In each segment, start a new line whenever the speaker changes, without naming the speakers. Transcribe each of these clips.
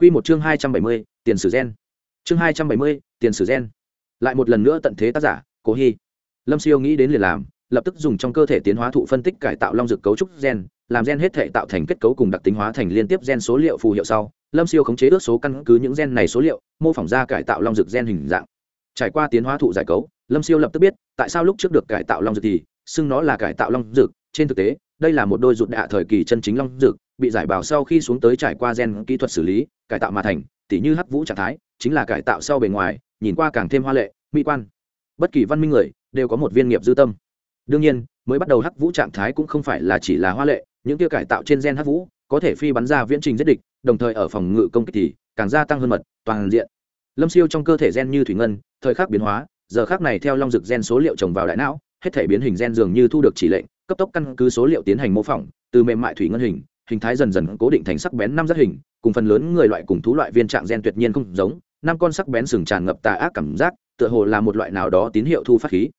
Quy một chương hai trăm bảy mươi, tiền sử gen. Chương hai trăm bảy mươi, tiền sử gen. Lại một lần nữa tận thế tác giả, Cố Hi. Lâm Siêu nghĩ đến liền làm, lập tức dùng trong cơ thể tiến hóa thụ phân tích cải tạo long dược cấu trúc gen, làm gen hết thể tạo thành kết cấu cùng đặc tính hóa thành liên tiếp gen số liệu phù hiệu sau, Lâm Siêu khống chế ước số căn cứ những gen này số liệu, mô phỏng ra cải tạo long dược gen hình dạng. Trải qua tiến hóa thụ giải cấu, Lâm Siêu lập tức biết, tại sao lúc trước được cải tạo long dược thì xưng nó là cải tạo long dược, trên thực tế, đây là một đôi rụt đạ thời kỳ chân chính long dược, bị giải bào sau khi xuống tới trải qua gen kỹ thuật xử lý, cải tạo mà thành, tỉ như hắc vũ trạng thái, chính là cải tạo sau bề ngoài, nhìn qua càng thêm hoa lệ, mỹ quan. Bất kỳ văn minh người đều có một viên nghiệp dư tâm. Đương nhiên, mới bắt đầu hắc vũ trạng thái cũng không phải là chỉ là hoa lệ, những kia cải tạo trên gen hắc vũ có thể phi bắn ra viễn trình giết địch, đồng thời ở phòng ngự công kích thì càng gia tăng hơn mật, toàn diện. Lâm Siêu trong cơ thể gen như thủy ngân, thời khắc biến hóa, giờ khắc này theo long dực gen số liệu trồng vào đại não, hết thể biến hình gen dường như thu được chỉ lệnh, cấp tốc căn cứ số liệu tiến hành mô phỏng, từ mềm mại thủy ngân hình, hình thái dần dần cố định thành sắc bén năm giác hình, cùng phần lớn người loại cùng thú loại viên trạng gen tuyệt nhiên không giống, năm con sắc bén sừng tràn ngập tà ác cảm giác, tựa hồ là một loại nào đó tín hiệu thu phát khí.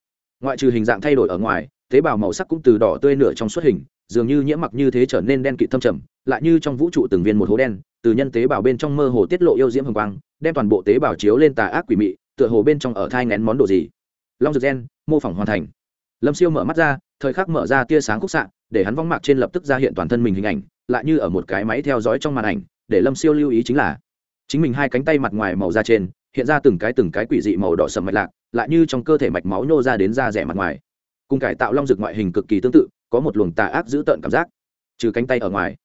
Ngoại trừ hình dạng thay đổi ở ngoài, tế bào màu sắc cũng từ đỏ tươi nửa trong suốt hình, dường như nhiễm mặc như thế trở nên đen kịt thâm trầm, lại như trong vũ trụ từng viên một hố đen, từ nhân tế bào bên trong mơ hồ tiết lộ yêu diễm hồng quang, đem toàn bộ tế bào chiếu lên tà ác quỷ mị, tựa hồ bên trong ở thai ngén món đồ gì. Long dược gen, mô phỏng hoàn thành. Lâm Siêu mở mắt ra, thời khắc mở ra tia sáng khúc xạ, để hắn vong mạc trên lập tức ra hiện toàn thân mình hình ảnh, lại như ở một cái máy theo dõi trong màn ảnh, để Lâm Siêu lưu ý chính là chính mình hai cánh tay mặt ngoài màu da trên, hiện ra từng cái từng cái quỷ dị màu đỏ sầm mạch lạc, lại như trong cơ thể mạch máu nhô ra đến da rẻ mặt ngoài. Cùng cải tạo long rực ngoại hình cực kỳ tương tự, có một luồng tà ác giữ tợn cảm giác. Trừ cánh tay ở ngoài,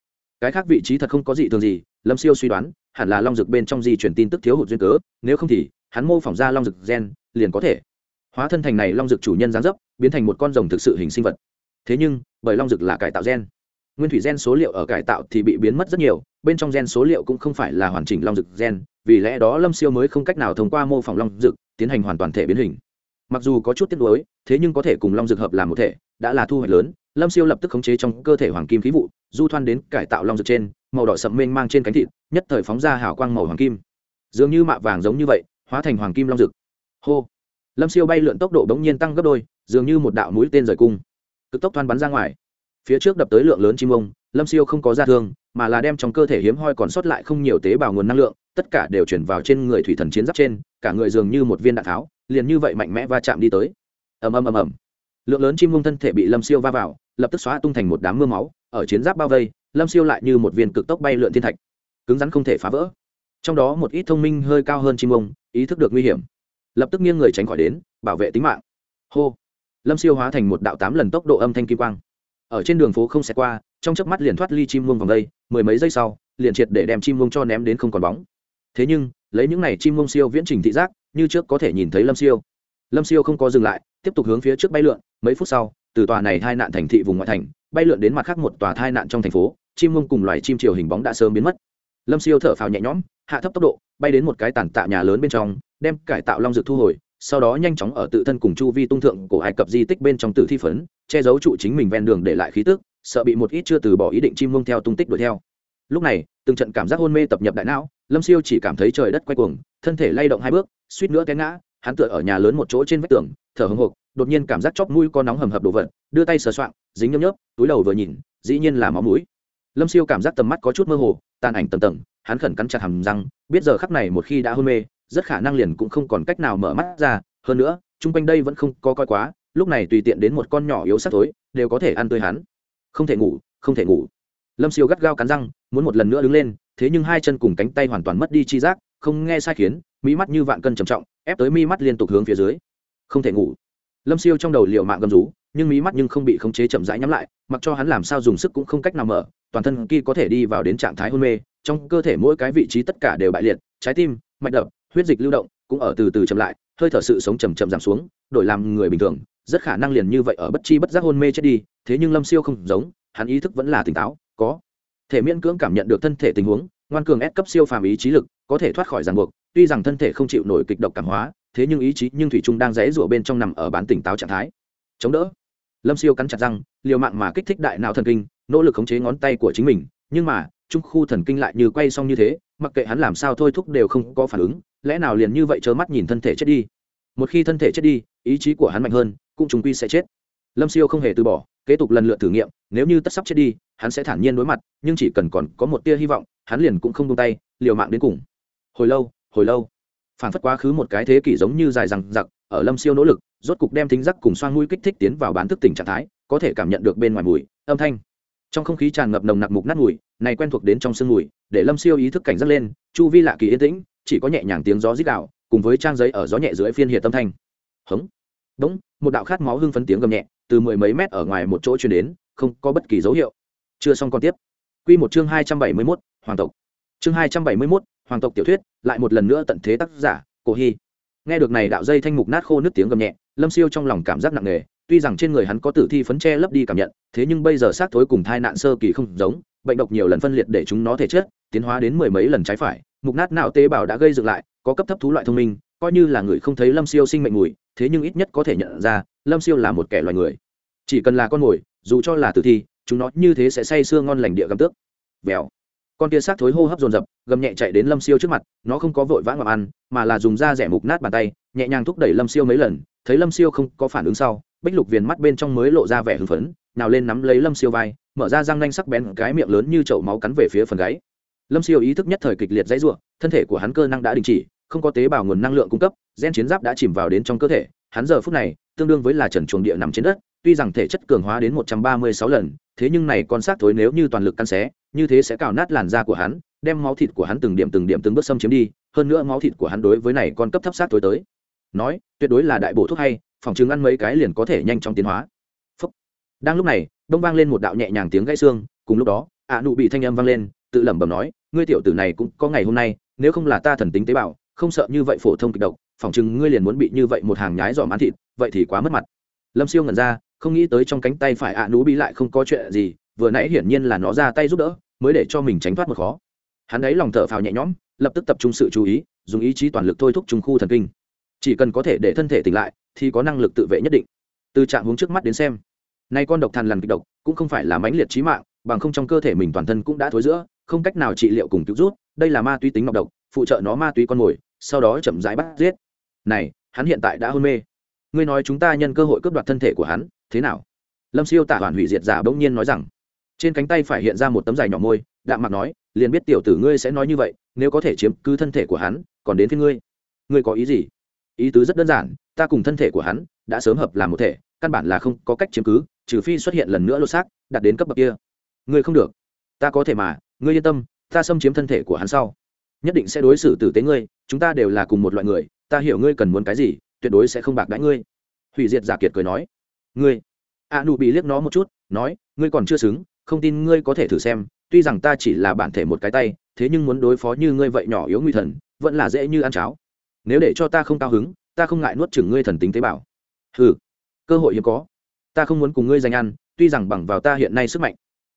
cái khác vị trí thật không có gì thường gì, Lâm Siêu suy đoán, hẳn là long rực bên trong di chuyển tin tức thiếu hụt duyên cớ, nếu không thì hắn mô phỏng ra long rực gen, liền có thể hóa thân thành này long rực chủ nhân gián dấp, biến thành một con rồng thực sự hình sinh vật. Thế nhưng, bởi long rực là cải tạo gen, nguyên thủy gen số liệu ở cải tạo thì bị biến mất rất nhiều, bên trong gen số liệu cũng không phải là hoàn chỉnh long dực gen, vì lẽ đó lâm siêu mới không cách nào thông qua mô phỏng long dực tiến hành hoàn toàn thể biến hình. Mặc dù có chút tiếc nuối, thế nhưng có thể cùng long dực hợp làm một thể, đã là thu hoạch lớn, lâm siêu lập tức khống chế trong cơ thể hoàng kim khí vụ, du thoan đến cải tạo long dực trên, màu đỏ sậm mênh mang trên cánh thịt, nhất thời phóng ra hào quang màu hoàng kim. Dường như mạ vàng giống như vậy, hóa thành hoàng kim long dực. Hô! Lâm siêu bay lượn tốc độ bỗng nhiên tăng gấp đôi, dường như một đạo mũi tên rời cung. Cực tốc thoan bắn ra ngoài phía trước đập tới lượng lớn chim ông, lâm siêu không có ra thương, mà là đem trong cơ thể hiếm hoi còn sót lại không nhiều tế bào nguồn năng lượng, tất cả đều chuyển vào trên người thủy thần chiến giáp trên, cả người dường như một viên đạn tháo, liền như vậy mạnh mẽ va chạm đi tới. Ầm ầm ầm ầm. Lượng lớn chim mông thân thể bị lâm siêu va vào, lập tức xóa tung thành một đám mưa máu, ở chiến giáp bao vây, lâm siêu lại như một viên cực tốc bay lượn thiên thạch, cứng rắn không thể phá vỡ. Trong đó một ít thông minh hơi cao hơn chim mông ý thức được nguy hiểm, lập tức nghiêng người tránh khỏi đến, bảo vệ tính mạng. Hô. Lâm siêu hóa thành một đạo tám lần tốc độ âm thanh kim quang ở trên đường phố không xẹt qua, trong chớp mắt liền thoát ly chim muông vòng đây, mười mấy giây sau, liền triệt để đem chim muông cho ném đến không còn bóng. Thế nhưng, lấy những này chim muông siêu viễn trình thị giác, như trước có thể nhìn thấy lâm siêu. Lâm siêu không có dừng lại, tiếp tục hướng phía trước bay lượn, mấy phút sau, từ tòa này hai nạn thành thị vùng ngoại thành, bay lượn đến mặt khác một tòa thai nạn trong thành phố, chim muông cùng loài chim chiều hình bóng đã sớm biến mất. Lâm siêu thở phào nhẹ nhõm, hạ thấp tốc độ, bay đến một cái tàn tạ nhà lớn bên trong, đem cải tạo long dược thu hồi sau đó nhanh chóng ở tự thân cùng chu vi tung thượng của ai cập di tích bên trong tử thi phấn, che giấu trụ chính mình ven đường để lại khí tức, sợ bị một ít chưa từ bỏ ý định chim mông theo tung tích đuổi theo. Lúc này, từng trận cảm giác hôn mê tập nhập đại não, lâm siêu chỉ cảm thấy trời đất quay cuồng, thân thể lay động hai bước, suýt nữa té ngã, hắn tựa ở nhà lớn một chỗ trên vách tường, thở hồng hộc, đột nhiên cảm giác chóp mũi có nóng hầm hập đồ vật, đưa tay sờ soạng, dính nhấm nhớp, túi đầu vừa nhìn, dĩ nhiên là máu mũi. Lâm siêu cảm giác tầm mắt có chút mơ hồ, tàn ảnh tầm tầng hắn khẩn cắn chặt hàm răng, biết giờ khắc này một khi đã hôn mê, rất khả năng liền cũng không còn cách nào mở mắt ra. Hơn nữa, chung quanh đây vẫn không có coi quá, lúc này tùy tiện đến một con nhỏ yếu sắc tối đều có thể ăn tươi hắn. Không thể ngủ, không thể ngủ. Lâm siêu gắt gao cắn răng, muốn một lần nữa đứng lên, thế nhưng hai chân cùng cánh tay hoàn toàn mất đi chi giác, không nghe sai khiến mỹ mắt như vạn cân trầm trọng, ép tới mi mắt liên tục hướng phía dưới. Không thể ngủ. Lâm siêu trong đầu liệu mạng gầm rú nhưng mí mắt nhưng không bị khống chế chậm rãi nhắm lại, mặc cho hắn làm sao dùng sức cũng không cách nào mở, toàn thân kia có thể đi vào đến trạng thái hôn mê, trong cơ thể mỗi cái vị trí tất cả đều bại liệt, trái tim, mạch đập, huyết dịch lưu động, cũng ở từ từ chậm lại, hơi thở sự sống chầm chậm giảm xuống, đổi làm người bình thường, rất khả năng liền như vậy ở bất chi bất giác hôn mê chết đi, thế nhưng lâm siêu không giống, hắn ý thức vẫn là tỉnh táo, có thể miễn cưỡng cảm nhận được thân thể tình huống, ngoan cường ép cấp siêu phàm ý chí lực, có thể thoát khỏi ràng buộc, tuy rằng thân thể không chịu nổi kịch độc cảm hóa, thế nhưng ý chí nhưng thủy trung đang rẽ rủa bên trong nằm ở bán tỉnh táo trạng thái. Chống đỡ lâm siêu cắn chặt răng, liều mạng mà kích thích đại não thần kinh, nỗ lực khống chế ngón tay của chính mình. Nhưng mà, trung khu thần kinh lại như quay xong như thế, mặc kệ hắn làm sao thôi thúc đều không có phản ứng. Lẽ nào liền như vậy trơ mắt nhìn thân thể chết đi? Một khi thân thể chết đi, ý chí của hắn mạnh hơn, cũng chúng quy sẽ chết. Lâm siêu không hề từ bỏ, kế tục lần lượt thử nghiệm, nếu như tất sắp chết đi, hắn sẽ thản nhiên đối mặt, nhưng chỉ cần còn có một tia hy vọng, hắn liền cũng không tung tay, liều mạng đến cùng. Hồi lâu hồi lâu. Phản phất quá khứ một cái thế kỷ giống như dài rằng giặc ở lâm siêu nỗ lực rốt cục đem thính giác cùng xoang mũi kích thích tiến vào bán thức tỉnh trạng thái có thể cảm nhận được bên ngoài mùi âm thanh. Trong không khí tràn ngập nồng nặc mục nát mùi này quen thuộc đến trong sương mùi để lâm siêu ý thức cảnh giác lên chu vi lạ kỳ yên tĩnh chỉ có nhẹ nhàng tiếng gió rít đạo cùng với trang giấy ở gió nhẹ dưới phiên hiện tâm thanh. Hống. Đống một đạo khát máu hưng phấn tiếng gầm nhẹ từ mười mấy mét ở ngoài một chỗ truyền đến không có bất kỳ dấu hiệu. Chưa xong còn tiếp. Quy một chương hai trăm bảy mươi 271, hoàng tộc. Chương hai trăm bảy mươi 271, hoàng tộc tiểu thuyết lại một lần nữa tận thế tác giả cổ hy nghe được này đạo dây thanh mục nát khô nước tiếng gầm nhẹ, lâm siêu trong lòng cảm giác nặng nề, tuy rằng trên người hắn có tử thi phấn che lấp đi cảm nhận, thế nhưng bây giờ xác thối cùng thai nạn sơ kỳ không giống, bệnh độc nhiều lần phân liệt để chúng nó thể chết tiến hóa đến mười mấy lần trái phải, mục nát não tế bào đã gây dựng lại, có cấp thấp thú loại thông minh, coi như là người không thấy lâm siêu sinh mệnh mùi, thế nhưng ít nhất có thể nhận ra, lâm siêu là một kẻ loài người. Chỉ cần là con mồi, dù cho là tử thi, chúng nó như thế sẽ say sưa ngon lành địa găm tước. Vèo con tia xác thối hô hấp dồn dập, gầm nhẹ chạy đến lâm siêu trước mặt, nó không có vội vã ngậm ăn, mà là dùng da rẻ mục nát bàn tay, nhẹ nhàng thúc đẩy lâm siêu mấy lần, thấy lâm siêu không có phản ứng sau, bích lục viền mắt bên trong mới lộ ra vẻ hưng phấn nào lên nắm lấy lâm siêu vai, mở ra răng nanh sắc bén cái miệng lớn như chậu máu cắn về phía phần gáy. Lâm siêu ý thức nhất thời kịch liệt dãy ruộng thân thể của hắn cơ năng đã đình chỉ, không có tế bào nguồn năng lượng cung cấp, gen chiến giáp đã chìm vào đến trong cơ thể, hắn giờ phút này, tương đương với là trần chuồng địa nằm trên đất, tuy rằng thể chất cường hóa đến một trăm ba mươi sáu lần, thế nhưng này con xác thối nếu như toàn lực căn xé như thế sẽ cào nát làn da của hắn, đem máu thịt của hắn từng điểm từng điểm từng bước xâm chiếm đi, hơn nữa máu thịt của hắn đối với này con cấp thấp sát tối tới. Nói, tuyệt đối là đại bổ thuốc hay, phòng chứng ăn mấy cái liền có thể nhanh chóng tiến hóa. Phúc. đang lúc này, đông vang lên một đạo nhẹ nhàng tiếng gãy xương, cùng lúc đó, ạ nụ bị thanh âm vang lên, tự lẩm bẩm nói, ngươi tiểu tử này cũng có ngày hôm nay, nếu không là ta thần tính tế bào, không sợ như vậy phổ thông kịch độc, phòng chừng ngươi liền muốn bị như vậy một hàng nhái dòm ăn thịt, vậy thì quá mất mặt. Lâm siêu ngẩn ra, không nghĩ tới trong cánh tay phải ạ nú bị lại không có chuyện gì vừa nãy hiển nhiên là nó ra tay giúp đỡ, mới để cho mình tránh thoát một khó. Hắn ấy lòng thở phào nhẹ nhõm, lập tức tập trung sự chú ý, dùng ý chí toàn lực thôi thúc trung khu thần kinh. Chỉ cần có thể để thân thể tỉnh lại, thì có năng lực tự vệ nhất định. Từ trạng hướng trước mắt đến xem, nay con độc thần lằn kịch độc cũng không phải là mãnh liệt trí mạng, bằng không trong cơ thể mình toàn thân cũng đã thối giữa, không cách nào trị liệu cùng cứu rút đây là ma túy tính ngọc độc, phụ trợ nó ma túy con mồi, sau đó chậm rãi bắt giết. Này, hắn hiện tại đã hôn mê. Ngươi nói chúng ta nhân cơ hội cướp đoạt thân thể của hắn, thế nào? Lâm siêu tả hoàn hủy diệt giả bỗng nhiên nói rằng trên cánh tay phải hiện ra một tấm dài nhỏ môi, đạm mặt nói, liền biết tiểu tử ngươi sẽ nói như vậy, nếu có thể chiếm cứ thân thể của hắn, còn đến với ngươi. Ngươi có ý gì? Ý tứ rất đơn giản, ta cùng thân thể của hắn đã sớm hợp làm một thể, căn bản là không có cách chiếm cứ, trừ phi xuất hiện lần nữa lột xác, đạt đến cấp bậc kia. Ngươi không được. Ta có thể mà, ngươi yên tâm, ta xâm chiếm thân thể của hắn sau. Nhất định sẽ đối xử tử tế ngươi, chúng ta đều là cùng một loại người, ta hiểu ngươi cần muốn cái gì, tuyệt đối sẽ không bạc đãi ngươi. Hủy diệt giả kiệt cười nói. Ngươi. A nụ bị liếc nó một chút, nói, ngươi còn chưa xứng không tin ngươi có thể thử xem, tuy rằng ta chỉ là bản thể một cái tay, thế nhưng muốn đối phó như ngươi vậy nhỏ yếu nguy thần, vẫn là dễ như ăn cháo. Nếu để cho ta không cao hứng, ta không ngại nuốt chửng ngươi thần tính tế bào. Ừ cơ hội hiếm có. Ta không muốn cùng ngươi giành ăn, tuy rằng bằng vào ta hiện nay sức mạnh.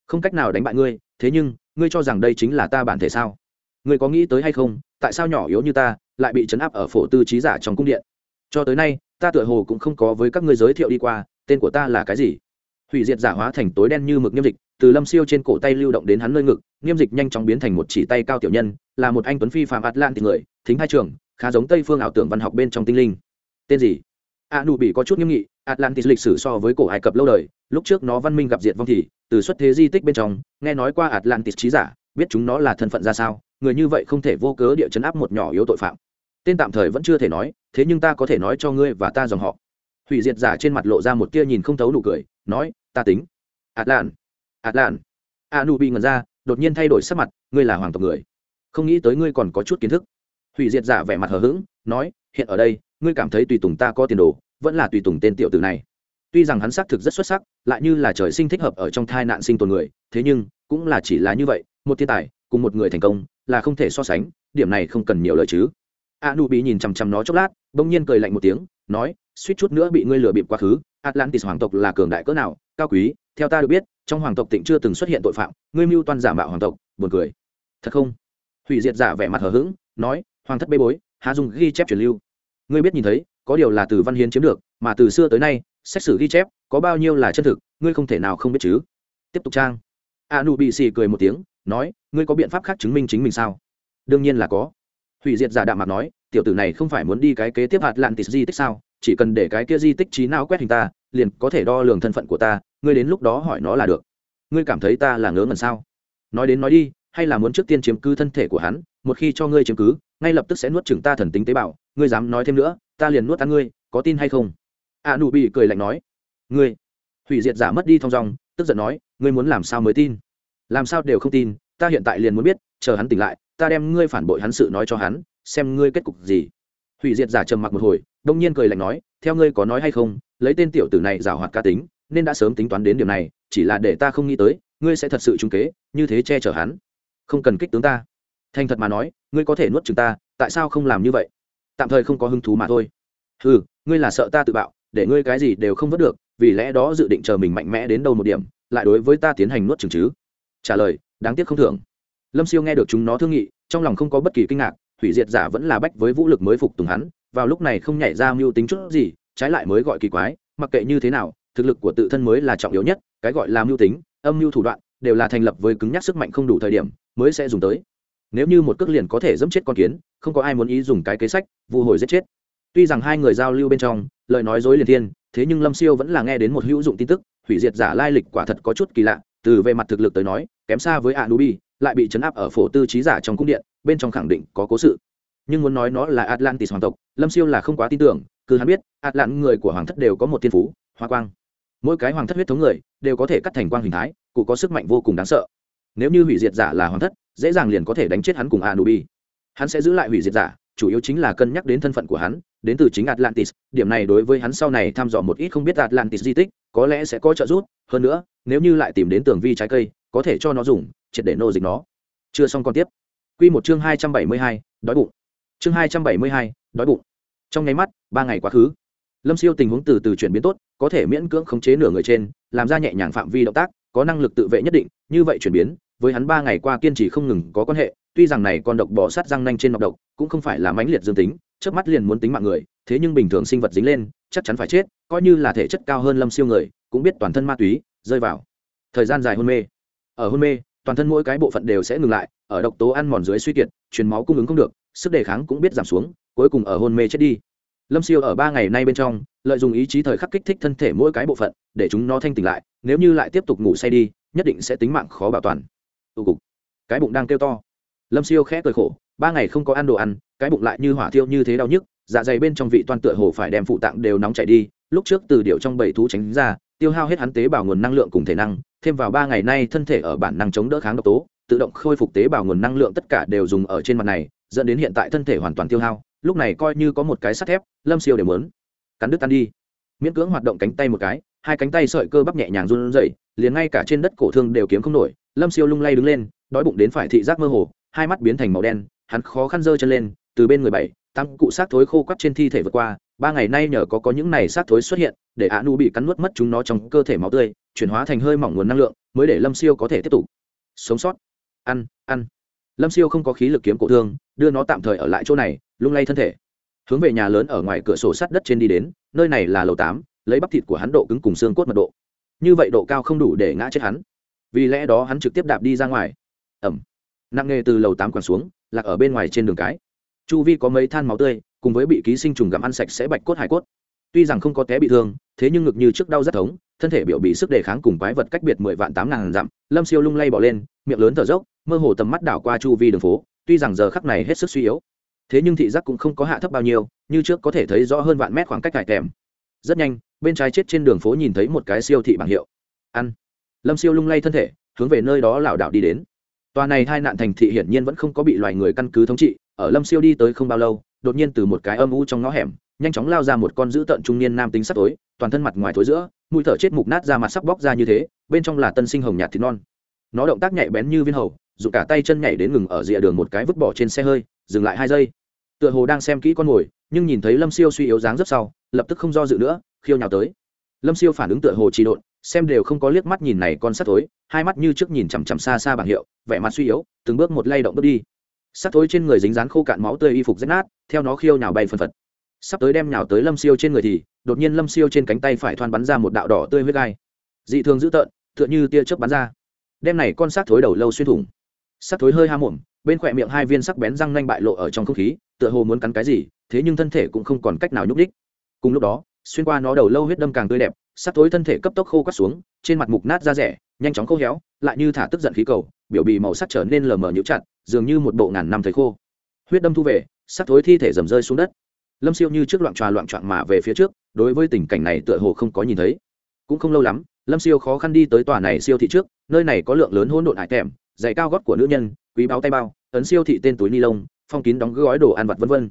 Không cách nào đánh bại ngươi, thế nhưng, ngươi cho rằng đây chính là ta bản thể sao? Ngươi có nghĩ tới hay không, tại sao nhỏ yếu như ta, lại bị chấn áp ở phổ tư trí giả trong cung điện? Cho tới nay, ta tựa hồ cũng không có với các ngươi giới thiệu đi qua, tên của ta là cái gì? Hủy diệt giả hóa thành tối đen như mực nghiêm dịch từ lâm siêu trên cổ tay lưu động đến hắn nơi ngực nghiêm dịch nhanh chóng biến thành một chỉ tay cao tiểu nhân, là một anh tuấn phi phạm atlantic người, thính hai trường, khá giống tây phương ảo tưởng văn học bên trong tinh linh. Tên gì? A nụ bị có chút nghiêm nghị, atlantis lịch sử so với cổ ai cập lâu đời, lúc trước nó văn minh gặp diệt vong thì, từ xuất thế di tích bên trong, nghe nói qua atlantis trí giả, biết chúng nó là thân phận ra sao, người như vậy không thể vô cớ địa chấn áp một nhỏ yếu tội phạm. Tên tạm thời vẫn chưa thể nói, thế nhưng ta có thể nói cho ngươi và ta dòng họ. Hủy diệt giả trên mặt lộ ra một tia nhìn không thấu nụ cười, nói, ta tính. Atlan atlan a nu bị ngần ra, đột nhiên thay đổi sắc mặt, ngươi là hoàng tộc người. Không nghĩ tới ngươi còn có chút kiến thức. Hủy diệt giả vẻ mặt hờ hững, nói, hiện ở đây, ngươi cảm thấy tùy tùng ta có tiền đồ, vẫn là tùy tùng tên tiểu tử này. Tuy rằng hắn xác thực rất xuất sắc, lại như là trời sinh thích hợp ở trong thai nạn sinh tồn người, thế nhưng, cũng là chỉ là như vậy, một thiên tài, cùng một người thành công, là không thể so sánh, điểm này không cần nhiều lời chứ. A nu bị nhìn chằm chằm nó chốc lát, bỗng nhiên cười lạnh một tiếng, nói, suýt chút nữa bị ngươi lừa bịp quá khứ, atlantis hoàng tộc là cường đại cỡ nào, cao quý theo ta được biết, trong hoàng tộc tịnh chưa từng xuất hiện tội phạm, ngươi mưu toan giả mạo hoàng tộc, buồn cười. Thật không? Hủy diệt giả vẻ mặt hờ hững, nói, hoàng thất bê bối hà dùng ghi chép truyền lưu. Ngươi biết nhìn thấy, có điều là từ văn hiến chiếm được, mà từ xưa tới nay, xét xử ghi chép, có bao nhiêu là chân thực, ngươi không thể nào không biết chứ. Tiếp tục trang. A nu bị xì cười một tiếng, nói, ngươi có biện pháp khác chứng minh chính mình sao? Đương nhiên là có hủy diệt giả đạm mặt nói, tiểu tử này không phải muốn đi cái kế tiếp hạt lạn tịt di tích sao? Chỉ cần để cái kia di tích trí não quét hình ta, liền có thể đo lường thân phận của ta, ngươi đến lúc đó hỏi nó là được. Ngươi cảm thấy ta là ngớ ngẩn sao? Nói đến nói đi, hay là muốn trước tiên chiếm cứ thân thể của hắn, một khi cho ngươi chiếm cứ, ngay lập tức sẽ nuốt chừng ta thần tính tế bào, ngươi dám nói thêm nữa, ta liền nuốt ăn ngươi, có tin hay không? A nụ bị cười lạnh nói. Ngươi, hủy diệt giả mất đi thong dong, tức giận nói, ngươi muốn làm sao mới tin? Làm sao đều không tin, ta hiện tại liền muốn biết, chờ hắn tỉnh lại ta đem ngươi phản bội hắn sự nói cho hắn, xem ngươi kết cục gì. Hủy diệt giả trầm mặc một hồi, đông nhiên cười lạnh nói, theo ngươi có nói hay không, lấy tên tiểu tử này giả hoạt ca tính, nên đã sớm tính toán đến điểm này, chỉ là để ta không nghĩ tới, ngươi sẽ thật sự trung kế, như thế che chở hắn. Không cần kích tướng ta. Thành thật mà nói, ngươi có thể nuốt chừng ta, tại sao không làm như vậy? Tạm thời không có hứng thú mà thôi. Ừ ngươi là sợ ta tự bạo, để ngươi cái gì đều không vớt được, vì lẽ đó dự định chờ mình mạnh mẽ đến đâu một điểm, lại đối với ta tiến hành nuốt chừng chứ. Trả lời, đáng tiếc không thưởng lâm siêu nghe được chúng nó thương nghị, trong lòng không có bất kỳ kinh ngạc, hủy diệt giả vẫn là bách với vũ lực mới phục tùng hắn, vào lúc này không nhảy ra mưu tính chút gì, trái lại mới gọi kỳ quái, mặc kệ như thế nào, thực lực của tự thân mới là trọng yếu nhất, cái gọi là mưu tính, âm mưu thủ đoạn, đều là thành lập với cứng nhắc sức mạnh không đủ thời điểm, mới sẽ dùng tới. Nếu như một cước liền có thể dẫm chết con kiến, không có ai muốn ý dùng cái kế sách vụ hồi giết chết. Tuy rằng hai người giao lưu bên trong, lời nói dối liền thiên, thế nhưng lâm siêu vẫn là nghe đến một hữu dụng tin tức, hủy diệt giả lai lịch quả thật có chút kỳ lạ từ về mặt thực lực tới nói, kém xa với anubi, lại bị chấn áp ở phổ tư trí giả trong cung điện, bên trong khẳng định có cố sự. Nhưng muốn nói nó là atlantis hoàng tộc, lâm siêu là không quá tin tưởng, cứ hắn biết, atlant người của hoàng thất đều có một thiên phú, hoa quang. Mỗi cái hoàng thất huyết thống người, đều có thể cắt thành quang hình thái, cụ có sức mạnh vô cùng đáng sợ. Nếu như hủy diệt giả là hoàng thất, dễ dàng liền có thể đánh chết hắn cùng anubi. Hắn sẽ giữ lại hủy diệt giả, chủ yếu chính là cân nhắc đến thân phận của hắn, đến từ chính atlantis, điểm này đối với hắn sau này thăm dò một ít không biết atlantis di tích có lẽ sẽ có trợ giúp, hơn nữa, nếu như lại tìm đến tường vi trái cây, có thể cho nó dùng, triệt để nô dịch nó. Chưa xong còn tiếp. Q một chương hai trăm bảy mươi hai, đói bụng. Chương hai trăm bảy mươi hai, đói bụng. Trong nháy mắt, ba ngày quá khứ. Lâm siêu tình huống từ từ chuyển biến tốt, có thể miễn cưỡng khống chế nửa người trên, làm ra nhẹ nhàng phạm vi động tác, có năng lực tự vệ nhất định, như vậy chuyển biến, với hắn ba ngày qua kiên trì không ngừng có quan hệ, tuy rằng này con độc bò sát răng nanh trên nọc độc, cũng không phải là mãnh liệt dương tính trước mắt liền muốn tính mạng người, thế nhưng bình thường sinh vật dính lên, chắc chắn phải chết coi như là thể chất cao hơn lâm siêu người, cũng biết toàn thân ma túy rơi vào. Thời gian dài hôn mê. Ở hôn mê, toàn thân mỗi cái bộ phận đều sẽ ngừng lại, ở độc tố ăn mòn dưới suy kiệt, truyền máu cung ứng không được, sức đề kháng cũng biết giảm xuống, cuối cùng ở hôn mê chết đi. Lâm siêu ở ba ngày nay bên trong, lợi dụng ý chí thời khắc kích thích thân thể mỗi cái bộ phận, để chúng nó thanh tỉnh lại, nếu như lại tiếp tục ngủ say đi, nhất định sẽ tính mạng khó bảo toàn. Tụ cục. Cái bụng đang kêu to. Lâm siêu khẽ cười khổ, ba ngày không có ăn đồ ăn, cái bụng lại như hỏa thiêu như thế đau nhức dạ dày bên trong vị toan tựa hồ phải đem phụ tạng đều nóng chảy đi lúc trước từ điệu trong bảy thú tránh ra, tiêu hao hết hắn tế bào nguồn năng lượng cùng thể năng, thêm vào ba ngày nay thân thể ở bản năng chống đỡ kháng độc tố, tự động khôi phục tế bào nguồn năng lượng tất cả đều dùng ở trên mặt này, dẫn đến hiện tại thân thể hoàn toàn tiêu hao, lúc này coi như có một cái sắt thép, lâm siêu đều mớn cắn đứt tan đi. Miễn cưỡng hoạt động cánh tay một cái, hai cánh tay sợi cơ bắp nhẹ nhàng run rẩy, liền ngay cả trên đất cổ thương đều kiếm không nổi, lâm siêu lung lay đứng lên, đói bụng đến phải thị giác mơ hồ, hai mắt biến thành màu đen, hắn khó khăn giơ chân lên, từ bên người bảy tám cụ xác thối khô quắt trên thi thể vượt qua, ba ngày nay nhờ có có những này xác thối xuất hiện, để a nu bị cắn nuốt mất chúng nó trong cơ thể máu tươi, chuyển hóa thành hơi mỏng nguồn năng lượng, mới để lâm siêu có thể tiếp tục sống sót. Ăn ăn. Lâm siêu không có khí lực kiếm cổ thương, đưa nó tạm thời ở lại chỗ này, lung lay thân thể. Hướng về nhà lớn ở ngoài cửa sổ sắt đất trên đi đến, nơi này là lầu tám, lấy bắp thịt của hắn độ cứng cùng xương cốt mật độ. Như vậy độ cao không đủ để ngã chết hắn. Vì lẽ đó hắn trực tiếp đạp đi ra ngoài. Ẩm. Nặng nghề từ lầu tám quẳng xuống, lạc ở bên ngoài trên đường cái chu vi có mấy than máu tươi, cùng với bị ký sinh trùng gặm ăn sạch sẽ bạch cốt hải cốt. Tuy rằng không có té bị thương, thế nhưng ngực như trước đau rất thống, thân thể biểu bị sức đề kháng cùng quái vật cách biệt mười vạn tám ngàn dặm, lâm siêu lung lay bỏ lên, miệng lớn thở dốc, mơ hồ tầm mắt đảo qua chu vi đường phố, tuy rằng giờ khắc này hết sức suy yếu. Thế nhưng thị giác cũng không có hạ thấp bao nhiêu, như trước có thể thấy rõ hơn vạn mét khoảng cách cải kèm rất nhanh, bên trái chết trên đường phố nhìn thấy một cái siêu thị bảng hiệu. Ăn. Lâm siêu lung lay thân thể, hướng về nơi đó lảo đảo đi đến tòa này hai nạn thành thị hiển nhiên vẫn không có bị loài người căn cứ thống trị, ở lâm siêu đi tới không bao lâu, đột nhiên từ một cái âm u trong ngõ hẻm, nhanh chóng lao ra một con dữ tợn trung niên nam tính sắp tối, toàn thân mặt ngoài thối giữa, mũi thở chết mục nát ra mặt sắc bóc ra như thế, bên trong là tân sinh hồng nhạt thịt non. Nó động tác nhạy bén như viên hầu dù cả tay chân nhảy đến ngừng ở rìa đường một cái vứt bỏ trên xe hơi, dừng lại hai giây. Tựa hồ đang xem kỹ con mồi, nhưng nhìn thấy lâm siêu suy yếu dáng rất sau, lập tức không do dự nữa, khiêu nhào tới. Lâm siêu phản ứng tựa hồ trì độn xem đều không có liếc mắt nhìn này con sắt thối, hai mắt như trước nhìn chằm chằm xa xa bảng hiệu, vẻ mặt suy yếu, từng bước một lay động bước đi. Sắt thối trên người dính dán khô cạn máu tươi y phục rách nát, theo nó khiêu nhào bay phân phật. Sắp tới đem nhào tới lâm siêu trên người thì, đột nhiên lâm siêu trên cánh tay phải thoan bắn ra một đạo đỏ tươi huyết gai. Dị thường dữ tợn, tựa như tia chớp bắn ra. Đem này con sát thối đầu lâu xuyên thủng. Sát thối hơi ha mồm, bên khỏe miệng hai viên sắc bén răng nanh bại lộ ở trong không khí, tựa hồ muốn cắn cái gì, thế nhưng thân thể cũng không còn cách nào nhúc đích cùng lúc đó, xuyên qua nó đầu lâu huyết đâm càng tươi đẹp sắc tối thân thể cấp tốc khô quắt xuống, trên mặt mục nát da rẻ, nhanh chóng khô héo, lại như thả tức giận khí cầu, biểu bì màu sắc trở nên lờ mờ nhũ chặt, dường như một bộ ngàn năm thời khô. Huyết đâm thu về, sắc thối thi thể dầm rơi xuống đất. Lâm siêu như trước loạn tròa loạn trọn mà về phía trước, đối với tình cảnh này tựa hồ không có nhìn thấy. Cũng không lâu lắm, lâm siêu khó khăn đi tới tòa này siêu thị trước, nơi này có lượng lớn hỗn độn hải tèm giày cao gót của nữ nhân, quý báo tay bao, ấn siêu thị tên túi ni lông, phong kín đóng gói đồ ăn vặt vân vân.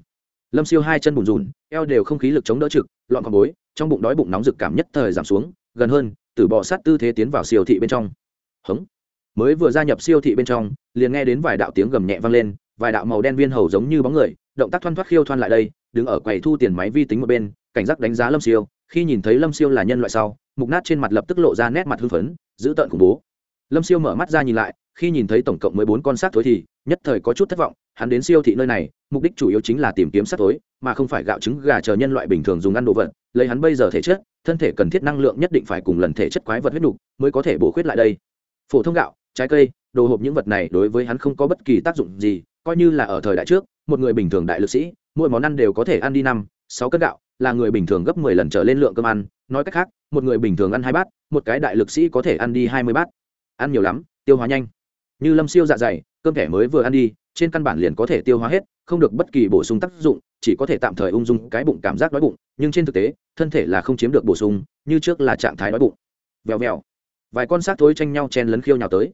Lâm siêu hai chân bùn rùn eo đều không khí lực chống đỡ trực lọn con bối trong bụng đói bụng nóng rực cảm nhất thời giảm xuống, gần hơn, từ bò sát tư thế tiến vào siêu thị bên trong. Hống. Mới vừa gia nhập siêu thị bên trong, liền nghe đến vài đạo tiếng gầm nhẹ vang lên, vài đạo màu đen viên hầu giống như bóng người, động tác thoăn thoắt khiêu thoăn lại đây, đứng ở quầy thu tiền máy vi tính một bên, cảnh giác đánh giá lâm siêu, khi nhìn thấy lâm siêu là nhân loại sau, mục nát trên mặt lập tức lộ ra nét mặt hưng phấn, dữ tợn khủng bố. Lâm siêu mở mắt ra nhìn lại khi nhìn thấy tổng cộng mười bốn con sát thối thì nhất thời có chút thất vọng, hắn đến siêu thị nơi này, mục đích chủ yếu chính là tìm kiếm sát thối, mà không phải gạo trứng, gà chờ nhân loại bình thường dùng ăn đồ vật, lấy hắn bây giờ thể chất, thân thể cần thiết năng lượng nhất định phải cùng lần thể chất quái vật huyết đục mới có thể bổ khuyết lại đây. Phổ thông gạo, trái cây, đồ hộp những vật này đối với hắn không có bất kỳ tác dụng gì, coi như là ở thời đại trước, một người bình thường đại lực sĩ, mỗi món ăn đều có thể ăn đi năm, sáu cân gạo, là người bình thường gấp mười lần trở lên lượng cơm ăn, nói cách khác, một người bình thường ăn hai bát, một cái đại lực sĩ có thể ăn đi hai mươi bát. Ăn nhiều lắm, tiêu hóa nhanh như lâm siêu dạ dày, cơm thẻ mới vừa ăn đi, trên căn bản liền có thể tiêu hóa hết, không được bất kỳ bổ sung tác dụng, chỉ có thể tạm thời ung dung cái bụng cảm giác đói bụng, nhưng trên thực tế, thân thể là không chiếm được bổ sung, như trước là trạng thái đói bụng. Vèo vèo. Vài con xác thối tranh nhau chen lấn khiêu nhào tới.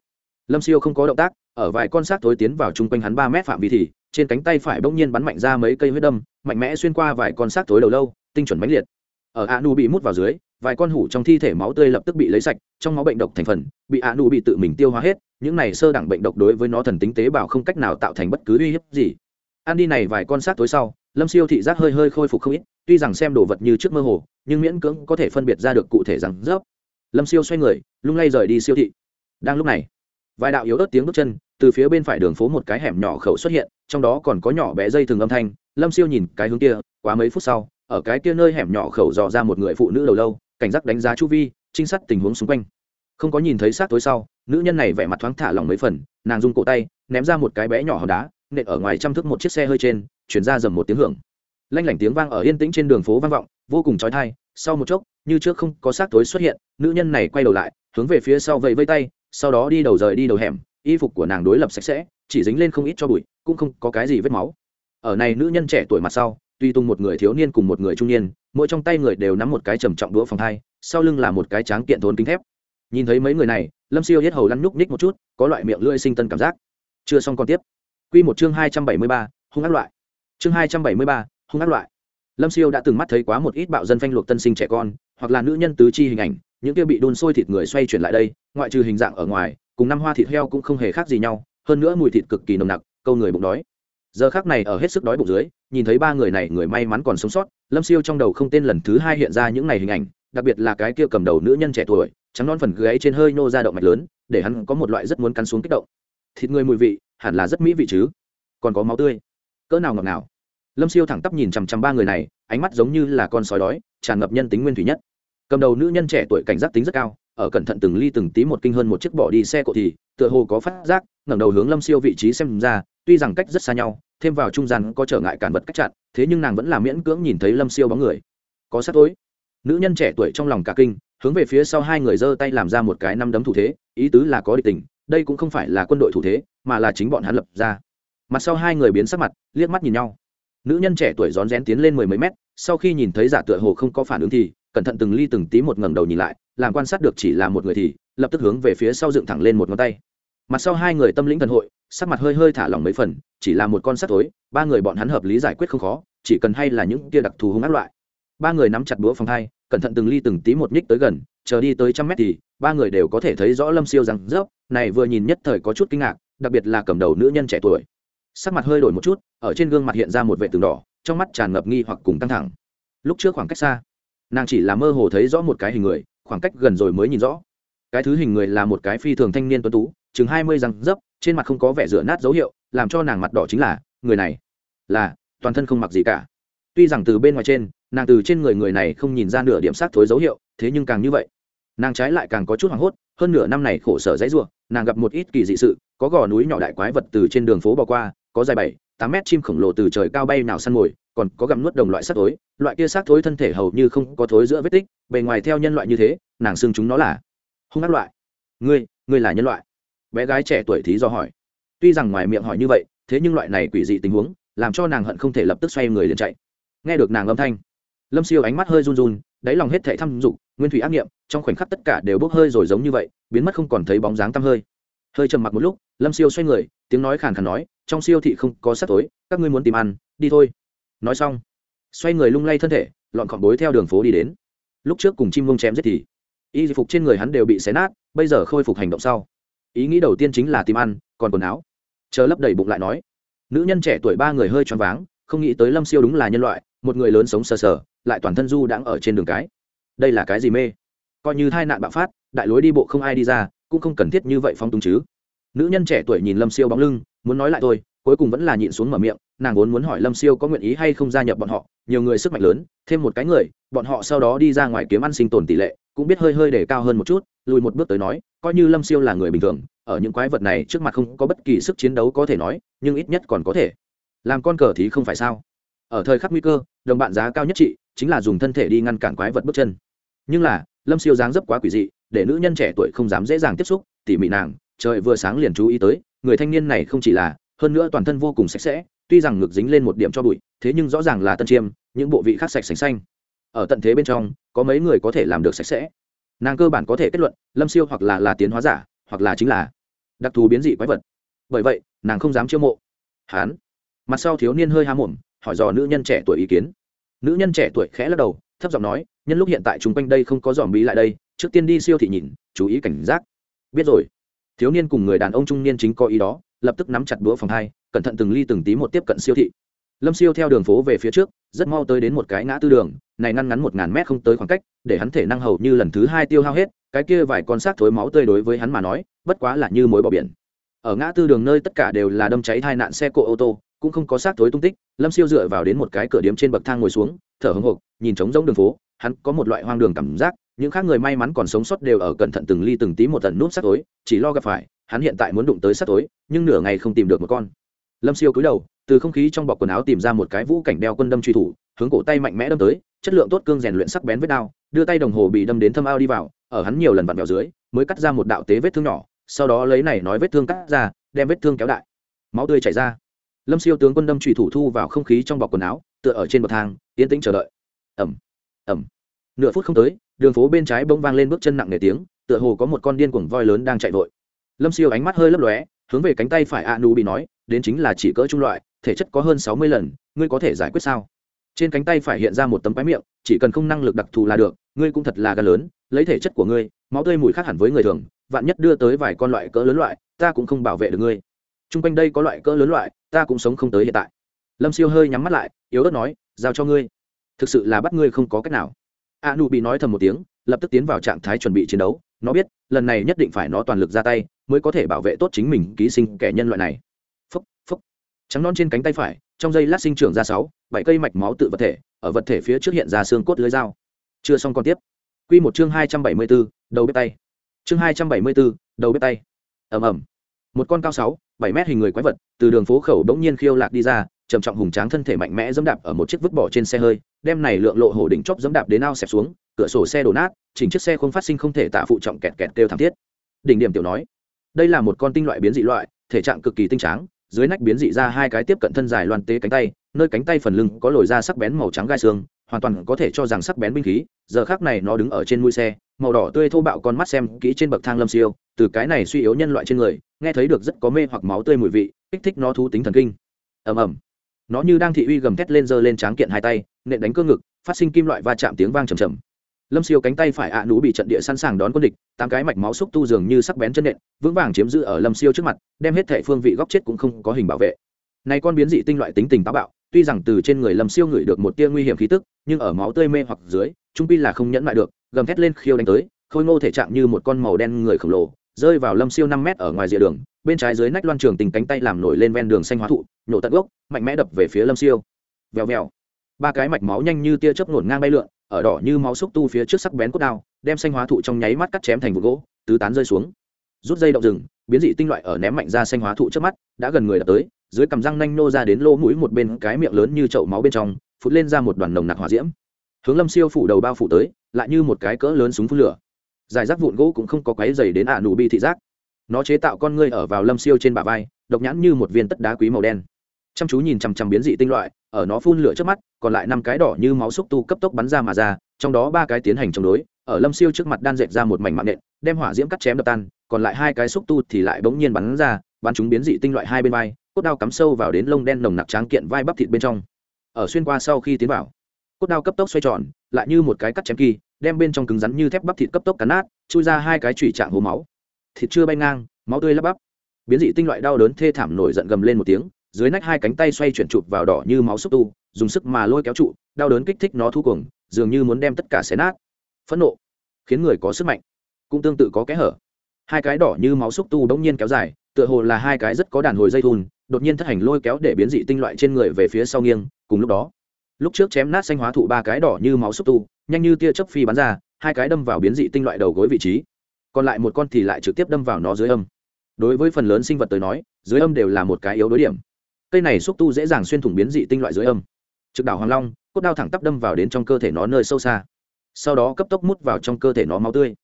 Lâm siêu không có động tác, ở vài con xác thối tiến vào chung quanh hắn ba mét phạm vi thì, trên cánh tay phải bỗng nhiên bắn mạnh ra mấy cây huyết đâm, mạnh mẽ xuyên qua vài con xác thối đầu lâu, tinh chuẩn mãnh liệt. Ở a nu bị mút vào dưới, vài con hủ trong thi thể máu tươi lập tức bị lấy sạch, trong máu bệnh độc thành phần, bị a nu bị tự mình tiêu hóa hết những này sơ đẳng bệnh độc đối với nó thần tính tế bào không cách nào tạo thành bất cứ uy hiếp gì. Ăn đi này vài con sát tối sau, lâm siêu thị giác hơi hơi khôi phục không ít, tuy rằng xem đồ vật như trước mơ hồ, nhưng miễn cưỡng có thể phân biệt ra được cụ thể rằng rớp. Lâm siêu xoay người, lung lay rời đi siêu thị. Đang lúc này, vài đạo yếu ớt tiếng bước chân từ phía bên phải đường phố một cái hẻm nhỏ khẩu xuất hiện, trong đó còn có nhỏ bé dây thường âm thanh. Lâm siêu nhìn cái hướng kia, quá mấy phút sau, ở cái kia nơi hẻm nhỏ khẩu dò ra một người phụ nữ đầu lâu, cảnh giác đánh giá chu vi, trinh sát tình huống xung quanh. Không có nhìn thấy xác tối sau nữ nhân này vẻ mặt thoáng thả lỏng mấy phần, nàng rung cổ tay, ném ra một cái bé nhỏ hòn đá, nện ở ngoài chăm thức một chiếc xe hơi trên, chuyển ra dầm một tiếng hưởng. Lanh lảnh tiếng vang ở yên tĩnh trên đường phố vang vọng, vô cùng trói thai sau một chốc, như trước không có xác tối xuất hiện, nữ nhân này quay đầu lại, hướng về phía sau vẫy vây tay, sau đó đi đầu rời đi đầu hẻm, y phục của nàng đối lập sạch sẽ, chỉ dính lên không ít cho bụi, cũng không có cái gì vết máu. Ở này nữ nhân trẻ tuổi mặt sau tuy tung một người thiếu niên cùng một người trung niên, mỗi trong tay người đều nắm một cái trầm trọng đũa phòng thai, sau lưng là một cái tráng kiện thốn kính thép. Nhìn thấy mấy người này lâm siêu hết hầu lăn nhúc nhích một chút, có loại miệng lưỡi sinh tân cảm giác. Chưa xong còn tiếp. Q một chương hai trăm bảy mươi ba, hung ác loại. Chương hai trăm bảy mươi ba, hung ác loại. Lâm siêu đã từng mắt thấy quá một ít bạo dân phanh luộc tân sinh trẻ con, hoặc là nữ nhân tứ chi hình ảnh, những kia bị đun sôi thịt người xoay chuyển lại đây, ngoại trừ hình dạng ở ngoài, cùng năm hoa thịt heo cũng không hề khác gì nhau, hơn nữa mùi thịt cực kỳ nồng nặc, câu người bụng đói. Giờ khác này ở hết sức đói bụng dưới, nhìn thấy ba người này người may mắn còn sống sót, lâm siêu trong đầu không tên lần thứ hai hiện ra những này hình ảnh, đặc biệt là cái kia cầm đầu nữ nhân trẻ tuổi trắng non phần gáy trên hơi nô ra động mạch lớn, để hắn có một loại rất muốn cắn xuống kích động. Thịt người mùi vị, hẳn là rất mỹ vị chứ? Còn có máu tươi. Cỡ nào ngọt nào lâm siêu thẳng tắp nhìn chằm chằm ba người này, ánh mắt giống như là con sói đói, tràn ngập nhân tính nguyên thủy nhất. Cầm đầu nữ nhân trẻ tuổi cảnh giác tính rất cao, ở cẩn thận từng ly từng tí một kinh hơn một chiếc bỏ đi xe cộ thì, tựa hồ có phát giác, ngẩng đầu hướng lâm siêu vị trí xem ra, tuy rằng cách rất xa nhau, thêm vào trung gian có trở ngại cản vật cách chặn, thế nhưng nàng vẫn là miễn cưỡng nhìn thấy lâm siêu bóng người. Có sát tối. Nữ nhân trẻ tuổi trong lòng cả kinh hướng về phía sau hai người giơ tay làm ra một cái năm đấm thủ thế, ý tứ là có địch tình, đây cũng không phải là quân đội thủ thế, mà là chính bọn hắn lập ra. Mặt sau hai người biến sắc mặt, liếc mắt nhìn nhau. Nữ nhân trẻ tuổi rón rén tiến lên mười mấy mét, sau khi nhìn thấy giả tựa hồ không có phản ứng thì, cẩn thận từng ly từng tí một ngẩng đầu nhìn lại, làm quan sát được chỉ là một người thì, lập tức hướng về phía sau dựng thẳng lên một ngón tay. Mặt sau hai người tâm lĩnh thần hội, sắc mặt hơi hơi thả lỏng mấy phần, chỉ là một con sắt tối ba người bọn hắn hợp lý giải quyết không khó, chỉ cần hay là những kia đặc thù hung ác loại. Ba người nắm chặt búa phòng hai cẩn thận từng ly từng tí một nhích tới gần, chờ đi tới trăm mét thì, ba người đều có thể thấy rõ lâm siêu rằng rớp này vừa nhìn nhất thời có chút kinh ngạc, đặc biệt là cầm đầu nữ nhân trẻ tuổi. Sắc mặt hơi đổi một chút, ở trên gương mặt hiện ra một vệ tường đỏ, trong mắt tràn ngập nghi hoặc cùng căng thẳng. Lúc trước khoảng cách xa, nàng chỉ là mơ hồ thấy rõ một cái hình người, khoảng cách gần rồi mới nhìn rõ. Cái thứ hình người là một cái phi thường thanh niên tuấn tú, chừng hai mươi răng dấp trên mặt không có vẻ rửa nát dấu hiệu, làm cho nàng mặt đỏ chính là, người này là toàn thân không mặc gì cả tuy rằng từ bên ngoài trên, nàng từ trên người người này không nhìn ra nửa điểm sát thối dấu hiệu, thế nhưng càng như vậy, nàng trái lại càng có chút hoảng hốt, hơn nửa năm này khổ sở dãy ruộng nàng gặp một ít kỳ dị sự, có gò núi nhỏ đại quái vật từ trên đường phố bỏ qua, có dài bảy, tám mét chim khổng lồ từ trời cao bay nào săn mồi, còn có gặm nuốt đồng loại sát thối, loại kia sát thối thân thể hầu như không có thối giữa vết tích, bề ngoài theo nhân loại như thế, nàng xưng chúng nó là hung ác loại. Ngươi ngươi là nhân loại? Bé gái trẻ tuổi thí do hỏi. Tuy rằng ngoài miệng hỏi như vậy, thế nhưng loại này quỷ dị tình huống, làm cho nàng hận không thể lập tức xoay người liền chạy nghe được nàng âm thanh. Lâm siêu ánh mắt hơi run run, đáy lòng hết thệ thăm dục, nguyên thủy ác nghiệm, trong khoảnh khắc tất cả đều bốc hơi rồi giống như vậy, biến mất không còn thấy bóng dáng tăm hơi. Hơi trầm mặc một lúc, lâm siêu xoay người, tiếng nói khàn khàn nói, trong siêu thị không có sắc tối, các ngươi muốn tìm ăn, đi thôi. Nói xong, xoay người lung lay thân thể, lọn cọn bối theo đường phố đi đến. Lúc trước cùng chim vông chém giết thì, y phục trên người hắn đều bị xé nát, bây giờ khôi phục hành động sau. Ý nghĩ đầu tiên chính là tìm ăn, còn quần áo. Chờ lấp đầy bụng lại nói. Nữ nhân trẻ tuổi ba người hơi choáng váng, không nghĩ tới lâm siêu đúng là nhân loại một người lớn sống sờ sờ, lại toàn thân du đãng ở trên đường cái. Đây là cái gì mê? Coi như tai nạn bạo phát, đại lối đi bộ không ai đi ra, cũng không cần thiết như vậy phong túng chứ. Nữ nhân trẻ tuổi nhìn lâm siêu bóng lưng, muốn nói lại tôi cuối cùng vẫn là nhịn xuống mở miệng, nàng vốn muốn hỏi lâm siêu có nguyện ý hay không gia nhập bọn họ, nhiều người sức mạnh lớn, thêm một cái người, bọn họ sau đó đi ra ngoài kiếm ăn sinh tồn tỷ lệ, cũng biết hơi hơi để cao hơn một chút, lùi một bước tới nói, coi như lâm siêu là người bình thường, ở những quái vật này trước mặt không có bất kỳ sức chiến đấu có thể nói, nhưng ít nhất còn có thể. Làm con cờ thì không phải sao? Ở thời khắc nguy cơ đồng bạn giá cao nhất trị chính là dùng thân thể đi ngăn cản quái vật bước chân. Nhưng là, lâm siêu dáng dấp quá quỷ dị, để nữ nhân trẻ tuổi không dám dễ dàng tiếp xúc, tỉ mỉ nàng, trời vừa sáng liền chú ý tới, người thanh niên này không chỉ là, hơn nữa toàn thân vô cùng sạch sẽ, tuy rằng ngực dính lên một điểm cho bụi, thế nhưng rõ ràng là tân chiêm, những bộ vị khác sạch sành xanh. Ở tận thế bên trong, có mấy người có thể làm được sạch sẽ. Nàng cơ bản có thể kết luận, lâm siêu hoặc là là tiến hóa giả, hoặc là chính là đặc thù biến dị quái vật. Bởi vậy, nàng không dám chiêu mộ. Hán. Mặt sau thiếu niên hơi há mồm hỏi dò nữ nhân trẻ tuổi ý kiến. Nữ nhân trẻ tuổi khẽ lắc đầu, thấp giọng nói, nhân lúc hiện tại chúng quanh đây không có dòm bí lại đây, trước tiên đi siêu thị nhìn, chú ý cảnh giác. Biết rồi. Thiếu niên cùng người đàn ông trung niên chính có ý đó, lập tức nắm chặt đũa phòng hai, cẩn thận từng ly từng tí một tiếp cận siêu thị. Lâm siêu theo đường phố về phía trước, rất mau tới đến một cái ngã tư đường, này ngăn ngắn một ngàn mét không tới khoảng cách, để hắn thể năng hầu như lần thứ hai tiêu hao hết, cái kia vài con xác thối máu tươi đối với hắn mà nói, bất quá là như mối bỏ biển. Ở ngã tư đường nơi tất cả đều là đâm cháy tai nạn xe cộ ô tô cũng không có xác thối tung tích, lâm siêu dựa vào đến một cái cửa điếm trên bậc thang ngồi xuống, thở hồng hộc, nhìn trống rỗng đường phố, hắn có một loại hoang đường cảm giác, những khác người may mắn còn sống sót đều ở cẩn thận từng ly từng tí một tận nút xác tối chỉ lo gặp phải, hắn hiện tại muốn đụng tới xác tối nhưng nửa ngày không tìm được một con. Lâm siêu cúi đầu, từ không khí trong bọc quần áo tìm ra một cái vũ cảnh đeo quân đâm truy thủ, hướng cổ tay mạnh mẽ đâm tới, chất lượng tốt cương rèn luyện sắc bén với đao, đưa tay đồng hồ bị đâm đến thâm ao đi vào, ở hắn nhiều lần vặn vào dưới, mới cắt ra một đạo tế vết thương nhỏ, sau đó lấy này nói vết thương cắt ra, đem vết thương kéo đại. Máu tươi chảy ra lâm siêu tướng quân đâm trùy thủ thu vào không khí trong bọc quần áo, tựa ở trên bậc thang, yên tĩnh chờ đợi. Ẩm ẩm nửa phút không tới, đường phố bên trái bỗng vang lên bước chân nặng nề tiếng, tựa hồ có một con điên cuồng voi lớn đang chạy vội. Lâm siêu ánh mắt hơi lấp lóe, hướng về cánh tay phải a nu bị nói, đến chính là chỉ cỡ trung loại, thể chất có hơn sáu mươi lần, ngươi có thể giải quyết sao? Trên cánh tay phải hiện ra một tấm cái miệng, chỉ cần không năng lực đặc thù là được, ngươi cũng thật là gan lớn, lấy thể chất của ngươi, máu tươi mùi khác hẳn với người thường, vạn nhất đưa tới vài con loại cỡ lớn loại, ta cũng không bảo vệ được ngươi t r u n g quanh đây có loại cỡ lớn loại ta cũng sống không tới hiện tại. Lâm siêu hơi nhắm mắt lại yếu ớt nói giao cho ngươi. Thực sự là bắt ngươi không có cách nào. A nụ bị nói thầm một tiếng lập tức tiến vào trạng thái chuẩn bị chiến đấu. Nó biết lần này nhất định phải nó toàn lực ra tay mới có thể bảo vệ tốt chính mình ký sinh kẻ nhân loại này. Phúc phúc. Trắng non trên cánh tay phải trong dây lát sinh trưởng ra sáu bảy cây mạch máu tự vật thể ở vật thể phía trước hiện ra xương cốt lưới dao. Chưa xong còn tiếp. Quy một chương hai trăm bảy mươi 274, đầu bếp tay. Chương hai trăm bảy mươi 274, đầu bếp tay. Ầm ầm. Một con cao sáu, bảy mét hình người quái vật, từ đường phố khẩu bỗng nhiên khiêu lạc đi ra, trầm trọng hùng tráng thân thể mạnh mẽ giẫm đạp ở một chiếc vứt bỏ trên xe hơi, đem này lượng lộ hổ đỉnh chóp giẫm đạp đến ao xẹp xuống, cửa sổ xe đổ nát, chỉnh chiếc xe không phát sinh không thể tạ phụ trọng kẹt kẹt kêu thảm thiết. Đỉnh điểm tiểu nói, đây là một con tinh loại biến dị loại, thể trạng cực kỳ tinh tráng, dưới nách biến dị ra hai cái tiếp cận thân dài loan tế cánh tay, nơi cánh tay phần lưng có lồi ra sắc bén màu trắng gai xương, hoàn toàn có thể cho rằng sắc bén binh khí, giờ khác này nó đứng ở trên mũi xe, màu đỏ tươi thô bạo con mắt xem kỹ trên bậc thang lâm siêu, từ cái này suy yếu nhân loại trên người, nghe thấy được rất có mê hoặc máu tươi mùi vị, kích thích nó thú tính thần kinh. Ầm ầm. Nó như đang thị uy gầm thét lên giơ lên tráng kiện hai tay, nện đánh cơ ngực, phát sinh kim loại va chạm tiếng vang trầm trầm. Lâm siêu cánh tay phải ạ à nú bị trận địa sẵn sàng đón quân địch, tám cái mạch máu xúc tu dường như sắc bén chân nện, vững vàng chiếm giữ ở lâm siêu trước mặt, đem hết thệ phương vị góc chết cũng không có hình bảo vệ. Này con biến dị tinh loại tính tình táo bạo, tuy rằng từ trên người lâm siêu ngửi được một tia nguy hiểm khí tức nhưng ở máu tươi mê hoặc dưới, trung pi là không nhẫn lại được, gầm thét lên khiêu đánh tới, khôi ngô thể trạng như một con màu đen người khổng lồ, rơi vào lâm siêu năm mét ở ngoài rìa đường, bên trái dưới nách loan trường tình cánh tay làm nổi lên ven đường xanh hóa thụ nhổ tận gốc, mạnh mẽ đập về phía lâm siêu. Vèo vèo. Ba cái mạch máu nhanh như tia chớp ngổn ngang bay lượn, ở đỏ như máu xúc tu phía trước sắc bén cốt đao, đem xanh hóa thụ trong nháy mắt cắt chém thành vụ gỗ, tứ tán rơi xuống. Rút dây động rừng, biến dị tinh loại ở ném mạnh ra xanh hóa thụ trước mắt, đã gần người đập tới, dưới cằm răng nanh nô ra đến lỗ mũi một bên cái miệng lớn như chậu máu bên trong phụt lên ra một đoàn nồng nặc hỏa diễm. Hướng lâm siêu phủ đầu bao phủ tới, lại như một cái cỡ lớn súng phun lửa. Giải rác vụn gỗ cũng không có quáy dày đến ả nụ bi thị giác. Nó chế tạo con ngươi ở vào lâm siêu trên bả vai, độc nhãn như một viên tất đá quý màu đen. Chăm chú nhìn chằm chằm biến dị tinh loại, ở nó phun lửa trước mắt, còn lại năm cái đỏ như máu xúc tu cấp tốc bắn ra mà ra, trong đó ba cái tiến hành chống đối, ở lâm siêu trước mặt đan dệt ra một mảnh mạng nện, đem hỏa diễm cắt chém đập tan, còn lại hai cái xúc tu thì lại bỗng nhiên bắn ra, bắn chúng biến dị tinh loại hai bên vai, cốt đao cắm sâu vào đến lông đen nồng nặc tráng kiện vai bắp thịt bên trong ở xuyên qua sau khi tiến vào. Cốt đao cấp tốc xoay tròn, lại như một cái cắt chém kỳ, đem bên trong cứng rắn như thép bắp thịt cấp tốc cắn nát, chui ra hai cái chủy trạng hố máu. Thịt chưa bay ngang, máu tươi lắp bắp. Biến dị tinh loại đau đớn thê thảm nổi giận gầm lên một tiếng, dưới nách hai cánh tay xoay chuyển chụp vào đỏ như máu xúc tu, dùng sức mà lôi kéo trụ, đau đớn kích thích nó thu cuồng, dường như muốn đem tất cả xé nát. Phẫn nộ, khiến người có sức mạnh, cũng tương tự có kẽ hở. Hai cái đỏ như máu xúc tu bỗng nhiên kéo dài, tựa hồ là hai cái rất có đàn hồi dây thun đột nhiên thất hành lôi kéo để biến dị tinh loại trên người về phía sau nghiêng, cùng lúc đó, lúc trước chém nát xanh hóa thụ ba cái đỏ như máu xúc tu, nhanh như tia chớp phi bắn ra, hai cái đâm vào biến dị tinh loại đầu gối vị trí. Còn lại một con thì lại trực tiếp đâm vào nó dưới âm. Đối với phần lớn sinh vật tới nói, dưới âm đều là một cái yếu đối điểm. Cây này xúc tu dễ dàng xuyên thủng biến dị tinh loại dưới âm. Trực đảo hoàng long, cốt đao thẳng tắp đâm vào đến trong cơ thể nó nơi sâu xa. Sau đó cấp tốc mút vào trong cơ thể nó máu tươi.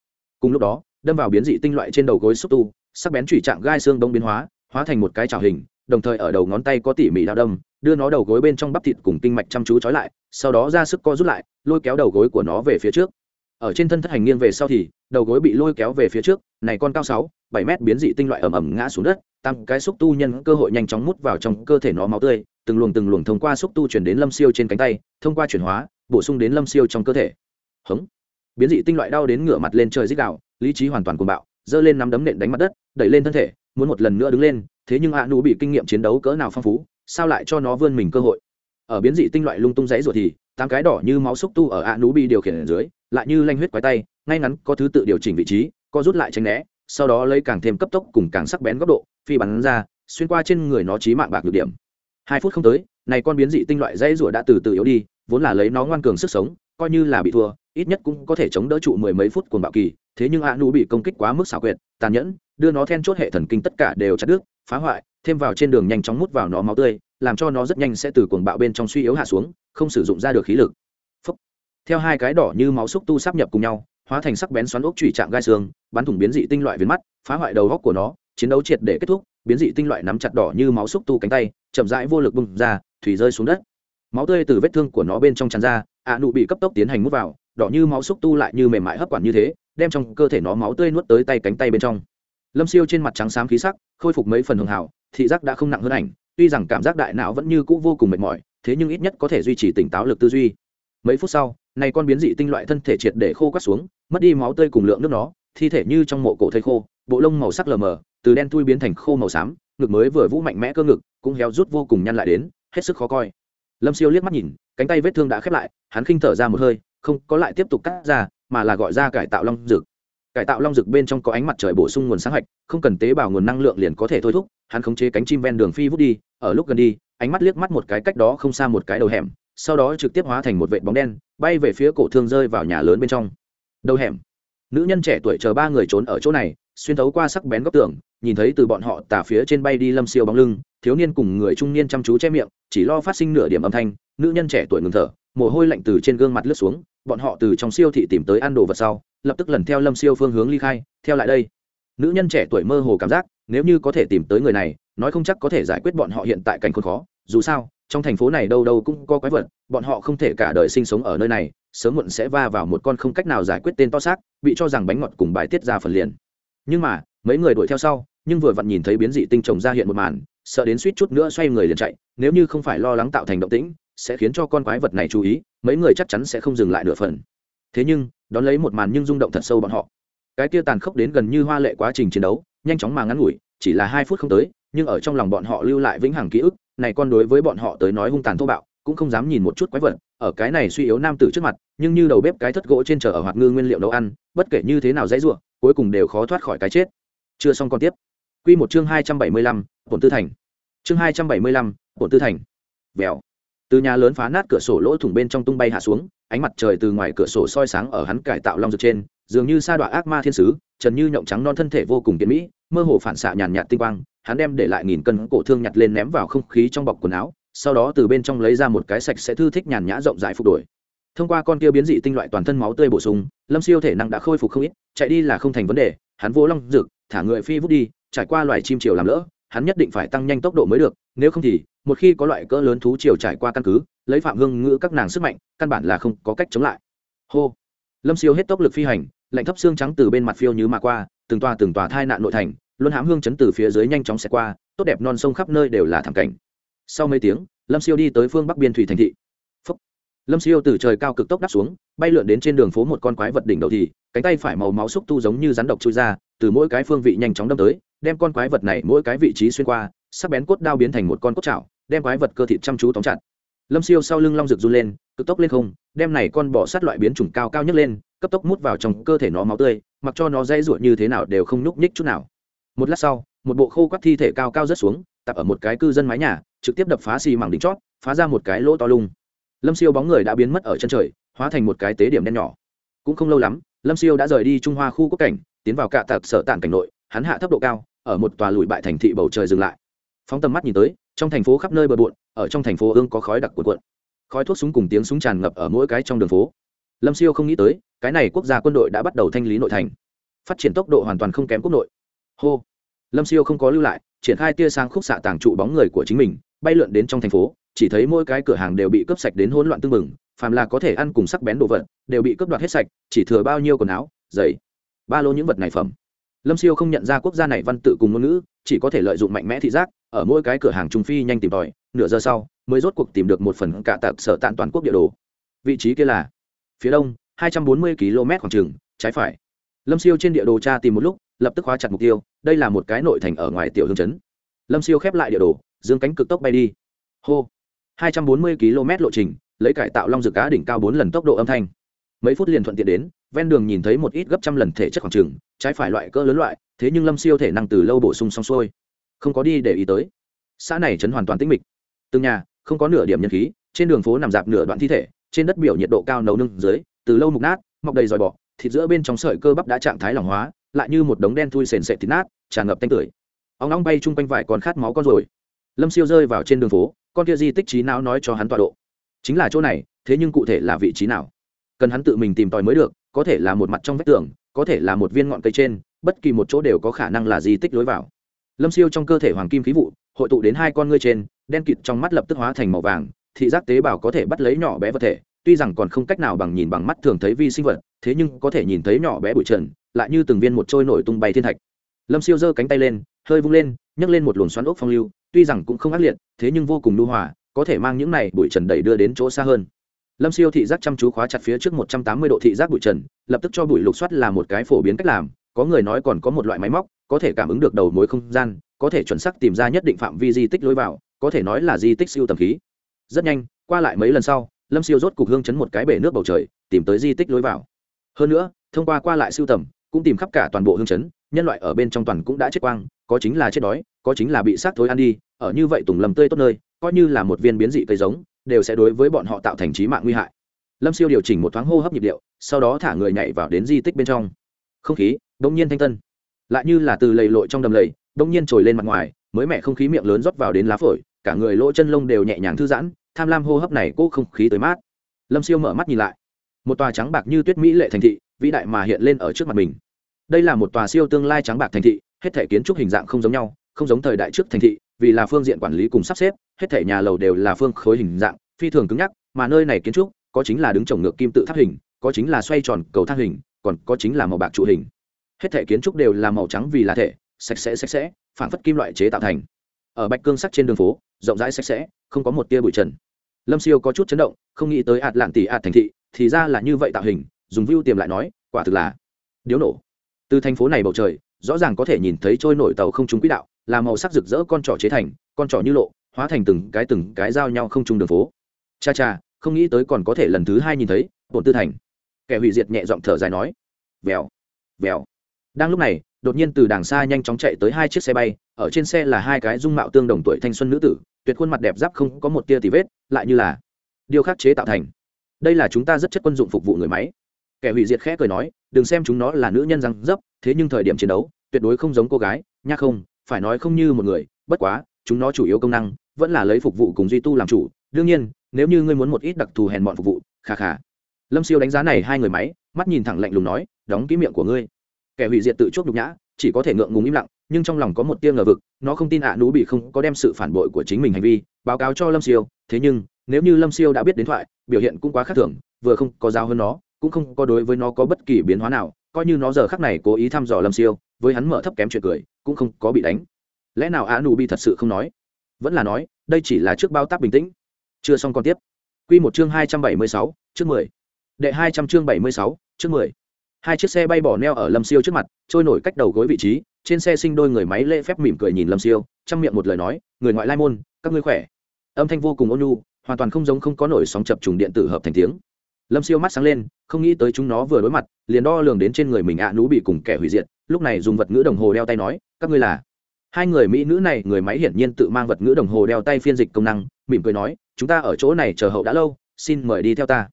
Cùng lúc đó, đâm vào biến dị tinh loại trên đầu gối xúc tu, sắc bén chủy trạng gai xương đông biến hóa hóa thành một cái trào hình đồng thời ở đầu ngón tay có tỉ mỉ đao đâm, đưa nó đầu gối bên trong bắp thịt cùng kinh mạch chăm chú trói lại, sau đó ra sức co rút lại, lôi kéo đầu gối của nó về phía trước. Ở trên thân thất hành nghiêng về sau thì, đầu gối bị lôi kéo về phía trước, này con cao sáu, bảy mét biến dị tinh loại ẩm ẩm ngã xuống đất tăng cái xúc tu nhân cơ hội nhanh chóng mút vào trong cơ thể nó máu tươi, từng luồng từng luồng thông qua xúc tu chuyển đến lâm siêu trên cánh tay, thông qua chuyển hóa, bổ sung đến lâm siêu trong cơ thể. Hống. Biến dị tinh loại đau đến ngửa mặt lên trời dích đạo lý trí hoàn toàn cuồng bạo, giơ lên nắm đấm nện đánh mặt đất, đẩy lên thân thể, muốn một lần nữa đứng lên thế nhưng a nụ bị kinh nghiệm chiến đấu cỡ nào phong phú, sao lại cho nó vươn mình cơ hội? Ở biến dị tinh loại lung tung dãy ruột thì, tám cái đỏ như máu xúc tu ở a nụ bị điều khiển ở dưới, lại như lanh huyết quái tay, ngay ngắn có thứ tự điều chỉnh vị trí, co rút lại tránh né, sau đó lấy càng thêm cấp tốc cùng càng sắc bén góc độ, phi bắn ra, xuyên qua trên người nó trí mạng bạc được điểm. Hai phút không tới, này con biến dị tinh loại dãy rủa đã từ từ yếu đi, vốn là lấy nó ngoan cường sức sống, coi như là bị thua, ít nhất cũng có thể chống đỡ trụ mười mấy phút cuồng bạo kỳ, thế nhưng a nu bị công kích quá mức xảo quyệt, tàn nhẫn đưa nó then chốt hệ thần kinh tất cả đều chặt đứt, phá hoại, thêm vào trên đường nhanh chóng mút vào nó máu tươi, làm cho nó rất nhanh sẽ từ cuồng bạo bên trong suy yếu hạ xuống, không sử dụng ra được khí lực. Phúc. theo hai cái đỏ như máu xúc tu sắp nhập cùng nhau, hóa thành sắc bén xoắn ốc trụy trạng gai xương, bắn thủng biến dị tinh loại viên mắt, phá hoại đầu góc của nó, chiến đấu triệt để kết thúc, biến dị tinh loại nắm chặt đỏ như máu xúc tu cánh tay, chậm rãi vô lực bung ra, thủy rơi xuống đất. Máu tươi từ vết thương của nó bên trong tràn ra, ạ nụ bị cấp tốc tiến hành mút vào, đỏ như máu xúc tu lại như mềm mại hấp quản như thế, đem trong cơ thể nó máu tươi nuốt tới tay cánh tay bên trong lâm siêu trên mặt trắng xám khí sắc, khôi phục mấy phần hưởng hảo thị giác đã không nặng hơn ảnh, tuy rằng cảm giác đại não vẫn như cũ vô cùng mệt mỏi, thế nhưng ít nhất có thể duy trì tỉnh táo lực tư duy. Mấy phút sau, này con biến dị tinh loại thân thể triệt để khô quắt xuống, mất đi máu tươi cùng lượng nước nó, thi thể như trong mộ cổ thây khô, bộ lông màu sắc lờ mờ, từ đen thui biến thành khô màu xám, ngực mới vừa vũ mạnh mẽ cơ ngực, cũng héo rút vô cùng nhăn lại đến, hết sức khó coi. Lâm siêu liếc mắt nhìn, cánh tay vết thương đã khép lại, hắn khinh thở ra một hơi, không có lại tiếp tục cắt ra, mà là gọi ra cải tạo long rực cải tạo long rực bên trong có ánh mặt trời bổ sung nguồn sáng hạch, không cần tế bào nguồn năng lượng liền có thể thôi thúc, hắn khống chế cánh chim ven đường phi vút đi, ở lúc gần đi, ánh mắt liếc mắt một cái cách đó không xa một cái đầu hẻm, sau đó trực tiếp hóa thành một vệt bóng đen, bay về phía cổ thương rơi vào nhà lớn bên trong. Đầu hẻm. Nữ nhân trẻ tuổi chờ ba người trốn ở chỗ này, xuyên thấu qua sắc bén góc tường, nhìn thấy từ bọn họ tả phía trên bay đi lâm siêu bóng lưng, thiếu niên cùng người trung niên chăm chú che miệng, chỉ lo phát sinh nửa điểm âm thanh, nữ nhân trẻ tuổi ngừng thở, mồ hôi lạnh từ trên gương mặt lướt xuống bọn họ từ trong siêu thị tìm tới ăn đồ vật sau, lập tức lần theo lâm siêu phương hướng ly khai, theo lại đây. Nữ nhân trẻ tuổi mơ hồ cảm giác, nếu như có thể tìm tới người này, nói không chắc có thể giải quyết bọn họ hiện tại cảnh khốn khó. Dù sao, trong thành phố này đâu đâu cũng có quái vật, bọn họ không thể cả đời sinh sống ở nơi này, sớm muộn sẽ va vào một con không cách nào giải quyết tên to xác, bị cho rằng bánh ngọt cùng bài tiết ra phần liền. Nhưng mà, mấy người đuổi theo sau, nhưng vừa vặn nhìn thấy biến dị tinh trồng ra hiện một màn, sợ đến suýt chút nữa xoay người liền chạy, nếu như không phải lo lắng tạo thành động tĩnh sẽ khiến cho con quái vật này chú ý, mấy người chắc chắn sẽ không dừng lại nửa phần. Thế nhưng, đón lấy một màn nhưng rung động thật sâu bọn họ. Cái kia tàn khốc đến gần như hoa lệ quá trình chiến đấu, nhanh chóng mà ngắn ngủi, chỉ là hai phút không tới, nhưng ở trong lòng bọn họ lưu lại vĩnh hằng ký ức, này con đối với bọn họ tới nói hung tàn thô bạo, cũng không dám nhìn một chút quái vật, ở cái này suy yếu nam tử trước mặt, nhưng như đầu bếp cái thất gỗ trên chợ ở hoạt ngư nguyên liệu nấu ăn, bất kể như thế nào dãy ruộng cuối cùng đều khó thoát khỏi cái chết. Chưa xong còn tiếp. Quy một chương hai trăm bảy mươi lăm bổn tư thành. Chương hai trăm bảy mươi lăm bổn tư thành. Vèo từ nhà lớn phá nát cửa sổ lỗ thủng bên trong tung bay hạ xuống, ánh mặt trời từ ngoài cửa sổ soi sáng ở hắn cải tạo long dược trên, dường như sa đọa ác ma thiên sứ, trần như nhộng trắng non thân thể vô cùng kiến mỹ, mơ hồ phản xạ nhàn nhạt tinh quang, hắn đem để lại nghìn cân cổ thương nhặt lên ném vào không khí trong bọc quần áo, sau đó từ bên trong lấy ra một cái sạch sẽ thư thích nhàn nhã rộng rãi phục đổi. Thông qua con kia biến dị tinh loại toàn thân máu tươi bổ sung, lâm siêu thể năng đã khôi phục không ít, chạy đi là không thành vấn đề, hắn vỗ long rực thả người phi vút đi, trải qua loài chim chiều làm lỡ hắn nhất định phải tăng nhanh tốc độ mới được, nếu không thì, một khi có loại cỡ lớn thú chiều trải qua căn cứ, lấy phạm hương ngữ các nàng sức mạnh, căn bản là không có cách chống lại. Hô. Lâm siêu hết tốc lực phi hành, lạnh thấp xương trắng từ bên mặt phiêu như mà qua, từng tòa từng tòa thai nạn nội thành luôn hãm hương chấn từ phía dưới nhanh chóng xẹt qua, tốt đẹp non sông khắp nơi đều là thảm cảnh. Sau mấy tiếng, lâm siêu đi tới phương bắc biên thủy thành thị. Phúc. lâm siêu từ trời cao cực tốc đáp xuống, bay lượn đến trên đường phố một con quái vật đỉnh đầu thì, cánh tay phải màu máu xúc tu giống như rắn độc chui ra, từ mỗi cái phương vị nhanh chóng đâm tới đem con quái vật này mỗi cái vị trí xuyên qua, sắc bén cốt đao biến thành một con cốt chảo, đem quái vật cơ thịt chăm chú tóm chặt. Lâm siêu sau lưng long rực run lên, cực tốc lên không, đem này con bọ sát loại biến chủng cao cao nhất lên, cấp tốc mút vào trong cơ thể nó máu tươi, mặc cho nó dây ruột như thế nào đều không nhúc nhích chút nào. Một lát sau, một bộ khô quắt thi thể cao cao rớt xuống, tập ở một cái cư dân mái nhà, trực tiếp đập phá xì mảng đỉnh chót, phá ra một cái lỗ to lung. Lâm siêu bóng người đã biến mất ở chân trời, hóa thành một cái tế điểm đen nhỏ. Cũng không lâu lắm, lâm siêu đã rời đi trung hoa khu quốc cảnh, tiến vào cạ tạc sở tản cảnh nội, hắn hạ thấp độ cao ở một tòa lùi bại thành thị bầu trời dừng lại. Phóng tầm mắt nhìn tới, trong thành phố khắp nơi bờ bộn, ở trong thành phố ương có khói đặc cuộn cuộn. Khói thuốc súng cùng tiếng súng tràn ngập ở mỗi cái trong đường phố. Lâm siêu không nghĩ tới, cái này quốc gia quân đội đã bắt đầu thanh lý nội thành. Phát triển tốc độ hoàn toàn không kém quốc nội. Hô. Lâm siêu không có lưu lại, triển khai tia sang khúc xạ tàng trụ bóng người của chính mình, bay lượn đến trong thành phố, chỉ thấy mỗi cái cửa hàng đều bị cướp sạch đến hỗn loạn tưng bừng, phàm là có thể ăn cùng sắc bén đồ vật, đều bị cướp đoạt hết sạch, chỉ thừa bao nhiêu quần áo, giày, ba lô những vật này phẩm lâm siêu không nhận ra quốc gia này văn tự cùng ngôn ngữ, chỉ có thể lợi dụng mạnh mẽ thị giác, ở mỗi cái cửa hàng trung phi nhanh tìm tòi, nửa giờ sau, mới rốt cuộc tìm được một phần cả tạc sở tạn toàn quốc địa đồ. Vị trí kia là phía đông 240 km khoảng trường, trái phải. Lâm siêu trên địa đồ tra tìm một lúc, lập tức khóa chặt mục tiêu, đây là một cái nội thành ở ngoài tiểu hương chấn. Lâm siêu khép lại địa đồ, dương cánh cực tốc bay đi. Hô. 240 km lộ trình, lấy cải tạo long dược cá đỉnh cao bốn lần tốc độ âm thanh mấy phút liền thuận tiện đến, ven đường nhìn thấy một ít gấp trăm lần thể chất khoảng trừng trái phải loại cỡ lớn loại, thế nhưng lâm siêu thể năng từ lâu bổ sung xong xuôi. Không có đi để ý tới. Xã này chấn hoàn toàn tĩnh mịch. Từng nhà, không có nửa điểm nhân khí, trên đường phố nằm dạp nửa đoạn thi thể, trên đất biểu nhiệt độ cao nấu nưng dưới, từ lâu mục nát, mọc đầy dòi bọ, thịt giữa bên trong sợi cơ bắp đã trạng thái lỏng hóa, lại như một đống đen thui sền sệt thịt nát, tràn ngập tanh tưởi. Óng óng bay chung quanh vài con khát máu con rồi lâm siêu rơi vào trên đường phố, con kia di tích trí não nói cho hắn tọa độ. Chính là chỗ này, thế nhưng cụ thể là vị trí nào? Cần hắn tự mình tìm tòi mới được, có thể là một mặt trong vách tường, có thể là một viên ngọn cây trên, bất kỳ một chỗ đều có khả năng là di tích lối vào. Lâm siêu trong cơ thể hoàng kim khí vụ, hội tụ đến hai con ngươi trên, đen kịt trong mắt lập tức hóa thành màu vàng, thị giác tế bào có thể bắt lấy nhỏ bé vật thể, tuy rằng còn không cách nào bằng nhìn bằng mắt thường thấy vi sinh vật, thế nhưng có thể nhìn thấy nhỏ bé bụi trần, lại như từng viên một trôi nổi tung bay thiên thạch. Lâm siêu giơ cánh tay lên, hơi vung lên, nhấc lên một luồng xoắn ốc phong lưu, tuy rằng cũng không ác liệt, thế nhưng vô cùng lưu hòa, có thể mang những này bụi trần đẩy đưa đến chỗ xa hơn lâm siêu thị giác chăm chú khóa chặt phía trước một trăm tám mươi độ thị giác bụi trần, lập tức cho bụi lục soát là một cái phổ biến cách làm, có người nói còn có một loại máy móc, có thể cảm ứng được đầu mối không gian, có thể chuẩn xác tìm ra nhất định phạm vi di tích lối vào, có thể nói là di tích siêu tầm khí. Rất nhanh, qua lại mấy lần sau, lâm siêu rốt cục hương chấn một cái bể nước bầu trời, tìm tới di tích lối vào. Hơn nữa, thông qua qua lại siêu tầm, cũng tìm khắp cả toàn bộ hương chấn, nhân loại ở bên trong toàn cũng đã chết quang, có chính là chết đói, có chính là bị xác thối ăn đi, ở như vậy tùng lầm tươi tốt nơi, coi như là một viên biến dị cây giống đều sẽ đối với bọn họ tạo thành trí mạng nguy hại. Lâm siêu điều chỉnh một thoáng hô hấp nhịp điệu, sau đó thả người nhảy vào đến di tích bên trong. Không khí đ ỗ n g nhiên thanh tân. Lại như là từ lầy lội trong đầm lầy đ ỗ n g nhiên trồi lên mặt ngoài, mới mẹ không khí miệng lớn rót vào đến lá phổi, cả người lỗ chân lông đều nhẹ nhàng thư giãn, tham lam hô hấp này cố không khí tới mát. Lâm siêu mở mắt nhìn lại. Một tòa trắng bạc như tuyết mỹ lệ thành thị, vĩ đại mà hiện lên ở trước mặt mình. Đây là một tòa siêu tương lai trắng bạc thành thị, hết thể kiến trúc hình dạng không giống nhau, không giống thời đại trước thành thị vì là phương diện quản lý cùng sắp xếp, hết thể nhà lầu đều là phương khối hình dạng, phi thường cứng nhắc, mà nơi này kiến trúc có chính là đứng trồng ngược kim tự tháp hình, có chính là xoay tròn cầu thang hình, còn có chính là màu bạc trụ hình. Hết thể kiến trúc đều là màu trắng vì là thể, sạch sẽ sạch sẽ phản phất kim loại chế tạo thành. Ở bạch cương sắc trên đường phố, rộng rãi sạch sẽ, không có một tia bụi trần. Lâm siêu có chút chấn động, không nghĩ tới ạt lạn tỷ ạt thành thị, thì ra là như vậy tạo hình, dùng view tiềm lại nói, quả thực là điếu nổ. Từ thành phố này bầu trời rõ ràng có thể nhìn thấy trôi nổi tàu không trung quỹ đạo, là màu sắc rực rỡ con trỏ chế thành, con trỏ như lộ, hóa thành từng cái từng cái giao nhau không trung đường phố. Cha cha, không nghĩ tới còn có thể lần thứ hai nhìn thấy, bổn tư thành. Kẻ hủy diệt nhẹ giọng thở dài nói. Vèo vèo. Đang lúc này, đột nhiên từ đàng xa nhanh chóng chạy tới hai chiếc xe bay, ở trên xe là hai cái dung mạo tương đồng tuổi thanh xuân nữ tử, tuyệt khuôn mặt đẹp giáp không có một tia tì vết, lại như là điều khắc chế tạo thành. Đây là chúng ta rất chất quân dụng phục vụ người máy. Kẻ hủy diệt khẽ cười nói đừng xem chúng nó là nữ nhân răng dấp, thế nhưng thời điểm chiến đấu, tuyệt đối không giống cô gái, nha không, phải nói không như một người, bất quá, chúng nó chủ yếu công năng, vẫn là lấy phục vụ cùng duy tu làm chủ. Đương nhiên, nếu như ngươi muốn một ít đặc thù hèn bọn phục vụ khà khà lâm siêu đánh giá này hai người máy, mắt nhìn thẳng lạnh lùng nói, đóng ký miệng của ngươi. Kẻ hủy diệt tự chuốc nhục nhã, chỉ có thể ngượng ngùng im lặng, nhưng trong lòng có một tia ngờ vực, nó không tin ạ à nú bị không có đem sự phản bội của chính mình hành vi báo cáo cho lâm siêu, thế nhưng, nếu như lâm siêu đã biết đến thoại, biểu hiện cũng quá khác thường, vừa không có giao hơn nó cũng không có đối với nó có bất kỳ biến hóa nào, coi như nó giờ khắc này cố ý thăm dò lâm siêu, với hắn mở thấp kém chuyện cười, cũng không có bị đánh. Lẽ nào a nu bi thật sự không nói? Vẫn là nói, đây chỉ là trước bao tác bình tĩnh. Chưa xong còn tiếp. Q một chương hai trăm bảy mươi sáu chương mười. Đệ hai trăm chương bảy mươi sáu chương mười. Hai chiếc xe bay bỏ neo ở lâm siêu trước mặt, trôi nổi cách đầu gối vị trí, trên xe sinh đôi người máy lễ phép mỉm cười nhìn lâm siêu, trong miệng một lời nói, người ngoại lai môn, các ngươi khỏe. Âm thanh vô cùng ôn nhu, hoàn toàn không giống không có nổi sóng chập trùng điện tử hợp thành tiếng lâm siêu mắt sáng lên, không nghĩ tới chúng nó vừa đối mặt, liền đo lường đến trên người mình ạ à nú bị cùng kẻ hủy diệt, lúc này dùng vật ngữ đồng hồ đeo tay nói, các ngươi là? Hai người mỹ nữ này, người máy hiển nhiên tự mang vật ngữ đồng hồ đeo tay phiên dịch công năng, mỉm cười nói, chúng ta ở chỗ này chờ hậu đã lâu, xin mời đi theo ta.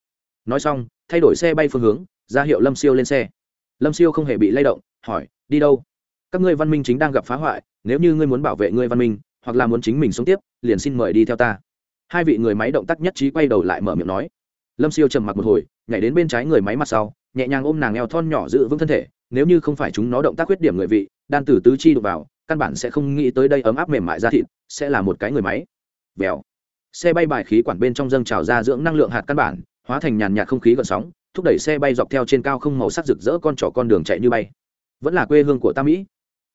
Nói xong, thay đổi xe bay phương hướng, ra hiệu lâm siêu lên xe. Lâm siêu không hề bị lay động, hỏi, đi đâu? Các ngươi văn minh chính đang gặp phá hoại, nếu như ngươi muốn bảo vệ ngươi văn minh, hoặc là muốn chính mình sống tiếp, liền xin mời đi theo ta. Hai vị người máy động tác nhất trí quay đầu lại mở miệng nói lâm siêu trầm mặc một hồi, nhảy đến bên trái người máy mặt sau, nhẹ nhàng ôm nàng eo thon nhỏ giữ vững thân thể, nếu như không phải chúng nó động tác khuyết điểm người vị, đan tử tứ chi đụng vào, căn bản sẽ không nghĩ tới đây ấm áp mềm mại ra thịt, sẽ là một cái người máy. Vèo. Xe bay bài khí quản bên trong dâng trào ra dưỡng năng lượng hạt căn bản, hóa thành nhàn nhạt không khí gợn sóng, thúc đẩy xe bay dọc theo trên cao không màu sắc rực rỡ con trỏ con đường chạy như bay. Vẫn là quê hương của ta mỹ.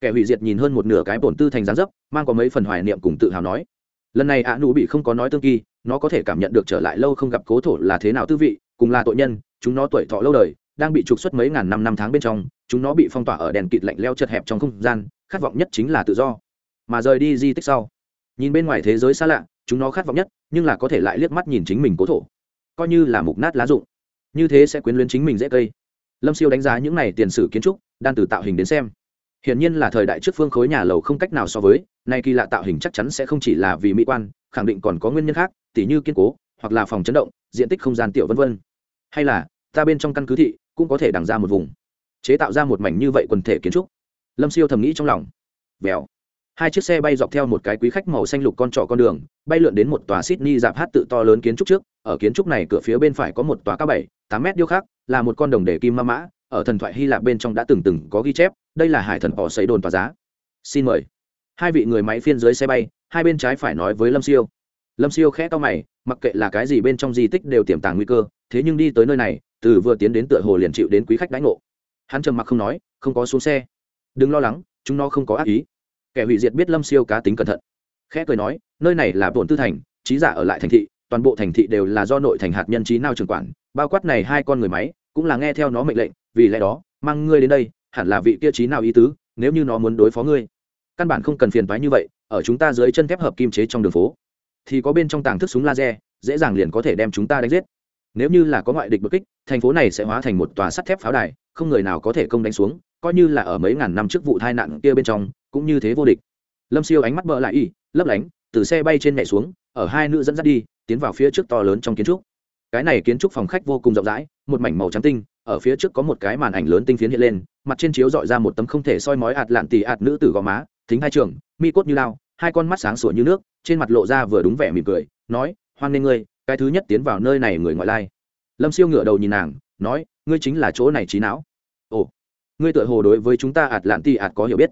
Kẻ hủy diệt nhìn hơn một nửa cái bổn tư thành gián dấp, mang có mấy phần hoài niệm cùng tự hào nói. Lần này ạ nụ bị không có nói tương kỳ nó có thể cảm nhận được trở lại lâu không gặp cố thổ là thế nào tư vị, cùng là tội nhân, chúng nó tuổi thọ lâu đời, đang bị trục xuất mấy ngàn năm năm tháng bên trong, chúng nó bị phong tỏa ở đèn kịt lạnh leo chật hẹp trong không gian, khát vọng nhất chính là tự do. Mà rời đi di tích sau, nhìn bên ngoài thế giới xa lạ, chúng nó khát vọng nhất, nhưng là có thể lại liếc mắt nhìn chính mình cố thổ. Coi như là mục nát lá rụng, như thế sẽ quyến luyến chính mình dễ cây. Lâm siêu đánh giá những này tiền sử kiến trúc, đang từ tạo hình đến xem hiển nhiên là thời đại trước phương khối nhà lầu không cách nào so với, nay kỳ lạ tạo hình chắc chắn sẽ không chỉ là vì mỹ quan, khẳng định còn có nguyên nhân khác, tỉ như kiên cố, hoặc là phòng chấn động, diện tích không gian tiểu vân vân. Hay là, ta bên trong căn cứ thị, cũng có thể đằng ra một vùng. Chế tạo ra một mảnh như vậy quần thể kiến trúc. Lâm siêu thầm nghĩ trong lòng. Vèo. Hai chiếc xe bay dọc theo một cái quý khách màu xanh lục con trọ con đường, bay lượn đến một tòa sydney dạp hát tự to lớn kiến trúc trước. Ở kiến trúc này cửa phía bên phải có một tòa cao bảy, tám mét điêu khắc, là một con đồng đề kim ma mã ở thần thoại hy lạp bên trong đã từng từng có ghi chép, đây là hải thần bỏ xấy đồn tòa giá. Xin mời. Hai vị người máy phiên dưới xe bay, hai bên trái phải nói với lâm siêu. Lâm siêu khẽ to mày, mặc kệ là cái gì bên trong di tích đều tiềm tàng nguy cơ, thế nhưng đi tới nơi này, từ vừa tiến đến tựa hồ liền chịu đến quý khách đánh ngộ. Hắn trầm mặc không nói, không có xuống xe. Đừng lo lắng, chúng nó không có ác ý. Kẻ hủy diệt biết lâm siêu cá tính cẩn thận. Khẽ cười nói, nơi này là bổn tư thành, trí giả ở lại thành thị, toàn bộ thành thị đều là do nội thành hạt nhân trí nào trường quản, bao quát này hai con người máy, cũng là nghe theo nó mệnh lệnh vì lẽ đó, mang ngươi đến đây, hẳn là vị kia trí nào ý tứ, nếu như nó muốn đối phó ngươi. Căn bản không cần phiền toái như vậy, ở chúng ta dưới chân thép hợp kim chế trong đường phố. Thì có bên trong tàng thức súng laser, dễ dàng liền có thể đem chúng ta đánh giết. Nếu như là có ngoại địch bất kích, thành phố này sẽ hóa thành một tòa sắt thép pháo đài, không người nào có thể công đánh xuống, coi như là ở mấy ngàn năm trước vụ tai nạn kia bên trong, cũng như thế vô địch. Lâm siêu ánh mắt bỡ lại y lấp lánh, từ xe bay trên nhảy xuống, ở hai nữ dẫn dắt đi, tiến vào phía trước to lớn trong kiến trúc. Cái này kiến trúc phòng khách vô cùng rộng rãi, một mảnh màu trắng tinh ở phía trước có một cái màn ảnh lớn tinh phiến hiện lên, mặt trên chiếu dọi ra một tấm không thể soi mói ạt lạn tì ạt nữ tử gò má, thính hai trường, mi cốt như lao, hai con mắt sáng sủa như nước, trên mặt lộ ra vừa đúng vẻ mỉm cười, nói, hoan nghênh ngươi, cái thứ nhất tiến vào nơi này người ngoại lai. Lâm siêu ngửa đầu nhìn nàng, nói, ngươi chính là chỗ này trí não. Ồ, ngươi tự hồ đối với chúng ta ạt lạn tì ạt có hiểu biết.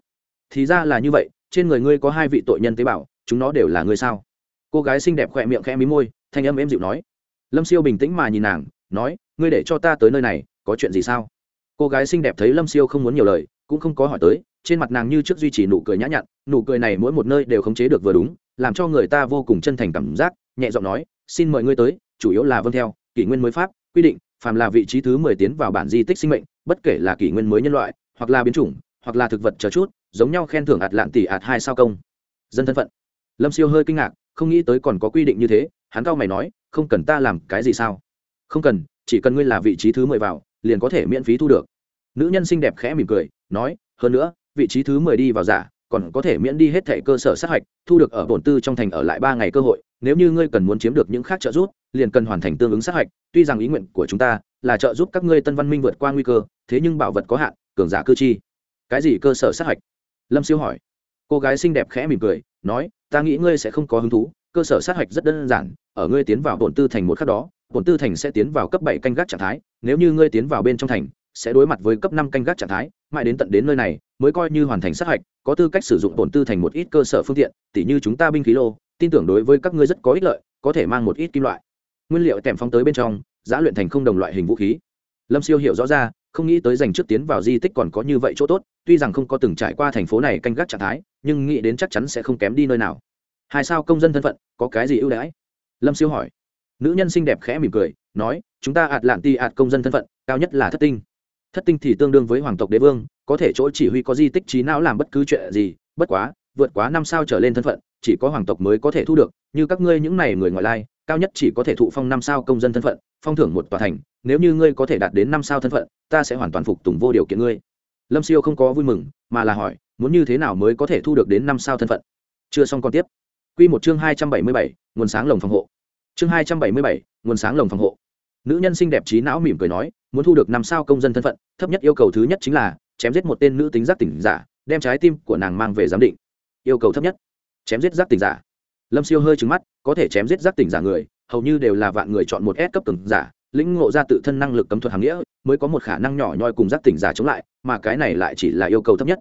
Thì ra là như vậy, trên người ngươi có hai vị tội nhân tế bào, chúng nó đều là ngươi sao? Cô gái xinh đẹp khỏe miệng khẽ mí môi, thanh âm êm dịu nói. Lâm siêu bình tĩnh mà nhìn nàng, nói, ngươi để cho ta tới nơi này có chuyện gì sao? Cô gái xinh đẹp thấy lâm siêu không muốn nhiều lời, cũng không có hỏi tới, trên mặt nàng như trước duy trì nụ cười nhã nhặn, nụ cười này mỗi một nơi đều khống chế được vừa đúng, làm cho người ta vô cùng chân thành cảm giác, nhẹ giọng nói, xin mời ngươi tới, chủ yếu là vâng theo, kỷ nguyên mới pháp, quy định, phàm là vị trí thứ mười tiến vào bản di tích sinh mệnh, bất kể là kỷ nguyên mới nhân loại, hoặc là biến chủng, hoặc là thực vật chờ chút, giống nhau khen thưởng ạt lạn tỷ ạt hai sao công. Dân thân phận. Lâm siêu hơi kinh ngạc, không nghĩ tới còn có quy định như thế, hắn cao mày nói, không cần ta làm cái gì sao? Không cần, chỉ cần ngươi là vị trí thứ mười vào liền có thể miễn phí thu được. Nữ nhân xinh đẹp khẽ mỉm cười, nói, hơn nữa, vị trí thứ mười đi vào giả, còn có thể miễn đi hết thẻ cơ sở sát hạch, thu được ở bổn tư trong thành ở lại ba ngày cơ hội, nếu như ngươi cần muốn chiếm được những khác trợ giúp, liền cần hoàn thành tương ứng sát hạch, tuy rằng ý nguyện của chúng ta là trợ giúp các ngươi tân văn minh vượt qua nguy cơ, thế nhưng bảo vật có hạn, cường giả cơ chi. Cái gì cơ sở sát hạch? Lâm siêu hỏi. Cô gái xinh đẹp khẽ mỉm cười, nói, ta nghĩ ngươi sẽ không có hứng thú, cơ sở sát hạch rất đơn giản ở ngươi tiến vào bổn tư thành một khắc đó bổn tư thành sẽ tiến vào cấp bảy canh gác trạng thái, nếu như ngươi tiến vào bên trong thành, sẽ đối mặt với cấp năm canh gác trạng thái, mãi đến tận đến nơi này, mới coi như hoàn thành sát hạch, có tư cách sử dụng bổn tư thành một ít cơ sở phương tiện, tỉ như chúng ta binh khí lô, tin tưởng đối với các ngươi rất có ích lợi, có thể mang một ít kim loại. Nguyên liệu tèm phóng tới bên trong giã luyện thành không đồng loại hình vũ khí. Lâm siêu hiểu rõ ra, không nghĩ tới dành trước tiến vào di tích còn có như vậy chỗ tốt, tuy rằng không có từng trải qua thành phố này canh gác trạng thái, nhưng nghĩ đến chắc chắn sẽ không kém đi nơi nào. Hai sao công dân thân phận, có cái gì ưu đãi? Lâm siêu hỏi. Nữ nhân xinh đẹp khẽ mỉm cười, nói, chúng ta ạt lạn ti ạt công dân thân phận, cao nhất là thất tinh. Thất tinh thì tương đương với hoàng tộc đế vương, có thể chỗ chỉ huy có di tích trí não làm bất cứ chuyện gì, bất quá, vượt quá năm sao trở lên thân phận, chỉ có hoàng tộc mới có thể thu được. Như các ngươi những này người ngoại lai, cao nhất chỉ có thể thụ phong năm sao công dân thân phận, phong thưởng một tòa thành. Nếu như ngươi có thể đạt đến năm sao thân phận, ta sẽ hoàn toàn phục tùng vô điều kiện ngươi. Lâm siêu không có vui mừng, mà là hỏi, muốn như thế nào mới có thể thu được đến năm sao thân phận? Chưa xong còn tiếp. Quy một chương hai trăm bảy mươi bảy, nguồn sáng lồng phòng hộ. Chương hai trăm bảy mươi bảy, nguồn sáng lồng phòng hộ. Nữ nhân xinh đẹp trí não mỉm cười nói, muốn thu được năm sao công dân thân phận, thấp nhất yêu cầu thứ nhất chính là chém giết một tên nữ tính giác tỉnh giả, đem trái tim của nàng mang về giám định. Yêu cầu thấp nhất, chém giết giác tỉnh giả. Lâm siêu hơi trừng mắt, có thể chém giết giác tỉnh giả người, hầu như đều là vạn người chọn một S cấp cường giả, lĩnh ngộ ra tự thân năng lực cấm thuật hàng nghĩa, mới có một khả năng nhỏ nhoi cùng giác tỉnh giả chống lại, mà cái này lại chỉ là yêu cầu thấp nhất.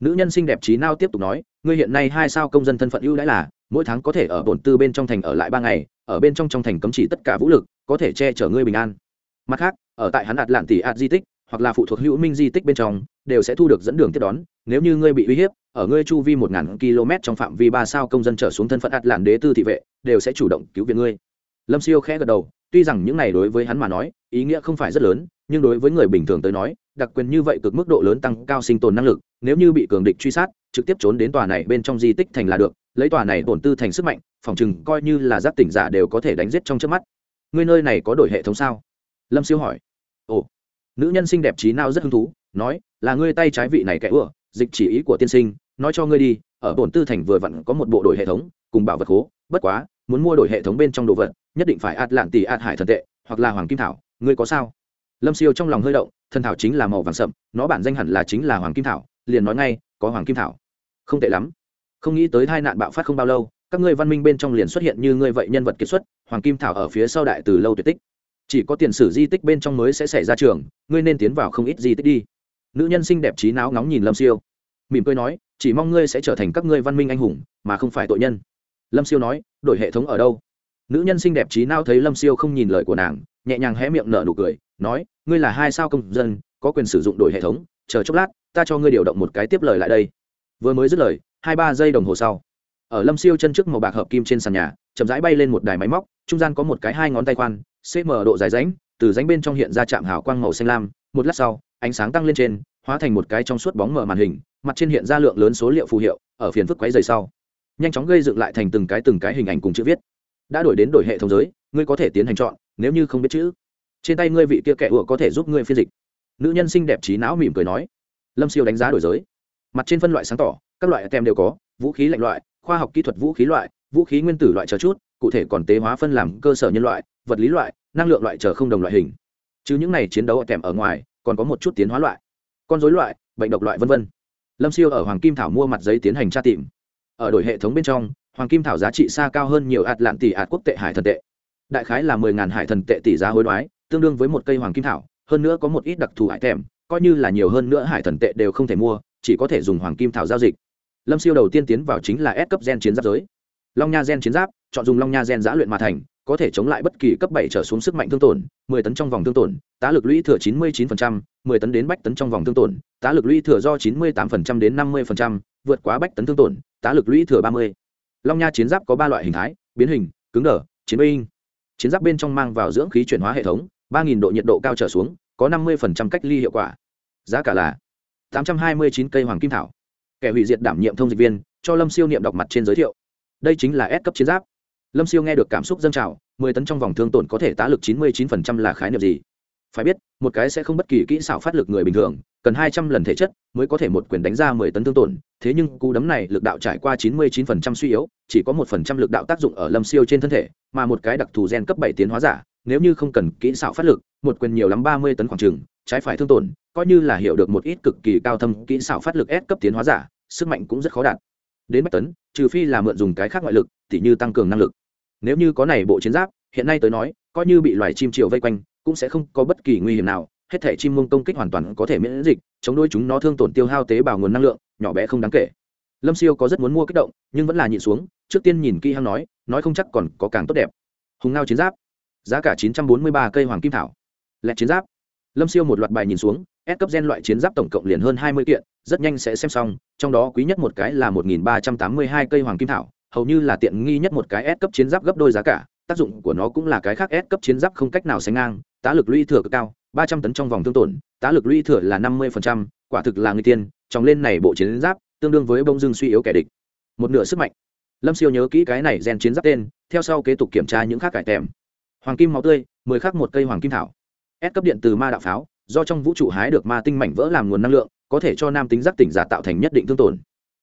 Nữ nhân xinh đẹp trí não tiếp tục nói ngươi hiện nay hai sao công dân thân phận ưu đãi là, mỗi tháng có thể ở bổn tư bên trong thành ở lại ba ngày, ở bên trong trong thành cấm chỉ tất cả vũ lực, có thể che chở ngươi bình an. Mặt khác, ở tại hắn ạt lạn tỷ ạt di tích, hoặc là phụ thuộc hữu minh di tích bên trong, đều sẽ thu được dẫn đường tiếp đón, nếu như ngươi bị uy hiếp, ở ngươi chu vi một ngàn km trong phạm vi ba sao công dân trở xuống thân phận ạt lạn đế tư thị vệ, đều sẽ chủ động cứu viện ngươi. Lâm siêu khẽ gật đầu, tuy rằng những này đối với hắn mà nói, ý nghĩa không phải rất lớn, nhưng đối với người bình thường tới nói, đặc quyền như vậy cực mức độ lớn tăng cao sinh tồn năng lực, nếu như bị cường địch truy sát trực tiếp trốn đến tòa này bên trong di tích thành là được, lấy tòa này tổn tư thành sức mạnh, phòng chừng coi như là giáp tỉnh giả đều có thể đánh giết trong trước mắt. Ngươi nơi này có đổi hệ thống sao? Lâm siêu hỏi. Ồ, nữ nhân xinh đẹp trí nào rất hứng thú, nói, là ngươi tay trái vị này kẻ ủa dịch chỉ ý của tiên sinh, nói cho ngươi đi, ở tổn tư thành vừa vặn có một bộ đổi hệ thống, cùng bảo vật khố, bất quá, muốn mua đổi hệ thống bên trong đồ vật, nhất định phải ạt lạn tỷ ạt hải thần tệ, hoặc là hoàng kim thảo, ngươi có sao? Lâm siêu trong lòng hơi động, thần thảo chính là màu vàng sậm, nó bản danh hẳn là chính là hoàng kim thảo, liền nói ngay có hoàng kim thảo. Không tệ lắm. Không nghĩ tới hai nạn bạo phát không bao lâu, các ngươi văn minh bên trong liền xuất hiện như ngươi vậy nhân vật kiệt xuất, hoàng kim thảo ở phía sau đại từ lâu tuyệt tích. Chỉ có tiền sử di tích bên trong mới sẽ xảy ra trường, ngươi nên tiến vào không ít di tích đi. Nữ nhân xinh đẹp trí não ngóng nhìn lâm siêu. Mỉm cười nói, chỉ mong ngươi sẽ trở thành các ngươi văn minh anh hùng, mà không phải tội nhân. Lâm siêu nói, đổi hệ thống ở đâu? Nữ nhân xinh đẹp trí não thấy lâm siêu không nhìn lời của nàng, nhẹ nhàng hé miệng nở nụ cười, nói, ngươi là hai sao công dân, có quyền sử dụng đổi hệ thống chờ chốc lát, ta cho ngươi điều động một cái tiếp lời lại đây. Vừa mới dứt lời, hai ba giây đồng hồ sau, ở lâm siêu chân trước màu bạc hợp kim trên sàn nhà, chậm rãi bay lên một đài máy móc, trung gian có một cái hai ngón tay khoan cm độ dài ránh từ ránh bên trong hiện ra chạm hào quang màu xanh lam, một lát sau, ánh sáng tăng lên trên, hóa thành một cái trong suốt bóng mở màn hình, mặt trên hiện ra lượng lớn số liệu phù hiệu, ở phiền phức quấy dày sau. Nhanh chóng gây dựng lại thành từng cái từng cái hình ảnh cùng chữ viết. Đã đổi đến đổi hệ thống giới, ngươi có thể tiến hành chọn, nếu như không biết chữ. Trên tay ngươi vị kia kẻ ủa có thể giúp ngươi phiên dịch nữ nhân xinh đẹp trí não mỉm cười nói, lâm siêu đánh giá đổi giới. Mặt trên phân loại sáng tỏ, các loại tem đều có, vũ khí lạnh loại, khoa học kỹ thuật vũ khí loại, vũ khí nguyên tử loại chờ chút, cụ thể còn tế hóa phân làm cơ sở nhân loại, vật lý loại, năng lượng loại chờ không đồng loại hình. Chứ những này chiến đấu tem ở ngoài, còn có một chút tiến hóa loại, con dối loại, bệnh độc loại v v lâm siêu ở hoàng kim thảo mua mặt giấy tiến hành tra tìm. Ở đổi hệ thống bên trong, hoàng kim thảo giá trị xa cao hơn nhiều ạt lạn tỷ ạt quốc tệ hải thần tệ. Đại khái là mười ngàn hải thần tệ tỷ giá hối đoái, tương đương với một cây hoàng kim thảo hơn nữa có một ít đặc thù hải thèm coi như là nhiều hơn nữa hải thần tệ đều không thể mua chỉ có thể dùng hoàng kim thảo giao dịch. Lâm siêu đầu tiên tiến vào chính là S cấp gen chiến giáp giới. Long nha gen chiến giáp chọn dùng long nha gen giã luyện mà thành có thể chống lại bất kỳ cấp bảy trở xuống sức mạnh thương tổn 10 tấn trong vòng thương tổn tá lực lũy thừa 99%, 10 tấn đến bách tấn trong vòng thương tổn tá lực lũy thừa do 98% đến 50%, vượt quá bách tấn thương tổn tá lực lũy thừa 30. long nha chiến giáp có ba loại hình thái biến hình cứng đờ chiến binh. Chiến giáp bên trong mang vào dưỡng khí chuyển hóa hệ thống 3000 độ nhiệt độ cao trở xuống, có 50% cách ly hiệu quả. Giá cả là 829 cây hoàng kim thảo. Kẻ hủy diệt đảm nhiệm thông dịch viên, cho lâm siêu niệm đọc mặt trên giới thiệu. Đây chính là S cấp chiến giáp. Lâm siêu nghe được cảm xúc dâng trào, mười tấn trong vòng thương tổn có thể tá lực chín mươi chín phần trăm là khái niệm gì? Phải biết, một cái sẽ không bất kỳ kỹ xảo phát lực người bình thường, cần hai trăm lần thể chất mới có thể một quyền đánh ra mười tấn thương tổn, thế nhưng cú đấm này lực đạo trải qua chín mươi chín phần trăm suy yếu, chỉ có một phần trăm lực đạo tác dụng ở lâm siêu trên thân thể, mà một cái đặc thù gen cấp bảy tiến hóa giả nếu như không cần kỹ xảo phát lực, một quyền nhiều lắm ba mươi tấn khoảng trừng trái phải thương tổn, coi như là hiểu được một ít cực kỳ cao thâm kỹ xảo phát lực S cấp tiến hóa giả, sức mạnh cũng rất khó đạt. Đến bách tấn, trừ phi là mượn dùng cái khác ngoại lực, tỉ như tăng cường năng lực. Nếu như có này bộ chiến giáp, hiện nay tới nói, coi như bị loài chim triều vây quanh, cũng sẽ không có bất kỳ nguy hiểm nào, hết thể chim mông công kích hoàn toàn có thể miễn dịch, chống đôi chúng nó thương tổn tiêu hao tế bào nguồn năng lượng, nhỏ bé không đáng kể. Lâm siêu có rất muốn mua kích động, nhưng vẫn là nhịn xuống, trước tiên nhìn kỹ hăng nói nói không chắc còn có càng tốt đẹp. Hùng ngao chiến giáp giá cả chín trăm bốn mươi ba cây hoàng kim thảo. Lẹt chiến giáp. Lâm siêu một loạt bài nhìn xuống, S cấp gen loại chiến giáp tổng cộng liền hơn hai mươi kiện, rất nhanh sẽ xem xong, trong đó quý nhất một cái là một nghìn ba trăm tám mươi hai cây hoàng kim thảo, hầu như là tiện nghi nhất một cái S cấp chiến giáp gấp đôi giá cả, tác dụng của nó cũng là cái khác S cấp chiến giáp không cách nào sánh ngang, tá lực lũy thừa cực cao, ba trăm tấn trong vòng tương tổn, tá lực lũy thừa là năm mươi quả thực là người tiên, trong lên này bộ chiến giáp, tương đương với bông dương suy yếu kẻ địch. Một nửa sức mạnh. Lâm siêu nhớ kỹ cái này gen chiến giáp tên, theo sau kế tục kiểm tra những khác cải tèm hoàng kim máu tươi, mười khắc một cây hoàng kim thảo. Ép cấp điện từ ma đạo pháo, do trong vũ trụ hái được ma tinh mảnh vỡ làm nguồn năng lượng, có thể cho nam tính giác tỉnh giả tạo thành nhất định thương tổn.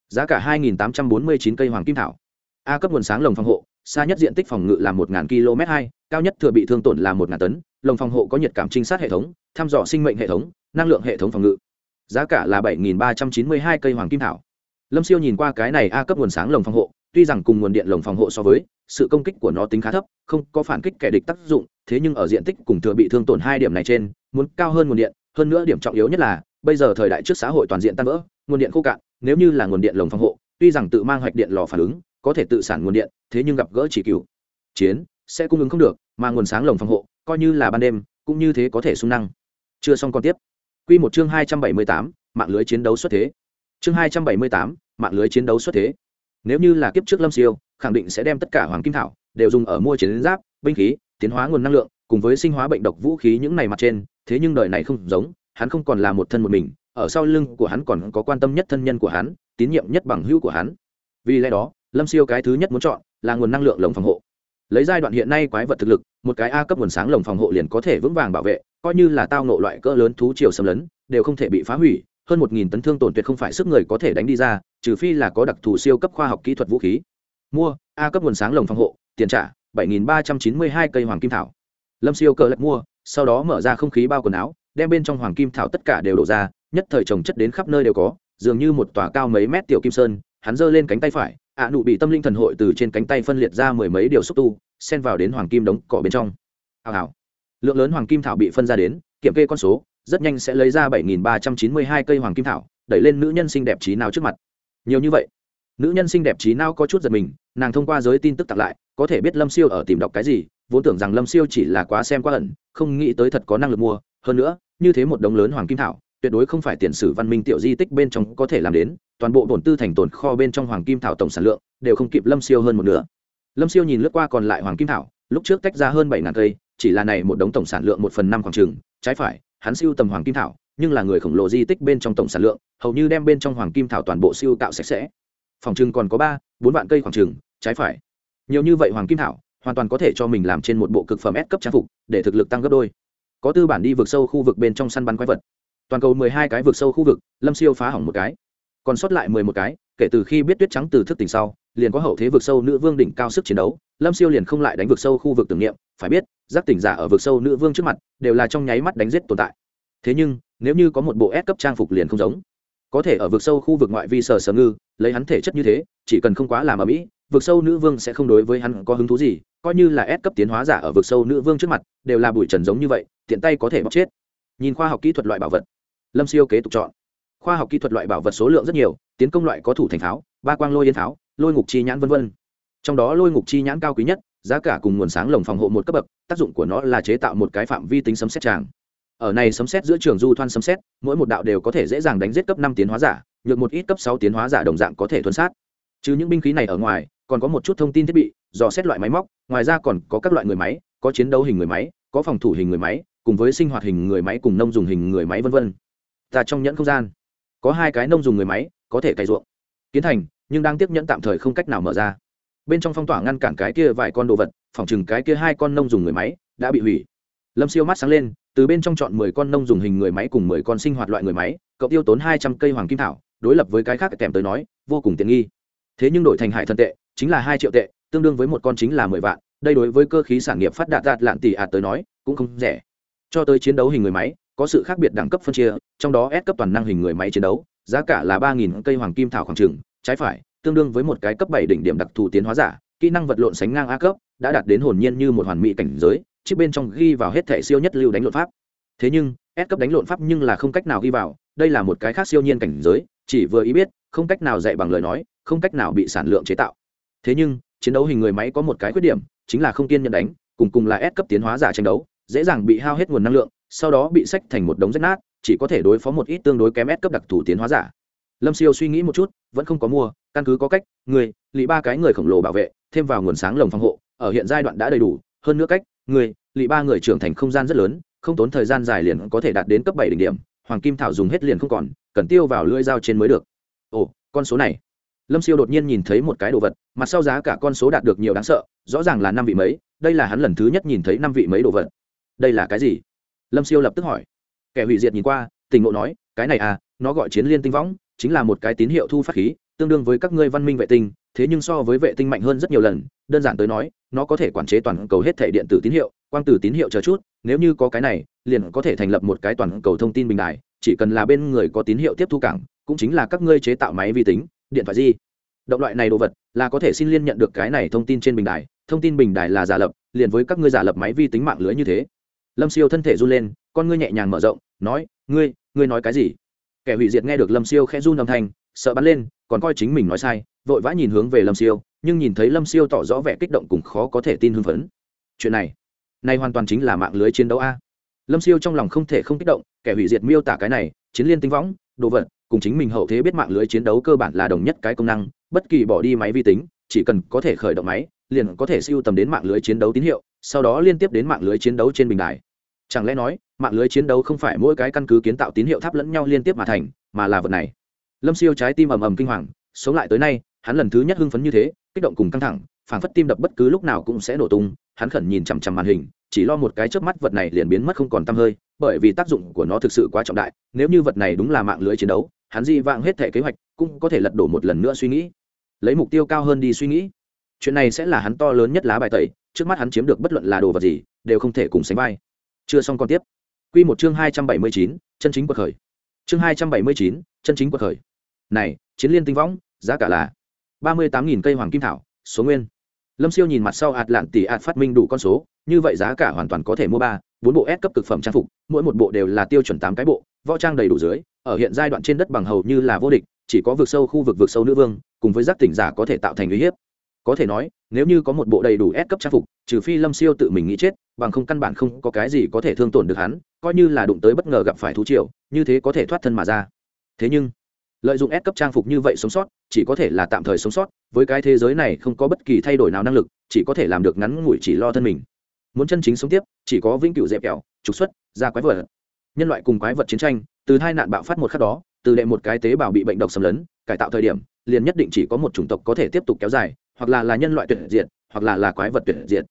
Giá cả hai tám trăm bốn mươi chín cây hoàng kim thảo. A cấp nguồn sáng lồng phòng hộ, xa nhất diện tích phòng ngự là một km hai, cao nhất thừa bị thương tổn là một tấn. Lồng phòng hộ có nhiệt cảm trinh sát hệ thống, thăm dò sinh mệnh hệ thống, năng lượng hệ thống phòng ngự. Giá cả là bảy ba trăm chín mươi hai cây hoàng kim thảo. Lâm siêu nhìn qua cái này a cấp nguồn sáng lồng phòng hộ, tuy rằng cùng nguồn điện lồng phòng hộ so với sự công kích của nó tính khá thấp, không có phản kích kẻ địch tác dụng, thế nhưng ở diện tích cùng thừa bị thương tổn hai điểm này trên, muốn cao hơn nguồn điện, hơn nữa điểm trọng yếu nhất là, bây giờ thời đại trước xã hội toàn diện tan vỡ, nguồn điện khô cạn, nếu như là nguồn điện lồng phòng hộ, tuy rằng tự mang hoạch điện lò phản ứng, có thể tự sản nguồn điện, thế nhưng gặp gỡ chỉ cựu. Chiến, sẽ cung ứng không được, mà nguồn sáng lồng phòng hộ, coi như là ban đêm, cũng như thế có thể sung năng. Chưa xong còn tiếp. Quy một chương hai trăm bảy mươi tám, mạng lưới chiến đấu xuất thế. Chương hai trăm bảy mươi tám, mạng lưới chiến đấu xuất thế. Nếu như là kiếp trước lâm siêu khẳng định sẽ đem tất cả hoàng kim thảo đều dùng ở mua chiến giáp, binh khí, tiến hóa nguồn năng lượng, cùng với sinh hóa bệnh độc vũ khí những này mặt trên, thế nhưng đời này không giống, hắn không còn là một thân một mình, ở sau lưng của hắn còn có quan tâm nhất thân nhân của hắn, tín nhiệm nhất bằng hữu của hắn. Vì lẽ đó, lâm siêu cái thứ nhất muốn chọn là nguồn năng lượng lồng phòng hộ. Lấy giai đoạn hiện nay quái vật thực lực, một cái a cấp nguồn sáng lồng phòng hộ liền có thể vững vàng bảo vệ, coi như là tao nộ loại cỡ lớn thú triều xâm lấn, đều không thể bị phá hủy, hơn một nghìn tấn thương tổn tuyệt không phải sức người có thể đánh đi ra, trừ phi là có đặc thù siêu cấp khoa học kỹ thuật vũ khí mua, a cấp nguồn sáng lồng phòng hộ, tiền trả, bảy nghìn ba trăm chín mươi hai cây hoàng kim thảo. Lâm siêu cờ lật mua, sau đó mở ra không khí bao quần áo, đem bên trong hoàng kim thảo tất cả đều đổ ra, nhất thời trồng chất đến khắp nơi đều có, dường như một tòa cao mấy mét tiểu kim sơn, hắn giơ lên cánh tay phải, ạ nụ bị tâm linh thần hội từ trên cánh tay phân liệt ra mười mấy điều xúc tu, xen vào đến hoàng kim đống cỏ bên trong. Hào hào. Lượng lớn hoàng kim thảo bị phân ra đến, kiểm kê con số, rất nhanh sẽ lấy ra bảy nghìn ba trăm chín mươi hai cây hoàng kim thảo, đẩy lên nữ nhân xinh đẹp trí nào trước mặt. Nhiều như vậy nữ nhân xinh đẹp trí nào có chút giật mình, nàng thông qua giới tin tức tặng lại, có thể biết lâm siêu ở tìm đọc cái gì, vốn tưởng rằng lâm siêu chỉ là quá xem quá ẩn, không nghĩ tới thật có năng lực mua. Hơn nữa, như thế một đống lớn hoàng kim thảo, tuyệt đối không phải tiền sử văn minh tiểu di tích bên trong có thể làm đến, toàn bộ bổn tư thành tồn kho bên trong hoàng kim thảo tổng sản lượng đều không kịp lâm siêu hơn một nửa. Lâm siêu nhìn lướt qua còn lại hoàng kim thảo, lúc trước tách ra hơn bảy ngàn cây, chỉ là này một đống tổng sản lượng một phần năm khoảng trừng trái phải, hắn siêu tầm hoàng kim thảo, nhưng là người khổng lồ di tích bên trong tổng sản lượng, hầu như đem bên trong hoàng kim thảo toàn bộ siêu tạo sạch sẽ phòng trừng còn có ba, bốn vạn cây khoảng trừng, trái phải. Nhiều như vậy hoàng kim thảo, hoàn toàn có thể cho mình làm trên một bộ cực phẩm S cấp trang phục, để thực lực tăng gấp đôi. Có tư bản đi vượt sâu khu vực bên trong săn bắn quái vật. Toàn cầu mười hai cái vượt sâu khu vực, lâm siêu phá hỏng một cái. Còn sót lại mười một cái, kể từ khi biết tuyết trắng từ thức tỉnh sau, liền có hậu thế vượt sâu nữ vương đỉnh cao sức chiến đấu, lâm siêu liền không lại đánh vượt sâu khu vực tưởng niệm, phải biết, giác tỉnh giả ở vượt sâu nữ vương trước mặt, đều là trong nháy mắt đánh giết tồn tại. Thế nhưng, nếu như có một bộ S cấp trang phục liền không giống có thể ở vực sâu khu vực ngoại vi sở sở ngư, lấy hắn thể chất như thế, chỉ cần không quá làm ở mỹ, vực sâu nữ vương sẽ không đối với hắn có hứng thú gì, coi như là ép cấp tiến hóa giả ở vực sâu nữ vương trước mặt, đều là bụi trần giống như vậy, tiện tay có thể bóc chết. Nhìn khoa học kỹ thuật loại bảo vật, lâm siêu kế tục chọn. Khoa học kỹ thuật loại bảo vật số lượng rất nhiều, tiến công loại có thủ thành tháo ba quang lôi yên tháo lôi ngục chi nhãn v v trong đó lôi ngục chi nhãn cao quý nhất, giá cả cùng nguồn sáng lồng phòng hộ một cấp bậc, tác dụng của nó là chế tạo một cái phạm vi tính sấm xét tràng ở này sấm xét giữa trường du thoan sấm xét mỗi một đạo đều có thể dễ dàng đánh giết cấp năm tiến hóa giả, nhược một ít cấp sáu tiến hóa giả đồng dạng có thể thuần sát. Chứ những binh khí này ở ngoài, còn có một chút thông tin thiết bị, dò xét loại máy móc, ngoài ra còn có các loại người máy, có chiến đấu hình người máy, có phòng thủ hình người máy, cùng với sinh hoạt hình người máy, cùng nông dùng hình người máy v v ta trong nhẫn không gian, có hai cái nông dùng người máy, có thể cày ruộng, kiến thành, nhưng đang tiếp nhẫn tạm thời không cách nào mở ra. Bên trong phong tỏa ngăn cản cái kia vài con đồ vật, phòng chừng cái kia hai con nông dùng người máy đã bị hủy. Lâm siêu mắt sáng lên từ bên trong chọn mười con nông dùng hình người máy cùng mười con sinh hoạt loại người máy, cậu tiêu tốn hai trăm cây hoàng kim thảo, đối lập với cái khác kèm tới nói, vô cùng tiện nghi. Thế nhưng đổi thành hải thân tệ, chính là hai triệu tệ, tương đương với một con chính là mười vạn, đây đối với cơ khí sản nghiệp phát đạt đạt lạn tỷ ạt tới nói, cũng không rẻ. Cho tới chiến đấu hình người máy, có sự khác biệt đẳng cấp phân chia, trong đó S cấp toàn năng hình người máy chiến đấu, giá cả là ba nghìn cây hoàng kim thảo khoảng trừng trái phải, tương đương với một cái cấp bảy đỉnh điểm đặc thù tiến hóa giả, kỹ năng vật lộn sánh ngang a cấp, đã đạt đến hồn nhiên như một hoàn mỹ cảnh giới chiếc bên trong ghi vào hết thể siêu nhất lưu đánh lộn pháp. Thế nhưng, S cấp đánh lộn pháp nhưng là không cách nào ghi vào, đây là một cái khác siêu nhiên cảnh giới, chỉ vừa ý biết, không cách nào dạy bằng lời nói, không cách nào bị sản lượng chế tạo. Thế nhưng, chiến đấu hình người máy có một cái khuyết điểm, chính là không kiên nhận đánh, cùng cùng là S cấp tiến hóa giả tranh đấu, dễ dàng bị hao hết nguồn năng lượng, sau đó bị sách thành một đống rách nát, chỉ có thể đối phó một ít tương đối kém S cấp đặc thù tiến hóa giả. Lâm siêu suy nghĩ một chút, vẫn không có mua, căn cứ có cách, người, lì ba cái người khổng lồ bảo vệ, thêm vào nguồn sáng lồng phòng hộ, ở hiện giai đoạn đã đầy đủ, hơn nữa cách người, lỵ ba người trưởng thành không gian rất lớn, không tốn thời gian dài liền có thể đạt đến cấp bảy đỉnh điểm, hoàng kim thảo dùng hết liền không còn, cần tiêu vào lưỡi dao trên mới được. Ồ, con số này. Lâm siêu đột nhiên nhìn thấy một cái đồ vật, mặt sau giá cả con số đạt được nhiều đáng sợ, rõ ràng là năm vị mấy, đây là hắn lần thứ nhất nhìn thấy năm vị mấy đồ vật. Đây là cái gì? Lâm siêu lập tức hỏi. Kẻ hủy diệt nhìn qua tình ngộ nói, cái này à nó gọi chiến liên tinh võng, chính là một cái tín hiệu thu phát khí, tương đương với các ngươi văn minh vệ tinh thế nhưng so với vệ tinh mạnh hơn rất nhiều lần, đơn giản tới nói, nó có thể quản chế toàn cầu hết thể điện tử tín hiệu, quang tử tín hiệu chờ chút, nếu như có cái này, liền có thể thành lập một cái toàn cầu thông tin bình đại chỉ cần là bên người có tín hiệu tiếp thu cảng, cũng chính là các ngươi chế tạo máy vi tính, điện thoại di. Động loại này đồ vật, là có thể xin liên nhận được cái này thông tin trên bình đài, thông tin bình đài là giả lập, liền với các ngươi giả lập máy vi tính mạng lưới như thế. Lâm siêu thân thể run lên, con ngươi nhẹ nhàng mở rộng, nói, ngươi ngươi nói cái gì? Kẻ hủy diệt nghe được lâm siêu khẽ run âm thanh, sợ bắn lên, còn coi chính mình nói sai vội vã nhìn hướng về lâm siêu, nhưng nhìn thấy lâm siêu tỏ rõ vẻ kích động cùng khó có thể tin hưng phấn. Chuyện này này hoàn toàn chính là mạng lưới chiến đấu a. Lâm siêu trong lòng không thể không kích động, kẻ hủy diệt miêu tả cái này, chiến liên tinh võng, đồ vật, cùng chính mình hậu thế biết mạng lưới chiến đấu cơ bản là đồng nhất cái công năng, bất kỳ bỏ đi máy vi tính, chỉ cần có thể khởi động máy, liền có thể siêu tầm đến mạng lưới chiến đấu tín hiệu, sau đó liên tiếp đến mạng lưới chiến đấu trên bình đài. Chẳng lẽ nói, mạng lưới chiến đấu không phải mỗi cái căn cứ kiến tạo tín hiệu tháp lẫn nhau liên tiếp mà thành, mà là vật này? Lâm siêu trái tim ầm ầm kinh hoàng, sống lại tới nay hắn lần thứ nhất hưng phấn như thế, kích động cùng căng thẳng, phảng phất tim đập bất cứ lúc nào cũng sẽ nổ tung, hắn khẩn nhìn chằm chằm màn hình, chỉ lo một cái trước mắt vật này liền biến mất không còn tăm hơi, bởi vì tác dụng của nó thực sự quá trọng đại, nếu như vật này đúng là mạng lưới chiến đấu, hắn di vãng hết thể kế hoạch, cũng có thể lật đổ một lần nữa suy nghĩ. Lấy mục tiêu cao hơn đi suy nghĩ. Chuyện này sẽ là hắn to lớn nhất lá bài tẩy, trước mắt hắn chiếm được bất luận là đồ vật gì, đều không thể cùng sánh vai. Chưa xong còn tiếp. Quy một chương hai trăm bảy mươi chín, chân chính quật khởi. Chương hai trăm bảy mươi chín, chân chính quật khởi. Này, chiến liên tinh võng, giá cả là ba mươi tám nghìn cây hoàng kim thảo, số nguyên. Lâm siêu nhìn mặt sau ạt lạn tỷ ạt phát minh đủ con số, như vậy giá cả hoàn toàn có thể mua ba, bốn bộ S cấp cực phẩm trang phục, mỗi một bộ đều là tiêu chuẩn tám cái bộ, võ trang đầy đủ dưới, ở hiện giai đoạn trên đất bằng hầu như là vô địch, chỉ có vực sâu khu vực vực sâu nữ vương, cùng với giác tỉnh giả có thể tạo thành uy hiếp. Có thể nói, nếu như có một bộ đầy đủ S cấp trang phục, trừ phi lâm siêu tự mình nghĩ chết, bằng không căn bản không có cái gì có thể thương tổn được hắn, coi như là đụng tới bất ngờ gặp phải thú triều, như thế có thể thoát thân mà ra. Thế nhưng lợi dụng S cấp trang phục như vậy sống sót, chỉ có thể là tạm thời sống sót, với cái thế giới này không có bất kỳ thay đổi nào năng lực, chỉ có thể làm được ngắn ngủi chỉ lo thân mình. Muốn chân chính sống tiếp, chỉ có vĩnh cửu dẹp kẹo, trục xuất, ra quái vật. Nhân loại cùng quái vật chiến tranh, từ hai nạn bạo phát một khắc đó, từ đệ một cái tế bào bị bệnh độc xâm lấn, cải tạo thời điểm, liền nhất định chỉ có một chủng tộc có thể tiếp tục kéo dài, hoặc là là nhân loại tuyệt diệt, hoặc là là quái vật tuyệt diệt.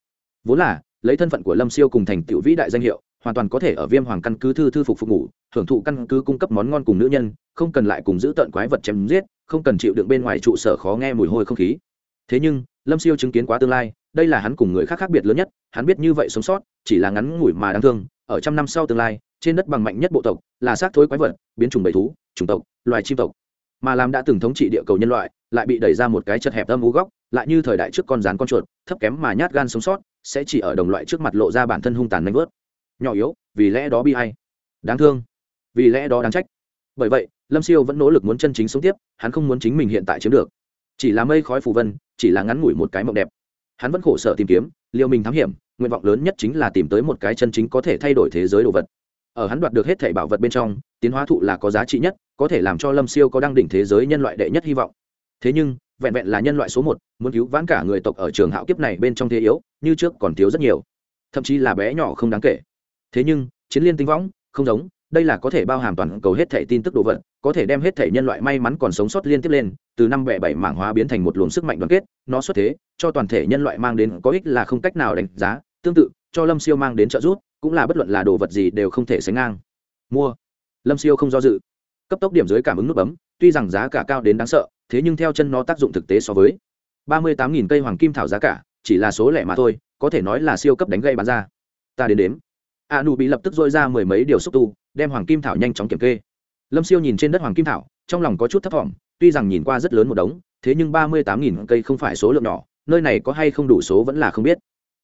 Vốn là, lấy thân phận của lâm siêu cùng thành tựu vĩ đại danh hiệu hoàn toàn có thể ở viêm hoàng căn cứ thư thư phục phục ngủ, thưởng thụ căn cứ cung cấp món ngon cùng nữ nhân, không cần lại cùng giữ tận quái vật chém giết, không cần chịu đựng bên ngoài trụ sở khó nghe mùi hôi không khí. Thế nhưng, lâm siêu chứng kiến quá tương lai, đây là hắn cùng người khác khác biệt lớn nhất, hắn biết như vậy sống sót, chỉ là ngắn ngủi mà đáng thương, ở trăm năm sau tương lai, trên đất bằng mạnh nhất bộ tộc, là xác thối quái vật, biến chủng bầy thú, chủng tộc, loài chim tộc. Mà làm đã từng thống trị địa cầu nhân loại, lại bị đẩy ra một cái chật hẹp âm ú góc, lại như thời đại trước con rán con chuột, thấp kém mà nhát gan sống sót, sẽ chỉ ở đồng loại trước mặt lộ ra bản thân hung tàn nanh vớt nhỏ yếu, vì lẽ đó bi hay đáng thương. Vì lẽ đó đáng trách. Bởi vậy, lâm siêu vẫn nỗ lực muốn chân chính sống tiếp, hắn không muốn chính mình hiện tại chiếm được. Chỉ là mây khói phù vân, chỉ là ngắn ngủi một cái mộng đẹp. Hắn vẫn khổ sở tìm kiếm liệu mình thám hiểm, nguyện vọng lớn nhất chính là tìm tới một cái chân chính có thể thay đổi thế giới đồ vật. Ở hắn đoạt được hết thể bảo vật bên trong, tiến hóa thụ là có giá trị nhất, có thể làm cho lâm siêu có đăng đỉnh thế giới nhân loại đệ nhất hy vọng. Thế nhưng, vẹn vẹn là nhân loại số một, muốn cứu vãn cả người tộc ở trường hạo kiếp này bên trong thế yếu, như trước còn thiếu rất nhiều. Thậm chí là bé nhỏ không đáng kể thế nhưng, chiến liên tinh võng, không giống, đây là có thể bao hàm toàn cầu hết thể tin tức đồ vật, có thể đem hết thể nhân loại may mắn còn sống sót liên tiếp lên, từ năm bẻ bảy mảng hóa biến thành một luồng sức mạnh đoàn kết, nó xuất thế, cho toàn thể nhân loại mang đến có ích là không cách nào đánh giá, tương tự, cho lâm siêu mang đến trợ giúp, cũng là bất luận là đồ vật gì đều không thể sánh ngang. Mua. Lâm siêu không do dự. Cấp tốc điểm dưới cảm ứng nút bấm, tuy rằng giá cả cao đến đáng sợ, thế nhưng theo chân nó tác dụng thực tế so với ba mươi tám nghìn cây hoàng kim thảo giá cả, chỉ là số lẻ mà thôi, có thể nói là siêu cấp đánh gây bán ra. Ta đến đếm a nụ bị lập tức dôi ra mười mấy điều xúc tu, đem hoàng kim thảo nhanh chóng kiểm kê. Lâm siêu nhìn trên đất hoàng kim thảo, trong lòng có chút thấp t tuy rằng nhìn qua rất lớn một đống, thế nhưng ba mươi tám nghìn cây không phải số lượng nhỏ, nơi này có hay không đủ số vẫn là không biết.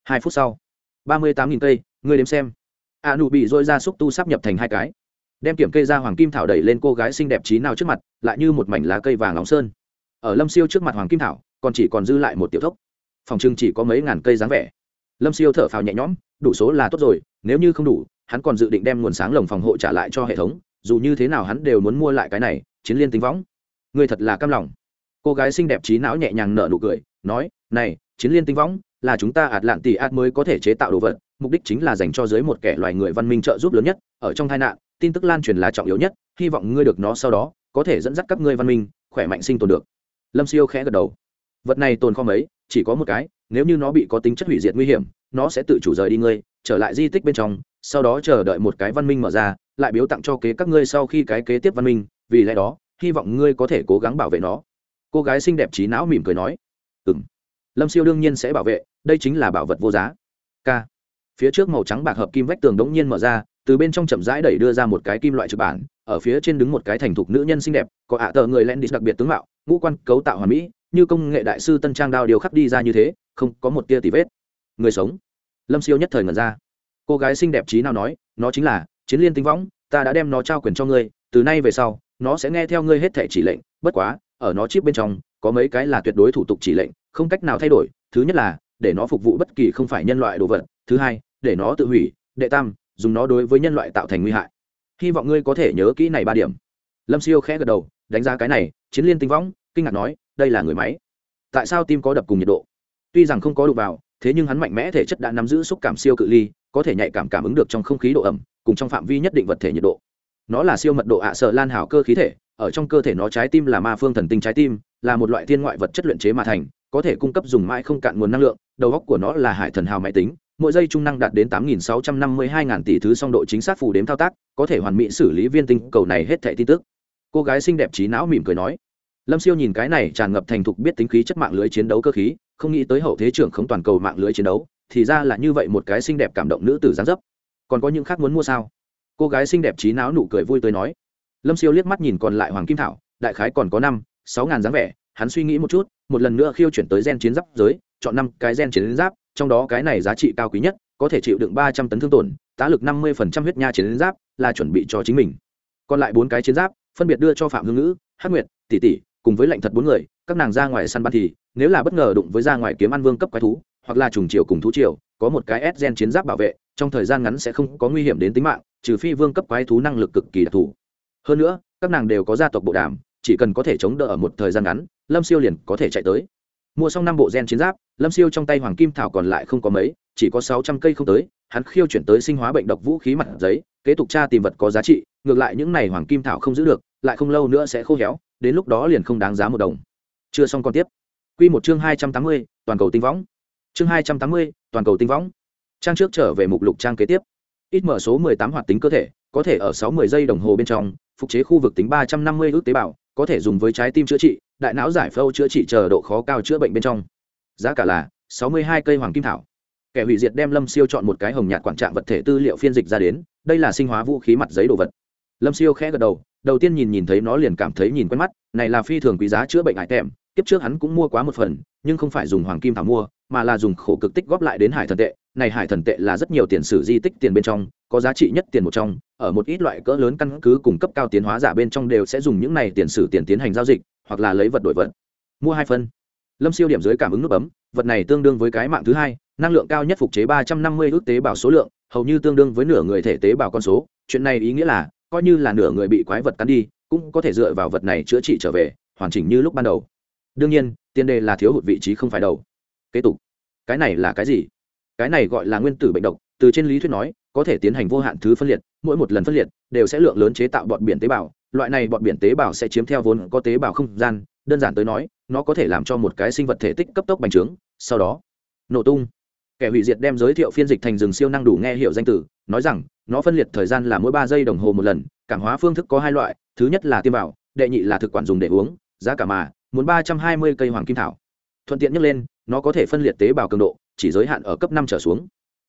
Hai phút sau, ba mươi tám nghìn cây người đếm xem. A nụ bị dôi ra xúc tu sắp nhập thành hai cái, đem kiểm kê ra hoàng kim thảo đẩy lên cô gái xinh đẹp trí nào trước mặt, lại như một mảnh lá cây vàng nóng sơn. Ở lâm siêu trước mặt hoàng kim thảo, còn chỉ còn dư lại một tiểu thốc. Phòng trưng chỉ có mấy ngàn cây dáng vẻ. Lâm siêu thở phào nhẹ nhõm, đủ số là tốt rồi nếu như không đủ, hắn còn dự định đem nguồn sáng lồng phòng hộ trả lại cho hệ thống, dù như thế nào hắn đều muốn mua lại cái này, chiến liên tính võng. Người thật là cam lòng. Cô gái xinh đẹp trí não nhẹ nhàng nở nụ cười, nói, này, chiến liên tinh võng là chúng ta ạt lạn tỷ ạt mới có thể chế tạo đồ vật, mục đích chính là dành cho dưới một kẻ loài người văn minh trợ giúp lớn nhất, ở trong tai nạn, tin tức lan truyền là trọng yếu nhất, hy vọng ngươi được nó sau đó, có thể dẫn dắt các ngươi văn minh, khỏe mạnh sinh tồn được. Lâm siêu khẽ gật đầu. Vật này tồn kho mấy chỉ có một cái, nếu như nó bị có tính chất hủy diệt nguy hiểm, nó sẽ tự chủ rời đi ngươi, trở lại di tích bên trong, sau đó chờ đợi một cái văn minh mở ra, lại biếu tặng cho kế các ngươi sau khi cái kế tiếp văn minh, vì lẽ đó, hy vọng ngươi có thể cố gắng bảo vệ nó. Cô gái xinh đẹp trí não mỉm cười nói. Ừ m lâm siêu đương nhiên sẽ bảo vệ, đây chính là bảo vật vô giá. K. Phía trước màu trắng bạc hợp kim vách tường đống nhiên mở ra, từ bên trong chậm rãi đẩy đưa ra một cái kim loại trực bản, ở phía trên đứng một cái thành thục nữ nhân xinh đẹp, có ạ tờ người len đi đặc biệt tướng mạo, ngũ quan cấu tạo hoàn mỹ như công nghệ đại sư tân trang đao điều khắc đi ra như thế, không có một tia tì vết. Người sống. Lâm siêu nhất thời ngẩn ra. Cô gái xinh đẹp trí nào nói, nó chính là chiến liên tinh võng, ta đã đem nó trao quyền cho ngươi, từ nay về sau, nó sẽ nghe theo ngươi hết thể chỉ lệnh, bất quá, ở nó chip bên trong, có mấy cái là tuyệt đối thủ tục chỉ lệnh, không cách nào thay đổi, thứ nhất là, để nó phục vụ bất kỳ không phải nhân loại đồ vật, thứ hai, để nó tự hủy, đệ tam, dùng nó đối với nhân loại tạo thành nguy hại. Hy vọng ngươi có thể nhớ kỹ này ba điểm. Lâm siêu khẽ gật đầu, đánh giá cái này, chiến liên tinh võng, kinh ngạc nói đây là người máy. Tại sao tim có đập cùng nhiệt độ? Tuy rằng không có đụng vào, thế nhưng hắn mạnh mẽ thể chất đã nắm giữ xúc cảm siêu cự ly, có thể nhạy cảm cảm ứng được trong không khí độ ẩm, cùng trong phạm vi nhất định vật thể nhiệt độ. Nó là siêu mật độ ạ sợ lan hảo cơ khí thể, ở trong cơ thể nó trái tim là ma phương thần tinh trái tim, là một loại thiên ngoại vật chất luyện chế mà thành, có thể cung cấp dùng mãi không cạn nguồn năng lượng, đầu góc của nó là hải thần hào máy tính, mỗi giây trung năng đạt đến tám nghìn sáu trăm năm mươi hai ngàn tỷ thứ song độ chính xác phù đếm thao tác, có thể hoàn mỹ xử lý viên tinh cầu này hết thẻ tin tức. Cô gái xinh đẹp trí não mỉm cười nói lâm siêu nhìn cái này tràn ngập thành thục biết tính khí chất mạng lưới chiến đấu cơ khí, không nghĩ tới hậu thế trưởng không toàn cầu mạng lưới chiến đấu, thì ra là như vậy một cái xinh đẹp cảm động nữ tử gián dấp. Còn có những khác muốn mua sao? Cô gái xinh đẹp trí não nụ cười vui tới nói. Lâm siêu liếc mắt nhìn còn lại hoàng kim thảo, đại khái còn có năm, sáu ngàn dáng vẻ, hắn suy nghĩ một chút, một lần nữa khiêu chuyển tới gen chiến giáp giới, chọn năm cái gen chiến giáp, trong đó cái này giá trị cao quý nhất, có thể chịu đựng ba trăm tấn thương tổn, tá lực năm mươi phần trăm huyết nha chiến giáp, là chuẩn bị cho chính mình. Còn lại bốn cái chiến giáp, phân biệt đưa cho phạm hương ngữ, hắc nguyệt, tỷ tỷ cùng với lệnh thật bốn người, các nàng ra ngoài săn bắn thì, nếu là bất ngờ đụng với ra ngoài kiếm ăn vương cấp quái thú, hoặc là trùng triều cùng thú triều, có một cái s gen chiến giáp bảo vệ, trong thời gian ngắn sẽ không có nguy hiểm đến tính mạng, trừ phi vương cấp quái thú năng lực cực kỳ đặc thù. Hơn nữa, các nàng đều có gia tộc bộ đàm, chỉ cần có thể chống đỡ ở một thời gian ngắn, lâm siêu liền có thể chạy tới. Mua xong năm bộ gen chiến giáp, lâm siêu trong tay hoàng kim thảo còn lại không có mấy, chỉ có sáu trăm cây không tới, hắn khiêu chuyển tới sinh hóa bệnh độc vũ khí mặt giấy, kế tục tra tìm vật có giá trị, ngược lại những này hoàng kim thảo không giữ được, lại không lâu nữa sẽ khô héo đến lúc đó liền không đáng giá một đồng. Chưa xong còn tiếp. Quy một chương hai trăm tám mươi, toàn cầu tinh võng. Chương hai trăm tám mươi, toàn cầu tinh võng. Trang trước trở về mục lục trang kế tiếp. Ít mở số mười tám hoạt tính cơ thể, có thể ở sáu mươi giây đồng hồ bên trong, phục chế khu vực tính ba trăm năm mươi ước tế bào, có thể dùng với trái tim chữa trị, đại não giải phẫu chữa trị chờ độ khó cao chữa bệnh bên trong. Giá cả là sáu mươi hai cây hoàng kim thảo. Kẻ hủy diệt đem lâm siêu chọn một cái hồng nhạt quản trạng vật thể tư liệu phiên dịch ra đến, đây là sinh hóa vũ khí mặt giấy đồ vật. Lâm siêu khẽ gật đầu đầu tiên nhìn nhìn thấy nó liền cảm thấy nhìn quen mắt, này là phi thường quý giá chữa bệnh hải tèm, kiếp trước hắn cũng mua quá một phần, nhưng không phải dùng hoàng kim thảo mua, mà là dùng khổ cực tích góp lại đến hải thần tệ. Này hải thần tệ là rất nhiều tiền sử di tích tiền bên trong, có giá trị nhất tiền một trong, ở một ít loại cỡ lớn căn cứ cung cấp cao tiến hóa giả bên trong đều sẽ dùng những này tiền sử tiền tiến hành giao dịch, hoặc là lấy vật đổi vật. Mua hai phân lâm siêu điểm dưới cảm ứng nút bấm, vật này tương đương với cái mạng thứ hai, năng lượng cao nhất phục chế ba trăm năm mươi ước tế bào số lượng, hầu như tương đương với nửa người thể tế bào con số. Chuyện này ý nghĩa là coi như là nửa người bị quái vật cắn đi, cũng có thể dựa vào vật này chữa trị trở về, hoàn chỉnh như lúc ban đầu. Đương nhiên, tiền đề là thiếu hụt vị trí không phải đầu. Kế tục. Cái này là cái gì? Cái này gọi là nguyên tử bệnh độc, từ trên lý thuyết nói, có thể tiến hành vô hạn thứ phân liệt, mỗi một lần phân liệt, đều sẽ lượng lớn chế tạo bọn biển tế bào, loại này bọn biển tế bào sẽ chiếm theo vốn có tế bào không gian, đơn giản tới nói, nó có thể làm cho một cái sinh vật thể tích cấp tốc bành trướng, sau đó, nổ tung. Kẻ hủy diệt đem giới thiệu phiên dịch thành rừng siêu năng đủ nghe hiểu danh từ nói rằng, nó phân liệt thời gian là mỗi ba giây đồng hồ một lần, cảm hóa phương thức có hai loại, thứ nhất là tiêm vào, đệ nhị là thực quản dùng để uống, giá cả mà, muốn ba trăm hai mươi cây hoàng kim thảo. Thuận tiện nhắc lên, nó có thể phân liệt tế bào cường độ, chỉ giới hạn ở cấp năm trở xuống.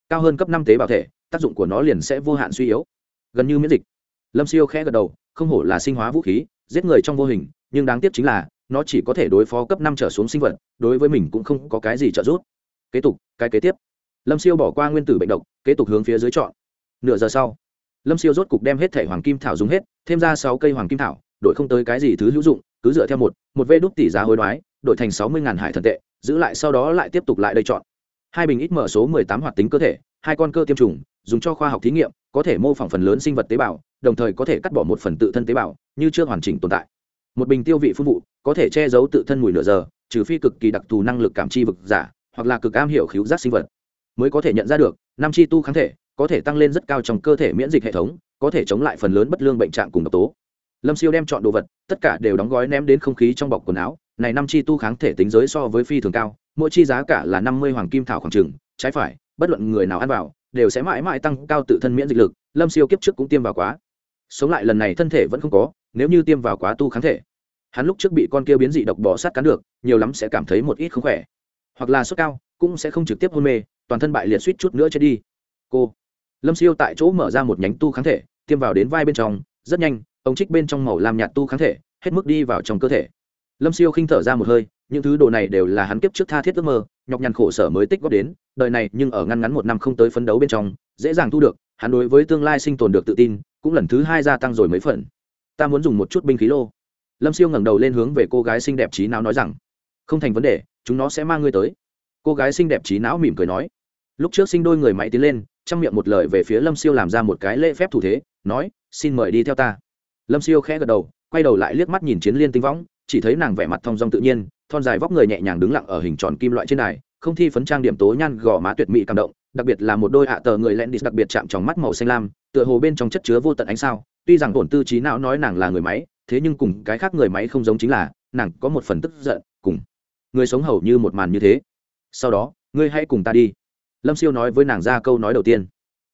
Cao hơn cấp năm tế bào thể, tác dụng của nó liền sẽ vô hạn suy yếu. Gần như miễn dịch. Lâm siêu khẽ gật đầu, không hổ là sinh hóa vũ khí, giết người trong vô hình, nhưng đáng tiếc chính là, nó chỉ có thể đối phó cấp năm trở xuống sinh vật, đối với mình cũng không có cái gì trợ giúp. Kế tục, cái kế tiếp. Lâm siêu bỏ qua nguyên tử bệnh độc, kế tục hướng phía dưới chọn nửa giờ sau, lâm siêu rốt cục đem hết thẻ hoàng kim thảo dùng hết, thêm ra sáu cây hoàng kim thảo, đổi không tới cái gì thứ hữu dụng, cứ dựa theo một một vê đúc tỷ giá hối đoái, đổi thành sáu mươi ngàn hải thần tệ, giữ lại sau đó lại tiếp tục lại đây chọn. Hai bình ít mở số mười tám hoạt tính cơ thể, hai con cơ tiêm trùng, dùng cho khoa học thí nghiệm, có thể mô phỏng phần lớn sinh vật tế bào, đồng thời có thể cắt bỏ một phần tự thân tế bào, như chưa hoàn chỉnh tồn tại. Một bình tiêu vị phun vụ, có thể che giấu tự thân mùi nửa giờ, trừ phi cực kỳ đặc thù năng lực cảm chi vực giả, hoặc là cực am hiểu khíu giác sinh vật, mới có thể nhận ra được năm chi tu kháng thể có thể tăng lên rất cao trong cơ thể miễn dịch hệ thống, có thể chống lại phần lớn bất lương bệnh trạng cùng độc tố. Lâm siêu đem chọn đồ vật, tất cả đều đóng gói ném đến không khí trong bọc quần áo. Này năm chi tu kháng thể tính giới so với phi thường cao, mỗi chi giá cả là năm mươi hoàng kim thảo khoảng trừng trái phải, bất luận người nào ăn vào, đều sẽ mãi mãi tăng cao tự thân miễn dịch lực. Lâm siêu kiếp trước cũng tiêm vào quá. Sống lại lần này thân thể vẫn không có, nếu như tiêm vào quá tu kháng thể, hắn lúc trước bị con kia biến dị độc bỏ sát cắn được, nhiều lắm sẽ cảm thấy một ít không khỏe. Hoặc là sốt cao, cũng sẽ không trực tiếp hôn mê, toàn thân bại liệt suýt chút nữa chết đi. Cô lâm siêu tại chỗ mở ra một nhánh tu kháng thể, tiêm vào đến vai bên trong, rất nhanh, ống trích bên trong màu làm nhạt tu kháng thể, hết mức đi vào trong cơ thể. Lâm siêu khinh thở ra một hơi, những thứ đồ này đều là hắn kiếp trước tha thiết ước mơ, nhọc nhằn khổ sở mới tích góp đến, đời này nhưng ở ngăn ngắn một năm không tới phấn đấu bên trong, dễ dàng thu được, hắn đối với tương lai sinh tồn được tự tin, cũng lần thứ hai gia tăng rồi mấy phần. Ta muốn dùng một chút binh khí lô. Lâm siêu ngẩng đầu lên hướng về cô gái xinh đẹp trí não nói rằng, không thành vấn đề, chúng nó sẽ mang ngươi tới. Cô gái xinh đẹp trí não mỉm cười nói lúc trước sinh đôi người máy tiến lên chăm miệng một lời về phía lâm siêu làm ra một cái lễ phép thủ thế, nói, xin mời đi theo ta. Lâm siêu khẽ gật đầu, quay đầu lại liếc mắt nhìn chiến liên tinh võng, chỉ thấy nàng vẻ mặt thong dong tự nhiên, thon dài vóc người nhẹ nhàng đứng lặng ở hình tròn kim loại trên đài, không thi phấn trang điểm tố nhan gò má tuyệt mỹ cảm động, đặc biệt là một đôi hạ tờ người lẹn đi, đặc biệt chạm trong mắt màu xanh lam, tựa hồ bên trong chất chứa vô tận ánh sao. Tuy rằng bổn tư trí não nói nàng là người máy, thế nhưng cùng cái khác người máy không giống chính là, nàng có một phần tức giận, cùng người sống hầu như một màn như thế. Sau đó, ngươi hãy cùng ta đi lâm siêu nói với nàng ra câu nói đầu tiên.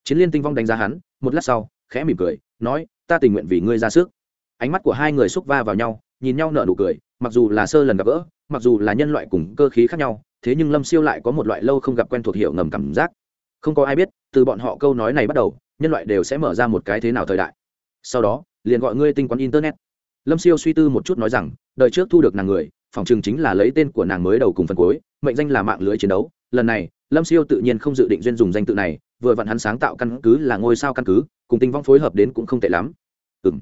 Chiến liên tinh vong đánh giá hắn, một lát sau, khẽ mỉm cười, nói, ta tình nguyện vì ngươi ra sức. Ánh mắt của hai người xúc va vào nhau, nhìn nhau nở nụ cười, mặc dù là sơ lần gặp gỡ, mặc dù là nhân loại cùng cơ khí khác nhau, thế nhưng lâm siêu lại có một loại lâu không gặp quen thuộc hiệu ngầm cảm giác. Không có ai biết, từ bọn họ câu nói này bắt đầu, nhân loại đều sẽ mở ra một cái thế nào thời đại. Sau đó, liền gọi ngươi tinh quán internet. Lâm siêu suy tư một chút nói rằng, đời trước thu được nàng người, phòng chừng chính là lấy tên của nàng mới đầu cùng phần cuối, mệnh danh là mạng lưới chiến đấu, lần này lâm siêu tự nhiên không dự định duyên dùng danh tự này, vừa vặn hắn sáng tạo căn cứ là ngôi sao căn cứ, cùng tinh vong phối hợp đến cũng không tệ lắm. Ừ m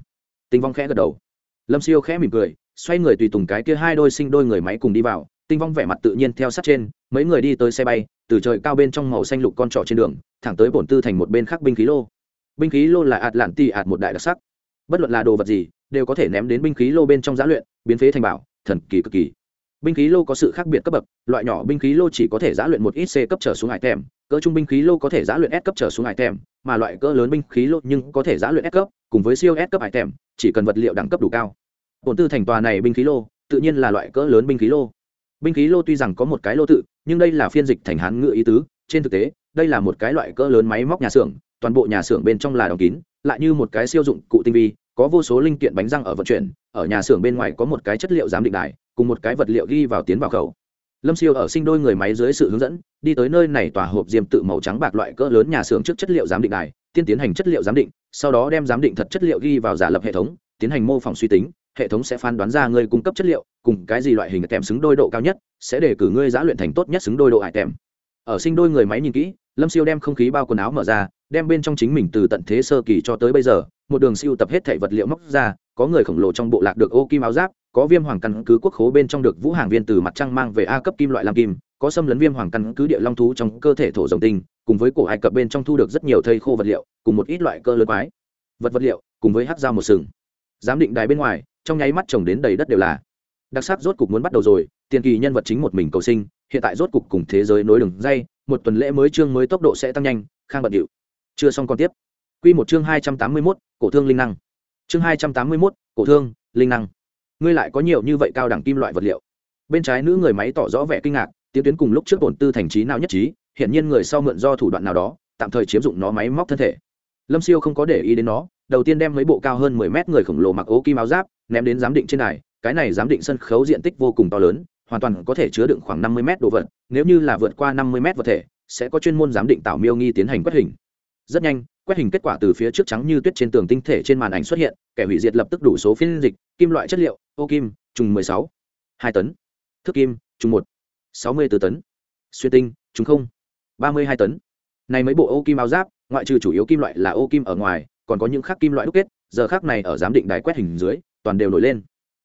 tinh vong khẽ gật đầu. Lâm siêu khẽ mỉm cười, xoay người tùy tùng cái kia hai đôi sinh đôi người máy cùng đi vào. Tinh vong vẻ mặt tự nhiên theo sát trên, mấy người đi tới xe bay, từ trời cao bên trong màu xanh lục con trỏ trên đường, thẳng tới bổn tư thành một bên khác binh khí lô. Binh khí lô là ạt lạn tì ạt một đại đặc sắc. Bất luận là đồ vật gì, đều có thể ném đến binh khí lô bên trong giã luyện, biến phế thành bảo, thần kỳ cực kỳ binh khí lô có sự khác biệt cấp bậc loại nhỏ binh khí lô chỉ có thể giã luyện một ít c cấp trở xuống hải thèm, cỡ trung binh khí lô có thể giã luyện s cấp trở xuống hải thèm, mà loại cỡ lớn binh khí lô nhưng có thể giã luyện s cấp cùng với siêu s cấp hải thèm, chỉ cần vật liệu đẳng cấp đủ cao. Tổn tư thành tòa này binh khí lô tự nhiên là loại cỡ lớn binh khí lô. Binh khí lô tuy rằng có một cái lô tự nhưng đây là phiên dịch thành hán ngựa ý tứ trên thực tế đây là một cái loại cỡ lớn máy móc nhà xưởng toàn bộ nhà xưởng bên trong là đóng kín lại như một cái siêu dụng cụ tinh vi có vô số linh kiện bánh răng ở vận chuyển, ở nhà xưởng bên ngoài có một cái chất liệu giám định đài, cùng một cái vật liệu ghi vào tiến vào khẩu. Lâm siêu ở sinh đôi người máy dưới sự hướng dẫn, đi tới nơi này tòa hộp diêm tự màu trắng bạc loại cỡ lớn nhà xưởng trước chất liệu giám định đài, tiên tiến hành chất liệu giám định, sau đó đem giám định thật chất liệu ghi vào giả lập hệ thống, tiến hành mô phỏng suy tính, hệ thống sẽ phán đoán ra ngươi cung cấp chất liệu, cùng cái gì loại hình kèm xứng đôi độ cao nhất, sẽ để cử ngươi giã luyện thành tốt nhất xứng đôi độ hải kèm ở sinh đôi người máy nhìn kỹ, lâm siêu đem không khí bao quần áo mở ra đem bên trong chính mình từ tận thế sơ kỳ cho tới bây giờ, một đường siêu tập hết thảy vật liệu móc ra, có người khổng lồ trong bộ lạc được ô kim áo giáp, có viêm hoàng căn cứ quốc khố bên trong được vũ hàng viên từ mặt trăng mang về a cấp kim loại lam kim, có xâm lấn viêm hoàng căn cứ địa long thú trong cơ thể thổ dòng tinh, cùng với cổ ai cập bên trong thu được rất nhiều thây khô vật liệu, cùng một ít loại cơ lớn quái vật vật liệu, cùng với hát dao một sừng. Giám định đài bên ngoài, trong nháy mắt trồng đến đầy đất đều là. Đặc sắc rốt cục muốn bắt đầu rồi, tiền kỳ nhân vật chính một mình cầu sinh, hiện tại rốt cục cùng thế giới nối đường dây, một tuần lễ mới chương mới tốc độ sẽ tăng nhanh, khang bận điệu chưa xong còn tiếp. Quy một chương hai trăm tám mươi 281, cổ thương linh năng. Chương hai trăm tám mươi 281, cổ thương linh năng. Ngươi lại có nhiều như vậy cao đẳng kim loại vật liệu. Bên trái nữ người máy tỏ rõ vẻ kinh ngạc tiến tuyến cùng lúc trước bổn tư thành trí nào nhất trí hiện nhiên người sau mượn do thủ đoạn nào đó tạm thời chiếm dụng nó máy móc thân thể. Lâm siêu không có để ý đến nó đầu tiên đem mấy bộ cao hơn mười mét người khổng lồ mặc ố kim áo giáp ném đến giám định trên này cái này giám định sân khấu diện tích vô cùng to lớn hoàn toàn có thể chứa đựng khoảng năm mươi mét đồ vật nếu như là vượt qua năm mươi mét vật thể sẽ có chuyên môn giám định tạo miêu nghi tiến hành quét hình rất nhanh, quét hình kết quả từ phía trước trắng như tuyết trên tường tinh thể trên màn ảnh xuất hiện, kẻ hủy diệt lập tức đủ số phiên dịch, kim loại chất liệu, ô kim, trùng mười sáu, hai tấn thức kim, trùng một, sáu mươi bốn tấn, xuyên tinh, trùng không, ba mươi hai tấn. Này mấy bộ ô kim áo giáp, ngoại trừ chủ yếu kim loại là ô kim ở ngoài, còn có những khác kim loại đúc kết, giờ khác này ở giám định đài quét hình dưới, toàn đều nổi lên.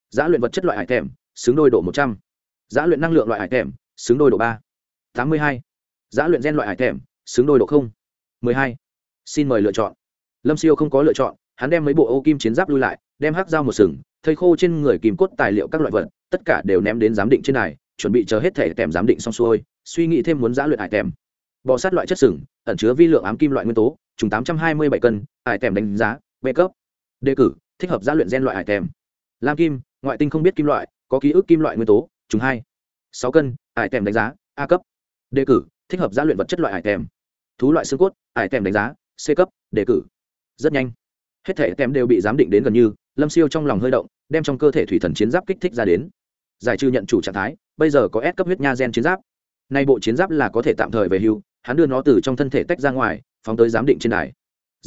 Giá luyện vật chất loại hải thèm, xứng đôi độ một trăm. Giá luyện năng lượng loại hải thèm, xứng đôi độ ba. tám mươi hai. Giá luyện gen loại hải thèm, xứng đôi độ không. mười hai xin mời lựa chọn. Lâm siêu không có lựa chọn, hắn đem mấy bộ ô kim chiến giáp lui lại, đem hắc dao một sừng thây khô trên người kìm cốt tài liệu các loại vật, tất cả đều ném đến giám định trên này, chuẩn bị chờ hết thể tèm giám định xong xuôi, suy nghĩ thêm muốn giã luyện hải tèm. Bò sát loại chất sừng, ẩn chứa vi lượng ám kim loại nguyên tố, trùng tám trăm hai mươi bảy cân, hải tèm đánh giá, b cấp. Đề cử, thích hợp giã luyện gen loại hải tèm. Lam kim, ngoại tinh không biết kim loại, có ký ức kim loại nguyên tố, trùng hai, sáu cân, hải tèm đánh giá, a cấp. Đề cử, thích hợp giã luyện vật chất loại hải tèm. Thú loại xương cốt, hải tèm đánh giá c cấp, đề cử. Rất nhanh. Hết thể tem đều bị giám định đến gần như, lâm siêu trong lòng hơi động, đem trong cơ thể thủy thần chiến giáp kích thích ra đến. Giải trừ nhận chủ trạng thái, bây giờ có S cấp huyết nha gen chiến giáp. Nay bộ chiến giáp là có thể tạm thời về hưu, hắn đưa nó từ trong thân thể tách ra ngoài, phóng tới giám định trên đài.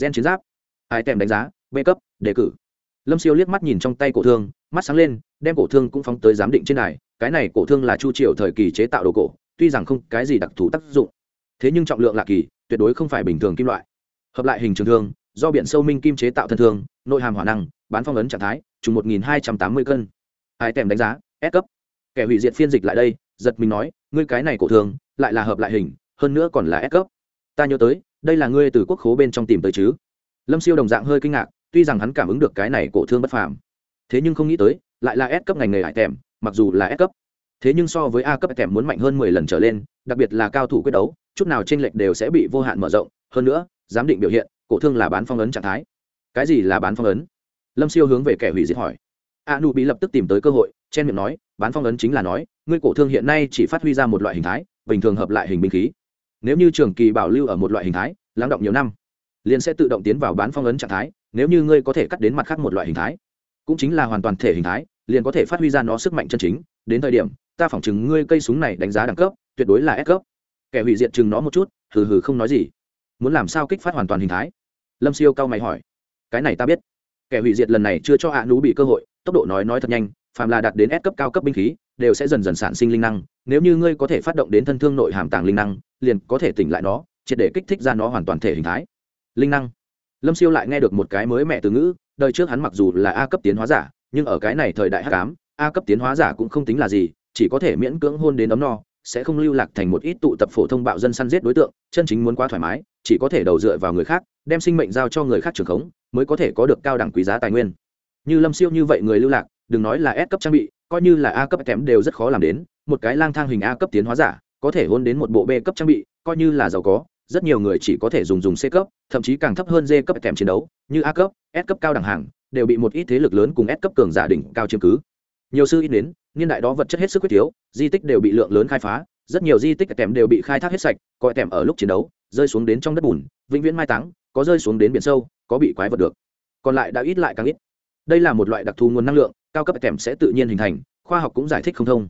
Gen chiến giáp. Ai tèm đánh giá, b cấp, đề cử. Lâm siêu liếc mắt nhìn trong tay cổ thương, mắt sáng lên, đem cổ thương cũng phóng tới giám định trên đài. Cái này cổ thương là chu triều thời kỳ chế tạo đồ cổ, tuy rằng không cái gì đặc thù tác dụng, thế nhưng trọng lượng lạ kỳ, tuyệt đối không phải bình thường kim loại hợp lại hình trường thương, do biển sâu minh kim chế tạo thân thương, nội hàm hỏa năng, bán phong ấn trạng thái, trùng một nghìn hai trăm tám mươi cân. Ai tèm đánh giá, S cấp. Kẻ hủy diệt phiên dịch lại đây, giật mình nói, ngươi cái này cổ thương, lại là hợp lại hình, hơn nữa còn là S cấp. Ta nhớ tới, đây là ngươi từ quốc khố bên trong tìm tới chứ? Lâm siêu đồng dạng hơi kinh ngạc, tuy rằng hắn cảm ứng được cái này cổ thương bất phàm, thế nhưng không nghĩ tới, lại là S cấp ngành nghề hải tèm, mặc dù là S cấp. Thế nhưng so với A cấp tèm muốn mạnh hơn mười lần trở lên, đặc biệt là cao thủ quyết đấu, chút nào chênh lệch đều sẽ bị vô hạn mở rộng. Hơn nữa giám định biểu hiện, cổ thương là bán phong ấn trạng thái. Cái gì là bán phong ấn? Lâm siêu hướng về kẻ hủy diệt hỏi. A nu bị lập tức tìm tới cơ hội, chen miệng nói, bán phong ấn chính là nói, ngươi cổ thương hiện nay chỉ phát huy ra một loại hình thái, bình thường hợp lại hình binh khí. Nếu như trường kỳ bảo lưu ở một loại hình thái, lắng động nhiều năm, liền sẽ tự động tiến vào bán phong ấn trạng thái, nếu như ngươi có thể cắt đến mặt khác một loại hình thái. Cũng chính là hoàn toàn thể hình thái, liền có thể phát huy ra nó sức mạnh chân chính. Đến thời điểm, ta phỏng chừng ngươi cây súng này đánh giá đẳng cấp, tuyệt đối là S cấp. Kẻ hủy diệt chừng nó một chút, hừ hừ không nói gì muốn làm sao kích phát hoàn toàn hình thái? Lâm siêu cao mày hỏi. Cái này ta biết. Kẻ hủy diệt lần này chưa cho ạ nú bị cơ hội, tốc độ nói nói thật nhanh, phàm là đạt đến S cấp cao cấp binh khí, đều sẽ dần dần sản sinh linh năng. Nếu như ngươi có thể phát động đến thân thương nội hàm tàng linh năng, liền có thể tỉnh lại nó, triệt để kích thích ra nó hoàn toàn thể hình thái. Linh năng. Lâm siêu lại nghe được một cái mới mẹ từ ngữ, đời trước hắn mặc dù là a cấp tiến hóa giả, nhưng ở cái này thời đại h tám a cấp tiến hóa giả cũng không tính là gì, chỉ có thể miễn cưỡng hôn đến ấm no sẽ không lưu lạc thành một ít tụ tập phổ thông bạo dân săn giết đối tượng, chân chính muốn quá thoải mái, chỉ có thể đầu dựa vào người khác, đem sinh mệnh giao cho người khác trường khống, mới có thể có được cao đẳng quý giá tài nguyên. Như lâm siêu như vậy người lưu lạc, đừng nói là S cấp trang bị, coi như là a cấp kém đều rất khó làm đến, một cái lang thang hình a cấp tiến hóa giả, có thể hôn đến một bộ b cấp trang bị, coi như là giàu có, rất nhiều người chỉ có thể dùng dùng c cấp, thậm chí càng thấp hơn d cấp kèm chiến đấu, như a cấp, s cấp cao đẳng hàng, đều bị một ít thế lực lớn cùng s cấp cường giả đỉnh cao chiếm cứ nhiều sư ít đến, niên đại đó vật chất hết sức quyết thiếu di tích đều bị lượng lớn khai phá, rất nhiều di tích kèm đều bị khai thác hết sạch, coi kèm ở lúc chiến đấu, rơi xuống đến trong đất bùn, vĩnh viễn mai táng, có rơi xuống đến biển sâu, có bị quái vật được. Còn lại đã ít lại càng ít. Đây là một loại đặc thù nguồn năng lượng, cao cấp kèm sẽ tự nhiên hình thành, khoa học cũng giải thích không thông.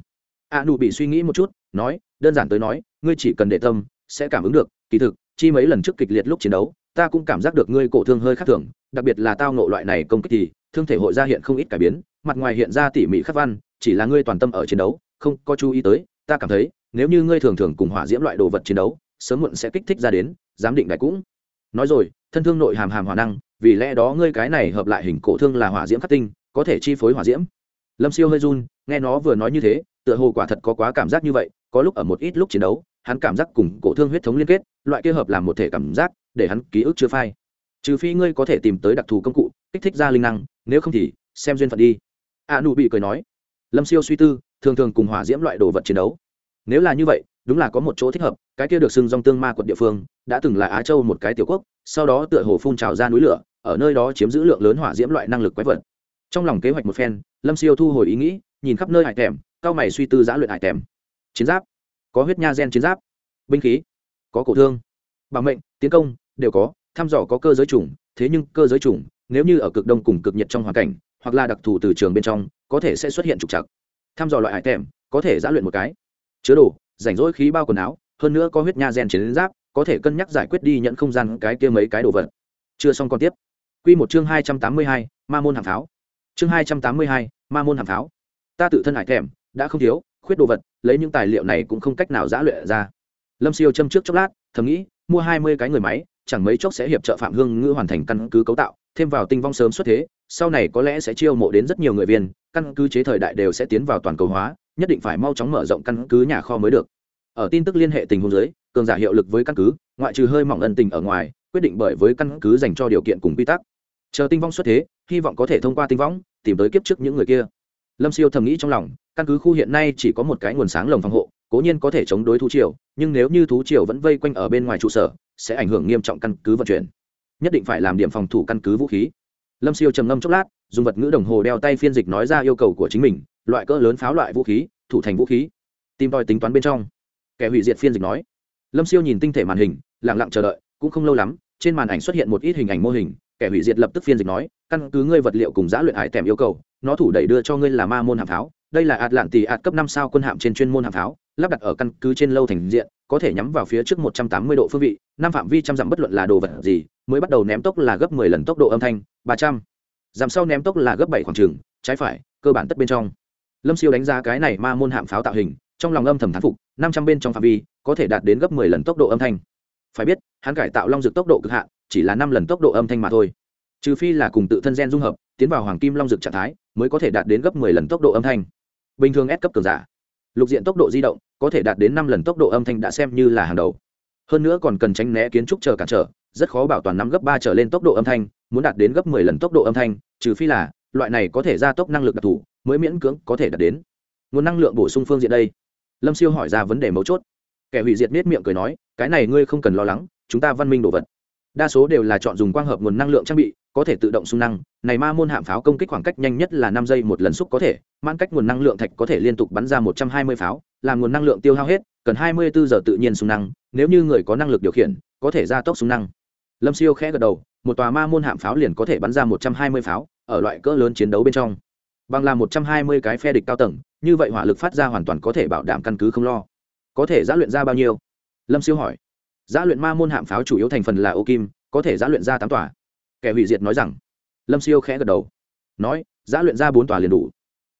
A nụ bị suy nghĩ một chút, nói, đơn giản tới nói, ngươi chỉ cần để tâm, sẽ cảm ứng được, kỳ thực, chi mấy lần trước kịch liệt lúc chiến đấu, ta cũng cảm giác được ngươi cổ thương hơi khác thường, đặc biệt là tao nộ loại này công kích thì thương thể hội ra hiện không ít cải biến, mặt ngoài hiện ra tỉ mỉ khắc văn, chỉ là ngươi toàn tâm ở chiến đấu, không có chú ý tới, ta cảm thấy, nếu như ngươi thường thường cùng hỏa diễm loại đồ vật chiến đấu, sớm muộn sẽ kích thích ra đến, giám định đại cũng. Nói rồi, thân thương nội hàm hàm hỏa năng, vì lẽ đó ngươi cái này hợp lại hình cổ thương là hỏa diễm khắc tinh, có thể chi phối hỏa diễm. Lâm siêu hơi run, nghe nó vừa nói như thế, tựa hồ quả thật có quá cảm giác như vậy, có lúc ở một ít lúc chiến đấu, hắn cảm giác cùng cổ thương huyết thống liên kết, loại kia hợp làm một thể cảm giác, để hắn ký ức chưa phai trừ phi ngươi có thể tìm tới đặc thù công cụ, kích thích ra linh năng, nếu không thì xem duyên phận đi. A nụ bị cười nói. Lâm siêu suy tư, thường thường cùng hỏa diễm loại đồ vật chiến đấu. Nếu là như vậy, đúng là có một chỗ thích hợp, cái kia được xưng dòng tương ma quận địa phương, đã từng là á châu một cái tiểu quốc, sau đó tựa hồ phun trào ra núi lửa, ở nơi đó chiếm giữ lượng lớn hỏa diễm loại năng lực quái vật. Trong lòng kế hoạch một phen, lâm siêu thu hồi ý nghĩ, nhìn khắp nơi hải tèm, cao mày suy tư giã luyện hải tèm. Chiến giáp. Có huyết nha gen chiến giáp. Binh khí. Có cổ thương. Bảo mệnh, tiến công, đều có thăm dò có cơ giới chủng thế nhưng cơ giới chủng nếu như ở cực đông cùng cực nhiệt trong hoàn cảnh, hoặc là đặc thù từ trường bên trong, có thể sẽ xuất hiện trục trặc. Thăm dò loại hải tèm, có thể giã luyện một cái. Chứa đồ, rảnh rỗi khí bao quần áo, hơn nữa có huyết nha gen chiến giáp, có thể cân nhắc giải quyết đi nhận không gian cái kia mấy cái đồ vật. Chưa xong còn tiếp. Q một chương hai trăm tám mươi hai, ma môn hàng pháo. Chương hai trăm tám mươi hai, ma môn hàng pháo. Ta tự thân hải thèm đã không thiếu, khuyết đồ vật, lấy những tài liệu này cũng không cách nào giã luyện ra. Lâm siêu châm trước chốc lát, thầm nghĩ, mua hai mươi cái người máy chẳng mấy chốc sẽ hiệp trợ phạm hương ngữ hoàn thành căn cứ cấu tạo thêm vào tinh vong sớm xuất thế sau này có lẽ sẽ chiêu mộ đến rất nhiều người viên căn cứ chế thời đại đều sẽ tiến vào toàn cầu hóa nhất định phải mau chóng mở rộng căn cứ nhà kho mới được. Ở tin tức liên hệ tình huống giới cường giả hiệu lực với căn cứ ngoại trừ hơi mỏng ân tình ở ngoài quyết định bởi với căn cứ dành cho điều kiện cùng quy tắc. Chờ tinh vong xuất thế hy vọng có thể thông qua tinh vong, tìm tới kiếp trước những người kia. Lâm siêu thầm nghĩ trong lòng căn cứ khu hiện nay chỉ có một cái nguồn sáng lồng phòng hộ cố nhiên có thể chống đối thú triều nhưng nếu như thú triều vẫn vây quanh ở bên ngoài trụ sở sẽ ảnh hưởng nghiêm trọng căn cứ vận chuyển. Nhất định phải làm điểm phòng thủ căn cứ vũ khí. Lâm siêu trầm ngâm chốc lát, dùng vật ngữ đồng hồ đeo tay phiên dịch nói ra yêu cầu của chính mình, loại cỡ lớn pháo loại vũ khí, thủ thành vũ khí. Tìm tòi tính toán bên trong. Kẻ hủy diệt phiên dịch nói. Lâm siêu nhìn tinh thể màn hình lẳng lặng chờ đợi, cũng không lâu lắm, trên màn ảnh xuất hiện một ít hình ảnh mô hình, kẻ hủy diệt lập tức phiên dịch nói, căn cứ ngươi vật liệu cùng giá luyện hải tèm yêu cầu, nó thủ đẩy đưa cho ngươi là ma môn hạm pháo, đây là ạt lạn tỷ ạt cấp năm sao quân hạm trên chuyên môn hạm pháo lắp đặt ở căn cứ trên lâu thành diện, có thể nhắm vào phía trước một trăm tám mươi độ phương vị, năm phạm vi trăm dặm bất luận là đồ vật gì, mới bắt đầu ném tốc là gấp mười lần tốc độ âm thanh, ba trăm. Dặm sau ném tốc là gấp bảy khoảng trừng trái phải, cơ bản tất bên trong. Lâm siêu đánh giá cái này ma môn hạm pháo tạo hình, trong lòng âm thầm thán phục, năm trăm bên trong phạm vi, có thể đạt đến gấp mười lần tốc độ âm thanh. Phải biết, hắn cải tạo long dược tốc độ cực hạn, chỉ là năm lần tốc độ âm thanh mà thôi. Trừ phi là cùng tự thân gen dung hợp, tiến vào hoàng kim long dược trạng thái, mới có thể đạt đến gấp mười lần tốc độ âm thanh. Bình thường S cấp cường giả lục diện tốc độ di động có thể đạt đến năm lần tốc độ âm thanh đã xem như là hàng đầu. Hơn nữa còn cần tránh né kiến trúc chờ cản trở, rất khó bảo toàn năm gấp ba trở lên tốc độ âm thanh, muốn đạt đến gấp mười lần tốc độ âm thanh, trừ phi là loại này có thể gia tốc năng lực đặc thù, mới miễn cưỡng có thể đạt đến. Nguồn năng lượng bổ sung phương diện đây. Lâm siêu hỏi ra vấn đề mấu chốt. Kẻ hủy diệt nết miệng cười nói, cái này ngươi không cần lo lắng, chúng ta văn minh đồ vật. Đa số đều là chọn dùng quang hợp nguồn năng lượng trang bị có thể tự động xung năng, này ma môn hạm pháo công kích khoảng cách nhanh nhất là năm giây một lần xúc có thể, mãn cách nguồn năng lượng thạch có thể liên tục bắn ra một trăm hai mươi pháo, làm nguồn năng lượng tiêu hao hết, cần hai mươi bốn giờ tự nhiên xung năng, nếu như người có năng lực điều khiển, có thể gia tốc xung năng. Lâm siêu khẽ gật đầu, một tòa ma môn hạm pháo liền có thể bắn ra một trăm hai mươi pháo, ở loại cỡ lớn chiến đấu bên trong. Bằng là một trăm hai mươi cái phe địch cao tầng, như vậy hỏa lực phát ra hoàn toàn có thể bảo đảm căn cứ không lo. Có thể giã luyện ra bao nhiêu? Lâm siêu hỏi. Giã luyện ma môn hạm pháo chủ yếu thành phần là ô kim, có thể giã luyện ra tám tòa kẻ hủy diệt nói rằng. Lâm siêu khẽ gật đầu. Nói, giã luyện ra bốn tòa liền đủ.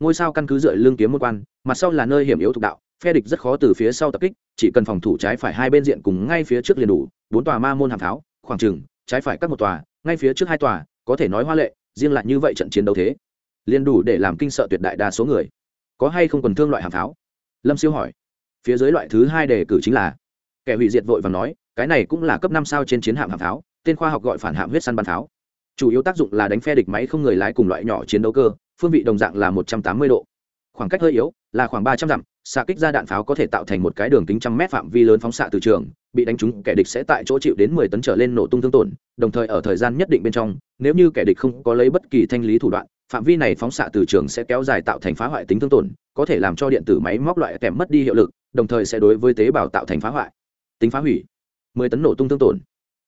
Ngôi sao căn cứ dựa lương kiếm môn quan, mặt sau là nơi hiểm yếu thuộc đạo, phe địch rất khó từ phía sau tập kích, chỉ cần phòng thủ trái phải hai bên diện cùng ngay phía trước liền đủ. Bốn tòa ma môn hàm pháo khoảng trừng trái phải các một tòa, ngay phía trước hai tòa, có thể nói hoa lệ, riêng lại như vậy trận chiến đấu thế. Liền đủ để làm kinh sợ tuyệt đại đa số người. Có hay không cần thương loại hàm pháo lâm siêu hỏi. Phía dưới loại thứ hai đề cử chính là, kẻ hủy diệt vội và nói, cái này cũng là cấp năm sao trên chiến hạm hạm pháo tên khoa học gọi phản hạm huyết săn bắn pháo. Chủ yếu tác dụng là đánh phe địch máy không người lái cùng loại nhỏ chiến đấu cơ, phương vị đồng dạng là một trăm tám mươi độ. Khoảng cách hơi yếu, là khoảng ba trăm dặm, xạ kích ra đạn pháo có thể tạo thành một cái đường kính trăm mét phạm vi lớn phóng xạ từ trường, bị đánh trúng, kẻ địch sẽ tại chỗ chịu đến mười tấn trở lên nổ tung thương tổn, đồng thời ở thời gian nhất định bên trong, nếu như kẻ địch không có lấy bất kỳ thanh lý thủ đoạn, phạm vi này phóng xạ từ trường sẽ kéo dài tạo thành phá hoại tính thương tổn, có thể làm cho điện tử máy móc loại kèm mất đi hiệu lực, đồng thời sẽ đối với tế bào tạo thành phá hoại. Tính phá hủy, mười tấn nổ tung thương tổn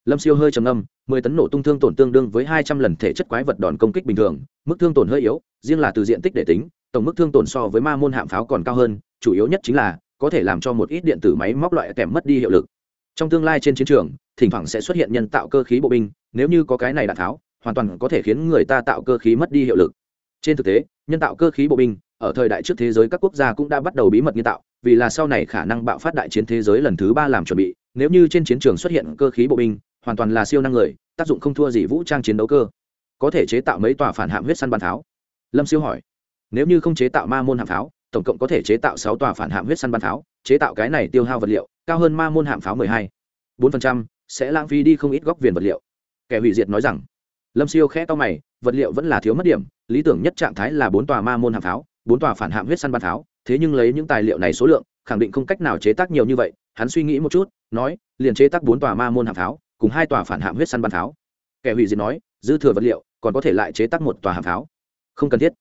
lâm siêu hơi trầm âm mười tấn nổ tung thương tổn tương đương với hai trăm lần thể chất quái vật đòn công kích bình thường, mức thương tổn hơi yếu, riêng là từ diện tích để tính, tổng mức thương tổn so với ma môn hạm pháo còn cao hơn, chủ yếu nhất chính là, có thể làm cho một ít điện tử máy móc loại kèm mất đi hiệu lực. Trong tương lai trên chiến trường, thỉnh thoảng sẽ xuất hiện nhân tạo cơ khí bộ binh, nếu như có cái này đạn tháo, hoàn toàn có thể khiến người ta tạo cơ khí mất đi hiệu lực. Trên thực tế, nhân tạo cơ khí bộ binh, ở thời đại trước thế giới các quốc gia cũng đã bắt đầu bí mật nghiên tạo, vì là sau này khả năng bạo phát đại chiến thế giới lần thứ ba làm chuẩn bị, nếu như trên chiến trường xuất hiện cơ khí bộ binh hoàn toàn là siêu năng người, tác dụng không thua gì vũ trang chiến đấu cơ. Có thể chế tạo mấy tòa phản hạm huyết săn bắn pháo. Lâm siêu hỏi, nếu như không chế tạo ma môn hạm pháo, tổng cộng có thể chế tạo sáu tòa phản hạm huyết săn bắn pháo, chế tạo cái này tiêu hao vật liệu, cao hơn ma môn hạm pháo mười hai. Bốn phần trăm, sẽ lãng phí đi không ít góc viền vật liệu. Kẻ hủy diệt nói rằng, lâm siêu khẽ to mày, vật liệu vẫn là thiếu mất điểm, lý tưởng nhất trạng thái là bốn tòa ma môn hạm pháo, bốn tòa phản hạm huyết săn bắn pháo, thế nhưng lấy những tài liệu này số lượng, khẳng định không cách nào chế tác nhiều như vậy, hắn suy nghĩ một chút, nói, liền chế tác bốn tòa ma môn hạm pháo cùng hai tòa phản hạm huyết săn bắn pháo. Kẻ hủy diệt nói, dư thừa vật liệu, còn có thể lại chế tác một tòa hạm pháo? Không cần thiết.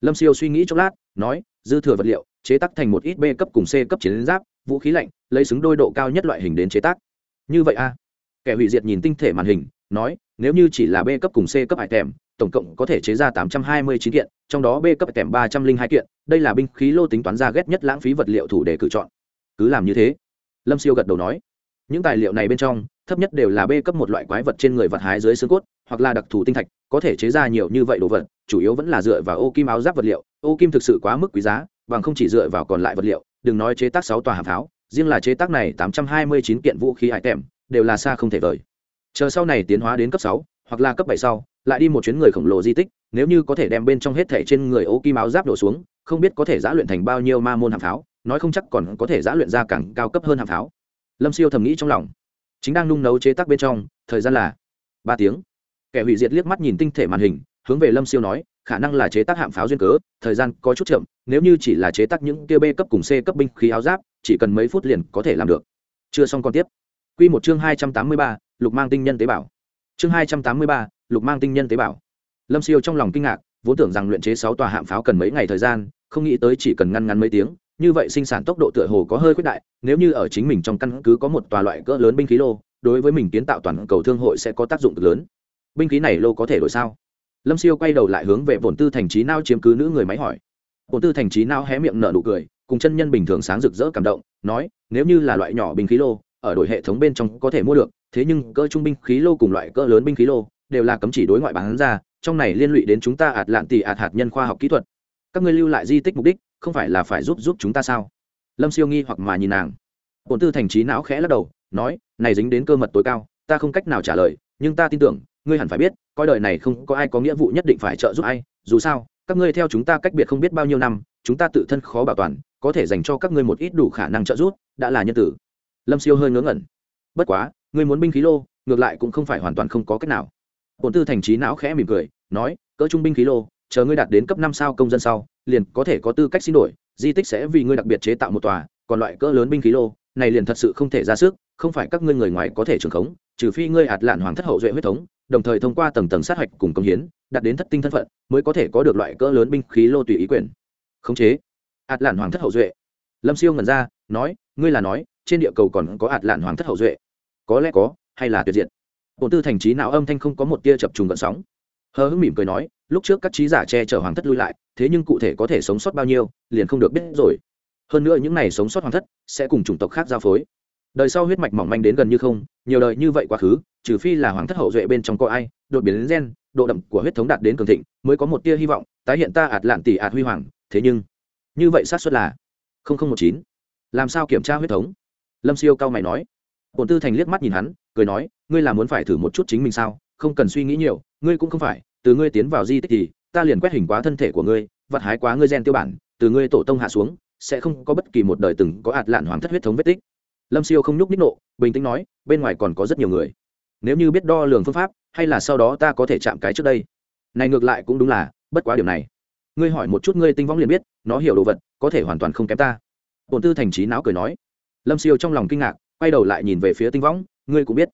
Lâm siêu suy nghĩ chốc lát, nói, dư thừa vật liệu, chế tác thành một ít b cấp cùng c cấp chiến giáp, vũ khí lạnh, lấy xứng đôi độ cao nhất loại hình đến chế tác như vậy a à? kẻ hủy diệt nhìn tinh thể màn hình, nói, nếu như chỉ là b cấp cùng c cấp hải tèm tổng cộng có thể chế ra tám trăm hai mươi chín kiện, trong đó b cấp tèm ba trăm linh hai kiện, đây là binh khí lô tính toán ra ghét nhất lãng phí vật liệu thủ để cử chọn. Cứ làm như thế. Lâm siêu gật đầu nói. Những tài liệu này bên trong thấp nhất đều là b cấp một loại quái vật trên người vật hái dưới xương cốt, hoặc là đặc thù tinh thạch, có thể chế ra nhiều như vậy đồ vật, chủ yếu vẫn là dựa vào ô kim áo giáp vật liệu. Ô kim thực sự quá mức quý giá, bằng không chỉ dựa vào còn lại vật liệu, đừng nói chế tác sáu tòa hạm pháo, riêng là chế tác này tám trăm hai mươi chín kiện vũ khí hải tèm, đều là xa không thể vời. Chờ sau này tiến hóa đến cấp sáu, hoặc là cấp bảy sau, lại đi một chuyến người khổng lồ di tích, nếu như có thể đem bên trong hết thể trên người ô kim áo giáp đổ xuống, không biết có thể giã luyện thành bao nhiêu ma môn hạng pháo, nói không chắc còn có thể giã luyện ra càng cao cấp hơn hạng pháo. Lâm siêu thầm nghĩ trong lòng chính đang nung nấu chế tác bên trong, thời gian là ba tiếng. Kẻ hủy diệt liếc mắt nhìn tinh thể màn hình, hướng về lâm siêu nói, khả năng là chế tác hạm pháo duyên cớ, thời gian có chút chậm, nếu như chỉ là chế tác những kia b cấp cùng c cấp binh khí áo giáp, chỉ cần mấy phút liền có thể làm được. Chưa xong còn tiếp. Q một chương hai trăm tám mươi ba, lục mang tinh nhân tế bào chương hai trăm tám mươi ba, lục mang tinh nhân tế bào lâm siêu trong lòng kinh ngạc, vốn tưởng rằng luyện chế sáu tòa hạm pháo cần mấy ngày thời gian, không nghĩ tới chỉ cần ngăn ngắn mấy tiếng như vậy sinh sản tốc độ tựa hồ có hơi khuyết đại, nếu như ở chính mình trong căn cứ có một tòa loại cỡ lớn binh khí lô, đối với mình kiến tạo toàn cầu thương hội sẽ có tác dụng cực lớn. Binh khí này lô có thể đổi sao? Lâm siêu quay đầu lại hướng về bổn tư thành trí nao chiếm cứ nữ người máy hỏi. Bổn tư thành trí nao hé miệng nở nụ cười, cùng chân nhân bình thường sáng rực rỡ cảm động, nói, nếu như là loại nhỏ binh khí lô, ở đổi hệ thống bên trong có thể mua được, thế nhưng cỡ trung binh khí lô cùng loại cỡ lớn binh khí lô đều là cấm chỉ đối ngoại bán ra, trong này liên lụy đến chúng ta ạt lạn tỷ ạt hạt nhân khoa học kỹ thuật. Các ngươi lưu lại di tích mục đích không phải là phải giúp giúp chúng ta sao? Lâm siêu nghi hoặc mà nhìn nàng. Bổn tư thành trí não khẽ lắc đầu, nói, này dính đến cơ mật tối cao, ta không cách nào trả lời, nhưng ta tin tưởng, ngươi hẳn phải biết, coi đời này không có ai có nghĩa vụ nhất định phải trợ giúp ai, dù sao, các ngươi theo chúng ta cách biệt không biết bao nhiêu năm, chúng ta tự thân khó bảo toàn, có thể dành cho các ngươi một ít đủ khả năng trợ giúp, đã là nhân tử. Lâm siêu hơi ngớ ngẩn. Bất quá, ngươi muốn binh khí lô, ngược lại cũng không phải hoàn toàn không có cách nào. Bổn tư thành trí não khẽ mỉm cười, nói, cỡ trung binh khí lô, chờ ngươi đạt đến cấp năm sao công dân sau liền có thể có tư cách xin đổi, di tích sẽ vì ngươi đặc biệt chế tạo một tòa, còn loại cỡ lớn binh khí lô, này liền thật sự không thể ra sức, không phải các ngươi người ngoài có thể trưởng khống, trừ phi ngươi ạt lạn hoàng thất hậu duệ huyết thống, đồng thời thông qua tầng tầng sát hạch cùng công hiến, đạt đến thất tinh thân phận, mới có thể có được loại cỡ lớn binh khí lô tùy ý quyền. Khống chế. Ạt lạn hoàng thất hậu duệ. Lâm siêu ngẩn ra, nói, ngươi là nói, trên địa cầu còn có ạt lạn hoàng thất hậu duệ? Có lẽ có, hay là tuyệt diện bộ tư thành trí não âm thanh không có một tia chập trùng gợn sóng. Hờ hững mỉm cười nói, lúc trước các trí giả che chở hoàng thất lui lại thế nhưng cụ thể có thể sống sót bao nhiêu, liền không được biết rồi. Hơn nữa những này sống sót hoàng thất sẽ cùng chủng tộc khác giao phối. Đời sau huyết mạch mỏng manh đến gần như không, nhiều đời như vậy quá khứ, trừ phi là hoàng thất hậu duệ bên trong có ai, đột biến đến gen, độ đậm của huyết thống đạt đến cường thịnh, mới có một tia hy vọng, tái hiện ta ạt lạn tỷ ạt huy hoàng, thế nhưng, như vậy xác suất là một chín. Làm sao kiểm tra huyết thống? Lâm siêu cao mày nói. Bổn tư thành liếc mắt nhìn hắn, cười nói, ngươi là muốn phải thử một chút chính mình sao? Không cần suy nghĩ nhiều, ngươi cũng không phải, từ ngươi tiến vào di tích thì ta liền quét hình quá thân thể của ngươi vật hái quá ngươi gen tiêu bản, từ ngươi tổ tông hạ xuống, sẽ không có bất kỳ một đời từng có ạt lạn hoàng thất huyết thống vết tích. Lâm siêu không nhúc ních nộ, bình tĩnh nói, bên ngoài còn có rất nhiều người. Nếu như biết đo lường phương pháp, hay là sau đó ta có thể chạm cái trước đây. Này ngược lại cũng đúng là, bất quá điều này. Ngươi hỏi một chút ngươi tinh võng liền biết, nó hiểu đồ vật, có thể hoàn toàn không kém ta. Bổn tư thành trí não cười nói. Lâm siêu trong lòng kinh ngạc, quay đầu lại nhìn về phía tinh võng ngươi cũng biết.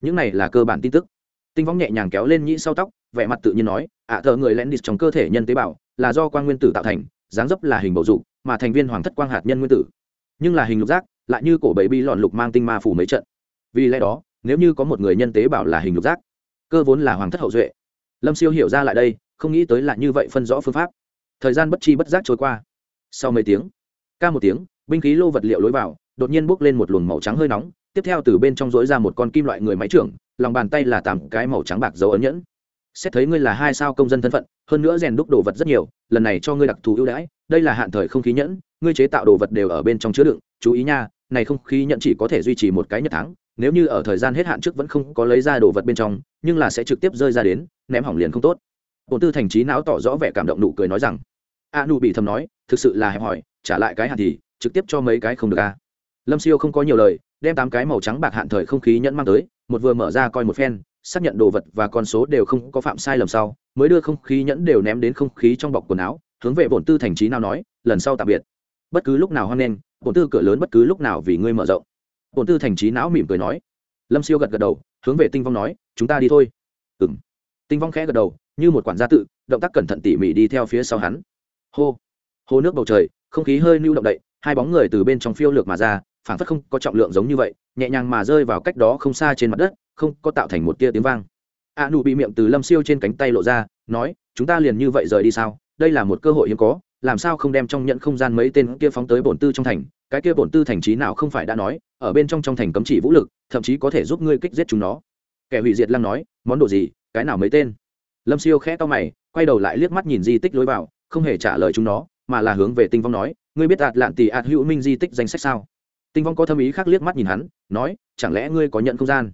Những này là cơ bản tin tức. Tinh võng nhẹ nhàng kéo lên nhĩ sau tóc, vẻ mặt tự nhiên nói ạ thợ người lén đít trong cơ thể nhân tế bào là do quang nguyên tử tạo thành, dáng dấp là hình bầu dục, mà thành viên hoàng thất quang hạt nhân nguyên tử. Nhưng là hình lục giác, lại như cổ bẫy bi lọn lục mang tinh ma phủ mấy trận. Vì lẽ đó, nếu như có một người nhân tế bảo là hình lục giác, cơ vốn là hoàng thất hậu duệ. Lâm siêu hiểu ra lại đây, không nghĩ tới là như vậy phân rõ phương pháp. Thời gian bất chi bất giác trôi qua. Sau mấy tiếng, ca một tiếng, binh khí lô vật liệu lối vào, đột nhiên bốc lên một luồng màu trắng hơi nóng, tiếp theo từ bên trong dối ra một con kim loại người máy trưởng, lòng bàn tay là tám cái màu trắng bạc dấu ấn nhẫn xét thấy ngươi là hai sao công dân thân phận, hơn nữa rèn đúc đồ vật rất nhiều, lần này cho ngươi đặc thù ưu đãi, đây là hạn thời không khí nhẫn, ngươi chế tạo đồ vật đều ở bên trong chứa đựng, chú ý nha, này không khí nhẫn chỉ có thể duy trì một cái nhật tháng, nếu như ở thời gian hết hạn trước vẫn không có lấy ra đồ vật bên trong, nhưng là sẽ trực tiếp rơi ra đến, ném hỏng liền không tốt. Bộ tư thành trí não tỏ rõ vẻ cảm động nụ cười nói rằng, a nụ bị thầm nói, thực sự là hẹp hỏi trả lại cái hạn thì, trực tiếp cho mấy cái không được a lâm siêu không có nhiều lời, đem tám cái màu trắng bạc hạn thời không khí nhẫn mang tới, một vừa mở ra coi một phen xác nhận đồ vật và con số đều không có phạm sai lầm sau, mới đưa không khí nhẫn đều ném đến không khí trong bọc quần áo, hướng về bổn tư thành trí nào nói, lần sau tạm biệt. Bất cứ lúc nào hoan nghênh, bổn tư cửa lớn bất cứ lúc nào vì ngươi mở rộng. Bổn tư thành trí não mỉm cười nói. Lâm siêu gật gật đầu, hướng về tinh vong nói, chúng ta đi thôi. Ừ m tinh vong khẽ gật đầu, như một quản gia tự, động tác cẩn thận tỉ mỉ đi theo phía sau hắn. Hô. Hô nước bầu trời, không khí hơi lưu động đậy, hai bóng người từ bên trong phiêu lược mà ra phản phất không có trọng lượng giống như vậy, nhẹ nhàng mà rơi vào cách đó không xa trên mặt đất không có tạo thành một tia tiếng vang. A nụ bị miệng từ lâm siêu trên cánh tay lộ ra, nói, chúng ta liền như vậy rời đi sao? Đây là một cơ hội hiếm có, làm sao không đem trong nhận không gian mấy tên kia phóng tới bổn tư trong thành? Cái kia bổn tư thành trí nào không phải đã nói, ở bên trong trong thành cấm chỉ vũ lực, thậm chí có thể giúp ngươi kích giết chúng nó. Kẻ hủy diệt lăng nói, món đồ gì? Cái nào mấy tên? Lâm siêu khẽ to mày, quay đầu lại liếc mắt nhìn di tích lối vào, không hề trả lời chúng nó, mà là hướng về tinh vong nói, ngươi biết ạt lạn tỷ ạt hữu minh di tích danh sách sao? Tinh vong có thâm ý khác liếc mắt nhìn hắn, nói, chẳng lẽ ngươi có nhận không gian?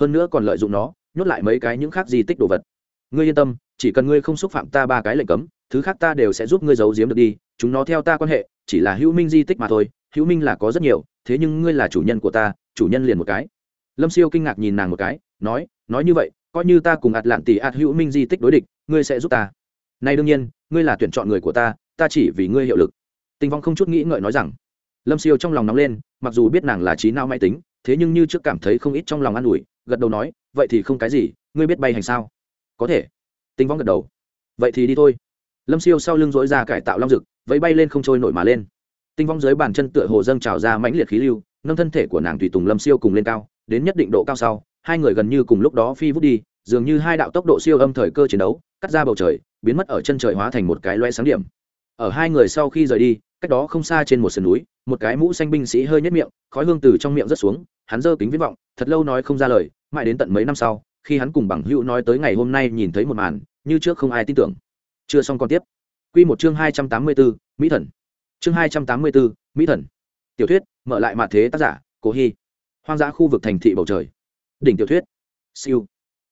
Hơn nữa còn lợi dụng nó, nhốt lại mấy cái những khác di tích đồ vật. Ngươi yên tâm, chỉ cần ngươi không xúc phạm ta ba cái lệnh cấm, thứ khác ta đều sẽ giúp ngươi giấu giếm được đi, chúng nó theo ta quan hệ, chỉ là hữu minh di tích mà thôi, hữu minh là có rất nhiều, thế nhưng ngươi là chủ nhân của ta, chủ nhân liền một cái. Lâm siêu kinh ngạc nhìn nàng một cái, nói nói như vậy, coi như ta cùng ạt lạn tỷ ạt hữu minh di tích đối địch, ngươi sẽ giúp ta. Nay đương nhiên, ngươi là tuyển chọn người của ta ta chỉ vì ngươi hiệu lực. Tinh vong không chút nghĩ ngợi nói rằng, lâm siêu trong lòng nóng lên, mặc dù biết nàng là trí não máy tính thế nhưng như trước cảm thấy không ít trong lòng an ủi, gật đầu nói, vậy thì không cái gì, ngươi biết bay hành sao? Có thể. Tinh vong gật đầu. Vậy thì đi thôi. Lâm siêu sau lưng dối ra cải tạo long rực vẫy bay lên không trôi nổi mà lên. Tinh vong dưới bàn chân tựa hồ dâng trào ra mãnh liệt khí lưu, nâng thân thể của nàng tùy tùng lâm siêu cùng lên cao, đến nhất định độ cao sau, hai người gần như cùng lúc đó phi vút đi, dường như hai đạo tốc độ siêu âm thời cơ chiến đấu, cắt ra bầu trời, biến mất ở chân trời hóa thành một cái loe sáng điểm. Ở hai người sau khi rời đi cách đó không xa trên một sườn núi, một cái mũ xanh binh sĩ hơi nhất miệng, khói hương từ trong miệng rớt xuống, hắn giơ kính viễn vọng, thật lâu nói không ra lời, mãi đến tận mấy năm sau, khi hắn cùng bằng hữu nói tới ngày hôm nay nhìn thấy một màn, như trước không ai tin tưởng. Chưa xong còn tiếp. Quy một chương hai trăm tám mươi bốn, mỹ thần. Chương hai trăm tám mươi bốn, mỹ thần. Tiểu thuyết, mở lại mặt thế tác giả, cố hy. Hoang dã khu vực thành thị bầu trời. Đỉnh tiểu thuyết. Siêu.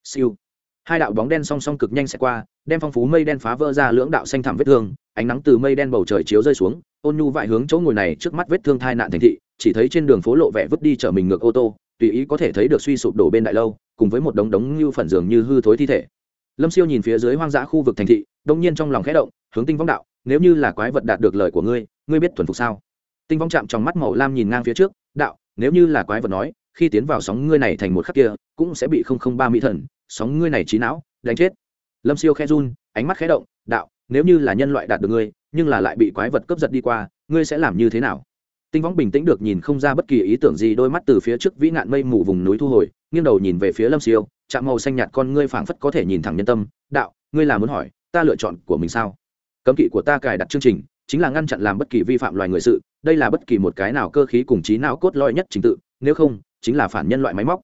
Siêu. Hai đạo bóng đen song song cực nhanh sẽ qua, đem phong phú mây đen phá vỡ ra lưỡng đạo xanh thảm vết thương, ánh nắng từ mây đen bầu trời chiếu rơi xuống ôn nhu vại hướng chỗ ngồi này trước mắt vết thương thai nạn thành thị, chỉ thấy trên đường phố lộ vẻ vứt đi chở mình ngược ô tô, tùy ý có thể thấy được suy sụp đổ bên đại lâu, cùng với một đống đống như phần giường như hư thối thi thể. Lâm siêu nhìn phía dưới hoang dã khu vực thành thị, đông nhiên trong lòng khẽ động, hướng tinh vong đạo, nếu như là quái vật đạt được lời của ngươi ngươi biết thuần phục sao? Tinh vong chạm trong mắt màu lam nhìn ngang phía trước, đạo, nếu như là quái vật nói, khi tiến vào sóng ngươi này thành một khắc kia, cũng sẽ bị không không ba mỹ thần, sóng ngươi này trí não, đánh chết. Lâm siêu khe run, ánh mắt khẽ động, đạo, nếu như là nhân loại đạt được ngươi nhưng là lại bị quái vật cướp giật đi qua, ngươi sẽ làm như thế nào? Tinh võng bình tĩnh được nhìn không ra bất kỳ ý tưởng gì, đôi mắt từ phía trước vĩ nạn mây mù vùng núi thu hồi, nghiêng đầu nhìn về phía lâm siêu chạm màu xanh nhạt con ngươi phảng phất có thể nhìn thẳng nhân tâm, đạo, ngươi là muốn hỏi, ta lựa chọn của mình sao? Cấm kỵ của ta cài đặt chương trình chính là ngăn chặn làm bất kỳ vi phạm loài người sự, đây là bất kỳ một cái nào cơ khí cùng trí não cốt lõi nhất trình tự, nếu không, chính là phản nhân loại máy móc.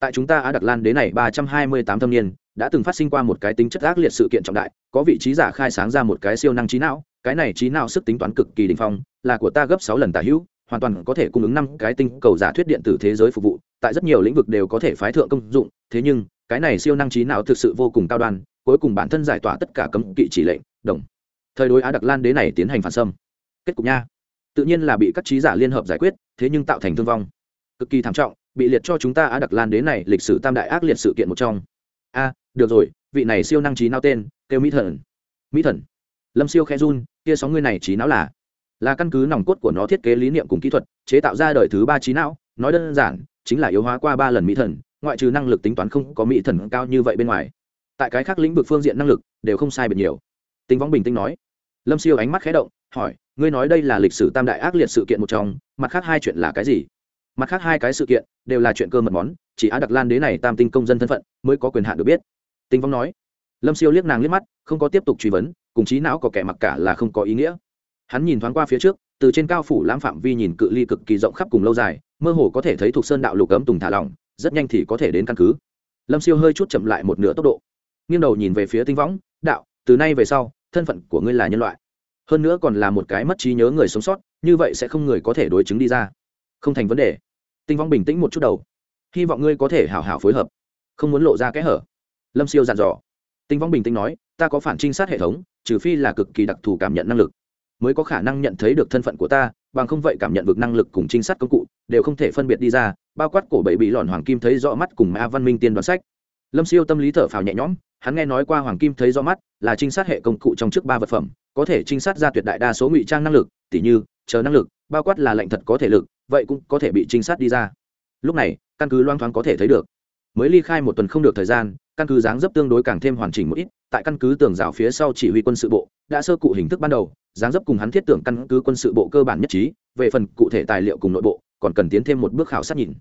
Tại chúng ta á đặc lan đế này ba trăm hai mươi tám thâm niên, đã từng phát sinh qua một cái tính chất ác liệt sự kiện trọng đại, có vị trí giả khai sáng ra một cái siêu năng trí não cái này trí não sức tính toán cực kỳ đình phong, là của ta gấp sáu lần tả hữu, hoàn toàn có thể cung ứng năm cái tinh cầu giả thuyết điện tử thế giới phục vụ, tại rất nhiều lĩnh vực đều có thể phái thượng công dụng, thế nhưng, cái này siêu năng trí não thực sự vô cùng cao đoan, cuối cùng bản thân giải tỏa tất cả cấm kỵ chỉ lệnh, đồng. Thời đối á đặc lan đế này tiến hành phản xâm. Kết cục nha. Tự nhiên là bị các trí giả liên hợp giải quyết, thế nhưng tạo thành thương vong. Cực kỳ thảm trọng, bị liệt cho chúng ta á đặc lan đế này lịch sử tam đại ác liệt sự kiện một trong. A, được rồi, vị này siêu năng trí não tên, kêu mỹ thần. Mỹ thần lâm siêu khe run kia sáu người này trí não là? Là căn cứ nòng cốt của nó thiết kế lý niệm cùng kỹ thuật, chế tạo ra đời thứ ba trí não, nói đơn giản, chính là yếu hóa qua ba lần mỹ thần, ngoại trừ năng lực tính toán không có mỹ thần cao như vậy bên ngoài. Tại cái khác lĩnh vực phương diện năng lực, đều không sai biệt nhiều. Tinh võng bình tĩnh nói. Lâm siêu ánh mắt khé động, hỏi, ngươi nói đây là lịch sử tam đại ác liệt sự kiện một trong, mặt khác hai chuyện là cái gì? Mặt khác hai cái sự kiện, đều là chuyện cơ mật món, chỉ á đặc lan đế này tam tinh công dân thân phận, mới có quyền hạn được biết. Tinh vong nói. Lâm siêu liếc nàng liếc mắt, không có tiếp tục truy vấn cùng trí não có kẻ mặc cả là không có ý nghĩa. Hắn nhìn thoáng qua phía trước, từ trên cao phủ lãm phạm vi nhìn cự ly cực kỳ rộng khắp cùng lâu dài, mơ hồ có thể thấy thuộc sơn đạo lục ấm tùng thả lỏng, rất nhanh thì có thể đến căn cứ. Lâm siêu hơi chút chậm lại một nửa tốc độ. Nghiêng đầu nhìn về phía tinh võng, đạo, từ nay về sau, thân phận của ngươi là nhân loại. Hơn nữa còn là một cái mất trí nhớ người sống sót, như vậy sẽ không người có thể đối chứng đi ra. Không thành vấn đề. Tinh võng bình tĩnh một chút đầu. Hy vọng ngươi có thể hảo hảo phối hợp, không muốn lộ ra kẽ hở. Lâm siêu dặn dò. Tinh võng bình tĩnh nói, ta có phản trinh sát hệ thống trừ phi là cực kỳ đặc thù cảm nhận năng lực, mới có khả năng nhận thấy được thân phận của ta, bằng không vậy cảm nhận được năng lực cùng trinh sát công cụ đều không thể phân biệt đi ra, bao quát cổ bảy bị lọn hoàng kim thấy rõ mắt cùng ma văn minh tiên đoán sách. Lâm siêu tâm lý thở phào nhẹ nhõm, hắn nghe nói qua hoàng kim thấy rõ mắt là trinh sát hệ công cụ trong trước ba vật phẩm, có thể trinh sát ra tuyệt đại đa số ngụy trang năng lực, tỉ như chờ năng lực, bao quát là lệnh thật có thể lực, vậy cũng có thể bị trinh sát đi ra. Lúc này, căn cứ loang thoáng có thể thấy được. Mới ly khai một tuần không được thời gian căn cứ dáng dấp tương đối càng thêm hoàn chỉnh một ít, tại căn cứ tường rào phía sau chỉ huy quân sự bộ, đã sơ cụ hình thức ban đầu, dáng dấp cùng hắn thiết tưởng căn cứ quân sự bộ cơ bản nhất trí, về phần cụ thể tài liệu cùng nội bộ, còn cần tiến thêm một bước khảo sát nhìn.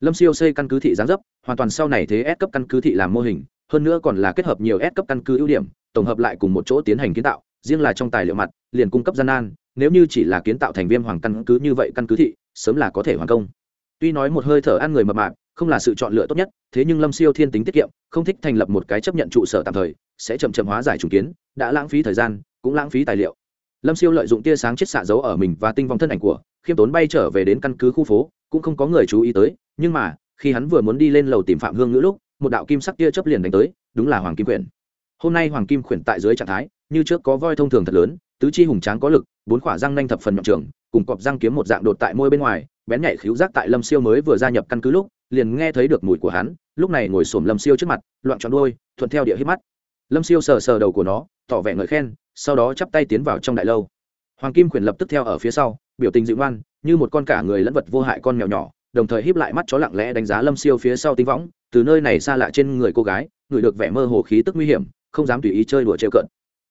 Lâm siêu xây căn cứ thị dáng dấp, hoàn toàn sau này thế S cấp căn cứ thị làm mô hình, hơn nữa còn là kết hợp nhiều S cấp căn cứ ưu điểm, tổng hợp lại cùng một chỗ tiến hành kiến tạo, riêng là trong tài liệu mặt, liền cung cấp gian nan, nếu như chỉ là kiến tạo thành viên hoàng căn cứ như vậy căn cứ thị, sớm là có thể hoàn công. Tuy nói một hơi thở ăn người mập mạp không là sự chọn lựa tốt nhất, thế nhưng lâm siêu thiên tính tiết kiệm, không thích thành lập một cái chấp nhận trụ sở tạm thời, sẽ chậm chậm hóa giải trùng kiến, đã lãng phí thời gian, cũng lãng phí tài liệu. Lâm siêu lợi dụng tia sáng chết xạ dấu ở mình và tinh vong thân ảnh của khiêm tốn bay trở về đến căn cứ khu phố, cũng không có người chú ý tới, nhưng mà, khi hắn vừa muốn đi lên lầu tìm phạm hương ngữ lúc, một đạo kim sắc tia chớp liền đánh tới, đúng là hoàng kim quyển. Hôm nay hoàng kim quyển tại dưới trạng thái, như trước có voi thông thường thật lớn, tứ chi hùng tráng có lực, bốn khỏa răng nanh thập phần nhọn trường, cùng cọp răng kiếm một dạng đột tại môi bên ngoài, bén nhạy khíu giác tại lâm siêu mới vừa gia nhập căn cứ lúc liền nghe thấy được mùi của hắn, lúc này ngồi xổm lâm siêu trước mặt, loạn tròn đôi thuận theo địa hít mắt. Lâm siêu sờ sờ đầu của nó, tỏ vẻ ngợi khen, sau đó chắp tay tiến vào trong đại lâu. Hoàng kim quyền lập tức theo ở phía sau, biểu tình dịu ngoan, như một con cả người lẫn vật vô hại con mèo nhỏ, đồng thời híp lại mắt chó lặng lẽ đánh giá lâm siêu phía sau tinh võng, từ nơi này xa lạ trên người cô gái người được vẻ mơ hồ khí tức nguy hiểm, không dám tùy ý chơi đùa trêu cợt.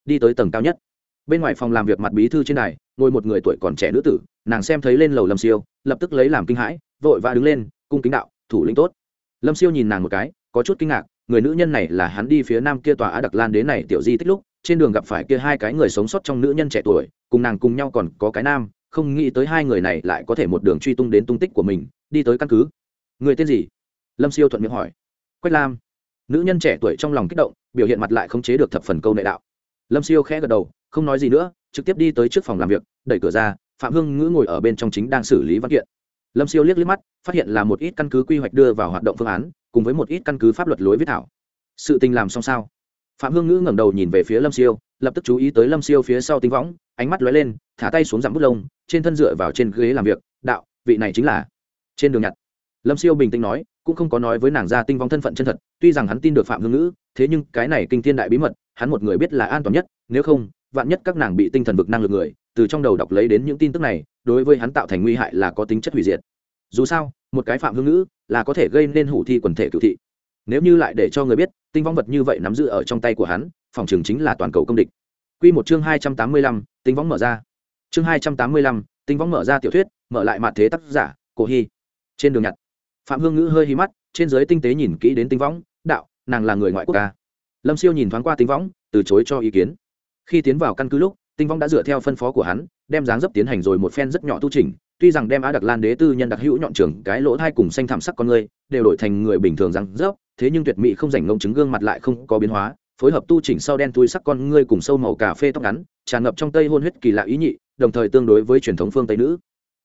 Đi tới tầng cao nhất. Bên ngoài phòng làm việc mặt bí thư trên này ngồi một người tuổi còn trẻ nữ tử, nàng xem thấy lên lầu lâm siêu, lập tức lấy làm kinh hãi, vội vã đứng lên, cung kính đạo thủ lĩnh tốt. Lâm siêu nhìn nàng một cái, có chút kinh ngạc, người nữ nhân này là hắn đi phía nam kia tòa á đặc lan đến này tiểu di tích lúc, trên đường gặp phải kia hai cái người sống sót trong nữ nhân trẻ tuổi, cùng nàng cùng nhau còn có cái nam, không nghĩ tới hai người này lại có thể một đường truy tung đến tung tích của mình, đi tới căn cứ. Người tên gì? Lâm siêu thuận miệng hỏi. Quách lam. Nữ nhân trẻ tuổi trong lòng kích động, biểu hiện mặt lại không chế được thập phần câu nệ đạo. Lâm siêu khẽ gật đầu, không nói gì nữa, trực tiếp đi tới trước phòng làm việc, đẩy cửa ra, phạm Hưng ngữ ngồi ở bên trong chính đang xử lý văn kiện lâm siêu liếc liếc mắt, phát hiện là một ít căn cứ quy hoạch đưa vào hoạt động phương án, cùng với một ít căn cứ pháp luật lối viết thảo. Sự tình làm xong sao? Phạm hương ngữ ngẩng đầu nhìn về phía lâm siêu, lập tức chú ý tới lâm siêu phía sau tinh võng, ánh mắt lóe lên, thả tay xuống dặm bút lông, trên thân dựa vào trên ghế làm việc, đạo, vị này chính là trên đường nhặt. Lâm siêu bình tĩnh nói, cũng không có nói với nàng ra tinh vong thân phận chân thật, tuy rằng hắn tin được phạm hương ngữ, thế nhưng cái này kinh thiên đại bí mật, hắn một người biết là an toàn nhất, nếu không, vạn nhất các nàng bị tinh thần vực năng lực người, từ trong đầu đọc lấy đến những tin tức này đối với hắn tạo thành nguy hại là có tính chất hủy diệt. Dù sao, một cái phạm hương ngữ là có thể gây nên hủ thi quần thể cựu thị. Nếu như lại để cho người biết, tinh vong vật như vậy nắm giữ ở trong tay của hắn, phòng trường chính là toàn cầu công địch. Q một chương hai trăm tám mươi lăm, tinh vong mở ra. Chương hai trăm tám mươi lăm, tinh vong mở ra tiểu thuyết, mở lại mặt thế tác giả, cổ hy. Trên đường nhặt, phạm hương ngữ hơi hí mắt, trên giới tinh tế nhìn kỹ đến tinh võng đạo, nàng là người ngoại quốc ca. Lâm siêu nhìn thoáng qua tinh võng từ chối cho ý kiến. Khi tiến vào căn cứ lúc, tinh võng đã dựa theo phân phó của hắn đem dáng dấp tiến hành rồi một phen rất nhỏ tu trình tuy rằng đem á đặc lan đế tư nhân đặc hữu nhọn trưởng cái lỗ thai cùng xanh thảm sắc con người đều đổi thành người bình thường răng dấp, thế nhưng tuyệt mỹ không rảnh ngông chứng gương mặt lại không có biến hóa, phối hợp tu chỉnh sau đen tui sắc con ngươi cùng sâu màu cà phê tóc ngắn, tràn ngập trong tây hôn huyết kỳ lạ ý nhị, đồng thời tương đối với truyền thống phương tây nữ.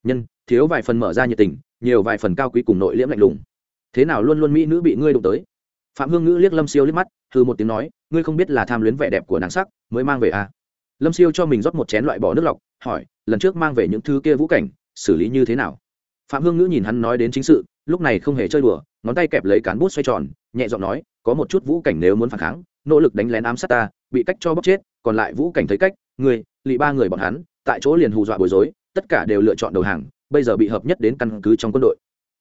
Nhân, thiếu vài phần mở ra nhiệt tình, nhiều vài phần cao quý cùng nội liễm lạnh lùng. Thế nào luôn luôn mỹ nữ bị ngươi đụng tới? Phạm hương ngữ liếc lâm siêu liếc mắt hư một tiếng nói, ngươi không biết là tham luyến vẻ đẹp của nàng sắc, mới mang về à. lâm siêu cho mình rót một chén loại bỏ nước lọc hỏi, lần trước mang về những thứ kia vũ cảnh, xử lý như thế nào? Phạm hương ngữ nhìn hắn nói đến chính sự, lúc này không hề chơi đùa, ngón tay kẹp lấy cán bút xoay tròn, nhẹ giọng nói, có một chút vũ cảnh nếu muốn phản kháng, nỗ lực đánh lén ám sát ta, bị cách cho bóc chết, còn lại vũ cảnh thấy cách người lì ba người bọn hắn, tại chỗ liền hù dọa bối rối, tất cả đều lựa chọn đầu hàng, bây giờ bị hợp nhất đến căn cứ trong quân đội.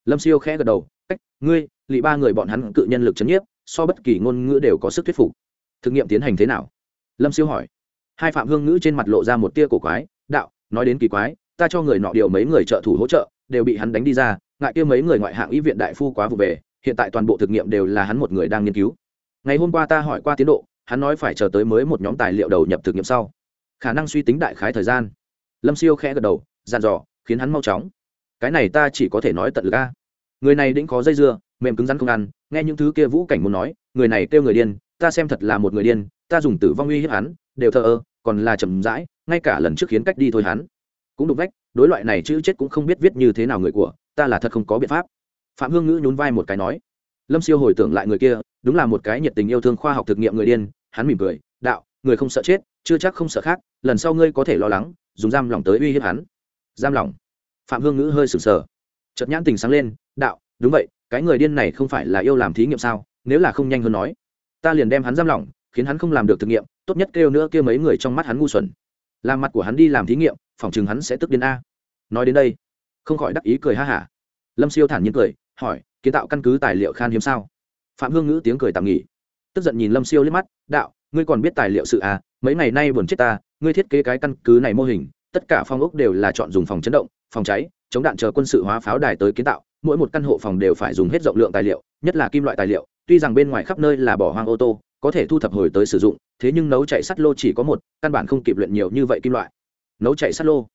Lâm siêu khẽ gật đầu, cách, ngươi lì ba người bọn hắn cự nhân lực c h ấ n nhiếp, so bất kỳ ngôn ngữ đều có sức thuyết phục. Thực nghiệm tiến hành thế nào? Lâm siêu hỏi. Hai phạm hương ngữ trên mặt lộ ra một tia cổ quái đạo, nói đến kỳ quái, ta cho người nọ điều mấy người trợ thủ hỗ trợ, đều bị hắn đánh đi ra, ngại kia mấy người ngoại hạng ý viện đại phu quá vụ về, hiện tại toàn bộ thực nghiệm đều là hắn một người đang nghiên cứu. Ngày hôm qua ta hỏi qua tiến độ, hắn nói phải chờ tới mới một nhóm tài liệu đầu nhập thực nghiệm sau. Khả năng suy tính đại khái thời gian. Lâm siêu khẽ gật đầu dàn dò, khiến hắn mau chóng. Cái này ta chỉ có thể nói tận lực a. Người này đĩnh khó dây dưa, mềm cứng rắn không ăn, nghe những thứ kia vũ cảnh muốn nói, người này kêu người điên, ta xem thật là một người điên, ta dùng tử vong uy hiếp hắn, đều thờ ơ, còn là chậm rãi ngay cả lần trước khiến cách đi thôi hắn. Cũng đục vách, đối loại này chữ chết cũng không biết viết như thế nào người của, ta là thật không có biện pháp. Phạm hương ngữ nhún vai một cái nói. Lâm siêu hồi tưởng lại người kia, đúng là một cái nhiệt tình yêu thương khoa học thực nghiệm người điên, hắn mỉm cười, đạo, người không sợ chết, chưa chắc không sợ khác, lần sau ngươi có thể lo lắng, dùng giam lòng tới uy hiếp hắn. Giam lòng phạm hương ngữ hơi sừng sờ. Chợt nhãn tình sáng lên, đạo, đúng vậy, cái người điên này không phải là yêu làm thí nghiệm sao, nếu là không nhanh hơn nói, ta liền đem hắn giam lỏng, khiến hắn không làm được thực nghiệm, tốt nhất kêu nữa kêu mấy người trong mắt hắn ngu xuẩn làm mặt của hắn đi làm thí nghiệm, phỏng chừng hắn sẽ tức điên a. Nói đến đây, không khỏi đắc ý cười ha hả. Lâm siêu thản nhiên cười, hỏi, kiến tạo căn cứ tài liệu khan hiếm sao? Phạm hương ngữ tiếng cười tạm nghỉ. Tức giận nhìn lâm siêu liếc mắt, đạo, ngươi còn biết tài liệu sự à? Mấy ngày nay buồn chết ta, ngươi thiết kế cái căn cứ này mô hình, tất cả phong ốc đều là chọn dùng phòng chấn động, phòng cháy, chống đạn chờ quân sự hóa pháo đài tới kiến tạo, mỗi một căn hộ phòng đều phải dùng hết rộng lượng tài liệu, nhất là kim loại tài liệu, tuy rằng bên ngoài khắp nơi là bỏ hoang ô tô, có thể thu thập hồi tới sử dụng thế nhưng nấu chạy sắt lô chỉ có một, căn bản không kịp luyện nhiều như vậy kim loại. Nấu chạy sắt lô.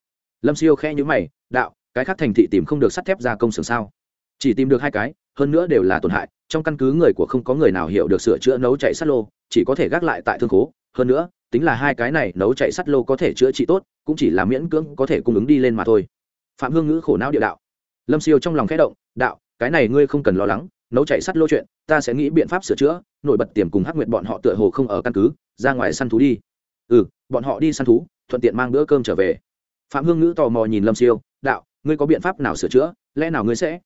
Lâm siêu khe nhữ mày, đạo, cái khác thành thị tìm không được sắt thép ra công xưởng sao? Chỉ tìm được hai cái, hơn nữa đều là tổn hại, trong căn cứ người của không có người nào hiểu được sửa chữa nấu chạy sắt lô, chỉ có thể gác lại tại thương khố. Hơn nữa, tính là hai cái này nấu chạy sắt lô có thể chữa trị tốt, cũng chỉ là miễn cưỡng có thể cung ứng đi lên mà thôi. Phạm hương ngữ khổ não địa đạo. Lâm siêu trong lòng khẽ động, đạo, cái này ngươi không cần lo lắng nấu chạy sắt lô chuyện, ta sẽ nghĩ biện pháp sửa chữa, nổi bật tiềm cùng hắc nguyệt bọn họ tựa hồ không ở căn cứ, ra ngoài săn thú đi. Ừ bọn họ đi săn thú, thuận tiện mang bữa cơm trở về. Phạm hương ngữ tò mò nhìn lâm siêu, đạo, ngươi có biện pháp nào sửa chữa, lẽ nào ngươi sẽ?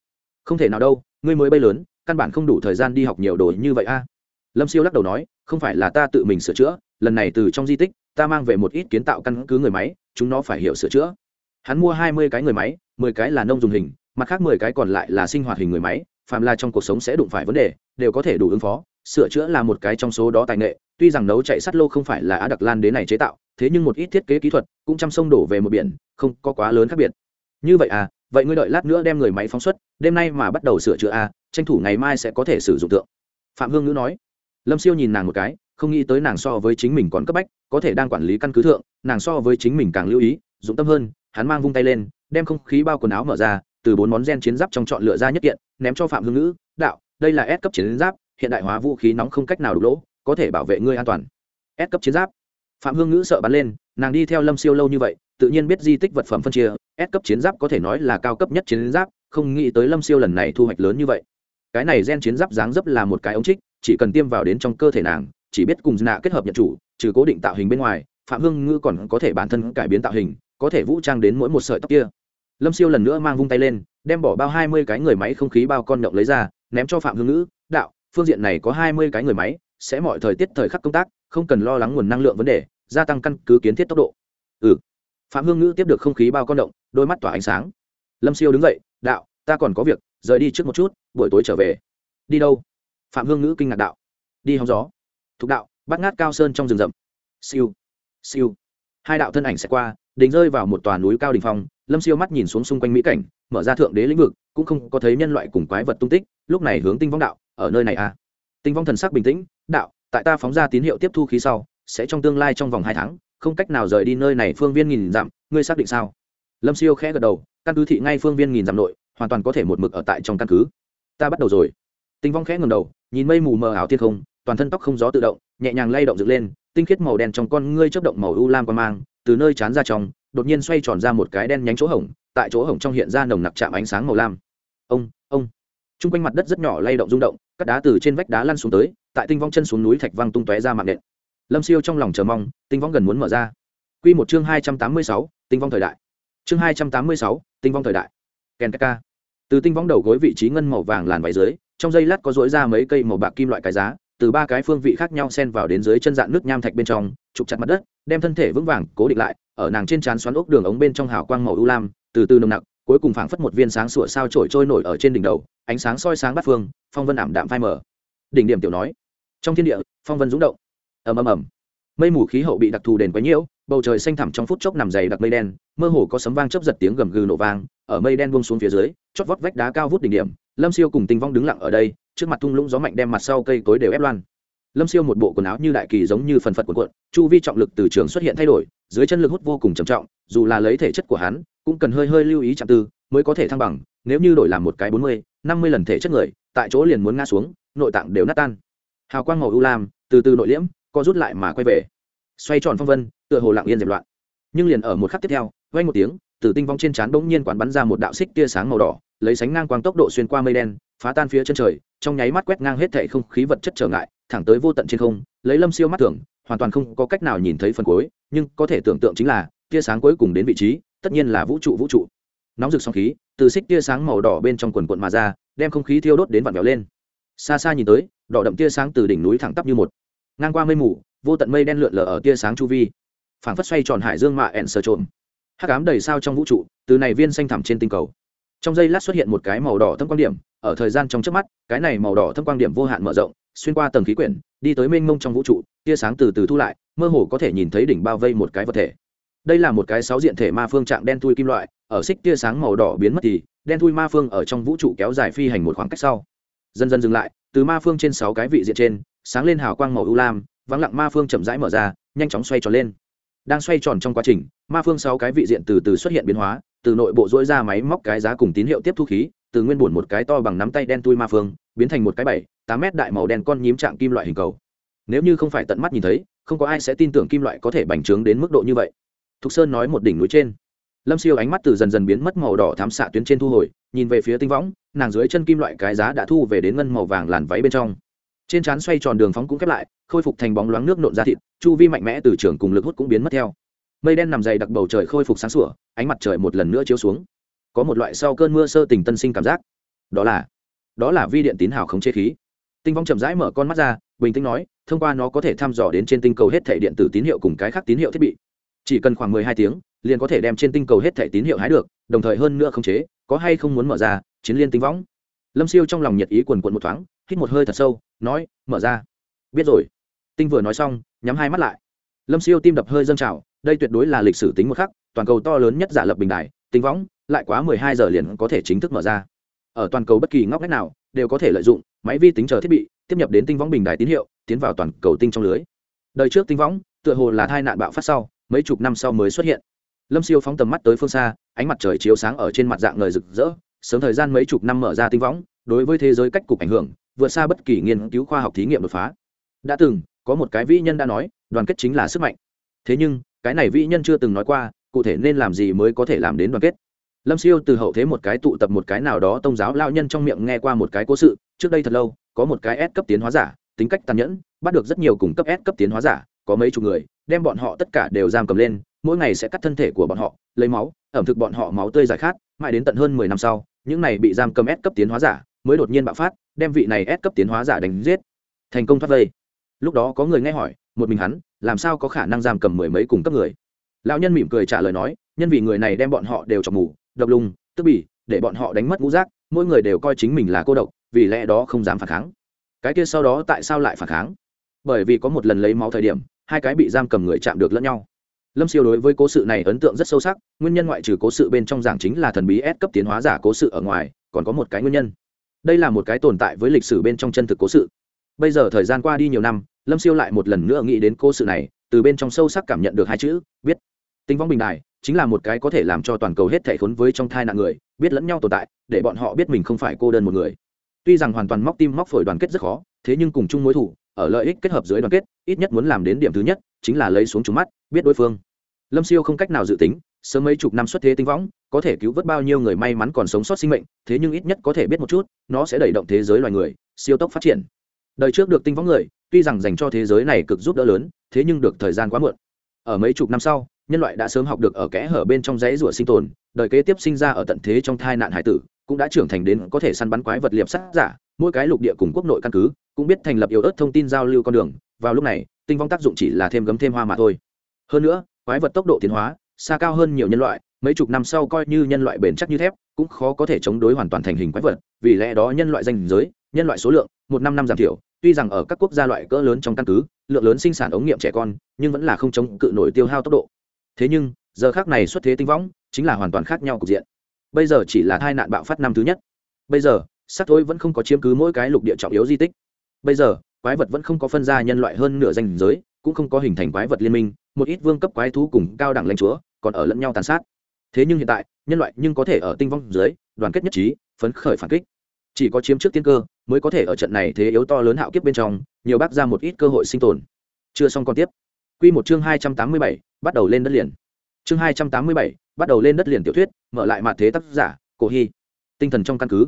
Không thể nào đâu, ngươi mới bay lớn, căn bản không đủ thời gian đi học nhiều đồ như vậy a. Lâm siêu lắc đầu nói, không phải là ta tự mình sửa chữa, lần này từ trong di tích, ta mang về một ít kiến tạo căn cứ người máy, chúng nó phải hiểu sửa chữa. Hắn mua hai mươi cái người máy, mười cái là nông dùng hình, mặt khác mười cái còn lại là sinh hoạt hình người máy phàm là trong cuộc sống sẽ đụng phải vấn đề, đều có thể đủ ứng phó, sửa chữa là một cái trong số đó tài nghệ, tuy rằng nấu chạy sắt lô không phải là á đặc lan đế này chế tạo, thế nhưng một ít thiết kế kỹ thuật cũng chăm sông đổ về một biển, không có quá lớn khác biệt. Như vậy à vậy ngươi đợi lát nữa đem người máy phóng xuất, đêm nay mà bắt đầu sửa chữa à tranh thủ ngày mai sẽ có thể sử dụng tượng. Phạm hương ngữ nói. Lâm siêu nhìn nàng một cái, không nghĩ tới nàng so với chính mình còn cấp bách, có thể đang quản lý căn cứ thượng, nàng so với chính mình càng lưu ý, dụng tâm hơn, hắn mang vung tay lên, đem không khí bao quần áo mở ra từ bốn món gen chiến giáp trong chọn lựa ra nhất kiện, ném cho phạm hương ngữ, đạo, đây là S cấp chiến giáp, hiện đại hóa vũ khí nóng không cách nào đục lỗ, có thể bảo vệ ngươi an toàn. S cấp chiến giáp. Phạm hương ngữ sợ bắn lên, nàng đi theo lâm siêu lâu như vậy, tự nhiên biết di tích vật phẩm phân chia, S cấp chiến giáp có thể nói là cao cấp nhất chiến giáp, không nghĩ tới lâm siêu lần này thu hoạch lớn như vậy. Cái này gen chiến giáp dáng dấp là một cái ống trích, chỉ cần tiêm vào đến trong cơ thể nàng, chỉ biết cùng nạ kết hợp nhận chủ, trừ cố định tạo hình bên ngoài, phạm hương ngữ còn có thể bản thân cải biến tạo hình, có thể vũ trang đến mỗi một sợi tóc kia lâm siêu lần nữa mang vung tay lên, đem bỏ bao hai mươi cái người máy không khí bao con nhậu lấy ra, ném cho phạm hương ngữ, đạo, phương diện này có hai mươi cái người máy, sẽ mọi thời tiết thời khắc công tác, không cần lo lắng nguồn năng lượng vấn đề, gia tăng căn cứ kiến thiết tốc độ. Ừ. Phạm hương ngữ tiếp được không khí bao con động, đôi mắt tỏa ánh sáng. Lâm siêu đứng dậy, đạo, ta còn có việc, rời đi trước một chút, buổi tối trở về. Đi đâu? Phạm hương ngữ kinh ngạc đạo. Đi hóng gió. Thục đạo, bắt ngát cao sơn trong rừng rậm. Siêu siêu. Hai đạo thân ảnh sẽ qua đính rơi vào một tòa núi cao đỉnh phong lâm siêu mắt nhìn xuống xung quanh mỹ cảnh, mở ra thượng đế lĩnh vực, cũng không có thấy nhân loại cùng quái vật tung tích, lúc này hướng tinh vong đạo, ở nơi này à? Tinh vong thần sắc bình tĩnh, đạo, tại ta phóng ra tín hiệu tiếp thu khí sau, sẽ trong tương lai trong vòng hai tháng, không cách nào rời đi nơi này phương viên nghìn dặm, ngươi xác định sao? Lâm siêu khẽ gật đầu, căn cứ thị ngay phương viên nghìn dặm nội, hoàn toàn có thể một mực ở tại trong căn cứ. Ta bắt đầu rồi. Tinh vong khẽ ngầm đầu, nhìn mây mù mờ ảo thiên không, toàn thân tóc không gió tự động, nhẹ nhàng lay động dựng lên, tinh khiết màu đen trong con ngươi chấp động màu u lam qua mang, từ nơi chán ra trong đột nhiên xoay tròn ra một cái đen nhánh chỗ hổng, tại chỗ hổng trong hiện ra nồng nặc chạm ánh sáng màu lam. Ông ông. T r u n g quanh mặt đất rất nhỏ lay động rung động các đá từ trên vách đá lăn xuống tới, tại tinh vong chân xuống núi thạch văng tung tóe ra mạng nện. Lâm siêu trong lòng chờ mong, tinh vong gần muốn mở ra. Q một chương hai trăm tám mươi sáu, tinh vong thời đại. Chương hai trăm tám mươi sáu, tinh vong thời đại. Kèn ka từ tinh vong đầu gối vị trí ngân màu vàng làn váy dưới, trong dây lát có dối ra mấy cây màu bạc kim loại cái giá, từ ba cái phương vị khác nhau xen vào đến dưới chân dạng nước nham thạch bên trong, trục chặt mặt đất, đem thân thể vững vàng cố định lại ở nàng trên trán xoắn ốc đường ống bên trong hào quang màu u lam, từ từ nồng nặc, cuối cùng phảng phất một viên sáng sủa sao trổi trôi nổi ở trên đỉnh đầu, ánh sáng soi sáng bát phương, phong vân ảm đạm phai mờ. Đỉnh điểm tiểu nói, trong thiên địa, phong vân rúng động. Ầm ầm ầm. Mây mù khí hậu bị đặc thù đền quấy nhiễu, bầu trời xanh thẳm trong phút chốc nằm dày đặc mây đen, mơ hồ có sấm vang chớp giật tiếng gầm gừ nổ vang, ở mây đen buông xuống phía dưới, chót vót vách đá cao vút đỉnh điểm, lâm siêu cùng tinh vong đứng lặng ở đây, trước mặt thung lũng gió mạnh đem mặt sau cây cối đều ép loan lâm siêu một bộ quần áo như đại kỳ giống như phần phật của quận chu vi trọng lực từ trường xuất hiện thay đổi, dưới chân lực hút vô cùng trầm trọng, dù là lấy thể chất của hắn, cũng cần hơi hơi lưu ý chạm tư, mới có thể thăng bằng, nếu như đổi làm một cái bốn mươi, năm mươi lần thể chất người, tại chỗ liền muốn ngã xuống, nội tạng đều nát tan. Hào quang màu u lam, từ từ nội liễm, co rút lại mà quay về. Xoay tròn phong vân, tựa hồ lặng yên dẹp loạn. Nhưng liền ở một khắc tiếp theo vay một tiếng từ tinh vong trên trán bỗng nhiên quán bắn ra một đạo xích tia sáng màu đỏ, lấy sánh ngang quang tốc độ xuyên qua mây đen, phá tan phía chân trời, trong nháy mắt quét ngang hết thảy không khí vật chất trở ngại thẳng tới vô tận trên không, lấy lâm siêu mắt tưởng hoàn toàn không có cách nào nhìn thấy phần cuối, nhưng có thể tưởng tượng chính là, tia sáng cuối cùng đến vị trí, tất nhiên là vũ trụ vũ trụ. Nóng rực sóng khí, từ xích tia sáng màu đỏ bên trong quần quận mà ra, đem không khí thiêu đốt đến vặn vẹo lên. Xa xa nhìn tới, đỏ đậm tia sáng từ đỉnh núi thẳng tắp như một. Ngang qua mây mù, vô tận mây đen lượn lờ ở tia sáng chu vi. Phảng phất xoay tròn hải dương mạ ẹn sờ trộm. Hắc ám đầy sao trong vũ trụ, từ này viên xanh thẳm trên tinh cầu. Trong giây lát xuất hiện một cái màu đỏ thâm quan điểm, ở thời gian trong trước mắt, cái này màu đỏ thâm quan điểm vô hạn mở rộng xuyên qua tầng khí quyển, đi tới mênh mông trong vũ trụ, tia sáng từ từ thu lại, mơ hồ có thể nhìn thấy đỉnh bao vây một cái vật thể. Đây là một cái sáu diện thể ma phương trạng đen thui kim loại, ở xích tia sáng màu đỏ biến mất thì, đen thui ma phương ở trong vũ trụ kéo dài phi hành một khoảng cách sau. Dần dần dừng lại, từ ma phương trên sáu cái vị diện trên, sáng lên hào quang màu ưu lam, vắng lặng ma phương chậm rãi mở ra, nhanh chóng xoay tròn lên. Đang xoay tròn trong quá trình, ma phương sáu cái vị diện từ từ xuất hiện biến hóa, từ nội bộ dỗi ra máy móc cái giá cùng tín hiệu tiếp thu khí, từ nguyên bổn một cái to bằng nắm tay đen tui ma phương biến thành một cái bảy, tám mét đại màu đen con nhím trạng kim loại hình cầu. Nếu như không phải tận mắt nhìn thấy, không có ai sẽ tin tưởng kim loại có thể bành trướng đến mức độ như vậy. Thục sơn nói một đỉnh núi trên. Lâm siêu ánh mắt từ dần dần biến mất màu đỏ thám xạ tuyến trên thu hồi, nhìn về phía tinh võng, nàng dưới chân kim loại cái giá đã thu về đến ngân màu vàng làn váy bên trong. Trên trán xoay tròn đường phóng cũng khép lại, khôi phục thành bóng loáng nước nộn ra thịt, chu vi mạnh mẽ từ trường cùng lực hút cũng biến mất theo. Mây đen nằm dày đặc bầu trời khôi phục sáng sủa, ánh mặt trời một lần nữa chiếu xuống. Có một loại sau cơn mưa sơ tình tân sinh cảm giác. Đó là đó là vi điện tín hào không chế khí. Tinh vong chậm rãi mở con mắt ra, bình tĩnh nói, thông qua nó có thể thăm dò đến trên tinh cầu hết thể điện tử tín hiệu cùng cái khác tín hiệu thiết bị. Chỉ cần khoảng mười hai tiếng, liền có thể đem trên tinh cầu hết thể tín hiệu hái được, đồng thời hơn nữa không chế, có hay không muốn mở ra, chiến liên tinh võng lâm siêu trong lòng nhiệt ý quần quận một thoáng, hít một hơi thật sâu, nói, mở ra. Biết rồi. Tinh vừa nói xong, nhắm hai mắt lại. Lâm siêu tim đập hơi dâng trào, đây tuyệt đối là lịch sử tính một khắc, toàn cầu to lớn nhất giả lập bình đài, tinh võng lại quá mười hai giờ liền có thể chính thức mở ra ở toàn cầu bất kỳ ngóc ngách nào, đều có thể lợi dụng máy vi tính chờ thiết bị, tiếp nhập đến tinh võng bình đài tín hiệu, tiến vào toàn cầu tinh trong lưới. Đời trước tinh võng, tựa hồ là tai nạn bạo phát sau, mấy chục năm sau mới xuất hiện. Lâm siêu phóng tầm mắt tới phương xa, ánh mặt trời chiếu sáng ở trên mặt dạng lời rực rỡ, sớm thời gian mấy chục năm mở ra tinh võng, đối với thế giới cách cục ảnh hưởng, vượt xa bất kỳ nghiên cứu khoa học thí nghiệm đột phá. Đã từng, có một cái vĩ nhân đã nói, đoàn kết chính là sức mạnh. Thế nhưng, cái này vĩ nhân chưa từng nói qua, cụ thể nên làm gì mới có thể làm đến đoàn kết? Lâm siêu từ hậu thế một cái tụ tập một cái nào đó tôn giáo lao nhân trong miệng nghe qua một cái cố sự, trước đây thật lâu, có một cái S cấp tiến hóa giả, tính cách tàn nhẫn, bắt được rất nhiều cùng cấp S cấp tiến hóa giả, có mấy chục người, đem bọn họ tất cả đều giam cầm lên, mỗi ngày sẽ cắt thân thể của bọn họ, lấy máu, ẩm thực bọn họ máu tươi giải khát, mãi đến tận hơn mười năm sau, những này bị giam cầm S cấp tiến hóa giả mới đột nhiên bạo phát, đem vị này S cấp tiến hóa giả đánh giết. Thành công thoát vây. Lúc đó có người nghe hỏi, một mình hắn, làm sao có khả năng giam cầm mười mấy cùng cấp người? Lão nhân mỉm cười trả lời nói, nhân vì người này đem bọn họ đều chọc mù độc lùng, tức bỉ, để bọn họ đánh mất ngũ giác, mỗi người đều coi chính mình là cô độc, vì lẽ đó không dám phản kháng. Cái kia sau đó tại sao lại phản kháng? Bởi vì có một lần lấy máu thời điểm, hai cái bị giam cầm người chạm được lẫn nhau. Lâm siêu đối với cố sự này ấn tượng rất sâu sắc, nguyên nhân ngoại trừ cố sự bên trong giảng chính là thần bí S cấp tiến hóa giả cố sự ở ngoài, còn có một cái nguyên nhân. Đây là một cái tồn tại với lịch sử bên trong chân thực cố sự. Bây giờ thời gian qua đi nhiều năm, lâm siêu lại một lần nữa nghĩ đến cố sự này, từ bên trong sâu sắc cảm nhận được hai chữ, biết. Tinh vong bình đài chính là một cái có thể làm cho toàn cầu hết thể khốn với trong thai nạn người, biết lẫn nhau tồn tại, để bọn họ biết mình không phải cô đơn một người. Tuy rằng hoàn toàn móc tim móc phổi đoàn kết rất khó, thế nhưng cùng chung mối thủ ở lợi ích kết hợp dưới đoàn kết, ít nhất muốn làm đến điểm thứ nhất, chính là lấy xuống trúng mắt, biết đối phương. Lâm siêu không cách nào dự tính, sớm mấy chục năm xuất thế tinh võng, có thể cứu vớt bao nhiêu người may mắn còn sống sót sinh mệnh, thế nhưng ít nhất có thể biết một chút, nó sẽ đẩy động thế giới loài người, siêu tốc phát triển. Đời trước được tinh võng người, tuy rằng dành cho thế giới này cực giúp đỡ lớn, thế nhưng được thời gian quá muộn. Ở mấy chục năm sau nhân loại đã sớm học được ở kẽ hở bên trong dãy rủa sinh tồn, đời kế tiếp sinh ra ở tận thế trong thai nạn hải tử, cũng đã trưởng thành đến có thể săn bắn quái vật liệp sát giả, mỗi cái lục địa cùng quốc nội căn cứ, cũng biết thành lập yếu ớt thông tin giao lưu con đường. Vào lúc này, tinh vong tác dụng chỉ là thêm gấm thêm hoa mà thôi. Hơn nữa, quái vật tốc độ tiến hóa, xa cao hơn nhiều nhân loại, mấy chục năm sau coi như nhân loại bền chắc như thép, cũng khó có thể chống đối hoàn toàn thành hình quái vật. Vì lẽ đó nhân loại danh giới, nhân loại số lượng, một năm năm giảm thiểu, tuy rằng ở các quốc gia loại cỡ lớn trong căn cứ, lượng lớn sinh sản ống nghiệm trẻ con, nhưng vẫn là không chống cự nổi tiêu hao tốc độ thế nhưng, giờ khác này xuất thế tinh võng chính là hoàn toàn khác nhau cục diện. Bây giờ chỉ là tai nạn bạo phát năm thứ nhất. Bây giờ sắc thối vẫn không có chiếm cứ mỗi cái lục địa trọng yếu di tích. Bây giờ, quái vật vẫn không có phân ra nhân loại hơn nửa danh giới, cũng không có hình thành quái vật liên minh, một ít vương cấp quái thú cùng cao đẳng lãnh chúa còn ở lẫn nhau tàn sát. Thế nhưng hiện tại, nhân loại nhưng có thể ở tinh vong dưới, đoàn kết nhất trí, phấn khởi phản kích. Chỉ có chiếm trước tiên cơ, mới có thể ở trận này thế yếu to lớn hạo kiếp bên trong, nhiều bác ra một ít cơ hội sinh tồn. Chưa xong còn tiếp. Quy một chương hai trăm tám mươi bảy bắt đầu lên đất liền. Chương hai trăm tám mươi bảy, bắt đầu lên đất liền tiểu thuyết, mở lại mặt thế tác giả, cổ hy. Tinh thần trong căn cứ.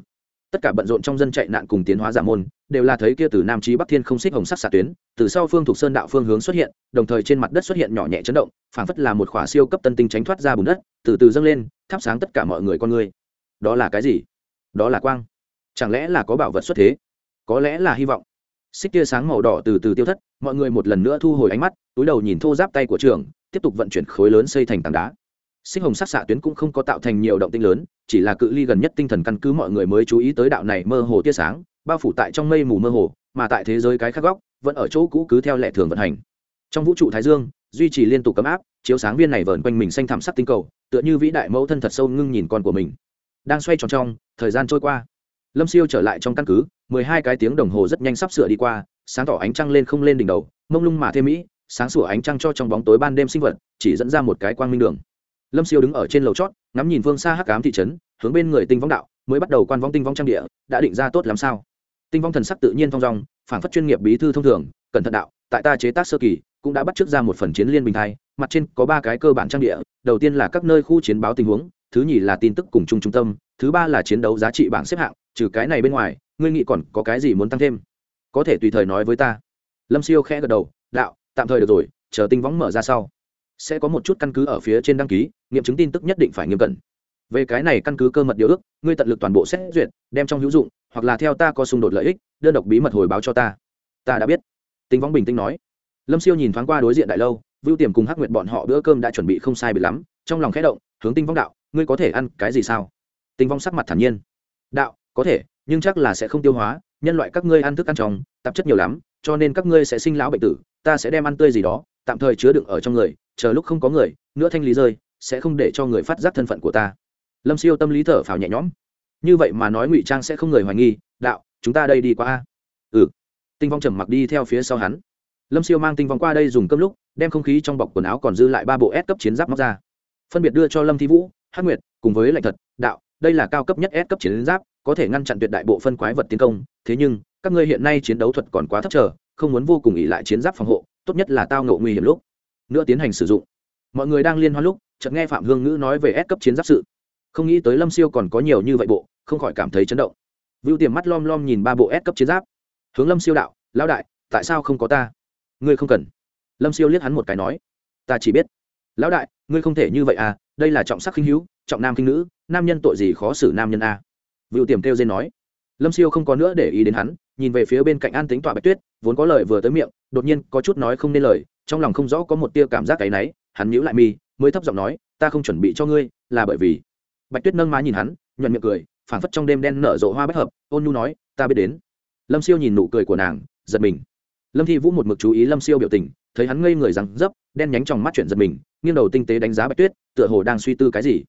Tất cả bận rộn trong dân chạy nạn cùng tiến hóa giả môn, đều là thấy kia từ nam chí bắc thiên không xích hồng sắc xạ tuyến, từ sau phương thuộc sơn đạo phương hướng xuất hiện, đồng thời trên mặt đất xuất hiện nhỏ nhẹ chấn động, phảng phất là một khỏa siêu cấp tân tinh tránh thoát ra bùn đất, từ từ dâng lên, thắp sáng tất cả mọi người con người. Đó là cái gì? Đó là quang. Chẳng lẽ là có bảo vật xuất thế? Có lẽ là hy vọng. Xích tia sáng màu đỏ từ từ tiêu thất, mọi người một lần nữa thu hồi ánh mắt, túi đầu nhìn thô giáp tay của trường tiếp tục vận chuyển khối lớn xây thành tảng đá. Sinh hồng sắc xạ tuyến cũng không có tạo thành nhiều động tinh lớn, chỉ là cự ly gần nhất tinh thần căn cứ mọi người mới chú ý tới đạo này mơ hồ tia sáng, bao phủ tại trong mây mù mơ hồ, mà tại thế giới cái khác góc, vẫn ở chỗ cũ cứ theo lệ thường vận hành. Trong vũ trụ thái dương, duy trì liên tục cấm áp, chiếu sáng viên này vờn quanh mình xanh thảm sắc tinh cầu, tựa như vĩ đại mẫu thân thật sâu ngưng nhìn con của mình. Đang xoay tròn trong, thời gian trôi qua. Lâm siêu trở lại trong căn cứ, mười hai cái tiếng đồng hồ rất nhanh sắp sửa đi qua, sáng tỏ ánh trăng lên không lên đỉnh đầu, mông lung mà thêm mỹ sáng sủa ánh trăng cho trong bóng tối ban đêm sinh vật, chỉ dẫn ra một cái quang minh đường. Lâm siêu đứng ở trên lầu chót, ngắm nhìn phương xa hắc cám thị trấn, hướng bên người tinh vong đạo, mới bắt đầu quan vong tinh vong trang địa, đã định ra tốt làm sao. Tinh vong thần sắc tự nhiên thong dong phản phất chuyên nghiệp bí thư thông thường, cẩn thận đạo, tại ta chế tác sơ kỳ, cũng đã bắt trước ra một phần chiến liên bình thai, mặt trên có ba cái cơ bản trang địa, đầu tiên là các nơi khu chiến báo tình huống, thứ nhì là tin tức cùng chung trung tâm, thứ ba là chiến đấu giá trị bảng xếp hạng, trừ cái này bên ngoài, ngươi nghĩ còn có cái gì muốn tăng thêm? Có thể tùy thời nói với ta. Lâm siêu khẽ gật đầu, đạo tạm thời được rồi, chờ tinh võng mở ra sau. Sẽ có một chút căn cứ ở phía trên đăng ký, nghiệm chứng tin tức nhất định phải nghiêm cẩn. Về cái này căn cứ cơ mật điều ước, ngươi tận lực toàn bộ xét duyệt, đem trong hữu dụng, hoặc là theo ta có xung đột lợi ích, đơn độc bí mật hồi báo cho ta. Ta đã biết. Tinh võng bình tĩnh nói. Lâm siêu nhìn thoáng qua đối diện đại lâu, vưu tiềm cùng hắc nguyệt bọn họ bữa cơm đã chuẩn bị không sai bị lắm, trong lòng khẽ động, hướng tinh võng đạo, ngươi có thể ăn cái gì sao? Tinh vong sắc mặt thản nhiên. Đạo, có thể, nhưng chắc là sẽ không tiêu hóa, nhân loại các ngươi ăn thức ăn trong, tạp chất nhiều lắm, cho nên các ngươi sẽ sinh lão bệnh tử ta sẽ đem ăn tươi gì đó, tạm thời chứa đựng ở trong người, chờ lúc không có người, nữa thanh lý rơi, sẽ không để cho người phát giác thân phận của ta. Lâm siêu tâm lý thở phào nhẹ nhõm. Như vậy mà nói ngụy trang sẽ không người hoài nghi, đạo, chúng ta đây đi qua a. Ừ. Tinh vong trầm mặc đi theo phía sau hắn. Lâm siêu mang tinh vong qua đây dùng cơm lúc, đem không khí trong bọc quần áo còn dư lại ba bộ S cấp chiến giáp móc ra. Phân biệt đưa cho lâm thi vũ Hát nguyệt, cùng với lạnh thật, đạo, đây là cao cấp nhất S cấp chiến giáp, có thể ngăn chặn tuyệt đại bộ phân quái vật tiến công, thế nhưng, các ngươi hiện nay chiến đấu thuật còn quá thấp trở không muốn vô cùng ỉ lại chiến giáp phòng hộ, tốt nhất là tao ngộ nguy hiểm lúc. Nữa tiến hành sử dụng. Mọi người đang liên hoan lúc, chợt nghe phạm hương ngữ nói về ép cấp chiến giáp sự. Không nghĩ tới lâm siêu còn có nhiều như vậy bộ, không khỏi cảm thấy chấn động. Vưu tiềm mắt lom lom nhìn ba bộ ép cấp chiến giáp. Hướng lâm siêu đạo, lão đại, tại sao không có ta? Ngươi không cần. Lâm siêu liếc hắn một cái nói, ta chỉ biết, lão đại, ngươi không thể như vậy à đây là trọng sắc khinh hữu, trọng nam khinh nữ, nam nhân tội gì khó xử nam nhân a. À. vựu tiềm kêu dên nói. Lâm siêu không có nữa để ý đến hắn nhìn về phía bên cạnh an tính tọa bạch tuyết, vốn có lời vừa tới miệng, đột nhiên có chút nói không nên lời, trong lòng không rõ có một tia cảm giác cái náy, hắn nhíu lại mi, mới thấp giọng nói, ta không chuẩn bị cho ngươi, là bởi vì bạch tuyết nâng má nhìn hắn, nhuận miệng cười, phảng phất trong đêm đen nở rộ hoa bất hợp, ôn nhu nói, ta biết đến. Lâm siêu nhìn nụ cười của nàng, giật mình. Lâm thi vũ một mực chú ý lâm siêu biểu tình, thấy hắn ngây người răng dấp, đen nhánh trong mắt chuyện giật mình, nghiêng đầu tinh tế đánh giá bạch tuyết, tựa hồ đang suy tư cái gì.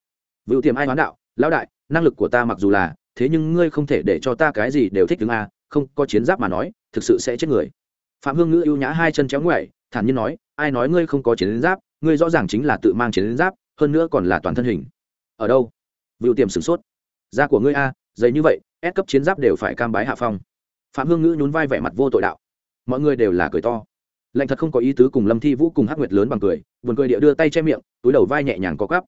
Vựu tiềm ai hoán đạo? Lão đại, năng lực của ta mặc dù là, thế nhưng ngươi không thể để cho ta cái gì đều thích đứng a không có chiến giáp mà nói, thực sự sẽ chết người. Phạm hương ngữ ưu nhã hai chân chéo ngoại thản nhiên nói, ai nói ngươi không có chiến giáp, ngươi rõ ràng chính là tự mang chiến giáp, hơn nữa còn là toàn thân hình. Ở đâu? Vựu tiềm sửng sốt. Da của ngươi a, dày như vậy ép cấp chiến giáp đều phải cam bái hạ phong. Phạm hương ngữ nhún vai vẻ mặt vô tội đạo. Mọi người đều là cười to. Lạnh thật không có ý tứ cùng lâm thi vũ cùng hắc nguyệt lớn bằng cười, buồn cười địa đưa tay che miệng, túi đầu vai nhẹ nhàng có cắp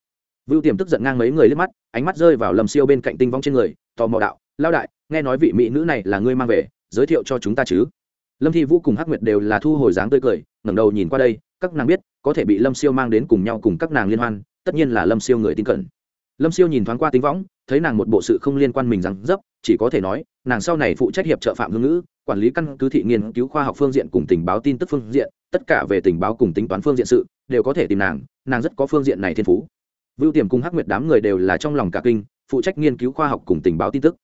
vưu tiềm tức giận ngang mấy người lên mắt, ánh mắt rơi vào lâm siêu bên cạnh tinh vong trên người, tò mò đạo lao đại nghe nói vị mỹ nữ này là ngươi mang về, giới thiệu cho chúng ta chứ? Lâm thi vũ cùng hắc nguyệt đều là thu hồi dáng tươi cười, ngẩng đầu nhìn qua đây, các nàng biết, có thể bị lâm siêu mang đến cùng nhau cùng các nàng liên hoan, tất nhiên là lâm siêu người tin cẩn. Lâm siêu nhìn thoáng qua tính võng, thấy nàng một bộ sự không liên quan mình rằng dấp, chỉ có thể nói, nàng sau này phụ trách hiệp trợ phạm hương ngữ, quản lý căn cứ thị nghiên cứu khoa học phương diện cùng tình báo tin tức phương diện, tất cả về tình báo cùng tính toán phương diện sự, đều có thể tìm nàng nàng rất có phương diện này thiên phú. Vưu tiềm cùng hắc nguyệt đám người đều là trong lòng cả kinh, phụ trách nghiên cứu khoa học cùng tình báo tin tức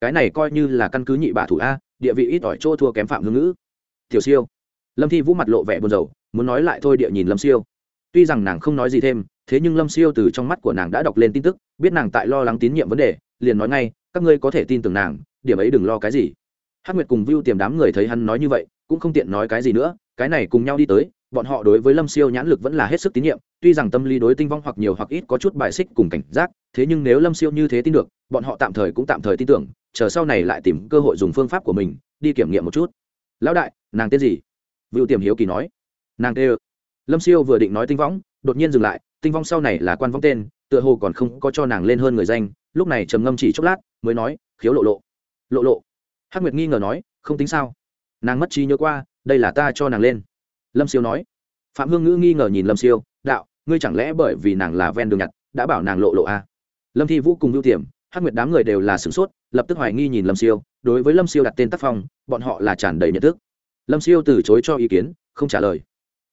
cái này coi như là căn cứ nhị bà thủ a, địa vị ít ỏi chỗ thua kém phạm hương ngữ. Tiểu siêu. Lâm thi vũ mặt lộ vẻ buồn rầu, muốn nói lại thôi địa nhìn lâm siêu. Tuy rằng nàng không nói gì thêm, thế nhưng lâm siêu từ trong mắt của nàng đã đọc lên tin tức, biết nàng tại lo lắng tín nhiệm vấn đề, liền nói ngay, các ngươi có thể tin tưởng nàng, điểm ấy đừng lo cái gì. Hắc nguyệt cùng vưu tiềm đám người thấy hắn nói như vậy, cũng không tiện nói cái gì nữa, cái này cùng nhau đi tới bọn họ đối với lâm siêu nhãn lực vẫn là hết sức tín nhiệm, tuy rằng tâm lý đối tinh vong hoặc nhiều hoặc ít có chút bài xích cùng cảnh giác, thế nhưng nếu lâm siêu như thế tin được, bọn họ tạm thời cũng tạm thời tin tưởng, chờ sau này lại tìm cơ hội dùng phương pháp của mình, đi kiểm nghiệm một chút. Lão đại, nàng tên gì? Vựu tiềm hiếu kỳ nói. Nàng tê lâm siêu vừa định nói tinh võng đột nhiên dừng lại, tinh vong sau này là quan vong tên, tựa hồ còn không có cho nàng lên hơn người danh, lúc này trầm ngâm chỉ chốc lát, mới nói, khiếu lộ lộ. Lộ lộ? Hắc nguyệt nghi ngờ nói, không tính sao? Nàng mất trí nhớ qua, đây là ta cho nàng lên lâm siêu nói. Phạm hương ngữ nghi ngờ nhìn lâm siêu, đạo, ngươi chẳng lẽ bởi vì nàng là ven đường nhặt, đã bảo nàng lộ lộ à? lâm thi vũ cùng ưu tiềm, hắc nguyệt đám người đều là sửng sốt, lập tức hoài nghi nhìn lâm siêu, đối với lâm siêu đặt tên tác phong, bọn họ là tràn đầy nhận thức. Lâm siêu từ chối cho ý kiến, không trả lời.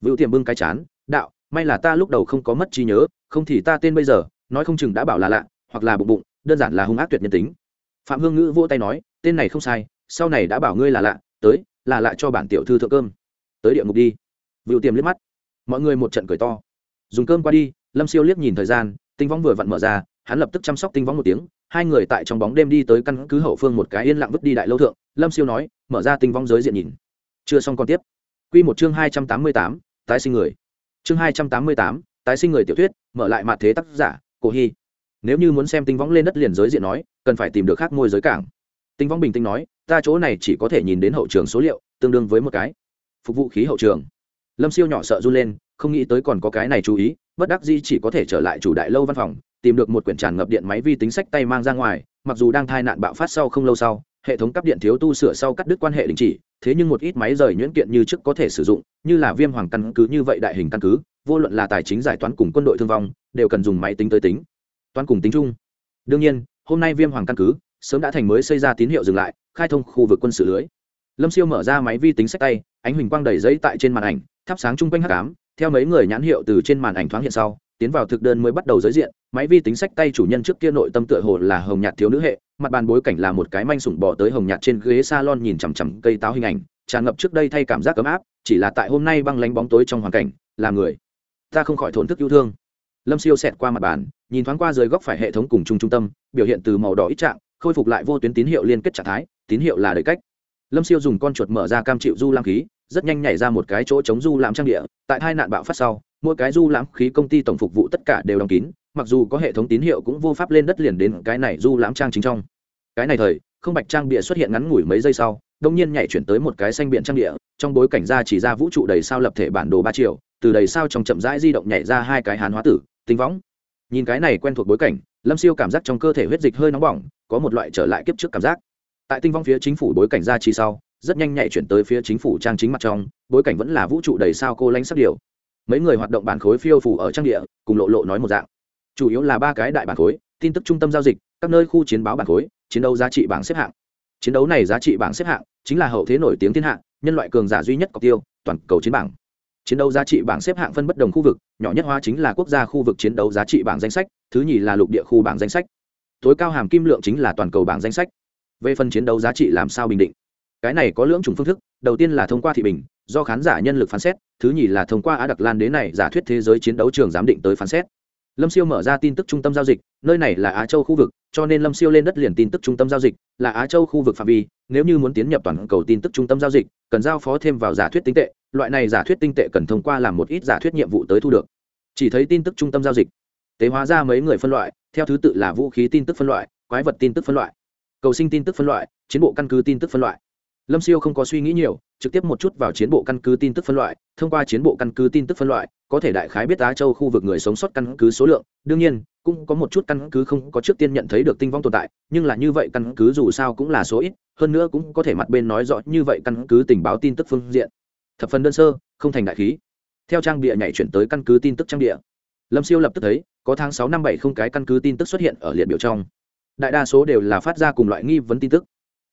Vựu tiềm bưng cái chán, đạo, may là ta lúc đầu không có mất trí nhớ, không thì ta tên bây giờ, nói không chừng đã bảo là lạ, hoặc là bụng bụng, đơn giản là hung ác tuyệt nhân tính. Phạm hương ngữ vỗ tay nói, tên này không sai, sau này đã bảo ngươi là lạ, tới, là lạ cho bản tiểu thư thượng cơm. Tới địa ngục đi vựu tiềm liếc mắt. Mọi người một trận cười to. Dùng cơm qua đi, lâm siêu liếc nhìn thời gian, tinh võng vừa vặn mở ra, hắn lập tức chăm sóc tinh võng một tiếng, hai người tại trong bóng đêm đi tới căn cứ hậu phương một cái yên lặng vứt đi đại lâu thượng, lâm siêu nói, mở ra tinh võng giới diện nhìn. Chưa xong còn tiếp. Q một chương hai trăm tám mươi tám, tái sinh người. Chương hai trăm tám mươi tám, tái sinh người tiểu thuyết, mở lại mặt thế tác giả, cổ hy. Nếu như muốn xem tinh võng lên đất liền giới diện nói, cần phải tìm được khác môi giới cảng. Tinh võng bình tĩnh nói, ta chỗ này chỉ có thể nhìn đến hậu trường số liệu, tương đương với một cái. Phục vụ khí hậu trường lâm siêu nhỏ sợ run lên, không nghĩ tới còn có cái này chú ý, bất đắc di chỉ có thể trở lại chủ đại lâu văn phòng, tìm được một quyển tràn ngập điện máy vi tính sách tay mang ra ngoài, mặc dù đang thai nạn bạo phát sau không lâu sau, hệ thống cấp điện thiếu tu sửa sau cắt đứt quan hệ đình chỉ, thế nhưng một ít máy rời nhuyễn kiện như trước có thể sử dụng, như là viêm hoàng căn cứ như vậy đại hình căn cứ, vô luận là tài chính giải toán cùng quân đội thương vong, đều cần dùng máy tính tới tính. Toán cùng tính chung. Đương nhiên, hôm nay viêm hoàng căn cứ sớm đã thành mới xây ra tín hiệu dừng lại, khai thông khu vực quân sự lưới. Lâm siêu mở ra máy vi tính sách tay, ánh huỳnh quang đầy giấy tại trên màn ảnh thắp sáng chung quanh h ám, theo mấy người nhãn hiệu từ trên màn ảnh thoáng hiện sau tiến vào thực đơn mới bắt đầu giới diện máy vi tính sách tay chủ nhân trước kia nội tâm tựa hồ là hồng nhạt thiếu nữ hệ mặt bàn bối cảnh là một cái manh sủng bỏ tới hồng nhạt trên ghế salon nhìn chằm chằm cây táo hình ảnh tràn ngập trước đây thay cảm giác ấm áp chỉ là tại hôm nay băng lánh bóng tối trong hoàn cảnh là người ta không khỏi thổn thức yêu thương. Lâm siêu xẹt qua mặt bàn nhìn thoáng qua dưới góc phải hệ thống cùng chung trung tâm biểu hiện từ màu đỏ ít trạng khôi phục lại vô tuyến tín hiệu liên kết trạng thái tín hiệu là đầy cách. Lâm siêu dùng con chuột mở ra cam chịu du lam khí rất nhanh nhảy ra một cái chỗ chống du lãm trang địa, tại hai nạn bạo phát sau, mỗi cái du lãm khí công ty tổng phục vụ tất cả đều đóng kín, mặc dù có hệ thống tín hiệu cũng vô pháp lên đất liền đến cái này du lãm trang chính trong. Cái này thời, không bạch trang bịa xuất hiện ngắn ngủi mấy giây sau đông nhiên nhảy chuyển tới một cái xanh biển trang địa, trong bối cảnh ra chỉ ra vũ trụ đầy sao lập thể bản đồ ba triệu từ đầy sao trong chậm rãi di động nhảy ra hai cái hán hóa tử, tinh võng. Nhìn cái này quen thuộc bối cảnh, lâm siêu cảm giác trong cơ thể huyết dịch hơi nóng bỏng, có một loại trở lại kiếp trước cảm giác. Tại tinh vong phía chính phủ bối cảnh ra chi sau rất nhanh nhạy chuyển tới phía chính phủ trang chính mặt trong, bối cảnh vẫn là vũ trụ đầy sao cô lánh sắc điều mấy người hoạt động bản khối phiêu phủ ở trang địa, cùng lộ lộ nói một dạng. Chủ yếu là ba cái đại bản khối, tin tức trung tâm giao dịch, các nơi khu chiến báo bản khối, chiến đấu giá trị bảng xếp hạng. Chiến đấu này giá trị bảng xếp hạng chính là hậu thế nổi tiếng thiên hạ, nhân loại cường giả duy nhất cọc tiêu, toàn cầu chiến bảng. Chiến đấu giá trị bảng xếp hạng phân bất đồng khu vực, nhỏ nhất hóa chính là quốc gia khu vực chiến đấu giá trị bảng danh sách, thứ nhì là lục địa khu bảng danh sách. Tối cao hàm kim lượng chính là toàn cầu bảng danh sách. Về phần chiến đấu giá trị làm sao bình định? Cái này có lưỡng chủng phương thức, đầu tiên là thông qua thị bình, do khán giả nhân lực phán xét, thứ nhì là thông qua á đặc lan đế này giả thuyết thế giới chiến đấu trường giám định tới phán xét. Lâm siêu mở ra tin tức trung tâm giao dịch, nơi này là á châu khu vực, cho nên lâm siêu lên đất liền tin tức trung tâm giao dịch, là á châu khu vực phạm vi, nếu như muốn tiến nhập toàn cầu tin tức trung tâm giao dịch, cần giao phó thêm vào giả thuyết tinh tệ, loại này giả thuyết tinh tệ cần thông qua làm một ít giả thuyết nhiệm vụ tới thu được. Chỉ thấy tin tức trung tâm giao dịch, tế hóa ra mấy người phân loại, theo thứ tự là vũ khí tin tức phân loại, quái vật tin tức phân loại, cầu sinh tin tức phân loại, chiến bộ căn cứ tin tức phân loại lâm siêu không có suy nghĩ nhiều, trực tiếp một chút vào chiến bộ căn cứ tin tức phân loại, thông qua chiến bộ căn cứ tin tức phân loại, có thể đại khái biết á châu khu vực người sống sót căn cứ số lượng. Đương nhiên, cũng có một chút căn cứ không có trước tiên nhận thấy được tinh vong tồn tại, nhưng là như vậy căn cứ dù sao cũng là số ít, hơn nữa cũng có thể mặt bên nói rõ như vậy căn cứ tình báo tin tức phương diện. Thập phần đơn sơ, không thành đại khí. Theo trang địa nhảy chuyển tới căn cứ tin tức trang địa lâm siêu lập tức thấy, có tháng sáu năm bảy không cái căn cứ tin tức xuất hiện ở liệt biểu trong. Đại đa số đều là phát ra cùng loại nghi vấn tin tức.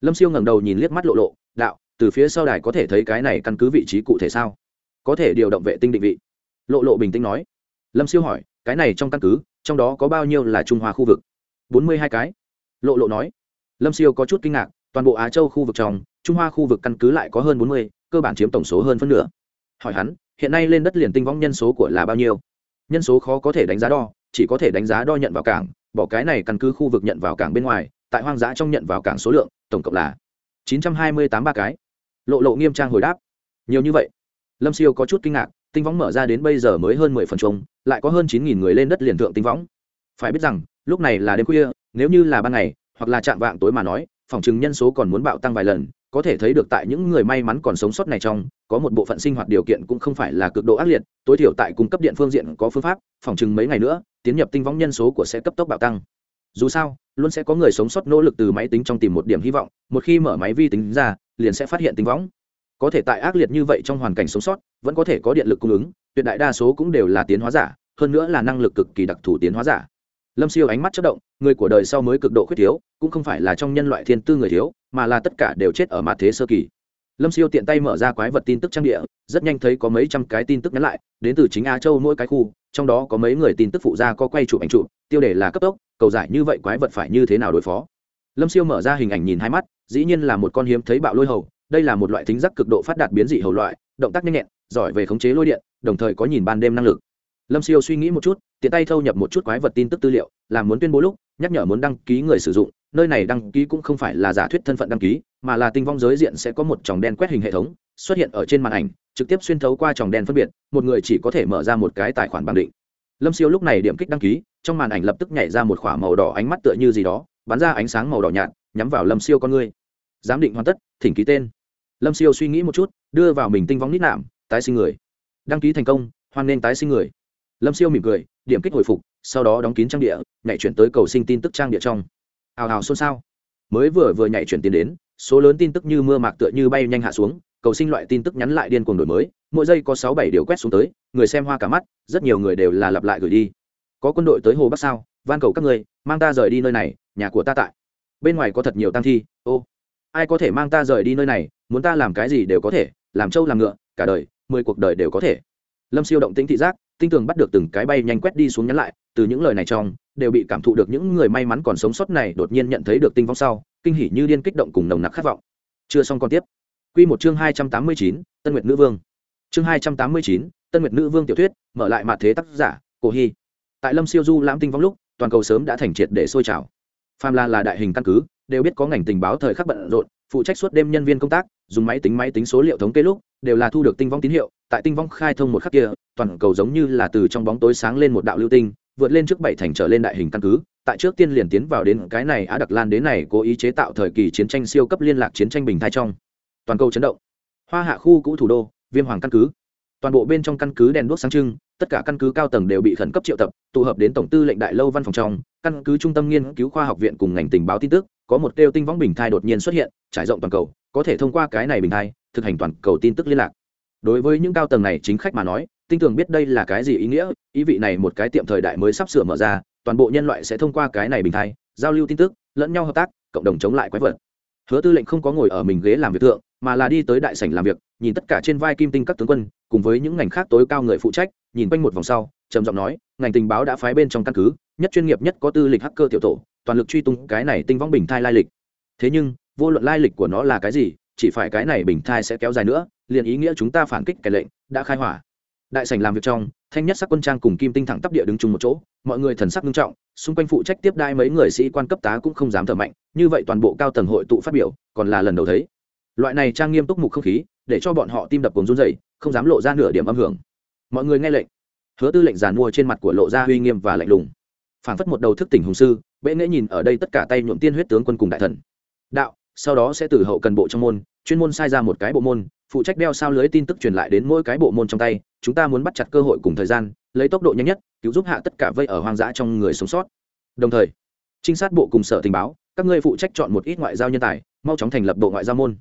Lâm siêu ngẩng đầu nhìn liếc mắt lộ lộ đạo, từ phía sau đài có thể thấy cái này căn cứ vị trí cụ thể sao? Có thể điều động vệ tinh định vị. Lộ lộ bình tĩnh nói. Lâm siêu hỏi, cái này trong căn cứ, trong đó có bao nhiêu là trung hoa khu vực? Bốn mươi hai cái. Lộ lộ nói. Lâm siêu có chút kinh ngạc, toàn bộ á châu khu vực trong, trung hoa khu vực căn cứ lại có hơn bốn mươi, cơ bản chiếm tổng số hơn phân nửa. Hỏi hắn, hiện nay lên đất liền tinh vong nhân số của là bao nhiêu? Nhân số khó có thể đánh giá đo, chỉ có thể đánh giá đo nhận vào cảng, bỏ cái này căn cứ khu vực nhận vào cảng bên ngoài, tại hoang dã trong nhận vào cảng số lượng, tổng cộng là chín trăm hai mươi tám ba cái. Lộ lộ nghiêm trang hồi đáp. Nhiều như vậy. Lâm siêu có chút kinh ngạc tinh võng mở ra đến bây giờ mới hơn mười phần trống, lại có hơn chín nghìn người lên đất liền thượng tinh võng. Phải biết rằng lúc này là đêm khuya nếu như là ban ngày hoặc là chạm vạng tối mà nói phòng chừng nhân số còn muốn bạo tăng vài lần có thể thấy được tại những người may mắn còn sống sót này trong có một bộ phận sinh hoạt điều kiện cũng không phải là cực độ ác liệt tối thiểu tại cung cấp điện phương diện có phương pháp phòng chừng mấy ngày nữa tiến nhập tinh võng nhân số của sẽ cấp tốc bạo tăng. Dù sao luôn sẽ có người sống sót nỗ lực từ máy tính trong tìm một điểm hy vọng, một khi mở máy vi tính ra, liền sẽ phát hiện tính võng. Có thể tại ác liệt như vậy trong hoàn cảnh sống sót, vẫn có thể có điện lực cung ứng, tuyệt đại đa số cũng đều là tiến hóa giả, hơn nữa là năng lực cực kỳ đặc thù tiến hóa giả. Lâm siêu ánh mắt chất động, người của đời sau mới cực độ khuyết thiếu, cũng không phải là trong nhân loại thiên tư người thiếu, mà là tất cả đều chết ở mặt thế sơ kỳ. Lâm siêu tiện tay mở ra quái vật tin tức trang địa, rất nhanh thấy có mấy trăm cái tin tức nhắn lại, đến từ chính Á châu mỗi cái khu trong đó có mấy người tin tức phụ ra có quay chụp ảnh chụp, tiêu đề là cấp tốc, cầu giải như vậy quái vật phải như thế nào đối phó. Lâm siêu mở ra hình ảnh nhìn hai mắt, dĩ nhiên là một con hiếm thấy bạo lôi hầu, đây là một loại tính giác cực độ phát đạt biến dị hầu loại, động tác nhanh nhẹn, giỏi về khống chế lôi điện, đồng thời có nhìn ban đêm năng lực. Lâm siêu suy nghĩ một chút, tiện tay thâu nhập một chút quái vật tin tức tư liệu là muốn tuyên bố lúc, nhắc nhở muốn đăng ký người sử dụng, nơi này đăng ký cũng không phải là giả thuyết thân phận đăng ký, mà là tinh vong giới diện sẽ có một tròng đen quét hình hệ thống, xuất hiện ở trên màn ảnh trực tiếp xuyên thấu qua tròng đen phân biệt, một người chỉ có thể mở ra một cái tài khoản bằng định. Lâm siêu lúc này điểm kích đăng ký, trong màn ảnh lập tức nhảy ra một k h ỏ a màu đỏ ánh mắt tựa như gì đó, bắn ra ánh sáng màu đỏ nhạt, nhắm vào lâm siêu con ngươi giám định hoàn tất, thỉnh ký tên. Lâm siêu suy nghĩ một chút, đưa vào mình tinh vong nít nạm, tái sinh người. Đăng ký thành công, hoan nên tái sinh người. Lâm siêu mỉm cười, điểm kích hồi phục, sau đó đóng kín trang địa, nhảy chuyển tới cầu sinh tin tức trang địa trong. Hào hào xôn xao. Mới vừa vừa nhảy chuyển tiền đến, số lớn tin tức như mưa mạc tựa như bay nhanh hạ xuống cầu sinh loại tin tức nhắn lại điên cuồng đổi mới, mỗi giây có sáu bảy điều quét xuống tới, người xem hoa cả mắt, rất nhiều người đều là lặp lại gửi đi. Có quân đội tới hồ bắc sao? Van cầu các người mang ta rời đi nơi này, nhà của ta tại. Bên ngoài có thật nhiều tăng thi, ô. Ai có thể mang ta rời đi nơi này, muốn ta làm cái gì đều có thể, làm trâu làm ngựa, cả đời, mười cuộc đời đều có thể. Lâm siêu động tĩnh thị giác, tinh tường bắt được từng cái bay nhanh quét đi xuống nhắn lại, từ những lời này trong, đều bị cảm thụ được những người may mắn còn sống sót này đột nhiên nhận thấy được tinh vong sau, kinh hỉ như điên kích động cùng nồng nặc khát vọng. Chưa xong còn tiếp. Quy một chương hai trăm tám mươi chín Tân Nguyệt Nữ Vương. Chương hai trăm tám mươi chín Tân Nguyệt Nữ Vương tiểu thuyết, mở lại mặt thế tác giả, Cổ Hi. Tại Lâm Siêu Du lãm tinh vong lúc, toàn cầu sớm đã thành triệt để sôi trào. Phàm La là đại hình căn cứ, đều biết có ngành tình báo thời khắc bận rộn, phụ trách suốt đêm nhân viên công tác, dùng máy tính máy tính số liệu thống kê lúc, đều là thu được tinh vong tín hiệu, tại tinh vong khai thông một khắc kia, toàn cầu giống như là từ trong bóng tối sáng lên một đạo lưu tinh, vượt lên trước bảy thành trở lên đại hình căn cứ, tại trước tiên liền tiến vào đến cái này Á Đặc Lan đến này cố ý chế tạo thời kỳ chiến tranh siêu cấp liên lạc chiến tranh bình thai trong. Toàn cầu chấn động. Hoa Hạ khu cũ thủ đô, Viêm Hoàng căn cứ. Toàn bộ bên trong căn cứ đèn đuốc sáng trưng, tất cả căn cứ cao tầng đều bị khẩn cấp triệu tập, tụ hợp đến tổng tư lệnh đại lâu văn phòng trong, căn cứ trung tâm nghiên cứu khoa học viện cùng ngành tình báo tin tức, có một kêu tinh võng bình thai đột nhiên xuất hiện, trải rộng toàn cầu, có thể thông qua cái này bình thai, thực hành toàn cầu tin tức liên lạc. Đối với những cao tầng này chính khách mà nói, tinh tường biết đây là cái gì ý nghĩa, ý vị này một cái tiệm thời đại mới sắp sửa mở ra, toàn bộ nhân loại sẽ thông qua cái này bình thay giao lưu tin tức lẫn nhau hợp tác cộng đồng chống lại quái vật hứa tư lệnh không có ngồi ở mình ghế làm việc thượng, mà là đi tới đại sảnh làm việc, nhìn tất cả trên vai kim tinh các tướng quân, cùng với những ngành khác tối cao người phụ trách, nhìn quanh một vòng sau, trầm giọng nói, ngành tình báo đã phái bên trong căn cứ, nhất chuyên nghiệp nhất có tư lịch hacker tiểu tổ, toàn lực truy tung cái này tinh Vong bình thai lai lịch. Thế nhưng, vô luận lai lịch của nó là cái gì, chỉ phải cái này bình thai sẽ kéo dài nữa, liền ý nghĩa chúng ta phản kích cái lệnh, đã khai hỏa. Đại sảnh làm việc trong, thanh nhất sắc quân trang cùng kim tinh thẳng tắp địa đứng chung một chỗ mọi người thần sắc nghiêm trọng, xung quanh phụ trách tiếp đai mấy người sĩ quan cấp tá cũng không dám thở mạnh, như vậy toàn bộ cao tầng hội tụ phát biểu, còn là lần đầu thấy. Loại này trang nghiêm túc mục không khí, để cho bọn họ tim đập cùng run rẩy, không dám lộ ra nửa điểm âm hưởng. Mọi người nghe lệnh. Hứa tư lệnh giàn mua trên mặt của lộ ra uy nghiêm và lạnh lùng. Phảng phất một đầu thức tỉnh hùng sư, bệ nghễ nhìn ở đây tất cả tay nhuộm tiên huyết tướng quân cùng đại thần. Đạo, sau đó sẽ từ hậu cần bộ trong môn chuyên môn sai ra một cái bộ môn, phụ trách đeo sao lưới tin tức truyền lại đến mỗi cái bộ môn trong tay, chúng ta muốn bắt chặt cơ hội cùng thời gian, lấy tốc độ nhanh nhất, cứu giúp hạ tất cả vây ở hoang dã trong người sống sót. Đồng thời, trinh sát bộ cùng sở tình báo, các ngươi phụ trách chọn một ít ngoại giao nhân tài, mau chóng thành lập bộ ngoại giao môn.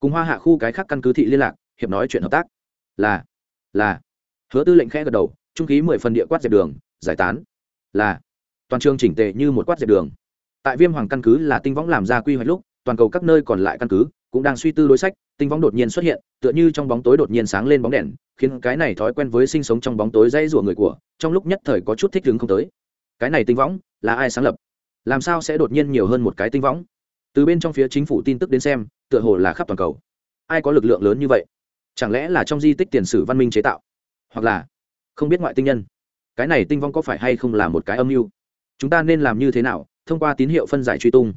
Cùng hoa hạ khu cái khác căn cứ thị liên lạc, hiệp nói chuyện hợp tác. Là là. Hứa tư lệnh khẽ gật đầu, trung ký mười phần địa quát dẹp đường, giải tán. Là, toàn trường chỉnh tề như một quát dẹp đường. Tại viêm hoàng căn cứ là tinh võng làm ra quy hoạch lúc, toàn cầu các nơi còn lại căn cứ cũng đang suy tư đối sách, tinh võng đột nhiên xuất hiện, tựa như trong bóng tối đột nhiên sáng lên bóng đèn, khiến cái này thói quen với sinh sống trong bóng tối dây rủa người của, trong lúc nhất thời có chút thích ứng không tới. Cái này tinh võng là ai sáng lập? Làm sao sẽ đột nhiên nhiều hơn một cái tinh võng từ bên trong phía chính phủ tin tức đến xem, tựa hồ là khắp toàn cầu. Ai có lực lượng lớn như vậy? Chẳng lẽ là trong di tích tiền sử văn minh chế tạo? Hoặc là không biết ngoại tinh nhân? Cái này tinh vong có phải hay không là một cái âm mưu? Chúng ta nên làm như thế nào, thông qua tín hiệu phân giải truy tung?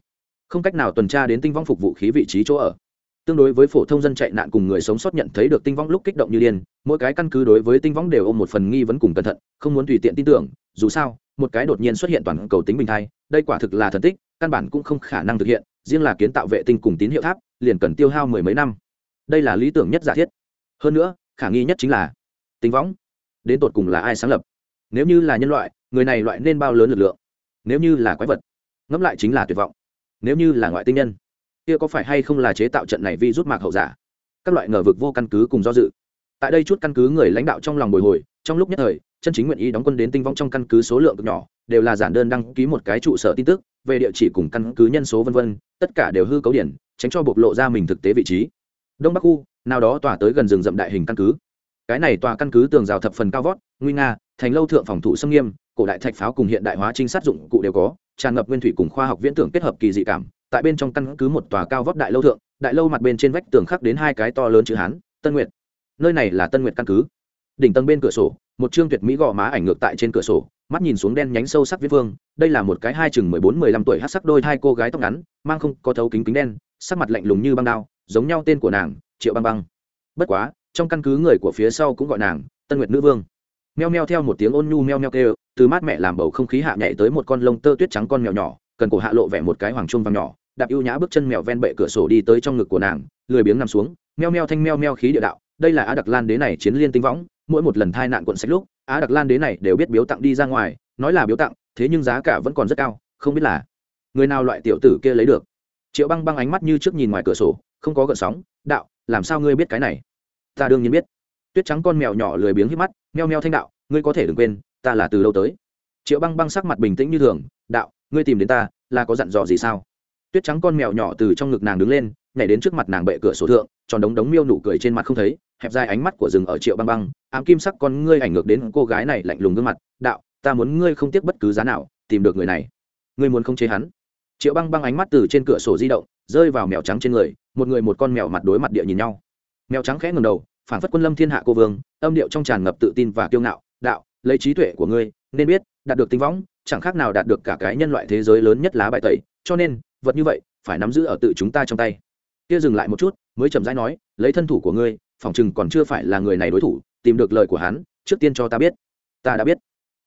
Không cách nào tuần tra đến tinh vong phục vụ khí vị trí chỗ ở. Tương đối với phổ thông dân chạy nạn cùng người sống sót nhận thấy được tinh vong lúc kích động như điên, mỗi cái căn cứ đối với tinh vong đều ôm một phần nghi vấn cùng cẩn thận, không muốn tùy tiện tin tưởng, dù sao, một cái đột nhiên xuất hiện toàn cầu tính bình thai, đây quả thực là thần tích, căn bản cũng không khả năng thực hiện, riêng là kiến tạo vệ tinh cùng tín hiệu tháp, liền cần tiêu hao mười mấy năm. Đây là lý tưởng nhất giả thiết. Hơn nữa, khả nghi nhất chính là tinh võng đến tột cùng là ai sáng lập? Nếu như là nhân loại, người này loại nên bao lớn lực lượng? Nếu như là quái vật, ngẫm lại chính là tuyệt vọng nếu như là ngoại tinh nhân, kia có phải hay không là chế tạo trận này vi rút mạc hậu giả? Các loại ngờ vực vô căn cứ cùng do dự. Tại đây chút căn cứ người lãnh đạo trong lòng bồi hồi, trong lúc nhất thời, chân chính nguyện ý đóng quân đến tinh vong trong căn cứ số lượng cực nhỏ, đều là giản đơn đăng ký một cái trụ sở tin tức, về địa chỉ cùng căn cứ nhân số vân vân, tất cả đều hư cấu điển, tránh cho bộc lộ ra mình thực tế vị trí. Đông bắc khu, nào đó tỏa tới gần rừng rậm đại hình căn cứ. Cái này tòa căn cứ tường rào thập phần cao vót, nguy nga, thành lâu thượng phòng thủ xâm nghiêm cổ đại thạch pháo cùng hiện đại hóa trinh sát dụng cụ đều có, tràn ngập nguyên thủy cùng khoa học viễn tưởng kết hợp kỳ dị cảm. Tại bên trong căn cứ một tòa cao vóc đại lâu thượng, đại lâu mặt bên trên vách tường khắc đến hai cái to lớn chữ hán, tân nguyệt. Nơi này là tân nguyệt căn cứ. Đỉnh tầng bên cửa sổ, một chương tuyệt mỹ gò má ảnh ngược tại trên cửa sổ, mắt nhìn xuống đen nhánh sâu sắc viết vương. Đây là một cái hai chừng mười bốn, mười lăm tuổi hát sắc đôi hai cô gái tóc ngắn, mang không có thấu kính kính đen, sắc mặt lạnh lùng như băng đao, giống nhau tên của nàng, triệu băng băng. Bất quá, trong căn cứ người của phía sau cũng gọi nàng, tân nguyệt nữ vương meo meo theo một tiếng ôn nhu meo meo kêu, từ mát mẹ làm bầu không khí hạ nhảy tới một con lông tơ tuyết trắng con mèo nhỏ, cần cổ hạ lộ vẻ một cái hoàng trung vàng nhỏ, đạp ưu nhã bước chân mèo ven bệ cửa sổ đi tới trong ngực của nàng, lười biếng nằm xuống, meo meo thanh meo meo khí địa đạo, đây là á đặc lan đế này chiến liên tinh võng, mỗi một lần thai nạn quận sách lúc, á đặc lan đế này đều biết biếu tặng đi ra ngoài, nói là biếu tặng, thế nhưng giá cả vẫn còn rất cao, không biết là người nào loại tiểu tử kia lấy được. Triệu băng băng ánh mắt như trước nhìn ngoài cửa sổ, không có gợn sóng, đạo, làm sao ngươi biết cái này? Ta đương nhiên biết tuyết trắng con mèo nhỏ lười biếng hít mắt, meo meo thanh đạo, ngươi có thể đừng quên, ta là từ đâu tới? Triệu băng băng sắc mặt bình tĩnh như thường, đạo, ngươi tìm đến ta, là có dặn dò gì sao? Tuyết trắng con mèo nhỏ từ trong ngực nàng đứng lên, nhảy đến trước mặt nàng bệ cửa sổ thượng, tròn đống đống miêu nụ cười trên mặt không thấy, hẹp dài ánh mắt của rừng ở triệu băng băng, ám kim sắc con ngươi ảnh ngược đến cô gái này lạnh lùng gương mặt, đạo, ta muốn ngươi không tiếc bất cứ giá nào, tìm được người này. Ngươi muốn không chế hắn. Triệu băng băng ánh mắt từ trên cửa sổ di động, rơi vào mèo trắng trên người, một người một con mèo mặt đối mặt địa nhìn nhau. Mèo trắng khẽ ngầm đầu phản phất quân lâm thiên hạ cô vương, âm điệu trong tràn ngập tự tin và kiêu ngạo, đạo, lấy trí tuệ của ngươi, nên biết, đạt được tinh võng, chẳng khác nào đạt được cả cái nhân loại thế giới lớn nhất lá bài tẩy, cho nên, vật như vậy, phải nắm giữ ở tự chúng ta trong tay. Kia dừng lại một chút, mới chậm rãi nói, lấy thân thủ của ngươi phỏng chừng còn chưa phải là người này đối thủ, tìm được lời của hắn, trước tiên cho ta biết. Ta đã biết.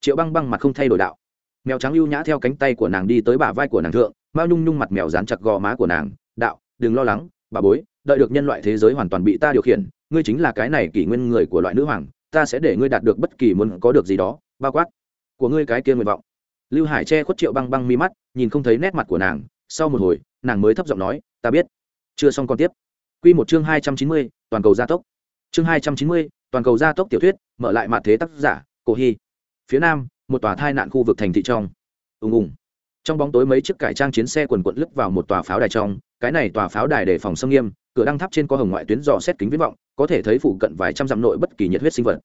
Triệu băng băng mặt không thay đổi đạo. Mèo trắng ưu nhã theo cánh tay của nàng đi tới bả vai của nàng thượng, mao nhung nhung mặt mèo dán chặt gò má của nàng, đạo, đừng lo lắng, bà bối đợi được nhân loại thế giới hoàn toàn bị ta điều khiển, ngươi chính là cái này kỷ nguyên người của loại nữ hoàng, ta sẽ để ngươi đạt được bất kỳ muốn có được gì đó, bao quát của ngươi cái kia nguyện vọng. Lưu hải che khuất triệu băng băng mi mắt, nhìn không thấy nét mặt của nàng, sau một hồi, nàng mới thấp giọng nói, ta biết, chưa xong còn tiếp. Q một chương hai trăm chín mươi, toàn cầu gia tốc. Chương hai trăm chín mươi, toàn cầu gia tốc tiểu thuyết, mở lại mặt thế tác giả, cổ hy. Phía nam, một tòa thai nạn khu vực thành thị trong. Ùng ùng. Trong bóng tối mấy chiếc cải trang chiến xe quần quận lướt vào một tòa pháo đài trong, cái này tòa pháo đài để phòng xâm nghiêm cửa đăng tháp trên có hồng ngoại tuyến dò xét kính viễn vọng, có thể thấy phụ cận vài trăm dặm nội bất kỳ nhiệt huyết sinh vật.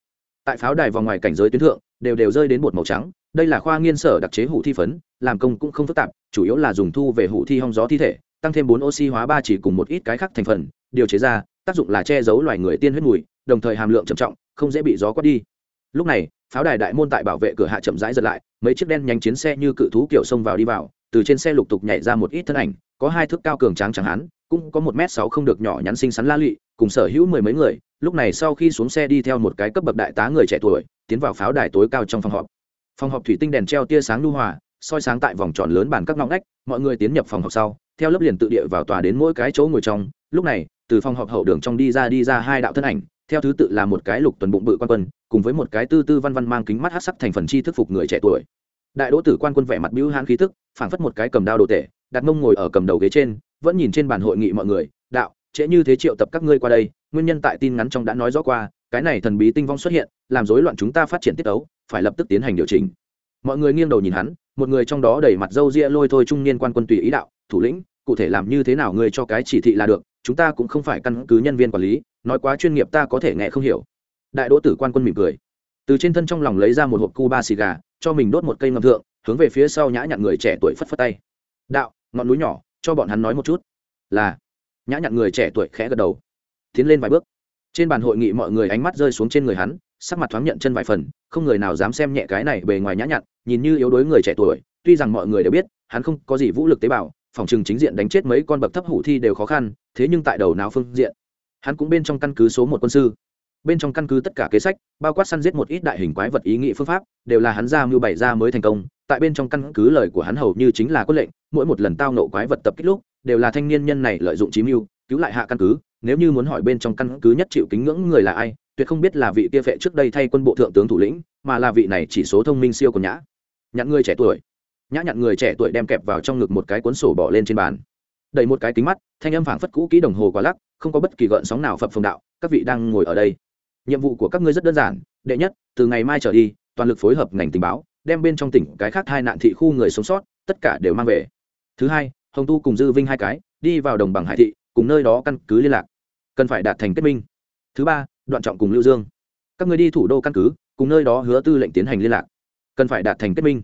Tại pháo đài vòng ngoài cảnh giới tuyến thượng, đều đều rơi đến bột màu trắng, đây là khoa nghiên sở đặc chế hủ thi phấn, làm công cũng không phức tạp, chủ yếu là dùng thu về hủ thi hong gió thi thể, tăng thêm bốn oxy hóa ba chỉ cùng một ít cái khác thành phần, điều chế ra, tác dụng là che giấu loài người tiên huyết mùi, đồng thời hàm lượng trầm trọng, không dễ bị gió quát đi. Lúc này, pháo đài đại môn tại bảo vệ cửa hạ chậm rãi giật lại, mấy chiếc đen nhanh chiến xe như cự thú kiểu xông vào đi vào từ trên xe lục tục nhảy ra một ít thân ảnh, có hai thước cao cường tráng chẳng hán cũng có một m sáu không được nhỏ nhắn xinh xắn la lụy, cùng sở hữu mười mấy người, lúc này sau khi xuống xe đi theo một cái cấp bậc đại tá người trẻ tuổi, tiến vào pháo đài tối cao trong phòng họp. Phòng họp thủy tinh đèn treo tia sáng lưu hòa, soi sáng tại vòng tròn lớn bàn các ngõ ngách, mọi người tiến nhập phòng họp sau, theo lớp liền tự địa vào tòa đến mỗi cái chỗ ngồi trong, lúc này, từ phòng họp hậu đường trong đi ra đi ra hai đạo thân ảnh, theo thứ tự là một cái lục tuần bụng bự quan quân, cùng với một cái tư tư văn văn mang kính mắt hát sắc thành phần chi thức phục người trẻ tuổi. Đại đỗ tử quan quân vẻ mặt bưu hãn khí thức phảng phất một cái cầm đao đồ tể, đặt mông ngồi ở cầm đầu ghế trên, vẫn nhìn trên bàn hội nghị mọi người, đạo, trễ như thế triệu tập các ngươi qua đây, nguyên nhân tại tin ngắn trong đã nói rõ qua, cái này thần bí tinh vong xuất hiện, làm rối loạn chúng ta phát triển tiết tấu, phải lập tức tiến hành điều chỉnh. Mọi người nghiêng đầu nhìn hắn, một người trong đó đẩy mặt râu ria lôi thôi trung niên quan quân tùy ý đạo, thủ lĩnh, cụ thể làm như thế nào ngươi cho cái chỉ thị là được, chúng ta cũng không phải căn cứ nhân viên quản lý, nói quá chuyên nghiệp ta có thể nghe không hiểu. Đại đỗ tử quan quân mỉm cười. Từ trên thân trong lòng lấy ra một hộp cu ba xì gà, cho mình đốt một cây ngầm thượng hướng về phía sau nhã nhặn người trẻ tuổi phất phất tay. Đạo, ngọn núi nhỏ, cho bọn hắn nói một chút. Là. Nhã nhặn người trẻ tuổi khẽ gật đầu, tiến lên vài bước. Trên bàn hội nghị mọi người ánh mắt rơi xuống trên người hắn, sắc mặt thoáng nhận chân vài phần, không người nào dám xem nhẹ cái này bề ngoài nhã nhặn, nhìn như yếu đuối người trẻ tuổi, tuy rằng mọi người đều biết, hắn không có gì vũ lực tế bào, phòng trừng chính diện đánh chết mấy con bậc thấp hủ thi đều khó khăn, thế nhưng tại đầu nào phương diện, hắn cũng bên trong căn cứ số một quân sư. Bên trong căn cứ tất cả kế sách, bao quát săn giết một ít đại hình quái vật ý nghị phương pháp, đều là hắn ra mưu bày ra mới thành công tại bên trong căn cứ lời của hắn hầu như chính là quyết lệnh, mỗi một lần tao nộ quái vật tập kích lúc, đều là thanh niên nhân này lợi dụng chí mưu, cứu lại hạ căn cứ, nếu như muốn hỏi bên trong căn cứ nhất chịu kính ngưỡng người là ai, tuyệt không biết là vị kia vệ trước đây thay quân bộ thượng tướng thủ lĩnh, mà là vị này chỉ số thông minh siêu của nhã. Nhãn người trẻ tuổi. Nhã nhặn người trẻ tuổi đem kẹp vào trong ngực một cái cuốn sổ bỏ lên trên bàn. Đẩy một cái kính mắt, thanh âm phảng phất cũ kỹ đồng hồ quá lắc, không có bất kỳ gợn sóng nào phập phồng đạo, các vị đang ngồi ở đây. Nhiệm vụ của các ngươi rất đơn giản, đệ nhất, từ ngày mai trở đi, toàn lực phối hợp ngành tình báo đem bên trong tỉnh cái khác hai nạn thị khu người sống sót, tất cả đều mang về. Thứ hai, hồng tu cùng dư vinh hai cái, đi vào đồng bằng hải thị, cùng nơi đó căn cứ liên lạc. Cần phải đạt thành kết minh. Thứ ba, đoạn trọng cùng lưu dương. Các người đi thủ đô căn cứ, cùng nơi đó hứa tư lệnh tiến hành liên lạc. Cần phải đạt thành kết minh.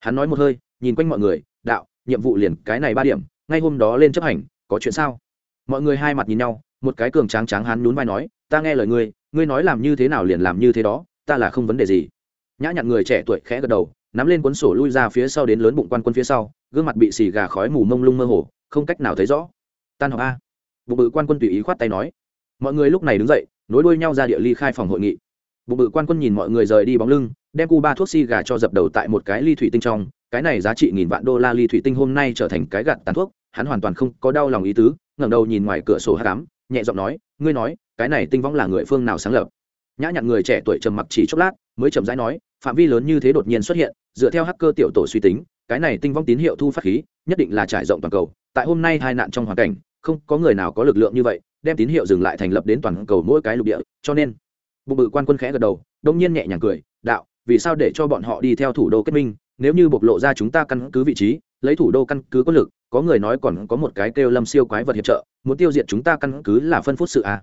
Hắn nói một hơi, nhìn quanh mọi người, đạo, nhiệm vụ liền cái này ba điểm, ngay hôm đó lên chấp hành, có chuyện sao? Mọi người hai mặt nhìn nhau, một cái cường tráng tráng hắn nhún vai nói, ta nghe lời ngươi ngươi nói làm như thế nào liền làm như thế đó, ta là không vấn đề gì nhã nhặn người trẻ tuổi khẽ gật đầu, nắm lên cuốn sổ lui ra phía sau đến lớn bụng quan quân phía sau, gương mặt bị xì gà khói mù mông lung mơ hồ, không cách nào thấy rõ. Tan học a. Bụng bự quan quân tùy ý khoát tay nói. Mọi người lúc này đứng dậy, nối đuôi nhau ra địa ly khai phòng hội nghị. Bụng bự quan quân nhìn mọi người rời đi bóng lưng, đem cu ba thuốc xì gà cho dập đầu tại một cái ly thủy tinh trong. Cái này giá trị nghìn vạn đô la ly thủy tinh hôm nay trở thành cái gạt tàn thuốc, hắn hoàn toàn không có đau lòng ý tứ, ngẩng đầu nhìn ngoài cửa sổ hát cám, nhẹ giọng nói, ngươi nói, cái này tinh võng là người phương nào sáng lập? Nhã nhặn người trẻ tuổi trầm mặc chỉ chốc lát mới chậm rãi nói, phạm vi lớn như thế đột nhiên xuất hiện, dựa theo hacker tiểu tổ suy tính, cái này tinh vong tín hiệu thu phát khí, nhất định là trải rộng toàn cầu tại hôm nay tai nạn trong hoàn cảnh, không có người nào có lực lượng như vậy, đem tín hiệu dừng lại thành lập đến toàn cầu mỗi cái lục địa, cho nên bụng bự quan quân khẽ gật đầu, đông nhiên nhẹ nhàng cười, đạo, vì sao để cho bọn họ đi theo thủ đô kết minh nếu như bộc lộ ra chúng ta căn cứ vị trí, lấy thủ đô căn cứ có lực, có người nói còn có một cái kêu lâm siêu quái vật hiệp trợ, muốn tiêu diệt chúng ta căn cứ là phân phút sự à.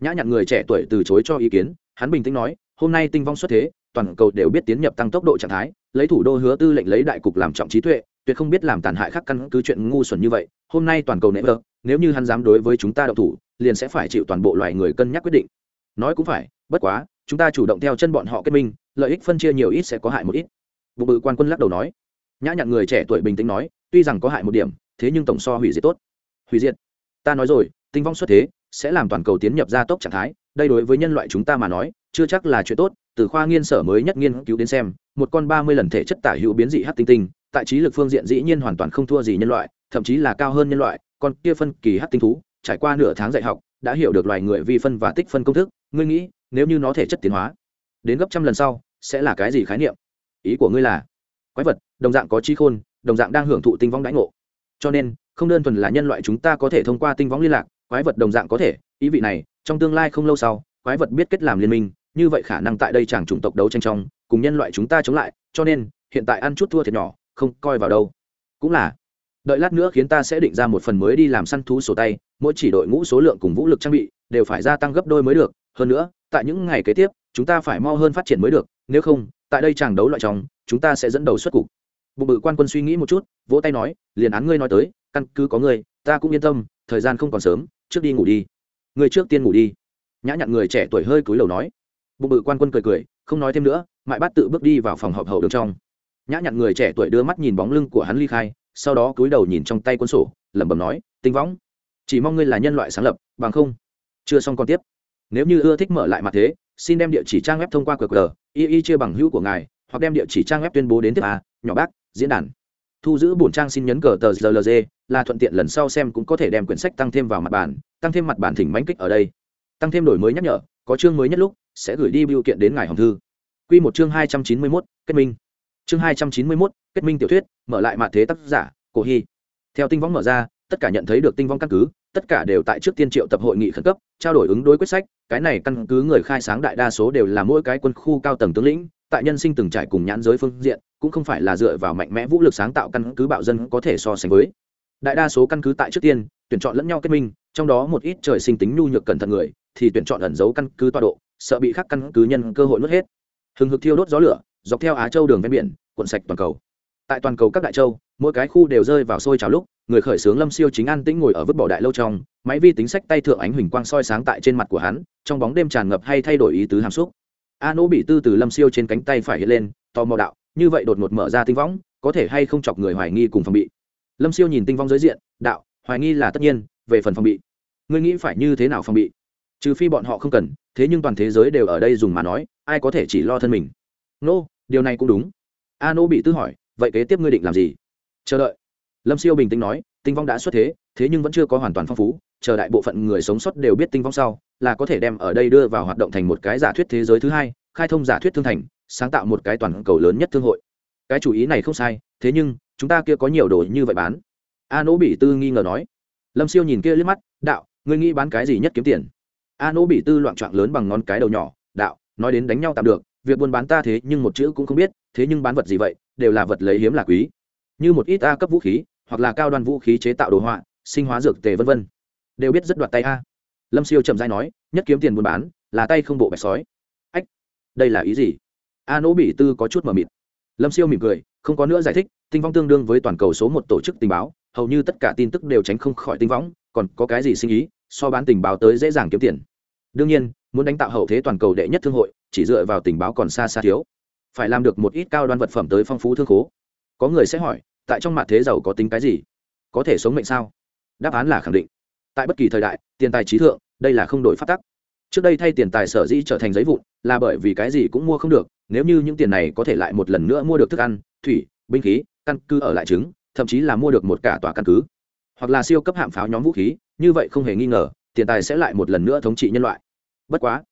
nhã nhặn người trẻ tuổi từ chối cho ý kiến, hắn bình tĩnh nói hôm nay tinh vong xuất thế, toàn cầu đều biết tiến nhập tăng tốc độ trạng thái, lấy thủ đô hứa tư lệnh lấy đại cục làm trọng trí tuệ, tuyệt không biết làm tàn hại khắc căn cứ chuyện ngu xuẩn như vậy, hôm nay toàn cầu nệ vợ, nếu như hắn dám đối với chúng ta đậu thủ, liền sẽ phải chịu toàn bộ loài người cân nhắc quyết định. Nói cũng phải, bất quá, chúng ta chủ động theo chân bọn họ kết minh, lợi ích phân chia nhiều ít sẽ có hại một ít. Bụng bự quan quân lắc đầu nói. Nhã nhặn người trẻ tuổi bình tĩnh nói, tuy rằng có hại một điểm, thế nhưng tổng so hủy diệt tốt. Hủy diệt? Ta nói rồi, tinh vong xuất thế, sẽ làm toàn cầu tiến nhập gia tốc trạng thái, đây đối với nhân loại chúng ta mà nói chưa chắc là chuyện tốt, từ khoa nghiên sở mới nhất nghiên cứu đến xem, một con ba mươi lần thể chất tả hữu biến dị hát tinh tinh, tại trí lực phương diện dĩ nhiên hoàn toàn không thua gì nhân loại, thậm chí là cao hơn nhân loại còn kia phân kỳ hát tinh thú, trải qua nửa tháng dạy học, đã hiểu được loài người vi phân và tích phân công thức, ngươi nghĩ, nếu như nó thể chất tiến hóa, đến gấp trăm lần sau, sẽ là cái gì khái niệm? Ý của ngươi là, quái vật, đồng dạng có trí khôn, đồng dạng đang hưởng thụ tinh vong đãi ngộ. Cho nên, không đơn thuần là nhân loại chúng ta có thể thông qua tinh vong liên lạc, quái vật đồng dạng có thể, ý vị này, trong tương lai không lâu sau, quái vật biết kết làm liên minh như vậy khả năng tại đây chẳng chủng tộc đấu tranh trong, cùng nhân loại chúng ta chống lại, cho nên, hiện tại ăn chút thua thiệt nhỏ, không coi vào đâu. Cũng là, đợi lát nữa khiến ta sẽ định ra một phần mới đi làm săn thú sổ tay, mỗi chỉ đội ngũ số lượng cùng vũ lực trang bị, đều phải gia tăng gấp đôi mới được. Hơn nữa, tại những ngày kế tiếp, chúng ta phải mau hơn phát triển mới được, nếu không, tại đây chàng đấu loại trong, chúng ta sẽ dẫn đầu xuất cục. Bụng bự quan quân suy nghĩ một chút, vỗ tay nói, liền án ngươi nói tới, căn cứ có ngươi, ta cũng yên tâm, thời gian không còn sớm, trước đi ngủ đi. Người trước tiên ngủ đi. Nhã nhặn người trẻ tuổi hơi cúi đầu nói bụng bự quan quân cười cười, không nói thêm nữa mại bát tự bước đi vào phòng họp hậu đường trong. Nhã nhặn người trẻ tuổi đưa mắt nhìn bóng lưng của hắn ly khai, sau đó cúi đầu nhìn trong tay cuốn sổ, lẩm bẩm nói, tinh võng, chỉ mong ngươi là nhân loại sáng lập, bằng không, chưa xong còn tiếp. Nếu như ưa thích mở lại mặt thế, xin đem địa chỉ trang web thông qua qr y y chia bằng hữu của ngài, hoặc đem địa chỉ trang web tuyên bố đến tiếp a, nhỏ bác, diễn đàn. Thu giữ bổn trang xin nhấn cờ tờ rlg là thuận tiện lần sau xem cũng có thể đem quyển sách tăng thêm vào mặt bản tăng thêm mặt bản thỉnh mánh kích ở đây. Tăng thêm đổi mới nhắc nhở, có chương mới nhất lúc sẽ gửi đi biểu kiện đến ngài hồng thư. Quy một chương hai trăm chín mươi 291, kết minh. Chương hai trăm chín mươi 291, kết minh tiểu thuyết mở lại mặt thế tác giả cổ hy. Theo tinh võng mở ra tất cả nhận thấy được tinh vong căn cứ tất cả đều tại trước tiên triệu tập hội nghị khẩn cấp trao đổi ứng đối quyết sách cái này căn cứ người khai sáng đại đa số đều là mỗi cái quân khu cao tầng tướng lĩnh tại nhân sinh từng trải cùng nhãn giới phương diện cũng không phải là dựa vào mạnh mẽ vũ lực sáng tạo căn cứ bạo dân có thể so sánh với. Đại đa số căn cứ tại trước tiên tuyển chọn lẫn nhau kết minh trong đó một ít trời sinh tính nhu nhược cẩn thận người thì tuyển chọn ẩn giấu căn cứ tọa độ sợ bị khắc căn cứ nhân cơ hội nuốt hết. Hừng hực thiêu đốt gió lửa, dọc theo á châu đường ven biển, cuộn sạch toàn cầu. Tại toàn cầu các đại châu, mỗi cái khu đều rơi vào sôi trào lúc, người khởi xướng lâm siêu chính an tĩnh ngồi ở vứt bỏ đại lâu trong, máy vi tính sách tay thượng ánh huỳnh quang soi sáng tại trên mặt của hắn, trong bóng đêm tràn ngập hay thay đổi ý tứ hàm xúc. A nỗ bị tư từ lâm siêu trên cánh tay phải hiện lên, tò mò đạo, như vậy đột ngột mở ra tinh võng, có thể hay không chọc người hoài nghi cùng phòng bị? Lâm siêu nhìn tinh vong giới diện, đạo, hoài nghi là tất nhiên, về phần phòng bị. Ngươi nghĩ phải như thế nào phòng bị? Trừ phi bọn họ không cần thế nhưng toàn thế giới đều ở đây dùng mà nói ai có thể chỉ lo thân mình? Nô、no, điều này cũng đúng. A nô bị tư hỏi vậy kế tiếp ngươi định làm gì? Chờ đợi. Lâm siêu bình tĩnh nói tinh vong đã xuất thế thế nhưng vẫn chưa có hoàn toàn phong phú chờ đại bộ phận người sống sót đều biết tinh vong sau là có thể đem ở đây đưa vào hoạt động thành một cái giả thuyết thế giới thứ hai khai thông giả thuyết thương thành sáng tạo một cái toàn cầu lớn nhất thương hội. Cái chủ ý này không sai thế nhưng chúng ta kia có nhiều đồ như vậy bán. A nỗ bị tư nghi ngờ nói. Lâm siêu nhìn kia liếc mắt đạo ngươi nghĩ bán cái gì nhất kiếm tiền? A nỗ bị tư loạn trạng lớn bằng ngón cái đầu nhỏ, đạo, nói đến đánh nhau tạm được, việc buôn bán ta thế nhưng một chữ cũng không biết, thế nhưng bán vật gì vậy, đều là vật lấy hiếm là quý. Như một ít a cấp vũ khí, hoặc là cao đoan vũ khí chế tạo đồ họa, sinh hóa dược tề v v đều biết rất đoạt tay a. Lâm siêu chậm dai nói, nhất kiếm tiền buôn bán, là tay không bộ bạch sói. Ách, đây là ý gì? A nỗ bị tư có chút mờ mịt. Lâm siêu mỉm cười, không có nữa giải thích, tinh vong tương đương với toàn cầu số một tổ chức tình báo, hầu như tất cả tin tức đều tránh không khỏi tinh võng còn có cái gì sinh ý, so bán tình báo tới dễ dàng kiếm tiền đương nhiên, muốn đánh tạo hậu thế toàn cầu đệ nhất thương hội, chỉ dựa vào tình báo còn xa xa thiếu. Phải làm được một ít cao đoan vật phẩm tới phong phú thương khố. Có người sẽ hỏi, tại trong mặt thế giàu có tính cái gì? Có thể sống mệnh sao? Đáp án là khẳng định. Tại bất kỳ thời đại, tiền tài trí thượng, đây là không đổi phát tắc. Trước đây thay tiền tài sở dĩ trở thành giấy vụn, là bởi vì cái gì cũng mua không được, nếu như những tiền này có thể lại một lần nữa mua được thức ăn, thủy, binh khí, căn cứ ở lại trứng, thậm chí là mua được một cả tòa căn cứ. Hoặc là siêu cấp hạm pháo nhóm vũ khí, như vậy không hề nghi ngờ tiền tài sẽ lại một lần nữa thống trị nhân loại. Bất quá,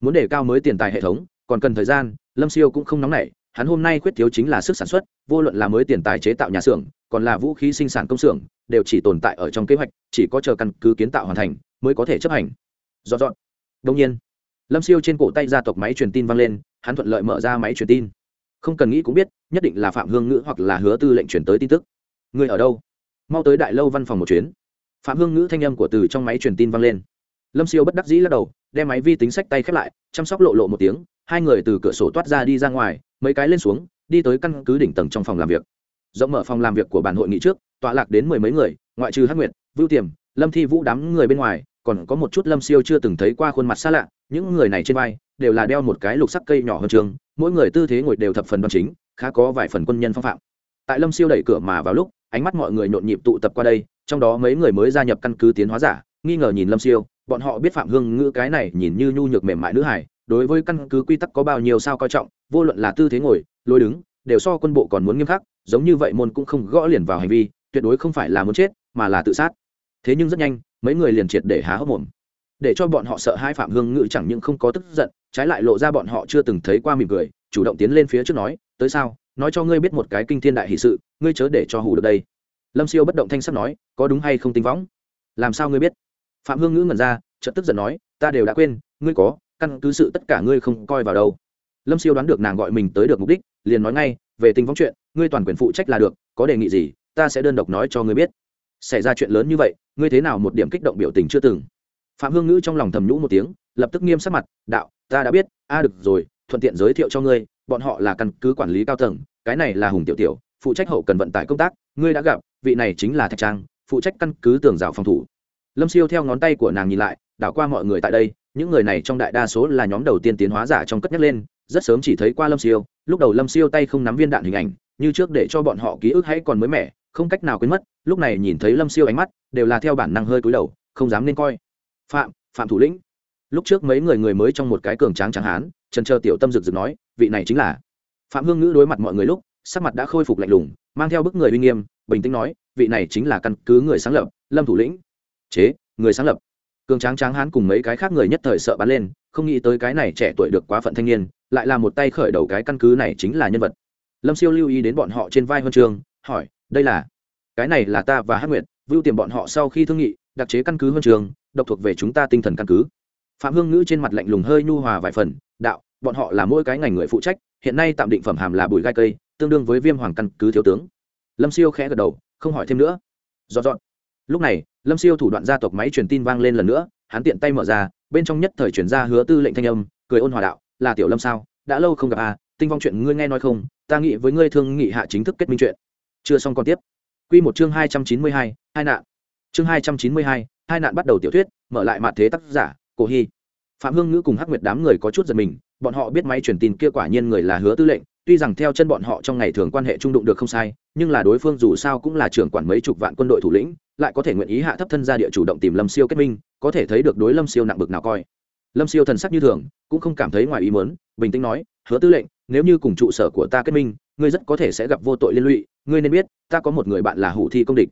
muốn đề cao mới tiền tài hệ thống, còn cần thời gian, lâm siêu cũng không nóng nảy, hắn hôm nay khuyết thiếu chính là sức sản xuất, vô luận là mới tiền tài chế tạo nhà xưởng, còn là vũ khí sinh sản công xưởng, đều chỉ tồn tại ở trong kế hoạch, chỉ có chờ căn cứ kiến tạo hoàn thành mới có thể chấp hành. Dọn dọn đông nhiên, lâm siêu trên cổ tay gia tộc máy truyền tin vang lên, hắn thuận lợi mở ra máy truyền tin. Không cần nghĩ cũng biết, nhất định là phạm hương ngữ hoặc là hứa tư lệnh chuyển tới tin tức. Người ở đâu? Mau tới đại lâu văn phòng một chuyến phạm hương ngữ thanh âm của từ trong máy truyền tin vang lên. Lâm siêu bất đắc dĩ lắc đầu, đem máy vi tính sách tay khép lại, chăm sóc lộ lộ một tiếng, hai người từ cửa sổ toát ra đi ra ngoài, mấy cái lên xuống, đi tới căn cứ đỉnh tầng trong phòng làm việc. Rộng mở phòng làm việc của bản hội nghị trước, tọa lạc đến mười mấy người, ngoại trừ hắc nguyệt, vưu tiềm, lâm thi vũ đám người bên ngoài, còn có một chút lâm siêu chưa từng thấy qua khuôn mặt xa lạ, những người này trên vai đều là đeo một cái lục sắc cây nhỏ hơn trường, mỗi người tư thế ngồi đều thập phần đoan chính, khá có vài phần quân nhân phong phạm. Tại lâm siêu đẩy cửa mà vào lúc ánh mắt mọi người nhộn nhịp tụ tập qua đây, trong đó mấy người mới gia nhập căn cứ tiến hóa giả, nghi ngờ nhìn lâm siêu, bọn họ biết phạm hương ngữ cái này nhìn như nhu nhược mềm mại nữ hải đối với căn cứ quy tắc có bao nhiêu sao coi trọng, vô luận là tư thế ngồi, lối đứng, đều so quân bộ còn muốn nghiêm khắc, giống như vậy môn cũng không gõ liền vào hành vi, tuyệt đối không phải là muốn chết, mà là tự sát. Thế nhưng rất nhanh, mấy người liền triệt để há hốc mồm. Để cho bọn họ sợ hai phạm hương ngữ chẳng những không có tức giận, trái lại lộ ra bọn họ chưa từng thấy qua mỉm cười, chủ động tiến lên phía trước nói, tới sao? Nói cho ngươi biết một cái kinh thiên đại hỷ sự, ngươi chớ để cho hủ được đây. Lâm siêu bất động thanh sắt nói, có đúng hay không tính võng? Làm sao ngươi biết? Phạm hương ngữ ngẩn ra, chợt tức giận nói, ta đều đã quên, ngươi có, căn cứ sự tất cả ngươi không coi vào đâu. Lâm siêu đoán được nàng gọi mình tới được mục đích, liền nói ngay, về tình vong chuyện, ngươi toàn quyền phụ trách là được, có đề nghị gì, ta sẽ đơn độc nói cho ngươi biết. Xảy ra chuyện lớn như vậy, ngươi thế nào một điểm kích động biểu tình chưa từng. Phạm hương ngữ trong lòng thầm nhũ một tiếng, lập tức nghiêm sắc mặt, đạo, ta đã biết, a, được rồi, thuận tiện giới thiệu cho ngươi, bọn họ là căn cứ quản lý cao tầng cái này là hùng tiểu tiểu, phụ trách hậu cần vận tải công tác, ngươi đã gặp, vị này chính là thạch trang, phụ trách căn cứ tường rào phòng thủ. Lâm siêu theo ngón tay của nàng nhìn lại, đảo qua mọi người tại đây, những người này trong đại đa số là nhóm đầu tiên tiến hóa giả trong cất nhắc lên, rất sớm chỉ thấy qua lâm siêu, lúc đầu lâm siêu tay không nắm viên đạn hình ảnh, như trước để cho bọn họ ký ức hãy còn mới mẻ, không cách nào quên mất, lúc này nhìn thấy lâm siêu ánh mắt, đều là theo bản năng hơi cúi đầu, không dám nên coi. Phạm phạm thủ lĩnh. Lúc trước mấy người người mới trong một cái cường tráng tráng hán, trần chờ tiểu tâm rực rực nói, vị này chính là phạm hương ngữ đối mặt mọi người lúc, sắc mặt đã khôi phục lạnh lùng, mang theo bức người uy nghiêm, bình tĩnh nói, vị này chính là căn cứ người sáng lập, lâm thủ lĩnh. Chế, người sáng lập. Cường tráng tráng hán cùng mấy cái khác người nhất thời sợ bắn lên, không nghĩ tới cái này trẻ tuổi được quá phận thanh niên, lại là một tay khởi đầu cái căn cứ này chính là nhân vật. Lâm siêu lưu ý đến bọn họ trên vai huân trường, hỏi, đây là, cái này là ta và hát nguyệt, vưu tiềm bọn họ sau khi thương nghị, đặc chế căn cứ huân trường, độc thuộc về chúng ta tinh thần căn cứ. Phạm hương ngữ trên mặt lạnh lùng hơi nhu hòa vài phần, đạo, bọn họ là mỗi cái ngành người phụ trách hiện nay tạm định phẩm hàm là bụi gai cây, tương đương với viêm hoàng căn cứ thiếu tướng. Lâm siêu khẽ gật đầu, không hỏi thêm nữa. Dọn dọn lúc này, lâm siêu thủ đoạn gia tộc máy truyền tin vang lên lần nữa, hắn tiện tay mở ra, bên trong nhất thời chuyển ra hứa tư lệnh thanh âm, cười ôn hòa đạo, là tiểu lâm sao? Đã lâu không gặp à tinh vong chuyện ngươi nghe nói không? Ta nghĩ với ngươi thương nghị hạ chính thức kết minh chuyện. Chưa xong còn tiếp. Q một chương hai trăm chín mươi hai hai nạn. Chương hai trăm chín mươi hai hai nạn bắt đầu tiểu thuyết, mở lại mặt thế tác giả, cổ hy. Phạm hương ngữ cùng hắc nguyệt đám người có chút giật mình bọn họ biết máy truyền tin kia quả nhiên người là hứa tư lệnh, tuy rằng theo chân bọn họ trong ngày thường quan hệ trung đụng được không sai, nhưng là đối phương dù sao cũng là trưởng quản mấy chục vạn quân đội thủ lĩnh, lại có thể nguyện ý hạ thấp thân ra địa chủ động tìm lâm siêu kết minh, có thể thấy được đối lâm siêu nặng bực nào coi. Lâm siêu thần sắc như thường, cũng không cảm thấy ngoài ý muốn, bình tĩnh nói, hứa tư lệnh, nếu như cùng trụ sở của ta kết minh, ngươi rất có thể sẽ gặp vô tội liên lụy, ngươi nên biết, ta có một người bạn là hủ thi công địch.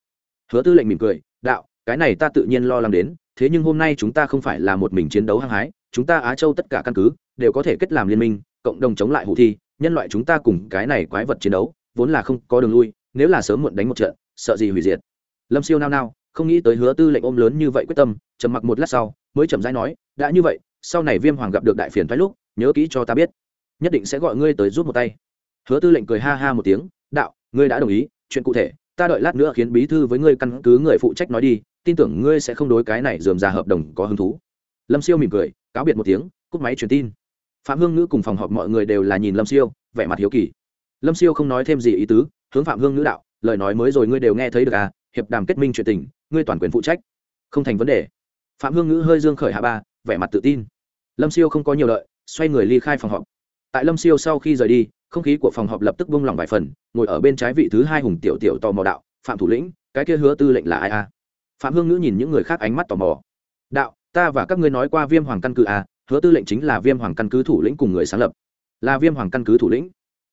Hứa tư lệnh mỉm cười, đạo, cái này ta tự nhiên lo lắng đến, thế nhưng hôm nay chúng ta không phải là một mình chiến đấu hăng hái, chúng ta á châu tất cả căn cứ đều có thể kết làm liên minh, cộng đồng chống lại hủ thi, nhân loại chúng ta cùng cái này quái vật chiến đấu, vốn là không có đường lui, nếu là sớm muộn đánh một trận, sợ gì hủy diệt. Lâm siêu nao nao, không nghĩ tới hứa tư lệnh ôm lớn như vậy quyết tâm, trầm mặc một lát sau, mới chậm rãi nói, đã như vậy, sau này viêm hoàng gặp được đại phiền thoái lúc, nhớ kỹ cho ta biết. Nhất định sẽ gọi ngươi tới giúp một tay. Hứa tư lệnh cười ha ha một tiếng, đạo, ngươi đã đồng ý, chuyện cụ thể, ta đợi lát nữa khiến bí thư với ngươi căn cứ người phụ trách nói đi, tin tưởng ngươi sẽ không đối cái này dườm ra hợp đồng có hứng thú. Lâm siêu mỉm cười, cáo biệt một tiếng, cúp máy truyền tin phạm hương ngữ cùng phòng họp mọi người đều là nhìn lâm siêu, vẻ mặt hiếu kỳ. Lâm siêu không nói thêm gì ý tứ, hướng phạm hương ngữ đạo, lời nói mới rồi ngươi đều nghe thấy được à hiệp đàm kết minh chuyện tình, ngươi toàn quyền phụ trách. Không thành vấn đề. Phạm hương ngữ hơi dương khởi hạ ba, vẻ mặt tự tin. Lâm siêu không có nhiều lợi, xoay người ly khai phòng họp. Tại lâm siêu sau khi rời đi, không khí của phòng họp lập tức bung lỏng vài phần, ngồi ở bên trái vị thứ hai hùng tiểu tiểu tò mò đạo, phạm thủ lĩnh, cái kia hứa tư lệnh là ai à? phạm hương ngữ nhìn những người khác ánh mắt tò mò. Đạo, ta và các ngươi nói qua viêm hoàng căn cứ à? Hứa tư lệnh chính là viêm hoàng căn cứ thủ lĩnh cùng người sáng lập. Là viêm hoàng căn cứ thủ lĩnh.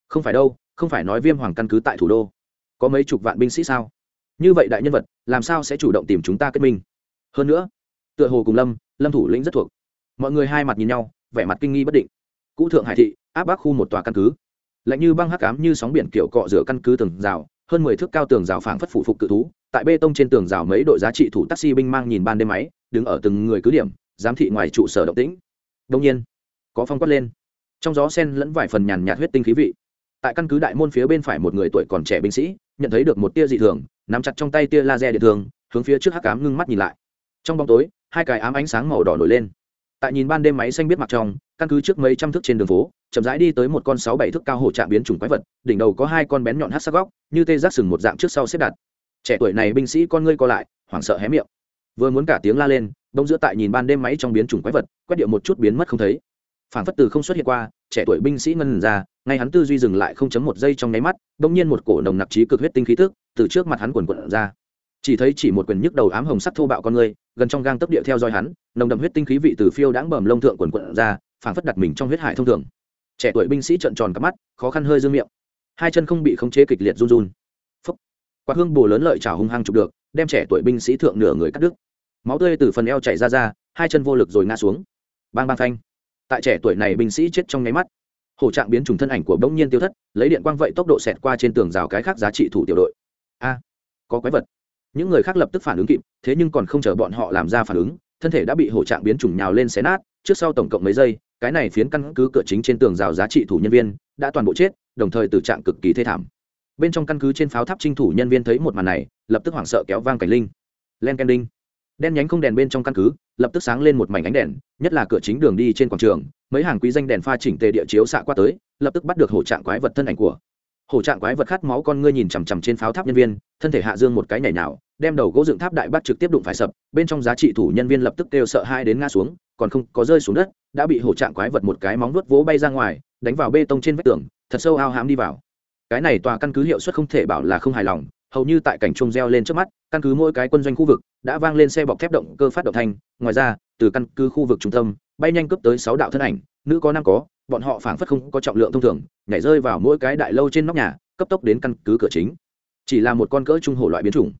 Không phải đâu, không phải nói viêm hoàng căn cứ tại thủ đô. Có mấy chục vạn binh sĩ sao? Như vậy đại nhân vật, làm sao sẽ chủ động tìm chúng ta kết minh? Hơn nữa, tựa hồ cùng lâm lâm thủ lĩnh rất thuộc. Mọi người hai mặt nhìn nhau, vẻ mặt kinh nghi bất định. Cũ thượng hải thị, áp bác khu một tòa căn cứ. Lạnh như băng hắc cám như sóng biển kiểu cọ rửa căn cứ tường rào, hơn mười thước cao tường rào phảng phất phủ phục cự thú. Tại bê tông trên tường rào mấy đội giá trị thủ taxi binh mang nhìn ban đêm máy, đứng ở từng người cứ điểm, giám thị ngoài trụ sở động tĩnh đông nhiên, có phong quát lên. Trong gió sen lẫn vài phần nhàn nhạt huyết tinh khí vị. Tại căn cứ đại môn phía bên phải một người tuổi còn trẻ binh sĩ, nhận thấy được một tia dị thường, nắm chặt trong tay tia laser điện thường hướng phía trước hắc cám ngưng mắt nhìn lại. Trong bóng tối, hai cái ám ánh sáng màu đỏ nổi lên. Tại nhìn ban đêm máy xanh biết mặt trong, căn cứ trước mấy trăm thước trên đường phố, chậm rãi đi tới một con sáu bảy thước cao hổ trạm biến chủng quái vật, đỉnh đầu có hai con bén nhọn hát sắc góc, như tê giác sừng một dạng trước sau xếp đặt. Trẻ tuổi này binh sĩ con ngươi co lại, hoảng sợ hé miệng. Vừa muốn cả tiếng la lên đông giữa tại nhìn ban đêm máy trong biến chủng quái vật, quét điệu một chút biến mất không thấy. Phản phất từ không xuất hiện qua, trẻ tuổi binh sĩ ngân ra, ngay hắn tư duy dừng lại không chấm một giây trong nháy mắt, bỗng nhiên một cổ nồng nặc trí cực huyết tinh khí tức từ trước mặt hắn quần quận ra. Chỉ thấy chỉ một quyền nhức đầu ám hồng sắc thô bạo con người, gần trong gang tấp địa theo dõi hắn, nồng đậm huyết tinh khí vị từ phiêu đãng bầm lông thượng quần quận ra, phảng phất đặt mình trong huyết hải thông thường. Trẻ tuổi binh sĩ trợn tròn cắp mắt, khó khăn hơi dương miệng. Hai chân không bị khống chế kịch liệt run run. Phấp quạt hương bồ lớn lợi chảo hung hăng chụp được, đem trẻ tuổi binh sĩ thượng nửa người cắt đứt máu tươi từ phần eo chảy ra ra, hai chân vô lực rồi ngã xuống. Bang bang phanh. Tại trẻ tuổi này binh sĩ chết trong nháy mắt. Hổ trạng biến trùng thân ảnh của bỗng nhiên tiêu thất, lấy điện quang vậy tốc độ xẹt qua trên tường rào cái khác giá trị thủ tiểu đội. A, có quái vật. Những người khác lập tức phản ứng kịp, thế nhưng còn không chờ bọn họ làm ra phản ứng, thân thể đã bị hổ trạng biến trùng nhào lên xé nát, trước sau tổng cộng mấy giây, cái này phiến căn cứ cửa chính trên tường rào giá trị thủ nhân viên đã toàn bộ chết, đồng thời từ trạng cực kỳ thê thảm. Bên trong căn cứ trên pháo tháp trinh thủ nhân viên thấy một màn này, lập tức hoảng sợ kéo vang cảnh linh. Len ken đinh đen nhánh không đèn bên trong căn cứ, lập tức sáng lên một mảnh ánh đèn, nhất là cửa chính đường đi trên quảng trường, mấy hàng quý danh đèn pha chỉnh tề địa chiếu xạ qua tới, lập tức bắt được hổ trạng quái vật thân ảnh của. Hổ trạng quái vật khát máu con ngươi nhìn chằm chằm trên pháo tháp nhân viên, thân thể hạ dương một cái nhảy nào đem đầu gỗ dựng tháp đại bắt trực tiếp đụng phải sập, bên trong giá trị thủ nhân viên lập tức kêu sợ hai đến ngã xuống, còn không có rơi xuống đất, đã bị hổ trạng quái vật một cái móng vuốt vỗ bay ra ngoài, đánh vào bê tông trên vách tường, thật sâu ao hãm đi vào. Cái này tòa căn cứ hiệu suất không thể bảo là không hài lòng hầu như tại cảnh trung reo lên trước mắt, căn cứ mỗi cái quân doanh khu vực, đã vang lên xe bọc thép động cơ phát động thanh. Ngoài ra, từ căn cứ khu vực trung tâm, bay nhanh cấp tới sáu đạo thân ảnh, nữ có nam có, bọn họ phảng phất không có trọng lượng thông thường, nhảy rơi vào mỗi cái đại lâu trên nóc nhà, cấp tốc đến căn cứ cửa chính. Chỉ là một con cỡ trung hổ loại biến chủng.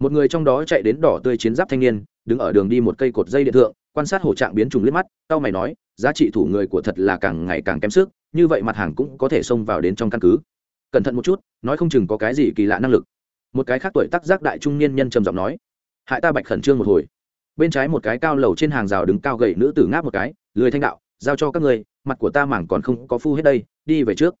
Một người trong đó chạy đến đỏ tươi chiến giáp thanh niên, đứng ở đường đi một cây cột dây điện thượng, quan sát hổ trạng biến chủng liếc mắt tao mày nói, giá trị thủ người của thật là càng ngày càng kém sức, như vậy mặt hàng cũng có thể xông vào đến trong căn cứ. Cẩn thận một chút, nói không chừng có cái gì kỳ lạ năng lực một cái khác tuổi tác giác đại trung niên nhân trầm giọng nói, hại ta bạch khẩn trương một hồi. Bên trái một cái cao lầu trên hàng rào đứng cao gậy nữ tử ngáp một cái, lười thanh đạo, giao cho các người mặt của ta mảng còn không có phu hết đây, đi về trước.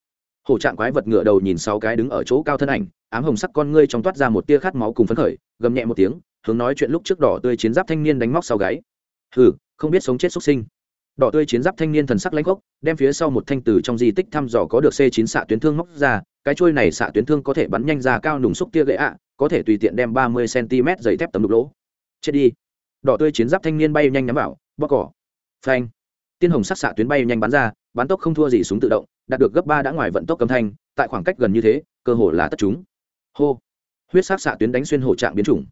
Hổ trạng quái vật ngựa đầu nhìn sáu cái đứng ở chỗ cao thân ảnh, ám hồng sắc con ngươi trong toát ra một tia khát máu cùng phấn khởi, gầm nhẹ một tiếng, hướng nói chuyện lúc trước đỏ tươi chiến giáp thanh niên đánh móc sau gáy hừ, không biết sống chết xuất sinh đỏ tươi chiến giáp thanh niên thần sắc lãnh gốc, đem phía sau một thanh từ trong di tích thăm dò có được c9 xạ tuyến thương móc ra, cái trôi này xạ tuyến thương có thể bắn nhanh ra cao nùng xúc tia gậy ạ, có thể tùy tiện đem ba mươi cm dày thép tấm đục lỗ. Chết đi. Đỏ tươi chiến giáp thanh niên bay nhanh nhắm vào bóc cỏ. Phanh. Tiên hồng sắc xạ tuyến bay nhanh bắn ra, bắn tốc không thua gì súng tự động, đạt được gấp ba đã ngoài vận tốc cấm thanh, tại khoảng cách gần như thế, cơ hồ là tất chúng. Hô. Huyết sắc xạ tuyến đánh xuyên hổ trạng biến chủng.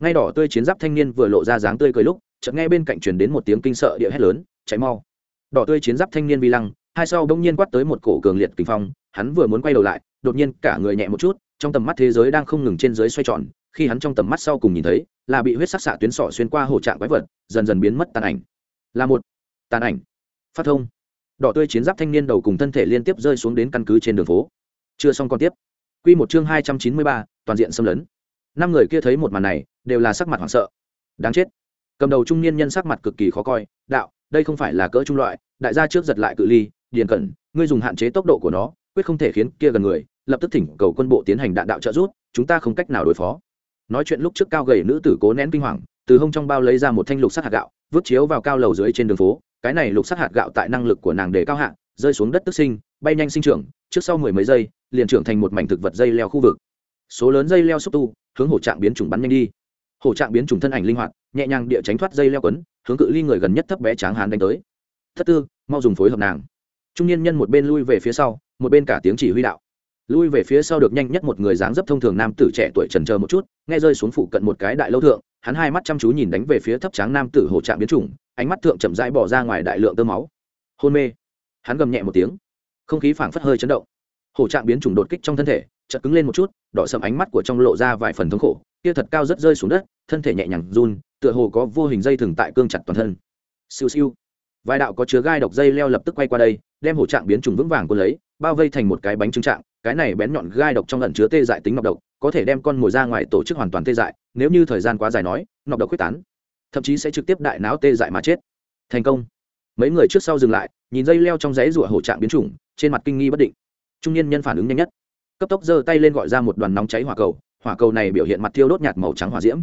Ngay đỏ tươi chiến giáp thanh niên vừa lộ ra dáng tươi cười lúc, chợt nghe bên cạnh truyền đến một tiếng kinh sợ địa hét lớn chạy mau. Đỏ tươi chiến giáp thanh niên vi lăng, hai sau đông nhiên quát tới một cổ cường liệt kinh phong, hắn vừa muốn quay đầu lại, đột nhiên cả người nhẹ một chút, trong tầm mắt thế giới đang không ngừng trên dưới xoay tròn, khi hắn trong tầm mắt sau cùng nhìn thấy, là bị huyết sắc xạ tuyến sọ xuyên qua hổ trạng quái vật, dần dần biến mất tàn ảnh. Là một tàn ảnh. Phát thông. Đỏ tươi chiến giáp thanh niên đầu cùng thân thể liên tiếp rơi xuống đến căn cứ trên đường phố. Chưa xong còn tiếp. Q một chương hai trăm chín mươi ba, toàn diện xâm lấn. Năm người kia thấy một màn này, đều là sắc mặt hoảng sợ. Đáng chết. Cầm đầu trung niên nhân sắc mặt cực kỳ khó coi, đạo đây không phải là cỡ trung loại, đại gia trước giật lại cự ly, điền cẩn, ngươi dùng hạn chế tốc độ của nó, quyết không thể khiến kia gần người, lập tức thỉnh cầu quân bộ tiến hành đạn đạo trợ rút chúng ta không cách nào đối phó. Nói chuyện lúc trước cao gầy nữ tử cố nén kinh hoàng, từ hông trong bao lấy ra một thanh lục sắt hạt gạo, vứt chiếu vào cao lầu dưới trên đường phố, cái này lục sắt hạt gạo tại năng lực của nàng để cao hạ, rơi xuống đất tức sinh, bay nhanh sinh trưởng, trước sau mười mấy giây, liền trưởng thành một mảnh thực vật dây leo khu vực. Số lớn dây leo xúc tu, hướng hổ trạng biến chủng bắn nhanh đi. Hổ trạng biến chủng thân ảnh linh hoạt nhẹ nhàng địa tránh thoát dây leo quấn, hướng cự ly người gần nhất thấp bé tráng hán đánh tới. Thất tư, mau dùng phối hợp nàng. Trung niên nhân một bên lui về phía sau, một bên cả tiếng chỉ huy đạo. Lui về phía sau được nhanh nhất một người dáng dấp thông thường nam tử trẻ tuổi trần chờ một chút, nghe rơi xuống phụ cận một cái đại lâu thượng, hắn hai mắt chăm chú nhìn đánh về phía thấp tráng nam tử hồ trạng biến chủng, ánh mắt thượng chậm rãi bỏ ra ngoài đại lượng tơ máu. Hôn mê. Hắn gầm nhẹ một tiếng. Không khí phảng phất hơi chấn động. Hồ trạng biến chủng đột kích trong thân thể, chợt cứng lên một chút, đỏ sầm ánh mắt của trong lộ ra vài phần thống khổ kia thật cao rất rơi xuống đất, thân thể nhẹ nhàng run, tựa hồ có vô hình dây thừng tại cương chặt toàn thân. Siêu siêu. Vài đạo có chứa gai độc dây leo lập tức quay qua đây, đem hổ trạng biến trùng vững vàng quân lấy, bao vây thành một cái bánh trứng trạng, cái này bén nhọn gai độc trong lần chứa tê dại tính nọc độc, có thể đem con mồi ra ngoài tổ chức hoàn toàn tê dại, nếu như thời gian quá dài nói, nọc độc quyết tán, thậm chí sẽ trực tiếp đại não tê dại mà chết. Thành công. Mấy người trước sau dừng lại, nhìn dây leo trong giấy rủa hổ trạng biến chủng trên mặt kinh nghi bất định. Trung niên nhân phản ứng nhanh nhất. Cấp tốc giơ tay lên gọi ra một đoàn nóng cháy hỏa cầu hỏa cầu này biểu hiện mặt thiêu đốt nhạt màu trắng hỏa diễm.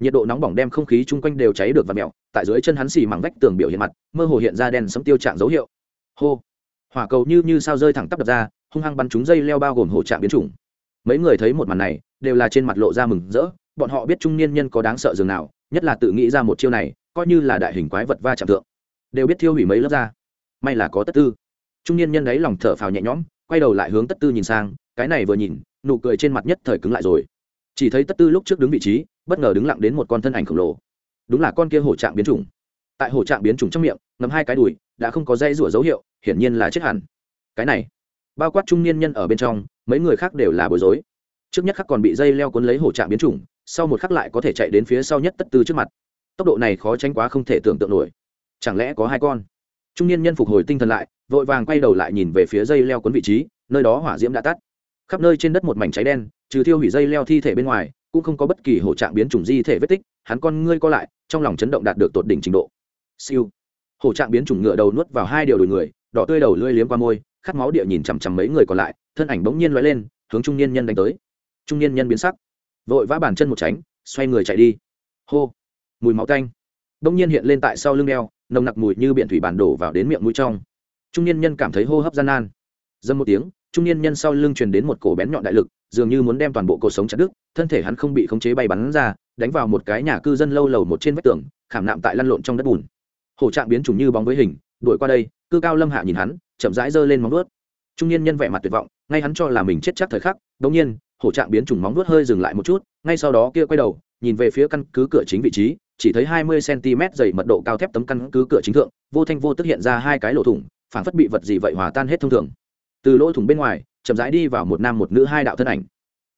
Nhiệt độ nóng bỏng đem không khí chung quanh đều cháy được và mèo, tại dưới chân hắn xì mảng vách tường biểu hiện mặt, mơ hồ hiện ra đèn sấm tiêu trạng dấu hiệu. Hô! Hỏa cầu như như sao rơi thẳng tắp đập ra, hung hăng bắn trúng dây leo bao gồm hổ trạng biến chủng. Mấy người thấy một màn này, đều là trên mặt lộ ra mừng rỡ, bọn họ biết trung niên nhân có đáng sợ dường nào, nhất là tự nghĩ ra một chiêu này, coi như là đại hình quái vật va chạm thượng, đều biết thiêu hủy mấy lớp ra may là có tất tư. Trung niên nhân ấy lòng thở phào nhẹ nhõm, quay đầu lại hướng tất tư nhìn sang, cái này vừa nhìn, nụ cười trên mặt nhất thời cứng lại rồi chỉ thấy tất tư lúc trước đứng vị trí, bất ngờ đứng lặng đến một con thân ảnh khổng lồ. Đúng là con kia hổ trạng biến chủng. Tại hổ trạng biến chủng trong miệng, ngầm hai cái đùi, đã không có dây rủa dấu hiệu, hiển nhiên là chết hẳn. Cái này, bao quát trung niên nhân ở bên trong, mấy người khác đều là bối rối. Trước nhất khắc còn bị dây leo cuốn lấy hổ trạng biến chủng, sau một khắc lại có thể chạy đến phía sau nhất tất tư trước mặt. Tốc độ này khó tránh quá không thể tưởng tượng nổi. Chẳng lẽ có hai con? Trung niên nhân phục hồi tinh thần lại, vội vàng quay đầu lại nhìn về phía dây leo cuốn vị trí, nơi đó hỏa diễm đã tắt. Khắp nơi trên đất một mảnh cháy đen trừ thiêu hủy dây leo thi thể bên ngoài, cũng không có bất kỳ hổ trạng biến chủng di thể vết tích, hắn con ngươi co lại, trong lòng chấn động đạt được tột đỉnh trình độ. Siêu. Hổ trạng biến chủng ngựa đầu nuốt vào hai điều đùi người, đỏ tươi đầu lưỡi liếm qua môi, khát máu địa nhìn chằm chằm mấy người còn lại, thân ảnh bỗng nhiên lóe lên, hướng trung niên nhân đánh tới. Trung niên nhân biến sắc, vội vã bàn chân một tránh, xoay người chạy đi. Hô. Mùi máu tanh. Bỗng nhiên hiện lên tại sau lưng đeo, nồng nặc mùi như biển thủy bản đổ vào đến miệng mũi trong. Trung niên nhân cảm thấy hô hấp gian nan. Dâm một tiếng, trung niên nhân sau lưng truyền đến một cổ bén nhọn đại lực dường như muốn đem toàn bộ cuộc sống chặt đứt, thân thể hắn không bị khống chế bay bắn ra, đánh vào một cái nhà cư dân lâu lầu một trên vách tường, khảm nạm tại lăn lộn trong đất bùn. Hổ trạng biến chủng như bóng với hình, đuổi qua đây, cư cao lâm hạ nhìn hắn, chậm rãi giơ lên móng vuốt. Trung niên nhân vẻ mặt tuyệt vọng, ngay hắn cho là mình chết chắc thời khắc đống nhiên, hổ trạng biến chủng móng vuốt hơi dừng lại một chút, ngay sau đó kia quay đầu, nhìn về phía căn cứ cửa chính vị trí, chỉ thấy hai mươi cm dày mật độ cao thép tấm căn cứ cửa chính thượng, vô thanh vô tức hiện ra hai cái lỗ thủng phản phất bị vật gì vậy hòa tan hết thông thường. Từ lỗ thủng bên ngoài chậm rãi đi vào một nam một nữ hai đạo thân ảnh.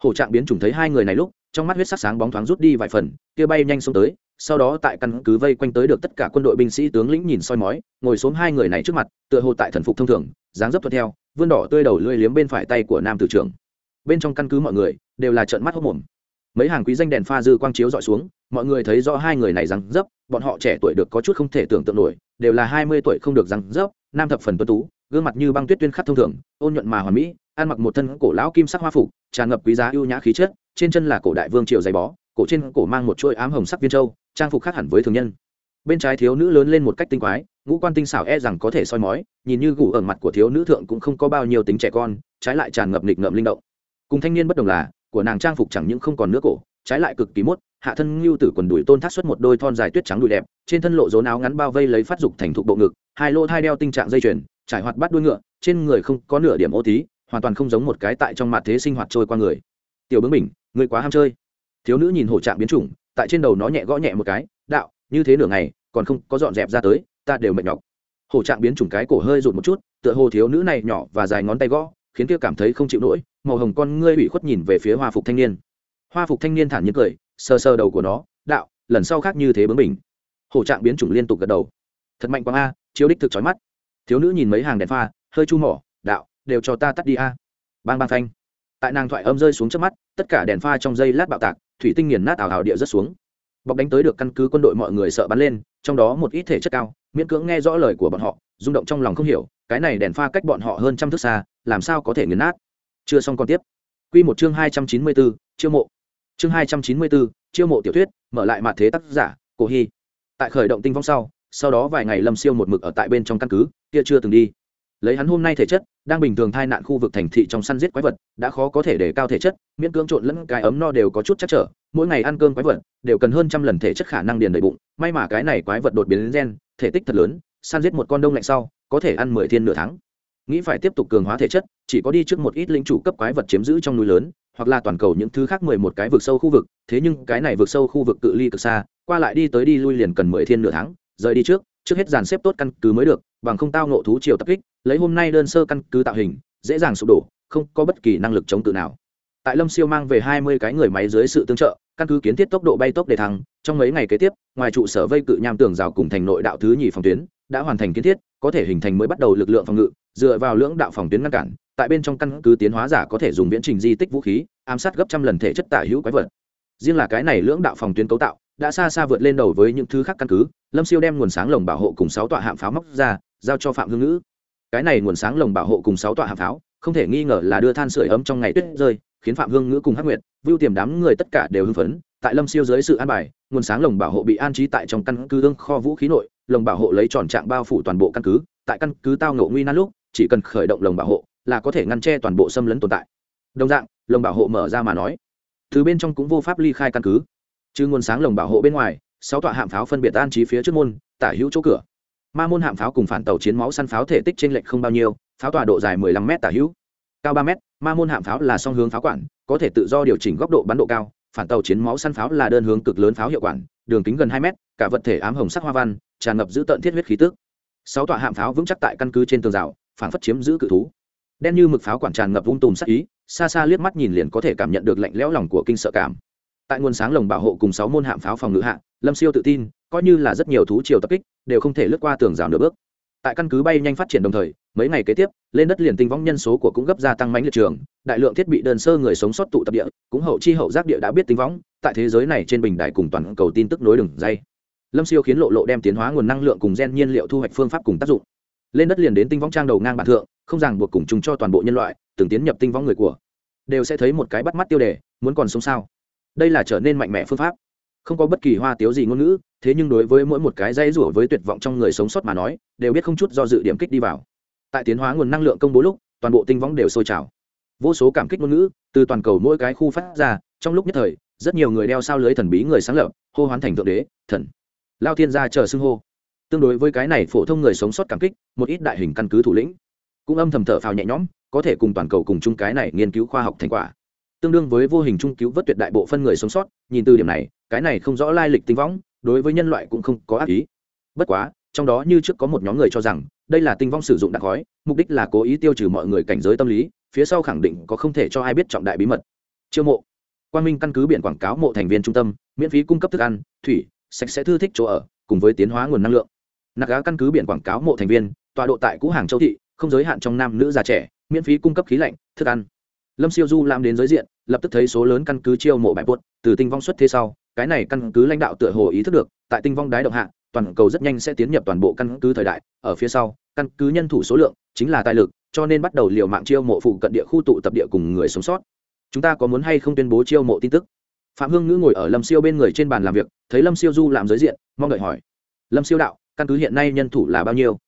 Hổ trạng biến chủng thấy hai người này lúc, trong mắt huyết sắc sáng bóng thoáng rút đi vài phần, kia bay nhanh xông tới, sau đó tại căn cứ vây quanh tới được tất cả quân đội binh sĩ tướng lĩnh nhìn soi mói, ngồi xuống hai người này trước mặt, tựa hồ tại thần phục thông thường, dáng dấp thuận theo, vươn đỏ tươi đầu lưỡi liếm bên phải tay của nam tử trưởng. Bên trong căn cứ mọi người đều là trợn mắt hốc mồm mấy hàng quý danh đèn pha dư quang chiếu dọi xuống, mọi người thấy rõ hai người này răng dấp, bọn họ trẻ tuổi được có chút không thể tưởng tượng nổi, đều là hai mươi tuổi không được răng dấp, nam thập phần tuân tú gương mặt như băng tuyết tuyên khắc thông thường, ôn nhuận mà hoàn mỹ, ăn mặc một thân cổ lão kim sắc hoa phục, tràn ngập quý giá ưu nhã khí chất, trên chân là cổ đại vương triều giày bó, cổ trên cổ mang một chuỗi ám hồng sắc viên châu, trang phục khác hẳn với thường nhân. Bên trái thiếu nữ lớn lên một cách tinh quái, ngũ quan tinh xảo e rằng có thể soi mói, nhìn như gủ ở mặt của thiếu nữ thượng cũng không có bao nhiêu tính trẻ con, trái lại tràn ngập nghịch ngợm linh động. Cùng thanh niên bất đồng là, của nàng trang phục chẳng những không còn nước cổ, trái lại cực kỳ mốt, hạ thân ngưu tử quần đùi tôn thác xuất một đôi thon dài tuyết trắng đùi đẹp, trên thân lộ rốn áo ngắn bao vây lấy phát dục thành thục bộ ngực, hai lỗ thai đeo tinh trạng dây chuyền trải hoạt bắt đuôi ngựa, trên người không có nửa điểm ô tí hoàn toàn không giống một cái tại trong mặt thế sinh hoạt trôi qua người. Tiểu bướng bình người quá ham chơi. Thiếu nữ nhìn hổ trạng biến chủng, tại trên đầu nó nhẹ gõ nhẹ một cái, đạo, như thế nửa ngày, còn không có dọn dẹp ra tới, ta đều mệt nhọc. Hổ trạng biến chủng cái cổ hơi rụt một chút, tựa hồ thiếu nữ này nhỏ và dài ngón tay gõ, khiến kia cảm thấy không chịu nổi, màu hồng con ngươi ủy khuất nhìn về phía hoa phục thanh niên. Hoa phục thanh niên thản nhiên cười, sờ sờ đầu của nó, đạo, lần sau khác như thế bướng bình hổ trạng biến chủng liên tục gật đầu. Thật mạnh quang a chiếu đích thực trói mắt thiếu nữ nhìn mấy hàng đèn pha, hơi chu mỏ, đạo, đều cho ta tắt đi a. Bang bang phanh. Tại nàng thoại âm rơi xuống trước mắt, tất cả đèn pha trong dây lát bạo tạc, thủy tinh nghiền nát ảo ảo địa rất xuống. Bọc đánh tới được căn cứ quân đội mọi người sợ bắn lên, trong đó một ít thể chất cao, miễn cưỡng nghe rõ lời của bọn họ, rung động trong lòng không hiểu, cái này đèn pha cách bọn họ hơn trăm thước xa, làm sao có thể nghiền nát? Chưa xong còn tiếp. Quy một chương hai trăm chín mươi bốn, chiêu mộ. Chương hai trăm chín mươi bốn, chiêu mộ tiểu thuyết, mở lại mặt thế tác giả, cổ hy. Tại khởi động tinh phong sau sau đó vài ngày lâm siêu một mực ở tại bên trong căn cứ, kia chưa từng đi. Lấy hắn hôm nay thể chất, đang bình thường thai nạn khu vực thành thị trong săn giết quái vật, đã khó có thể để cao thể chất, miễn cưỡng trộn lẫn cái ấm no đều có chút chắc trở, mỗi ngày ăn cơm quái vật, đều cần hơn trăm lần thể chất khả năng điền đầy bụng, may mà cái này quái vật đột biến gen, thể tích thật lớn, săn giết một con đông lạnh sau, có thể ăn mười thiên nửa tháng. Nghĩ phải tiếp tục cường hóa thể chất, chỉ có đi trước một ít linh chủ cấp quái vật chiếm giữ trong núi lớn, hoặc là toàn cầu những thứ khác mười một cái vực sâu khu vực, thế nhưng cái này vực sâu khu vực cự ly cực xa, qua lại đi tới đi lui liền cần mười thiên nửa tháng rời đi trước trước hết dàn xếp tốt căn cứ mới được, bằng không tao nộ thú chiều tập kích, lấy hôm nay đơn sơ căn cứ tạo hình, dễ dàng sụp đổ, không có bất kỳ năng lực chống tự nào. Tại lâm siêu mang về hai mươi cái người máy dưới sự tương trợ, căn cứ kiến thiết tốc độ bay tốc để thăng, trong mấy ngày kế tiếp, ngoài trụ sở vây cự nham tường rào cùng thành nội đạo thứ nhì phòng tuyến, đã hoàn thành kiến thiết, có thể hình thành mới bắt đầu lực lượng phòng ngự, dựa vào lưỡng đạo phòng tuyến ngăn cản, tại bên trong căn cứ tiến hóa giả có thể dùng viễn trình di tích vũ khí, ám sát gấp trăm lần thể chất tả hữu quái vật. Riêng là cái này lưỡng đạo phòng tuyến cấu tạo đã xa xa vượt lên đầu với những thứ khác căn cứ, lâm siêu đem nguồn sáng lồng bảo hộ cùng sáu tọa hạm pháo móc ra, giao cho phạm hương ngữ. Cái này nguồn sáng lồng bảo hộ cùng sáu tọa hạm pháo, không thể nghi ngờ là đưa than sửa ấm trong ngày tuyết rơi, khiến phạm hương ngữ cùng hắc nguyệt, vưu tiềm đám người tất cả đều hưng phấn. Tại lâm siêu dưới sự an bài, nguồn sáng lồng bảo hộ bị an trí tại trong căn cứ ương kho vũ khí nội, lồng bảo hộ lấy tròn trạng bao phủ toàn bộ căn cứ. Tại căn cứ tao ngộ nguy nan lúc, chỉ cần khởi động lồng bảo hộ là có thể ngăn che toàn bộ xâm lấn tồn tại. Đồng dạng, lồng bảo hộ mở ra mà nói từ bên trong cũng vô pháp ly khai căn cứ trừ nguồn sáng lồng bảo hộ bên ngoài, sáu tọa hạm pháo phân biệt an trí phía trước môn, tả hữu chỗ cửa. Ma môn hạm pháo cùng phản tàu chiến máu săn pháo thể tích trên lệch không bao nhiêu, pháo tọa độ dài 15 m tả hữu. Cao ba m ma môn hạm pháo là song hướng pháo quản, có thể tự do điều chỉnh góc độ bắn độ cao, phản tàu chiến máu săn pháo là đơn hướng cực lớn pháo hiệu quản, đường kính gần hai mét, cả vật thể ám hồng sắc hoa văn, tràn ngập giữ tận thiết huyết khí tức. Sáu tọa hạm pháo vững chắc tại căn cứ trên tường rào, phản phất chiếm giữ cự thú. Đen như mực pháo quản tràn ngập vung tùm sắc ý, xa xa liếc mắt nhìn liền có thể cảm nhận được lạnh lẽo lòng của kinh sợ cảm tại nguồn sáng lồng bảo hộ cùng sáu môn hạm pháo phòng ngự hạ, lâm siêu tự tin, coi như là rất nhiều thú chiều tập kích, đều không thể lướt qua tường rào nửa bước. Tại căn cứ bay nhanh phát triển đồng thời, mấy ngày kế tiếp, lên đất liền tinh vong nhân số của cũng gấp gia tăng mánh liệt trường, đại lượng thiết bị đơn sơ người sống sót tụ tập địa, cũng hậu chi hậu giác địa đã biết tinh vong, tại thế giới này trên bình đại cùng toàn cầu tin tức nối đường dây. Lâm siêu khiến lộ lộ đem tiến hóa nguồn năng lượng cùng gen nhiên liệu thu hoạch phương pháp cùng tác dụng. Lên đất liền đến tinh vong trang đầu ngang bản thượng, không ràng buộc cùng chung cho toàn bộ nhân loại, từng tiến nhập tinh vong người của. Đều sẽ thấy một cái bắt mắt tiêu đề, muốn còn sống sao? Đây là trở nên mạnh mẽ phương pháp. Không có bất kỳ hoa tiếu gì ngôn ngữ, thế nhưng đối với mỗi một cái dây rủa với tuyệt vọng trong người sống sót mà nói, đều biết không chút do dự điểm kích đi vào. Tại tiến hóa nguồn năng lượng công bố lúc, toàn bộ tinh võng đều sôi trào. Vô số cảm kích ngôn ngữ, từ toàn cầu mỗi cái khu phát ra, trong lúc nhất thời, rất nhiều người đeo sao lưới thần bí người sáng lập, hô hoán thành thượng đế, thần. Lao thiên gia chờ xưng hô. Tương đối với cái này phổ thông người sống sót cảm kích, một ít đại hình căn cứ thủ lĩnh cũng âm thầm thở phào nhẹ nhõm, có thể cùng toàn cầu cùng chung cái này nghiên cứu khoa học thành quả tương đương với vô hình trung cứu vớt tuyệt đại bộ phân người sống sót, nhìn từ điểm này, cái này không rõ lai lịch tinh võng đối với nhân loại cũng không có ác ý. Bất quá, trong đó như trước có một nhóm người cho rằng, đây là tinh vong sử dụng đạn khói, mục đích là cố ý tiêu trừ mọi người cảnh giới tâm lý, phía sau khẳng định có không thể cho ai biết trọng đại bí mật. Chiêu mộ. Quan minh căn cứ biển quảng cáo mộ thành viên trung tâm, miễn phí cung cấp thức ăn, thủy, sạch sẽ thư thích chỗ ở, cùng với tiến hóa nguồn năng lượng. Nạc gá căn cứ biển quảng cáo mộ thành viên, tọa độ tại cũ hàng châu thị, không giới hạn trong nam nữ già trẻ, miễn phí cung cấp khí lạnh, thức ăn lâm siêu du làm đến giới diện, lập tức thấy số lớn căn cứ chiêu mộ bài buốt từ tinh vong xuất thế sau, cái này căn cứ lãnh đạo tựa hồ ý thức được, tại tinh vong đái động hạ, toàn cầu rất nhanh sẽ tiến nhập toàn bộ căn cứ thời đại. Ở phía sau, căn cứ nhân thủ số lượng chính là tài lực, cho nên bắt đầu liều mạng chiêu mộ phụ cận địa khu tụ tập địa cùng người sống sót. Chúng ta có muốn hay không tuyên bố chiêu mộ tin tức? Phạm hương ngữ ngồi ở lâm siêu bên người trên bàn làm việc, thấy lâm siêu du làm giới diện, mong đợi hỏi. Lâm siêu đạo, căn cứ hiện nay nhân thủ là bao nhiêu?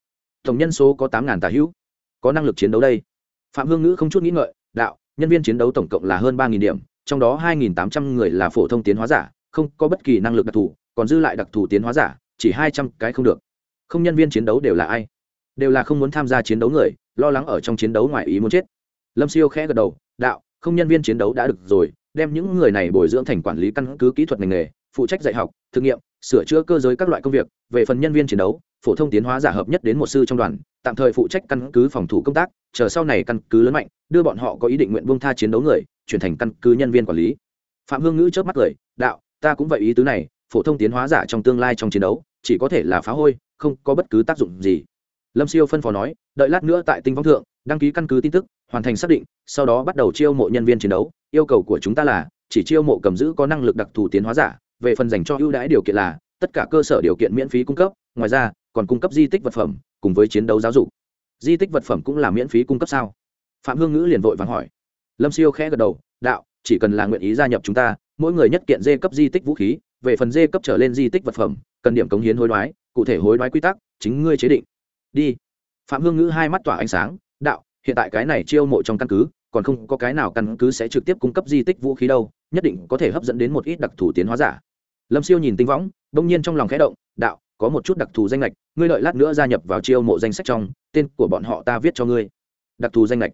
Tổng nhân số có tám ngàn tà hữu. Có năng lực chiến đấu đây. Phạm hương ngữ không chút nghĩ ngợi, đạo nhân viên chiến đấu tổng cộng là hơn ba điểm, trong đó hai tám trăm người là phổ thông tiến hóa giả, không có bất kỳ năng lực đặc thù, còn dư lại đặc thù tiến hóa giả, chỉ hai trăm cái không được. Không nhân viên chiến đấu đều là ai? Đều là không muốn tham gia chiến đấu người, lo lắng ở trong chiến đấu ngoài ý muốn chết. Lâm siêu khẽ gật đầu, đạo, không nhân viên chiến đấu đã được rồi, đem những người này bồi dưỡng thành quản lý căn cứ kỹ thuật ngành nghề, phụ trách dạy học, thực nghiệm sửa chữa cơ giới các loại công việc, về phần nhân viên chiến đấu, phổ thông tiến hóa giả hợp nhất đến một sư trong đoàn, tạm thời phụ trách căn cứ phòng thủ công tác, chờ sau này căn cứ lớn mạnh, đưa bọn họ có ý định nguyện buông tha chiến đấu người, chuyển thành căn cứ nhân viên quản lý. Phạm hương ngữ chớp mắt cười, đạo, ta cũng vậy ý tứ này, phổ thông tiến hóa giả trong tương lai trong chiến đấu, chỉ có thể là phá hôi, không có bất cứ tác dụng gì. Lâm siêu phân phó nói, đợi lát nữa tại tinh vong thượng, đăng ký căn cứ tin tức, hoàn thành xác định, sau đó bắt đầu chiêu mộ nhân viên chiến đấu, yêu cầu của chúng ta là, chỉ chiêu mộ cầm giữ có năng lực đặc thù tiến hóa giả về phần dành cho ưu đãi điều kiện là tất cả cơ sở điều kiện miễn phí cung cấp, ngoài ra, còn cung cấp di tích vật phẩm cùng với chiến đấu giáo dục. Di tích vật phẩm cũng là miễn phí cung cấp sao? Phạm hương ngữ liền vội vàng hỏi. Lâm siêu khẽ gật đầu, đạo, chỉ cần là nguyện ý gia nhập chúng ta, mỗi người nhất kiện dê cấp di tích vũ khí, về phần dê cấp trở lên di tích vật phẩm, cần điểm cống hiến hối đoái, cụ thể hối đoái quy tắc, chính ngươi chế định. Đi. Phạm hương ngữ hai mắt tỏa ánh sáng, đạo, hiện tại cái này chiêu mộ trong căn cứ, còn không có cái nào căn cứ sẽ trực tiếp cung cấp di tích vũ khí đâu, nhất định có thể hấp dẫn đến một ít đặc thù tiến hóa giả lâm siêu nhìn tinh võng, đông nhiên trong lòng khẽ động, đạo, có một chút đặc thù danh lệch ngươi lợi lát nữa gia nhập vào chiêu mộ danh sách trong, tên của bọn họ ta viết cho ngươi. Đặc thù danh lệch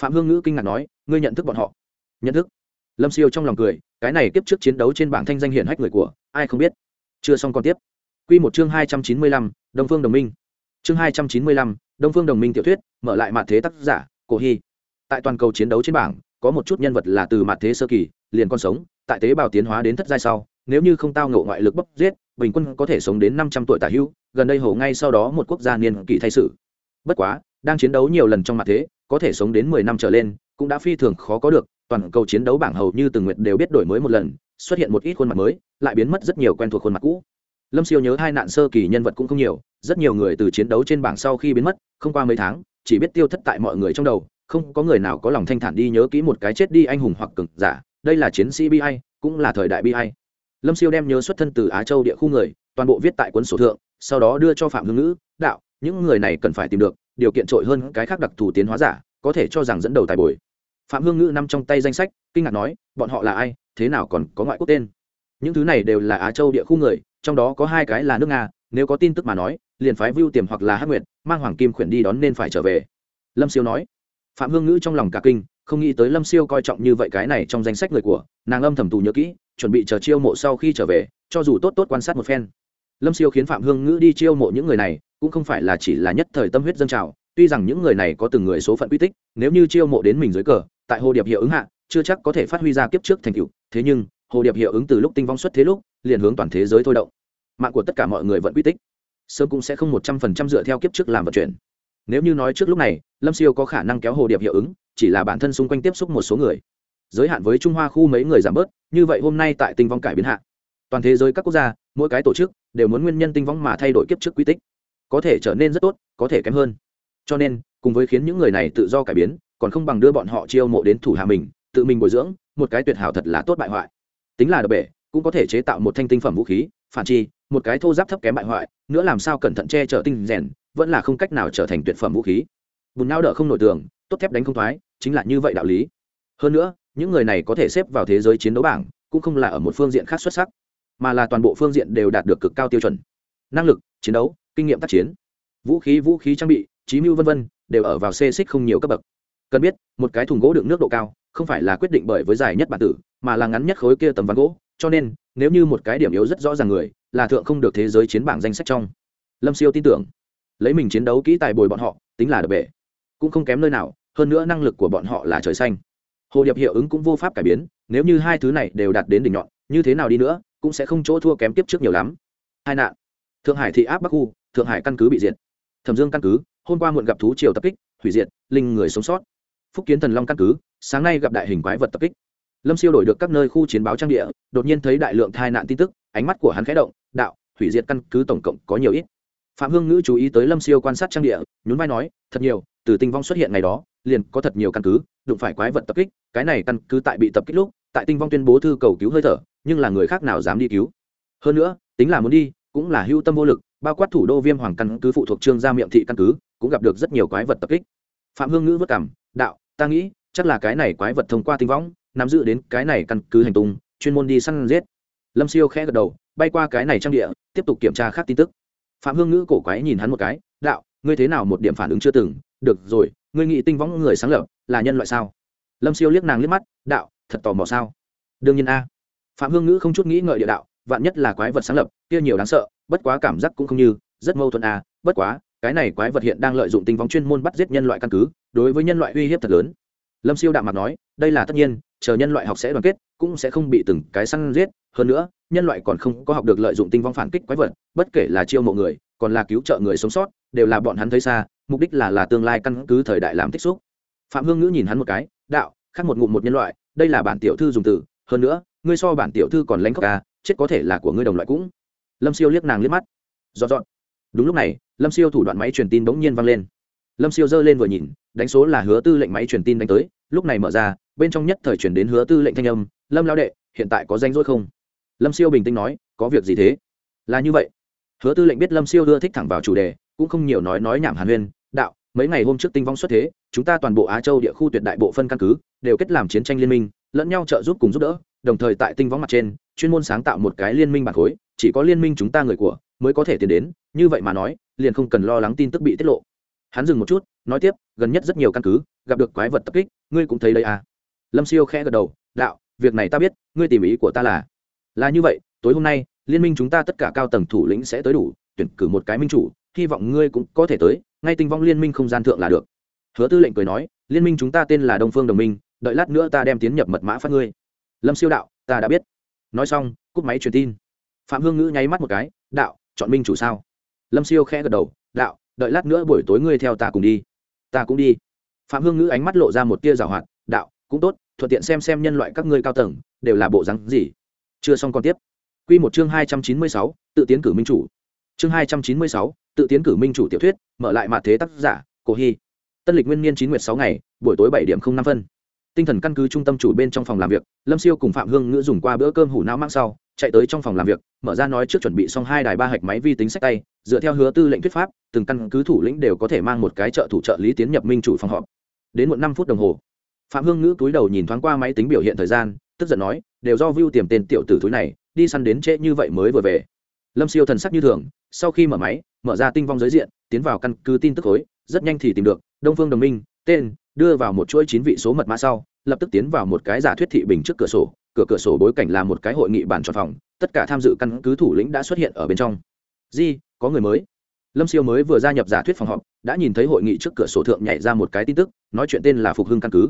phạm hương ngữ kinh ngạc nói, ngươi nhận thức bọn họ? Nhận thức. Lâm siêu trong lòng cười, cái này kiếp trước chiến đấu trên bảng thanh danh hiển hách người của, ai không biết? Chưa xong còn tiếp. Q một chương hai trăm chín mươi lăm, đông phương đồng minh. Chương hai trăm chín mươi lăm, đông phương đồng minh tiểu thuyết, mở lại mạn thế tác giả, cổ hy. Tại toàn cầu chiến đấu trên bảng, có một chút nhân vật là từ mạn thế sơ kỳ, liền còn sống, tại tế bào tiến hóa đến thất giai sau nếu như không tao ngộ ngoại lực bốc giết bình quân có thể sống đến năm trăm tuổi tả hữu gần đây hầu ngay sau đó một quốc gia niên kỳ thay sự bất quá đang chiến đấu nhiều lần trong mặt thế có thể sống đến mười năm trở lên cũng đã phi thường khó có được toàn cầu chiến đấu bảng hầu như từng nguyện đều biết đổi mới một lần xuất hiện một ít khuôn mặt mới lại biến mất rất nhiều quen thuộc khuôn mặt cũ. Lâm siêu nhớ hai nạn sơ kỳ nhân vật cũng không nhiều rất nhiều người từ chiến đấu trên bảng sau khi biến mất không qua mấy tháng chỉ biết tiêu thất tại mọi người trong đầu không có người nào có lòng thanh thản đi nhớ kỹ một cái chết đi anh hùng hoặc cực giả. Đây là chiến sĩ bi ai, cũng là thời đại bi ai lâm siêu đem nhớ xuất thân từ á châu địa khu người, toàn bộ viết tại cuốn sổ thượng, sau đó đưa cho phạm hương ngữ, đạo, những người này cần phải tìm được, điều kiện trội hơn cái khác đặc thù tiến hóa giả, có thể cho rằng dẫn đầu tài bồi. Phạm hương ngữ nằm trong tay danh sách, kinh ngạc nói, bọn họ là ai, thế nào còn có ngoại quốc tên? Những thứ này đều là á châu địa khu người, trong đó có hai cái là nước nga, nếu có tin tức mà nói, liền phái vưu tiềm hoặc là hát nguyệt, mang hoàng kim khuyển đi đón nên phải trở về. Lâm siêu nói. Phạm hương ngữ trong lòng cả kinh không nghĩ tới lâm siêu coi trọng như vậy cái này trong danh sách người của, nàng âm thầm tù nhớ kỹ, chuẩn bị chờ chiêu mộ sau khi trở về, cho dù tốt tốt quan sát một phen. Lâm siêu khiến phạm hương ngữ đi chiêu mộ những người này, cũng không phải là chỉ là nhất thời tâm huyết dân trào, tuy rằng những người này có từng người số phận quy tích, nếu như chiêu mộ đến mình dưới cờ, tại hồ điệp hiệu ứng hạ, chưa chắc có thể phát huy ra kiếp trước thành tựu, thế nhưng, hồ điệp hiệu ứng từ lúc tinh vong xuất thế lúc, liền hướng toàn thế giới thôi động. Mạng của tất cả mọi người vẫn quy tích. Sớm cũng sẽ không một trăm phần trăm dựa theo kiếp trước làm vận chuyển. Nếu như nói trước lúc này, lâm siêu có khả năng kéo hồ điệp hiệu ứng chỉ là bản thân xung quanh tiếp xúc một số người. Giới hạn với trung hoa khu mấy người giảm bớt, như vậy hôm nay tại tinh vong cải biến hạ, toàn thế giới các quốc gia, mỗi cái tổ chức đều muốn nguyên nhân tinh vong mà thay đổi kiếp trước quy tích. Có thể trở nên rất tốt, có thể kém hơn. Cho nên, cùng với khiến những người này tự do cải biến, còn không bằng đưa bọn họ chiêu mộ đến thủ hạ mình, tự mình bồi dưỡng, một cái tuyệt hảo thật là tốt bại hoại. Tính là đập bể, cũng có thể chế tạo một thanh tinh phẩm vũ khí, phản chi, một cái thô giáp thấp kém bại hoại, nữa làm sao cẩn thận che chở tinh rèn, vẫn là không cách nào trở thành tuyệt phẩm vũ khí bùn nao đỡ không nổi tường, tốt thép đánh không thoái, chính là như vậy đạo lý. Hơn nữa, những người này có thể xếp vào thế giới chiến đấu bảng, cũng không là ở một phương diện khác xuất sắc, mà là toàn bộ phương diện đều đạt được cực cao tiêu chuẩn. Năng lực, chiến đấu, kinh nghiệm tác chiến, vũ khí vũ khí trang bị trí mưu vân vân, đều ở vào xê xích không nhiều cấp bậc. Cần biết, một cái thùng gỗ đựng nước độ cao, không phải là quyết định bởi với dài nhất bản tử, mà là ngắn nhất khối kia tầm ván gỗ, cho nên, nếu như một cái điểm yếu rất rõ ràng người, là thượng không được thế giới chiến bảng danh sách trong. Lâm siêu tin tưởng, lấy mình chiến đấu kỹ tài bồi bọn họ, tính là đập bể cũng không kém nơi nào, hơn nữa năng lực của bọn họ là trời xanh. Hồ điệp hiệu ứng cũng vô pháp cải biến, nếu như hai thứ này đều đạt đến đỉnh nhọn, như thế nào đi nữa, cũng sẽ không chỗ thua kém tiếp trước nhiều lắm. Hai nạn. Thượng hải thị áp bắc khu, thượng hải căn cứ bị diệt. Thẩm dương căn cứ, hôm qua muộn gặp thú triều tập kích, hủy diệt, linh người sống sót. Phúc kiến thần long căn cứ, sáng nay gặp đại hình quái vật tập kích. Lâm siêu đổi được các nơi khu chiến báo trang địa, đột nhiên thấy đại lượng tai nạn tin tức, ánh mắt của hắn khẽ động, đạo, hủy diệt căn cứ tổng cộng có nhiều ít. Phạm hương ngữ chú ý tới lâm siêu quan sát trang địa, nhún vai nói, thật nhiều từ tinh vong xuất hiện ngày đó, liền có thật nhiều căn cứ, đụng phải quái vật tập kích, cái này căn cứ tại bị tập kích lúc, tại tinh vong tuyên bố thư cầu cứu hơi thở, nhưng là người khác nào dám đi cứu. Hơn nữa, tính là muốn đi, cũng là hưu tâm vô lực, bao quát thủ đô viêm hoàng căn cứ phụ thuộc trương gia miệng thị căn cứ, cũng gặp được rất nhiều quái vật tập kích. Phạm hương ngữ vất cảm, đạo, ta nghĩ, chắc là cái này quái vật thông qua tinh võng nắm giữ đến cái này căn cứ hành tung, chuyên môn đi săn giết. Lâm siêu khẽ gật đầu, bay qua cái này trang địa, tiếp tục kiểm tra khác tin tức. Phạm hương ngữ cổ quái nhìn hắn một cái, đạo, ngươi thế nào một điểm phản ứng chưa từng được rồi, ngươi nghĩ tinh võng người sáng lập là nhân loại sao? Lâm siêu liếc nàng liếc mắt, đạo, thật tò mò sao? Đương nhiên a. Phạm hương ngữ không chút nghĩ ngợi địa đạo, vạn nhất là quái vật sáng lập, kia nhiều đáng sợ, bất quá cảm giác cũng không như, rất mâu thuẫn a, bất quá, cái này quái vật hiện đang lợi dụng tinh võng chuyên môn bắt giết nhân loại căn cứ, đối với nhân loại uy hiếp thật lớn. Lâm siêu đạo mặt nói, đây là tất nhiên, chờ nhân loại học sẽ đoàn kết, cũng sẽ không bị từng cái săn giết, hơn nữa, nhân loại còn không có học được lợi dụng tinh vong phản kích quái vật, bất kể là chiêu mộ người, còn là cứu trợ người sống sót, đều là bọn hắn thấy xa mục đích là là tương lai căn cứ thời đại làm tích xúc. Phạm hương ngữ nhìn hắn một cái, đạo, khác một ngụm một nhân loại, đây là bản tiểu thư dùng từ, hơn nữa, ngươi so bản tiểu thư còn lanh khóc ca à, chết có thể là của ngươi đồng loại cũng. Lâm siêu liếc nàng liếc mắt. Dọn dọn đúng lúc này, lâm siêu thủ đoạn máy truyền tin bỗng nhiên vang lên. Lâm siêu giơ lên vừa nhìn, đánh số là hứa tư lệnh máy truyền tin đánh tới, lúc này mở ra, bên trong nhất thời chuyển đến hứa tư lệnh thanh âm, lâm lao đệ, hiện tại có danh rỗi không? Lâm siêu bình tĩnh nói, có việc gì thế? Là như vậy hứa tư lệnh biết lâm siêu đưa thích thẳng vào chủ đề, cũng không nhiều nói nói nhảm hàn huyên, đạo, mấy ngày hôm trước tinh vong xuất thế, chúng ta toàn bộ á châu địa khu tuyệt đại bộ phân căn cứ đều kết làm chiến tranh liên minh, lẫn nhau trợ giúp cùng giúp đỡ, đồng thời tại tinh vong mặt trên, chuyên môn sáng tạo một cái liên minh bản khối, chỉ có liên minh chúng ta người của mới có thể tiến đến, như vậy mà nói, liền không cần lo lắng tin tức bị tiết lộ. Hắn dừng một chút, nói tiếp, gần nhất rất nhiều căn cứ, gặp được quái vật tập kích, ngươi cũng thấy đấy à? Lâm siêu khẽ gật đầu, đạo, việc này ta biết, ngươi tìm ý của ta là là như vậy, tối hôm nay liên minh chúng ta tất cả cao tầng thủ lĩnh sẽ tới đủ, tuyển cử một cái minh chủ, hy vọng ngươi cũng có thể tới, ngay tinh vong liên minh không gian thượng là được. Hứa tư lệnh cười nói, liên minh chúng ta tên là đông phương đồng minh, đợi lát nữa ta đem tiến nhập mật mã phát ngươi. Lâm siêu đạo, ta đã biết. Nói xong, cúp máy truyền tin. Phạm hương ngữ nháy mắt một cái, đạo, chọn minh chủ sao? Lâm siêu khẽ gật đầu, đạo, đợi lát nữa buổi tối ngươi theo ta cùng đi. Ta cũng đi. Phạm hương ngữ ánh mắt lộ ra một tia rào hoạt, đạo, cũng tốt, thuận tiện xem xem nhân loại các ngươi cao tầng, đều là bộ rắn gì. Chưa xong còn tiếp. Quy một chương hai trăm chín mươi sáu, tự tiến cử minh chủ. Chương hai trăm chín mươi sáu, tự tiến cử minh chủ tiểu thuyết, mở lại mặt thế tác giả, cổ hi. tân lịch nguyên niên chín nguyệt sáu ngày, buổi tối bảy điểm không năm phân. Tinh thần căn cứ trung tâm chủ bên trong phòng làm việc, lâm siêu cùng phạm hương ngữ dùng qua bữa cơm hủ não mang sau, chạy tới trong phòng làm việc, mở ra nói trước chuẩn bị xong hai đài ba hạch máy vi tính sách tay, dựa theo hứa tư lệnh thuyết pháp, từng căn cứ thủ lĩnh đều có thể mang một cái trợ thủ trợ lý tiến nhập minh chủ phòng họp. Đến muộn năm phút đồng hồ, phạm hương ngữ túi đầu nhìn thoáng qua máy tính biểu hiện thời gian, tức giận nói, đều do view tiềm tên tiểu tử túi này đi săn đến trễ như vậy mới vừa về. Lâm siêu thần sắc như thường, sau khi mở máy, mở ra tinh vong giới diện, tiến vào căn cứ tin tức khối, rất nhanh thì tìm được, đông phương đồng minh, tên, đưa vào một chuỗi chín vị số mật mã sau, lập tức tiến vào một cái giả thuyết thị bình trước cửa sổ, cửa cửa sổ bối cảnh là một cái hội nghị bàn tròn phòng, tất cả tham dự căn cứ thủ lĩnh đã xuất hiện ở bên trong. Di, có người mới. Lâm siêu mới vừa gia nhập giả thuyết phòng họp, đã nhìn thấy hội nghị trước cửa sổ thượng nhảy ra một cái tin tức, nói chuyện tên là phục hưng căn cứ.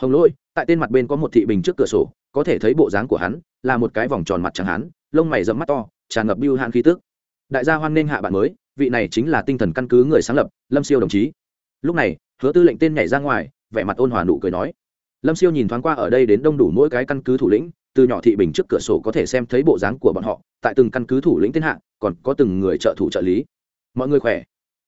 Hồng lỗi, tại tên mặt bên có một thị bình trước cửa sổ có thể thấy bộ dáng của hắn là một cái vòng tròn mặt trắng hắn lông mày dẫm mắt to, tràn ngập biêu hạn khí tức. Đại gia hoan nghênh hạ bạn mới, vị này chính là tinh thần căn cứ người sáng lập, lâm siêu đồng chí. Lúc này, hứa tư lệnh tên nhảy ra ngoài, vẻ mặt ôn hòa nụ cười nói, lâm siêu nhìn thoáng qua ở đây đến đông đủ mỗi cái căn cứ thủ lĩnh, từ nhỏ thị bình trước cửa sổ có thể xem thấy bộ dáng của bọn họ, tại từng căn cứ thủ lĩnh tiến hạ, còn có từng người trợ thủ trợ lý. Mọi người khỏe.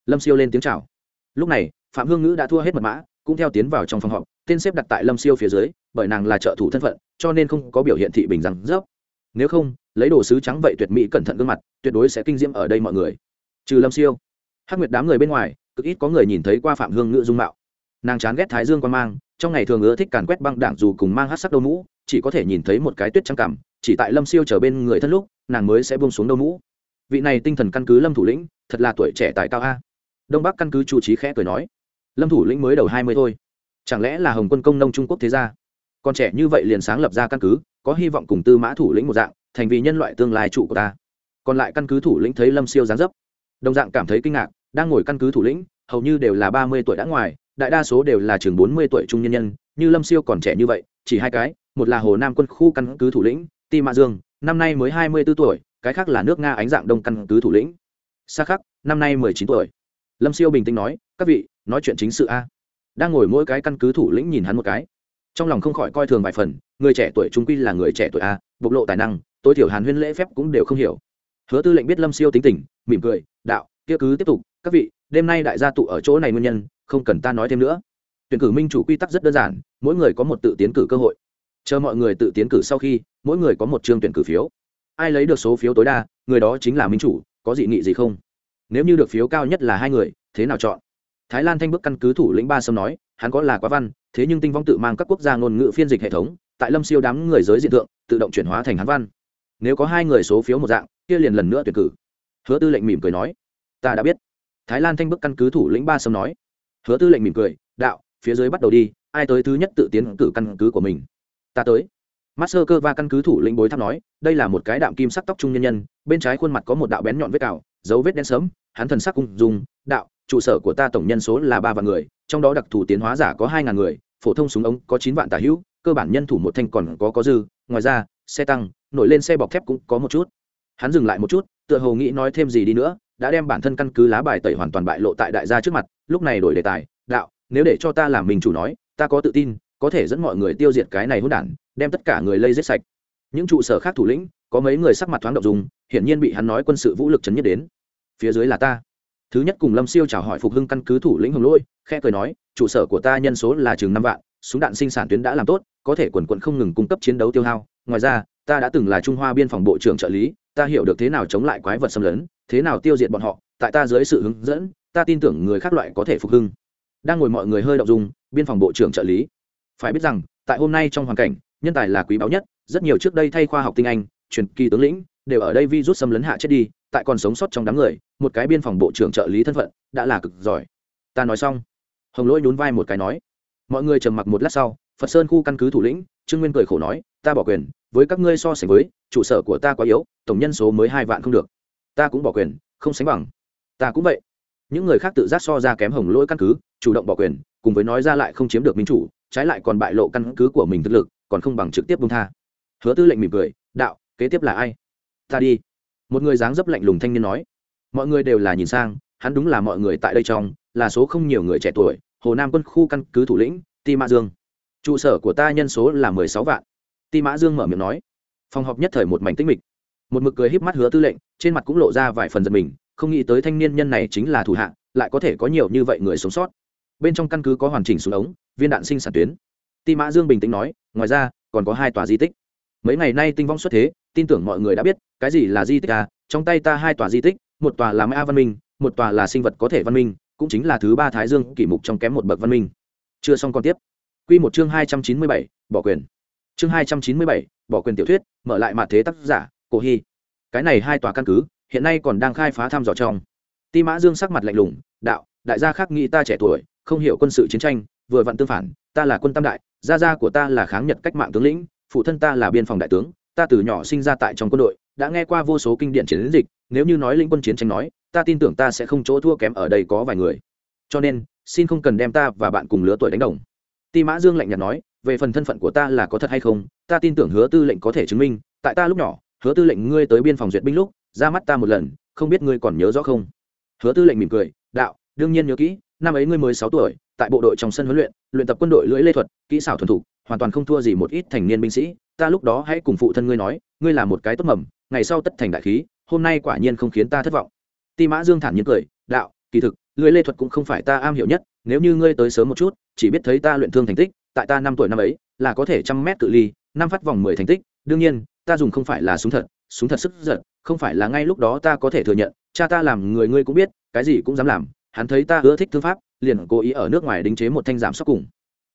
Lâm siêu lên tiếng chào. Lúc này, phạm hương ngữ đã thua hết mật mã cũng theo tiến vào trong phòng họp, tên xếp đặt tại lâm siêu phía dưới, bởi nàng là trợ thủ thân phận, cho nên không có biểu hiện thị bình rằng dốc nếu không, lấy đồ sứ trắng vậy tuyệt mỹ cẩn thận gương mặt, tuyệt đối sẽ kinh diễm ở đây mọi người. Trừ lâm siêu, hắc nguyệt đám người bên ngoài, cực ít có người nhìn thấy qua phạm hương ngự dung mạo. Nàng chán ghét thái dương quan mang, trong ngày thường ưa thích càn quét băng đảng dù cùng mang hát sắc đâu mũ, chỉ có thể nhìn thấy một cái tuyết trắng cảm chỉ tại lâm siêu trở bên người thân lúc, nàng mới sẽ buông xuống đâu mũ. Vị này tinh thần căn cứ lâm thủ lĩnh, thật là tuổi trẻ tài cao a. Đông bắc căn cứ chủ trí khẽ cười nói lâm thủ lĩnh mới đầu hai mươi thôi. Chẳng lẽ là hồng quân công nông trung quốc thế gia? Còn trẻ như vậy liền sáng lập ra căn cứ, có hy vọng cùng tư mã thủ lĩnh một dạng, thành vì nhân loại tương lai trụ của ta. Còn lại căn cứ thủ lĩnh thấy lâm siêu gián dấp, đồng dạng cảm thấy kinh ngạc, đang ngồi căn cứ thủ lĩnh, hầu như đều là ba mươi tuổi đã ngoài, đại đa số đều là chừng bốn mươi tuổi trung nhân nhân, như lâm siêu còn trẻ như vậy, chỉ hai cái, một là hồ nam quân khu căn cứ thủ lĩnh, ti mạ dương, năm nay mới hai mươi b ố tuổi, cái khác là nước nga ánh dạng đông căn cứ thủ lĩnh. Sa khắc năm nay mười chín tuổi lâm siêu bình tĩnh nói, các vị, nói chuyện chính sự a. Đang ngồi mỗi cái căn cứ thủ lĩnh nhìn hắn một cái. Trong lòng không khỏi coi thường vài phần, người trẻ tuổi trung quy là người trẻ tuổi a, bộc lộ tài năng, tối thiểu hàn huyên lễ phép cũng đều không hiểu. Hứa tư lệnh biết lâm siêu tính tình, mỉm cười, đạo, kia cứ tiếp tục, các vị, đêm nay đại gia tụ ở chỗ này nguyên nhân, không cần ta nói thêm nữa. Tuyển cử minh chủ quy tắc rất đơn giản, mỗi người có một tự tiến cử cơ hội. Chờ mọi người tự tiến cử sau khi, mỗi người có một chương tuyển cử phiếu. Ai lấy được số phiếu tối đa, người đó chính là minh chủ, có dị nghị gì không? Nếu như được phiếu cao nhất là hai người, thế nào chọn? Thái lan thanh bức căn cứ thủ lĩnh ba sâm nói, hắn có là quá văn, thế nhưng tinh vong tự mang các quốc gia ngôn ngữ phiên dịch hệ thống, tại lâm siêu đám người giới diện tượng tự động chuyển hóa thành hắn văn. Nếu có hai người số phiếu một dạng, kia liền lần nữa tuyển cử. Hứa tư lệnh mỉm cười nói, ta đã biết. Thái lan thanh bức căn cứ thủ lĩnh ba sâm nói. Hứa tư lệnh mỉm cười, đạo, phía dưới bắt đầu đi, ai tới thứ nhất tự tiến cử căn cứ của mình? Ta tới. Master cơ va căn cứ thủ lĩnh bối tháp nói, đây là một cái đạm kim sắc tóc trung nhân nhân, bên trái khuôn mặt có một đạo bén nhọn vết cào dấu vết đen sớm hắn thần sắc cung dung, đạo trụ sở của ta tổng nhân số là ba vạn người trong đó đặc thù tiến hóa giả có hai ngàn người phổ thông súng ống có chín vạn tả hữu cơ bản nhân thủ một thanh còn có có dư ngoài ra xe tăng nổi lên xe bọc thép cũng có một chút. Hắn dừng lại một chút tựa hồ nghĩ nói thêm gì đi nữa đã đem bản thân căn cứ lá bài tẩy hoàn toàn bại lộ tại đại gia trước mặt lúc này đổi đề tài đạo nếu để cho ta làm mình chủ nói ta có tự tin có thể dẫn mọi người tiêu diệt cái này hỗn đản đem tất cả người lây giết sạch. Những trụ sở khác thủ lĩnh có mấy người sắc mặt thoáng động dùng hiển nhiên bị hắn nói quân sự vũ lực chấn nhất đến phía dưới là ta. Thứ nhất cùng lâm siêu chào hỏi phục hưng căn cứ thủ lĩnh hồng lôi khe cười nói, trụ sở của ta nhân số là chừng năm vạn, súng đạn sinh sản tuyến đã làm tốt, có thể quần quận không ngừng cung cấp chiến đấu tiêu hao. Ngoài ra, ta đã từng là trung hoa biên phòng bộ trưởng trợ lý, ta hiểu được thế nào chống lại quái vật xâm lấn, thế nào tiêu diệt bọn họ, tại ta dưới sự hướng dẫn, ta tin tưởng người khác loại có thể phục hưng. Đang ngồi mọi người hơi động dung, biên phòng bộ trưởng trợ lý. Phải biết rằng, tại hôm nay trong hoàn cảnh, nhân tài là quý báu nhất, rất nhiều trước đây thay khoa học tinh anh, truyền kỳ tướng lĩnh, đều ở đây vi rút xâm lấn hạ chết đi tại còn sống sót trong đám người, một cái biên phòng bộ trưởng trợ lý thân phận đã là cực giỏi. Ta nói xong, hồng lỗi nhún vai một cái nói, mọi người trầm mặc một lát sau, phật sơn khu căn cứ thủ lĩnh trương nguyên cười khổ nói, ta bỏ quyền, với các ngươi so sánh với, trụ sở của ta quá yếu, tổng nhân số mới hai vạn không được. Ta cũng bỏ quyền, không sánh bằng. Ta cũng vậy. Những người khác tự giác so ra kém hồng lỗi căn cứ, chủ động bỏ quyền, cùng với nói ra lại không chiếm được minh chủ, trái lại còn bại lộ căn cứ của mình thực lực, còn không bằng trực tiếp bung tha. Hứa tư lệnh mỉm cười, đạo, kế tiếp là ai? Ta đi một người dáng dấp lạnh lùng thanh niên nói, mọi người đều là nhìn sang, hắn đúng là mọi người tại đây trong, là số không nhiều người trẻ tuổi, hồ nam quân khu căn cứ thủ lĩnh, ti mã dương. Trụ sở của ta nhân số là mười sáu vạn. Ti mã dương mở miệng nói. Phòng họp nhất thời một mảnh tích mịch. Một mực cười híp mắt hứa tư lệnh, trên mặt cũng lộ ra vài phần giật mình, không nghĩ tới thanh niên nhân này chính là thủ hạ, lại có thể có nhiều như vậy người sống sót. Bên trong căn cứ có hoàn chỉnh súng ống, viên đạn sinh sản tuyến. Ti mã dương bình tĩnh nói, ngoài ra, còn có hai tòa di tích mấy ngày nay tinh vong xuất thế, tin tưởng mọi người đã biết, cái gì là di tích à? Trong tay ta hai tòa di tích, một tòa là mã văn minh, một tòa là sinh vật có thể văn minh, cũng chính là thứ ba thái dương kỷ mục trong kém một bậc văn minh. Chưa xong còn tiếp. Q một chương hai trăm chín mươi bảy, bỏ quyền. Chương hai trăm chín mươi bảy, bỏ quyền tiểu thuyết, mở lại mặt thế tác giả, cổ hy. Cái này hai tòa căn cứ, hiện nay còn đang khai phá thăm dò trong. Ti mã dương sắc mặt lạnh lùng, đạo, đại gia khác nghĩ ta trẻ tuổi, không hiểu quân sự chiến tranh, vừa vặn tương phản, ta là quân tam đại, gia gia của ta là kháng nhật cách mạng tướng lĩnh phụ thân ta là biên phòng đại tướng, ta từ nhỏ sinh ra tại trong quân đội, đã nghe qua vô số kinh điển chiến dịch, nếu như nói lĩnh quân chiến tranh nói, ta tin tưởng ta sẽ không chỗ thua kém ở đây có vài người. Cho nên, xin không cần đem ta và bạn cùng lứa tuổi đánh đồng. Ti mã dương lạnh nhạt nói, về phần thân phận của ta là có thật hay không, ta tin tưởng hứa tư lệnh có thể chứng minh, tại ta lúc nhỏ, hứa tư lệnh ngươi tới biên phòng duyệt binh lúc, ra mắt ta một lần, không biết ngươi còn nhớ rõ không? Hứa tư lệnh mỉm cười, đạo, đương nhiên nhớ kỹ, năm ấy ngươi mới sáu tuổi, tại bộ đội trong sân huấn luyện luyện tập quân đội lưỡi lê thuật, kỹ xảo thuần thục hoàn toàn không thua gì một ít thành niên binh sĩ, ta lúc đó hãy cùng phụ thân ngươi nói, ngươi là một cái tốt mầm, ngày sau tất thành đại khí, hôm nay quả nhiên không khiến ta thất vọng. Ti mã dương thản nhiên cười, đạo, kỳ thực lưới lê thuật cũng không phải ta am hiểu nhất, nếu như ngươi tới sớm một chút, chỉ biết thấy ta luyện thương thành tích, tại ta năm tuổi năm ấy, là có thể trăm mét cự ly, năm phát vòng mười thành tích, đương nhiên, ta dùng không phải là súng thật súng thật sức giật, không phải là ngay lúc đó ta có thể thừa nhận, cha ta làm người ngươi cũng biết, cái gì cũng dám làm, hắn thấy ta ưa thích thương pháp, liền cố ý ở nước ngoài đính chế một thanh giảm sóc cùng.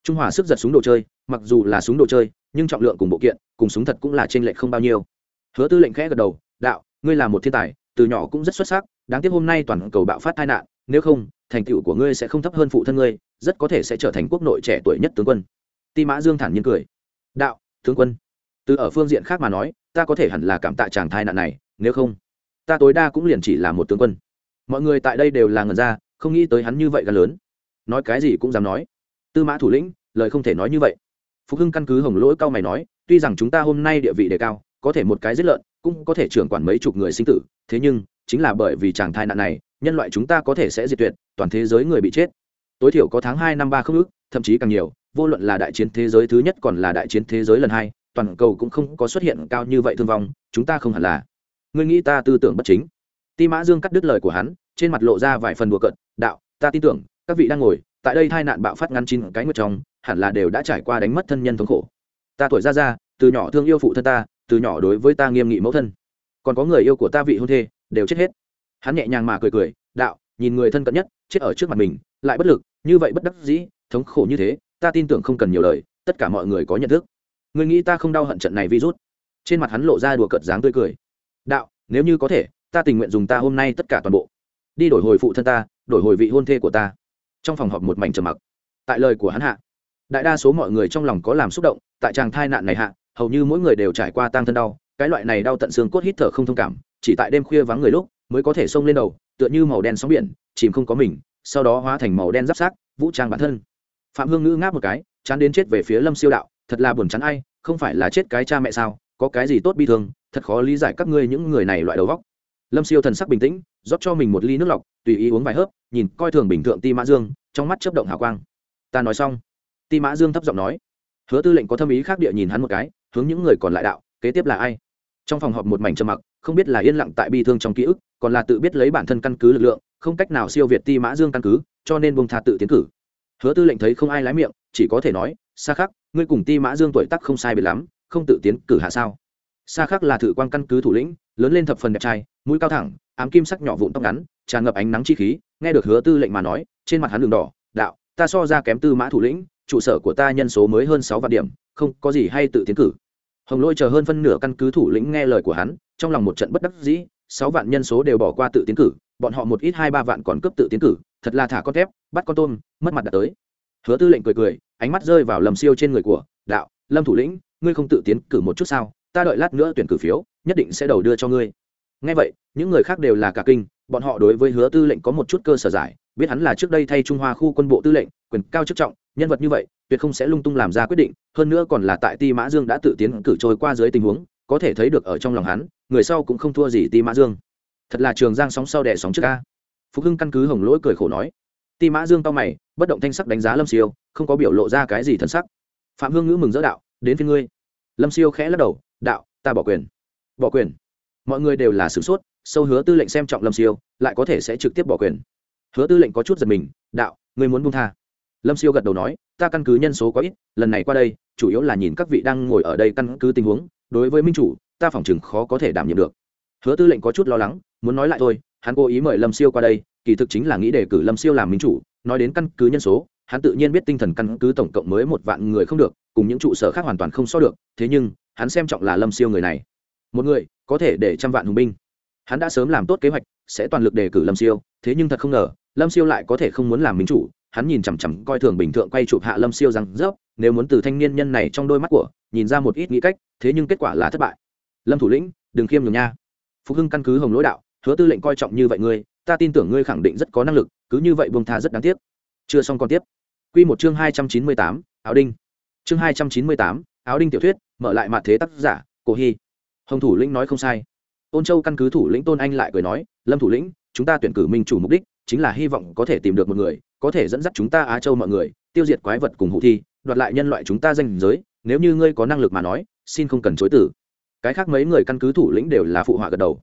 Trung hòa sức giật súng đồ chơi mặc dù là súng đồ chơi, nhưng trọng lượng cùng bộ kiện, cùng súng thật cũng là trên lệch không bao nhiêu. Hứa tư lệnh khẽ gật đầu, đạo, ngươi là một thiên tài, từ nhỏ cũng rất xuất sắc, đáng tiếc hôm nay toàn cầu bạo phát tai nạn, nếu không, thành tựu của ngươi sẽ không thấp hơn phụ thân ngươi, rất có thể sẽ trở thành quốc nội trẻ tuổi nhất tướng quân. Ti mã dương thản nhiên cười. Đạo, tướng quân, từ ở phương diện khác mà nói, ta có thể hẳn là cảm tạ chàng thai nạn này, nếu không, ta tối đa cũng liền chỉ là một tướng quân. Mọi người tại đây đều là ngần ra, không nghĩ tới hắn như vậy gần lớn. Nói cái gì cũng dám nói. Tư mã thủ lĩnh, lời không thể nói như vậy phục hưng căn cứ hồng lỗi cao mày nói, tuy rằng chúng ta hôm nay địa vị đề cao, có thể một cái giết lợn, cũng có thể trưởng quản mấy chục người sinh tử, thế nhưng, chính là bởi vì chàng thai nạn này, nhân loại chúng ta có thể sẽ diệt tuyệt, toàn thế giới người bị chết. Tối thiểu có tháng hai năm ba không ước thậm chí càng nhiều, vô luận là đại chiến thế giới thứ nhất còn là đại chiến thế giới lần hai, toàn cầu cũng không có xuất hiện cao như vậy thương vong, chúng ta không hẳn là. Ngươi nghĩ ta tư tưởng bất chính? Ti mã dương cắt đứt lời của hắn, trên mặt lộ ra vài phần đùa cận đạo, ta tin tưởng, các vị đang ngồi, tại đây tai nạn bạo phát ngăn chín cái ngược trong hẳn là đều đã trải qua đánh mất thân nhân thống khổ. Ta tuổi ra ra, từ nhỏ thương yêu phụ thân ta, từ nhỏ đối với ta nghiêm nghị mẫu thân. Còn có người yêu của ta vị hôn thê, đều chết hết. Hắn nhẹ nhàng mà cười cười, đạo, nhìn người thân cận nhất, chết ở trước mặt mình, lại bất lực, như vậy bất đắc dĩ, thống khổ như thế, ta tin tưởng không cần nhiều lời, tất cả mọi người có nhận thức. Người nghĩ ta không đau hận trận này virus? Trên mặt hắn lộ ra đùa cợt dáng tươi cười. Đạo, nếu như có thể, ta tình nguyện dùng ta hôm nay tất cả toàn bộ. Đi đổi hồi phụ thân ta, đổi hồi vị hôn thê của ta. Trong phòng họp một mảnh trầm mặc. Tại lời của hắn hạ đại đa số mọi người trong lòng có làm xúc động, tại tràng thai nạn này hạ, hầu như mỗi người đều trải qua tang thân đau, cái loại này đau tận xương cốt hít thở không thông cảm, chỉ tại đêm khuya vắng người lúc, mới có thể xông lên đầu, tựa như màu đen sóng biển, chìm không có mình, sau đó hóa thành màu đen giáp sát vũ trang bản thân. Phạm hương ngữ ngáp một cái, chán đến chết về phía lâm siêu đạo, thật là buồn chán ai, không phải là chết cái cha mẹ sao, có cái gì tốt bi thương, thật khó lý giải các ngươi những người này loại đầu vóc lâm siêu thần sắc bình tĩnh, rót cho mình một ly nước lọc, tùy ý uống vài hớp, nhìn coi thường bình thường ti mã dương, trong mắt chấp động hào quang. Ta nói xong ti mã dương thấp giọng nói. Hứa tư lệnh có thâm ý khác địa nhìn hắn một cái, hướng những người còn lại đạo, kế tiếp là ai? Trong phòng họp một mảnh trầm mặc, không biết là yên lặng tại bi thương trong ký ức, còn là tự biết lấy bản thân căn cứ lực lượng, không cách nào siêu việt ti mã dương căn cứ, cho nên bông tha tự tiến cử. Hứa tư lệnh thấy không ai lái miệng, chỉ có thể nói xa khắc, ngươi cùng ti mã dương tuổi tắc không sai biệt lắm, không tự tiến cử hạ sao? Xa khắc là thử quan căn cứ thủ lĩnh, lớn lên thập phần đẹp trai, mũi cao thẳng, ám kim sắc nhỏ vụn tóc ngắn, tràn ngập ánh nắng chi khí, nghe được hứa tư lệnh mà nói, trên mặt hắn đường đỏ, đạo, ta so ra kém tư mã thủ lĩnh trụ sở của ta nhân số mới hơn sáu vạn điểm, không có gì hay tự tiến cử. Hồng lôi chờ hơn phân nửa căn cứ thủ lĩnh nghe lời của hắn, trong lòng một trận bất đắc dĩ, sáu vạn nhân số đều bỏ qua tự tiến cử, bọn họ một ít hai ba vạn còn cấp tự tiến cử, thật là thả con thép, bắt con tôm, mất mặt đã tới. Hứa tư lệnh cười cười, ánh mắt rơi vào lâm siêu trên người của, đạo, lâm thủ lĩnh, ngươi không tự tiến cử một chút sao? Ta đợi lát nữa tuyển cử phiếu, nhất định sẽ đầu đưa cho ngươi. Ngay vậy, những người khác đều là cả kinh, bọn họ đối với hứa tư lệnh có một chút cơ sở giải, biết hắn là trước đây thay trung hoa khu quân bộ tư lệnh, quyền cao chức trọng nhân vật như vậy, tuyệt không sẽ lung tung làm ra quyết định, hơn nữa còn là tại ti mã dương đã tự tiến cử trôi qua dưới tình huống, có thể thấy được ở trong lòng hắn, người sau cũng không thua gì ti mã dương. Thật là trường giang sóng sau đẻ sóng trước ca phục hưng căn cứ hồng lỗi cười khổ nói. Ti mã dương to mày, bất động thanh sắc đánh giá lâm siêu, không có biểu lộ ra cái gì thân sắc. Phạm hương ngữ mừng dỡ đạo, đến phía ngươi. Lâm siêu khẽ lắc đầu, đạo, ta bỏ quyền. Bỏ quyền? Mọi người đều là sửng sốt, sâu hứa tư lệnh xem trọng lâm siêu, lại có thể sẽ trực tiếp bỏ quyền. Hứa tư lệnh có chút giật mình, đạo, ngươi muốn buông tha lâm siêu gật đầu nói, ta căn cứ nhân số quá ít, lần này qua đây, chủ yếu là nhìn các vị đang ngồi ở đây căn cứ tình huống, đối với minh chủ, ta phỏng chừng khó có thể đảm nhiệm được. Hứa tư lệnh có chút lo lắng, muốn nói lại thôi, hắn cố ý mời lâm siêu qua đây, kỳ thực chính là nghĩ để cử lâm siêu làm minh chủ, nói đến căn cứ nhân số, hắn tự nhiên biết tinh thần căn cứ tổng cộng mới một vạn người không được, cùng những trụ sở khác hoàn toàn không so được, thế nhưng, hắn xem trọng là lâm siêu người này. Một người, có thể để trăm vạn hùng binh. Hắn đã sớm làm tốt kế hoạch, sẽ toàn lực đề cử lâm siêu, thế nhưng thật không ngờ, lâm siêu lại có thể không muốn làm minh chủ hắn nhìn chằm chằm coi thường bình thường quay chụp hạ lâm siêu rằng rớp, nếu muốn từ thanh niên nhân này trong đôi mắt của, nhìn ra một ít nghĩ cách, thế nhưng kết quả là thất bại. Lâm thủ lĩnh, đừng khiêm nhường nha. Phục hưng căn cứ hồng lỗi đạo, hứa tư lệnh coi trọng như vậy ngươi, ta tin tưởng ngươi khẳng định rất có năng lực, cứ như vậy buông tha rất đáng tiếc. Chưa xong còn tiếp. Quy một chương hai trăm chín mươi tám, áo đinh. Chương hai trăm chín mươi tám, áo đinh tiểu thuyết, mở lại mặt thế tác giả, cổ hy. Hồng thủ lĩnh nói không sai. Ôn châu căn cứ thủ lĩnh tôn anh lại cười nói, lâm thủ lĩnh, chúng ta tuyển cử minh chủ mục đích chính là hy vọng có thể tìm được một người, có thể dẫn dắt chúng ta á châu mọi người, tiêu diệt quái vật cùng hụ thi, đoạt lại nhân loại chúng ta danh giới, nếu như ngươi có năng lực mà nói, xin không cần chối tử cái khác mấy người căn cứ thủ lĩnh đều là phụ họa gật đầu.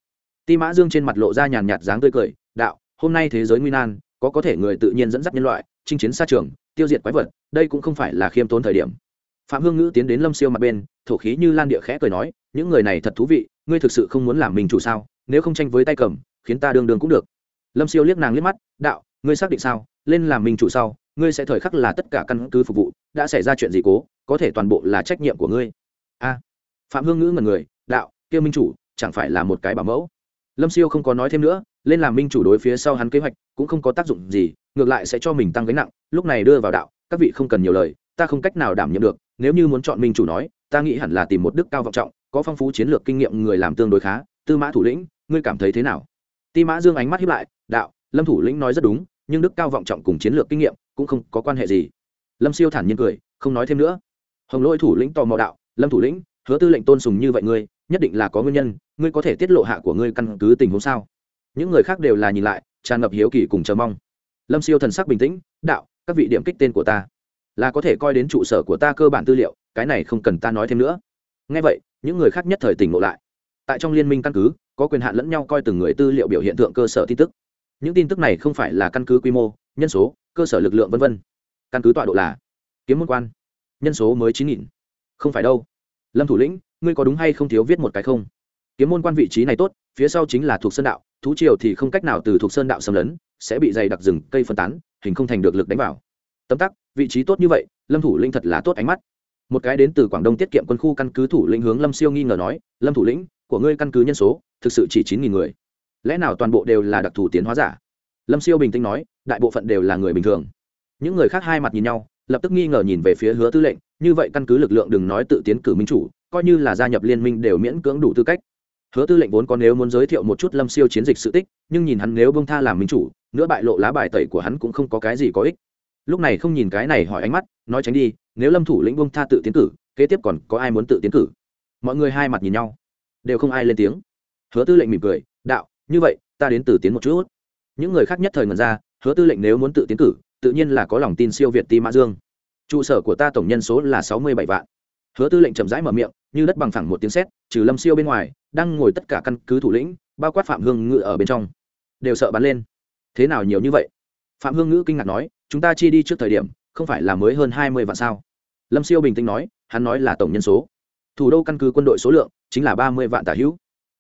Ti mã dương trên mặt lộ ra nhàn nhạt dáng tươi cười, đạo, hôm nay thế giới nguy nan, có có thể người tự nhiên dẫn dắt nhân loại, chinh chiến xa trường, tiêu diệt quái vật, đây cũng không phải là khiêm tốn thời điểm. Phạm hương ngữ tiến đến lâm siêu mặt bên, thổ khí như lan địa khẽ cười nói, những người này thật thú vị, ngươi thực sự không muốn làm mình chủ sao, nếu không tranh với tay cầm, khiến ta đương đương cũng được lâm siêu liếc nàng liếc mắt, đạo, ngươi xác định sao? Lên làm mình chủ sau, ngươi sẽ thời khắc là tất cả căn cứ phục vụ, đã xảy ra chuyện gì cố, có thể toàn bộ là trách nhiệm của ngươi. A. Phạm hương ngữ ngần người, đạo kêu minh chủ, chẳng phải là một cái bảo mẫu? Lâm siêu không có nói thêm nữa, lên làm minh chủ đối phía sau hắn kế hoạch cũng không có tác dụng gì, ngược lại sẽ cho mình tăng gánh nặng, lúc này đưa vào đạo, các vị không cần nhiều lời, ta không cách nào đảm nhiệm được, nếu như muốn chọn minh chủ nói, ta nghĩ hẳn là tìm một đức cao vọng trọng, có phong phú chiến lược kinh nghiệm người làm tương đối khá, tư mã thủ lĩnh, ngươi cảm thấy thế nào? Ti mã dương ánh mắt hiếp lại, đạo, lâm thủ lĩnh nói rất đúng, nhưng đức cao vọng trọng cùng chiến lược kinh nghiệm cũng không có quan hệ gì. Lâm siêu thản nhiên cười, không nói thêm nữa. Hồng lỗi thủ lĩnh tò mò đạo, lâm thủ lĩnh, hứa tư lệnh tôn sùng như vậy ngươi, nhất định là có nguyên nhân, ngươi có thể tiết lộ hạ của ngươi căn cứ tình huống sao? Những người khác đều là nhìn lại, tràn ngập hiếu kỳ cùng chờ mong. Lâm siêu thần sắc bình tĩnh, đạo, các vị điểm kích tên của ta, là có thể coi đến trụ sở của ta cơ bản tư liệu, cái này không cần ta nói thêm nữa. Ngay vậy, những người khác nhất thời tỉnh ngộ lại. Tại trong liên minh căn cứ có quyền hạn lẫn nhau coi từng người tư liệu biểu hiện tượng cơ sở tin tức. Những tin tức này không phải là căn cứ quy mô, nhân số, cơ sở lực lượng v v căn cứ tọa độ là kiếm môn quan, nhân số mới chín nghìn. Không phải đâu. Lâm thủ lĩnh, ngươi có đúng hay không thiếu viết một cái không? Kiếm môn quan vị trí này tốt, phía sau chính là thuộc sơn đạo, thú triều thì không cách nào từ thuộc sơn đạo xâm lấn, sẽ bị dày đặc rừng, cây phân tán, hình không thành được lực đánh vào. Tấm tắc, vị trí tốt như vậy, lâm thủ linh thật là tốt ánh mắt. Một cái đến từ quảng đông tiết kiệm quân khu căn cứ thủ lĩnh hướng lâm siêu nghi ngờ nói, lâm thủ lĩnh, của ngươi căn cứ nhân số thực sự chỉ chín nghìn người. Lẽ nào toàn bộ đều là đặc thù tiến hóa giả? Lâm siêu bình tĩnh nói, đại bộ phận đều là người bình thường. Những người khác hai mặt nhìn nhau, lập tức nghi ngờ nhìn về phía hứa tư lệnh, như vậy căn cứ lực lượng đừng nói tự tiến cử minh chủ, coi như là gia nhập liên minh đều miễn cưỡng đủ tư cách. Hứa tư lệnh vốn có nếu muốn giới thiệu một chút lâm siêu chiến dịch sự tích, nhưng nhìn hắn nếu bông tha làm minh chủ nữa bại lộ lá bài tẩy của hắn cũng không có cái gì có ích. Lúc này không nhìn cái này hỏi ánh mắt, nói tránh đi, nếu lâm thủ lĩnh bông tha tự tiến cử, kế tiếp còn có ai muốn tự tiến cử? Mọi người hai mặt nhìn nhau, đều không ai lên tiếng hứa tư lệnh mỉm cười, đạo, như vậy, ta đến từ tiến một chút. Những người khác nhất thời ngần ra, hứa tư lệnh nếu muốn tự tiến cử, tự nhiên là có lòng tin siêu việt ti mã dương. Trụ sở của ta tổng nhân số là sáu mươi bảy vạn. Hứa tư lệnh chậm rãi mở miệng, như đất bằng phẳng một tiếng sét, trừ lâm siêu bên ngoài, đang ngồi tất cả căn cứ thủ lĩnh, bao quát phạm hương ngự ở bên trong, đều sợ bắn lên. Thế nào nhiều như vậy? Phạm hương ngữ kinh ngạc nói, chúng ta chi đi trước thời điểm, không phải là mới hơn hai mươi vạn sao? Lâm siêu bình tĩnh nói, hắn nói là tổng nhân số. Thủ đô căn cứ quân đội số lượng chính là ba mươi vạn tả hữu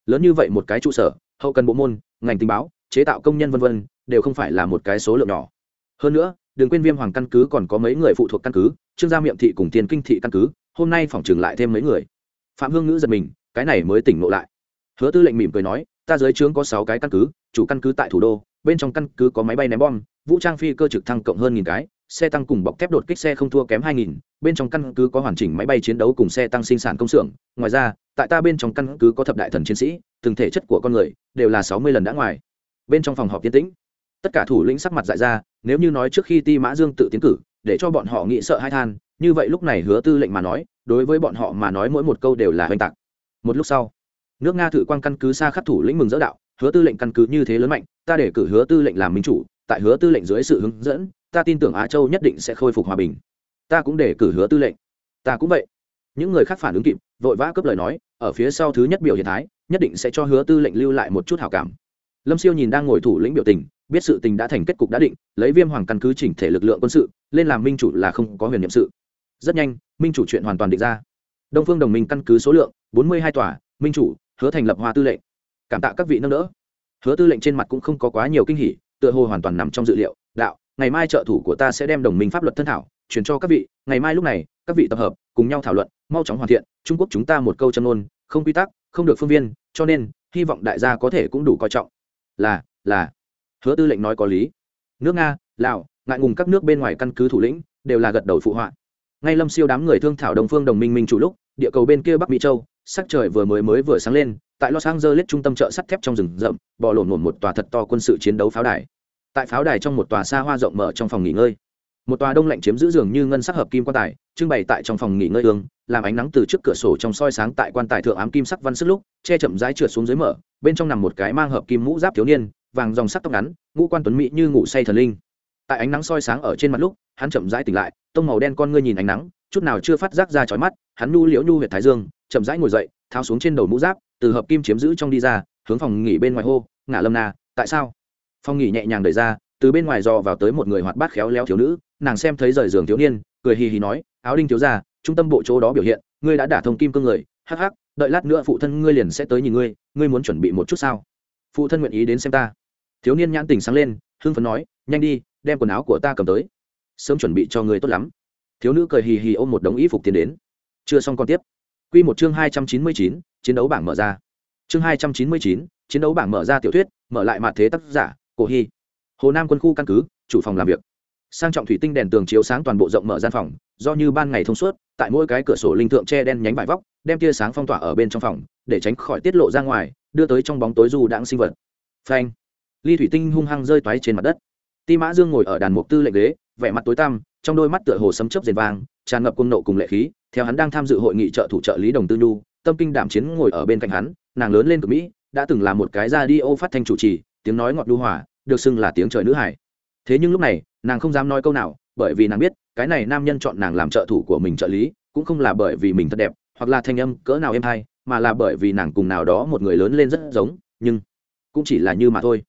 lớn như vậy một cái trụ sở, hậu cần bộ môn, ngành tình báo, chế tạo công nhân v v đều không phải là một cái số lượng nhỏ. Hơn nữa đừng quên viêm hoàng căn cứ còn có mấy người phụ thuộc căn cứ, trương gia miệng thị cùng tiền kinh thị căn cứ, hôm nay phỏng trường lại thêm mấy người. Phạm hương ngữ giật mình, cái này mới tỉnh ngộ lại. Hứa tư lệnh mỉm cười nói, ta dưới trướng có sáu cái căn cứ, chủ căn cứ tại thủ đô, bên trong căn cứ có máy bay ném bom, vũ trang phi cơ trực thăng cộng hơn nghìn cái xe tăng cùng bọc thép đột kích xe không thua kém hai nghìn, bên trong căn cứ có hoàn chỉnh máy bay chiến đấu cùng xe tăng sinh sản công xưởng. Ngoài ra, tại ta bên trong căn cứ có thập đại thần chiến sĩ, từng thể chất của con người đều là sáu mươi lần đã ngoài. Bên trong phòng họp tiến tĩnh. Tất cả thủ lĩnh sắc mặt dại ra, nếu như nói trước khi ti mã dương tự tiến cử, để cho bọn họ nghĩ sợ hai than, như vậy lúc này hứa tư lệnh mà nói, đối với bọn họ mà nói mỗi một câu đều là hoành tạc. Một lúc sau, nước nga thử quan căn cứ xa khắp thủ lĩnh mừng dỡ đạo, hứa tư lệnh căn cứ như thế lớn mạnh, ta để cử hứa tư lệnh làm minh chủ, tại hứa tư lệnh dưới sự hướng dẫn ta tin tưởng á châu nhất định sẽ khôi phục hòa bình. Ta cũng để cử hứa tư lệnh. Ta cũng vậy. Những người khác phản ứng kịp, vội vã cướp lời nói, ở phía sau thứ nhất biểu hiện thái, nhất định sẽ cho hứa tư lệnh lưu lại một chút hảo cảm. Lâm siêu nhìn đang ngồi thủ lĩnh biểu tình, biết sự tình đã thành kết cục đã định, lấy viêm hoàng căn cứ chỉnh thể lực lượng quân sự, lên làm minh chủ là không có huyền nhiệm sự. Rất nhanh, minh chủ chuyện hoàn toàn định ra. Đông phương đồng minh căn cứ số lượng, bốn mươi hai tòa, minh chủ, hứa thành lập hoa tư lệnh. Cảm tạ các vị nâng đỡ. Hứa tư lệnh trên mặt cũng không có quá nhiều kinh hỉ, tựa hồ hoàn toàn nằm trong dự liệu, đạo ngày mai trợ thủ của ta sẽ đem đồng minh pháp luật thân thảo chuyển cho các vị, ngày mai lúc này, các vị tập hợp, cùng nhau thảo luận, mau chóng hoàn thiện, trung quốc chúng ta một câu châm ngôn, không quy tắc, không được phương viên, cho nên, hy vọng đại gia có thể cũng đủ coi trọng. Là là, hứa tư lệnh nói có lý. Nước nga, lào, ngại ngùng các nước bên ngoài căn cứ thủ lĩnh, đều là gật đầu phụ họa. Ngay lâm siêu đám người thương thảo đồng phương đồng minh minh chủ lúc, địa cầu bên kia bắc mỹ châu, sắc trời vừa mới mới vừa sáng lên, tại los angeles trung tâm chợ sắt thép trong rừng rậm, bò lổn lổn một tòa thật to quân sự chiến đấu pháo đài tại pháo đài trong một tòa xa hoa rộng mở trong phòng nghỉ ngơi. Một tòa đông lạnh chiếm giữ giường như ngân sắc hợp kim quan tài, trưng bày tại trong phòng nghỉ ngơi ương, làm ánh nắng từ trước cửa sổ trong soi sáng tại quan tài thượng ám kim sắc văn sức lúc, che chậm rãi trượt xuống dưới mở, bên trong nằm một cái mang hợp kim mũ giáp thiếu niên, vàng dòng sắc tóc ngắn, ngũ quan tuấn mỹ như ngủ say thần linh. Tại ánh nắng soi sáng ở trên mặt lúc, hắn chậm rãi tỉnh lại, tông màu đen con ngươi nhìn ánh nắng, chút nào chưa phát giác ra chói mắt, hắn nu liễu nhu huyệt thái dương, chậm rãi ngồi dậy, tháo xuống trên đầu mũ giáp, từ hợp kim chiếm giữ trong đi ra, hướng phòng nghỉ bên ngoài hô, ngả lâm na, tại sao? Phong nghỉ nhẹ nhàng đẩy ra, từ bên ngoài dò vào tới một người hoạt bát khéo léo thiếu nữ, nàng xem thấy rời giường thiếu niên, cười hì hì nói, áo đinh thiếu ra trung tâm bộ chỗ đó biểu hiện, ngươi đã đả thông kim cương người, hắc hắc, đợi lát nữa phụ thân ngươi liền sẽ tới nhìn ngươi ngươi muốn chuẩn bị một chút sao? Phụ thân nguyện ý đến xem ta. Thiếu niên nhãn tình sáng lên, hưng phấn nói, nhanh đi, đem quần áo của ta cầm tới. Sớm chuẩn bị cho ngươi tốt lắm. Thiếu nữ cười hì hì ôm một đống y phục tiến đến. Chưa xong còn tiếp. Q một chương hai trăm chín mươi chín, chiến đấu bảng mở ra. Chương hai trăm chín mươi chín, chiến đấu bảng mở ra tiểu thuyết, mở lại mạ thế tác giả cổ hy. Hồ nam quân khu căn cứ, chủ phòng làm việc. Sang trọng thủy tinh đèn tường chiếu sáng toàn bộ rộng mở gian phòng, do như ban ngày thông suốt, tại mỗi cái cửa sổ linh thượng che đen nhánh vải vóc, đem tia sáng phong tỏa ở bên trong phòng, để tránh khỏi tiết lộ ra ngoài, đưa tới trong bóng tối dù đãng sinh vật. Phanh. Ly thủy tinh hung hăng rơi toái trên mặt đất. Ti mã dương ngồi ở đàn mục tư lệnh ghế, vẻ mặt tối tăm, trong đôi mắt tựa hồ sấm chớp rền vang, tràn ngập cung nộ cùng lệ khí, theo hắn đang tham dự hội nghị trợ thủ trợ lý đồng tư nhu, tâm kinh đảm chiến ngồi ở bên cạnh hắn, nàng lớn lên từ mỹ, đã từng là một cái ra đi ô phát thanh chủ trì tiếng nói ngọt đu hòa, được xưng là tiếng trời nữ hải. Thế nhưng lúc này, nàng không dám nói câu nào, bởi vì nàng biết, cái này nam nhân chọn nàng làm trợ thủ của mình trợ lý, cũng không là bởi vì mình thật đẹp, hoặc là thanh âm cỡ nào êm hay, mà là bởi vì nàng cùng nào đó một người lớn lên rất giống, nhưng cũng chỉ là như mà thôi.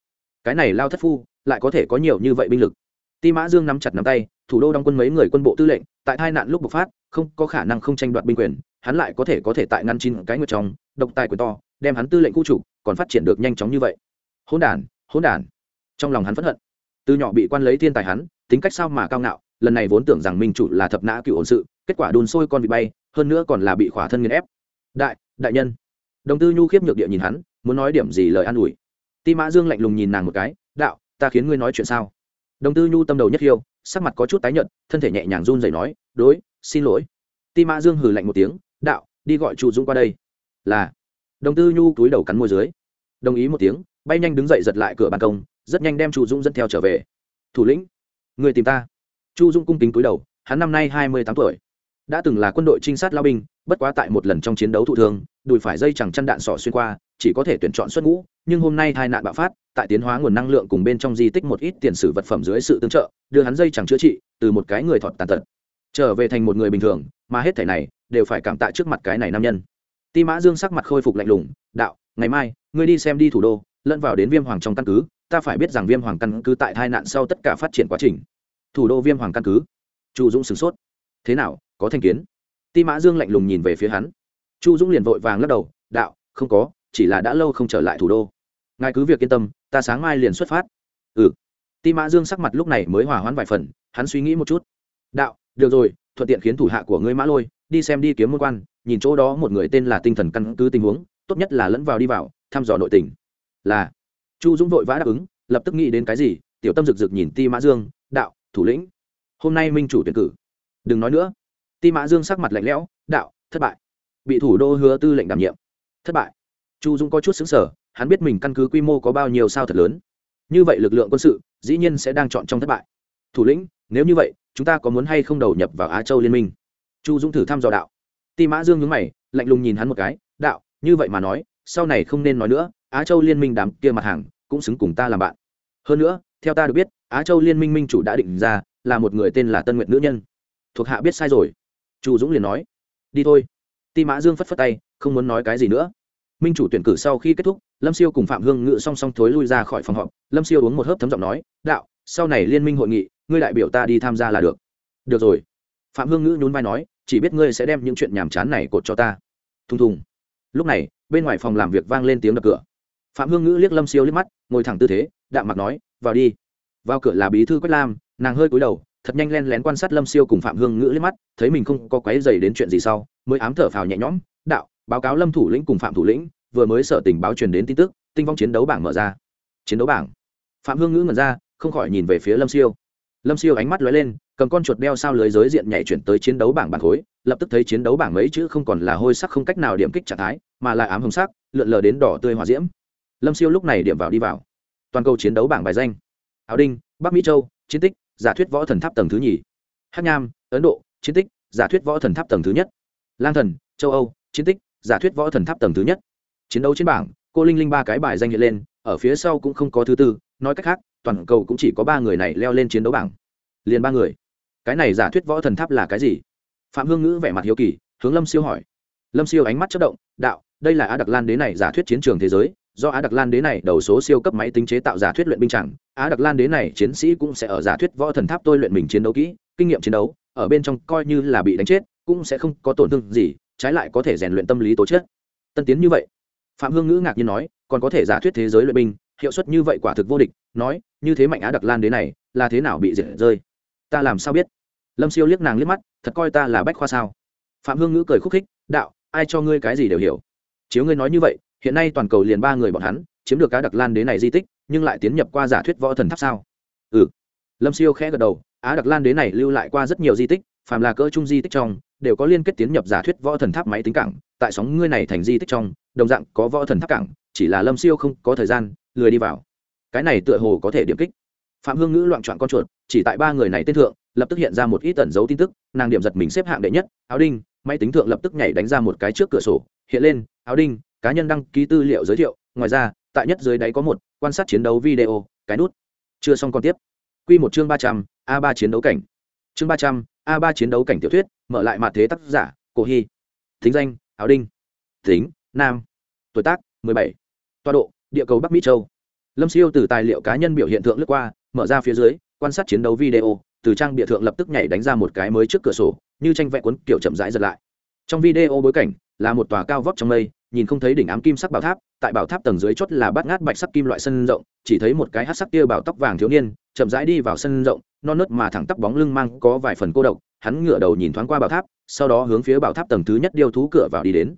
Cái này lao thất phu lại có thể có nhiều như vậy binh lực. Ti mã dương nắm chặt nắm tay, thủ đô đóng quân mấy người quân bộ tư lệnh, tại tai nạn lúc bộc phát, không có khả năng không tranh đoạt binh quyền, hắn lại có thể có thể tại ngăn chín cái nguyệt trong, độc tài quyền to, đem hắn tư lệnh khu chủ còn phát triển được nhanh chóng như vậy hỗn đản hỗn đản. Trong lòng hắn phẫn hận. Từ nhỏ bị quan lấy thiên tài hắn, tính cách sao mà cao ngạo, lần này vốn tưởng rằng minh chủ là thập nã cựu ổn sự, kết quả đun sôi con bị bay, hơn nữa còn là bị khỏa thân nghiền ép. Đại đại nhân. Đồng tư nhu khiếp nhược địa nhìn hắn, muốn nói điểm gì lời an ủi. Ti mã dương lạnh lùng nhìn nàng một cái, đạo, ta khiến ngươi nói chuyện sao? Đồng tư nhu tâm đầu nhất hiêu, sắc mặt có chút tái nhợt, thân thể nhẹ nhàng run rẩy nói, đối, xin lỗi. Ti mã dương hừ lạnh một tiếng, đạo, đi gọi chu dũng qua đây. Là. Đồng tư nhu túi đầu cắn môi dưới. Đồng ý một tiếng bay nhanh đứng dậy giật lại cửa ban công, rất nhanh đem chu dũng dẫn theo trở về. Thủ lĩnh, người tìm ta. Chu dũng cung kính túi đầu, hắn năm nay hai mươi tám tuổi, đã từng là quân đội trinh sát lao binh, bất quá tại một lần trong chiến đấu thụ thương, đùi phải dây chẳng chăn đạn sỏ xuyên qua, chỉ có thể tuyển chọn xuất ngũ, nhưng hôm nay tai nạn bạo phát, tại tiến hóa nguồn năng lượng cùng bên trong di tích một ít tiền sử vật phẩm dưới sự tương trợ, đưa hắn dây chẳng chữa trị, từ một cái người thọt tàn tật. Trở về thành một người bình thường, mà hết thể này đều phải cảm tạ trước mặt cái này nam nhân. Ti mã dương sắc mặt khôi phục lạnh lùng, đạo, ngày mai, ngươi đi xem đi thủ đô lẫn vào đến viêm hoàng trong căn cứ, ta phải biết rằng viêm hoàng căn cứ tại tai nạn sau tất cả phát triển quá trình. Thủ đô viêm hoàng căn cứ. Chu dũng sửng sốt. Thế nào, có thành kiến? Ti mã dương lạnh lùng nhìn về phía hắn. Chu dũng liền vội vàng lắc đầu, đạo, không có, chỉ là đã lâu không trở lại thủ đô. Ngài cứ việc yên tâm, ta sáng mai liền xuất phát. Ừ. Ti mã dương sắc mặt lúc này mới hòa hoãn vài phần, hắn suy nghĩ một chút. Đạo, được rồi, thuận tiện khiến thủ hạ của ngươi mã lôi, đi xem đi kiếm môn quan, nhìn chỗ đó một người tên là tinh thần căn cứ tình huống, tốt nhất là lẫn vào đi vào, thăm dò nội tình là, chu dũng vội vã đáp ứng, lập tức nghĩ đến cái gì, tiểu tâm rực rực nhìn ti mã dương, đạo, thủ lĩnh, hôm nay minh chủ tuyển cử. Đừng nói nữa. Ti mã dương sắc mặt lạnh lẽo, đạo, thất bại. Bị thủ đô hứa tư lệnh đảm nhiệm. Thất bại. Chu dũng có chút xứng sở hắn biết mình căn cứ quy mô có bao nhiêu sao thật lớn. Như vậy lực lượng quân sự, dĩ nhiên sẽ đang chọn trong thất bại. Thủ lĩnh, nếu như vậy, chúng ta có muốn hay không đầu nhập vào á châu liên minh? Chu dũng thử thăm dò đạo. Ti mã dương nhướng mày, lạnh lùng nhìn hắn một cái, đạo, như vậy mà nói, sau này không nên nói nữa á châu liên minh đám kia mặt hàng cũng xứng cùng ta làm bạn. Hơn nữa, theo ta được biết, á châu liên minh minh chủ đã định ra là một người tên là tân nguyện nữ nhân. Thuộc hạ biết sai rồi. Chu dũng liền nói, đi thôi. Ti mã dương phất phất tay, không muốn nói cái gì nữa. Minh chủ tuyển cử sau khi kết thúc, lâm siêu cùng phạm hương ngự song song thối lui ra khỏi phòng họp. Lâm siêu uống một hớp thấm giọng nói, đạo, sau này liên minh hội nghị, ngươi đại biểu ta đi tham gia là được. Được rồi. Phạm hương ngữ nhún vai nói, chỉ biết ngươi sẽ đem những chuyện nhàm chán này cột cho ta. Thùng thùng. Lúc này, bên ngoài phòng làm việc vang lên tiếng đập cửa phạm hương ngữ liếc lâm siêu liếc mắt, ngồi thẳng tư thế, đạm mặt nói, vào đi. Vào cửa là bí thư quách lam, nàng hơi cúi đầu, thật nhanh len lén quan sát lâm siêu cùng phạm hương ngữ liếc mắt, thấy mình không có quáy dày đến chuyện gì sau, mới ám thở phào nhẹ nhõm, đạo, báo cáo lâm thủ lĩnh cùng phạm thủ lĩnh, vừa mới sở tình báo truyền đến tin tức, tinh vong chiến đấu bảng mở ra. Chiến đấu bảng. Phạm hương ngữ ngẩn ra, không khỏi nhìn về phía lâm siêu. Lâm siêu ánh mắt lóe lên, cầm con chuột đeo sao lưới giới diện nhảy chuyển tới chiến đấu bảng bàn khối, lập tức thấy chiến đấu bảng mấy chữ không còn là hôi sắc không cách nào điểm kích trạng thái, mà là ám hồng sắc, lượn lờ đến đỏ tươi hòa diễm lâm siêu lúc này điểm vào đi vào. Toàn cầu chiến đấu bảng bài danh. Áo đinh, bắc mỹ châu, chiến tích, giả thuyết võ thần tháp tầng thứ nhì. Hát nham, ấn độ, chiến tích, giả thuyết võ thần tháp tầng thứ nhất. Lang thần, châu âu, chiến tích, giả thuyết võ thần tháp tầng thứ nhất. Chiến đấu trên bảng, cô linh linh ba cái bài danh hiện lên, ở phía sau cũng không có thứ tư, nói cách khác, toàn cầu cũng chỉ có ba người này leo lên chiến đấu bảng. Liền ba người. Cái này giả thuyết võ thần tháp là cái gì? Phạm hương ngữ vẻ mặt hiếu kỳ, hướng lâm siêu hỏi. Lâm siêu ánh mắt chất động, đạo, đây là A đặc lan đế này giả thuyết chiến trường thế giới do á đặc lan đế này đầu số siêu cấp máy tính chế tạo giả thuyết luyện binh chẳng, á đặc lan đế này chiến sĩ cũng sẽ ở giả thuyết võ thần tháp tôi luyện mình chiến đấu kỹ, kinh nghiệm chiến đấu, ở bên trong coi như là bị đánh chết, cũng sẽ không có tổn thương gì, trái lại có thể rèn luyện tâm lý tố chất. Tân tiến như vậy. Phạm hương ngữ ngạc nhiên nói, còn có thể giả thuyết thế giới luyện binh, hiệu suất như vậy quả thực vô địch, nói, như thế mạnh á đặc lan đế này, là thế nào bị diệt rơi? Ta làm sao biết? Lâm siêu liếc nàng liếc mắt, thật coi ta là bách khoa sao? Phạm hương ngữ cười khúc khích, đạo, ai cho ngươi cái gì đều hiểu. Chiếu ngươi nói như vậy hiện nay toàn cầu liền ba người bọn hắn, chiếm được cá đặc lan đế này di tích, nhưng lại tiến nhập qua giả thuyết võ thần tháp sao? Ừ. Lâm siêu khẽ gật đầu, á đặc lan đế này lưu lại qua rất nhiều di tích, phàm là cỡ trung di tích trong, đều có liên kết tiến nhập giả thuyết võ thần tháp máy tính cảng. Tại sóng ngươi này thành di tích trong, đồng dạng có võ thần tháp cảng, chỉ là lâm siêu không có thời gian lười đi vào. Cái này tựa hồ có thể điểm kích. Phạm hương ngữ loạn trọn con chuột, chỉ tại ba người này tên thượng, lập tức hiện ra một ít tẩn dấu tin tức, nàng điểm giật mình xếp hạng đệ nhất, áo đinh, máy tính thượng lập tức nhảy đánh ra một cái trước cửa sổ, hiện lên, áo đinh cá nhân đăng ký tư liệu giới thiệu, ngoài ra, tại nhất dưới đáy có một, quan sát chiến đấu video, cái nút. Chưa xong còn tiếp. Q một chương ba trăm, a ba chiến đấu cảnh. Chương ba trăm, a ba chiến đấu cảnh tiểu thuyết, mở lại mặt thế tác giả, cổ hy. Thính danh, áo đinh. Tính nam. Tuổi tác, mười bảy. Toa độ, địa cầu bắc mỹ châu. Lâm siêu từ tài liệu cá nhân biểu hiện thượng lướt qua, mở ra phía dưới, quan sát chiến đấu video, từ trang địa thượng lập tức nhảy đánh ra một cái mới trước cửa sổ, như tranh vẽ cuốn kiểu chậm rãi giật lại. Trong video bối cảnh, là một tòa cao vóc trong mây nhìn không thấy đỉnh ám kim sắc bảo tháp, tại bảo tháp tầng dưới chốt là bát ngát bạch sắc kim loại sân rộng, chỉ thấy một cái hát sắc tia bảo tóc vàng thiếu niên, chậm rãi đi vào sân rộng, non nớt mà thẳng tắp bóng lưng mang có vài phần cô độc, hắn ngửa đầu nhìn thoáng qua bảo tháp, sau đó hướng phía bảo tháp tầng thứ nhất điêu thú cửa vào đi đến.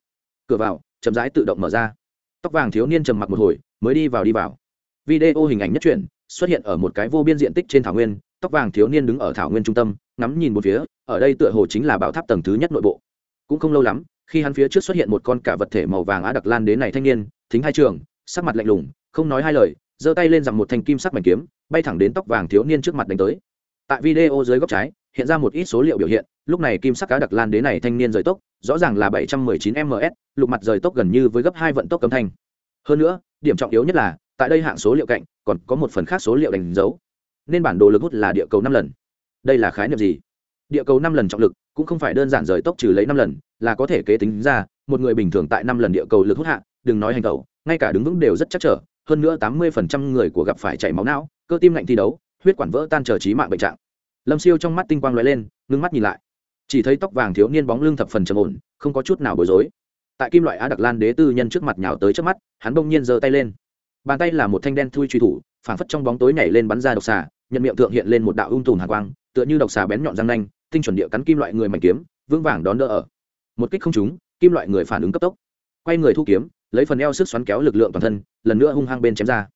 Cửa vào, chậm rãi tự động mở ra. Tóc vàng thiếu niên trầm mặc một hồi, mới đi vào đi vào. Video hình ảnh nhất truyện, xuất hiện ở một cái vô biên diện tích trên thảo nguyên, tóc vàng thiếu niên đứng ở thảo nguyên trung tâm, ngắm nhìn một phía, ở đây tựa hồ chính là bảo tháp tầng thứ nhất nội bộ. Cũng không lâu lắm khi hắn phía trước xuất hiện một con cả vật thể màu vàng á đặc lan đến này thanh niên, thính hai trường, sắc mặt lạnh lùng, không nói hai lời, giơ tay lên rằng một thanh kim sắc mảnh kiếm, bay thẳng đến tóc vàng thiếu niên trước mặt đánh tới. Tại video dưới góc trái, hiện ra một ít số liệu biểu hiện, lúc này kim sắc cá đặc lan đế này thanh niên rời tốc, rõ ràng là 719 ms lục mặt rời tốc gần như với gấp hai vận tốc cấm thanh. Hơn nữa, điểm trọng yếu nhất là, tại đây hạng số liệu cạnh, còn có một phần khác số liệu đánh dấu. Nên bản đồ lực hút là địa cầu năm lần. Đây là khái niệm gì? Địa cầu năm lần trọng lực cũng không phải đơn giản rời tốc trừ lấy năm lần là có thể kế tính ra, một người bình thường tại năm lần địa cầu lực hút hạ, đừng nói hành tẩu, ngay cả đứng vững đều rất chắc trở, hơn nữa tám mươi phần trăm người của gặp phải chảy máu não, cơ tim lạnh thi đấu, huyết quản vỡ tan trở trí mạng bệnh trạng. Lâm siêu trong mắt tinh quang lóe lên, ngưng mắt nhìn lại. Chỉ thấy tóc vàng thiếu niên bóng lưng thập phần trầm ổn, không có chút nào bối rối. Tại kim loại á đặc lan đế tư nhân trước mặt nhào tới trước mắt, hắn bỗng nhiên giơ tay lên. Bàn tay là một thanh đen thui truy thủ, phảng phất trong bóng tối nhảy lên bắn ra độc xà, nhận miệng thượng hiện lên một đạo ung tùm hạ quang, tựa như độc xà bén nhọn răng nanh, tinh chuẩn địa cắn kim loại người mảnh kiếm, vững vàng đón đỡ ở một kích không trúng, kim loại người phản ứng cấp tốc. Quay người thu kiếm, lấy phần eo sức xoắn kéo lực lượng toàn thân, lần nữa hung hăng bên chém ra.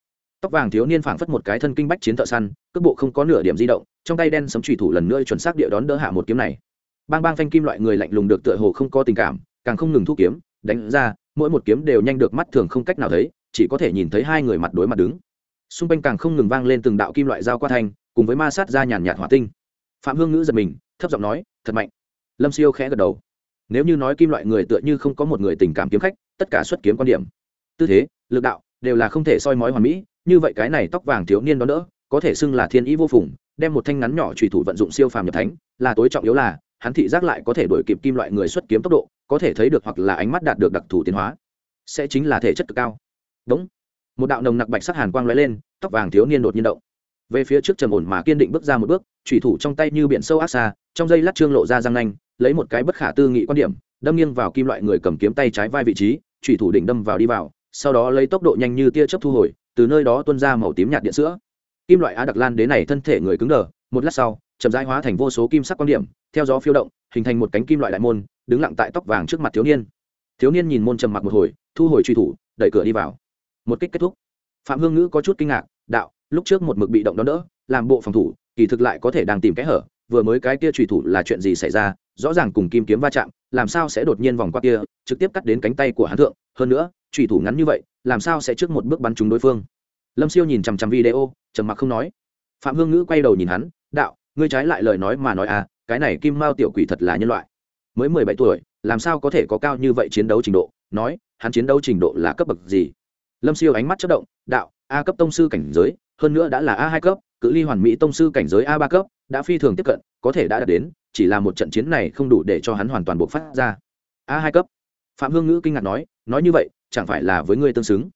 Tóc vàng thiếu niên phảng phất một cái thân kinh bách chiến thợ săn, cước bộ không có nửa điểm di động, trong tay đen sấm trùy thủ lần nữa chuẩn xác địa đón đỡ hạ một kiếm này. Bang bang phanh kim loại người lạnh lùng được tựa hồ không có tình cảm, càng không ngừng thu kiếm, đánh ra, mỗi một kiếm đều nhanh được mắt thường không cách nào thấy, chỉ có thể nhìn thấy hai người mặt đối mặt đứng. Xung quanh càng không ngừng vang lên từng đạo kim loại dao qua thanh, cùng với ma sát ra nhàn nhạt hỏa tinh. Phạm hương ngữ giật mình, thấp giọng nói, thật mạnh. Lâm siêu khẽ gật đầu nếu như nói kim loại người tựa như không có một người tình cảm kiếm khách, tất cả xuất kiếm quan điểm. Tư thế, lực đạo, đều là không thể soi mói hoàn mỹ, như vậy cái này tóc vàng thiếu niên đó nữa có thể xưng là thiên ý vô phùng, đem một thanh ngắn nhỏ trùy thủ vận dụng siêu phàm nhập thánh, là tối trọng yếu là, hắn thị giác lại có thể đổi kịp kim loại người xuất kiếm tốc độ, có thể thấy được hoặc là ánh mắt đạt được đặc thù tiến hóa. Sẽ chính là thể chất cực cao. Đúng. Một đạo nồng nặc bạch sắc hàn quang lóe lên, tóc vàng thiếu niên đột nhiên động về phía trước trầm ổn mà kiên định bước ra một bước thủy thủ trong tay như biển sâu ác xa, trong dây lát trương lộ ra răng nanh, lấy một cái bất khả tư nghị quan điểm, đâm nghiêng vào kim loại người cầm kiếm tay trái vai vị trí thủy thủ đỉnh đâm vào đi vào, sau đó lấy tốc độ nhanh như tia chớp thu hồi, từ nơi đó tuôn ra màu tím nhạt điện sữa. Kim loại á đặc lan đế này thân thể người cứng đờ, một lát sau, chậm rãi hóa thành vô số kim sắc quan điểm, theo gió phiêu động, hình thành một cánh kim loại đại môn, đứng lặng tại tóc vàng trước mặt thiếu niên. Thiếu niên nhìn môn trầm mặc một hồi, thu hồi truy thủ, đẩy cửa đi vào. Một kích kết thúc. Phạm hương ngữ có chút kinh ngạc, đạo lúc trước một mực bị động đó đỡ, làm bộ phòng thủ, kỳ thực lại có thể đang tìm cái hở, vừa mới cái kia trùy thủ là chuyện gì xảy ra, rõ ràng cùng kim kiếm va chạm, làm sao sẽ đột nhiên vòng qua kia, trực tiếp cắt đến cánh tay của hắn thượng, hơn nữa trùy thủ ngắn như vậy, làm sao sẽ trước một bước bắn trúng đối phương. Lâm siêu nhìn chằm chằm video, trầm mặc không nói. Phạm hương ngữ quay đầu nhìn hắn, đạo, ngươi trái lại lời nói mà nói à cái này kim mao tiểu quỷ thật là nhân loại. Mới mười bảy tuổi, làm sao có thể có cao như vậy chiến đấu trình độ? Nói, hắn chiến đấu trình độ là cấp bậc gì? Lâm siêu ánh mắt chất động, đạo, a cấp tông sư cảnh giới hơn nữa đã là a hai cấp, cự ly hoàn mỹ tông sư cảnh giới a ba cấp, đã phi thường tiếp cận, có thể đã đạt đến, chỉ là một trận chiến này không đủ để cho hắn hoàn toàn buộc phát ra. A hai cấp. Phạm hương ngữ kinh ngạc nói nói như vậy, chẳng phải là với ngươi tương xứng?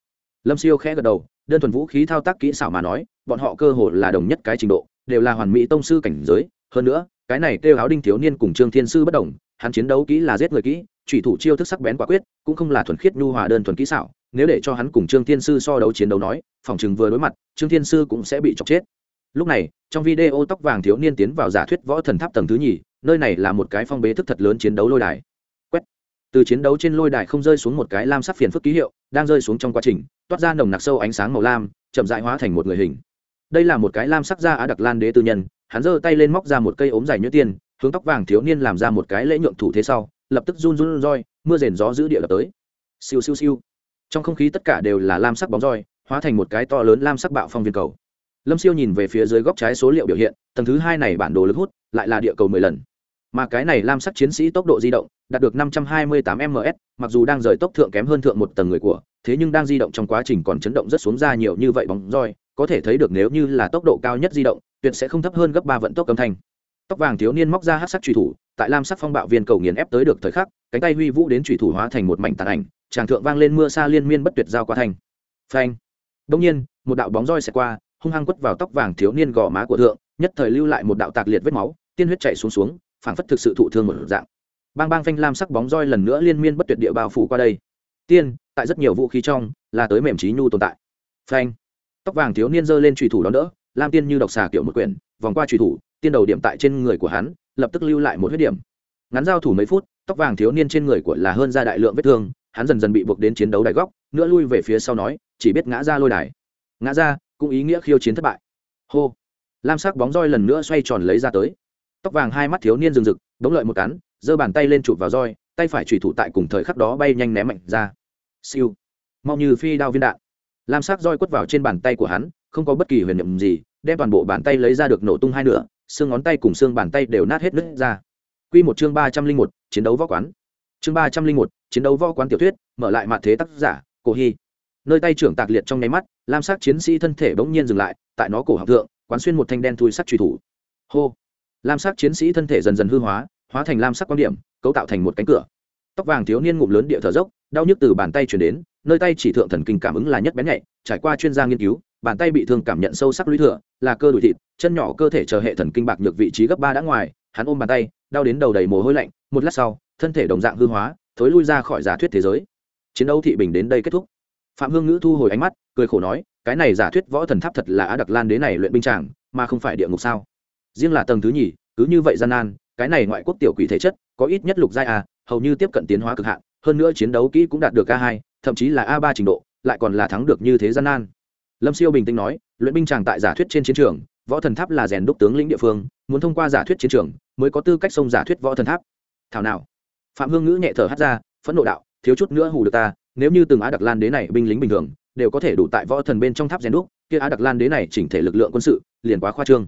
Lâm siêu khẽ gật đầu, đơn thuần vũ khí thao tác kỹ xảo mà nói, bọn họ cơ hồ là đồng nhất cái trình độ, đều là hoàn mỹ tông sư cảnh giới. Hơn nữa, cái này kêu áo đinh thiếu niên cùng trương thiên sư bất đồng, hắn chiến đấu kỹ là giết người kỹ thủy thủ chiêu thức sắc bén quả quyết, cũng không là thuần khiết nhu hòa đơn thuần kỹ xảo nếu để cho hắn cùng trương thiên sư so đấu chiến đấu nói, phòng chừng vừa đối mặt, trương thiên sư cũng sẽ bị chọc chết. Lúc này, trong video tóc vàng thiếu niên tiến vào giả thuyết võ thần tháp tầng thứ nhì, nơi này là một cái phong bế thức thật lớn chiến đấu lôi đài. Quét. Từ chiến đấu trên lôi đài không rơi xuống một cái lam sắc phiền phức ký hiệu, đang rơi xuống trong quá trình, toát ra nồng nặc sâu ánh sáng màu lam, chậm dại hóa thành một người hình. Đây là một cái lam sắc da á đặc lan đế tư nhân, hắn giơ tay lên móc ra một cây ốm dài nhuyễn tiên, hướng tóc vàng thiếu niên làm ra một cái lễ nhượng thủ thế sau, lập tức run run roi, mưa rền gió giữ địa lập tới. Siêu siêu siêu trong không khí tất cả đều là lam sắc bóng roi, hóa thành một cái to lớn lam sắc bạo phong viên cầu. Lâm siêu nhìn về phía dưới góc trái số liệu biểu hiện, tầng thứ hai này bản đồ lực hút, lại là địa cầu mười lần. Mà cái này lam sắc chiến sĩ tốc độ di động, đạt được năm trăm hai mươi tám ms mặc dù đang rời tốc thượng kém hơn thượng một tầng người của, thế nhưng đang di động trong quá trình còn chấn động rất xuống ra nhiều như vậy bóng roi, có thể thấy được nếu như là tốc độ cao nhất di động, tuyệt sẽ không thấp hơn gấp ba vận tốc âm thanh tóc vàng thiếu niên móc ra hát sắc truy thủ, tại lam sắc phong bạo viên cầu nghiền ép tới được thời khắc, cánh tay huy vũ đến truy thủ hóa thành một mảnh tàn ảnh, tràng thượng vang lên mưa xa liên miên bất tuyệt giao qua thành phanh. Đông nhiên, một đạo bóng roi xẹt qua, hung hăng quất vào tóc vàng thiếu niên gò má của thượng, nhất thời lưu lại một đạo tạc liệt vết máu, tiên huyết chảy xuống xuống, phảng phất thực sự thụ thương một dạng. Bang bang phanh lam sắc bóng roi lần nữa liên miên bất tuyệt địa bao phủ qua đây. Tiên, tại rất nhiều vũ khí trong, là tới mềm trí nhu tồn tại. Phanh. Tóc vàng thiếu niên giơ lên trùy thủ đón đỡ, lam tiên như độc xà kiểu một quyển vòng qua truy thủ, tiên đầu điểm tại trên người của hắn, lập tức lưu lại một huyết điểm. Ngắn giao thủ mấy phút, tóc vàng thiếu niên trên người của là hơn ra đại lượng vết thương, hắn dần dần bị buộc đến chiến đấu đại góc, nữa lui về phía sau nói, chỉ biết ngã ra lôi đài. Ngã ra, cũng ý nghĩa khiêu chiến thất bại. Hô. Lam sắc bóng roi lần nữa xoay tròn lấy ra tới. Tóc vàng hai mắt thiếu niên rừng rực, đống lợi một cắn, giơ bàn tay lên chụp vào roi, tay phải chủy thủ tại cùng thời khắc đó bay nhanh ném mạnh ra. Siêu. Mau như phi đao viên đạn. Lam sắc roi quất vào trên bàn tay của hắn, không có bất kỳ huyền nhiệm gì đem toàn bộ bàn tay lấy ra được nổ tung hai nửa, xương ngón tay cùng xương bàn tay đều nát hết nứt ra. Quy một chương ba trăm linh một, chiến đấu võ quán. Chương ba trăm linh một, chiến đấu võ quán tiểu thuyết, mở lại mặt thế tác giả, cổ hy. Nơi tay trưởng tạc liệt trong nháy mắt, lam sắc chiến sĩ thân thể bỗng nhiên dừng lại, tại nó cổ học thượng, quán xuyên một thanh đen thui sắc truy thủ. Hô! Lam sắc chiến sĩ thân thể dần dần hư hóa hóa thành lam sắc quan điểm, cấu tạo thành một cánh cửa. Tóc vàng thiếu niên ngụm lớn địa thở dốc, đau nhức từ bàn tay chuyển đến, nơi tay chỉ thượng thần kinh cảm ứng là nhất bén nhạy, trải qua chuyên gia nghiên cứu bàn tay bị thương cảm nhận sâu sắc lũy thừa, là cơ đùi thịt, chân nhỏ cơ thể chờ hệ thần kinh bạc nhược vị trí gấp ba đã ngoài, hắn ôm bàn tay, đau đến đầu đầy mồ hôi lạnh, một lát sau, thân thể đồng dạng hư hóa, thối lui ra khỏi giả thuyết thế giới. Chiến đấu thị bình đến đây kết thúc. Phạm hương ngữ thu hồi ánh mắt, cười khổ nói, cái này giả thuyết võ thần tháp thật là á đặc lan đế này luyện binh tràng mà không phải địa ngục sao? Riêng là tầng thứ nhì, cứ như vậy gian nan, cái này ngoại quốc tiểu quỷ thể chất, có ít nhất lục giai a hầu như tiếp cận tiến hóa cực hạn, hơn nữa chiến đấu kỹ cũng đạt được a hai, thậm chí là a ba trình độ, lại còn là thắng được như thế gian nan lâm siêu bình tĩnh nói, luyện binh chàng tại giả thuyết trên chiến trường, võ thần tháp là rèn đúc tướng lĩnh địa phương, muốn thông qua giả thuyết chiến trường mới có tư cách xông giả thuyết võ thần tháp. Thảo nào. Phạm hương ngữ nhẹ thở hát ra, phẫn nộ đạo, thiếu chút nữa hù được ta, nếu như từng á đặc lan đế này binh lính bình thường, đều có thể đủ tại võ thần bên trong tháp rèn đúc, kia á đặc lan đế này chỉnh thể lực lượng quân sự, liền quá khoa trương.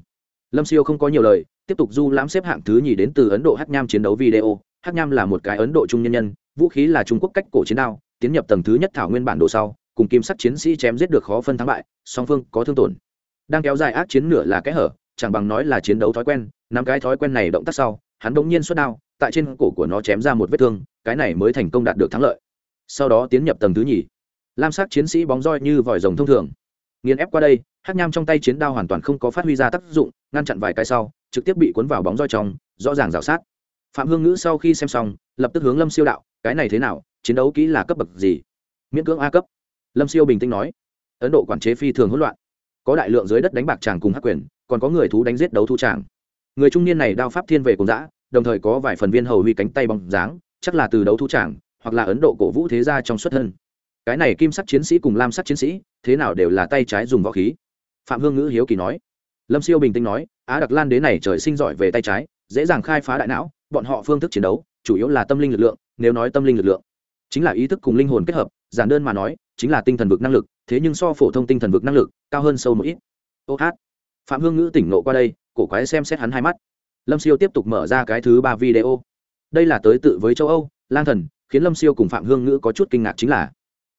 Lâm siêu không có nhiều lời, tiếp tục du lãm xếp hạng thứ nhì đến từ ấn độ hát nham chiến đấu video. Hát nham là một cái ấn độ trung nhân nhân, vũ khí là trung quốc cách cổ chiến đao, tiến nhập tầng thứ nhất thảo nguyên bản đồ sau cùng kim sắc chiến sĩ chém giết được khó phân thắng bại, song phương có thương tổn. Đang kéo dài ác chiến nửa là cái hở, chẳng bằng nói là chiến đấu thói quen, năm cái thói quen này động tác sau, hắn bỗng nhiên xuất đao, tại trên cổ của nó chém ra một vết thương, cái này mới thành công đạt được thắng lợi. Sau đó tiến nhập tầng thứ nhì. Lam sắc chiến sĩ bóng roi như vòi rồng thông thường. Nghiền ép qua đây hát nham trong tay chiến đao hoàn toàn không có phát huy ra tác dụng, ngăn chặn vài cái sau, trực tiếp bị cuốn vào bóng roi trong, rõ ràng rào sát. Phạm hương ngữ sau khi xem xong, lập tức hướng lâm siêu đạo, cái này thế nào, chiến đấu kỹ là cấp bậc gì? Miễn cưỡng a cấp lâm siêu bình tĩnh nói, ấn độ quản chế phi thường hỗn loạn, có đại lượng dưới đất đánh bạc tràng cùng hắc quyền, còn có người thú đánh giết đấu thu tràng người trung niên này đao pháp thiên về cùng dã, đồng thời có vài phần viên hầu huy cánh tay bóng dáng, chắc là từ đấu thu tràng hoặc là ấn độ cổ vũ thế gia trong xuất thân. Cái này kim sắc chiến sĩ cùng lam sắc chiến sĩ, thế nào đều là tay trái dùng võ khí. Phạm hương ngữ hiếu kỳ nói. Lâm siêu bình tĩnh nói, á đặc lan đế này trời sinh giỏi về tay trái, dễ dàng khai phá đại não, bọn họ phương thức chiến đấu, chủ yếu là tâm linh lực lượng, nếu nói tâm linh lực lượng, chính là ý thức cùng linh hồn kết hợp, giản đơn mà nói chính là tinh thần vực năng lực, thế nhưng so phổ thông tinh thần vực năng lực cao hơn sâu một ít. Ô hát. Phạm hương ngữ tỉnh nộ qua đây, cổ quái xem xét hắn hai mắt. Lâm siêu tiếp tục mở ra cái thứ ba video. Đây là tới tự với châu âu, lang thần, khiến lâm siêu cùng phạm hương ngữ có chút kinh ngạc chính là,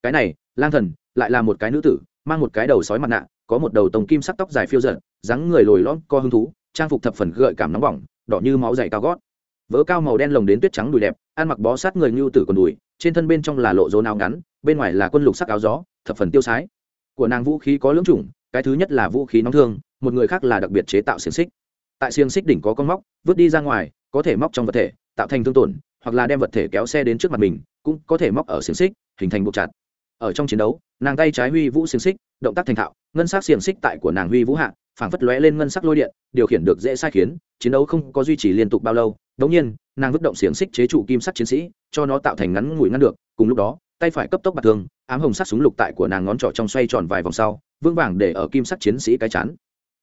cái này, lang thần lại là một cái nữ tử, mang một cái đầu sói mặt nạ, có một đầu tông kim sắc tóc dài phiêu giận dáng người lồi lõm co hứng thú, trang phục thập phần gợi cảm nóng bỏng, đỏ như máu dày cao gót. Vớ cao màu đen lồng đến tuyết trắng đùi đẹp, ăn mặc bó sát người ngưu tử còn đùi, trên thân bên trong là lộ rốn áo ngắn bên ngoài là quân lục sắc áo gió, thập phần tiêu sái. Của nàng vũ khí có lưỡng chủng, cái thứ nhất là vũ khí nóng thương, một người khác là đặc biệt chế tạo xiềng xích. Tại xiềng xích đỉnh có con móc, vứt đi ra ngoài, có thể móc trong vật thể, tạo thành thương tổn, hoặc là đem vật thể kéo xe đến trước mặt mình, cũng có thể móc ở xiềng xích, hình thành buộc chặt. Ở trong chiến đấu, nàng tay trái huy vũ xiềng xích, động tác thành thạo, ngân sắc xiềng xích tại của nàng huy vũ hạ, phảng phất lóe lên ngân sắc lôi điện, điều khiển được dễ sai khiến, chiến đấu không có duy trì liên tục bao lâu. Đống nhiên, nàng vứt động xiềng xích chế trụ kim sắc chiến sĩ, cho nó tạo thành ngắn ngủi ngăn được, cùng lúc đó tay phải cấp tốc bạc thương, ám hồng sắc súng lục tại của nàng ngón trỏ trong xoay tròn vài vòng sau, vững vàng để ở kim sắc chiến sĩ cái chán.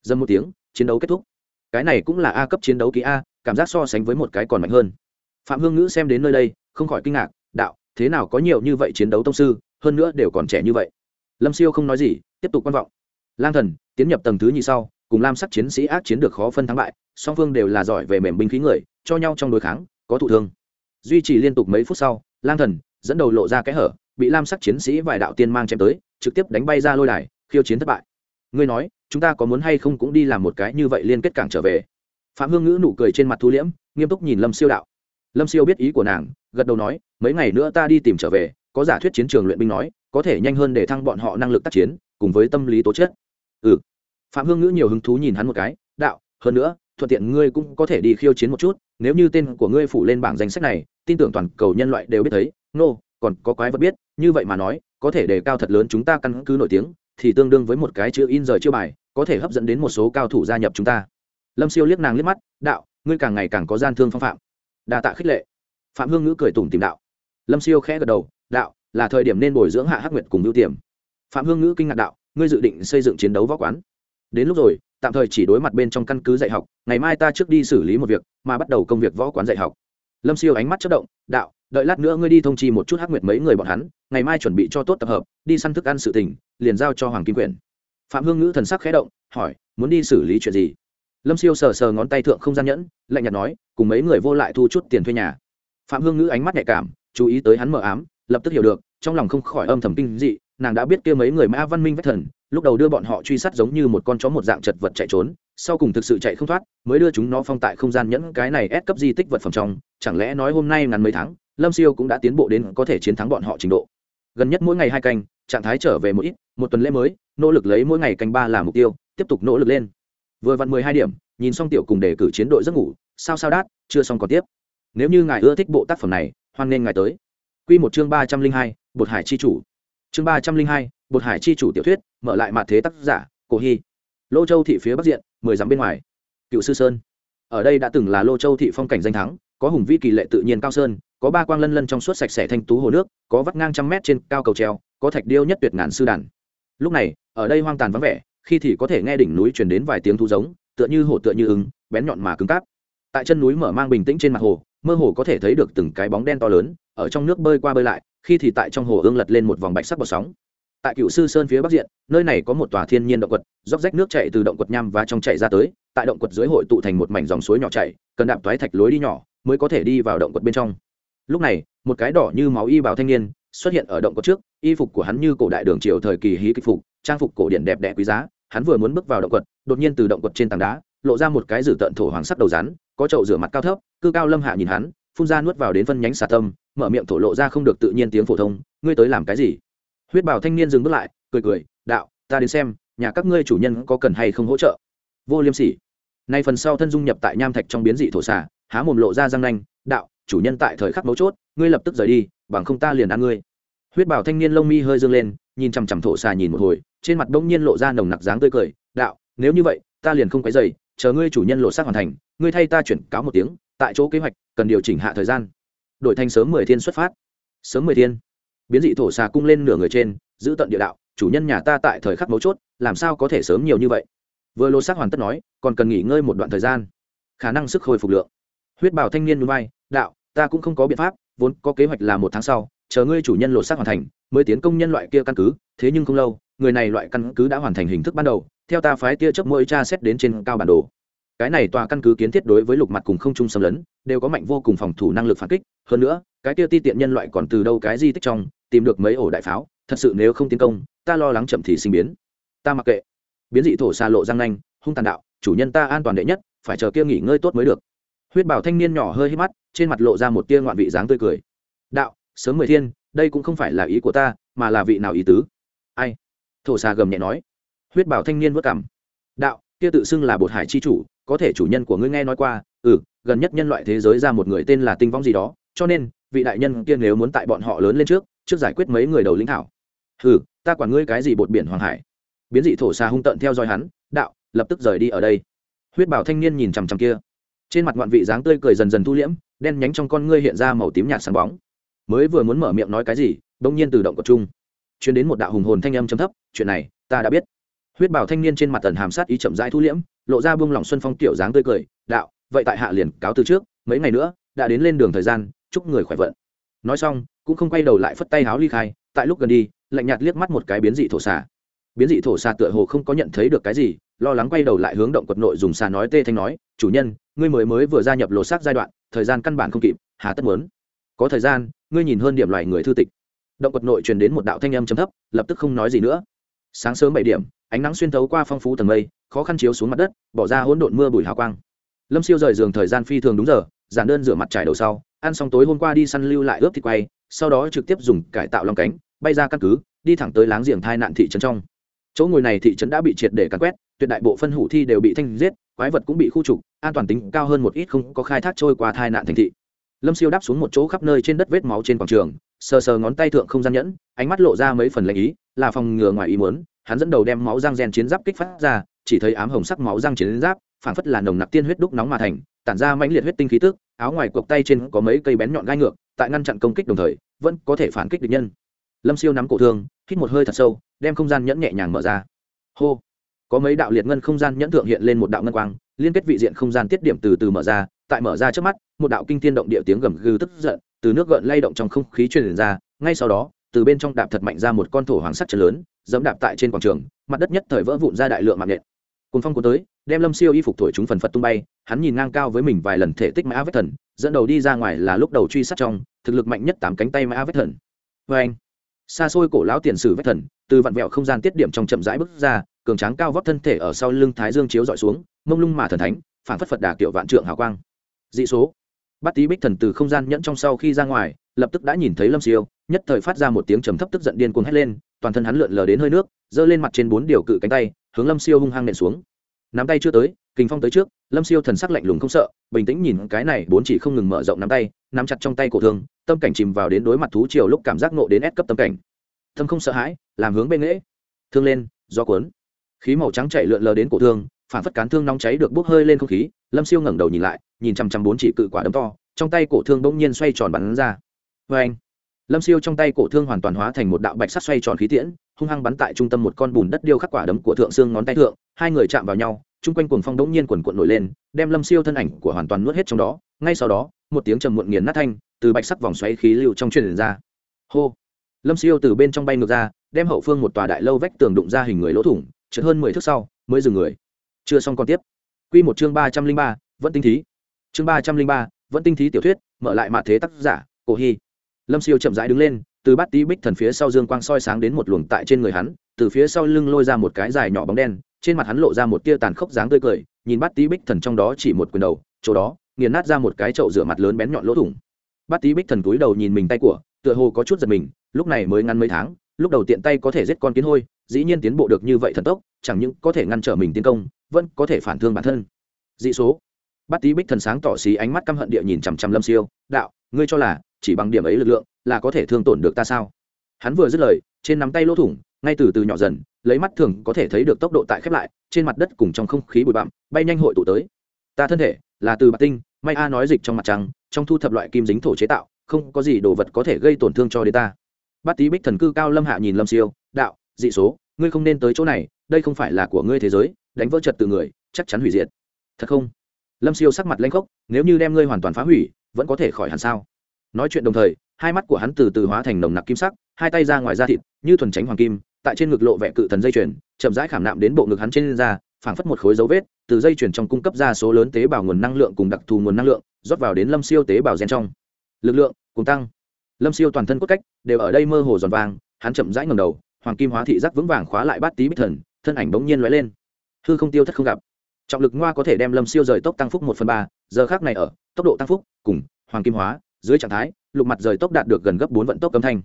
Dâm một tiếng, chiến đấu kết thúc. Cái này cũng là a cấp chiến đấu ký a, cảm giác so sánh với một cái còn mạnh hơn. Phạm hương ngữ xem đến nơi đây, không khỏi kinh ngạc, đạo, thế nào có nhiều như vậy chiến đấu tông sư, hơn nữa đều còn trẻ như vậy. Lâm siêu không nói gì, tiếp tục quan vọng. Lang thần, tiến nhập tầng thứ nhì sau, cùng lam sắc chiến sĩ ác chiến được khó phân thắng bại, song phương đều là giỏi về mềm binh khí người, cho nhau trong đối kháng, có thụ thương. Duy trì liên tục mấy phút sau, lang thần dẫn đầu lộ ra cái hở, bị lam sắc chiến sĩ vài đạo tiên mang chém tới, trực tiếp đánh bay ra lôi đài, khiêu chiến thất bại. Ngươi nói, chúng ta có muốn hay không cũng đi làm một cái như vậy liên kết cảng trở về. Phạm hương ngữ nụ cười trên mặt thu liễm, nghiêm túc nhìn lâm siêu đạo. Lâm siêu biết ý của nàng, gật đầu nói, mấy ngày nữa ta đi tìm trở về, có giả thuyết chiến trường luyện binh nói, có thể nhanh hơn để thăng bọn họ năng lực tác chiến, cùng với tâm lý tố chất. Ừ. Phạm hương ngữ nhiều hứng thú nhìn hắn một cái, đạo, hơn nữa, thuận tiện ngươi cũng có thể đi khiêu chiến một chút, nếu như tên của ngươi phủ lên bảng danh sách này, tin tưởng toàn cầu nhân loại đều biết thấy nô、no, còn có quái vật biết như vậy mà nói có thể đề cao thật lớn chúng ta căn cứ nổi tiếng thì tương đương với một cái chữ in rời chiêu bài có thể hấp dẫn đến một số cao thủ gia nhập chúng ta. Lâm siêu liếc nàng liếc mắt đạo ngươi càng ngày càng có gian thương phong phạm. Đa tạ khích lệ. Phạm hương ngữ cười tủm tìm đạo. Lâm siêu khẽ gật đầu đạo là thời điểm nên bồi dưỡng hạ hắc nguyệt cùng ưu tiềm. Phạm hương ngữ kinh ngạc đạo ngươi dự định xây dựng chiến đấu võ quán? Đến lúc rồi tạm thời chỉ đối mặt bên trong căn cứ dạy học ngày mai ta trước đi xử lý một việc mà bắt đầu công việc võ quán dạy học lâm siêu ánh mắt chất động, đạo, đợi lát nữa ngươi đi thông chi một chút hắc nguyệt mấy người bọn hắn, ngày mai chuẩn bị cho tốt tập hợp, đi săn thức ăn sự tình, liền giao cho hoàng kim quyển. Phạm hương ngữ thần sắc khẽ động, hỏi, muốn đi xử lý chuyện gì? Lâm siêu sờ sờ ngón tay thượng không gian nhẫn, lạnh nhạt nói, cùng mấy người vô lại thu chút tiền thuê nhà. Phạm hương ngữ ánh mắt nhạy cảm, chú ý tới hắn mờ ám, lập tức hiểu được, trong lòng không khỏi âm thầm kinh dị, nàng đã biết kia mấy người mã văn minh vách thần, lúc đầu đưa bọn họ truy sát giống như một con chó một dạng chật vật chạy trốn, sau cùng thực sự chạy không thoát, mới đưa chúng nó phong tại không gian nhẫn cái này ép cấp di tích vật phẩm trong chẳng lẽ nói hôm nay ngắn mấy tháng, lâm siêu cũng đã tiến bộ đến có thể chiến thắng bọn họ trình độ. Gần nhất mỗi ngày hai canh, trạng thái trở về một ít, một tuần lễ mới, nỗ lực lấy mỗi ngày canh ba là mục tiêu, tiếp tục nỗ lực lên. Vừa vặn mười hai điểm, nhìn xong tiểu cùng đề cử chiến đội giấc ngủ, sao sao đát, chưa xong còn tiếp. Nếu như ngài ưa thích bộ tác phẩm này, hoan nên ngài tới. Q một chương ba trăm linh hai, bột hải chi chủ. Chương ba trăm linh hai, bột hải chi chủ tiểu thuyết, mở lại mặt thế tác giả, cổ hy. Lô châu thị phía bắc diện, mười dặm bên ngoài. Cựu sư sơn. Ở đây đã từng là lô châu thị phong cảnh danh thắng có hùng vĩ kỳ lệ tự nhiên cao sơn, có ba quang lân lân trong suốt sạch sẽ thanh tú hồ nước, có vắt ngang trăm mét trên cao cầu treo, có thạch điêu nhất tuyệt ngàn sư đàn. Lúc này, ở đây hoang tàn vắng vẻ, khi thì có thể nghe đỉnh núi truyền đến vài tiếng thu giống, tựa như hổ tựa như ứng, bén nhọn mà cứng cáp. Tại chân núi mở mang bình tĩnh trên mặt hồ, mơ hồ có thể thấy được từng cái bóng đen to lớn, ở trong nước bơi qua bơi lại, khi thì tại trong hồ ương lật lên một vòng bạch sắc bọt sóng. Tại cựu sư sơn phía bắc diện, nơi này có một tòa thiên nhiên động quật róc rách nước chạy từ động quật nham và trong chạy ra tới, tại động quật dưới hội tụ thành một mảnh dòng suối nhỏ chạy cần đạp toái thạch lối đi nhỏ mới có thể đi vào động quật bên trong. Lúc này, một cái đỏ như máu y bảo thanh niên xuất hiện ở động quật trước, y phục của hắn như cổ đại đường triều thời kỳ hí kịch phục, trang phục cổ điển đẹp đẽ quý giá, hắn vừa muốn bước vào động quật, đột nhiên từ động quật trên tảng đá, lộ ra một cái dử tận thổ hoàng sắc đầu rắn, có chậu rửa mặt cao thấp, cư cao lâm hạ nhìn hắn, phun ra nuốt vào đến phân nhánh xà tâm, mở miệng thổ lộ ra không được tự nhiên tiếng phổ thông, ngươi tới làm cái gì? Huyết bảo thanh niên dừng bước lại, cười cười, đạo, ta đến xem, nhà các ngươi chủ nhân có cần hay không hỗ trợ? Vô liêm sỉ. Nay phần sau thân dung nhập tại nham thạch trong biến dị thổ xà há mồm lộ ra răng nanh, đạo, chủ nhân tại thời khắc mấu chốt, ngươi lập tức rời đi, bằng không ta liền ăn ngươi. Huyết bảo thanh niên lông mi hơi dương lên, nhìn chằm chằm thổ xà nhìn một hồi, trên mặt bỗng nhiên lộ ra nồng nặc dáng tươi cười, đạo, nếu như vậy, ta liền không quấy dày chờ ngươi chủ nhân lộ xác hoàn thành, ngươi thay ta chuyển cáo một tiếng, tại chỗ kế hoạch, cần điều chỉnh hạ thời gian. Đổi thành sớm mười thiên xuất phát. Sớm mười thiên. Biến dị thổ xà cung lên nửa người trên, giữ tận địa đạo, chủ nhân nhà ta tại thời khắc mấu chốt, làm sao có thể sớm nhiều như vậy? Vừa lô xác hoàn tất nói, còn cần nghỉ ngơi một đoạn thời gian. Khả năng sức hồi phục lượng huyết bảo thanh niên núi bay, đạo, ta cũng không có biện pháp, vốn có kế hoạch là một tháng sau, chờ ngươi chủ nhân lột xác hoàn thành, mới tiến công nhân loại kia căn cứ, thế nhưng không lâu, người này loại căn cứ đã hoàn thành hình thức ban đầu, theo ta phái tia chớp mỗi tra xét đến trên cao bản đồ. Cái này tòa căn cứ kiến thiết đối với lục mặt cùng không trung xâm lấn, đều có mạnh vô cùng phòng thủ năng lực phản kích, hơn nữa, cái tia ti tiện nhân loại còn từ đâu cái di tích trong, tìm được mấy ổ đại pháo, thật sự nếu không tiến công, ta lo lắng chậm thì sinh biến. Ta mặc kệ. Biến dị thổ xa lộ răng nanh, hung tàn đạo, chủ nhân ta an toàn đệ nhất, phải chờ kia nghỉ ngơi tốt mới được huyết bảo thanh niên nhỏ hơi hít mắt, trên mặt lộ ra một tia ngoạn vị dáng tươi cười. Đạo, sớm mười thiên, đây cũng không phải là ý của ta, mà là vị nào ý tứ? Ai? Thổ xà gầm nhẹ nói. Huyết bảo thanh niên vất cảm đạo, kia tự xưng là bột hải chi chủ, có thể chủ nhân của ngươi nghe nói qua ừ gần nhất nhân loại thế giới ra một người tên là tinh vong gì đó, cho nên, vị đại nhân kia nếu muốn tại bọn họ lớn lên trước trước giải quyết mấy người đầu lĩnh thảo. Ừ ta quản ngươi cái gì bột biển hoàng hải? Biến dị thổ xà hung tận theo dõi hắn. Đạo, lập tức rời đi ở đây. Huyết bảo thanh niên nhìn chằm chằm kia trên mặt ngoạn vị dáng tươi cười dần dần thu liễm, đen nhánh trong con ngươi hiện ra màu tím nhạt sáng bóng. Mới vừa muốn mở miệng nói cái gì đông nhiên tự động tập trung chuyến đến một đạo hùng hồn thanh âm chấm thấp, chuyện này, ta đã biết. Huyết bảo thanh niên trên mặt tần hàm sát ý chậm rãi thu liễm, lộ ra buông lỏng xuân phong tiểu dáng tươi cười, đạo, vậy tại hạ liền cáo từ trước, mấy ngày nữa, đã đến lên đường thời gian, chúc người khỏe vận. Nói xong, cũng không quay đầu lại phất tay háo ly khai, tại lúc gần đi, lạnh nhạt liếc mắt một cái biến dị thổ xà. Biến dị thổ xà tựa hồ không có nhận thấy được cái gì, lo lắng quay đầu lại hướng động quật nội dùng xà nói tê thanh nói, chủ nhân ngươi mới mới vừa gia nhập lột xác giai đoạn, thời gian căn bản không kịp, hà tất muốn. Có thời gian, ngươi nhìn hơn điểm loài người thư tịch. Động quật nội truyền đến một đạo thanh âm chấm thấp, lập tức không nói gì nữa. Sáng sớm bảy điểm, ánh nắng xuyên thấu qua phong phú tầng mây, khó khăn chiếu xuống mặt đất, bỏ ra hỗn độn mưa bụi hào quang. Lâm siêu rời giường thời gian phi thường đúng giờ, giản đơn rửa mặt trải đầu sau, ăn xong tối hôm qua đi săn lưu lại ướp thịt quay, sau đó trực tiếp dùng cải tạo lòng cánh, bay ra căn cứ, đi thẳng tới láng giềng thai nạn thị trấn trong. Chỗ ngồi này thị trấn đã bị triệt để cắn quét tuyệt đại bộ phân hủ thi đều bị thanh giết, quái vật cũng bị khu trục, an toàn tính cao hơn một ít không có khai thác trôi qua tai nạn thành thị. Lâm siêu đáp xuống một chỗ khắp nơi trên đất vết máu trên quảng trường, sờ sờ ngón tay thượng không gian nhẫn, ánh mắt lộ ra mấy phần lệnh ý, là phòng ngừa ngoài ý muốn, hắn dẫn đầu đem máu răng rèn chiến giáp kích phát ra, chỉ thấy ám hồng sắc máu răng chiến giáp, phảng phất là nồng nặc tiên huyết đúc nóng mà thành, tản ra mãnh liệt huyết tinh khí tức, áo ngoài cộc tay trên có mấy cây bén nhọn gai ngược, tại ngăn chặn công kích đồng thời, vẫn có thể phản kích địch nhân. Lâm siêu nắm cổ thương, hít một hơi thật sâu, đem không gian nhẫn nhẹ nhàng mở ra. Hô có mấy đạo liệt ngân không gian nhẫn thượng hiện lên một đạo ngân quang, liên kết vị diện không gian tiết điểm từ từ mở ra, tại mở ra trước mắt, một đạo kinh thiên động địa tiếng gầm gừ tức giận từ nước gợn lay động trong không khí truyền ra, ngay sau đó, từ bên trong đạp thật mạnh ra một con thổ hoàng sắt chân lớn, dẫm đạp tại trên quảng trường, mặt đất nhất thời vỡ vụn ra đại lượng mạng nhện cùng phong cuốn tới, đem lâm siêu y phục thổi chúng phần phật tung bay, hắn nhìn ngang cao với mình vài lần thể tích mã vết thần, dẫn đầu đi ra ngoài là lúc đầu truy sát trong, thực lực mạnh nhất tám cánh tay mã vết thần. Vê anh xa xôi cổ lão tiền sử vết thần, từ vặn vẹo không gian tiết điểm trong chậm rãi bước ra cường tráng cao vóc thân thể ở sau lưng thái dương chiếu dọi xuống, mông lung mà thần thánh phản phất phật đà kiểu vạn trượng hào quang. Dị số. Bắt tý bích thần từ không gian nhẫn trong sau khi ra ngoài, lập tức đã nhìn thấy lâm siêu, nhất thời phát ra một tiếng trầm thấp tức giận điên cuồng hét lên, toàn thân hắn lượn lờ đến hơi nước, giơ lên mặt trên bốn điều cự cánh tay, hướng lâm siêu hung hăng nện xuống. Nắm tay chưa tới, kình phong tới trước, lâm siêu thần sắc lạnh lùng không sợ, bình tĩnh nhìn cái này bốn chỉ không ngừng mở rộng nắm tay, nắm chặt trong tay cổ thương, tâm cảnh chìm vào đến đối mặt thú chiều lúc cảm giác nộ đến ép cấp tâm cảnh. Thâm không sợ hãi, làm hướng bên nghễ. Thương lên do cuốn khí màu trắng chạy lượn lờ đến cổ thương, phản phất cán thương nóng cháy được bốc hơi lên không khí, lâm siêu ngẩng đầu nhìn lại, nhìn chằm chằm bốn chỉ cự quả đấm to, trong tay cổ thương bỗng nhiên xoay tròn bắn ra. Vê anh, lâm siêu trong tay cổ thương hoàn toàn hóa thành một đạo bạch sắt xoay tròn khí tiễn, hung hăng bắn tại trung tâm một con bùn đất điêu khắc quả đấm của thượng xương ngón tay thượng, hai người chạm vào nhau, chung quanh cuồng phong đống nhiên quần cuộn nổi lên, đem lâm siêu thân ảnh của hoàn toàn nuốt hết trong đó. Ngay sau đó, một tiếng trầm muộn nghiền nát thanh, từ bạch sắc vòng xoáy khí lưu trong truyền ra. Hô! Lâm siêu từ bên trong bay ngược ra, đem hậu phương một tòa đại lâu vách tường đụng ra hình người lỗ thủng trượt hơn mười thước sau, mới dừng người. Chưa xong còn tiếp. Q một chương ba trăm linh ba, vẫn tinh thí. Chương ba trăm linh ba, vẫn tinh thí tiểu thuyết, mở lại mạ thế tác giả, cổ hy. Lâm siêu chậm rãi đứng lên, từ bát tí bích thần phía sau dương quang soi sáng đến một luồng tại trên người hắn, từ phía sau lưng lôi ra một cái dài nhỏ bóng đen, trên mặt hắn lộ ra một tia tàn khốc dáng tươi cười, nhìn bát tí bích thần trong đó chỉ một quyền đầu, chỗ đó, nghiền nát ra một cái chậu rửa mặt lớn bén nhọn lỗ thủng. Bát tí bích thần túi đầu nhìn mình tay của, tựa hồ có chút giật mình, lúc này mới ngăn mấy tháng lúc đầu tiện tay có thể giết con kiến hôi, dĩ nhiên tiến bộ được như vậy thần tốc, chẳng những có thể ngăn trở mình tiến công, vẫn có thể phản thương bản thân. Dị số. Bát tí bích thần sáng tỏ xí ánh mắt căm hận địa nhìn chằm chằm lâm siêu, đạo, ngươi cho là chỉ bằng điểm ấy lực lượng là có thể thương tổn được ta sao? Hắn vừa dứt lời, trên nắm tay lỗ thủng, ngay từ từ nhỏ dần, lấy mắt thường có thể thấy được tốc độ tại khép lại, trên mặt đất cùng trong không khí bụi bặm, bay nhanh hội tụ tới. Ta thân thể là từ bạc tinh, may a nói dịch trong mặt trăng, trong thu thập loại kim dính thổ chế tạo, không có gì đồ vật có thể gây tổn thương cho đến ta bát tý bích thần cư cao lâm hạ nhìn lâm siêu, đạo, dị số, ngươi không nên tới chỗ này, đây không phải là của ngươi thế giới, đánh vỡ trật từ người, chắc chắn hủy diệt. Thật không? Lâm siêu sắc mặt lanh khốc, nếu như đem ngươi hoàn toàn phá hủy, vẫn có thể khỏi hẳn sao? Nói chuyện đồng thời, hai mắt của hắn từ từ hóa thành nồng nặc kim sắc, hai tay ra ngoài da thịt, như thuần tránh hoàng kim, tại trên ngực lộ vẻ cự thần dây chuyền, chậm rãi khảm nạm đến bộ ngực hắn trên da, phảng phất một khối dấu vết, từ dây chuyền trong cung cấp ra số lớn tế bào nguồn năng lượng cùng đặc thù nguồn năng lượng, rót vào đến lâm siêu tế bào gen trong. Lực lượng cùng tăng lâm siêu toàn thân cốt cách đều ở đây mơ hồ giòn vàng, hắn chậm rãi ngầm đầu, hoàng kim hóa thị giác vững vàng khóa lại bát tí bích thần, thân ảnh bỗng nhiên lóe lên. Hư không tiêu thất không gặp. Trọng lực ngoa có thể đem lâm siêu rời tốc tăng phúc một phần ba, giờ khác này ở, tốc độ tăng phúc cùng hoàng kim hóa, dưới trạng thái, lục mặt rời tốc đạt được gần gấp bốn vận tốc âm thanh.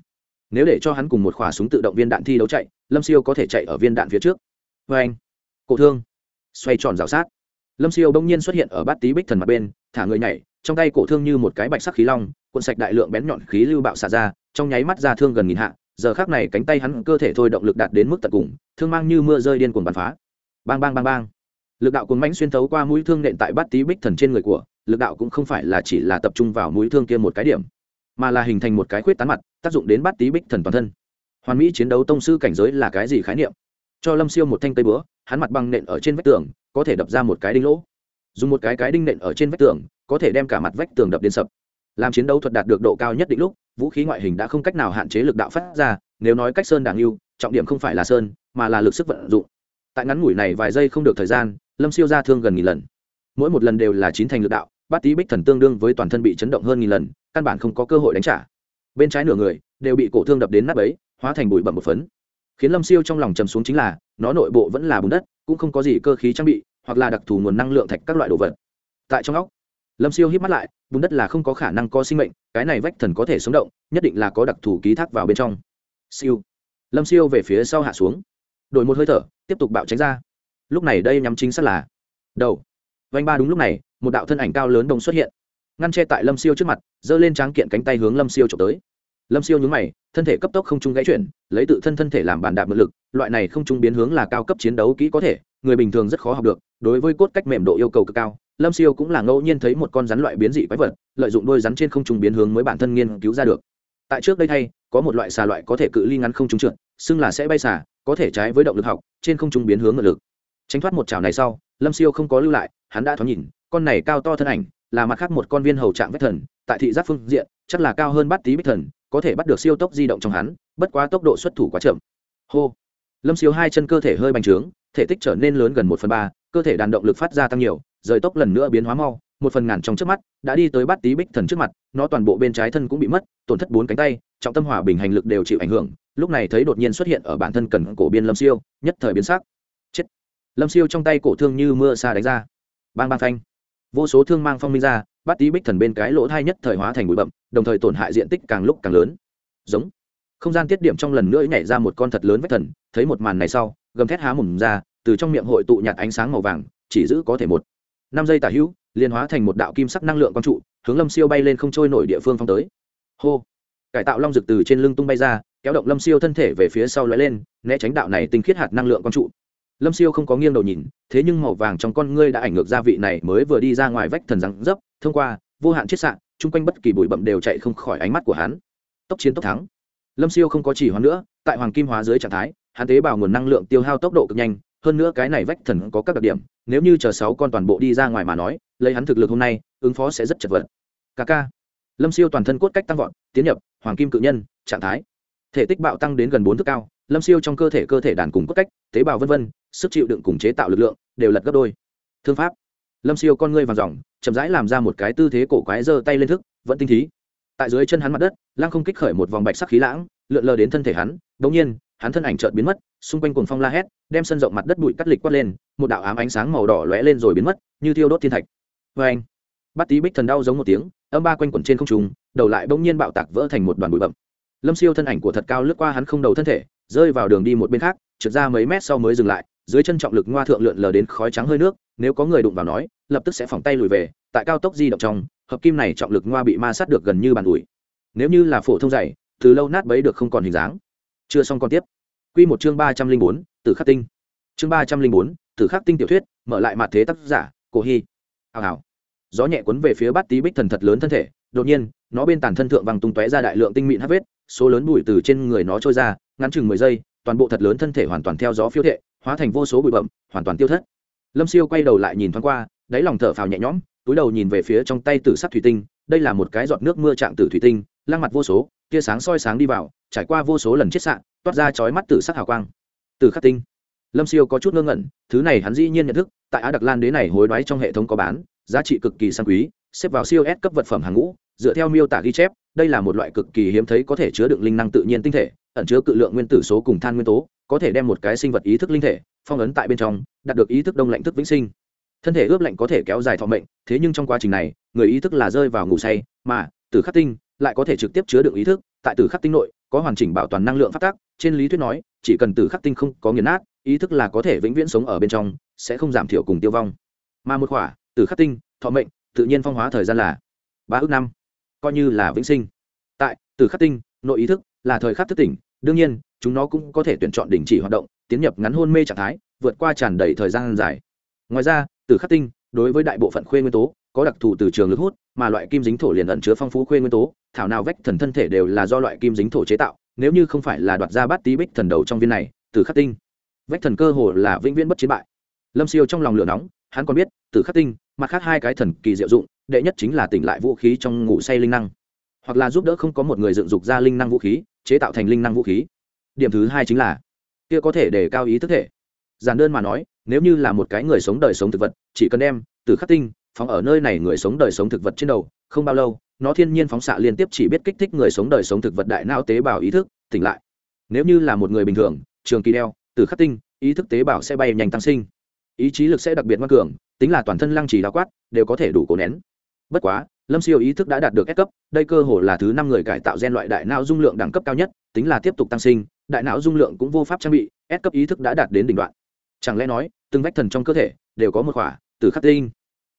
Nếu để cho hắn cùng một khỏa súng tự động viên đạn thi đấu chạy, lâm siêu có thể chạy ở viên đạn phía trước. Vê anh, cổ thương, xoay tròn rào sát. Lâm siêu bỗng nhiên xuất hiện ở bát tí bích thần mặt bên, thả người nhảy, trong tay cổ thương như một cái bạch sắc khí long cuộn sạch đại lượng bén nhọn khí lưu bạo xả ra, trong nháy mắt ra thương gần nghìn hạ, giờ khác này cánh tay hắn cơ thể thôi động lực đạt đến mức tận cùng, thương mang như mưa rơi điên cuồng bắn phá. Bang bang bang bang. Lực đạo cuốn mãnh xuyên thấu qua mũi thương nện tại bát tí bích thần trên người của, lực đạo cũng không phải là chỉ là tập trung vào mũi thương kia một cái điểm, mà là hình thành một cái khuyết tán mặt, tác dụng đến bát tí bích thần toàn thân. Hoàn mỹ chiến đấu tông sư cảnh giới là cái gì khái niệm? Cho lâm siêu một thanh tây búa, hắn mặt băng nện ở trên vách tường, có thể đập ra một cái đinh lỗ. Dùng một cái cái đinh nện ở trên vách tường, có thể đem cả mặt vách tường đập đến sập làm chiến đấu thuật đạt được độ cao nhất định lúc, vũ khí ngoại hình đã không cách nào hạn chế lực đạo phát ra, nếu nói cách sơn đảng yêu, trọng điểm không phải là sơn, mà là lực sức vận dụng. Tại ngắn ngủi này vài giây không được thời gian, lâm siêu ra thương gần nghìn lần. Mỗi một lần đều là chín thành lực đạo, bát tý bích thần tương đương với toàn thân bị chấn động hơn nghìn lần, căn bản không có cơ hội đánh trả. Bên trái nửa người, đều bị cổ thương đập đến nắp ấy hóa thành bụi bẩm một phấn. Khiến lâm siêu trong lòng trầm xuống chính là, nó nội bộ vẫn là bùn đất, cũng không có gì cơ khí trang bị, hoặc là đặc thù nguồn năng lượng thạch các loại đồ vật. Tại trong óc, lâm siêu hít mắt lại bùn đất là không có khả năng có sinh mệnh, cái này vách thần có thể sống động, nhất định là có đặc thù ký thác vào bên trong. Siêu. Lâm siêu về phía sau hạ xuống. Đổi một hơi thở, tiếp tục bạo tránh ra. Lúc này đây nhắm chính xác là đầu. Vanh ba đúng lúc này, một đạo thân ảnh cao lớn đông xuất hiện. Ngăn che tại lâm siêu trước mặt, giơ lên tráng kiện cánh tay hướng lâm siêu trộm tới. Lâm siêu nhúng mày, thân thể cấp tốc không trung gãy chuyển, lấy tự thân thân thể làm bàn đạp mượn lực, loại này không trung biến hướng là cao cấp chiến đấu kỹ có thể, người bình thường rất khó học được, đối với cốt cách mềm độ yêu cầu cực cao lâm siêu cũng là ngẫu nhiên thấy một con rắn loại biến dị quái vật, lợi dụng đôi rắn trên không trung biến hướng mới bản thân nghiên cứu ra được. Tại trước đây thay, có một loại xà loại có thể cự ly ngắn không trung trượt, xưng là sẽ bay xà, có thể trái với động lực học, trên không trung biến hướng ngược lực. Tránh thoát một chảo này sau, lâm siêu không có lưu lại, hắn đã thoáng nhìn, con này cao to thân ảnh, là mặt khác một con viên hầu trạng vết thần, tại thị giác phương diện, chắc là cao hơn bát tí bích thần, có thể bắt được siêu tốc di động trong hắn, bất quá tốc độ xuất thủ quá chậm. Hô. Lâm siêu hai chân cơ thể hơi bành trướng, thể tích trở nên lớn gần một phần ba, cơ thể đàn động lực phát ra tăng nhiều rời tốc lần nữa biến hóa mau, một phần ngàn trong trước mắt, đã đi tới bát tí bích thần trước mặt, nó toàn bộ bên trái thân cũng bị mất, tổn thất bốn cánh tay, trọng tâm hỏa bình hành lực đều chịu ảnh hưởng, lúc này thấy đột nhiên xuất hiện ở bản thân cần cổ biên lâm siêu, nhất thời biến sắc. Chết. Lâm siêu trong tay cổ thương như mưa xa đánh ra. Bang bang phanh. Vô số thương mang phong minh ra, bát tí bích thần bên cái lỗ thai nhất thời hóa thành bụi bậm đồng thời tổn hại diện tích càng lúc càng lớn. Giống. Không gian tiết điểm trong lần nữa nhảy ra một con thật lớn vách thần, thấy một màn này sau, gầm thét há mùm ra, từ trong miệng hội tụ nhạt ánh sáng màu vàng, chỉ giữ có thể một năm giây tả hữu, liền hóa thành một đạo kim sắc năng lượng quang trụ, hướng lâm siêu bay lên không trôi nổi địa phương phong tới. Hô! Cải tạo long rực từ trên lưng tung bay ra, kéo động lâm siêu thân thể về phía sau lóe lên, né tránh đạo này tinh khiết hạt năng lượng quang trụ. Lâm siêu không có nghiêng đầu nhìn, thế nhưng màu vàng trong con ngươi đã ảnh ngược gia vị này mới vừa đi ra ngoài vách thần răng dấp, thông qua, vô hạn chiết sạn chung quanh bất kỳ bụi bậm đều chạy không khỏi ánh mắt của hắn. Tốc chiến tốc thắng. Lâm siêu không có chỉ hoán nữa, tại hoàng kim hóa dưới trạng thái, hắn tế bào nguồn năng lượng tiêu hao tốc độ cực nhanh hơn nữa cái này vách thần có các đặc điểm, nếu như chờ sáu con toàn bộ đi ra ngoài mà nói, lấy hắn thực lực hôm nay, ứng phó sẽ rất chật vật. Ca ca. Lâm siêu toàn thân cốt cách tăng vọt, tiến nhập, hoàng kim cự nhân, trạng thái. Thể tích bạo tăng đến gần bốn thước cao, lâm siêu trong cơ thể cơ thể đàn cùng cốt cách, tế bào v v sức chịu đựng cùng chế tạo lực lượng, đều lật gấp đôi. Thương pháp. Lâm siêu con ngươi vàng dòng, chậm rãi làm ra một cái tư thế cổ quái giơ tay lên thức, vẫn tinh thí. Tại dưới chân hắn mặt đất, lăng không kích khởi một vòng bạch sắc khí lãng, lượn lờ đến thân thể hắn đ ỗ n g nhiên, hắn thân ảnh chợt biến mất xung quanh cuồng phong la hét, đem sân rộng mặt đất bụi cắt lịch quát lên, một đạo ám ánh sáng màu đỏ lóe lên rồi biến mất, như thiêu đốt thiên thạch. Vê anh, Bát tí bích thần đau giống một tiếng, âm ba quanh quẩn trên không trùng đầu lại bỗng nhiên bạo tạc vỡ thành một đoàn bụi bậm lâm siêu thân ảnh của thật cao lướt qua hắn không đầu thân thể, rơi vào đường đi một bên khác, trượt ra mấy mét sau mới dừng lại, dưới chân trọng lực ngoa thượng lượn lờ đến khói trắng hơi nước, nếu có người đụng vào nói, lập tức sẽ phỏng tay lùi về, tại cao tốc di động trong, hợp kim này trọng lực ngoa bị ma sát được gần như bàn ủi. Nếu như là phổ thông dày, từ lâu nát bấy được không còn hình dáng. Chưa xong còn tiếp. Quy một chương ba trăm linh bốn từ khắc tinh. Chương ba trăm linh bốn từ khắc tinh tiểu thuyết, mở lại mặt thế tác giả, cổ hy. Hào hào. Gió nhẹ cuốn về phía bát tí bích thần thật lớn thân thể, đột nhiên, nó bên tàn thân thượng văng tung tóe ra đại lượng tinh mịn hắc vết, số lớn bụi từ trên người nó trôi ra, ngắn chừng mười giây, toàn bộ thật lớn thân thể hoàn toàn theo gió phiêu thệ, hóa thành vô số bụi bậm hoàn toàn tiêu thất. Lâm siêu quay đầu lại nhìn thoáng qua, đáy lòng thở phào nhẹ nhõm, túi đầu nhìn về phía trong tay tử sắc thủy tinh, đây là một cái giọt nước mưa trạng tử thủy tinh, lăng mặt vô số tia sáng soi sáng đi vào, trải qua vô số lần chiết sạn toát ra chói mắt tử sắc hào quang. Từ khắc tinh. Lâm siêu có chút ngơ ngẩn, thứ này hắn dĩ nhiên nhận thức, tại á đặc lan đế này hối đoái trong hệ thống có bán, giá trị cực kỳ sang quý, xếp vào siêu S cấp vật phẩm hàng ngũ, dựa theo miêu tả ghi chép, đây là một loại cực kỳ hiếm thấy có thể chứa đựng linh năng tự nhiên tinh thể, ẩn chứa cự lượng nguyên tử số cùng than nguyên tố, có thể đem một cái sinh vật ý thức linh thể, phong ấn tại bên trong, đạt được ý thức đông lạnh thức vĩnh sinh. Thân thể ướp lạnh có thể kéo dài thọ mệnh, thế nhưng trong quá trình này, người ý thức là rơi vào ngủ say, mà từ khắc tinh lại có thể trực tiếp chứa đựng ý thức, tại tử khắc tinh nội, có hoàn chỉnh bảo toàn năng lượng phát tác, trên lý thuyết nói, chỉ cần tử khắc tinh không có nghiền nát, ý thức là có thể vĩnh viễn sống ở bên trong, sẽ không giảm thiểu cùng tiêu vong. Mà một khỏa tử khắc tinh, thọ mệnh, tự nhiên phong hóa thời gian là ba ước năm, coi như là vĩnh sinh. Tại tử khắc tinh, nội ý thức là thời khắc thức tỉnh, đương nhiên, chúng nó cũng có thể tuyển chọn đình chỉ hoạt động, tiến nhập ngắn hôn mê trạng thái, vượt qua tràn đầy thời gian dài. Ngoài ra tử khắc tinh đối với đại bộ phận khuê nguyên tố, có đặc thù từ trường lực hút, mà loại kim dính thổ liền ẩn chứa phong phú khuê nguyên tố, thảo nào vách thần thân thể đều là do loại kim dính thổ chế tạo, nếu như không phải là đoạt ra bát tí bích thần đầu trong viên này, từ khắc tinh. Vách thần cơ hồ là vĩnh viễn bất chiến bại. Lâm siêu trong lòng lửa nóng, hắn còn biết, từ khắc tinh, mặt khác hai cái thần kỳ diệu dụng, đệ nhất chính là tỉnh lại vũ khí trong ngủ say linh năng. Hoặc là giúp đỡ không có một người dựng dục ra linh năng vũ khí, chế tạo thành linh năng vũ khí. Điểm thứ hai chính là, kia có thể để cao ý thức thể. Giản đơn mà nói nếu như là một cái người sống đời sống thực vật, chỉ cần đem từ khắc tinh phóng ở nơi này người sống đời sống thực vật trên đầu, không bao lâu, nó thiên nhiên phóng xạ liên tiếp chỉ biết kích thích người sống đời sống thực vật đại não tế bào ý thức, tỉnh lại. Nếu như là một người bình thường, trường kỳ đeo, từ khắc tinh, ý thức tế bào sẽ bay nhanh tăng sinh. Ý chí lực sẽ đặc biệt ngoan cường, tính là toàn thân lăng trì đa quát, đều có thể đủ cố nén. Bất quá, lâm siêu ý thức đã đạt được S cấp, đây cơ hồ là thứ năm người cải tạo gen loại đại não dung lượng đẳng cấp cao nhất, tính là tiếp tục tăng sinh, đại não dung lượng cũng vô pháp trang bị, S cấp ý thức đã đạt đến đỉnh đoạn. Chẳng lẽ nói từng vách thần trong cơ thể đều có một khỏa từ khắc tinh.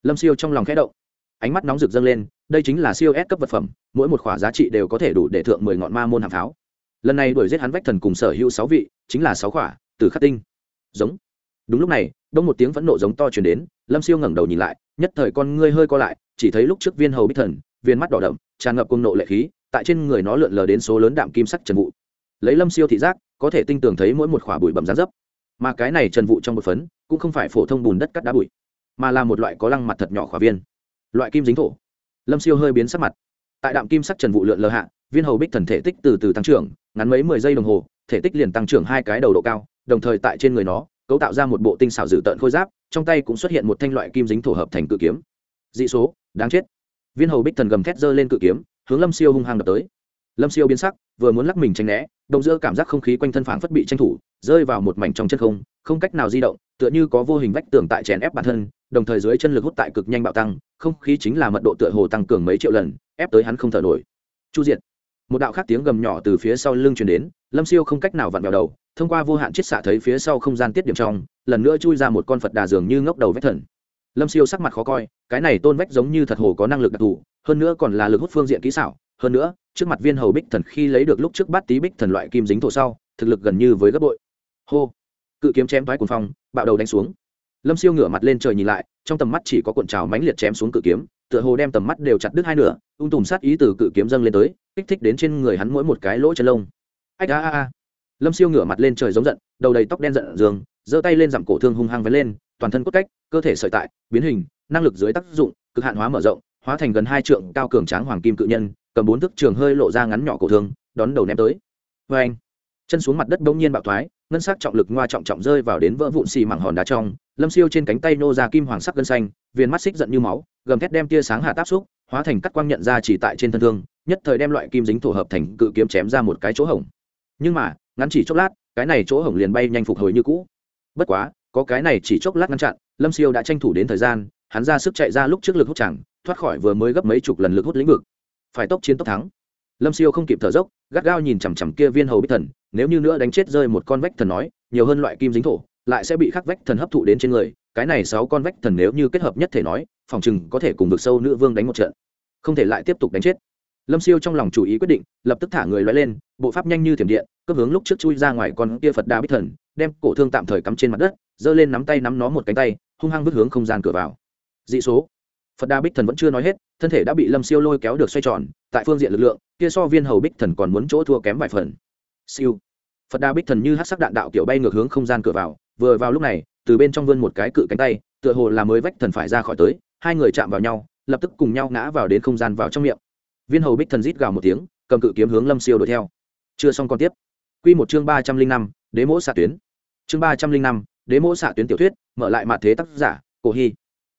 Lâm siêu trong lòng khẽ động, ánh mắt nóng rực dâng lên, đây chính là siêu S cấp vật phẩm, mỗi một khỏa giá trị đều có thể đủ để thượng mười ngọn ma môn hàng pháo. Lần này đuổi giết hắn vách thần cùng sở hữu sáu vị, chính là sáu khỏa từ khắc tinh. Giống. Đúng lúc này, đông một tiếng phẫn nộ giống to chuyển đến, lâm siêu ngẩng đầu nhìn lại, nhất thời con ngươi hơi co lại, chỉ thấy lúc trước viên hầu bích thần, viên mắt đỏ đậm, tràn ngập cung nộ lệ khí, tại trên người nó lượn lờ đến số lớn đạm kim sắc trần vụ. Lấy lâm siêu thị giác, có thể tinh tường thấy mỗi một khỏa bụi bầm rán dấp mà cái này trần vụ trong một phấn cũng không phải phổ thông bùn đất cắt đá bụi, mà là một loại có lăng mặt thật nhỏ khỏa viên. Loại kim dính thổ. Lâm siêu hơi biến sắc mặt. Tại đạm kim sắc trần vụ lượn lờ hạ, viên hầu bích thần thể tích từ từ tăng trưởng, ngắn mấy mười giây đồng hồ, thể tích liền tăng trưởng hai cái đầu độ cao, đồng thời tại trên người nó, cấu tạo ra một bộ tinh xảo dữ tợn khôi giáp, trong tay cũng xuất hiện một thanh loại kim dính thổ hợp thành cự kiếm. Dị số, đáng chết. Viên hầu bích thần gầm thét giơ lên cự kiếm, hướng lâm siêu hung hăng đập tới. Lâm siêu biến sắc, vừa muốn lắc mình tranh né đồng giữa cảm giác không khí quanh thân phảng phất bị tranh thủ, rơi vào một mảnh trong chân không không cách nào di động, tựa như có vô hình vách tường tại chèn ép bản thân, đồng thời dưới chân lực hút tại cực nhanh bạo tăng, không khí chính là mật độ tựa hồ tăng cường mấy triệu lần, ép tới hắn không thở nổi. Chu diệt. Một đạo khác tiếng gầm nhỏ từ phía sau lưng truyền đến, lâm siêu không cách nào vặn vào đầu, thông qua vô hạn chiết xạ thấy phía sau không gian tiết điểm trong, lần nữa chui ra một con phật đà dường như ngốc đầu vách thần. Lâm siêu sắc mặt khó coi, cái này tôn vách giống như thật hồ có năng lực đặc thù, hơn nữa còn là lực hút phương diện kỹ xảo, hơn nữa trước mặt viên hầu bích thần khi lấy được lúc trước bát tí bích thần loại kim dính thổ sau, thực lực gần như với gấp bội. Hô! Cự kiếm chém thoái cuồng phong, bạo đầu đánh xuống. Lâm siêu ngửa mặt lên trời nhìn lại, trong tầm mắt chỉ có cuộn trào mãnh liệt chém xuống cự kiếm, tựa hồ đem tầm mắt đều chặt đứt hai nửa ung tùm sát ý từ cự kiếm dâng lên tới, kích thích đến trên người hắn mỗi một cái lỗ chân lông. Ách a a a! Lâm siêu ngửa mặt lên trời giống giận, đầu đầy tóc đen giận giường giơ tay lên giảm cổ thương hung hăng vén lên, toàn thân cốt cách, cơ thể sợi tại, biến hình, năng lực dưới tác dụng, cực hạn hóa mở rộng, hóa thành gần hai trượng cao cường tráng hoàng kim cự nhân cầm bốn thước trường hơi lộ ra ngắn nhỏ cổ thương đón đầu ném tới. Vê anh, chân xuống mặt đất bỗng nhiên bạo thoái, ngân sắc trọng lực ngoa trọng trọng rơi vào đến vỡ vụn xì mảng hòn đá trong, lâm siêu trên cánh tay nô ra kim hoàng sắc gân xanh viên mắt xích giận như máu, gầm thét đem tia sáng hạ táp xúc, hóa thành cắt quang nhận ra chỉ tại trên thân thương, nhất thời đem loại kim dính thổ hợp thành cự kiếm chém ra một cái chỗ hổng. Nhưng mà, ngắn chỉ chốc lát, cái này chỗ hổng liền bay nhanh phục hồi như cũ. Bất quá, có cái này chỉ chốc lát ngăn chặn, lâm siêu đã tranh thủ đến thời gian, hắn ra sức chạy ra lúc trước lực hút chẳng, thoát khỏi vừa mới gấp mấy chục lần lực hút lĩnh vực phải tốc chiến tốc thắng. Lâm siêu không kịp thở dốc, gắt gao nhìn chằm chằm kia viên hầu bích thần, nếu như nữa đánh chết rơi một con vách thần nói, nhiều hơn loại kim dính thổ, lại sẽ bị khắc vách thần hấp thụ đến trên người, cái này sáu con vách thần nếu như kết hợp nhất thể nói, phòng chừng có thể cùng vực sâu nữ vương đánh một trận. Không thể lại tiếp tục đánh chết. Lâm siêu trong lòng chủ ý quyết định, lập tức thả người loay lên, bộ pháp nhanh như thiểm điện, cấp hướng lúc trước chui ra ngoài con kia phật đa bích thần, đem cổ thương tạm thời cắm trên mặt đất, giơ lên nắm tay nắm nó một cánh tay, hung hăng vứt hướng không gian cửa vào. Dị số. Phật đa bích thần vẫn chưa nói hết thân thể đã bị lâm siêu lôi kéo được xoay tròn, tại phương diện lực lượng, kia so viên hầu bích thần còn muốn chỗ thua kém vài phần. Siêu. Phật đa bích thần như hát sắc đạn đạo kiểu bay ngược hướng không gian cửa vào, vừa vào lúc này, từ bên trong vươn một cái cự cánh tay, tựa hồ là mới vách thần phải ra khỏi tới, hai người chạm vào nhau, lập tức cùng nhau ngã vào đến không gian vào trong miệng. Viên hầu bích thần rít gào một tiếng, cầm cự kiếm hướng lâm siêu đuổi theo. Chưa xong còn tiếp. Q một chương ba trăm linh năm, đế mỗ xạ tuyến. Chương ba trăm linh năm, đế mỗ xạ tuyến tiểu thuyết, mở lại mặt thế tác giả, cổ hy.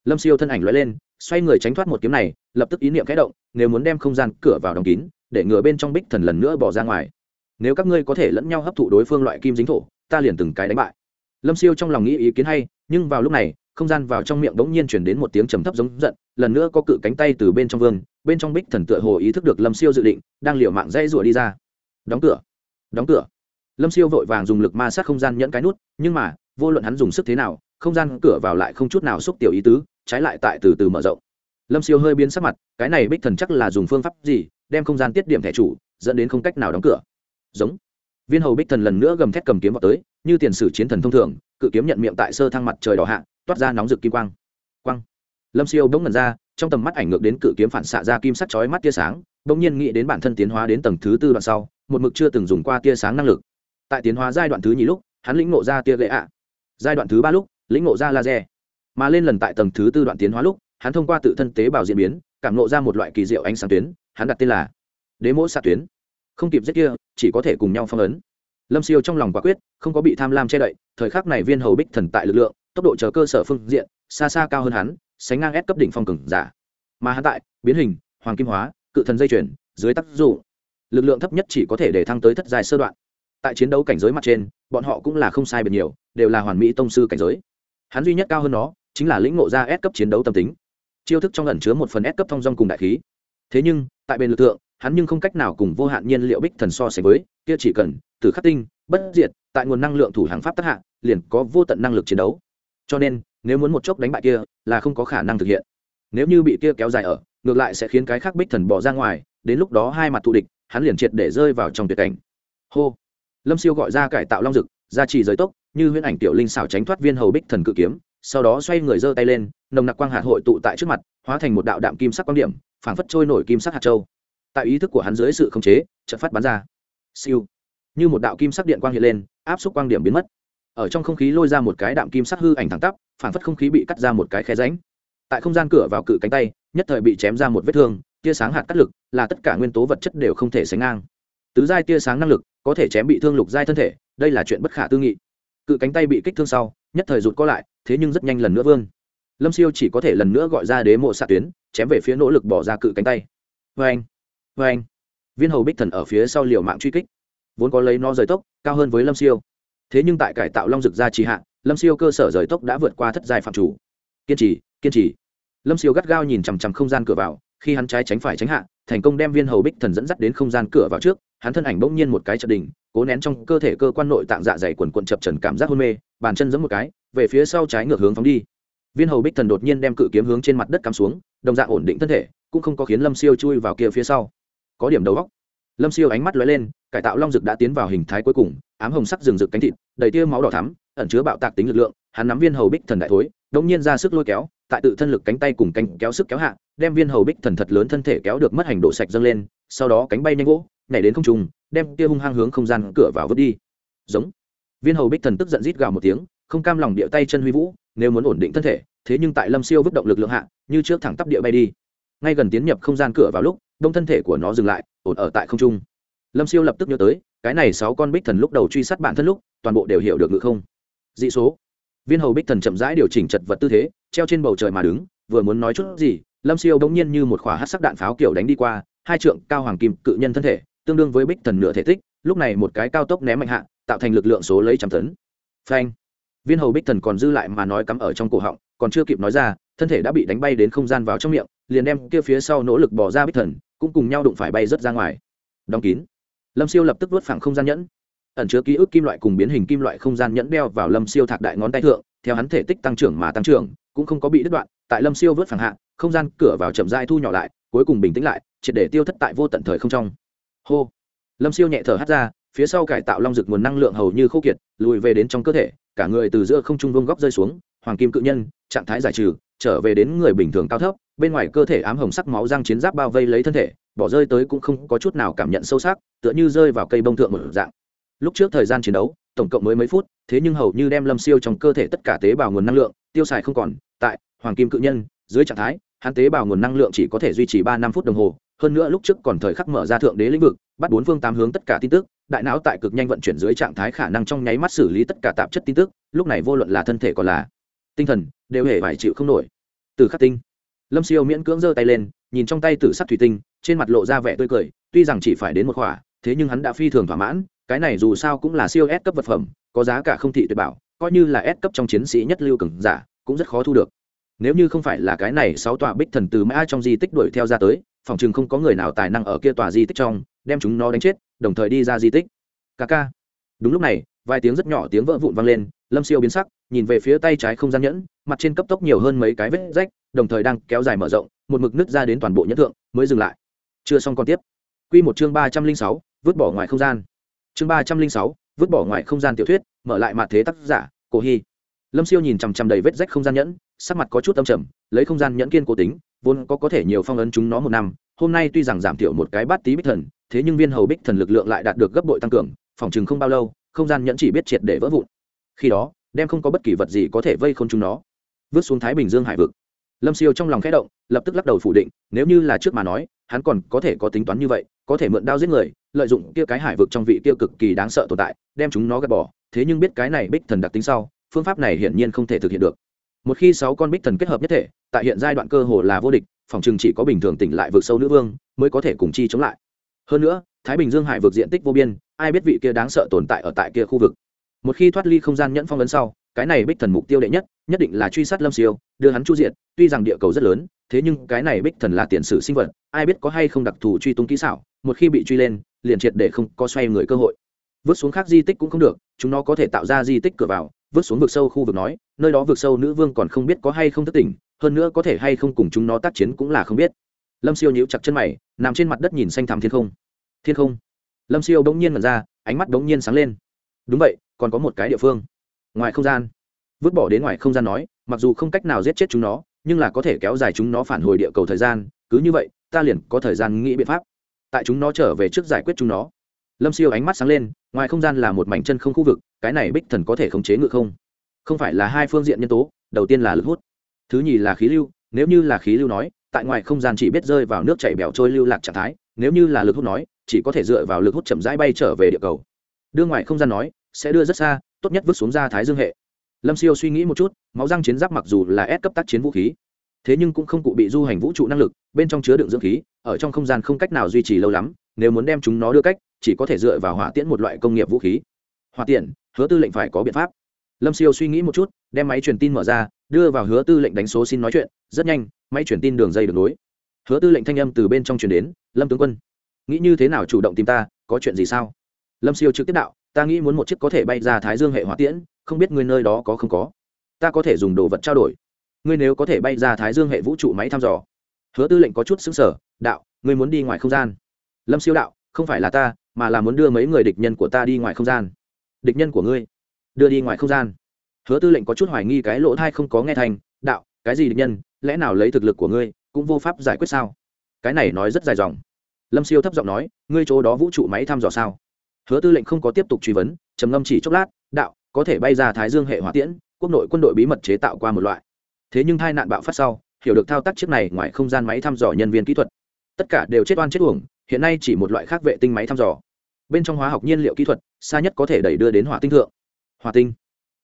Lâm siêu thân ảnh loại lên xoay người tránh thoát một kiếm này, lập tức ý niệm kẽ động, nếu muốn đem không gian cửa vào đóng kín, để ngừa bên trong bích thần lần nữa bỏ ra ngoài. Nếu các ngươi có thể lẫn nhau hấp thụ đối phương loại kim dính thổ, ta liền từng cái đánh bại. Lâm siêu trong lòng nghĩ ý kiến hay, nhưng vào lúc này, không gian vào trong miệng đ ố n g nhiên chuyển đến một tiếng trầm thấp giống giận, lần nữa có cự cánh tay từ bên trong vương, bên trong bích thần tựa hồ ý thức được lâm siêu dự định, đang liệu mạng dây rủa đi ra. Đóng cửa. Đóng cửa. Lâm siêu vội vàng dùng lực ma sát không gian nhẫn cái nút, nhưng mà, vô luận hắn dùng sức thế nào không gian cửa vào lại không chút nào xúc tiểu ý tứ, trái lại tại từ từ mở rộng. Lâm siêu hơi biến sắc mặt, cái này bích thần chắc là dùng phương pháp gì, đem không gian tiết điểm thẻ chủ, dẫn đến không cách nào đóng cửa. Giống. Viên hầu bích thần lần nữa gầm thét cầm kiếm vào tới, như tiền sử chiến thần thông thường, cự kiếm nhận miệng tại sơ thăng mặt trời đỏ hạ, toát ra nóng rực kim quang. Quang. Lâm siêu bỗng ngần ra, trong tầm mắt ảnh ngược đến cự kiếm phản xạ ra kim sắc chói mắt tia sáng, bỗng nhiên nghĩ đến bản thân tiến hóa đến tầng thứ tư đoạn sau, một mực chưa từng dùng qua tia sáng năng lực. Tại tiến hóa giai đoạn thứ nhì lúc, hắn lĩnh ngộ ra tia gậy ạ. Giai đoạn thứ ba lúc lĩnh ngộ ra laser. Mà lên lần tại tầng thứ tư đoạn tiến hóa lúc, hắn thông qua tự thân tế bào diễn biến, cảm ngộ ra một loại kỳ diệu ánh sáng tuyến, hắn đặt tên là đế mỗ xạ tuyến. Không kịp giết kia, chỉ có thể cùng nhau phong ấn. Lâm siêu trong lòng quả quyết, không có bị tham lam che đậy, thời khắc này viên hầu bích thần tại lực lượng, tốc độ chờ cơ sở phương diện, xa xa cao hơn hắn, sánh ngang ép cấp đỉnh phong cường giả. Mà hắn tại, biến hình, hoàng kim hóa, cự thần dây chuyển dưới tác dụng. Lực lượng thấp nhất chỉ có thể để thăng tới thất dài sơ đoạn. Tại chiến đấu cảnh giới mặt trên, bọn họ cũng là không sai biệt nhiều, đều là hoàn mỹ tông sư cảnh giới hắn duy nhất cao hơn nó chính là lĩnh ngộ ra S cấp chiến đấu tâm tính. Chiêu thức trong ẩn chứa một phần S cấp thông dong cùng đại khí. Thế nhưng, tại bên lực lượng hắn nhưng không cách nào cùng vô hạn nhiên liệu bích thần so sánh với, kia chỉ cần, từ khắc tinh, bất diệt, tại nguồn năng lượng thủ hàng pháp tác hạ, liền có vô tận năng lực chiến đấu. Cho nên, nếu muốn một chốc đánh bại kia, là không có khả năng thực hiện. Nếu như bị kia kéo dài ở, ngược lại sẽ khiến cái khác bích thần bỏ ra ngoài, đến lúc đó hai mặt thù địch, hắn liền triệt để rơi vào trong tuyệt cảnh. Hô. Lâm siêu gọi ra cải tạo long dực, ra trì giới tốc như huyễn ảnh tiểu linh xảo tránh thoát viên hầu bích thần cự kiếm, sau đó xoay người giơ tay lên, nồng nặc quang hạt hội tụ tại trước mặt, hóa thành một đạo đạm kim sắc quang điểm, phảng phất trôi nổi kim sắc hạt châu. Tại ý thức của hắn dưới sự khống chế, chợt phát bắn ra. Siêu. Như một đạo kim sắc điện quang hiện lên, áp suất quang điểm biến mất. Ở trong không khí lôi ra một cái đạm kim sắc hư ảnh thẳng tắp, phảng phất không khí bị cắt ra một cái khe ránh tại không gian cửa vào cự cánh tay, nhất thời bị chém ra một vết thương, tia sáng hạt cắt lực là tất cả nguyên tố vật chất đều không thể sánh ngang. Tứ giai tia sáng năng lực có thể chém bị thương lục giai thân thể, đây là chuyện bất khả tư nghị cự cánh tay bị kích thương sau, nhất thời rụt co lại, thế nhưng rất nhanh lần nữa vươn. Lâm siêu chỉ có thể lần nữa gọi ra đế mộ xạ tuyến, chém về phía nỗ lực bỏ ra cự cánh tay. Vê anh vê anh viên hầu bích thần ở phía sau liều mạng truy kích. Vốn có lấy nó rời tốc, cao hơn với lâm siêu. Thế nhưng tại cải tạo long dực ra trì hạ, lâm siêu cơ sở rời tốc đã vượt qua thất giai phạm chủ. Kiên trì kiên trì. Lâm siêu gắt gao nhìn chằm chằm không gian cửa vào, khi hắn trái tránh phải tránh hạ, thành công đem viên hầu bích thần dẫn dắt đến không gian cửa vào trước hắn thân ảnh bỗng nhiên một cái chật đỉnh, cố nén trong cơ thể cơ quan nội tạng dạ dày quần quần chập trần cảm giác hôn mê, bàn chân giẫm một cái, về phía sau trái ngược hướng phóng đi. Viên hầu bích thần đột nhiên đem cự kiếm hướng trên mặt đất cắm xuống, đồng dạng ổn định thân thể, cũng không có khiến lâm siêu chui vào kia phía sau. Có điểm đầu góc lâm siêu ánh mắt lóe lên, cải tạo long dực đã tiến vào hình thái cuối cùng, ám hồng sắc rừng rực cánh thịt, đầy tia máu đỏ thắm, ẩn chứa bạo tạc tính lực lượng, hắn nắm viên hầu bích thần đại thối đông nhiên ra sức lôi kéo, tại tự thân lực cánh tay cùng cánh kéo sức kéo hạ, đem viên hầu bích thần thật lớn thân thể kéo được mất hành độ sạch dâng lên, sau đó cánh bay nhanh gỗ nhảy đến không trung, đem kia hung hăng hướng không gian cửa vào vứt đi. Giống. Viên hầu bích thần tức giận rít gào một tiếng không cam lòng địa tay chân huy vũ nếu muốn ổn định thân thể thế nhưng tại lâm siêu vứt động lực lượng hạ như trước thẳng tắp địa bay đi. Ngay gần tiến nhập không gian cửa vào lúc đông thân thể của nó dừng lại ổn ở tại không trung. Lâm siêu lập tức nhớ tới cái này sáu con bích thần lúc đầu truy sát bản thân lúc toàn bộ đều hiểu được ngự không. Dị số. Viên hầu bích thần chậm rãi điều chỉnh chật vật tư thế treo trên bầu trời mà đứng vừa muốn nói chút gì lâm siêu bỗng nhiên như một khỏa hát sắc đạn pháo kiểu đánh đi qua hai trượng cao hoàng kim cự nhân thân thể tương đương với bích thần nửa thể tích, lúc này một cái cao tốc ném mạnh hạ, tạo thành lực lượng số lấy trăm tấn. Phanh. Viên hầu bích thần còn dư lại mà nói cắm ở trong cổ họng, còn chưa kịp nói ra, thân thể đã bị đánh bay đến không gian vào trong miệng, liền đem kia phía sau nỗ lực bỏ ra bích thần, cũng cùng nhau đụng phải bay rớt ra ngoài. Đóng kín. Lâm siêu lập tức vớt phẳng không gian nhẫn. Ẩn chứa ký ức kim loại cùng biến hình kim loại không gian nhẫn đeo vào lâm siêu thạc đại ngón tay thượng, theo hắn thể tích tăng trưởng mà tăng trưởng, cũng không có bị đứt đoạn, tại lâm siêu vớt phẳng hạ, không gian cửa vào chậm dai thu nhỏ lại, cuối cùng bình tĩnh lại, triệt để tiêu thất tại vô tận thời không trong hô. Lâm siêu nhẹ thở hắt ra, phía sau cải tạo long rực nguồn năng lượng hầu như khô kiệt, lùi về đến trong cơ thể, cả người từ giữa không trung vương góc rơi xuống, hoàng kim cự nhân, trạng thái giải trừ, trở về đến người bình thường cao thấp, bên ngoài cơ thể ám hồng sắc máu răng chiến giáp bao vây lấy thân thể, bỏ rơi tới cũng không có chút nào cảm nhận sâu sắc, tựa như rơi vào cây bông thượng một dạng. Lúc trước thời gian chiến đấu, tổng cộng mới mấy phút, thế nhưng hầu như đem lâm siêu trong cơ thể tất cả tế bào nguồn năng lượng tiêu xài không còn, tại hoàng kim cự nhân, dưới trạng thái, hắn tế bào nguồn năng lượng chỉ có thể duy trì ba năm phút đồng hồ hơn nữa lúc trước còn thời khắc mở ra thượng đế lĩnh vực, bắt bốn phương tám hướng tất cả tin tức, đại não tại cực nhanh vận chuyển dưới trạng thái khả năng trong nháy mắt xử lý tất cả tạp chất tin tức, lúc này vô luận là thân thể còn là tinh thần, đều hề phải chịu không nổi. Từ khắc tinh, lâm siêu miễn cưỡng giơ tay lên, nhìn trong tay tử sắc thủy tinh, trên mặt lộ ra vẻ tươi cười, tuy rằng chỉ phải đến một khỏa, thế nhưng hắn đã phi thường thỏa mãn, cái này dù sao cũng là siêu S cấp vật phẩm, có giá cả không thị tuyệt bảo, coi như là S cấp trong chiến sĩ nhất lưu cường giả, cũng rất khó thu được nếu như không phải là cái này sáu tòa bích thần từ mã trong di tích đuổi theo ra tới, phòng chừng không có người nào tài năng ở kia tòa di tích trong, đem chúng nó đánh chết, đồng thời đi ra di tích. Ca ca. Đúng lúc này, vài tiếng rất nhỏ tiếng vỡ vụn vang lên, lâm siêu biến sắc, nhìn về phía tay trái không gian nhẫn, mặt trên cấp tốc nhiều hơn mấy cái vết rách, đồng thời đang kéo dài mở rộng, một mực nứt ra đến toàn bộ nhẫn thượng, mới dừng lại. Chưa xong còn tiếp. Q một chương ba trăm linh sáu, vứt bỏ ngoài không gian. Chương ba trăm linh sáu, vứt bỏ ngoài không gian tiểu thuyết, mở lại mặt thế tác giả, cổ hy. Lâm siêu nhìn chằm chằm đầy vết rách không gian nhẫn sắc mặt có chút âm trầm, lấy không gian nhẫn kiên cố tính, vốn có có thể nhiều phong ấn chúng nó một năm, hôm nay tuy rằng giảm thiểu một cái bát tí bích thần, thế nhưng viên hầu bích thần lực lượng lại đạt được gấp bội tăng cường, phòng chừng không bao lâu, không gian nhẫn chỉ biết triệt để vỡ vụn. Khi đó, đem không có bất kỳ vật gì có thể vây khôn chúng nó. Vứt xuống thái bình dương hải vực. Lâm siêu trong lòng khẽ động, lập tức lắc đầu phủ định, nếu như là trước mà nói, hắn còn có thể có tính toán như vậy, có thể mượn đao giết người, lợi dụng kia cái hải vực trong vị kia cực kỳ đáng sợ tồn tại, đem chúng nó gạt bỏ, thế nhưng biết cái này bích thần đặc tính sau, phương pháp này hiển nhiên không thể thực hiện được một khi sáu con bích thần kết hợp nhất thể, tại hiện giai đoạn cơ hồ là vô địch, phòng chừng chỉ có bình thường tỉnh lại vượt sâu nữ vương mới có thể cùng chi chống lại. Hơn nữa, thái bình dương hải vượt diện tích vô biên, ai biết vị kia đáng sợ tồn tại ở tại kia khu vực. Một khi thoát ly không gian nhẫn phong ấn sau, cái này bích thần mục tiêu đệ nhất nhất định là truy sát lâm siêu, đưa hắn chu diện tuy rằng địa cầu rất lớn, thế nhưng cái này bích thần là tiền sử sinh vật, ai biết có hay không đặc thù truy tung kỹ xảo, một khi bị truy lên, liền triệt để không có xoay người cơ hội. Vứt xuống khác di tích cũng không được, chúng nó có thể tạo ra di tích cửa vào vứt xuống vực sâu khu vực nói, nơi đó vực sâu nữ vương còn không biết có hay không thất tỉnh hơn nữa có thể hay không cùng chúng nó tác chiến cũng là không biết. Lâm siêu nhíu chặt chân mày, nằm trên mặt đất nhìn xanh thẳm thiên không. Thiên không? Lâm siêu bỗng nhiên mật ra, ánh mắt bỗng nhiên sáng lên. Đúng vậy, còn có một cái địa phương. Ngoài không gian. Vứt bỏ đến ngoài không gian nói, mặc dù không cách nào giết chết chúng nó, nhưng là có thể kéo dài chúng nó phản hồi địa cầu thời gian, cứ như vậy, ta liền có thời gian nghĩ biện pháp. Tại chúng nó trở về trước giải quyết chúng nó lâm siêu ánh mắt sáng lên, ngoài không gian là một mảnh chân không khu vực, cái này bích thần có thể khống chế ngự không? Không phải là hai phương diện nhân tố, đầu tiên là lực hút, thứ nhì là khí lưu, nếu như là khí lưu nói, tại ngoài không gian chỉ biết rơi vào nước chảy bẻo trôi lưu lạc trạng thái, nếu như là lực hút nói, chỉ có thể dựa vào lực hút chậm rãi bay trở về địa cầu. Đưa ngoài không gian nói, sẽ đưa rất xa, tốt nhất vứt xuống ra thái dương hệ. Lâm siêu suy nghĩ một chút, máu răng chiến giáp mặc dù là ép cấp tác chiến vũ khí, thế nhưng cũng không cụ bị du hành vũ trụ năng lực, bên trong chứa đựng dưỡng khí, ở trong không gian không cách nào duy trì lâu lắm, nếu muốn đem chúng nó đưa cách chỉ có thể dựa vào hỏa tiễn một loại công nghiệp vũ khí. Hỏa tiễn, hứa tư lệnh phải có biện pháp. Lâm siêu suy nghĩ một chút, đem máy truyền tin mở ra, đưa vào hứa tư lệnh đánh số xin nói chuyện, rất nhanh, máy truyền tin đường dây được nối. Hứa tư lệnh thanh âm từ bên trong truyền đến, lâm tướng quân, nghĩ như thế nào chủ động tìm ta, có chuyện gì sao? Lâm siêu trực tiếp đạo, ta nghĩ muốn một chiếc có thể bay ra thái dương hệ hỏa tiễn, không biết ngươi nơi đó có không có. Ta có thể dùng đồ vật trao đổi. Ngươi nếu có thể bay ra thái dương hệ vũ trụ máy thăm dò. Hứa tư lệnh có chút xứng sở đạo, ngươi muốn đi ngoài không gian. Lâm siêu đạo, không phải là ta mà là muốn đưa mấy người địch nhân của ta đi ngoài không gian. Địch nhân của ngươi? Đưa đi ngoài không gian. Hứa tư lệnh có chút hoài nghi cái lỗ thai không có nghe thành, đạo, cái gì địch nhân, lẽ nào lấy thực lực của ngươi cũng vô pháp giải quyết sao? Cái này nói rất dài dòng. Lâm siêu thấp giọng nói, ngươi chỗ đó vũ trụ máy thăm dò sao? Hứa tư lệnh không có tiếp tục truy vấn, trầm ngâm chỉ chốc lát, đạo, có thể bay ra thái dương hệ hỏa tiễn, quốc nội quân đội bí mật chế tạo qua một loại. Thế nhưng hai nạn bạo phát sau, hiểu được thao tác chiếc này ngoài không gian máy thăm dò nhân viên kỹ thuật. Tất cả đều chết oan chết uổng, hiện nay chỉ một loại khác vệ tinh máy thăm dò bên trong hóa học nhiên liệu kỹ thuật, xa nhất có thể đẩy đưa đến hỏa tinh thượng. Hỏa tinh.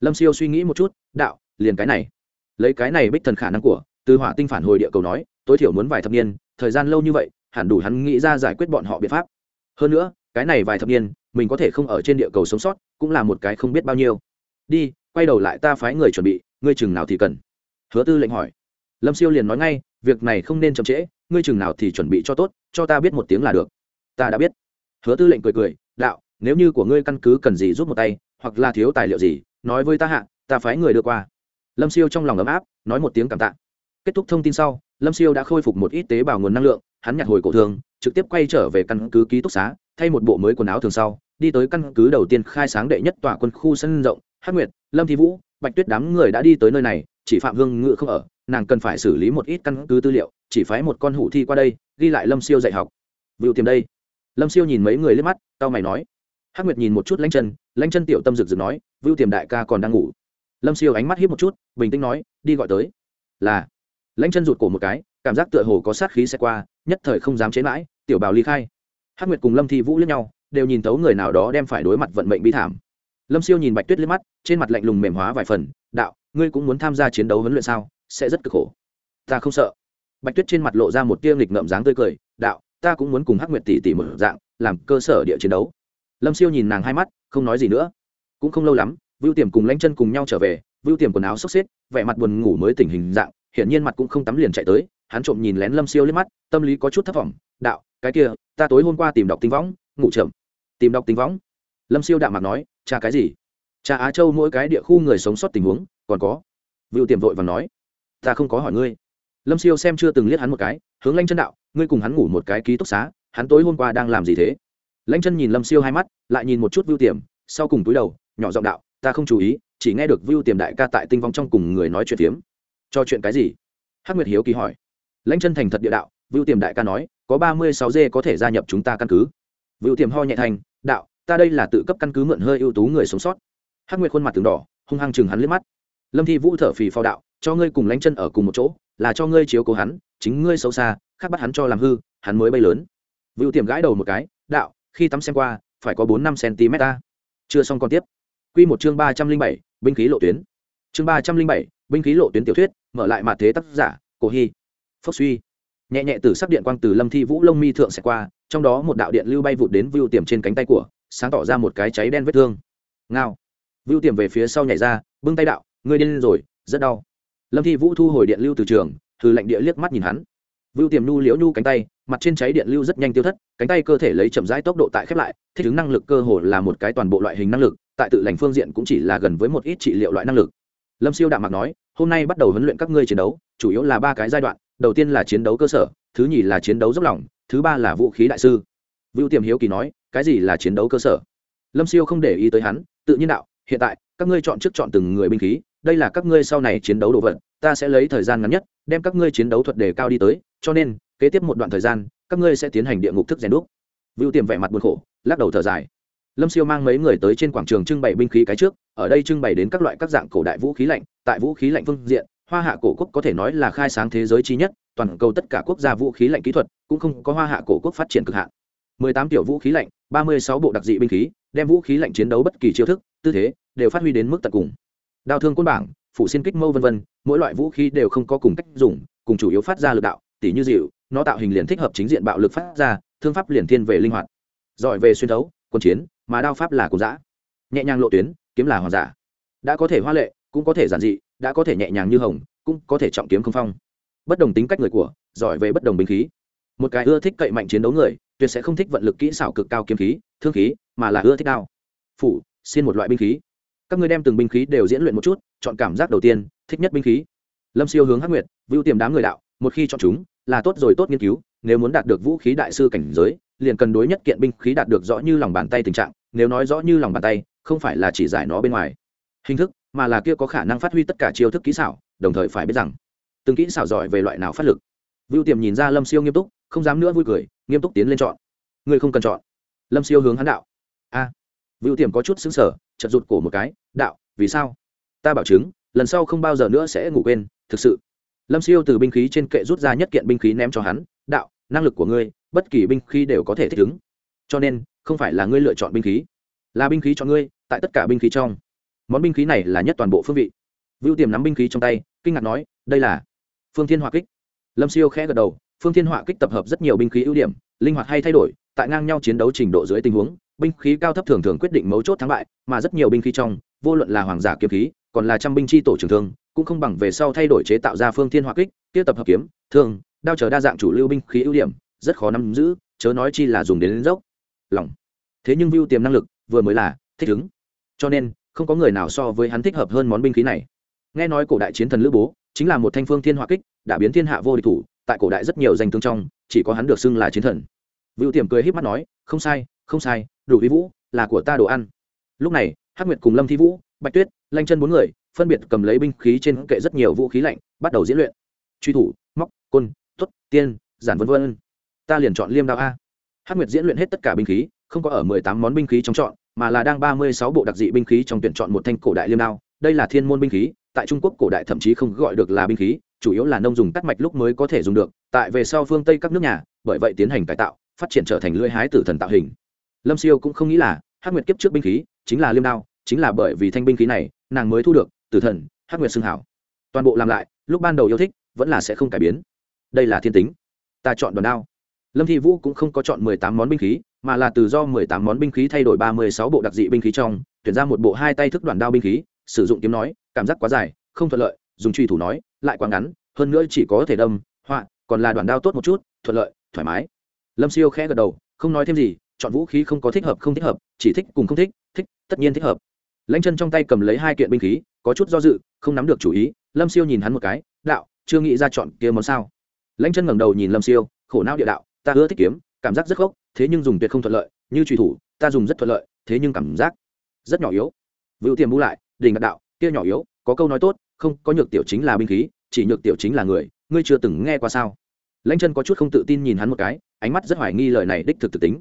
Lâm siêu suy nghĩ một chút, đạo, liền cái này. Lấy cái này bích thần khả năng của, từ hỏa tinh phản hồi địa cầu nói, tối thiểu muốn vài thập niên, thời gian lâu như vậy, hẳn đủ hắn nghĩ ra giải quyết bọn họ biện pháp. Hơn nữa, cái này vài thập niên, mình có thể không ở trên địa cầu sống sót, cũng là một cái không biết bao nhiêu. Đi, quay đầu lại ta phái người chuẩn bị, ngươi chừng nào thì cần. Hứa tư lệnh hỏi. Lâm siêu liền nói ngay, việc này không nên chậm trễ, ngươi chừng nào thì chuẩn bị cho tốt, cho ta biết một tiếng là được. Ta đã biết hứa tư lệnh cười cười, đạo, nếu như của ngươi căn cứ cần gì giúp một tay, hoặc là thiếu tài liệu gì, nói với ta hạ, ta phái người đưa qua. Lâm siêu trong lòng ấm áp, nói một tiếng cảm tạ. Kết thúc thông tin sau, lâm siêu đã khôi phục một ít tế bào nguồn năng lượng, hắn nhặt hồi cổ thường, trực tiếp quay trở về căn cứ ký túc xá, thay một bộ mới quần áo thường sau, đi tới căn cứ đầu tiên khai sáng đệ nhất tòa quân khu sân rộng, hắc nguyệt, lâm thi vũ, bạch tuyết đám người đã đi tới nơi này, chỉ phạm hương ngự không ở, nàng cần phải xử lý một ít căn cứ tư liệu, chỉ phái một con hủ thi qua đây, ghi lại lâm siêu dạy học. Vựu tìm đây lâm siêu nhìn mấy người lên mắt tao mày nói. Hắc nguyệt nhìn một chút lanh chân lanh chân tiểu tâm rực rực nói, vưu tiềm đại ca còn đang ngủ. Lâm siêu ánh mắt hiếp một chút, bình tĩnh nói, đi gọi tới. Là. Lãnh chân rụt cổ một cái, cảm giác tựa hồ có sát khí xe qua, nhất thời không dám chế mãi, tiểu bào ly khai. Hắc nguyệt cùng lâm thi vũ lẫn nhau, đều nhìn thấu người nào đó đem phải đối mặt vận mệnh bi thảm. Lâm siêu nhìn bạch tuyết lướt mắt, trên mặt lạnh lùng mềm hóa vài phần, đạo, ngươi cũng muốn tham gia chiến đấu huấn luyện sao? Sẽ rất cực khổ. Ta không sợ. Bạch tuyết trên mặt lộ ra một tia nghịch ngợm dáng tươi cười, đạo ta cũng muốn cùng hắc nguyệt tỷ tỷ một dạng, làm cơ sở địa chiến đấu. Lâm siêu nhìn nàng hai mắt, không nói gì nữa. Cũng không lâu lắm, vưu tiềm cùng lãnh chân cùng nhau trở về, vưu tiềm quần áo xốc xếp, vẻ mặt buồn ngủ mới tình hình dạng, hiển nhiên mặt cũng không tắm liền chạy tới, hắn trộm nhìn lén lâm siêu liếc mắt, tâm lý có chút thất vọng, đạo, cái kia, ta tối hôm qua tìm đọc tinh võng, ngủ chậm. Tìm đọc tinh võng? Lâm siêu đạm mặt nói, cha cái gì? Cha á châu mỗi cái địa khu người sống sót tình huống, còn có? Vựu tiềm vội và nói, ta không có hỏi ngươi. Lâm siêu xem chưa từng liếc hắn một cái, hướng lanh chân đạo ngươi cùng hắn ngủ một cái ký túc xá, hắn tối hôm qua đang làm gì thế? Lãnh chân nhìn lâm siêu hai mắt, lại nhìn một chút vưu tiềm, sau cùng túi đầu, nhỏ giọng đạo, ta không chú ý, chỉ nghe được vưu tiềm đại ca tại tinh vong trong cùng người nói chuyện phiếm. Cho chuyện cái gì? Hắc nguyệt hiếu kỳ hỏi. Lãnh chân thành thật địa đạo, vưu tiềm đại ca nói, có ba mươi sáu dê có thể gia nhập chúng ta căn cứ. Vưu tiềm ho nhẹ thành, đạo, ta đây là tự cấp căn cứ mượn hơi ưu tú người sống sót. Hắc nguyệt khuôn mặt từng đỏ, hung hăng chừng hắn liếc mắt. Lâm thi vũ thở phì phao đạo, cho ngươi cùng lãnh chân ở cùng một chỗ, là cho ngươi chiếu cố hắn chính ngươi xấu xa, khác bắt hắn cho làm hư, hắn mới bay lớn. Vựu tiềm gãi đầu một cái, đạo, khi tắm xem qua, phải có bốn năm cm ta. Chưa xong còn tiếp. Q một chương ba trăm linh bảy, binh khí lộ tuyến. Chương ba trăm linh bảy, binh khí lộ tuyến tiểu thuyết, mở lại mặt thế tác giả, cổ hy. Phốc suy. Nhẹ nhẹ từ sắc điện quang từ lâm thi vũ lông mi thượng sẽ qua, trong đó một đạo điện lưu bay vụt đến vưu tiềm trên cánh tay của, sáng tỏ ra một cái cháy đen vết thương. Ngao. Vưu tiềm về phía sau nhảy ra, bưng tay đạo, ngươi điên rồi, rất đau. Lâm thi vũ thu hồi điện lưu từ trường thư lạnh địa liếc mắt nhìn hắn. Vưu tiềm nu liễu nu cánh tay mặt trên cháy điện lưu rất nhanh tiêu thất cánh tay cơ thể lấy chậm rãi tốc độ tại khép lại thích ứng năng lực cơ hồ là một cái toàn bộ loại hình năng lực tại tự lành phương diện cũng chỉ là gần với một ít trị liệu loại năng lực. Lâm siêu đạm mặt nói hôm nay bắt đầu huấn luyện các ngươi chiến đấu chủ yếu là ba cái giai đoạn đầu tiên là chiến đấu cơ sở thứ nhì là chiến đấu dốc lỏng, thứ ba là vũ khí đại sư. Vưu tiềm hiếu kỳ nói cái gì là chiến đấu cơ sở? Lâm siêu không để ý tới hắn tự nhiên đạo hiện tại các ngươi chọn trước chọn từng người binh khí đây là các ngươi sau này chiến đấu đồ vật, ta sẽ lấy thời gian ngắn nhất, đem các ngươi chiến đấu thuật đề cao đi tới, cho nên, kế tiếp một đoạn thời gian, các ngươi sẽ tiến hành địa ngục thức rèn đúc. Vưu tiềm vẻ mặt buồn khổ, lắc đầu thở dài. Lâm siêu mang mấy người tới trên quảng trường trưng bày binh khí cái trước, ở đây trưng bày đến các loại các dạng cổ đại vũ khí lạnh, tại vũ khí lạnh phương diện, hoa hạ cổ quốc có thể nói là khai sáng thế giới chi nhất, toàn cầu tất cả quốc gia vũ khí lạnh kỹ thuật cũng không có hoa hạ cổ quốc phát triển cực hạn. 18 tiểu vũ khí lạnh 36 bộ đặc dị binh khí, đem vũ khí lạnh chiến đấu bất kỳ chiêu thức, tư thế đều phát huy đến mức tận cùng đao thương côn bảng, phủ xin kích mâu vân vân, mỗi loại vũ khí đều không có cùng cách dùng, cùng chủ yếu phát ra lực đạo, tỉ như dịu, nó tạo hình liền thích hợp chính diện bạo lực phát ra, thương pháp liền thiên về linh hoạt. Giỏi về xuyên thấu quân chiến, mà đao pháp là cùng dã. Nhẹ nhàng lộ tuyến, kiếm là hoàng giả. Đã có thể hoa lệ, cũng có thể giản dị, đã có thể nhẹ nhàng như hồng, cũng có thể trọng kiếm không phong. Bất đồng tính cách người của, giỏi về bất đồng binh khí. Một cái ưa thích cậy mạnh chiến đấu người, tuyệt sẽ không thích vận lực kỹ xảo cực cao kiếm khí, thương khí, mà là ưa thích đao. Phủ xin một loại binh khí các ngươi đem từng binh khí đều diễn luyện một chút chọn cảm giác đầu tiên thích nhất binh khí. Lâm siêu hướng hắc nguyệt vưu tiềm đám người đạo một khi chọn chúng là tốt rồi tốt nghiên cứu nếu muốn đạt được vũ khí đại sư cảnh giới liền cần đối nhất kiện binh khí đạt được rõ như lòng bàn tay tình trạng nếu nói rõ như lòng bàn tay không phải là chỉ giải nó bên ngoài. Hình thức mà là kia có khả năng phát huy tất cả chiêu thức kỹ xảo đồng thời phải biết rằng từng kỹ xảo giỏi về loại nào phát lực. Vưu tiềm nhìn ra lâm siêu nghiêm túc không dám nữa vui cười nghiêm túc tiến lên chọn. Ngươi không cần chọn. Lâm siêu hướng hắn đạo. A. À, vưu tiềm có chút xứng sở chật rụt cổ một cái, đạo, vì sao? Ta bảo chứng, lần sau không bao giờ nữa sẽ ngủ quên, thực sự. Lâm siêu từ binh khí trên kệ rút ra nhất kiện binh khí ném cho hắn, đạo, năng lực của ngươi, bất kỳ binh khí đều có thể thích ứng. Cho nên, không phải là ngươi lựa chọn binh khí, là binh khí cho ngươi, tại tất cả binh khí trong. Món binh khí này là nhất toàn bộ phương vị. Vưu tiềm nắm binh khí trong tay, kinh ngạc nói, đây là phương thiên họa kích. Lâm siêu khẽ gật đầu, phương thiên họa kích tập hợp rất nhiều binh khí ưu điểm, linh hoạt hay thay đổi, tại ngang nhau chiến đấu trình độ dưới tình huống binh khí cao thấp thường thường quyết định mấu chốt thắng bại mà rất nhiều binh khí trong vô luận là hoàng giả kiếm khí còn là trăm binh chi tổ trường thương cũng không bằng về sau thay đổi chế tạo ra phương thiên hỏa kích tiếp tập hợp kiếm thương đao chờ đa dạng chủ lưu binh khí ưu điểm rất khó nắm giữ chớ nói chi là dùng đến, đến dốc. Lòng. Thế nhưng view tiềm năng lực vừa mới là thích ứng. Cho nên không có người nào so với hắn thích hợp hơn món binh khí này. Nghe nói cổ đại chiến thần lữ bố chính là một thanh phương thiên hỏa kích đã biến thiên hạ vô địch thủ tại cổ đại rất nhiều danh tướng trong chỉ có hắn được xưng là chiến thần. Vưu tiềm cười híp mắt nói không sai không sai đủ vi vũ, là của ta đồ ăn. Lúc này, hắc nguyệt cùng lâm thi vũ, bạch tuyết, lanh chân bốn người, phân biệt cầm lấy binh khí trên kệ rất nhiều vũ khí lạnh, bắt đầu diễn luyện. Truy thủ, móc, côn, tuất, tiên, giản vân vân. Ta liền chọn liêm đạo a. Hắc nguyệt diễn luyện hết tất cả binh khí, không có ở mười tám món binh khí trong chọn, mà là đang ba mươi sáu bộ đặc dị binh khí trong tuyển chọn một thanh cổ đại liêm đao. Đây là thiên môn binh khí, tại trung quốc cổ đại thậm chí không gọi được là binh khí, chủ yếu là nông dùng cắt mạch lúc mới có thể dùng được. Tại về sau phương tây các nước nhà, bởi vậy tiến hành cải tạo, phát triển trở thành lưỡi hái tử thần tạo hình lâm siêu cũng không nghĩ là hắc nguyệt kiếp trước binh khí chính là liêm đao, chính là bởi vì thanh binh khí này, nàng mới thu được tử thần, hắc nguyệt xưng hảo. Toàn bộ làm lại, lúc ban đầu yêu thích, vẫn là sẽ không cải biến. Đây là thiên tính. Ta chọn đòn đao. Lâm thi vũ cũng không có chọn mười tám món binh khí, mà là từ do mười tám món binh khí thay đổi ba mươi sáu bộ đặc dị binh khí trong, tuyển ra một bộ hai tay thức đoạn đao binh khí, sử dụng kiếm nói, cảm giác quá dài, không thuận lợi, dùng truy thủ nói, lại quá ngắn, hơn nữa chỉ có thể đâm, họa, còn là đoạn đao tốt một chút, thuận lợi, thoải mái. Lâm siêu khẽ gật đầu, không nói thêm gì chọn vũ khí không có thích hợp, không thích hợp, chỉ thích cùng không thích thích, tất nhiên thích hợp. Lãnh chân trong tay cầm lấy hai kiện binh khí, có chút do dự, không nắm được chủ ý, lâm siêu nhìn hắn một cái, đạo, chưa nghĩ ra chọn kia món sao? Lãnh chân ngẩng đầu nhìn lâm siêu, khổ não địa đạo, ta ưa thích kiếm, cảm giác rất khốc thế nhưng dùng tuyệt không thuận lợi, như truy thủ, ta dùng rất thuận lợi, thế nhưng cảm giác rất nhỏ yếu. Vựu tiềm bù lại, đình đạo, kia nhỏ yếu, có câu nói tốt, không, có nhược tiểu chính là binh khí, chỉ nhược tiểu chính là người, ngươi chưa từng nghe qua sao? Lãnh chân có chút không tự tin nhìn hắn một cái, ánh mắt rất hoài nghi lời này đích thực thực tính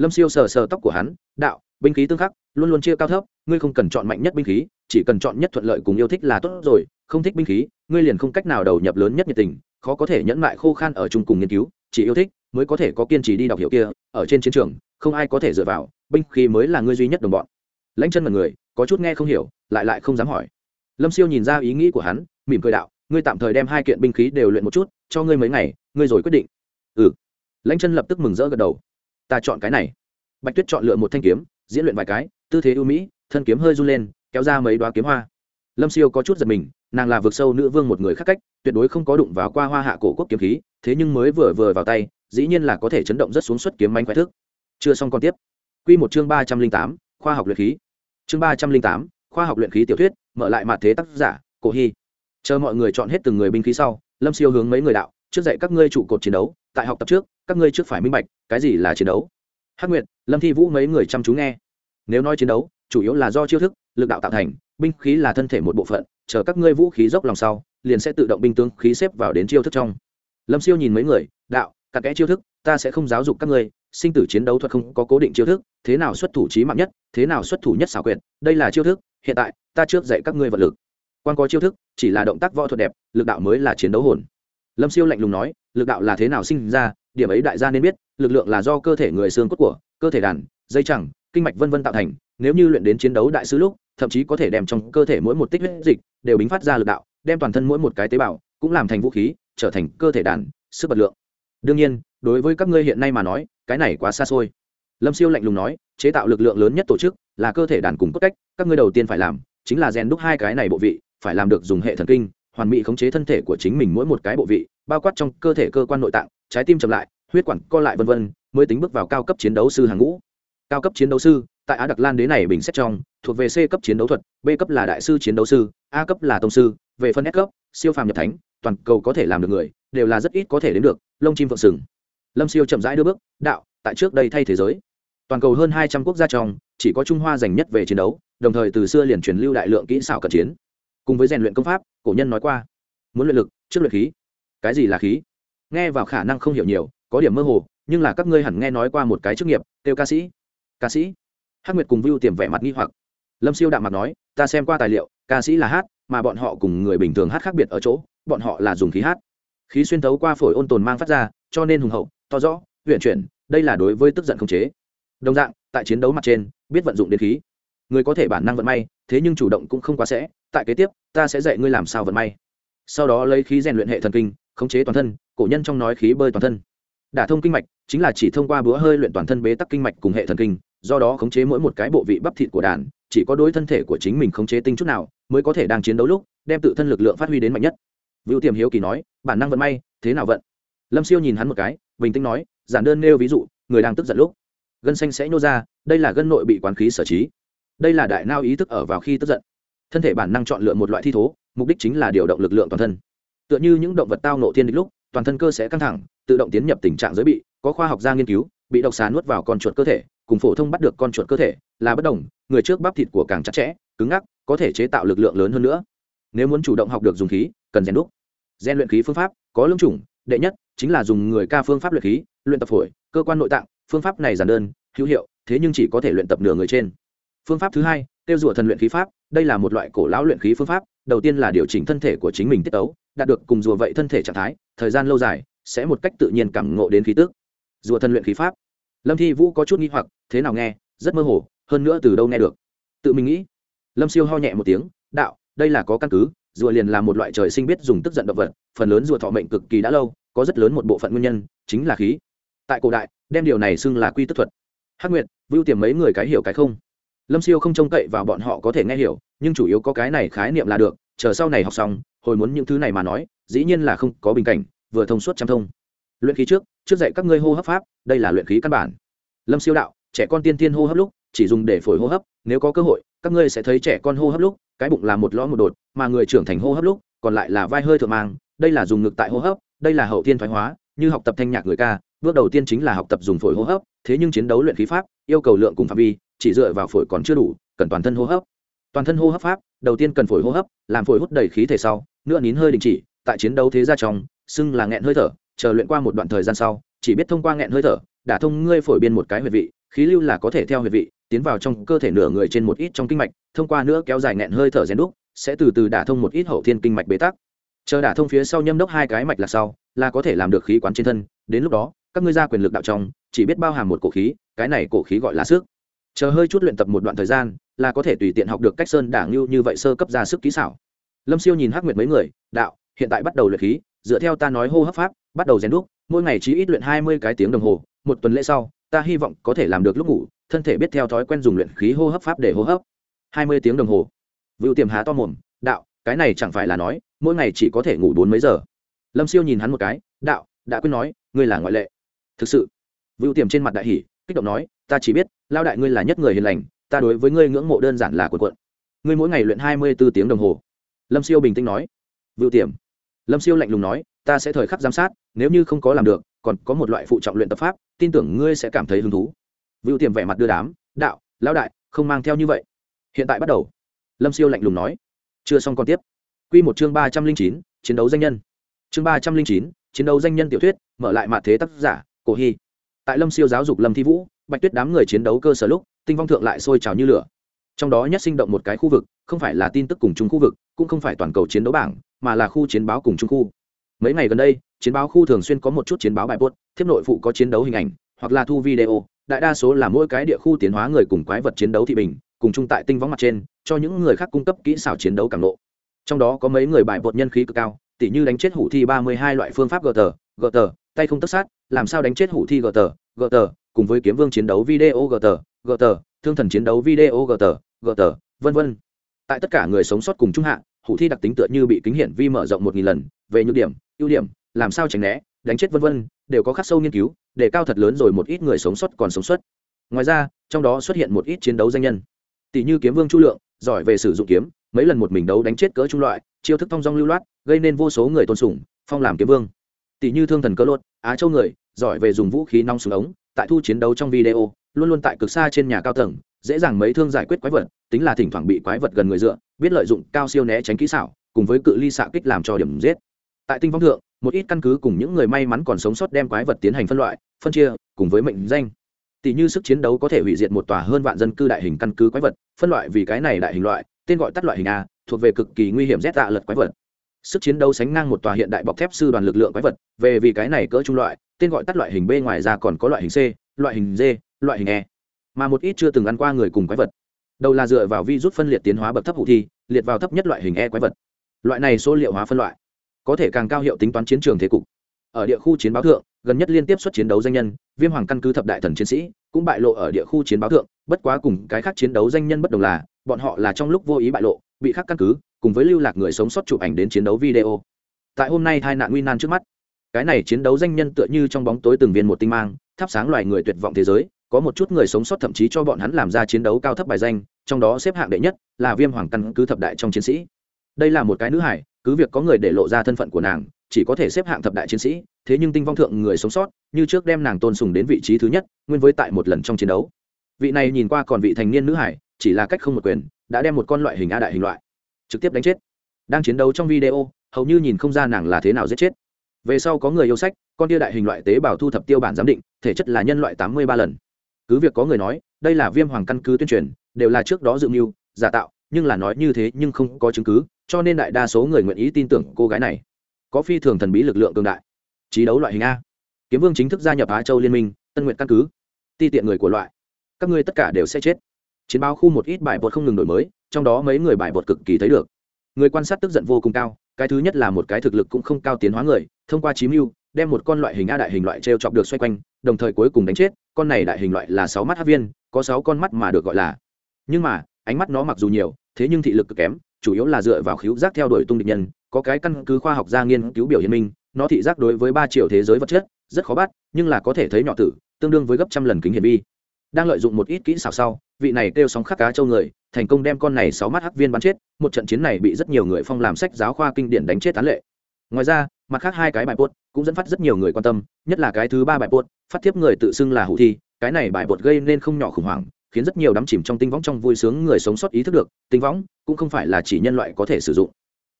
lâm siêu sờ sờ tóc của hắn, đạo, binh khí tương khắc, luôn luôn chia cao thấp, ngươi không cần chọn mạnh nhất binh khí, chỉ cần chọn nhất thuận lợi cùng yêu thích là tốt rồi, không thích binh khí, ngươi liền không cách nào đầu nhập lớn nhất nhiệt tình, khó có thể nhẫn mại khô khan ở chung cùng nghiên cứu, chỉ yêu thích mới có thể có kiên trì đi đọc hiểu kia, ở trên chiến trường, không ai có thể dựa vào, binh khí mới là ngươi duy nhất đồng bọn. Lãnh chân mật người, có chút nghe không hiểu, lại lại không dám hỏi. Lâm siêu nhìn ra ý nghĩ của hắn, mỉm cười đạo, ngươi tạm thời đem hai kiện binh khí đều luyện một chút, cho ngươi mấy ngày, ngươi rồi quyết định. Ừ. Lãnh chân lập tức mừng rỡ gật đầu ta chọn cái này. Bạch tuyết chọn lựa một thanh kiếm, diễn luyện vài cái, tư thế ưu mỹ, thân kiếm hơi run lên, kéo ra mấy đoá kiếm hoa. Lâm siêu có chút giật mình, nàng là vực sâu nữ vương một người khác cách, tuyệt đối không có đụng vào qua hoa hạ cổ quốc kiếm khí, thế nhưng mới vừa vừa vào tay, dĩ nhiên là có thể chấn động rất xuống suất kiếm manh khoái thức. Chưa xong còn tiếp. Q một chương ba trăm linh tám, khoa học luyện khí. Chương ba trăm linh tám, khoa học luyện khí tiểu thuyết, mở lại mặt thế tác giả, cổ hy. Chờ mọi người chọn hết từng người binh khí sau, lâm siêu hướng mấy người đạo, trước dạy các ngươi trụ cột chiến đấu, tại học tập trước các ngươi trước phải minh bạch, cái gì là chiến đấu? Hắc nguyệt, lâm thi vũ mấy người chăm chú nghe. Nếu nói chiến đấu, chủ yếu là do chiêu thức, lực đạo tạo thành, binh khí là thân thể một bộ phận, chờ các ngươi vũ khí dốc lòng sau, liền sẽ tự động binh tướng khí xếp vào đến chiêu thức trong. Lâm siêu nhìn mấy người, đạo các kẽ chiêu thức, ta sẽ không giáo dục các ngươi, sinh tử chiến đấu thuật không có cố định chiêu thức, thế nào xuất thủ trí mạng nhất, thế nào xuất thủ nhất xảo quyệt, đây là chiêu thức, hiện tại, ta trước dạy các ngươi vật lực. Quan có chiêu thức, chỉ là động tác võ thuật đẹp, lực đạo mới là chiến đấu hồn lâm siêu lạnh lùng nói, lực đạo là thế nào sinh ra, điểm ấy đại gia nên biết, lực lượng là do cơ thể người xương cốt của, cơ thể đàn, dây chẳng, kinh mạch vân vân tạo thành, nếu như luyện đến chiến đấu đại sứ lúc, thậm chí có thể đem trong cơ thể mỗi một tích huyết dịch đều bính phát ra lực đạo, đem toàn thân mỗi một cái tế bào cũng làm thành vũ khí, trở thành cơ thể đàn, sức bật lượng. Đương nhiên, đối với các ngươi hiện nay mà nói, cái này quá xa xôi. Lâm siêu lạnh lùng nói, chế tạo lực lượng lớn nhất tổ chức là cơ thể đàn cùng cốt cách, các ngươi đầu tiên phải làm chính là rèn đúc hai cái này bộ vị, phải làm được dùng hệ thần kinh hoàn mỹ khống chế thân thể của chính mình mỗi một cái bộ vị, bao quát trong cơ thể cơ quan nội tạng, trái tim chậm lại, huyết quản, co lại vân vân, mới tính bước vào cao cấp chiến đấu sư hàng ngũ. Cao cấp chiến đấu sư, tại á đặc lan đế này bình xét trong, thuộc về c cấp chiến đấu thuật, b cấp là đại sư chiến đấu sư, a cấp là tông sư, về phân s cấp, siêu phàm nhập thánh, toàn cầu có thể làm được người, đều là rất ít có thể đến được, lông chim phượng sừng. Lâm siêu chậm rãi đưa bước, đạo, tại trước đây thay thế giới. Toàn cầu hơn hai trăm quốc gia trong, chỉ có trung hoa giành nhất về chiến đấu, đồng thời từ xưa liền truyền lưu đại lượng kỹ xảo cận chiến cùng với rèn luyện công pháp, cổ nhân nói qua, muốn luyện lực trước luyện khí. Cái gì là khí? Nghe vào khả năng không hiểu nhiều, có điểm mơ hồ, nhưng là các ngươi hẳn nghe nói qua một cái chức nghiệp, kêu ca sĩ. Ca sĩ? Hắc nguyệt cùng vưu tiềm vẻ mặt nghi hoặc. Lâm siêu đạm mặt nói, ta xem qua tài liệu, ca sĩ là hát, mà bọn họ cùng người bình thường hát khác biệt ở chỗ, bọn họ là dùng khí hát. Khí xuyên thấu qua phổi ôn tồn mang phát ra, cho nên hùng hậu, to rõ huyện chuyển, đây là đối với tức giận không chế. Đồng dạng, tại chiến đấu mặt trên, biết vận dụng đến khí. Người có thể bản năng vận may, thế nhưng chủ động cũng không quá sẽ tại kế tiếp, ta sẽ dạy ngươi làm sao vận may. Sau đó lấy khí rèn luyện hệ thần kinh, khống chế toàn thân, cổ nhân trong nói khí bơi toàn thân. Đả thông kinh mạch chính là chỉ thông qua búa hơi luyện toàn thân bế tắc kinh mạch cùng hệ thần kinh, do đó khống chế mỗi một cái bộ vị bắp thịt của đàn, chỉ có đối thân thể của chính mình khống chế tinh chút nào, mới có thể đang chiến đấu lúc, đem tự thân lực lượng phát huy đến mạnh nhất. Vưu tiềm hiếu kỳ nói, bản năng vận may, thế nào vận? Lâm siêu nhìn hắn một cái, bình tĩnh nói, giản đơn nêu ví dụ, người đang tức giận lúc, gân xanh sẽ nhô ra, đây là gân nội bị quán khí sở trí. Đây là đại nao ý thức ở vào khi tức giận thân thể bản năng chọn lựa một loại thi thố, mục đích chính là điều động lực lượng toàn thân. Tựa như những động vật tao nộ thiên địch lúc, toàn thân cơ sẽ căng thẳng, tự động tiến nhập tình trạng giới bị, có khoa học gia nghiên cứu, bị độc xà nuốt vào con chuột cơ thể, cùng phổ thông bắt được con chuột cơ thể, là bất đồng, người trước bắp thịt của càng chặt chẽ, cứng ngắc, có thể chế tạo lực lượng lớn hơn nữa. Nếu muốn chủ động học được dùng khí, cần rèn đúc. Rèn luyện khí phương pháp, có lương chủng, đệ nhất chính là dùng người ca phương pháp luyện khí, luyện tập phổi, cơ quan nội tạng, phương pháp này giản đơn, hữu hiệu, thế nhưng chỉ có thể luyện tập nửa người trên. Phương pháp thứ hai, tiêu rủa thần luyện khí pháp đây là một loại cổ lão luyện khí phương pháp, đầu tiên là điều chỉnh thân thể của chính mình tiết tấu, đạt được cùng rùa vậy thân thể trạng thái, thời gian lâu dài, sẽ một cách tự nhiên cảm ngộ đến khí tức. Rùa thân luyện khí pháp. Lâm thi vũ có chút nghi hoặc, thế nào nghe, rất mơ hồ, hơn nữa từ đâu nghe được? Tự mình nghĩ. Lâm siêu ho nhẹ một tiếng, đạo, đây là có căn cứ, rùa liền là một loại trời sinh biết dùng tức giận động vật, phần lớn rùa thọ mệnh cực kỳ đã lâu, có rất lớn một bộ phận nguyên nhân, chính là khí. Tại cổ đại, đem điều này xưng là quy tức thuật. Hắc nguyệt, vưu tiềm mấy người cái hiểu cái không? Lâm siêu không trông cậy vào bọn họ có thể nghe hiểu, nhưng chủ yếu có cái này khái niệm là được, chờ sau này học xong, hồi muốn những thứ này mà nói, dĩ nhiên là không có bình cảnh, vừa thông suốt trăm thông. Luyện khí trước trước dạy các ngươi hô hấp pháp, đây là luyện khí căn bản. Lâm siêu đạo, trẻ con tiên tiên hô hấp lúc, chỉ dùng để phổi hô hấp, nếu có cơ hội, các ngươi sẽ thấy trẻ con hô hấp lúc, cái bụng là một lõ một đột, mà người trưởng thành hô hấp lúc, còn lại là vai hơi thượng mang, đây là dùng ngực tại hô hấp, đây là hậu tiên thoái hóa, như học tập thanh nhạc người ca, bước đầu tiên chính là học tập dùng phổi hô hấp, thế nhưng chiến đấu luyện khí pháp, yêu cầu lượng cùng phạm vi chỉ dựa vào phổi còn chưa đủ, cần toàn thân hô hấp. Toàn thân hô hấp pháp, đầu tiên cần phổi hô hấp, làm phổi hút đầy khí thể sau nữa nín hơi đình chỉ, tại chiến đấu thế ra trong sưng là nghẹn hơi thở, chờ luyện qua một đoạn thời gian sau, chỉ biết thông qua nghẹn hơi thở, đả thông ngươi phổi biên một cái huyệt vị, khí lưu là có thể theo huyệt vị, tiến vào trong cơ thể nửa người trên một ít trong kinh mạch, thông qua nữa kéo dài nghẹn hơi thở rèn đúc, sẽ từ từ đả thông một ít hậu thiên kinh mạch bế tắc. Chờ đả thông phía sau nhâm đốc hai cái mạch là sau, là có thể làm được khí quán trên thân, đến lúc đó, các ngươi ra quyền lực đạo trong, chỉ biết bao hàm một cổ khí, cái này cổ khí gọi là sức chờ hơi chút luyện tập một đoạn thời gian, là có thể tùy tiện học được cách sơn đảng lưu như vậy sơ cấp ra sức kỹ xảo. Lâm siêu nhìn hắc nguyệt mấy người, đạo, hiện tại bắt đầu luyện khí, dựa theo ta nói hô hấp pháp, bắt đầu rèn đúc, mỗi ngày chỉ ít luyện hai mươi cái tiếng đồng hồ, một tuần lễ sau, ta hy vọng có thể làm được lúc ngủ, thân thể biết theo thói quen dùng luyện khí hô hấp pháp để hô hấp. hai mươi tiếng đồng hồ. Vựu tiềm há to mồm, đạo, cái này chẳng phải là nói, mỗi ngày chỉ có thể ngủ bốn mấy giờ. Lâm siêu nhìn hắn một cái, đạo, đã quyết nói, ngươi là ngoại lệ. Thực sự. Vựu tiềm trên mặt đại hỷ kích động nói, ta chỉ biết lao đại ngươi là nhất người hiền lành, ta đối với ngươi ngưỡng mộ đơn giản là cuộn cuộn. Ngươi mỗi ngày luyện hai mươi b ố tiếng đồng hồ. Lâm siêu bình tĩnh nói. Vựu tiềm. Lâm siêu lạnh lùng nói, ta sẽ thời khắc giám sát, nếu như không có làm được, còn có một loại phụ trọng luyện tập pháp, tin tưởng ngươi sẽ cảm thấy hứng thú. Vựu tiềm vẻ mặt đưa đám, đạo lão đại, không mang theo như vậy. Hiện tại bắt đầu. Lâm siêu lạnh lùng nói. Chưa xong còn tiếp. Q một chương ba trăm linh chín, chiến đấu danh nhân. Chương ba trăm linh chín, chiến đấu danh nhân tiểu thuyết, mở lại mạ thế tác giả, cổ hy. Tại lâm siêu giáo dục lâm thi vũ bạch tuyết đám người chiến đấu cơ sở lúc, tinh vong thượng lại sôi trào như lửa. Trong đó nhất sinh động một cái khu vực, không phải là tin tức cùng chung khu vực, cũng không phải toàn cầu chiến đấu bảng, mà là khu chiến báo cùng chung khu. Mấy ngày gần đây, chiến báo khu thường xuyên có một chút chiến báo bài bốt thiếp nội phụ có chiến đấu hình ảnh, hoặc là thu video, đại đa số là mỗi cái địa khu tiến hóa người cùng quái vật chiến đấu thị bình, cùng chung tại tinh võng mặt trên, cho những người khác cung cấp kỹ xảo chiến đấu càng lộ. Trong đó có mấy người bài bột nhân khí cực cao, tỉ như đánh chết hủ thi ba mươi hai loại phương pháp gờ tờ gờ tờ, tay không tất sát, làm sao đánh chết hủ thi gờ tờ gờ tờ cùng với kiếm vương chiến đấu video gờ gt gờ thương thần chiến đấu video gờ gt gờ tờ, vân vân. Tại tất cả người sống sót cùng trung hạ, hủ thi đặc tính tựa như bị kính hiển vi mở rộng một nghìn lần, về nhược điểm, ưu điểm, làm sao tránh né, đánh chết vân vân, đều có khắc sâu nghiên cứu để cao thật lớn rồi một ít người sống sót còn sống sót. Ngoài ra, trong đó xuất hiện một ít chiến đấu danh nhân. Tỷ như kiếm vương chu lượng, giỏi về sử dụng kiếm, mấy lần một mình đấu đánh chết cỡ trung loại, chiêu thức thong dong lưu loát, gây nên vô số người tôn sùng, phong làm kiếm vương tỷ như thương thần cơ lốt, á châu người, giỏi về dùng vũ khí nong súng ống, tại thu chiến đấu trong video, luôn luôn tại cực xa trên nhà cao tầng, dễ dàng mấy thương giải quyết quái vật, tính là thỉnh thoảng bị quái vật gần người dựa, biết lợi dụng cao siêu né tránh kỹ xảo, cùng với cự ly xạ kích làm cho điểm giết. Tại tinh vong thượng, một ít căn cứ cùng những người may mắn còn sống sót đem quái vật tiến hành phân loại, phân chia, cùng với mệnh danh. Tỷ như sức chiến đấu có thể hủy diệt một tòa hơn vạn dân cư đại hình căn cứ quái vật, phân loại vì cái này đại hình loại, tên gọi tắt loại hình a, thuộc về cực kỳ nguy hiểm rét tạ lật quái vật sức chiến đấu sánh ngang một tòa hiện đại bọc thép sư đoàn lực lượng quái vật, về vì cái này cỡ trung loại, tên gọi tắt loại hình b ngoài ra còn có loại hình c, loại hình d, loại hình e mà một ít chưa từng ăn qua người cùng quái vật. Đầu là dựa vào vi rút phân liệt tiến hóa bậc thấp hụ thi, liệt vào thấp nhất loại hình e quái vật. Loại này số liệu hóa phân loại, có thể càng cao hiệu tính toán chiến trường thế cục. Ở địa khu chiến báo thượng, gần nhất liên tiếp xuất chiến đấu danh nhân, viêm hoàng căn cứ thập đại thần chiến sĩ, cũng bại lộ ở địa khu chiến báo thượng, bất quá cùng cái khác chiến đấu danh nhân bất đồng là, bọn họ là trong lúc vô ý bại lộ bị khắc căn cứ, cùng với lưu lạc người sống sót chụp ảnh đến chiến đấu video. Tại hôm nay tai nạn nguy nan trước mắt, cái này chiến đấu danh nhân tựa như trong bóng tối từng viên một tinh mang, thắp sáng loài người tuyệt vọng thế giới, có một chút người sống sót thậm chí cho bọn hắn làm ra chiến đấu cao thấp bài danh, trong đó xếp hạng đệ nhất là viêm hoàng căn cứ thập đại trong chiến sĩ. Đây là một cái nữ hải, cứ việc có người để lộ ra thân phận của nàng, chỉ có thể xếp hạng thập đại chiến sĩ, thế nhưng tinh vong thượng người sống sót, như trước đem nàng tôn sùng đến vị trí thứ nhất, nguyên với tại một lần trong chiến đấu. Vị này nhìn qua còn vị thành niên nữ hải chỉ là cách không một quyền, đã đem một con loại hình a đại hình loại trực tiếp đánh chết. Đang chiến đấu trong video, hầu như nhìn không ra nàng là thế nào giết chết. Về sau có người yêu sách, con tia đại hình loại tế bào thu thập tiêu bản giám định, thể chất là nhân loại tám mươi ba lần. Cứ việc có người nói, đây là viêm hoàng căn cứ tuyên truyền, đều là trước đó dự mưu, giả tạo, nhưng là nói như thế nhưng không có chứng cứ, cho nên đại đa số người nguyện ý tin tưởng cô gái này. Có phi thường thần bí lực lượng cường đại. Trí đấu loại hình a. Kiếm vương chính thức gia nhập á châu liên minh, tân nguyện căn cứ. Ti tiện người của loại. Các ngươi tất cả đều sẽ chết chiến báo khu một ít bài bột không ngừng đổi mới, trong đó mấy người bài bột cực kỳ thấy được. Người quan sát tức giận vô cùng cao, cái thứ nhất là một cái thực lực cũng không cao tiến hóa người, thông qua chí mưu đem một con loại hình a đại hình loại t r e o chọc được xoay quanh, đồng thời cuối cùng đánh chết, con này đại hình loại là sáu mắt hát viên, có sáu con mắt mà được gọi là. Nhưng mà, ánh mắt nó mặc dù nhiều, thế nhưng thị lực cực kém, chủ yếu là dựa vào khíu giác theo đuổi tung địch nhân, có cái căn cứ khoa học gia nghiên cứu biểu hiện minh nó thị giác đối với ba triệu thế giới vật chất, rất khó bắt, nhưng là có thể thấy nhỏ tử, tương đương với gấp trăm lần kính hiển vi. Đang lợi dụng một ít kỹ xảo sau vị này kêu sóng khắc cá châu người, thành công đem con này sáu mắt hắc viên bắn chết, một trận chiến này bị rất nhiều người phong làm sách giáo khoa kinh điển đánh chết tán lệ. Ngoài ra, mặt khác hai cái bài bột cũng dẫn phát rất nhiều người quan tâm, nhất là cái thứ ba bài bột, phát thiếp người tự xưng là hủ thi, cái này bài bột gây nên không nhỏ khủng hoảng, khiến rất nhiều đắm chìm trong tinh võng trong vui sướng người sống sót ý thức được, tinh võng cũng không phải là chỉ nhân loại có thể sử dụng.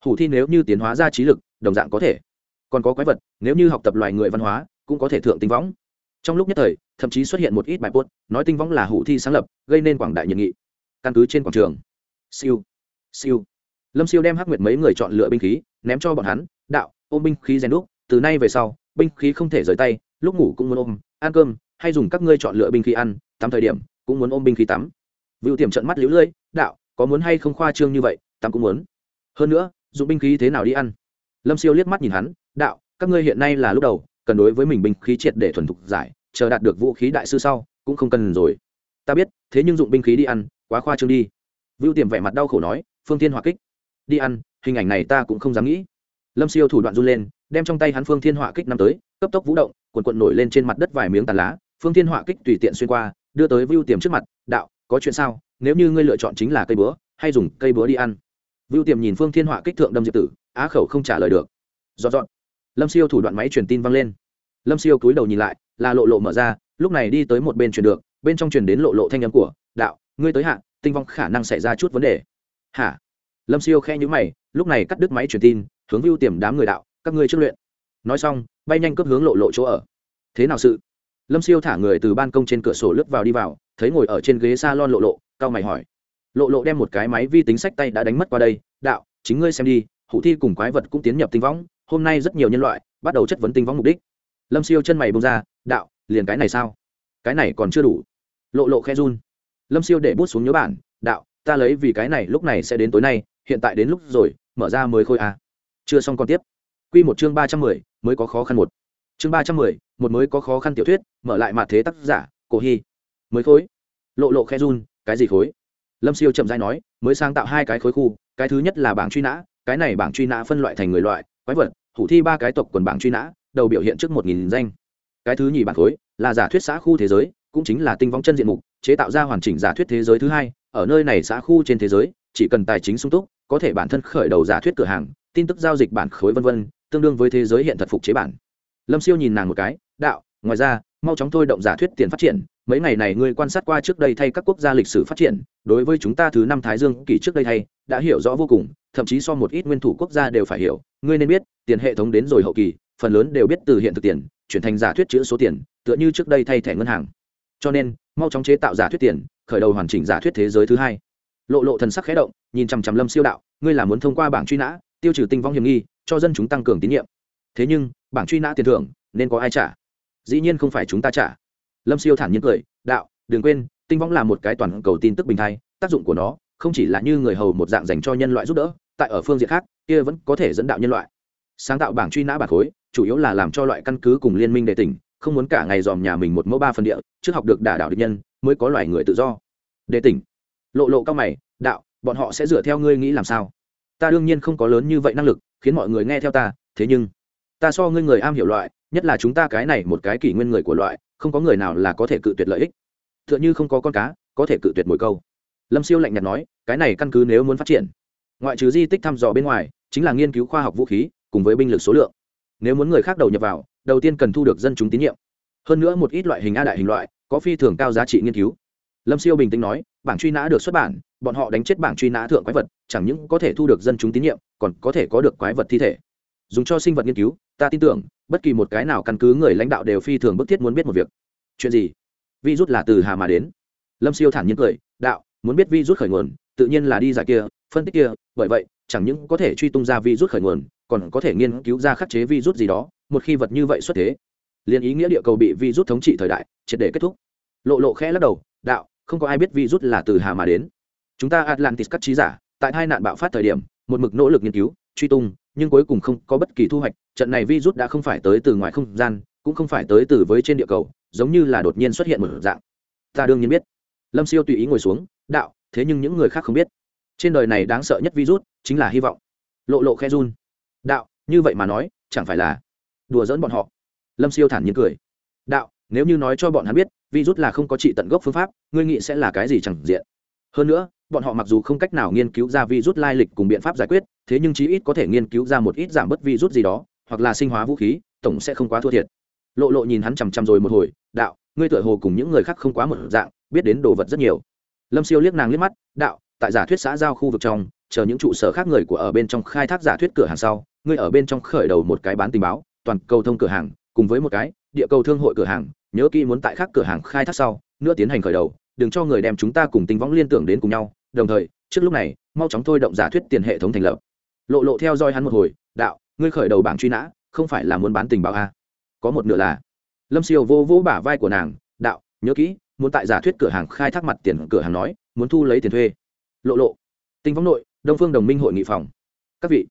Hủ thi nếu như tiến hóa ra trí lực, đồng dạng có thể. Còn có quái vật, nếu như học tập loài người văn hóa, cũng có thể thượng tinh võng trong lúc nhất thời, thậm chí xuất hiện một ít bài post, nói tinh võng là hủ thi sáng lập, gây nên quảng đại nhiệt nghị. Căn cứ trên quảng trường. Siêu. Siêu. Lâm siêu đem hắc nguyệt mấy người chọn lựa binh khí, ném cho bọn hắn, đạo, ôm binh khí rèn đúc, từ nay về sau, binh khí không thể rời tay, lúc ngủ cũng muốn ôm, ăn cơm, hay dùng các ngươi chọn lựa binh khí ăn, tắm thời điểm cũng muốn ôm binh khí tắm. Vựu tiềm trận mắt lũ lưỡi, đạo, có muốn hay không khoa trương như vậy, tắm cũng muốn. Hơn nữa, dùng binh khí thế nào đi ăn? Lâm siêu liếc mắt nhìn hắn, đạo, các ngươi hiện nay là lúc đầu cần đối với mình binh khí triệt để thuần thục giải, chờ đạt được vũ khí đại sư sau, cũng không cần rồi. Ta biết, thế nhưng dụng binh khí đi ăn, quá khoa trương đi. Vưu tiềm vẻ mặt đau khổ nói, phương thiên hỏa kích. Đi ăn, hình ảnh này ta cũng không dám nghĩ. Lâm siêu thủ đoạn run lên, đem trong tay hắn phương thiên hỏa kích năm tới, cấp tốc vũ động quần quận nổi lên trên mặt đất vài miếng tàn lá. Phương thiên hỏa kích tùy tiện xuyên qua, đưa tới vưu tiềm trước mặt, đạo, có chuyện sao? Nếu như ngươi lựa chọn chính là cây búa, hay dùng cây búa đi ăn? Vưu tiềm nhìn phương thiên họa kích thượng đâm diệp tử, á khẩu không trả lời được. Dọn dọn lâm siêu thủ đoạn máy truyền tin văng lên. Lâm siêu cúi đầu nhìn lại, là lộ lộ mở ra, lúc này đi tới một bên truyền được, bên trong truyền đến lộ lộ thanh âm của, đạo, ngươi tới hạ, tinh vong khả năng xảy ra chút vấn đề. Hả? Lâm siêu khe nhữ mày, lúc này cắt đứt máy truyền tin, hướng vưu tiềm đám người đạo, các ngươi trước luyện. Nói xong, bay nhanh cấp hướng lộ lộ chỗ ở. Thế nào sự? Lâm siêu thả người từ ban công trên cửa sổ lướt vào đi vào, thấy ngồi ở trên ghế s a lon lộ lộ cao mày hỏi. Lộ lộ đem một cái máy vi tính sách tay đã đánh mất qua đây, đạo, chính ngươi xem đi, hủ thi cùng quái vật cũng tiến nhập tinh võng hôm nay rất nhiều nhân loại bắt đầu chất vấn tinh võng mục đích. Lâm siêu chân mày bông ra, đạo, liền cái này sao? Cái này còn chưa đủ. Lộ lộ khe run. Lâm siêu để bút xuống nhớ bản, đạo, ta lấy vì cái này lúc này sẽ đến tối nay, hiện tại đến lúc rồi, mở ra mới khôi à. chưa xong còn tiếp. Q một chương ba trăm mười, mới có khó khăn một. Chương ba trăm mười, một mới có khó khăn tiểu thuyết, mở lại mặt thế tác giả, cổ hy. Mới khối. Lộ lộ khe run, cái gì khối? Lâm siêu chậm dai nói, mới sáng tạo hai cái khối khu, cái thứ nhất là bảng truy nã, cái này bảng truy nã phân loại thành người loại, quái vật hủ thi ba cái tộc quần bảng truy nã, đầu biểu hiện trước một nghìn danh. Cái thứ nhì bản khối là giả thuyết xã khu thế giới, cũng chính là tinh vong chân diện mục, chế tạo ra hoàn chỉnh giả thuyết thế giới thứ hai. Ở nơi này xã khu trên thế giới, chỉ cần tài chính sung túc, có thể bản thân khởi đầu giả thuyết cửa hàng, tin tức giao dịch bản khối vân vân, tương đương với thế giới hiện thật phục chế bản. Lâm siêu nhìn nàng một cái, đạo, ngoài ra, mau chóng thôi động giả thuyết tiền phát triển. Mấy ngày này ngươi quan sát qua trước đây thay các quốc gia lịch sử phát triển đối với chúng ta thứ năm thái dương kỷ trước đây hay, đã hiểu rõ vô cùng, thậm chí so một ít nguyên thủ quốc gia đều phải hiểu. Ngươi nên biết, tiền hệ thống đến rồi hậu kỳ, phần lớn đều biết từ hiện thực tiền, chuyển thành giả thuyết chữ số tiền, tựa như trước đây thay thẻ ngân hàng. Cho nên, mau chóng chế tạo giả thuyết tiền, khởi đầu hoàn chỉnh giả thuyết thế giới thứ hai. Lộ lộ thần sắc khẽ động, nhìn chằm chằm lâm siêu đạo, ngươi là muốn thông qua bảng truy nã, tiêu trừ tinh vong hiểm nghi, cho dân chúng tăng cường tín nhiệm. Thế nhưng, bảng truy nã tiền thưởng, nên có ai trả? Dĩ nhiên không phải chúng ta trả. Lâm siêu thản nhiên cười, đạo, đừng quên tinh vong là một cái toàn cầu tin tức bình thay, tác dụng của nó không chỉ là như người hầu một dạng dành cho nhân loại giúp đỡ, tại ở phương diện khác, kia vẫn có thể dẫn đạo nhân loại. Sáng tạo bảng truy nã bản khối, chủ yếu là làm cho loại căn cứ cùng liên minh đề tỉnh, không muốn cả ngày dòm nhà mình một mẫu ba phần địa, trước học được đả đạo địch nhân, mới có loài người tự do. Đề tỉnh. Lộ lộ cao mày, đạo, bọn họ sẽ dựa theo ngươi nghĩ làm sao? Ta đương nhiên không có lớn như vậy năng lực, khiến mọi người nghe theo ta, thế nhưng, ta so ngươi người am hiểu loại, nhất là chúng ta cái này một cái kỷ nguyên người của loại, không có người nào là có thể cự tuyệt lợi ích. Tựa như không có con cá, có thể cự tuyệt mồi câu. Lâm siêu lạnh nhạt nói, cái này căn cứ nếu muốn phát triển, ngoại trừ di tích thăm dò bên ngoài, chính là nghiên cứu khoa học vũ khí, cùng với binh lực số lượng. Nếu muốn người khác đầu nhập vào, đầu tiên cần thu được dân chúng tín nhiệm. Hơn nữa một ít loại hình a đại hình loại, có phi thường cao giá trị nghiên cứu. Lâm siêu bình tĩnh nói, bảng truy nã được xuất bản, bọn họ đánh chết bảng truy nã thượng quái vật, chẳng những có thể thu được dân chúng tín nhiệm, còn có thể có được quái vật thi thể. Dùng cho sinh vật nghiên cứu, ta tin tưởng, bất kỳ một cái nào căn cứ người lãnh đạo đều phi thường bức thiết muốn biết một việc. Chuyện gì? Vi rút là từ hà mà đến. Lâm siêu thản nhiên cười, đạo, muốn biết vi rút khởi nguồn, tự nhiên là đi giải kia, phân tích kia, bởi vậy, chẳng những có thể truy tung ra vi rút khởi nguồn, còn có thể nghiên cứu ra khắc chế vi rút gì đó, một khi vật như vậy xuất thế, liền ý nghĩa địa cầu bị vi rút thống trị thời đại, triệt để kết thúc. Lộ lộ khẽ lắc đầu, đạo, không có ai biết vi rút là từ hà mà đến. Chúng ta atlantis các trí giả, tại hai nạn bạo phát thời điểm, một mực nỗ lực nghiên cứu, truy tung, nhưng cuối cùng không có bất kỳ thu hoạch, trận này Vi rút đã không phải tới từ ngoài không gian, cũng không phải tới từ với trên địa cầu giống như là đột nhiên xuất hiện một dạng. Ta đương nhiên biết. Lâm siêu tùy ý ngồi xuống, đạo, thế nhưng những người khác không biết. Trên đời này đáng sợ nhất virus chính là hy vọng. Lộ lộ khe run. Đạo, như vậy mà nói, chẳng phải là đùa dỡn bọn họ? Lâm siêu thản nhiên cười. Đạo, nếu như nói cho bọn hắn biết, virus là không có trị tận gốc phương pháp, ngươi nghĩ sẽ là cái gì chẳng diện? Hơn nữa, bọn họ mặc dù không cách nào nghiên cứu ra virus lai lịch cùng biện pháp giải quyết, thế nhưng chí ít có thể nghiên cứu ra một ít giảm bớt virus gì đó, hoặc là sinh hóa vũ khí, tổng sẽ không quá thua thiệt lộ lộ nhìn hắn chằm chằm rồi một hồi, đạo, ngươi tựa hồ cùng những người khác không quá một dạng, biết đến đồ vật rất nhiều. Lâm siêu liếc nàng liếc mắt, đạo, tại giả thuyết xã giao khu vực trong, chờ những trụ sở khác người của ở bên trong khai thác giả thuyết cửa hàng sau, ngươi ở bên trong khởi đầu một cái bán tình báo, toàn cầu thông cửa hàng, cùng với một cái địa cầu thương hội cửa hàng, nhớ kỹ muốn tại khác cửa hàng khai thác sau, nữa tiến hành khởi đầu, đừng cho người đem chúng ta cùng tinh võng liên tưởng đến cùng nhau. Đồng thời, trước lúc này, mau chóng thôi động giả thuyết tiền hệ thống thành lập. Lộ lộ theo dõi hắn một hồi, đạo, ngươi khởi đầu bảng truy nã, không phải là muốn bán tình báo a à? Có một nửa là, lâm siêu vô vũ bả vai của nàng, đạo, nhớ kỹ, muốn tại giả thuyết cửa hàng khai thác mặt tiền cửa hàng nói, muốn thu lấy tiền thuê. Lộ lộ, tinh võng nội, đông phương đồng minh hội nghị phòng. Các vị.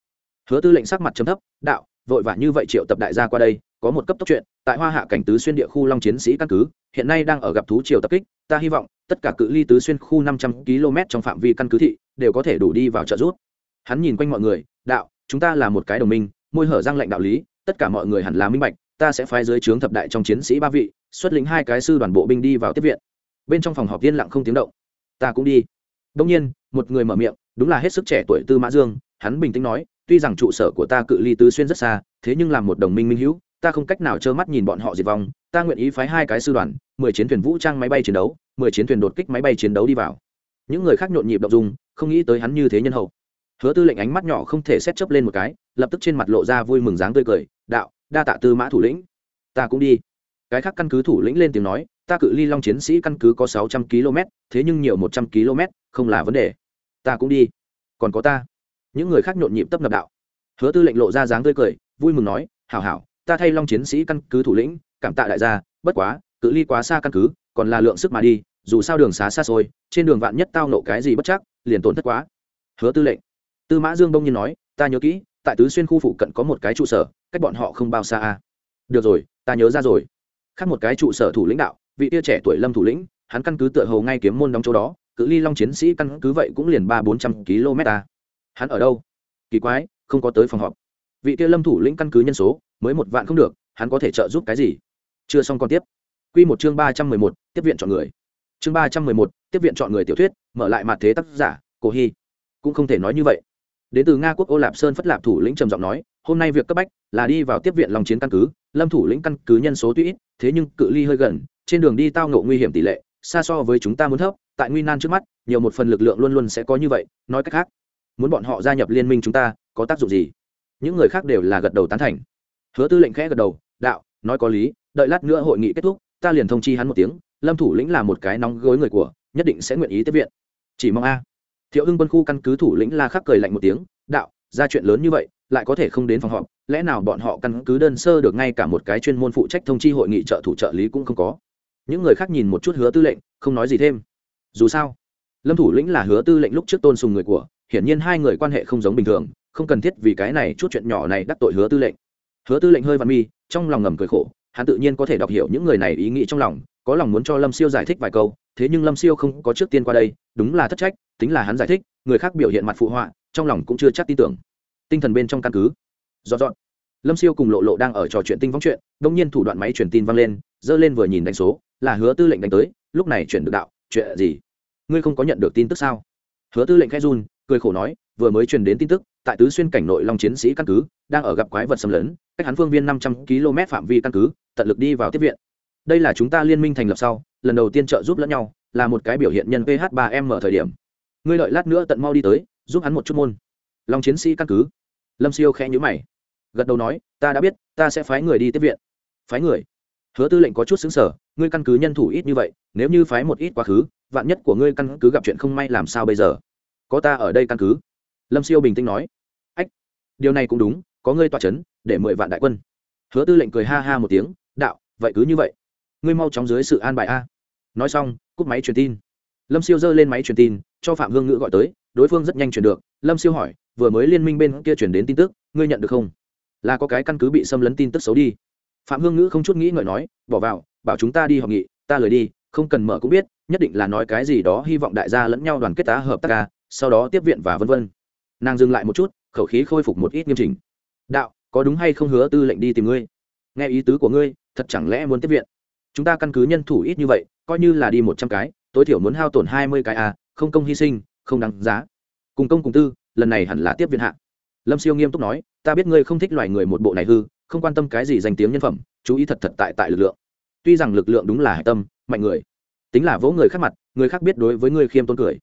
Hứa tư lệnh sắc mặt chấm thấp, đạo, vội vã như vậy triệu tập đại gia qua đây, có một cấp tốc chuyện, tại hoa hạ cảnh tứ xuyên địa khu long chiến sĩ căn cứ, hiện nay đang ở gặp thú triều tập kích, ta hy vọng, tất cả cự ly tứ xuyên khu năm trăm km trong phạm vi căn cứ thị, đều có thể đủ đi vào trợ giúp. Hắn nhìn quanh mọi người, đạo, chúng ta là một cái đồng minh, môi hở răng lệnh đạo lý, tất cả mọi người hẳn là minh bạch ta sẽ phái dưới trướng thập đại trong chiến sĩ ba vị, xuất lĩnh hai cái sư đoàn bộ binh đi vào tiếp viện. Bên trong phòng họp yên lặng không tiếng động. Ta cũng đi. Đông nhiên, một người mở miệng, đúng là hết sức trẻ tuổi tư mã dương, hắn bình tĩnh nói, tuy rằng trụ sở của ta cự ly tứ xuyên rất xa, thế nhưng làm một đồng minh minh hữu, ta không cách nào trơ mắt nhìn bọn họ diệt vong, ta nguyện ý phái hai cái sư đoàn, mười chiến thuyền vũ trang máy bay chiến đấu, mười chiến thuyền đột kích máy bay chiến đấu đi vào. Những người khác nhộn nhịp động dùng không nghĩ tới hắn như thế nhân hậu. Hứa tư lệnh ánh mắt nhỏ không thể xét chấp lên một cái, lập tức trên mặt lộ ra vui mừng dáng tươi cười, đạo đa tạ tư mã thủ lĩnh. Ta cũng đi. Cái khác căn cứ thủ lĩnh lên tiếng nói, ta cự ly long chiến sĩ căn cứ có sáu trăm km, thế nhưng nhiều một trăm km, không là vấn đề. Ta cũng đi. Còn có ta. Những người khác nhộn nhịp tấp nập đạo. Hứa tư lệnh lộ ra dáng tươi cười, vui mừng nói, hảo hảo, ta thay long chiến sĩ căn cứ thủ lĩnh, cảm tạ đại gia, bất quá, cự ly quá xa căn cứ, còn là lượng sức mà đi, dù sao đường xá xa xôi, trên đường vạn nhất tao nộ cái gì bất chắc, liền tổn thất quá. Hứa tư lệnh. Tư mã dương đông nhiên nói, ta nhớ kỹ, tại tứ xuyên khu phụ cận có một cái trụ sở cách bọn họ không bao xa à. được rồi, ta nhớ ra rồi. Khác một cái trụ sở thủ lĩnh đạo, vị tia trẻ tuổi lâm thủ lĩnh, hắn căn cứ tựa hầu ngay kiếm môn đóng chỗ đó, cự ly long chiến sĩ căn cứ vậy cũng liền ba bốn trăm km à. hắn ở đâu? Kỳ quái, không có tới phòng họp. Vị tia lâm thủ lĩnh căn cứ nhân số, mới một vạn không được, hắn có thể trợ giúp cái gì? Chưa xong còn tiếp. Q một chương ba trăm mười một, tiếp viện chọn người. Chương ba trăm mười một, tiếp viện chọn người tiểu thuyết, mở lại mặt thế tác giả, cổ hy. Cũng không thể nói như vậy. Đến từ nga quốc ô lạp sơn phất lạp thủ lĩnh trầm giọng nói hôm nay việc cấp bách là đi vào tiếp viện lòng chiến căn cứ, lâm thủ lĩnh căn cứ nhân số tuy ít, thế nhưng cự ly hơi gần, trên đường đi tao ngộ nguy hiểm tỷ lệ, xa so với chúng ta muốn thấp, tại nguy nan trước mắt, nhiều một phần lực lượng luôn luôn sẽ có như vậy, nói cách khác, muốn bọn họ gia nhập liên minh chúng ta, có tác dụng gì? Những người khác đều là gật đầu tán thành. Hứa tư lệnh khẽ gật đầu, đạo, nói có lý, đợi lát nữa hội nghị kết thúc, ta liền thông chi hắn một tiếng, lâm thủ lĩnh là một cái nóng gối người của, nhất định sẽ nguyện ý tiếp viện. Chỉ mong a. Thiệu hưng quân khu căn cứ thủ lĩnh la khắc cười lạnh một tiếng, đạo, ra chuyện lớn như vậy lại có thể không đến phòng họp, lẽ nào bọn họ căn cứ đơn sơ được ngay cả một cái chuyên môn phụ trách thông chi hội nghị trợ thủ trợ lý cũng không có? Những người khác nhìn một chút hứa tư lệnh, không nói gì thêm. Dù sao, lâm thủ lĩnh là hứa tư lệnh lúc trước tôn sùng người của, hiển nhiên hai người quan hệ không giống bình thường, không cần thiết vì cái này chút chuyện nhỏ này đắc tội hứa tư lệnh. Hứa tư lệnh hơi văn mi, trong lòng ngầm cười khổ, hắn tự nhiên có thể đọc hiểu những người này ý nghĩ trong lòng, có lòng muốn cho lâm siêu giải thích vài câu, thế nhưng lâm siêu không có trước tiên qua đây, đúng là thất trách, tính là hắn giải thích, người khác biểu hiện mặt phụ họa, trong lòng cũng chưa chắc tin tưởng tinh thần bên trong căn cứ. Dọn dọn lâm siêu cùng lộ lộ đang ở trò chuyện tinh vong chuyện đông nhiên thủ đoạn máy truyền tin vang lên dơ lên vừa nhìn đánh số, là hứa tư lệnh đánh tới, lúc này chuyển được đạo, chuyện gì? Ngươi không có nhận được tin tức sao? Hứa tư lệnh khai dun cười khổ nói, vừa mới truyền đến tin tức, tại tứ xuyên cảnh nội long chiến sĩ căn cứ, đang ở gặp quái vật xâm lấn, cách hắn phương viên năm trăm km phạm vi căn cứ, tận lực đi vào tiếp viện. Đây là chúng ta liên minh thành lập sau, lần đầu tiên trợ giúp lẫn nhau, là một cái biểu hiện nhân ph ba m ở thời điểm. Ngươi đợi lát nữa tận mau đi tới, giúp hắn một chút môn long chiến sĩ căn cứ. Lâm siêu khẽ nhữ mày. Gật đầu nói, ta đã biết, ta sẽ phái người đi tiếp viện. Phái người? Hứa tư lệnh có chút xứng sở ngươi căn cứ nhân thủ ít như vậy, nếu như phái một ít quá khứ, vạn nhất của ngươi căn cứ gặp chuyện không may làm sao bây giờ? Có ta ở đây căn cứ. Lâm siêu bình tĩnh nói. Ách, điều này cũng đúng, có ngươi tọa c h ấ n để mười vạn đại quân. Hứa tư lệnh cười ha ha một tiếng, đạo, vậy cứ như vậy. Ngươi mau chóng dưới sự an bài a. Nói xong, cúp máy truyền tin. Lâm siêu giơ lên máy truyền tin, cho phạm hương ngữ gọi tới, đối phương rất nhanh truyền được. Lâm siêu hỏi vừa mới liên minh bên kia chuyển đến tin tức, ngươi nhận được không? Là có cái căn cứ bị xâm lấn tin tức xấu đi. Phạm hương ngữ không chút nghĩ ngợi nói, bỏ vào, bảo chúng ta đi họp nghị, ta lời đi, không cần mở cũng biết, nhất định là nói cái gì đó hy vọng đại gia lẫn nhau đoàn kết tá hợp tác ca, sau đó tiếp viện và vân vân. Nàng dừng lại một chút, khẩu khí khôi phục một ít nghiêm chỉnh. Đạo, có đúng hay không hứa tư lệnh đi tìm ngươi? Nghe ý tứ của ngươi, thật chẳng lẽ muốn tiếp viện? Chúng ta căn cứ nhân thủ ít như vậy, coi như là đi một trăm cái, tối thiểu muốn hao tổn hai mươi cái à không công hy sinh, không đáng giá. Cùng công cùng tư lần này hẳn là tiếp viện hạ. Lâm siêu nghiêm túc nói, ta biết ngươi không thích loài người một bộ này hư, không quan tâm cái gì danh tiếng nhân phẩm, chú ý thật thật tại tại lực lượng. Tuy rằng lực lượng đúng là hạch tâm, mạnh người, tính là vỗ người khác mặt, người khác biết đối với ngươi khiêm tôn cười.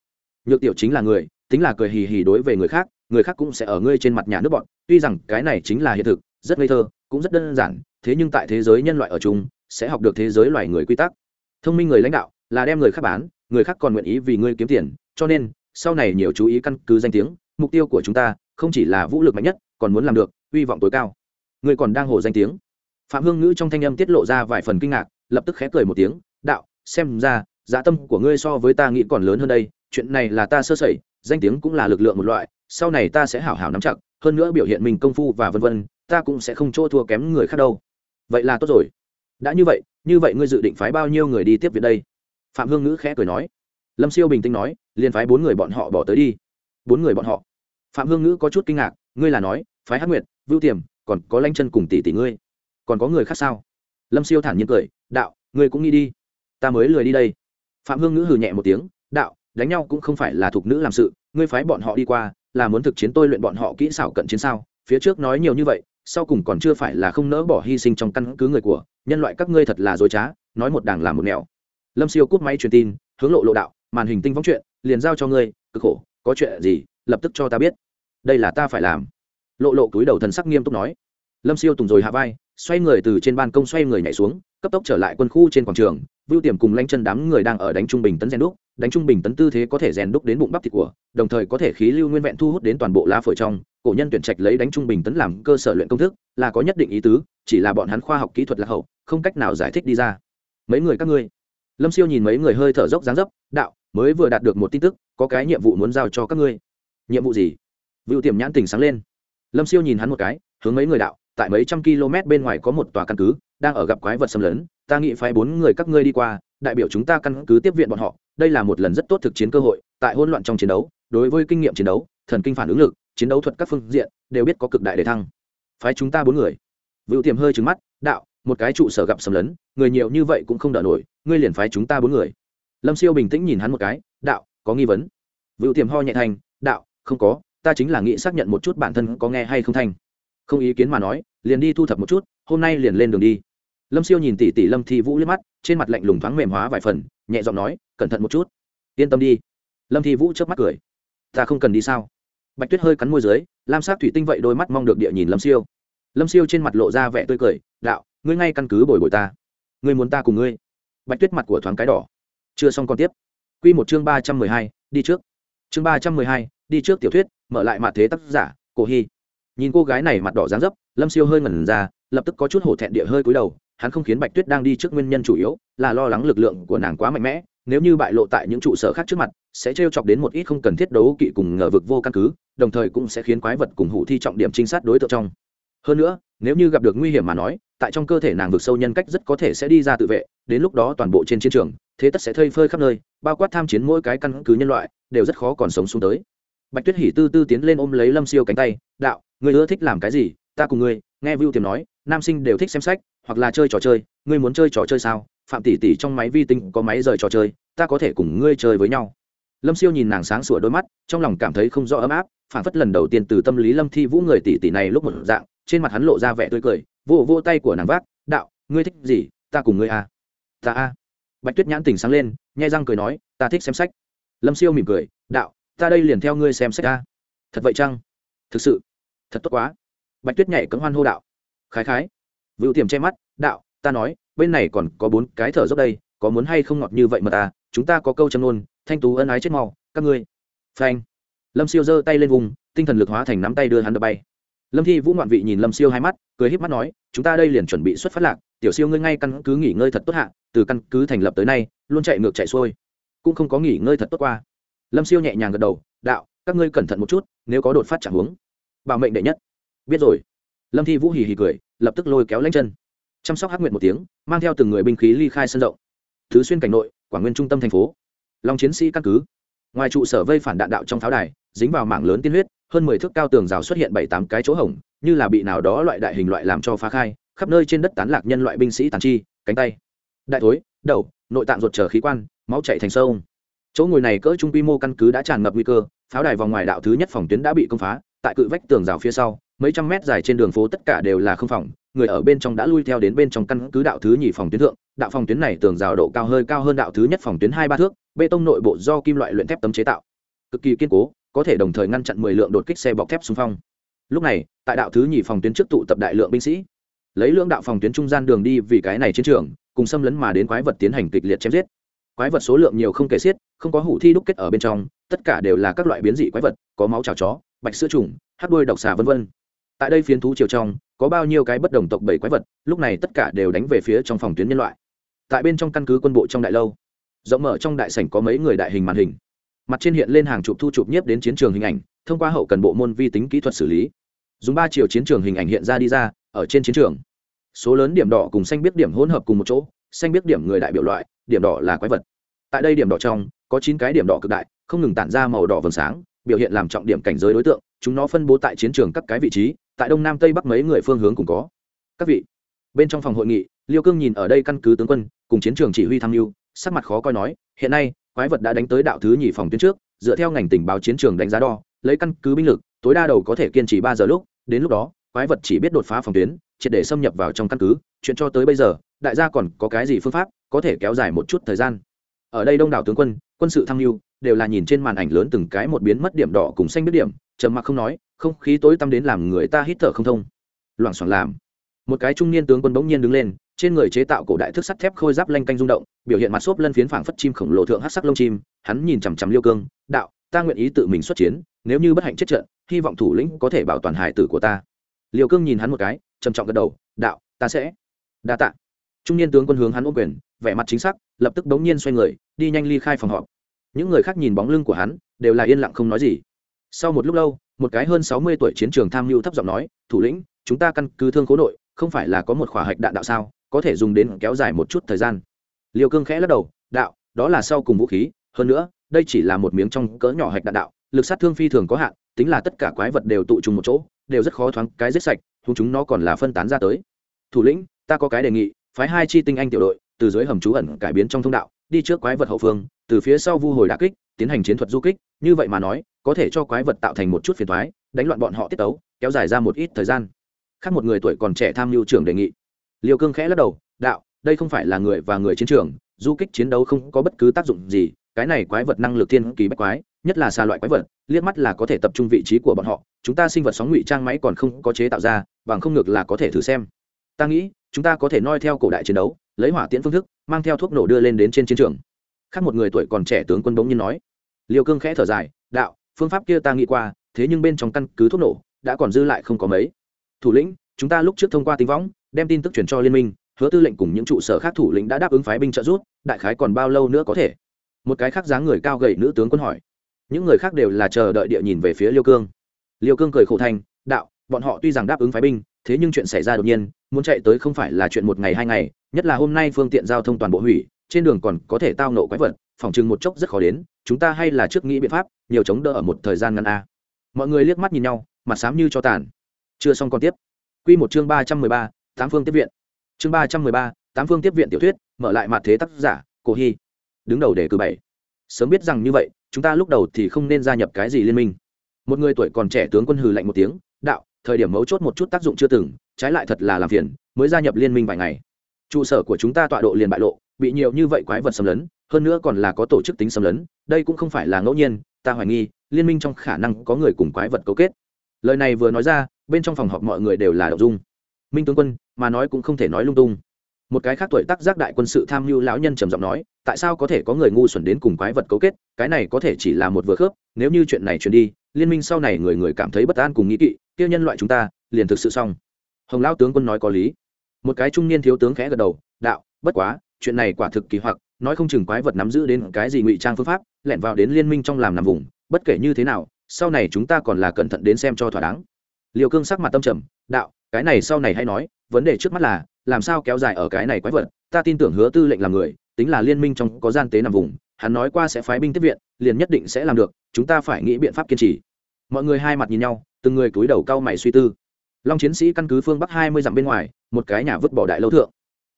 Nhược tiểu chính là người, tính là cười hì hì đối về người khác người khác cũng sẽ ở ngươi trên mặt nhà nước bọn. Tuy rằng cái này chính là hiện thực, rất ngây thơ, cũng rất đơn giản, thế nhưng tại thế giới nhân loại ở chung, sẽ học được thế giới loài người quy tắc. Thông minh người lãnh đạo là đem người khác bán, người khác còn nguyện ý vì ngươi kiếm tiền, cho nên, sau này nhiều chú ý căn cứ danh tiếng mục tiêu của chúng ta không chỉ là vũ lực mạnh nhất, còn muốn làm được, hy vọng tối cao. Ngươi còn đang hồ danh tiếng. Phạm hương ngữ trong thanh âm tiết lộ ra vài phần kinh ngạc, lập tức khẽ cười một tiếng, đạo, xem ra dạ tâm của ngươi so với ta nghĩ còn lớn hơn đây, chuyện này là ta sơ sẩy, danh tiếng cũng là lực lượng một loại, sau này ta sẽ hảo hảo nắm chặt hơn nữa biểu hiện mình công phu và vân vân, ta cũng sẽ không chỗ thua kém người khác đâu. Vậy là tốt rồi. Đã như vậy như vậy ngươi dự định phái bao nhiêu người đi tiếp viện đây? Phạm hương ngữ khẽ cười nói. Lâm siêu bình tĩnh nói, liền phái bốn người bọn họ bỏ tới đi bốn người bọn họ. Phạm hương ngữ có chút kinh ngạc, ngươi là nói, phái hát nguyệt, vưu tiềm, còn có lanh chân cùng tỷ tỷ ngươi. Còn có người khác sao? Lâm siêu thản nhiên cười, đạo, ngươi cũng nghĩ đi. Ta mới lười đi đây. Phạm hương ngữ hừ nhẹ một tiếng, đạo, đánh nhau cũng không phải là thuộc nữ làm sự, ngươi phái bọn họ đi qua, là muốn thực chiến tôi luyện bọn họ kỹ xảo cận chiến sao? Phía trước nói nhiều như vậy, sau cùng còn chưa phải là không nỡ bỏ hy sinh trong căn cứ người của, nhân loại các ngươi thật là dối trá, nói một đảng làm một nẻo. Lâm siêu cúp máy truyền tin, hướng lộ lộ đạo, màn hình tinh vong chuyện, liền giao cho ngươi, cực khổ có chuyện gì, lập tức cho ta biết. Đây là ta phải làm. Lộ lộ túi đầu thần sắc nghiêm túc nói. Lâm siêu tùng rồi hạ vai, xoay người từ trên ban công xoay người nhảy xuống, cấp tốc trở lại quân khu trên quảng trường. Vưu tiềm cùng lanh chân đám người đang ở đánh trung bình tấn rèn đúc. Đánh trung bình tấn tư thế có thể rèn đúc đến bụng bắp thịt của, đồng thời có thể khí lưu nguyên vẹn thu hút đến toàn bộ lá phổi trong. Cổ nhân tuyển trạch lấy đánh trung bình tấn làm cơ sở luyện công thức, là có nhất định ý tứ, chỉ là bọn hắn khoa học kỹ thuật lạc hậu, không cách nào giải thích đi ra. Mấy người các ngươi? Lâm siêu nhìn mấy người hơi thở dốc dáng dấp, đạo mới vừa đạt được một tin tức, có cái nhiệm vụ muốn giao cho các ngươi. Nhiệm vụ gì? Vưu tiềm nhãn tình sáng lên. Lâm siêu nhìn hắn một cái, hướng mấy người đạo, tại mấy trăm km bên ngoài có một tòa căn cứ, đang ở gặp quái vật xâm lấn, ta nghĩ phái bốn người các ngươi đi qua, đại biểu chúng ta căn cứ tiếp viện bọn họ, đây là một lần rất tốt thực chiến cơ hội, tại hỗn loạn trong chiến đấu, đối với kinh nghiệm chiến đấu, thần kinh phản ứng lực, chiến đấu thuật các phương diện, đều biết có cực đại để thăng. Phái chúng ta bốn người. Vựu tiềm hơi trứng mắt, đạo, một cái trụ sở gặp xâm lấn, người nhiều như vậy cũng không đỡ nổi, ngươi liền phái chúng ta bốn người lâm siêu bình tĩnh nhìn hắn một cái đạo có nghi vấn? Vựu tiềm ho nhẹ thành đạo không có ta chính là nghĩ xác nhận một chút bản thân có nghe hay không thành, không ý kiến mà nói liền đi thu thập một chút hôm nay liền lên đường đi. Lâm siêu nhìn tỷ tỷ lâm thi vũ liếc mắt trên mặt lạnh lùng thoáng mềm hóa vài phần nhẹ giọng nói cẩn thận một chút. Yên tâm đi. Lâm thi vũ chớp mắt cười ta không cần đi sao? Bạch tuyết hơi cắn môi dưới lam sát thủy tinh vậy đôi mắt mong được địa nhìn lâm siêu. Lâm siêu trên mặt lộ ra vẻ tươi cười đạo ngươi ngay căn cứ bồi bồi ta. Ngươi muốn ta cùng ngươi. Bạch tuyết mặt của thoáng cái đỏ chưa xong còn tiếp. Q một chương ba trăm mười hai, đi trước. Chương ba trăm mười hai, đi trước tiểu thuyết, mở lại mặt thế tác giả, cổ hy. Nhìn cô gái này mặt đỏ dáng dấp, lâm siêu hơi ngẩn ra, lập tức có chút hổ thẹn địa hơi cúi đầu, hắn không khiến bạch tuyết đang đi trước nguyên nhân chủ yếu là lo lắng lực lượng của nàng quá mạnh mẽ, nếu như bại lộ tại những trụ sở khác trước mặt, sẽ t chọc đến một ít không cần thiết đấu kỵ cùng ngờ vực vô căn cứ, đồng thời cũng sẽ khiến quái vật cùng hủ thi trọng điểm trinh sát đối tượng trong. Hơn nữa, nếu như gặp được nguy hiểm mà nói tại trong cơ thể nàng vực sâu nhân cách rất có thể sẽ đi ra tự vệ, đến lúc đó toàn bộ trên chiến trường, thế tất sẽ thơi phơi khắp nơi, bao quát tham chiến mỗi cái căn cứ nhân loại, đều rất khó còn sống xuống tới. Bạch tuyết hỉ tư tư tiến lên ôm lấy lâm siêu cánh tay, đạo người ưa thích làm cái gì? Ta cùng ngươi. Nghe vưu tiềm nói, nam sinh đều thích xem sách, hoặc là chơi trò chơi, ngươi muốn chơi trò chơi sao? Phạm tỷ tỷ trong máy vi tinh có máy rời trò chơi, ta có thể cùng ngươi chơi với nhau. Lâm siêu nhìn nàng sáng sủa đôi mắt, trong lòng cảm thấy không rõ ấm áp, phản phất lần đầu tiên từ tâm lý lâm thi vũ người tỷ tỷ này lúc một dạng, trên mặt hắn lộ ra vẻ tươi cười vô vô tay của nàng vác, đạo, ngươi thích gì? Ta cùng ngươi à. ta a bạch tuyết nhãn tỉnh sáng lên, nhai răng cười nói, ta thích xem sách. Lâm siêu mỉm cười, đạo, ta đây liền theo ngươi xem sách a thật vậy chăng? Thực sự? Thật tốt quá. Bạch tuyết nhảy cấm hoan hô đạo, khái khái. Vựu tiềm che mắt, đạo, ta nói, bên này còn có bốn cái thở dốc đây, có muốn hay không ngọt như vậy mà ta, chúng ta có câu châm nôn thanh tú ân ái chết mau, các ngươi. Phanh. Lâm siêu giơ tay lên vùng, tinh thần lực hóa thành nắm tay đưa hắn đập bay lâm thi vũ ngoạn vị nhìn lâm siêu hai mắt, cười híp mắt nói, chúng ta đây liền chuẩn bị xuất phát lạc, tiểu siêu ngươi ngay căn cứ nghỉ ngơi thật tốt hạ, từ căn cứ thành lập tới nay, luôn chạy ngược chạy xuôi, cũng không có nghỉ ngơi thật tốt qua. Lâm siêu nhẹ nhàng gật đầu, đạo, các ngươi cẩn thận một chút, nếu có đột phát chẳng huống, bảo mệnh đệ nhất. Biết rồi. Lâm thi vũ hì hì cười, lập tức lôi kéo lanh chân. Chăm sóc hắc nguyện một tiếng, mang theo từng người binh khí ly khai sân rộng. Thứ xuyên cảnh nội, quảng nguyên trung tâm thành phố. Long chiến sĩ căn cứ. Ngoài trụ sở vây phản đạn đạo trong pháo đài, dính vào mảng lớn tiên huyết hơn mười thước cao tường rào xuất hiện bảy tám cái chỗ hổng, như là bị nào đó loại đại hình loại làm cho phá khai, khắp nơi trên đất tán lạc nhân loại binh sĩ tàn chi, cánh tay, đại thối, đầu, nội tạng ruột trở khí quan, máu chạy thành sông. chỗ ngồi này cỡ trung quy mô căn cứ đã tràn ngập nguy cơ, pháo đài vòng ngoài đạo thứ nhất phòng tuyến đã bị công phá, tại cự vách tường rào phía sau, mấy trăm mét dài trên đường phố tất cả đều là không phòng, người ở bên trong đã lui theo đến bên trong căn cứ đạo thứ nhì phòng tuyến thượng đạo phòng tuyến này tường rào độ cao hơi cao hơn đạo thứ nhất phòng tuyến hai ba thước, bê tông nội bộ do kim loại luyện thép tấm chế tạo cực kỳ kiên cố có thể đồng thời ngăn chặn mười lượng đột kích xe bọc thép xung phong. Lúc này, tại đạo thứ nhì phòng tuyến trước tụ tập đại lượng binh sĩ. Lấy lưỡng đạo phòng tuyến trung gian đường đi vì cái này chiến trường, cùng xâm lấn mà đến quái vật tiến hành kịch liệt chém giết. Quái vật số lượng nhiều không kể xiết, không có hủ thi đúc kết ở bên trong, tất cả đều là các loại biến dị quái vật, có máu chảo chó, bạch sữa trùng hát đuôi độc xà vân vân. Tại đây phiến thú chiều trong, có bao nhiêu cái bất đồng tộc bảy quái vật, lúc này tất cả đều đánh về phía trong phòng tuyến nhân loại. Tại bên trong căn cứ quân bộ trong đại lâu, rộng mở trong đại sảnh có mấy người đại hình màn hình mặt trên hiện lên hàng chục thu chụp nhiếp đến chiến trường hình ảnh, thông qua hậu cần bộ môn vi tính kỹ thuật xử lý. Dùng ba chiều chiến trường hình ảnh hiện ra đi ra, ở trên chiến trường. Số lớn điểm đỏ cùng xanh biết điểm hỗn hợp cùng một chỗ, xanh biết điểm người đại biểu loại, điểm đỏ là quái vật. Tại đây điểm đỏ trong, có chín cái điểm đỏ cực đại, không ngừng tản ra màu đỏ vầng sáng, biểu hiện làm trọng điểm cảnh giới đối tượng, chúng nó phân bố tại chiến trường các cái vị trí, tại đông nam tây bắc mấy người phương hướng cũng có. Các vị, bên trong phòng hội nghị, liêu cương nhìn ở đây căn cứ tướng quân, cùng chiến trường chỉ huy tham mưu, sắc mặt khó coi nói, hiện nay quái vật đã đánh tới đạo thứ nhì phòng tuyến trước, dựa theo ngành tình báo chiến trường đánh giá đo, lấy căn cứ binh lực, tối đa đầu có thể kiên trì ba giờ lúc, đến lúc đó, quái vật chỉ biết đột phá phòng tuyến, triệt để xâm nhập vào trong căn cứ, chuyện cho tới bây giờ, đại gia còn có cái gì phương pháp có thể kéo dài một chút thời gian? Ở đây đông đảo tướng quân quân sự tham mưu, đều là nhìn trên màn ảnh lớn từng cái một biến mất điểm đỏ cùng xanh biết điểm, trầm mặc không nói, không khí tối tăm đến làm người ta hít thở không thông. Loảng xoảng làm. Một cái trung niên tướng quân bỗng nhiên đứng lên trên người chế tạo cổ đại thức sắt thép khôi giáp lanh canh rung động, biểu hiện mặt xốp lân phiến phảng phất chim khổng lồ thượng hát sắc lông chim, hắn nhìn chằm chằm liêu cương, đạo, ta nguyện ý tự mình xuất chiến, nếu như bất hạnh chết trận, hy vọng thủ lĩnh có thể bảo toàn hải tử của ta. Liêu cương nhìn hắn một cái, trầm trọng gật đầu, đạo, ta sẽ. Đa tạ. Trung niên tướng quân hướng hắn ôm quyền, vẻ mặt chính xác, lập tức bỗng nhiên xoay người, đi nhanh ly khai phòng họp. Những người khác nhìn bóng lưng của hắn, đều là yên lặng không nói gì. Sau một lúc lâu, một cái hơn sáu mươi tuổi chiến trường tham mưu thấp giọng nói, thủ lĩnh, chúng ta căn cứ thương cố nội, không phải là có một khỏa hạch đạn đạo sao? Có thể dùng đến kéo dài một chút thời gian. Liều cương khẽ lắc đầu, đạo, đó là sau cùng vũ khí, hơn nữa, đây chỉ là một miếng trong cỡ nhỏ hạch đạn đạo, lực sát thương phi thường có hạn, tính là tất cả quái vật đều tụ trùng một chỗ, đều rất khó thoáng cái giết sạch thú chúng nó còn là phân tán ra tới. Thủ lĩnh, ta có cái đề nghị, phái hai chi tinh anh tiểu đội, từ dưới hầm trú ẩn cải biến trong thông đạo, đi trước quái vật hậu phương, từ phía sau vu hồi đà kích, tiến hành chiến thuật du kích, như vậy mà nói, có thể cho quái vật tạo thành một chút phiền thoái đánh loạn bọn họ tiết tấu, kéo dài ra một ít thời gian. Khác một người tuổi còn trẻ tham mưu trưởng đề nghị. Liêu cương khẽ lắc đầu, đạo, đây không phải là người và người chiến trường, du kích chiến đấu không có bất cứ tác dụng gì, cái này quái vật năng lực thiên kỳ bách quái, nhất là xa loại quái vật, liếc mắt là có thể tập trung vị trí của bọn họ, chúng ta sinh vật sóng ngụy trang máy còn không có chế tạo ra, bằng không ngược là có thể thử xem. Ta nghĩ, chúng ta có thể noi theo cổ đại chiến đấu, lấy hỏa tiễn phương thức, mang theo thuốc nổ đưa lên đến trên chiến trường. Khác một người tuổi còn trẻ tướng quân bỗng nhiên nói. Liêu cương khẽ thở dài, đạo, phương pháp kia ta nghĩ qua, thế nhưng bên trong căn cứ thuốc nổ, đã còn dư lại không có mấy. Thủ lĩnh, chúng ta lúc trước thông qua tính võng đem tin tức truyền cho liên minh, hứa tư lệnh cùng những trụ sở khác thủ lĩnh đã đáp ứng phái binh trợ giúp, đại khái còn bao lâu nữa có thể? Một cái khác dáng người cao gầy nữ tướng quân hỏi. Những người khác đều là chờ đợi địa nhìn về phía liêu cương. Liêu cương cười khổ thành, đạo, bọn họ tuy rằng đáp ứng phái binh, thế nhưng chuyện xảy ra đột nhiên, muốn chạy tới không phải là chuyện một ngày hai ngày, nhất là hôm nay phương tiện giao thông toàn bộ hủy, trên đường còn có thể tao nộ quái vật, phòng chừng một chốc rất khó đến, chúng ta hay là trước nghĩ biện pháp, nhiều chống đỡ ở một thời gian ngắn a. Mọi người liếc mắt nhìn nhau, mặt xám như cho tàn. Chưa xong còn tiếp. Q một chương ba trăm mười ba tám phương tiếp viện. Chương ba trăm mười ba, tám phương tiếp viện tiểu thuyết, mở lại mặt thế tác giả, cổ hy. Đứng đầu đề cử bảy. Sớm biết rằng như vậy, chúng ta lúc đầu thì không nên gia nhập cái gì liên minh. Một người tuổi còn trẻ tướng quân hừ lạnh một tiếng, đạo, thời điểm mấu chốt một chút tác dụng chưa từng, trái lại thật là làm phiền, mới gia nhập liên minh vài ngày. Trụ sở của chúng ta tọa độ liền bại lộ, bị nhiều như vậy quái vật xâm lấn, hơn nữa còn là có tổ chức tính xâm lấn, đây cũng không phải là ngẫu nhiên, ta hoài nghi, liên minh trong khả năng có người cùng quái vật cấu kết. Lời này vừa nói ra, bên trong phòng họp mọi người đều là đậu dung minh tướng quân, mà nói cũng không thể nói lung tung. Một cái khác tuổi tác giác đại quân sự tham mưu lão nhân trầm giọng nói, tại sao có thể có người ngu xuẩn đến cùng quái vật cấu kết, cái này có thể chỉ là một vừa khớp, nếu như chuyện này truyền đi, liên minh sau này người người cảm thấy bất an cùng nghĩ kỵ tiêu nhân loại chúng ta, liền thực sự xong. Hồng lão tướng quân nói có lý. Một cái trung niên thiếu tướng khẽ gật đầu, đạo, bất quá, chuyện này quả thực kỳ hoặc, nói không chừng quái vật nắm giữ đến cái gì ngụy trang phương pháp, lẻn vào đến liên minh trong làm nằm vùng, bất kể như thế nào, sau này chúng ta còn là cẩn thận đến xem cho thỏa đáng. Liều cương sắc mặt tâm trầm, đạo cái này sau này hay nói, vấn đề trước mắt là, làm sao kéo dài ở cái này quái vật, ta tin tưởng hứa tư lệnh làm người, tính là liên minh trong có gian tế nằm vùng, hắn nói qua sẽ phái binh tiếp viện, liền nhất định sẽ làm được, chúng ta phải nghĩ biện pháp kiên trì. Mọi người hai mặt nhìn nhau, từng người cúi đầu cau mày suy tư. Long chiến sĩ căn cứ phương bắc hai mươi dặm bên ngoài, một cái nhà vứt bỏ đại lâu thượng.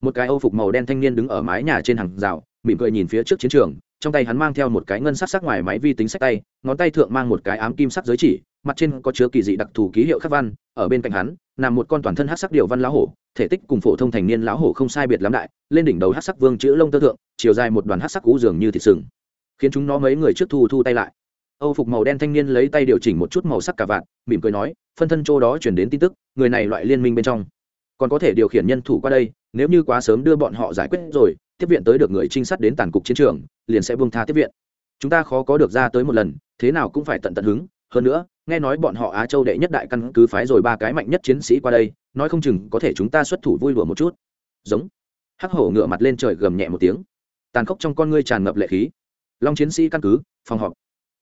Một cái âu phục màu đen thanh niên đứng ở mái nhà trên hàng rào, mỉm cười nhìn phía trước chiến trường, trong tay hắn mang theo một cái ngân sắc sắc ngoài máy vi tính sách tay, ngón tay thượng mang một cái ám kim sắc giới chỉ mặt trên có chứa kỳ dị đặc thù ký hiệu khắc văn, ở bên cạnh hắn, nằm một con toàn thân hát sắc điều văn lão hổ, thể tích cùng phổ thông thành niên lão hổ không sai biệt lắm đại, lên đỉnh đầu hát sắc vương chữ lông tơ thượng, chiều dài một đoàn hát sắc cú dường như thịt sừng. Khiến chúng nó mấy người trước thu thu tay lại. Âu phục màu đen thanh niên lấy tay điều chỉnh một chút màu sắc cả vạn mỉm cười nói, phân thân châu đó chuyển đến tin tức, người này loại liên minh bên trong. Còn có thể điều khiển nhân thủ qua đây, nếu như quá sớm đưa bọn họ giải quyết rồi, tiếp viện tới được người trinh sát đến tàn cục chiến trường, liền sẽ buông tha tiếp viện. Chúng ta khó có được ra tới một lần, thế nào cũng phải tận tận hứng, hơn nữa nghe nói bọn họ á châu đệ nhất đại căn cứ phái rồi ba cái mạnh nhất chiến sĩ qua đây, nói không chừng có thể chúng ta xuất thủ vui đùa một chút. Giống. Hắc hổ ngựa mặt lên trời gầm nhẹ một tiếng. Tàn khốc trong con ngươi tràn ngập lệ khí. Long chiến sĩ căn cứ, phòng họp.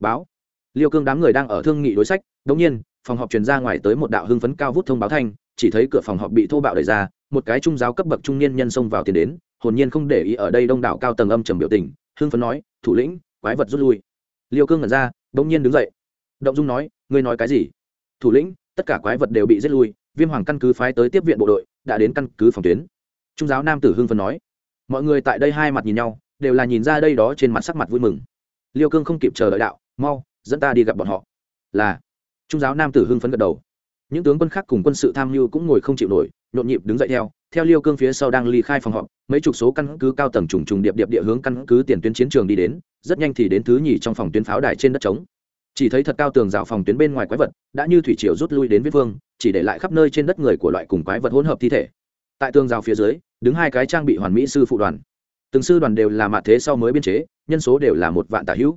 Báo. Liêu cương đám người đang ở thương nghị đối sách, đống nhiên, phòng họp truyền ra ngoài tới một đạo hưng phấn cao vút thông báo thanh, chỉ thấy cửa phòng họp bị thô bạo đẩy ra, một cái trung giáo cấp bậc trung niên nhân xông vào tiền đến, hồn nhiên không để ý ở đây đông đảo cao tầng âm trầm biểu tình, hưng phấn nói, thủ lĩnh, quái vật rút lui. Liêu cương ngẩn ra, đống nhiên đứng dậy. Động dung nói ngươi nói cái gì? Thủ lĩnh, tất cả quái vật đều bị giết lui, viêm hoàng căn cứ phái tới tiếp viện bộ đội, đã đến căn cứ phòng tuyến. Trung giáo nam tử hưng phấn nói. Mọi người tại đây hai mặt nhìn nhau, đều là nhìn ra đây đó trên mặt sắc mặt vui mừng. Liêu cương không kịp chờ đợi đạo, mau, dẫn ta đi gặp bọn họ. Là. Trung giáo nam tử hưng phấn gật đầu. Những tướng quân khác cùng quân sự tham mưu cũng ngồi không chịu nổi, nhộn nhịp đứng dậy theo theo liêu cương phía sau đang ly khai phòng họp, mấy chục số căn cứ cao tầng trùng trùng điệp điệp địa hướng căn cứ tiền tuyến chiến trường đi đến, rất nhanh thì đến thứ nhì trong phòng tuyến pháo đài trên đất trống chỉ thấy thật cao tường rào phòng tuyến bên ngoài quái vật, đã như thủy triều rút lui đến viết vương chỉ để lại khắp nơi trên đất người của loại cùng quái vật hỗn hợp thi thể. Tại tường rào phía dưới, đứng hai cái trang bị hoàn mỹ sư phụ đoàn. Từng sư đoàn đều là mạ thế sau mới biên chế, nhân số đều là một vạn tả hữu.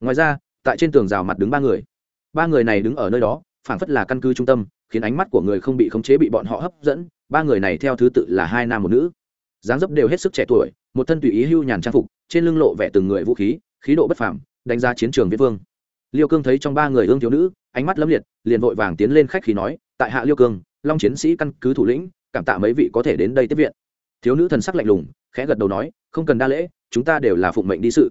Ngoài ra, tại trên tường rào mặt đứng ba người. Ba người này đứng ở nơi đó, phảng phất là căn cứ trung tâm, khiến ánh mắt của người không bị khống chế bị bọn họ hấp dẫn. Ba người này theo thứ tự là hai nam một nữ. Dáng dấp đều hết sức trẻ tuổi, một thân tùy ý hưu nhàn trang phục, trên lưng lộ vẻ từng người vũ khí khí độ bất phàm, đánh giá chiến trường viết vương liêu cương thấy trong ba người ương thiếu nữ, ánh mắt lấm liệt, liền vội vàng tiến lên khách khí nói, tại hạ liêu cương, long chiến sĩ căn cứ thủ lĩnh, cảm tạ mấy vị có thể đến đây tiếp viện. Thiếu nữ thần sắc lạnh lùng, khẽ gật đầu nói, không cần đa lễ, chúng ta đều là phụng mệnh đi sự.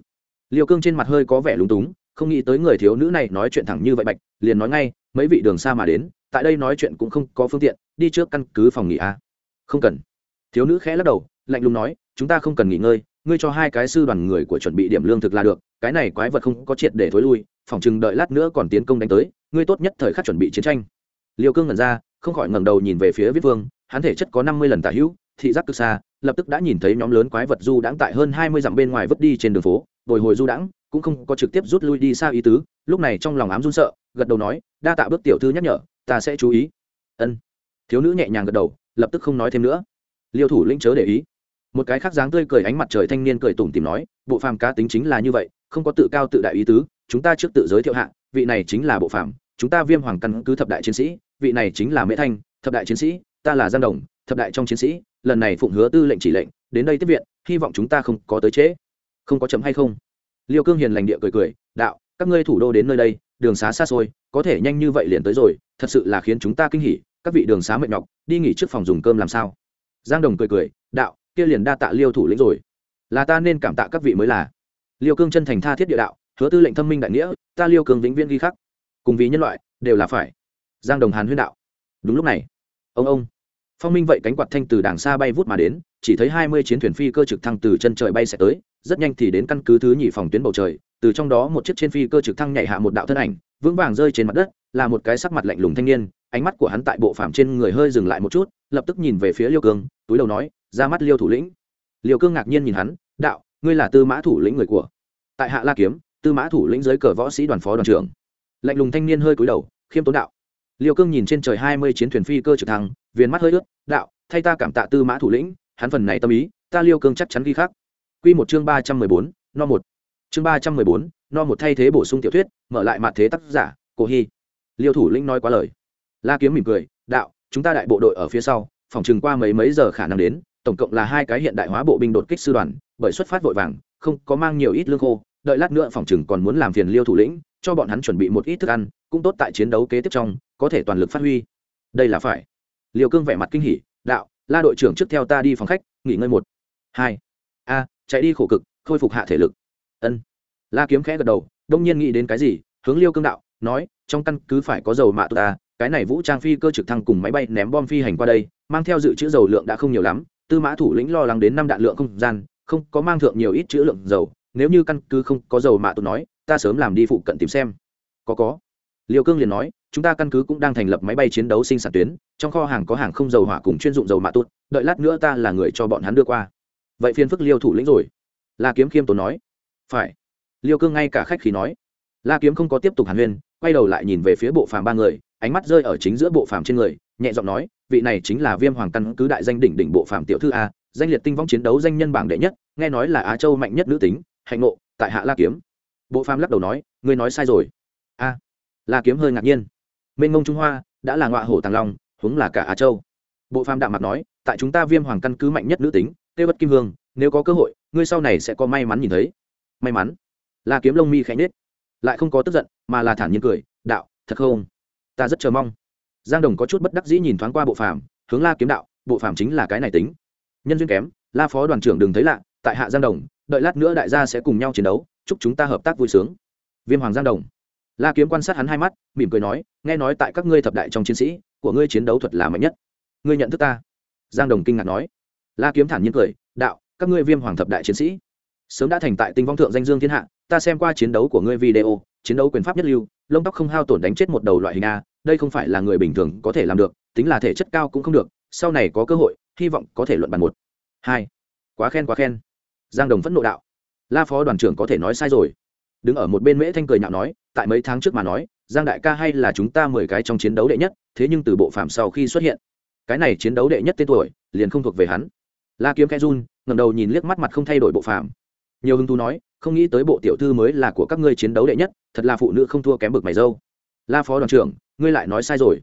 Liêu cương trên mặt hơi có vẻ lúng túng, không nghĩ tới người thiếu nữ này nói chuyện thẳng như vậy bạch, liền nói ngay, mấy vị đường xa mà đến, tại đây nói chuyện cũng không có phương tiện, đi trước căn cứ phòng nghỉ a. À. không cần. Thiếu nữ khẽ lắc đầu, lạnh lùng nói, chúng ta không cần nghỉ ngơi, ngươi cho hai cái sư đoàn người của chuẩn bị điểm lương thực là được cái này quái vật không có triệt để thối lui, phòng chừng đợi lát nữa còn tiến công đánh tới, ngươi tốt nhất thời khắc chuẩn bị chiến tranh. Liêu cương ngẩn ra, không khỏi ngẩng đầu nhìn về phía viết vương, hắn thể chất có năm mươi lần tả hữu, thị giác cực xa, lập tức đã nhìn thấy nhóm lớn quái vật du đãng tại hơn hai mươi dặm bên ngoài vứt đi trên đường phố, bồi hồi du đãng, cũng không có trực tiếp rút lui đi xa ý tứ, lúc này trong lòng ám run sợ, gật đầu nói, đa tạ bước tiểu thư nhắc nhở, ta sẽ chú ý. Ân. Thiếu nữ nhẹ nhàng gật đầu, lập tức không nói thêm nữa. Liêu thủ lĩnh chớ để ý. Một cái khác dáng tươi cười ánh mặt trời thanh niên cười tủm tìm nói, bộ phàm cá tính chính là như vậy không có tự cao tự đại ý tứ, chúng ta trước tự giới thiệu hạ, vị này chính là bộ phàm, chúng ta viêm hoàng căn cứ thập đại chiến sĩ, vị này chính là mễ thanh, thập đại chiến sĩ, ta là giang đồng, thập đại trong chiến sĩ, lần này phụng hứa tư lệnh chỉ lệnh, đến đây tiếp viện, hy vọng chúng ta không có tới trễ. Không có chấm hay không? Liêu cương hiền lành địa cười cười, đạo, các ngươi thủ đô đến nơi đây, đường xá xa xôi, có thể nhanh như vậy liền tới rồi, thật sự là khiến chúng ta kinh hỉ, các vị đường xá mệt nhọc, đi nghỉ trước phòng dùng cơm làm sao? Giang đồng cười cười, đạo, kia liền đa tạ liêu thủ lĩnh rồi. Là ta nên cảm tạ các vị mới là liêu cương chân thành tha thiết địa đạo, hứa tư lệnh thâm minh đại nghĩa, ta liêu cương vĩnh viễn ghi khắc. Cùng vì nhân loại, đều là phải. Giang đồng hàn huyên đạo. Đúng lúc này, ông ông. Phong minh vậy cánh quạt thanh từ đàng xa bay vút mà đến, chỉ thấy hai mươi chiến thuyền phi cơ trực thăng từ chân trời bay sẽ tới, rất nhanh thì đến căn cứ thứ nhì phòng tuyến bầu trời, từ trong đó một chiếc trên phi cơ trực thăng nhảy hạ một đạo thân ảnh, vững vàng rơi trên mặt đất, là một cái sắc mặt lạnh lùng thanh niên, ánh mắt của hắn tại bộ phàm trên người hơi dừng lại một chút, lập tức nhìn về phía liêu cương, túi đầu nói, ra mắt liêu thủ lĩnh. Liêu cương ngạc nhiên nhìn hắn, đạo ngươi là tư mã thủ lĩnh người của. Tại hạ la kiếm, tư mã thủ lĩnh dưới cờ võ sĩ đoàn phó đoàn trưởng. Lạnh lùng thanh niên hơi cúi đầu, khiêm tốn đạo. Liêu cương nhìn trên trời hai mươi chiến thuyền phi cơ trực thăng viên mắt hơi ướt, đạo, thay ta cảm tạ tư mã thủ lĩnh, hắn phần này tâm ý, ta liêu cương chắc chắn ghi khác q một chương ba trăm mười bốn, no một. Chương ba trăm mười bốn, no một thay thế bổ sung tiểu thuyết, mở lại mặt thế tác giả, cổ hy. Liêu thủ lĩnh nói quá lời. La kiếm mỉm cười, đạo, chúng ta đại bộ đội ở phía sau, phòng chừng qua mấy mấy giờ khả năng đến tổng cộng là hai cái hiện đại hóa bộ binh đột kích sư đoàn, bởi xuất phát vội vàng, không có mang nhiều ít lương khô, đợi lát nữa phòng chừng còn muốn làm phiền liêu thủ lĩnh, cho bọn hắn chuẩn bị một ít thức ăn, cũng tốt tại chiến đấu kế tiếp trong, có thể toàn lực phát huy. Đây là phải. Liều cương vẻ mặt kinh hỉ, đạo, la đội trưởng trước theo ta đi phòng khách, nghỉ ngơi một. Hai. A, chạy đi khổ cực, khôi phục hạ thể lực. Ân. La kiếm khẽ gật đầu, đông nhiên nghĩ đến cái gì, hướng liêu cương đạo, nói, trong căn cứ phải có dầu mạ tụ ta, cái này vũ trang phi cơ trực thăng cùng máy bay ném bom phi hành qua đây, mang theo dự trữ dầu lượng đã không nhiều lắm tư mã thủ lĩnh lo lắng đến năm đạn lượng không gian, không có mang thượng nhiều ít chữ lượng dầu, nếu như căn cứ không có dầu mạ tôi nói, ta sớm làm đi phụ cận tìm xem. Có có. Liêu cương liền nói, chúng ta căn cứ cũng đang thành lập máy bay chiến đấu sinh sản tuyến, trong kho hàng có hàng không dầu hỏa cùng chuyên dụng dầu mạ tốt đợi lát nữa ta là người cho bọn hắn đưa qua. Vậy phiền phức liêu thủ lĩnh rồi. La kiếm khiêm tốn nói. Phải. Liêu cương ngay cả khách khí nói. La kiếm không có tiếp tục hàn huyên, quay đầu lại nhìn về phía bộ phàm ba người, ánh mắt rơi ở chính giữa bộ phàm trên người nhẹ giọng nói, vị này chính là viêm hoàng căn cứ đại danh đỉnh đỉnh bộ phàm tiểu thư a, danh liệt tinh vong chiến đấu danh nhân bảng đệ nhất, nghe nói là á châu mạnh nhất nữ tính, hạnh ngộ, tại hạ la kiếm. Bộ phàm lắc đầu nói, ngươi nói sai rồi. A, la kiếm hơi ngạc nhiên. Mênh mông trung hoa, đã là ngọa hổ tàng long, huống là cả á châu. Bộ phàm đạm mặt nói, tại chúng ta viêm hoàng căn cứ mạnh nhất nữ tính, tê bất kim hương, nếu có cơ hội, ngươi sau này sẽ có may mắn nhìn thấy. May mắn? La kiếm lông mi khẽ nết lại không có tức giận, mà là thản nhiên cười, đạo, thật không? Ta rất chờ mong giang đồng có chút bất đắc dĩ nhìn thoáng qua bộ phàm, hướng la kiếm đạo, bộ phàm chính là cái này tính. Nhân duyên kém, la phó đoàn trưởng đừng thấy lạ, tại hạ giang đồng, đợi lát nữa đại gia sẽ cùng nhau chiến đấu, chúc chúng ta hợp tác vui sướng. Viêm hoàng giang đồng. La kiếm quan sát hắn hai mắt, mỉm cười nói, nghe nói tại các ngươi thập đại trong chiến sĩ, của ngươi chiến đấu thuật là mạnh nhất. Ngươi nhận thức ta? Giang đồng kinh ngạc nói. La kiếm thản nhiên cười, đạo, các ngươi viêm hoàng thập đại chiến sĩ, sớm đã thành tại tinh vong thượng danh dương thiên hạ, ta xem qua chiến đấu của ngươi video, chiến đấu quyền pháp nhất lưu, lông tóc không hao tổn đánh chết một đầu loại hình a đây không phải là người bình thường có thể làm được, tính là thể chất cao cũng không được, sau này có cơ hội, hy vọng có thể luận bàn một. Hai. Quá khen quá khen. Giang đồng phẫn nộ đạo. La phó đoàn trưởng có thể nói sai rồi. Đứng ở một bên mễ thanh cười nhạo nói, tại mấy tháng trước mà nói, giang đại ca hay là chúng ta mười cái trong chiến đấu đệ nhất, thế nhưng từ bộ phạm sau khi xuất hiện, cái này chiến đấu đệ nhất tên tuổi, liền không thuộc về hắn. La kiếm khe run ngầm đầu nhìn liếc mắt mặt không thay đổi bộ phạm nhiều hứng thú nói, không nghĩ tới bộ tiểu thư mới là của các ngươi chiến đấu đệ nhất, thật là phụ nữ không thua kém bực mày dâu. La phó đoàn trưởng ngươi lại nói sai rồi.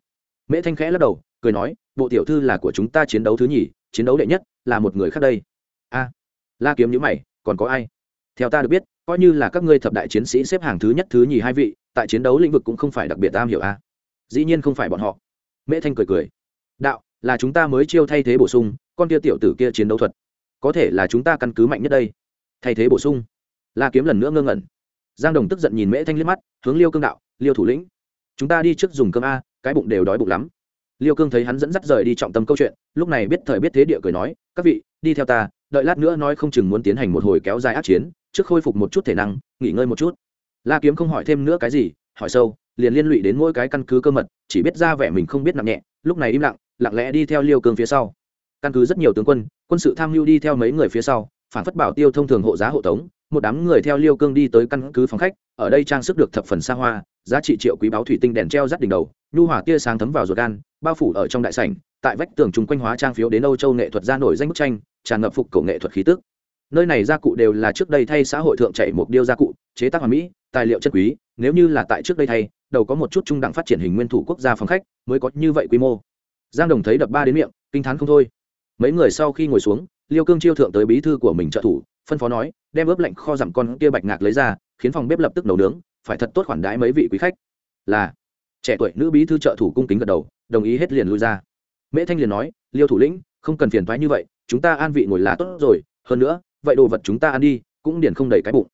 Mễ thanh khẽ lắc đầu, cười nói, bộ tiểu thư là của chúng ta chiến đấu thứ nhì, chiến đấu đệ nhất, là một người khác đây. A. La kiếm nhữ mày, còn có ai? Theo ta được biết, coi như là các ngươi thập đại chiến sĩ xếp hàng thứ nhất, thứ nhì hai vị, tại chiến đấu lĩnh vực cũng không phải đặc biệt tam hiểu a. Dĩ nhiên không phải bọn họ. Mễ thanh cười cười. Đạo, là chúng ta mới chiêu thay thế bổ sung, con kia tiểu tử kia chiến đấu thuật. Có thể là chúng ta căn cứ mạnh nhất đây. Thay thế bổ sung. La kiếm lần nữa ngơ ngẩn. Giang đồng tức giận nhìn mễ thanh liếc mắt, hướng liêu cương đạo, liêu thủ lĩnh chúng ta đi trước dùng cơm a, cái bụng đều đói bụng lắm. Liêu cương thấy hắn dẫn dắt rời đi trọng tâm câu chuyện, lúc này biết thời biết thế địa cười nói, các vị, đi theo ta, đợi lát nữa nói không chừng muốn tiến hành một hồi kéo dài ác chiến, trước khôi phục một chút thể năng, nghỉ ngơi một chút. La kiếm không hỏi thêm nữa cái gì, hỏi sâu, liền liên lụy đến mỗi cái căn cứ cơ mật, chỉ biết ra vẻ mình không biết nặng nhẹ, lúc này im lặng lặng lẽ đi theo liêu cương phía sau. Căn cứ rất nhiều tướng quân quân sự tham mưu đi theo mấy người phía sau, phản phất bảo tiêu thông thường hộ giá hộ tống, một đám người theo liêu cương đi tới căn cứ phòng khách ở đây trang sức được thập phần xa hoa, giá trị triệu quý báo thủy tinh đèn treo rắt đỉnh đầu, nhu hỏa tia sáng thấm vào ruột gan, bao phủ ở trong đại sảnh, tại vách tường chung quanh hóa trang phiếu đến âu châu nghệ thuật ra nổi danh bức tranh, tràn ngập phục cổ nghệ thuật khí tức. Nơi này gia cụ đều là trước đây thay xã hội thượng chạy một điêu gia cụ, chế tác hoàn mỹ, tài liệu chất quý, nếu như là tại trước đây thay, đầu có một chút trung đẳng phát triển hình nguyên thủ quốc gia phòng khách, mới có như vậy quy mô. Giang đồng thấy đập ba đến miệng, kinh t h á n không thôi. Mấy người sau khi ngồi xuống, liêu cương chiêu thượng tới bí thư của mình trợ thủ, phân phó nói, đem ướp lạnh kho giảm con kia bạch ngạc lấy ra khiến phòng bếp lập tức nấu nướng, phải thật tốt khoản đãi mấy vị quý khách. Là. Trẻ tuổi nữ bí thư trợ thủ cung kính gật đầu, đồng ý hết liền lui ra. Mễ thanh liền nói, liêu thủ lĩnh, không cần phiền thoái như vậy, chúng ta an vị ngồi là tốt rồi, hơn nữa, vậy đồ vật chúng ta ăn đi, cũng điền không đầy cái bụng.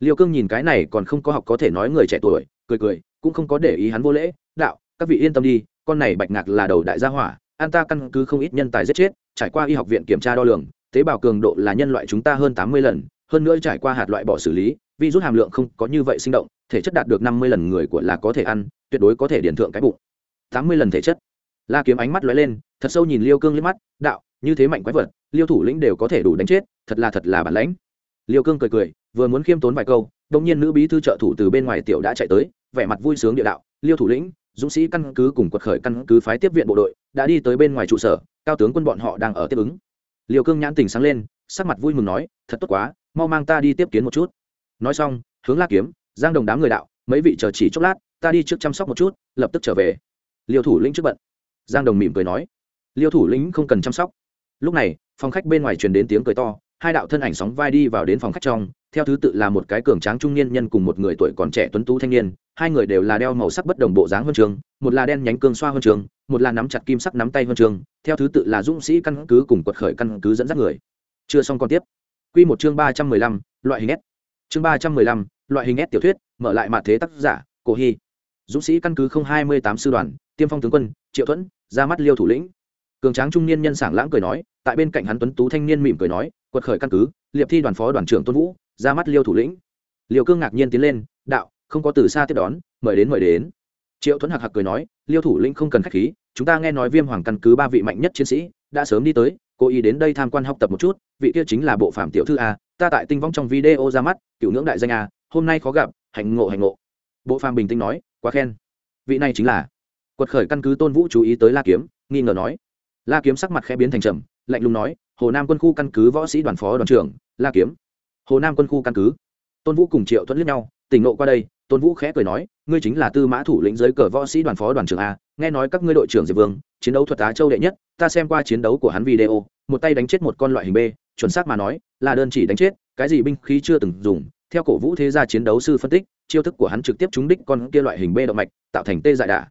Liêu cương nhìn cái này còn không có học có thể nói người trẻ tuổi, cười cười, cũng không có để ý hắn vô lễ, đạo, các vị yên tâm đi, con này bạch ngạc là đầu đại gia hỏa, an ta căn cứ không ít nhân tài giết chết, trải qua y học viện kiểm tra đo lường, tế bào cường độ là nhân loại chúng ta hơn tám mươi lần hơn nữa trải qua hạt loại bỏ xử lý vi rút hàm lượng không có như vậy sinh động, thể chất đạt được năm mươi lần người của là có thể ăn, tuyệt đối có thể điển thượng cái bụng. tám mươi lần thể chất. La kiếm ánh mắt lóe lên, thật sâu nhìn liêu cương liếc mắt, đạo, như thế mạnh quái vật, liêu thủ lĩnh đều có thể đủ đánh chết, thật là thật là bản lãnh. Liêu cương cười cười, vừa muốn khiêm tốn vài câu đông nhiên nữ bí thư trợ thủ từ bên ngoài tiểu đã chạy tới, vẻ mặt vui sướng địa đạo, liêu thủ lĩnh, dũng sĩ căn cứ cùng quật khởi căn cứ phái tiếp viện bộ đội, đã đi tới bên ngoài trụ sở, cao tướng quân bọn họ đang ở tiếp ứng. Liêu cương nhãn tình sáng lên, sắc mặt vui mừng nói, thật tốt quá mau mang ta đi tiếp kiến một chút. Nói xong, hướng la kiếm, giang đồng đám người đạo, mấy vị chờ chỉ chốc lát, ta đi trước chăm sóc một chút, lập tức trở về. Liêu thủ lĩnh trước bận. Giang đồng mỉm cười nói. Liêu thủ lĩnh không cần chăm sóc. Lúc này, phòng khách bên ngoài truyền đến tiếng cười to, hai đạo thân ảnh sóng vai đi vào đến phòng khách trong, theo thứ tự là một cái cường tráng trung niên nhân cùng một người tuổi còn trẻ tuấn tú thanh niên, hai người đều là đeo màu sắc bất đồng bộ dáng huân trường, một là đen nhánh cương xoa huân trường, một là nắm chặt kim sắc nắm tay huân trường, theo thứ tự là dũng sĩ căn cứ cùng quật khởi căn cứ dẫn dắt người. Chưa xong còn tiếp quy một chương ba trăm mười lăm, loại hình s. Chương ba trăm mười lăm, loại hình s tiểu thuyết, mở lại mặt thế tác giả, cổ hy. Dũng sĩ căn cứ không hai mươi tám sư đoàn, tiêm phong tướng quân, triệu thuẫn, ra mắt liêu thủ lĩnh. Cường tráng trung niên nhân sảng lãng cười nói, tại bên cạnh hắn tuấn tú thanh niên mỉm cười nói, quật khởi căn cứ, liệp thi đoàn phó đoàn trưởng tôn vũ, ra mắt liêu thủ lĩnh. Liêu cương ngạc nhiên tiến lên, đạo, không có từ xa tiếp đón, mời đến mời đến. Triệu thuẫn hạc hạc cười nói, liêu thủ lĩnh không cần khách khí, chúng ta nghe nói viêm hoàng căn cứ ba vị mạnh nhất chiến sĩ, đã sớm đi tới cô ý đến đây tham quan học tập một chút, vị kia chính là bộ phạm tiểu thư a, ta tại tinh vong trong video ra mắt, cựu ngưỡng đại danh a, hôm nay khó gặp, hạnh ngộ hạnh ngộ. Bộ phàm bình tĩnh nói, quá khen. Vị này chính là. Quật khởi căn cứ tôn vũ chú ý tới la kiếm, nghi ngờ nói. La kiếm sắc mặt khẽ biến thành trầm, lạnh lùng nói, hồ nam quân khu căn cứ võ sĩ đoàn phó đoàn trưởng, la kiếm. Hồ nam quân khu căn cứ. Tôn vũ cùng triệu thuẫn liếc nhau, tỉnh nộ qua đây, tôn vũ khẽ cười nói ngươi chính là tư mã thủ lĩnh giới cờ võ sĩ đoàn phó đoàn trưởng a, nghe nói các ngươi đội trưởng diệp vương, chiến đấu thuật á châu đệ nhất, ta xem qua chiến đấu của hắn video, một tay đánh chết một con loại hình b, chuẩn xác mà nói, là đơn chỉ đánh chết, cái gì binh khí chưa từng dùng, theo cổ vũ thế gia chiến đấu sư phân tích, chiêu thức của hắn trực tiếp trúng đích con kia loại hình b động mạch, tạo thành tê dại đà.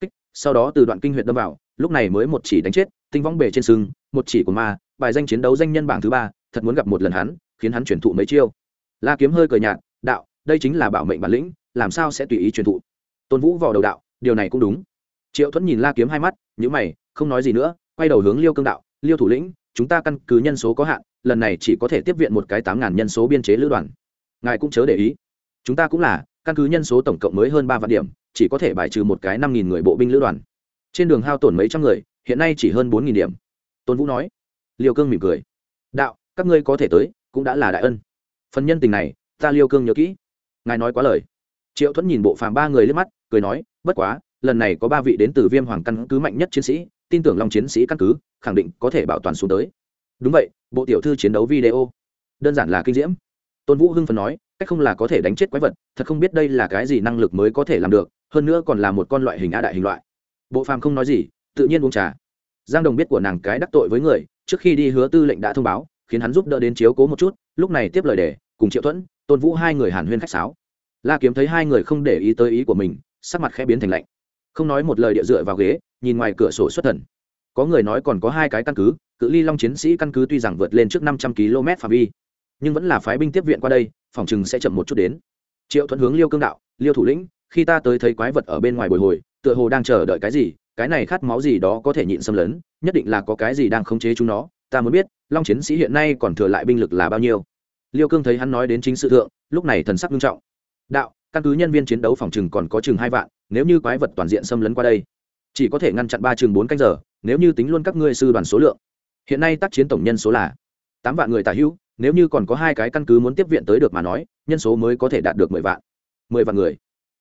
Kích, sau đó từ đoạn kinh huyện đâm vào, lúc này mới một chỉ đánh chết, tinh võng bể trên sừng, một chỉ của ma, bài danh chiến đấu danh nhân bảng thứ ba, thật muốn gặp một lần hắn, khiến hắn chuyển thụ mấy chiêu. La kiếm hơi cười nhạt, đạo, đây chính là bảo mệnh bản lĩnh làm sao sẽ tùy ý truyền thụ? Tôn vũ vào đầu đạo, điều này cũng đúng. Triệu thuẫn nhìn la kiếm hai mắt nhữ mày, không nói gì nữa, quay đầu hướng liêu cương đạo, liêu thủ lĩnh, chúng ta căn cứ nhân số có hạn, lần này chỉ có thể tiếp viện một cái tám ngàn nhân số biên chế lữ đoàn. Ngài cũng chớ để ý. Chúng ta cũng là, căn cứ nhân số tổng cộng mới hơn ba vạn điểm, chỉ có thể bài trừ một cái năm nghìn người bộ binh lữ đoàn. Trên đường hao tổn mấy trăm người, hiện nay chỉ hơn bốn nghìn điểm. Tôn vũ nói. Liêu cương mỉm cười. Đạo, các ngươi có thể tới, cũng đã là đại ân. Phần nhân tình này, ta liêu cương nhớ kỹ. Ngài nói quá lời triệu thuẫn nhìn bộ phàm ba người lên mắt, cười nói, bất quá, lần này có ba vị đến từ viêm hoàng căn cứ mạnh nhất chiến sĩ, tin tưởng lòng chiến sĩ căn cứ, khẳng định có thể bảo toàn xuống tới. Đúng vậy, bộ tiểu thư chiến đấu video. Đơn giản là kinh diễm. Tôn vũ hưng phần nói, cách không là có thể đánh chết quái vật, thật không biết đây là cái gì năng lực mới có thể làm được, hơn nữa còn là một con loại hình a đại hình loại. Bộ phàm không nói gì, tự nhiên uống trà. Giang đồng biết của nàng cái đắc tội với người, trước khi đi hứa tư lệnh đã thông báo, khiến hắn giúp đỡ đến chiếu cố một chút, lúc này tiếp lời đề cùng triệu thuẫn, tôn vũ hai người hàn huyên khách sáo la kiếm thấy hai người không để ý tới ý của mình, sắc mặt khẽ biến thành lạnh. Không nói một lời địa dựa vào ghế, nhìn ngoài cửa sổ xuất thần. Có người nói còn có hai cái căn cứ, cự ly long chiến sĩ căn cứ tuy rằng vượt lên trước năm trăm km phạm vi, nhưng vẫn là phái binh tiếp viện qua đây, phòng chừng sẽ chậm một chút đến. Triệu thuận hướng liêu cương đạo, liêu thủ lĩnh, khi ta tới thấy quái vật ở bên ngoài bồi hồi, tựa hồ đang chờ đợi cái gì, cái này khát máu gì đó có thể nhịn xâm lấn, nhất định là có cái gì đang khống chế chúng nó, ta muốn biết, long chiến sĩ hiện nay còn thừa lại binh lực là bao nhiêu? Liêu cương thấy hắn nói đến chính sự thượng, lúc này thần sắc nghiêm trọng đạo, căn cứ nhân viên chiến đấu phòng chừng còn có chừng hai vạn, nếu như quái vật toàn diện xâm lấn qua đây, chỉ có thể ngăn chặn ba chừng bốn canh giờ, nếu như tính luôn các ngươi sư đoàn số lượng. Hiện nay tác chiến tổng nhân số là tám vạn người tả hữu, nếu như còn có hai cái căn cứ muốn tiếp viện tới được mà nói, nhân số mới có thể đạt được mười vạn. Mười vạn người.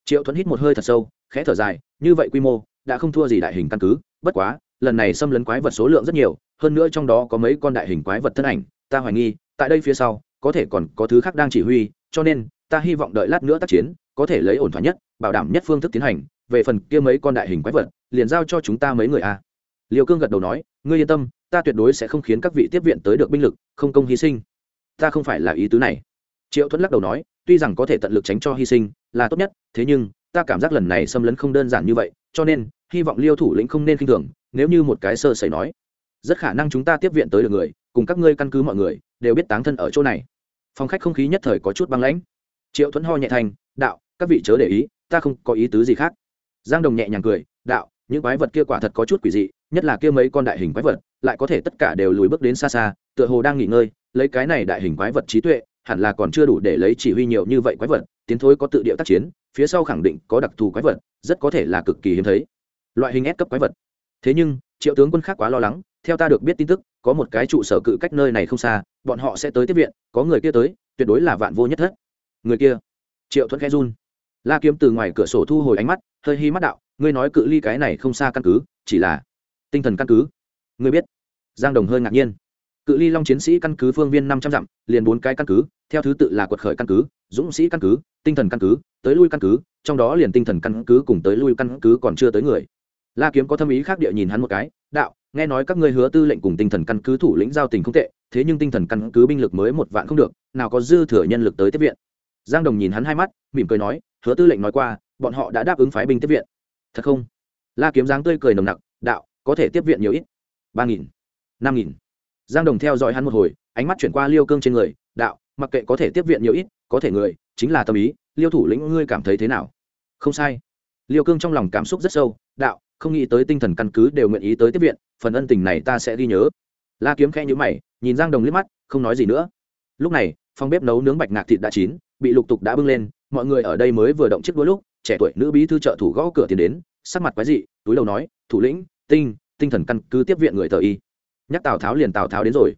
Triệu thuẫn hít một hơi thật sâu, khẽ thở dài, như vậy quy mô, đã không thua gì đại hình căn cứ, bất quá, lần này xâm lấn quái vật số lượng rất nhiều, hơn nữa trong đó có mấy con đại hình quái vật thân ảnh, ta hoài nghi, tại đây phía sau, có thể còn có thứ khác đang chỉ huy, cho nên ta hy vọng đợi lát nữa tác chiến, có thể lấy ổn thỏa nhất, bảo đảm nhất phương thức tiến hành, về phần kia mấy con đại hình quái vật, liền giao cho chúng ta mấy người a. Liều cương gật đầu nói, ngươi yên tâm, ta tuyệt đối sẽ không khiến các vị tiếp viện tới được binh lực, không công hy sinh. Ta không phải là ý tứ này. Triệu thuẫn lắc đầu nói, tuy rằng có thể tận lực tránh cho hy sinh, là tốt nhất, thế nhưng, ta cảm giác lần này xâm lấn không đơn giản như vậy, cho nên, hy vọng liêu thủ lĩnh không nên k i n h thường, nếu như một cái sơ sẩy nói, rất khả năng chúng ta tiếp viện tới được người, cùng các ngươi căn cứ mọi người, đều biết táng thân ở chỗ này. Phòng khách không khí nhất thời có chút băng lãnh triệu thuẫn ho nhẹ thành đạo, các vị chớ để ý, ta không có ý tứ gì khác. Giang đồng nhẹ nhàng cười, đạo, những quái vật kia quả thật có chút quỷ dị, nhất là kia mấy con đại hình quái vật, lại có thể tất cả đều lùi bước đến xa xa, tựa hồ đang nghỉ ngơi, lấy cái này đại hình quái vật trí tuệ, hẳn là còn chưa đủ để lấy chỉ huy nhiều như vậy quái vật, tiến thối có tự điệu tác chiến, phía sau khẳng định có đặc thù quái vật, rất có thể là cực kỳ hiếm thấy. Loại hình ép cấp quái vật. Thế nhưng, triệu tướng quân khác quá lo lắng, theo ta được biết tin tức, có một cái trụ sở cự cách nơi này không xa, bọn họ sẽ tới tiếp viện, có người kia tới, tuyệt đối là vạn vô nhất thất người kia. Triệu thuẫn khẽ run. La kiếm từ ngoài cửa sổ thu hồi ánh mắt, hơi hi mắt đạo, ngươi nói cự ly cái này không xa căn cứ, chỉ là tinh thần căn cứ. Ngươi biết. Giang đồng hơi ngạc nhiên. Cự ly long chiến sĩ căn cứ phương viên năm trăm dặm, liền bốn cái căn cứ, theo thứ tự là quật khởi căn cứ, dũng sĩ căn cứ, tinh thần căn cứ, tới lui căn cứ, trong đó liền tinh thần căn cứ cùng tới lui căn cứ còn chưa tới người. La kiếm có thâm ý khác địa nhìn hắn một cái, đạo, nghe nói các ngươi hứa tư lệnh cùng tinh thần căn cứ thủ lĩnh giao tình không tệ, thế nhưng tinh thần căn cứ binh lực mới một vạn không được, nào có dư thừa nhân lực tới tiếp viện? Giang đồng nhìn hắn hai mắt, mỉm cười nói, hứa tư lệnh nói qua, bọn họ đã đáp ứng phái binh tiếp viện. Thật không? La kiếm dáng tươi cười nồng nặc, đạo, có thể tiếp viện nhiều ít. Ba nghìn, năm nghìn. Giang đồng theo dõi hắn một hồi, ánh mắt chuyển qua liêu cương trên người, đạo, mặc kệ có thể tiếp viện nhiều ít, có thể người, chính là tâm ý, liêu thủ lĩnh ngươi cảm thấy thế nào? Không sai. Liêu cương trong lòng cảm xúc rất sâu, đạo, không nghĩ tới tinh thần căn cứ đều nguyện ý tới tiếp viện, phần ân tình này ta sẽ ghi nhớ. La kiếm khe nhữ mày, nhìn giang đồng liếc mắt, không nói gì nữa. Lúc này, phòng bếp nấu nướng bạch ngạc thịt đã chín bị lục tục đã bưng lên, mọi người ở đây mới vừa động chiếc đôi lúc, trẻ tuổi nữ bí thư trợ thủ gõ cửa tiến đến, sắc mặt quái dị, túi đầu nói, thủ lĩnh, tinh tinh thần căn cứ tiếp viện người tờ y. Nhắc tào tháo liền tào tháo đến rồi.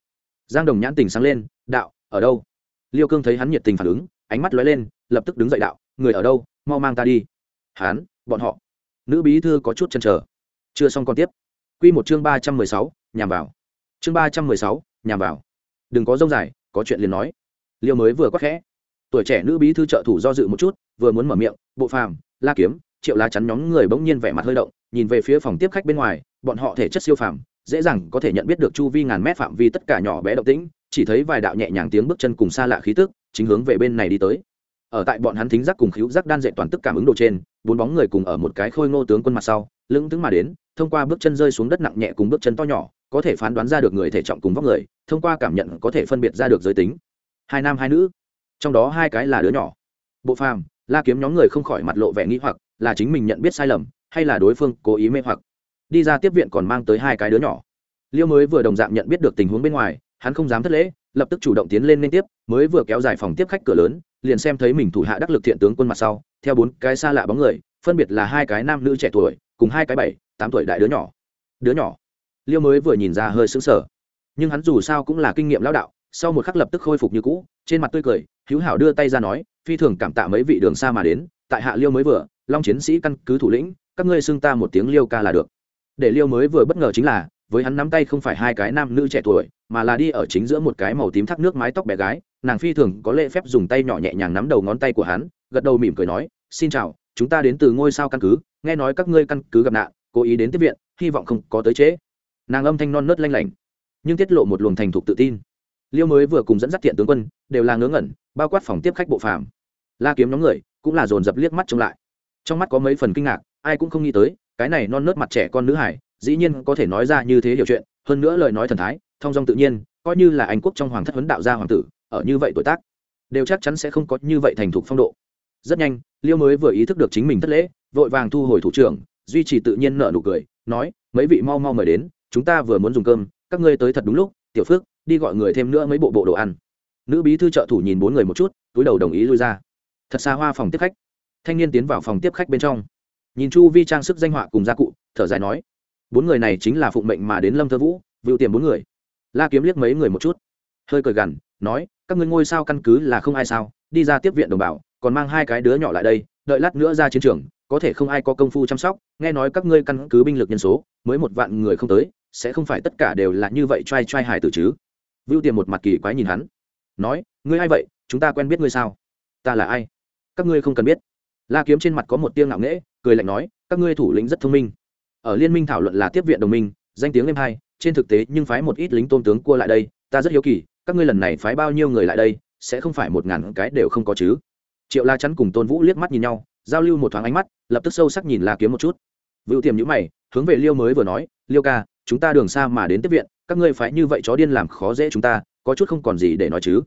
Giang đồng nhãn tình sáng lên, đạo, ở đâu? Liêu cương thấy hắn nhiệt tình phản ứng, ánh mắt lóe lên, lập tức đứng dậy đạo, người ở đâu? Mau mang ta đi. Hán, bọn họ. Nữ bí thư có chút chần chờ. Chưa xong còn tiếp. Quy một chương ba trăm mười sáu, nhằm vào. Chương ba trăm mười sáu, nhằm vào. Đừng có rông dài, có chuyện liền nói. Liêu mới vừa quắc khẽ tuổi trẻ nữ bí thư trợ thủ do dự một chút, vừa muốn mở miệng, bộ phàm, la kiếm, triệu lá chắn nhóm người bỗng nhiên vẻ mặt hơi động, nhìn về phía phòng tiếp khách bên ngoài, bọn họ thể chất siêu phàm, dễ dàng có thể nhận biết được chu vi ngàn mét phạm vi tất cả nhỏ bé động tĩnh, chỉ thấy vài đạo nhẹ nhàng tiếng bước chân cùng xa lạ khí tức, chính hướng về bên này đi tới. Ở tại bọn hắn thính giác cùng khíu giác đan dệt toàn tức cảm ứng đồ trên, bốn bóng người cùng ở một cái khôi ngô tướng quân mặt sau lưng tướng mà đến, thông qua bước chân rơi xuống đất nặng nhẹ cùng bước chân to nhỏ, có thể phán đoán ra được người thể trọng cùng vóc người, thông qua cảm nhận có thể phân biệt ra được giới tính. Hai nam hai nữ trong đó hai cái là đứa nhỏ. Bộ phàm, la kiếm nhóm người không khỏi mặt lộ vẻ nghĩ hoặc, là chính mình nhận biết sai lầm, hay là đối phương cố ý mê hoặc. Đi ra tiếp viện còn mang tới hai cái đứa nhỏ. Liêu mới vừa đồng dạng nhận biết được tình huống bên ngoài, hắn không dám thất lễ, lập tức chủ động tiến lên liên tiếp, mới vừa kéo dài phòng tiếp khách cửa lớn, liền xem thấy mình thủ hạ đắc lực thiện tướng quân mặt sau, theo bốn cái xa lạ bóng người, phân biệt là hai cái nam nữ trẻ tuổi, cùng hai cái bảy, tám tuổi đại đứa nhỏ. Đứa nhỏ. Liêu mới vừa nhìn ra hơi sững sờ. Nhưng hắn dù sao cũng là kinh nghiệm lão đạo sau một khắc lập tức khôi phục như cũ, trên mặt tươi cười, hữu hảo đưa tay ra nói, phi thường cảm tạ mấy vị đường xa mà đến, tại hạ liêu mới vừa, long chiến sĩ căn cứ thủ lĩnh, các ngươi xưng ta một tiếng liêu ca là được. Để liêu mới vừa bất ngờ chính là, với hắn nắm tay không phải hai cái nam nữ trẻ tuổi, mà là đi ở chính giữa một cái màu tím thác nước mái tóc bé gái, nàng phi thường có lễ phép dùng tay nhỏ nhẹ nhàng nắm đầu ngón tay của hắn, gật đầu mỉm cười nói, xin chào, chúng ta đến từ ngôi sao căn cứ, nghe nói các ngươi căn cứ gặp nạn, cố ý đến tiếp viện, hy vọng không có tới trễ. Nàng âm thanh non nớt lanh lảnh, nhưng tiết lộ một luồng thành thục tự tin liêu mới vừa cùng dẫn dắt thiện tướng quân, đều là ngớ ngẩn, bao quát phòng tiếp khách bộ phàm. La kiếm nhóm người cũng là dồn dập liếc mắt trông lại. Trong mắt có mấy phần kinh ngạc, ai cũng không nghĩ tới, cái này non nớt mặt trẻ con nữ hải, dĩ nhiên có thể nói ra như thế hiểu chuyện, hơn nữa lời nói thần thái thong dong tự nhiên, coi như là anh quốc trong hoàng thất huấn đạo gia hoàng tử, ở như vậy tuổi tác, đều chắc chắn sẽ không có như vậy thành thục phong độ. Rất nhanh, liêu mới vừa ý thức được chính mình thất lễ, vội vàng thu hồi thủ trưởng, duy trì tự nhiên nợ nụ cười, nói, mấy vị mau mau mời đến, chúng ta vừa muốn dùng cơm, các ngươi tới thật đúng lúc, tiểu phước đi gọi người thêm nữa mấy bộ bộ đồ ăn. Nữ bí thư trợ thủ nhìn bốn người một chút, túi đầu đồng ý lui ra. Thật xa hoa phòng tiếp khách. Thanh niên tiến vào phòng tiếp khách bên trong. Nhìn chu vi trang sức danh họa cùng gia cụ, thở dài nói, bốn người này chính là phụng mệnh mà đến lâm thơ vũ vựu tiền bốn người. La kiếm liếc mấy người một chút, hơi cười gằn, nói, các ngươi ngôi sao căn cứ là không ai sao? Đi ra tiếp viện đồng bào, còn mang hai cái đứa nhỏ lại đây, đợi lát nữa ra chiến trường, có thể không ai có công phu chăm sóc. Nghe nói các ngươi căn cứ binh lực nhân số, mới một vạn người không tới, sẽ không phải tất cả đều là như vậy t r a i t r a i hài tử chứ? Vưu tiềm một mặt kỳ quái nhìn hắn. Nói, ngươi ai vậy? Chúng ta quen biết ngươi sao? Ta là ai? Các ngươi không cần biết. La kiếm trên mặt có một tiếng ngạo nghễ, cười lạnh nói, các ngươi thủ lĩnh rất thông minh. Ở liên minh thảo luận là tiếp viện đồng minh, danh tiếng êm hai, trên thực tế nhưng phái một ít lính tôn tướng cua lại đây, ta rất hiếu kỳ, các ngươi lần này phái bao nhiêu người lại đây, sẽ không phải một ngàn cái đều không có chứ? Triệu la chắn cùng tôn vũ liếc mắt nhìn nhau, giao lưu một thoáng ánh mắt, lập tức sâu sắc nhìn la kiếm một chút. Vựu tiềm nhữ mày, hướng về liêu mới vừa nói, liêu ca, chúng ta đường xa mà đến tiếp viện các ngươi phải như vậy chó điên làm khó dễ chúng ta, có chút không còn gì để nói chứ.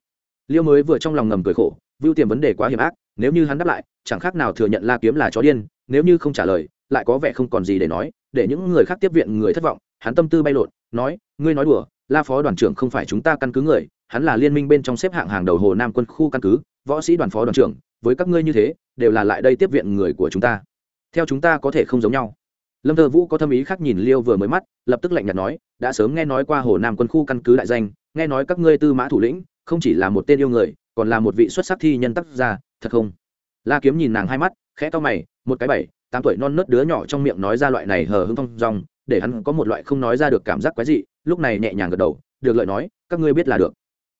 Liêu mới vừa trong lòng ngầm cười khổ, vưu tiềm vấn đề quá hiểm ác, nếu như hắn đáp lại, chẳng khác nào thừa nhận la kiếm là chó điên, nếu như không trả lời, lại có vẻ không còn gì để nói, để những người khác tiếp viện người thất vọng, hắn tâm tư bay lộn, nói, ngươi nói đùa, la phó đoàn trưởng không phải chúng ta căn cứ người, hắn là liên minh bên trong xếp hạng hàng đầu hồ nam quân khu căn cứ, võ sĩ đoàn phó đoàn trưởng, với các ngươi như thế, đều là lại đây tiếp viện người của chúng ta. Theo chúng ta có thể không giống nhau lâm thơ vũ có tâm ý khác nhìn liêu vừa mới mắt, lập tức lạnh nhạt nói, đã sớm nghe nói qua hồ nam quân khu căn cứ đại danh, nghe nói các ngươi tư mã thủ lĩnh, không chỉ là một tên yêu người, còn là một vị xuất sắc thi nhân tác gia, thật không? La kiếm nhìn nàng hai mắt, khẽ to mày, một cái bảy, tám tuổi non nớt đứa nhỏ trong miệng nói ra loại này hờ hưng thong rong để hắn có một loại không nói ra được cảm giác quái dị, lúc này nhẹ nhàng gật đầu, được lợi nói, các ngươi biết là được.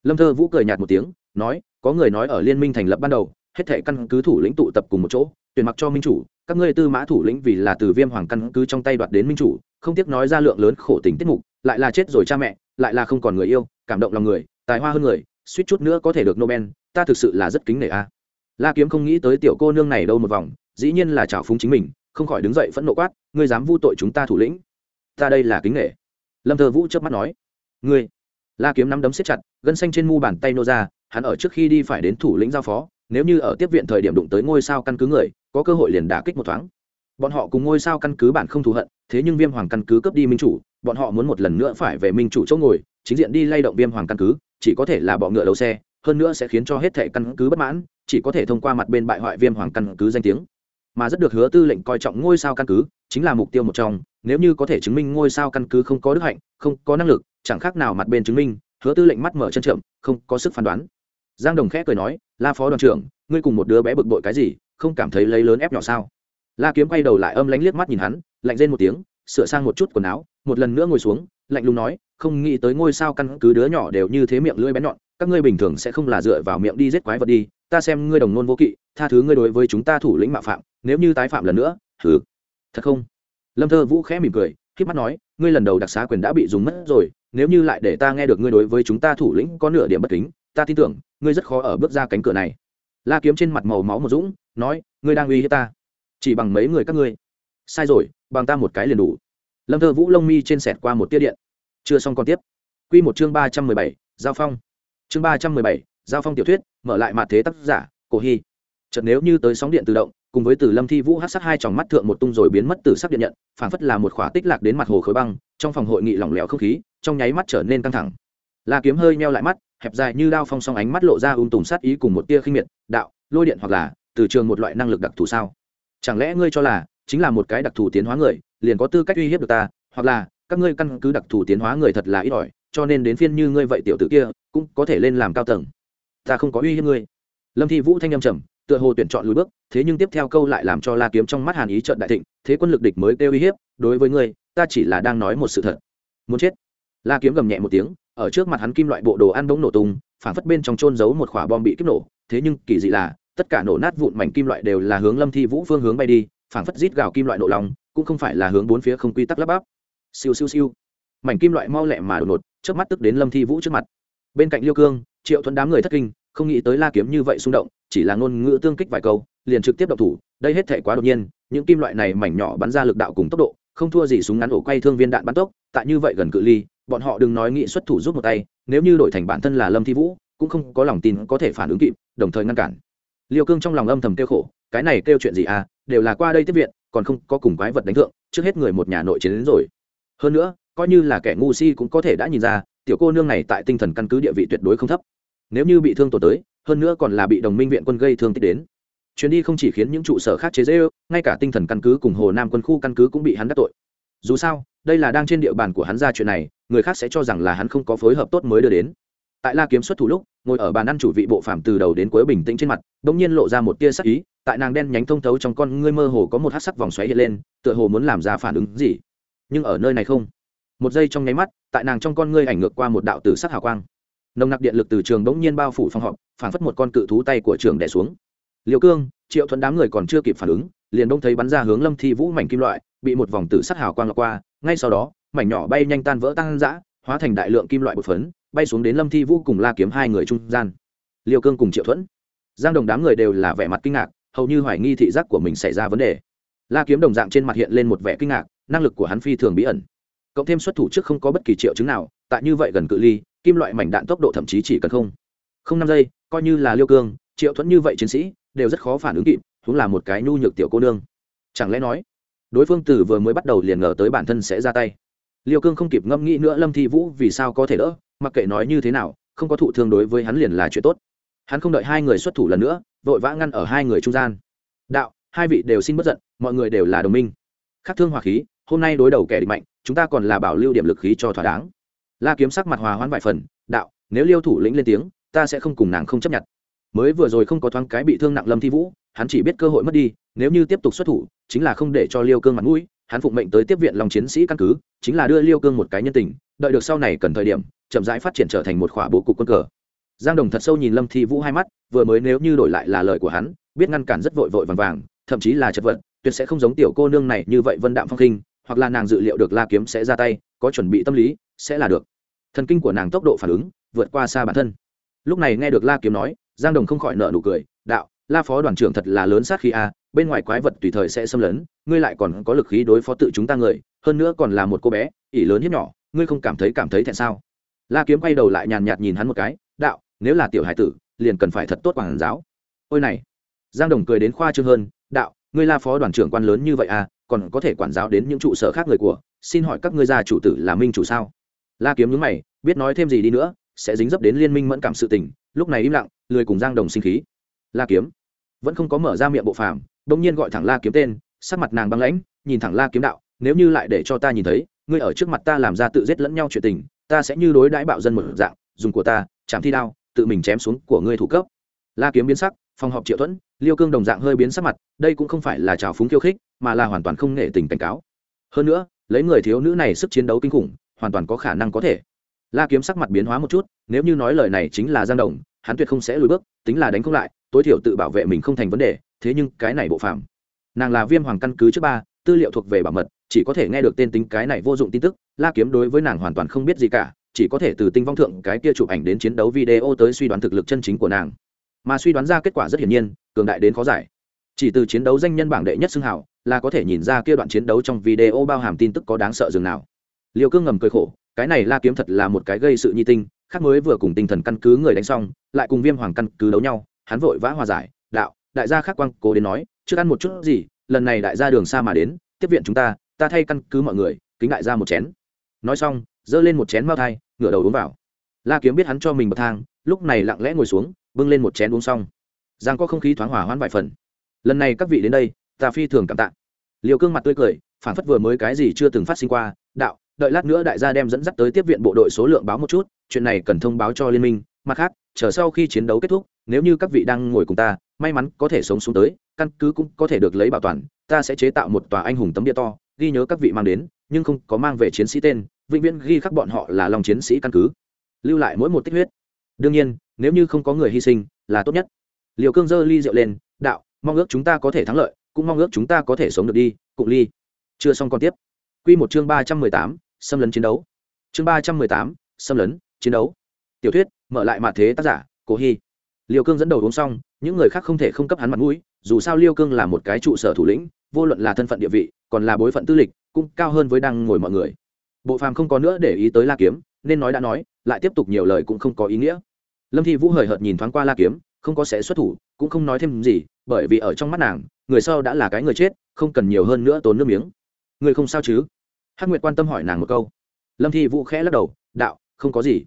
Lâm thơ vũ cười nhạt một tiếng, nói, có người nói ở liên minh thành lập ban đầu, hết thể căn cứ thủ lĩnh tụ tập cùng một chỗ, tuyển mặc cho minh chủ các ngươi tư mã thủ lĩnh vì là từ viêm hoàng căn cứ trong tay đoạt đến minh chủ, không tiếc nói ra lượng lớn khổ tình tiết mục, lại là chết rồi cha mẹ, lại là không còn người yêu, cảm động lòng người, tài hoa hơn người, suýt chút nữa có thể được nobel, ta thực sự là rất kính nể a. La kiếm không nghĩ tới tiểu cô nương này đâu một vòng, dĩ nhiên là trào phúng chính mình, không khỏi đứng dậy phẫn nộ quát, ngươi dám vu tội chúng ta thủ lĩnh? Ta đây là kính nể. Lâm thơ vũ chớp mắt nói, ngươi. La kiếm nắm đấm siết chặt, gân xanh trên mu bàn tay nô ra, hắn ở trước khi đi phải đến thủ lĩnh giao phó, nếu như ở tiếp viện thời điểm đụng tới ngôi sao căn cứ người có cơ hội liền đả kích một thoáng. Bọn họ cùng ngôi sao căn cứ bản không thù hận, thế nhưng viêm hoàng căn cứ cướp đi minh chủ, bọn họ muốn một lần nữa phải về minh chủ chỗ ngồi, chính diện đi lay động viêm hoàng căn cứ, chỉ có thể là bọ ngựa đầu xe, hơn nữa sẽ khiến cho hết thẻ căn cứ bất mãn, chỉ có thể thông qua mặt bên bại hoại viêm hoàng căn cứ danh tiếng. Mà rất được hứa tư lệnh coi trọng ngôi sao căn cứ, chính là mục tiêu một trong, nếu như có thể chứng minh ngôi sao căn cứ không có đức hạnh, không có năng lực, chẳng khác nào mặt bên chứng minh, hứa tư lệnh mắt mở chân trượm, không có sức phán đoán. Giang đồng khẽ cười nói, la phó đoàn trưởng, ngươi cùng một đứa bé bực bội cái gì? Không cảm thấy lấy lớn ép nhỏ sao? La kiếm quay đầu lại âm lánh liếc mắt nhìn hắn, lạnh rên một tiếng, sửa sang một chút quần áo, một lần nữa ngồi xuống, lạnh lùng nói, không nghĩ tới ngôi sao căn cứ đứa nhỏ đều như thế miệng lưỡi bén nhọn, các ngươi bình thường sẽ không là dựa vào miệng đi giết quái vật đi, ta xem ngươi đồng nôn vô kỵ, tha thứ ngươi đối với chúng ta thủ lĩnh mạo phạm, nếu như tái phạm lần nữa thử thật không? Lâm thơ vũ khẽ mỉm cười k mắt nói, ngươi lần đầu đặc xá quyền đã bị dùng mất rồi, nếu như lại để ta nghe được ngươi đối với chúng ta thủ lĩnh có nửa điểm bất kính, ta tin tưởng, ngươi rất khó ở bước ra cánh cửa này la kiếm trên mặt màu máu một dũng, nói, ngươi đang uy hiếp ta. Chỉ bằng mấy người các ngươi. Sai rồi, bằng ta một cái liền đủ. Lâm thơ vũ lông mi trên sẹt qua một tia điện. Chưa xong còn tiếp. Q một chương ba trăm mười bảy, giao phong. Chương ba trăm mười bảy, giao phong tiểu thuyết, mở lại mặt thế tác giả, cổ hy. Chợt nếu như tới sóng điện tự động, cùng với từ lâm thi vũ hát sát hai tròng mắt thượng một tung rồi biến mất từ sắc điện nhận, phảng phất là một khỏa tích lạc đến mặt hồ khối băng, trong phòng hội nghị lỏng lẻo không khí, trong nháy mắt trở nên căng thẳng. La kiếm hơi meo lại mắt hẹp dài như đao phong song ánh mắt lộ ra ung tùm sát ý cùng một tia khinh miệt, đạo, lôi điện hoặc là, từ trường một loại năng lực đặc thù sao? Chẳng lẽ ngươi cho là, chính là một cái đặc thù tiến hóa người, liền có tư cách uy hiếp được ta, hoặc là, các ngươi căn cứ đặc thù tiến hóa người thật là ít ỏi, cho nên đến phiên như ngươi vậy tiểu tử kia, cũng có thể lên làm cao tầng. Ta không có uy hiếp ngươi. Lâm thi vũ thanh âm trầm, tựa hồ tuyển chọn lùi bước, thế nhưng tiếp theo câu lại làm cho la kiếm trong mắt hàn ý trận đại thịnh, thế quân lực địch mới kêu uy hiếp, đối với ngươi, ta chỉ là đang nói một sự thật. Muốn chết. La kiếm gầm nhẹ một tiếng ở trước mặt hắn kim loại bộ đồ ăn bỗng nổ tung phản phất bên trong trôn giấu một quả bom bị kích nổ. Thế nhưng kỳ dị là, tất cả nổ nát vụn mảnh kim loại đều là hướng lâm thi vũ phương hướng bay đi phản phất rít gào kim loại nổ lòng, cũng không phải là hướng bốn phía không quy tắc lắp bắp. Siêu siêu siêu. Mảnh kim loại mau lẹ mà đột ngột trước mắt tức đến lâm thi vũ trước mặt. Bên cạnh liêu cương, triệu thuẫn đám người thất kinh, không nghĩ tới la kiếm như vậy xung động, chỉ là ngôn ngữ tương kích vài câu, liền trực tiếp độc thủ, đây hết thể quá đột nhiên, những kim loại này mảnh nhỏ bắn ra lực đạo cùng tốc độ, không thua gì súng ngắn ổ quay thương viên đạn bắn tốc, tại như vậy gần cự ly bọn họ đừng nói nghị xuất thủ giúp một tay, nếu như đổi thành bản thân là lâm thi vũ, cũng không có lòng tin có thể phản ứng kịp, đồng thời ngăn cản. Liêu cương trong lòng âm thầm kêu khổ, cái này kêu chuyện gì à đều là qua đây tiếp viện, còn không có cùng quái vật đánh thượng, trước hết người một nhà nội chiến đến rồi. Hơn nữa, coi như là kẻ ngu si cũng có thể đã nhìn ra, tiểu cô nương này tại tinh thần căn cứ địa vị tuyệt đối không thấp. Nếu như bị thương tổn tới, hơn nữa còn là bị đồng minh viện quân gây thương tích đến. Chuyến đi không chỉ khiến những trụ sở khác chế dễ ngay cả tinh thần căn cứ cùng hồ nam quân khu căn cứ cũng bị hắn đắc tội. Dù sao đây là đang trên địa bàn của hắn ra chuyện này, người khác sẽ cho rằng là hắn không có phối hợp tốt mới đưa đến. Tại la kiếm xuất thủ lúc, ngồi ở bàn ăn chủ vị bộ phàm từ đầu đến cuối bình tĩnh trên mặt đ ỗ n g nhiên lộ ra một tia sắc ý, tại nàng đen nhánh thông thấu trong con ngươi mơ hồ có một hát sắc vòng xoáy hiện lên, tựa hồ muốn làm ra phản ứng gì. Nhưng ở nơi này không. Một giây trong nháy mắt, tại nàng trong con ngươi ảnh ngược qua một đạo tử sắc hào quang. Nồng nặc điện lực từ trường bỗng nhiên bao phủ phòng họp, phản phất một con cự thú tay của trường đẻ xuống. Liệu cương, triệu thuận đám người còn chưa kịp phản ứng, liền đông thấy bắn ra hướng lâm thi vũ mảnh kim loại, bị một vòng tử sắc hào quang lọt qua ngay sau đó, mảnh nhỏ bay nhanh tan vỡ tăng dã, hóa thành đại lượng kim loại bột phấn, bay xuống đến lâm thi vũ cùng la kiếm hai người trung gian. Liều cương cùng triệu thuẫn. Giang đồng đám người đều là vẻ mặt kinh ngạc, hầu như hoài nghi thị giác của mình xảy ra vấn đề. La kiếm đồng dạng trên mặt hiện lên một vẻ kinh ngạc, năng lực của hắn phi thường bí ẩn. Cộng thêm xuất thủ trước không có bất kỳ triệu chứng nào, tại như vậy gần cự ly, kim loại mảnh đạn tốc độ thậm chí chỉ cần không. Không năm giây, coi như là liêu cương, triệu thuẫn như vậy chiến sĩ, đều rất khó phản ứng kịp cũng là một cái nhu nhược tiểu cô nương. Chẳng lẽ nói đối phương từ vừa mới bắt đầu liền ngờ tới bản thân sẽ ra tay. Liêu cương không kịp ngẫm nghĩ nữa lâm thi vũ vì sao có thể đỡ, mặc kệ nói như thế nào, không có thụ thương đối với hắn liền là chuyện tốt. Hắn không đợi hai người xuất thủ lần nữa, vội vã ngăn ở hai người trung gian. Đạo, hai vị đều xin bất giận, mọi người đều là đồng minh. Khắc thương hòa khí, hôm nay đối đầu kẻ địch mạnh, chúng ta còn là bảo lưu điểm lực khí cho thỏa đáng. La kiếm sắc mặt hòa hoãn vài phần, đạo, nếu liêu thủ lĩnh lên tiếng, ta sẽ không cùng nàng không chấp nhận. Mới vừa rồi không có thoáng cái bị thương nặng lâm thi vũ, hắn chỉ biết cơ hội mất đi nếu như tiếp tục xuất thủ, chính là không để cho liêu cương mặt mũi, hắn phụng mệnh tới tiếp viện lòng chiến sĩ căn cứ, chính là đưa liêu cương một cái nhân tình, đợi được sau này cần thời điểm, chậm rãi phát triển trở thành một khỏa bộ cục quân cờ. Giang đồng thật sâu nhìn lâm thi vũ hai mắt, vừa mới nếu như đổi lại là lời của hắn, biết ngăn cản rất vội vội vàng vàng, thậm chí là chật vật, tuyệt sẽ không giống tiểu cô nương này như vậy vân đạm phong khinh hoặc là nàng dự liệu được la kiếm sẽ ra tay, có chuẩn bị tâm lý, sẽ là được. Thần kinh của nàng tốc độ phản ứng, vượt qua xa bản thân. Lúc này nghe được la kiếm nói, giang đồng không khỏi nợ nụ cười, đạo la phó đoàn trưởng thật là lớn sát khí a, bên ngoài quái vật tùy thời sẽ xâm lấn, ngươi lại còn có lực khí đối phó tự chúng ta người, hơn nữa còn là một cô bé, ỷ lớn hiếp nhỏ, ngươi không cảm thấy cảm thấy thẹn sao? La kiếm quay đầu lại nhàn nhạt nhìn hắn một cái, đạo, nếu là tiểu hải tử, liền cần phải thật tốt quản giáo. Ôi này, giang đồng cười đến khoa trương hơn, đạo, ngươi la phó đoàn trưởng quan lớn như vậy à còn có thể quản giáo đến những trụ sở khác người của, xin hỏi các ngươi gia chủ tử là minh chủ sao? La kiếm nhướng mày, biết nói thêm gì đi nữa, sẽ dính dấp đến liên minh mẫn cảm sự tình, lúc này im lặng, lười cùng giang đồng sinh khí la kiếm. Vẫn không có mở ra miệng bộ phàm, bỗng nhiên gọi thẳng la kiếm tên, sắc mặt nàng băng lãnh, nhìn thẳng la kiếm đạo, nếu như lại để cho ta nhìn thấy, ngươi ở trước mặt ta làm ra tự giết lẫn nhau chuyện tình, ta sẽ như đối đãi bạo dân một dạng, dùng của ta, chạm thi đao, tự mình chém xuống của ngươi thủ cấp. La kiếm biến sắc, phòng họp triệu thuẫn, liêu cương đồng dạng hơi biến sắc mặt, đây cũng không phải là trào phúng khiêu khích, mà là hoàn toàn không nghệ tình cảnh cáo. Hơn nữa, lấy người thiếu nữ này sức chiến đấu kinh khủng, hoàn toàn có khả năng có thể. La kiếm sắc mặt biến hóa một chút, nếu như nói lời này chính là giang đồng, hắn tuyệt không sẽ lùi bước, tính là đánh không lại tối thiểu tự bảo vệ mình không thành vấn đề, thế nhưng cái này bộ phạm nàng là viêm hoàng căn cứ trước ba, tư liệu thuộc về bảo mật, chỉ có thể nghe được tên tính cái này vô dụng tin tức, la kiếm đối với nàng hoàn toàn không biết gì cả, chỉ có thể từ tinh vong thượng cái kia chụp ảnh đến chiến đấu video tới suy đoán thực lực chân chính của nàng. Mà suy đoán ra kết quả rất hiển nhiên, cường đại đến khó giải. Chỉ từ chiến đấu danh nhân bảng đệ nhất xưng hảo là có thể nhìn ra kia đoạn chiến đấu trong video bao hàm tin tức có đáng sợ dường nào. Liều cương ngầm cười khổ, cái này la kiếm thật là một cái gây sự nhi tinh, khác mới vừa cùng tinh thần căn cứ người đánh xong, lại cùng viêm hoàng căn cứ đấu nhau hắn vội vã hòa giải, đạo, đại gia khác quang cố đến nói, trước ăn một chút gì, lần này đại gia đường xa mà đến, tiếp viện chúng ta ta thay căn cứ mọi người, kính đại gia một chén. Nói xong, giơ lên một chén mao thai, ngửa đầu uống vào. La kiếm biết hắn cho mình bậc thang, lúc này lặng lẽ ngồi xuống, bưng lên một chén uống xong. Giang có không khí thoáng hỏa hoãn vài phần. Lần này các vị đến đây, ta phi thường cảm tạ. Liều cương mặt tươi cười phản phất vừa mới cái gì chưa từng phát sinh qua, đạo, đợi lát nữa đại gia đem dẫn dắt tới tiếp viện bộ đội số lượng báo một chút, chuyện này cần thông báo cho liên minh, mặt khác, chờ sau khi chiến đấu kết thúc nếu như các vị đang ngồi cùng ta, may mắn có thể sống xuống tới, căn cứ cũng có thể được lấy bảo toàn, ta sẽ chế tạo một tòa anh hùng tấm địa to, ghi nhớ các vị mang đến, nhưng không có mang về chiến sĩ tên, vĩnh viễn ghi khắc bọn họ là lòng chiến sĩ căn cứ. Lưu lại mỗi một tích huyết. Đương nhiên, nếu như không có người hy sinh, là tốt nhất. Liều cương dơ ly rượu lên, đạo, mong ước chúng ta có thể thắng lợi, cũng mong ước chúng ta có thể sống được đi, cụng ly. Chưa xong còn tiếp. Quy một chương ba trăm mười tám, xâm lấn chiến đấu. Chương ba trăm mười tám, xâm lấn chiến đấu. Tiểu thuyết, mở lại mặt thế tác giả cố hy liêu cương dẫn đầu uống xong, những người khác không thể không cấp hắn mặt mũi, dù sao liêu cương là một cái trụ sở thủ lĩnh, vô luận là thân phận địa vị, còn là bối phận tư lịch, cũng cao hơn với đang ngồi mọi người. Bộ phàm không có nữa để ý tới la kiếm, nên nói đã nói, lại tiếp tục nhiều lời cũng không có ý nghĩa. Lâm thi vũ hời hợt nhìn thoáng qua la kiếm, không có sẽ xuất thủ, cũng không nói thêm gì, bởi vì ở trong mắt nàng, người sau đã là cái người chết, không cần nhiều hơn nữa tốn nước miếng. Người không sao chứ? Hắc nguyệt quan tâm hỏi nàng một câu. Lâm thi vũ khẽ lắc đầu, đạo, không có gì.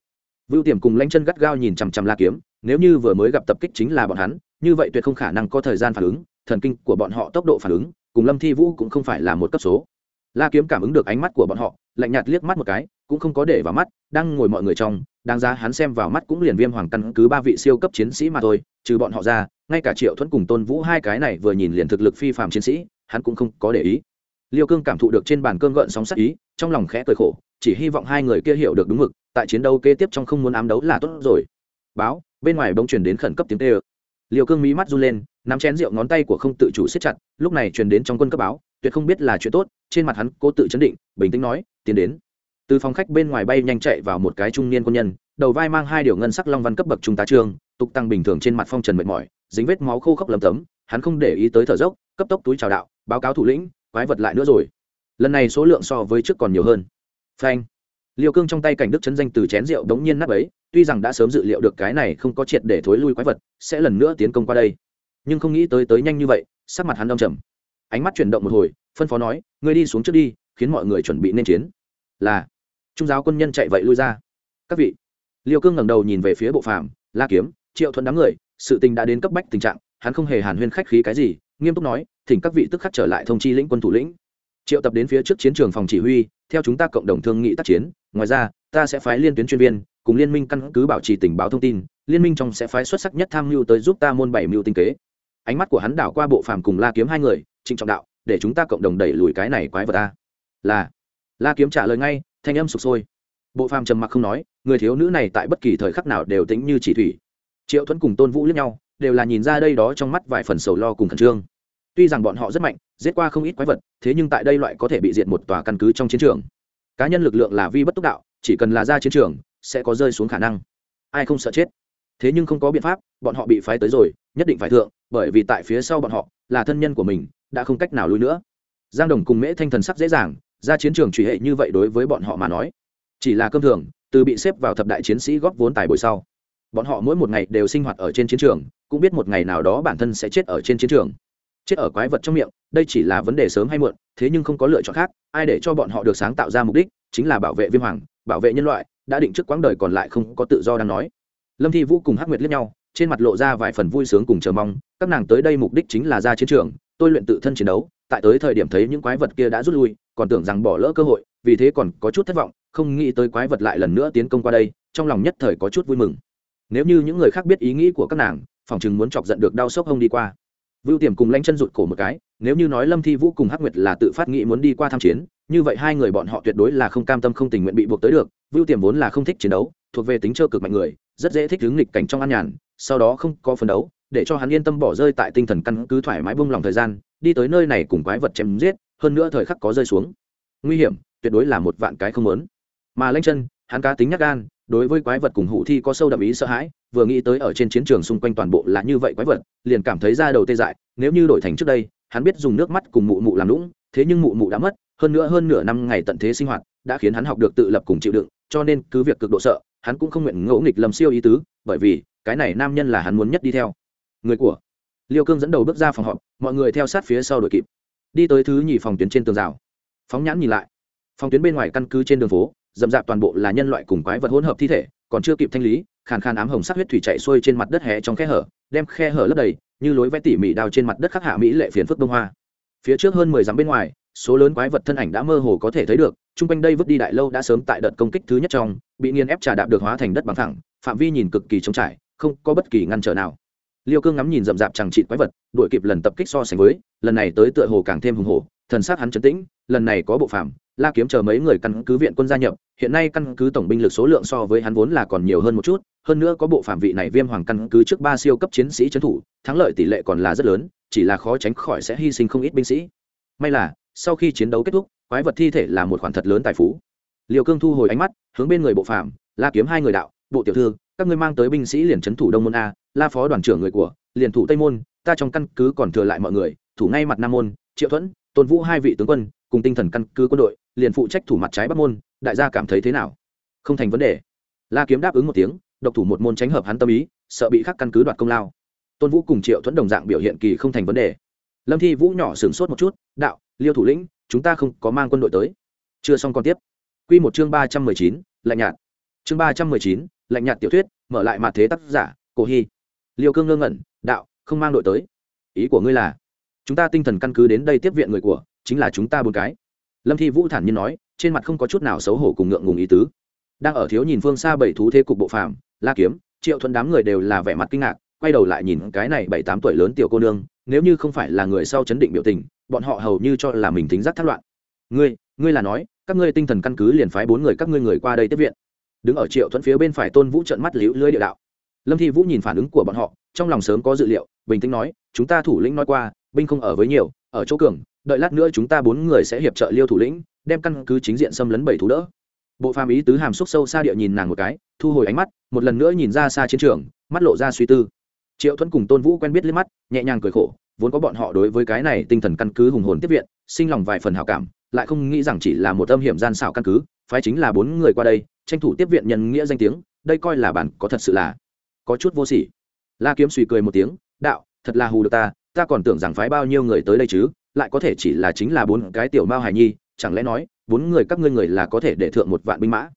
Vưu tiềm cùng lanh chân gắt gao nhìn chằm chằm la kiếm nếu như vừa mới gặp tập kích chính là bọn hắn, như vậy tuyệt không khả năng có thời gian phản ứng, thần kinh của bọn họ tốc độ phản ứng, cùng lâm thi vũ cũng không phải là một cấp số. La kiếm cảm ứng được ánh mắt của bọn họ, lạnh nhạt liếc mắt một cái, cũng không có để vào mắt, đang ngồi mọi người trong, đáng giá hắn xem vào mắt cũng liền viêm hoàng căn cứ ba vị siêu cấp chiến sĩ mà thôi, trừ bọn họ ra, ngay cả triệu thuẫn cùng tôn vũ hai cái này vừa nhìn liền thực lực phi phạm chiến sĩ, hắn cũng không có để ý. Liêu cương cảm thụ được trên bàn cơm gợn sóng sắc ý, trong lòng khẽ cười khổ, chỉ hy vọng hai người kia hiểu được đúng mực, tại chiến đấu kế tiếp trong không muốn ám đấu là tốt rồi. Báo bên ngoài bỗng truyền đến khẩn cấp tiếng tê ơ liều cương mí mắt run lên, nắm chén rượu ngón tay của không tự chủ siết chặt, lúc này truyền đến trong quân cấp báo, tuyệt không biết là chuyện tốt, trên mặt hắn cố tự chấn định, bình tĩnh nói, tiến đến. Từ phòng khách bên ngoài bay nhanh chạy vào một cái trung niên quân nhân, đầu vai mang hai điều ngân sắc long văn cấp bậc trung tá trương tục tăng bình thường trên mặt phong trần mệt mỏi, dính vết máu khô khốc lấm tấm, hắn không để ý tới thở dốc, cấp tốc túi chào đạo, báo cáo thủ lĩnh, quái vật lại nữa rồi. Lần này số lượng so với trước còn nhiều hơn. Phanh. Liêu cương trong tay cảnh đức chấn danh từ chén rượu đống nhiên nắp ấy, tuy rằng đã sớm dự liệu được cái này không có triệt để thối lui quái vật, sẽ lần nữa tiến công qua đây. Nhưng không nghĩ tới tới nhanh như vậy, sắc mặt hắn đông trầm. Ánh mắt chuyển động một hồi, phân phó nói, ngươi đi xuống trước đi, khiến mọi người chuẩn bị nên chiến. Là. Trung giáo quân nhân chạy vậy lui ra. Các vị. Liêu cương ngẩng đầu nhìn về phía bộ phạm la kiếm, triệu thuận đám người, sự tình đã đến cấp bách tình trạng, hắn không hề hàn huyên khách khí cái gì, nghiêm túc nói, thỉnh các vị tức khắc trở lại thông chi lĩnh quân thủ lĩnh. Triệu tập đến phía trước chiến trường phòng chỉ huy, theo chúng ta cộng đồng thương nghị tác chiến ngoài ra, ta sẽ phái liên tuyến chuyên viên, cùng liên minh căn cứ bảo trì tình báo thông tin, liên minh trong sẽ phái xuất sắc nhất tham mưu tới giúp ta môn bảy mưu tinh kế. Ánh mắt của hắn đảo qua bộ phàm cùng la kiếm hai người, trịnh trọng đạo, để chúng ta cộng đồng đẩy lùi cái này quái vật ta. Là, la kiếm trả lời ngay, thanh âm sụp sôi. Bộ phàm trầm mặc không nói, người thiếu nữ này tại bất kỳ thời khắc nào đều tính như chỉ thủy. Triệu thuẫn cùng tôn vũ lẫn nhau, đều là nhìn ra đây đó trong mắt vài phần sầu lo cùng khẩn trương. Tuy rằng bọn họ rất mạnh, giết qua không ít quái vật, thế nhưng tại đây loại có thể bị diệt một tòa căn cứ trong chiến trường cá nhân lực lượng là vi bất túc đạo, chỉ cần là ra chiến trường, sẽ có rơi xuống khả năng. Ai không sợ chết? Thế nhưng không có biện pháp, bọn họ bị phái tới rồi, nhất định phải thượng, bởi vì tại phía sau bọn họ, là thân nhân của mình, đã không cách nào lui nữa. Giang đồng cùng mễ thanh thần sắc dễ dàng, ra chiến trường truy hệ như vậy đối với bọn họ mà nói, chỉ là cơm thường, từ bị xếp vào thập đại chiến sĩ góp vốn tài bồi sau. Bọn họ mỗi một ngày đều sinh hoạt ở trên chiến trường, cũng biết một ngày nào đó bản thân sẽ chết ở trên chiến trường chết ở quái vật trong miệng, đây chỉ là vấn đề sớm hay muộn, thế nhưng không có lựa chọn khác, ai để cho bọn họ được sáng tạo ra mục đích, chính là bảo vệ viêm hoàng, bảo vệ nhân loại, đã định trước quãng đời còn lại không có tự do đang nói. Lâm thi vũ cùng hắc nguyệt liếc nhau, trên mặt lộ ra vài phần vui sướng cùng chờ mong, các nàng tới đây mục đích chính là ra chiến trường, tôi luyện tự thân chiến đấu, tại tới thời điểm thấy những quái vật kia đã rút lui, còn tưởng rằng bỏ lỡ cơ hội, vì thế còn có chút thất vọng, không nghĩ tới quái vật lại lần nữa tiến công qua đây, trong lòng nhất thời có chút vui mừng. Nếu như những người khác biết ý nghĩ của các nàng, phòng chừng muốn chọc giận được đau sốc hông đi qua vưu tiềm cùng lanh chân rụt cổ một cái, nếu như nói lâm thi vũ cùng hắc nguyệt là tự phát nghĩ muốn đi qua tham chiến, như vậy hai người bọn họ tuyệt đối là không cam tâm không tình nguyện bị buộc tới được. Vưu tiềm vốn là không thích chiến đấu, thuộc về tính trơ cực mạnh người, rất dễ thích hướng nghịch cảnh trong an nhàn, sau đó không có phấn đấu, để cho hắn yên tâm bỏ rơi tại tinh thần căn cứ thoải mái buông lòng thời gian, đi tới nơi này cùng quái vật chém giết, hơn nữa thời khắc có rơi xuống. Nguy hiểm, tuyệt đối là một vạn cái không lớn mà lanh chân hắn cá tính nhắc gan, đối với quái vật cùng hủ thi có sâu đậm ý sợ hãi, vừa nghĩ tới ở trên chiến trường xung quanh toàn bộ là như vậy quái vật, liền cảm thấy da đầu tê dại, nếu như đổi thành trước đây, hắn biết dùng nước mắt cùng mụ mụ làm lũng, thế nhưng mụ mụ đã mất, hơn nữa hơn nửa năm ngày tận thế sinh hoạt, đã khiến hắn học được tự lập cùng chịu đựng, cho nên cứ việc cực độ sợ, hắn cũng không nguyện ngẫu nghịch lầm siêu ý tứ, bởi vì, cái này nam nhân là hắn muốn nhất đi theo. Người của liêu cương dẫn đầu bước ra phòng họp, mọi người theo sát phía sau đội kịp. Đi tới thứ nhì phòng tuyến trên tường rào. Phóng nhãn nhìn lại. Phòng tuyến bên ngoài căn cứ trên đường phố dậm dạp toàn bộ là nhân loại cùng quái vật hỗn hợp thi thể còn chưa kịp thanh lý khàn khàn ám hồng sắc huyết thủy chạy xuôi trên mặt đất hé trong khe hở đem khe hở lấp đầy như lối vẽ tỉ mỉ đào trên mặt đất khắc hạ mỹ lệ phiền phức đông hoa. Phía trước hơn mười dặm bên ngoài số lớn quái vật thân ảnh đã mơ hồ có thể thấy được chung quanh đây vứt đi đại lâu đã sớm tại đợt công kích thứ nhất trong bị nghiền ép trà đạp được hóa thành đất bằng thẳng phạm vi nhìn cực kỳ trống trải không có bất kỳ ngăn trở nào. Liêu cương ngắm nhìn rậm rạp chẳng trị quái vật đuổi kịp lần tập kích so sánh với lần này tới tựa hồ càng thêm hùng hổ, thần sát hắn chấn tĩnh lần này có bộ phạm la kiếm chờ mấy người căn cứ viện quân gia nhập, hiện nay căn cứ tổng binh lực số lượng so với hắn vốn là còn nhiều hơn một chút, hơn nữa có bộ phạm vị này viêm hoàng căn cứ trước ba siêu cấp chiến sĩ trấn thủ, thắng lợi tỷ lệ còn là rất lớn, chỉ là khó tránh khỏi sẽ hy sinh không ít binh sĩ. May là, sau khi chiến đấu kết thúc, quái vật thi thể là một khoản thật lớn tài phú. Liều cương thu hồi ánh mắt, hướng bên người bộ phạm, la kiếm hai người đạo, bộ tiểu thư, các ngươi mang tới binh sĩ liền trấn thủ đông môn a, la phó đoàn trưởng người của, liền thủ tây môn, ta trong căn cứ còn thừa lại mọi người, thủ ngay mặt nam môn, triệu thuẫn, tôn vũ hai vị tướng quân cùng tinh thần căn cứ quân đội, liền phụ trách thủ mặt trái bắc môn, đại gia cảm thấy thế nào? Không thành vấn đề. La kiếm đáp ứng một tiếng, độc thủ một môn tránh hợp hắn tâm ý, sợ bị khắc căn cứ đoạt công lao. Tôn vũ cùng triệu thuẫn đồng dạng biểu hiện kỳ không thành vấn đề. Lâm thi vũ nhỏ sửng sốt một chút, đạo, liêu thủ lĩnh, chúng ta không có mang quân đội tới. Chưa xong còn tiếp. Q một chương ba trăm mười chín, lạnh nhạt. Chương ba trăm mười chín, lạnh nhạt tiểu thuyết, mở lại mặt thế tác giả, cổ hy. Liêu cương ngơ ngẩn, đạo, không mang đội tới. Ý của ngươi là, chúng ta tinh thần căn cứ đến đây tiếp viện người của chính là chúng ta bốn cái. Lâm thi vũ thản nhiên nói, trên mặt không có chút nào xấu hổ cùng ngượng ngùng ý tứ. Đang ở thiếu nhìn phương xa bảy thú thế cục bộ phàm, la kiếm, triệu thuận đám người đều là vẻ mặt kinh ngạc, quay đầu lại nhìn cái này bảy tám tuổi lớn tiểu cô nương, nếu như không phải là người sau chấn định biểu tình, bọn họ hầu như cho là mình tính giác thất loạn. Ngươi ngươi là nói, các ngươi tinh thần căn cứ liền phái bốn người các ngươi người qua đây tiếp viện. Đứng ở triệu thuận phía bên phải tôn vũ trợn mắt liễu lưới địa đạo. Lâm thi vũ nhìn phản ứng của bọn họ, trong lòng sớm có dự liệu, bình tĩnh nói, chúng ta thủ lĩnh nói qua, binh không ở với nhiều, ở chỗ cường đợi lát nữa chúng ta bốn người sẽ hiệp trợ liêu thủ lĩnh, đem căn cứ chính diện xâm lấn bảy thú đỡ. Bộ phàm ý tứ hàm xúc sâu xa địa nhìn nàng một cái, thu hồi ánh mắt, một lần nữa nhìn ra xa chiến trường, mắt lộ ra suy tư. Triệu thuẫn cùng tôn vũ quen biết liếc mắt, nhẹ nhàng cười khổ, vốn có bọn họ đối với cái này tinh thần căn cứ hùng hồn tiếp viện, sinh lòng vài phần hảo cảm, lại không nghĩ rằng chỉ là một âm hiểm gian xảo căn cứ, phái chính là bốn người qua đây, tranh thủ tiếp viện nhân nghĩa danh tiếng, đây coi là bản có thật sự là có chút vô sỉ. La kiếm suy cười một tiếng, đạo, thật là hù được ta ta còn tưởng rằng phái bao nhiêu người tới đây chứ lại có thể chỉ là chính là bốn cái tiểu mao hài nhi, chẳng lẽ nói, bốn người các ngươi người là có thể để thượng một vạn binh mã?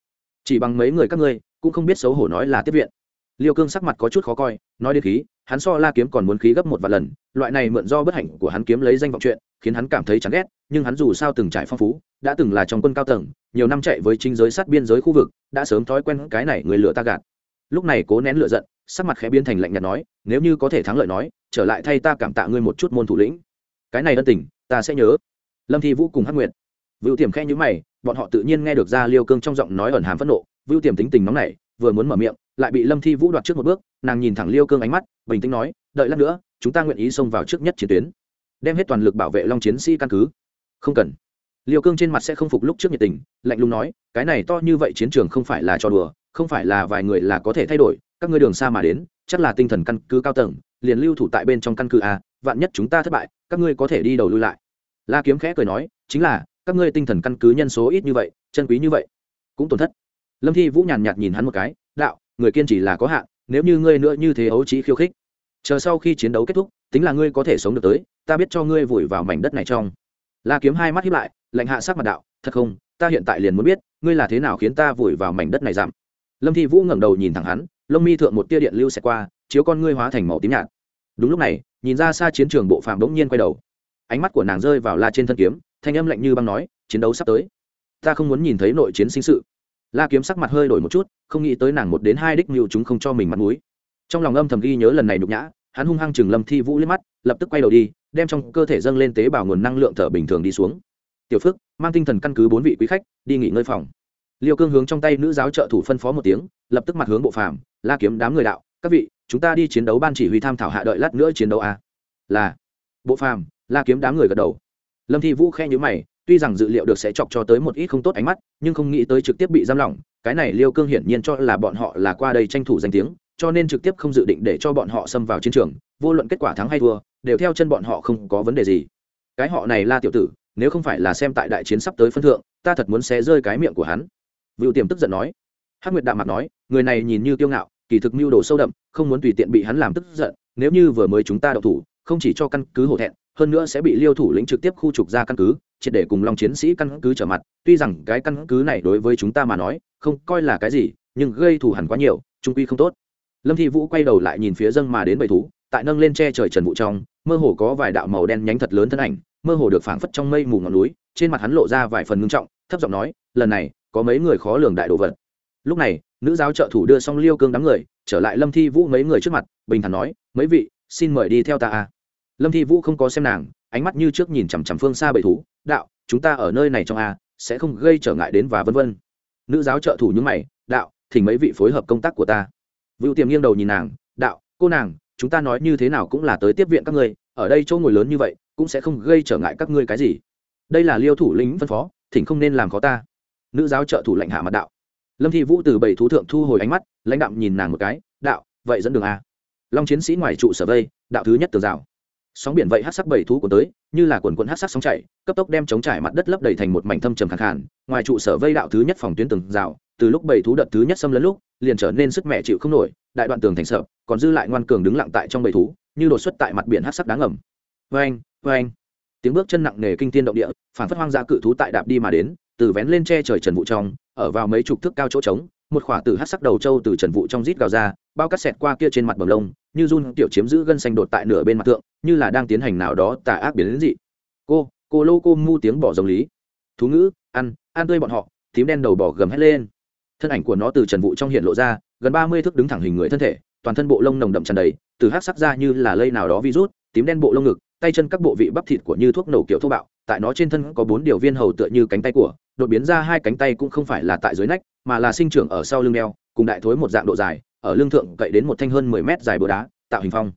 Chỉ bằng mấy người các ngươi, cũng không biết xấu hổ nói là tiếp viện. Liêu cương sắc mặt có chút khó coi, nói đến khí, hắn so la kiếm còn muốn khí gấp một vạn lần, loại này mượn do bất hạnh của hắn kiếm lấy danh vọng chuyện, khiến hắn cảm thấy chán ghét, nhưng hắn dù sao từng trải phong phú, đã từng là trong quân cao tầng, nhiều năm chạy với chính giới sát biên giới khu vực, đã sớm thói quen cái này người lựa ta gạt. Lúc này cố nén lựa giận, sắc mặt khẽ biến thành lạnh nhạt nói, nếu như có thể thắng lợi nói, trở lại thay ta cảm tạ ngươi một chút môn thủ lĩnh cái này ân tình, ta sẽ nhớ. Lâm thi vũ cùng hắc nguyệt. Vưu tiềm khe nhữ mày, bọn họ tự nhiên nghe được ra liêu cương trong giọng nói ẩn hàm phẫn nộ. Vưu tiềm tính tình nóng nảy, vừa muốn mở miệng, lại bị lâm thi vũ đoạt trước một bước, nàng nhìn thẳng liêu cương ánh mắt, bình tĩnh nói, đợi lát nữa, chúng ta nguyện ý xông vào trước nhất chiến tuyến, đem hết toàn lực bảo vệ long chiến sĩ căn cứ. Không cần. Liêu cương trên mặt sẽ không phục lúc trước nhiệt tình, lạnh lùng nói, cái này to như vậy chiến trường không phải là trò đùa, không phải là vài người là có thể thay đổi, các ngươi đường xa mà đến, chắc là tinh thần căn cứ cao tầng, liền lưu thủ tại bên trong căn cứ a vạn nhất chúng ta thất bại, các ngươi có thể đi đầu lui lại. La kiếm khẽ cười nói, chính là, các ngươi tinh thần căn cứ nhân số ít như vậy, chân quý như vậy, cũng tổn thất. Lâm thi vũ nhàn nhạt nhìn hắn một cái, đạo, người kiên trì là có hạn, nếu như ngươi nữa như thế ấu trí khiêu khích, chờ sau khi chiến đấu kết thúc, tính là ngươi có thể sống được tới, ta biết cho ngươi vùi vào mảnh đất này trong. La kiếm hai mắt hiếp lại, lạnh hạ sắc mặt đạo, thật không, ta hiện tại liền muốn biết, ngươi là thế nào khiến ta vùi vào mảnh đất này giảm lâm thi vũ ngẩng đầu nhìn thẳng hắn, lông mi thượng một tia điện lưu xẹt qua, chiếu con ngươi hóa thành màu tím nhạt. Đúng lúc này nhìn ra xa chiến trường bộ phạm bỗng nhiên quay đầu. Ánh mắt của nàng rơi vào la trên thân kiếm, thanh âm lạnh như băng nói, chiến đấu sắp tới. Ta không muốn nhìn thấy nội chiến sinh sự. La kiếm sắc mặt hơi đổi một chút, không nghĩ tới nàng một đến hai đích mưu chúng không cho mình mặt mũi. Trong lòng âm thầm ghi nhớ lần này nhục nhã, hắn hung hăng chừng lâm thi vũ liếc mắt, lập tức quay đầu đi, đem trong cơ thể dâng lên tế bào nguồn năng lượng thở bình thường đi xuống. Tiểu phước, mang tinh thần căn cứ bốn vị quý khách, đi nghỉ ngơi phòng. Liêu cương hướng trong tay nữ giáo trợ thủ phân phó một tiếng, lập tức mặt hướng bộ phàm, la kiếm, đám người đạo, các vị chúng ta đi chiến đấu ban chỉ huy tham thảo hạ đợi lát nữa chiến đấu a à? là. Bộ phàm, la kiếm đám người gật đầu. Lâm thi vũ khe nhữ mày, tuy rằng dự liệu được sẽ chọc cho tới một ít không tốt ánh mắt, nhưng không nghĩ tới trực tiếp bị giam lỏng, cái này liêu cương hiển nhiên cho là bọn họ là qua đây tranh thủ danh tiếng, cho nên trực tiếp không dự định để cho bọn họ xâm vào chiến trường, vô luận kết quả thắng hay thua, đều theo chân bọn họ không có vấn đề gì. Cái họ này la tiểu tử, nếu không phải là xem tại đại chiến sắp tới phân thượng, ta thật muốn xé rơi cái miệng của hắn. Vựu tiềm tức giận nói. Hắc nguyệt đạm mặt nói, người này nhìn như kiêu ngạo kỳ thực mưu đồ sâu đậm, không muốn tùy tiện bị hắn làm tức giận, nếu như vừa mới chúng ta đậu thủ, không chỉ cho căn cứ hổ thẹn, hơn nữa sẽ bị liêu thủ lĩnh trực tiếp khu trục ra căn cứ, triệt để cùng long chiến sĩ căn cứ trở mặt, tuy rằng cái căn cứ này đối với chúng ta mà nói, không coi là cái gì, nhưng gây thù hẳn quá nhiều, trung quy không tốt. Lâm thi vũ quay đầu lại nhìn phía dâng mà đến bầy thú, tại nâng lên che trời trần vụ trong, mơ hồ có vài đạo màu đen nhánh thật lớn thân ảnh, mơ hồ được phảng phất trong mây mù ngọn núi, trên mặt hắn lộ ra vài phần ngưng trọng, thấp giọng nói, lần này, có mấy người khó lường đại đồ vật. Lúc này nữ giáo trợ thủ đưa xong liêu cương đám người, trở lại lâm thi vũ mấy người trước mặt, bình thản nói, mấy vị, xin mời đi theo ta à. lâm thi vũ không có xem nàng, ánh mắt như trước nhìn chằm chằm phương xa bầy thú, đạo, chúng ta ở nơi này trong a, sẽ không gây trở ngại đến và vân vân. Nữ giáo trợ thủ những mày, đạo, thỉnh mấy vị phối hợp công tác của ta. Vựu tiềm nghiêng đầu nhìn nàng, đạo, cô nàng, chúng ta nói như thế nào cũng là tới tiếp viện các ngươi, ở đây chỗ ngồi lớn như vậy, cũng sẽ không gây trở ngại các ngươi cái gì. Đây là liêu thủ lĩnh phân phó, thỉnh không nên làm khó ta. Nữ giáo trợ thủ lệnh hạ mặt đạo lâm thi vũ từ bảy thú thượng thu hồi ánh mắt, lãnh đạm nhìn nàng một cái, đạo, vậy dẫn đường a? Long chiến sĩ ngoài trụ sở vây, đạo thứ nhất tường rào. Sóng biển vậy hát sắc bảy thú của tới, như là quần quần hát sắc sóng chảy, cấp tốc đem chống trải mặt đất lấp đầy thành một mảnh thâm trầm khẳng khản ngoài trụ sở vây đạo thứ nhất phòng tuyến tường rào, từ lúc bảy thú đợt thứ nhất xâm lấn lúc, liền trở nên sức mẹ chịu không nổi, đại đoạn tường thành sợ, còn dư lại ngoan cường đứng lặng tại trong bảy thú, như đột xuất tại mặt biển hát sắc đáng ẩm vê anh vê anh tiếng bước chân nặng nề kinh thiên động địa, phản phất hoang dã cự thú tại đạp đi mà đến, từ vén lên che trời trần vụ trong, ở vào mấy chục thước cao chỗ trống, một khỏa tử hát sắc đầu trâu từ trần vụ trong rít gào ra, bao cắt xẹt qua kia trên mặt bầm lông, như run tiểu chiếm giữ gân xanh đột tại nửa bên mặt tượng như là đang tiến hành nào đó tà ác biến đến dị. Cô cô lô cô mu tiếng bỏ dòng lý. Thú ngữ, ăn ăn tươi bọn họ, tím đen đầu bỏ gầm hét lên. Thân ảnh của nó từ trần vụ trong hiện lộ ra, gần ba mươi thước đứng thẳng hình người thân thể, toàn thân bộ lông nồng đậm tràn đầy, từ hát sắc ra như là lây nào đó virus, tím đen bộ lông ngực tay chân các bộ vị bắp thịt của như thuốc nổ kiểu thô bạo, tại nó trên thân có bốn điều viên hầu tựa như cánh tay của, đột biến ra hai cánh tay cũng không phải là tại dưới nách, mà là sinh trưởng ở sau lưng đeo, cùng đại thối một dạng độ dài, ở lưng thượng cậy đến một thanh hơn mười mét dài búa đá, tạo hình phong.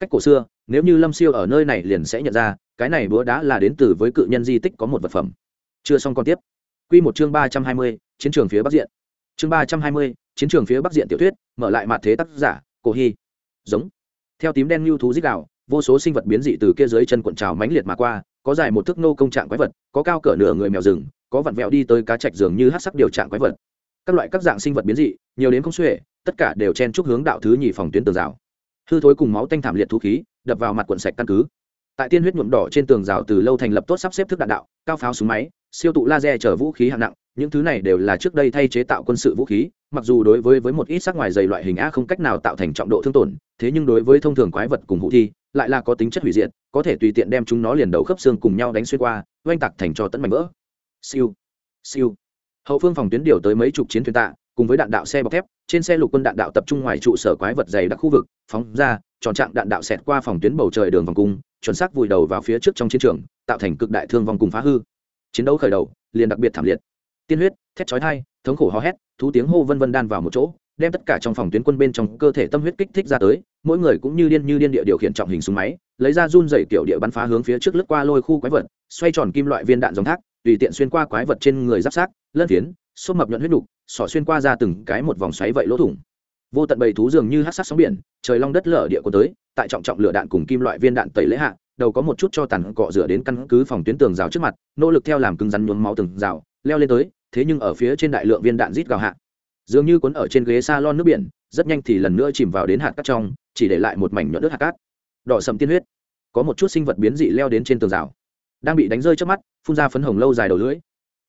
Cách cổ xưa, nếu như lâm siêu ở nơi này liền sẽ nhận ra, cái này búa đá là đến từ với cự nhân di tích có một vật phẩm. Chưa xong còn tiếp. Q một chương ba trăm hai mươi, chiến trường phía bắc diện. Chương ba trăm hai mươi, chiến trường phía bắc diện tiểu thuyết, mở lại mặt thế tác giả, cổ hy. Giống. Theo tím đen lưu thú dích đạo vô số sinh vật biến dị từ kia dưới chân cuộn trào mãnh liệt mà qua, có dài một thước nô công trạng quái vật, có cao cỡ nửa người mèo rừng, có vặn vẹo đi tới cá trạch dường như hát sắc điều trạng quái vật. Các loại các dạng sinh vật biến dị, nhiều đến không xuể, tất cả đều chen chúc hướng đạo thứ nhì phòng tuyến tường rào. Hư thối cùng máu tanh thảm liệt thú khí, đập vào mặt quận sạch căn cứ. Tại tiên huyết nhuộm đỏ trên tường rào từ lâu thành lập tốt sắp xếp thức đạn đạo, cao pháo súng máy, siêu tụ laser chở vũ khí hạng nặng, những thứ này đều là trước đây thay chế tạo quân sự vũ khí mặc dù đối với với một ít sắc ngoài dày loại hình a không cách nào tạo thành trọng độ thương tổn, thế nhưng đối với thông thường quái vật cùng vũ thi, lại là có tính chất hủy diệt, có thể tùy tiện đem chúng nó liền đầu khớp xương cùng nhau đánh xuyên qua, oanh tạc thành cho tận mảnh vỡ. Siêu siêu. Hậu phương phòng tuyến điều tới mấy chục chiến thuyền tạ, cùng với đạn đạo xe bọc thép, trên xe lục quân đạn đạo tập trung ngoài trụ sở quái vật dày đặc khu vực, phóng ra, tròn trạng đạn đạo xẹt qua phòng tuyến bầu trời đường vòng cung, chuẩn xác vùi đầu vào phía trước trong chiến trường, tạo thành cực đại thương vong cùng phá hư. Chiến đấu khởi đầu, liền đặc biệt thảm liệt. Tiên huyết, thét chói thai thống khổ hò hét, thú tiếng hô vân vân đan vào một chỗ, đem tất cả trong phòng tuyến quân bên trong cơ thể tâm huyết kích thích ra tới, mỗi người cũng như điên như điên địa điều khiển trọng hình súng máy, lấy ra run dày kiểu địa bắn phá hướng phía trước lướt qua lôi khu quái vật, xoay tròn kim loại viên đạn dòng thác, tùy tiện xuyên qua quái vật trên người giáp sát, lân phiến, xốp mập nhuận huyết đục sỏ xuyên qua ra từng cái một vòng xoáy vậy lỗ thủng. Vô tận bầy thú dường như hát sát sóng biển, trời long đất lở địa của tới, tại trọng trọng lửa đạn cùng kim loại viên đạn tẩy lễ hạ, đầu có một chút cho tàn cọ rửa đến căn cứ phòng tuyến tường rào trước mặt, nỗ lực theo làm cứng rắn nhuốm máu từng rào, leo lên tới thế nhưng ở phía trên đại lượng viên đạn rít gào hạ. Dường như cuốn ở trên ghế salon nước biển, rất nhanh thì lần nữa chìm vào đến hạt cát trong, chỉ để lại một mảnh nhọn nước hạt cát. Đỏ sầm tiên huyết. Có một chút sinh vật biến dị leo đến trên tường rào. Đang bị đánh rơi trước mắt, phun ra phấn hồng lâu dài đầu lưỡi.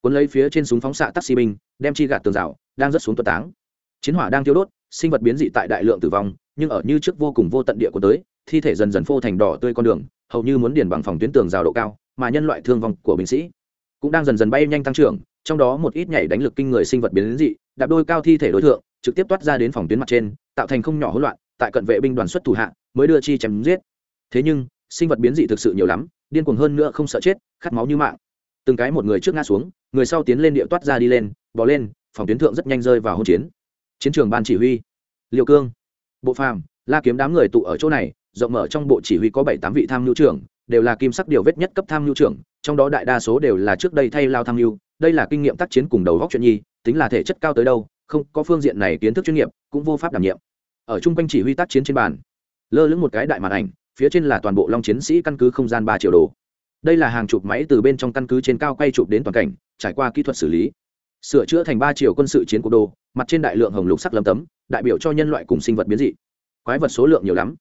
Cuốn lấy phía trên súng phóng xạ taxi binh, đem chi gạt tường rào, đang rất xuống tuần táng. Chiến hỏa đang thiêu đốt, sinh vật biến dị tại đại lượng tử vong, nhưng ở như trước vô cùng vô tận địa của tới, thi thể dần dần phô thành đỏ tươi con đường, hầu như muốn điền bằng phòng tuyến tường rào độ cao, mà nhân loại thương vong của binh sĩ cũng đang dần dần bay nhanh tăng trưởng trong đó một ít nhảy đánh lực kinh người sinh vật biến dị, đạp đôi cao thi thể đối tượng trực tiếp toát ra đến phòng tuyến mặt trên, tạo thành không nhỏ hỗn loạn, tại cận vệ binh đoàn xuất thủ hạ, mới đưa chi chém giết. Thế nhưng, sinh vật biến dị thực sự nhiều lắm, điên cuồng hơn nữa không sợ chết, khát máu như mạng. Từng cái một người trước ngã xuống, người sau tiến lên địa toát ra đi lên bỏ lên, phòng tuyến thượng rất nhanh rơi vào hỗn chiến. Chiến trường ban chỉ huy liệu cương, bộ phàm, la kiếm đám người tụ ở chỗ này, rộng mở trong bộ chỉ huy có bảy tám vị tham mưu trưởng, đều là kim sắc điều vết nhất cấp tham mưu trưởng, trong đó đại đa số đều là trước đây thay lao tham mưu đây là kinh nghiệm tác chiến cùng đầu góc chuyện nhi, tính là thể chất cao tới đâu, không, có phương diện này kiến thức chuyên nghiệp, cũng vô pháp đảm nhiệm. Ở chung quanh chỉ huy tác chiến trên bàn, lơ lửng một cái đại màn ảnh, phía trên là toàn bộ long chiến sĩ căn cứ không gian ba triệu đồ. Đây là hàng chục máy từ bên trong căn cứ trên cao quay chụp đến toàn cảnh, trải qua kỹ thuật xử lý. Sửa chữa thành ba triệu quân sự chiến quốc đồ, mặt trên đại lượng hồng lục sắc lâm tấm, đại biểu cho nhân loại cùng sinh vật biến dị. Quái vật số lượng nhiều lắm.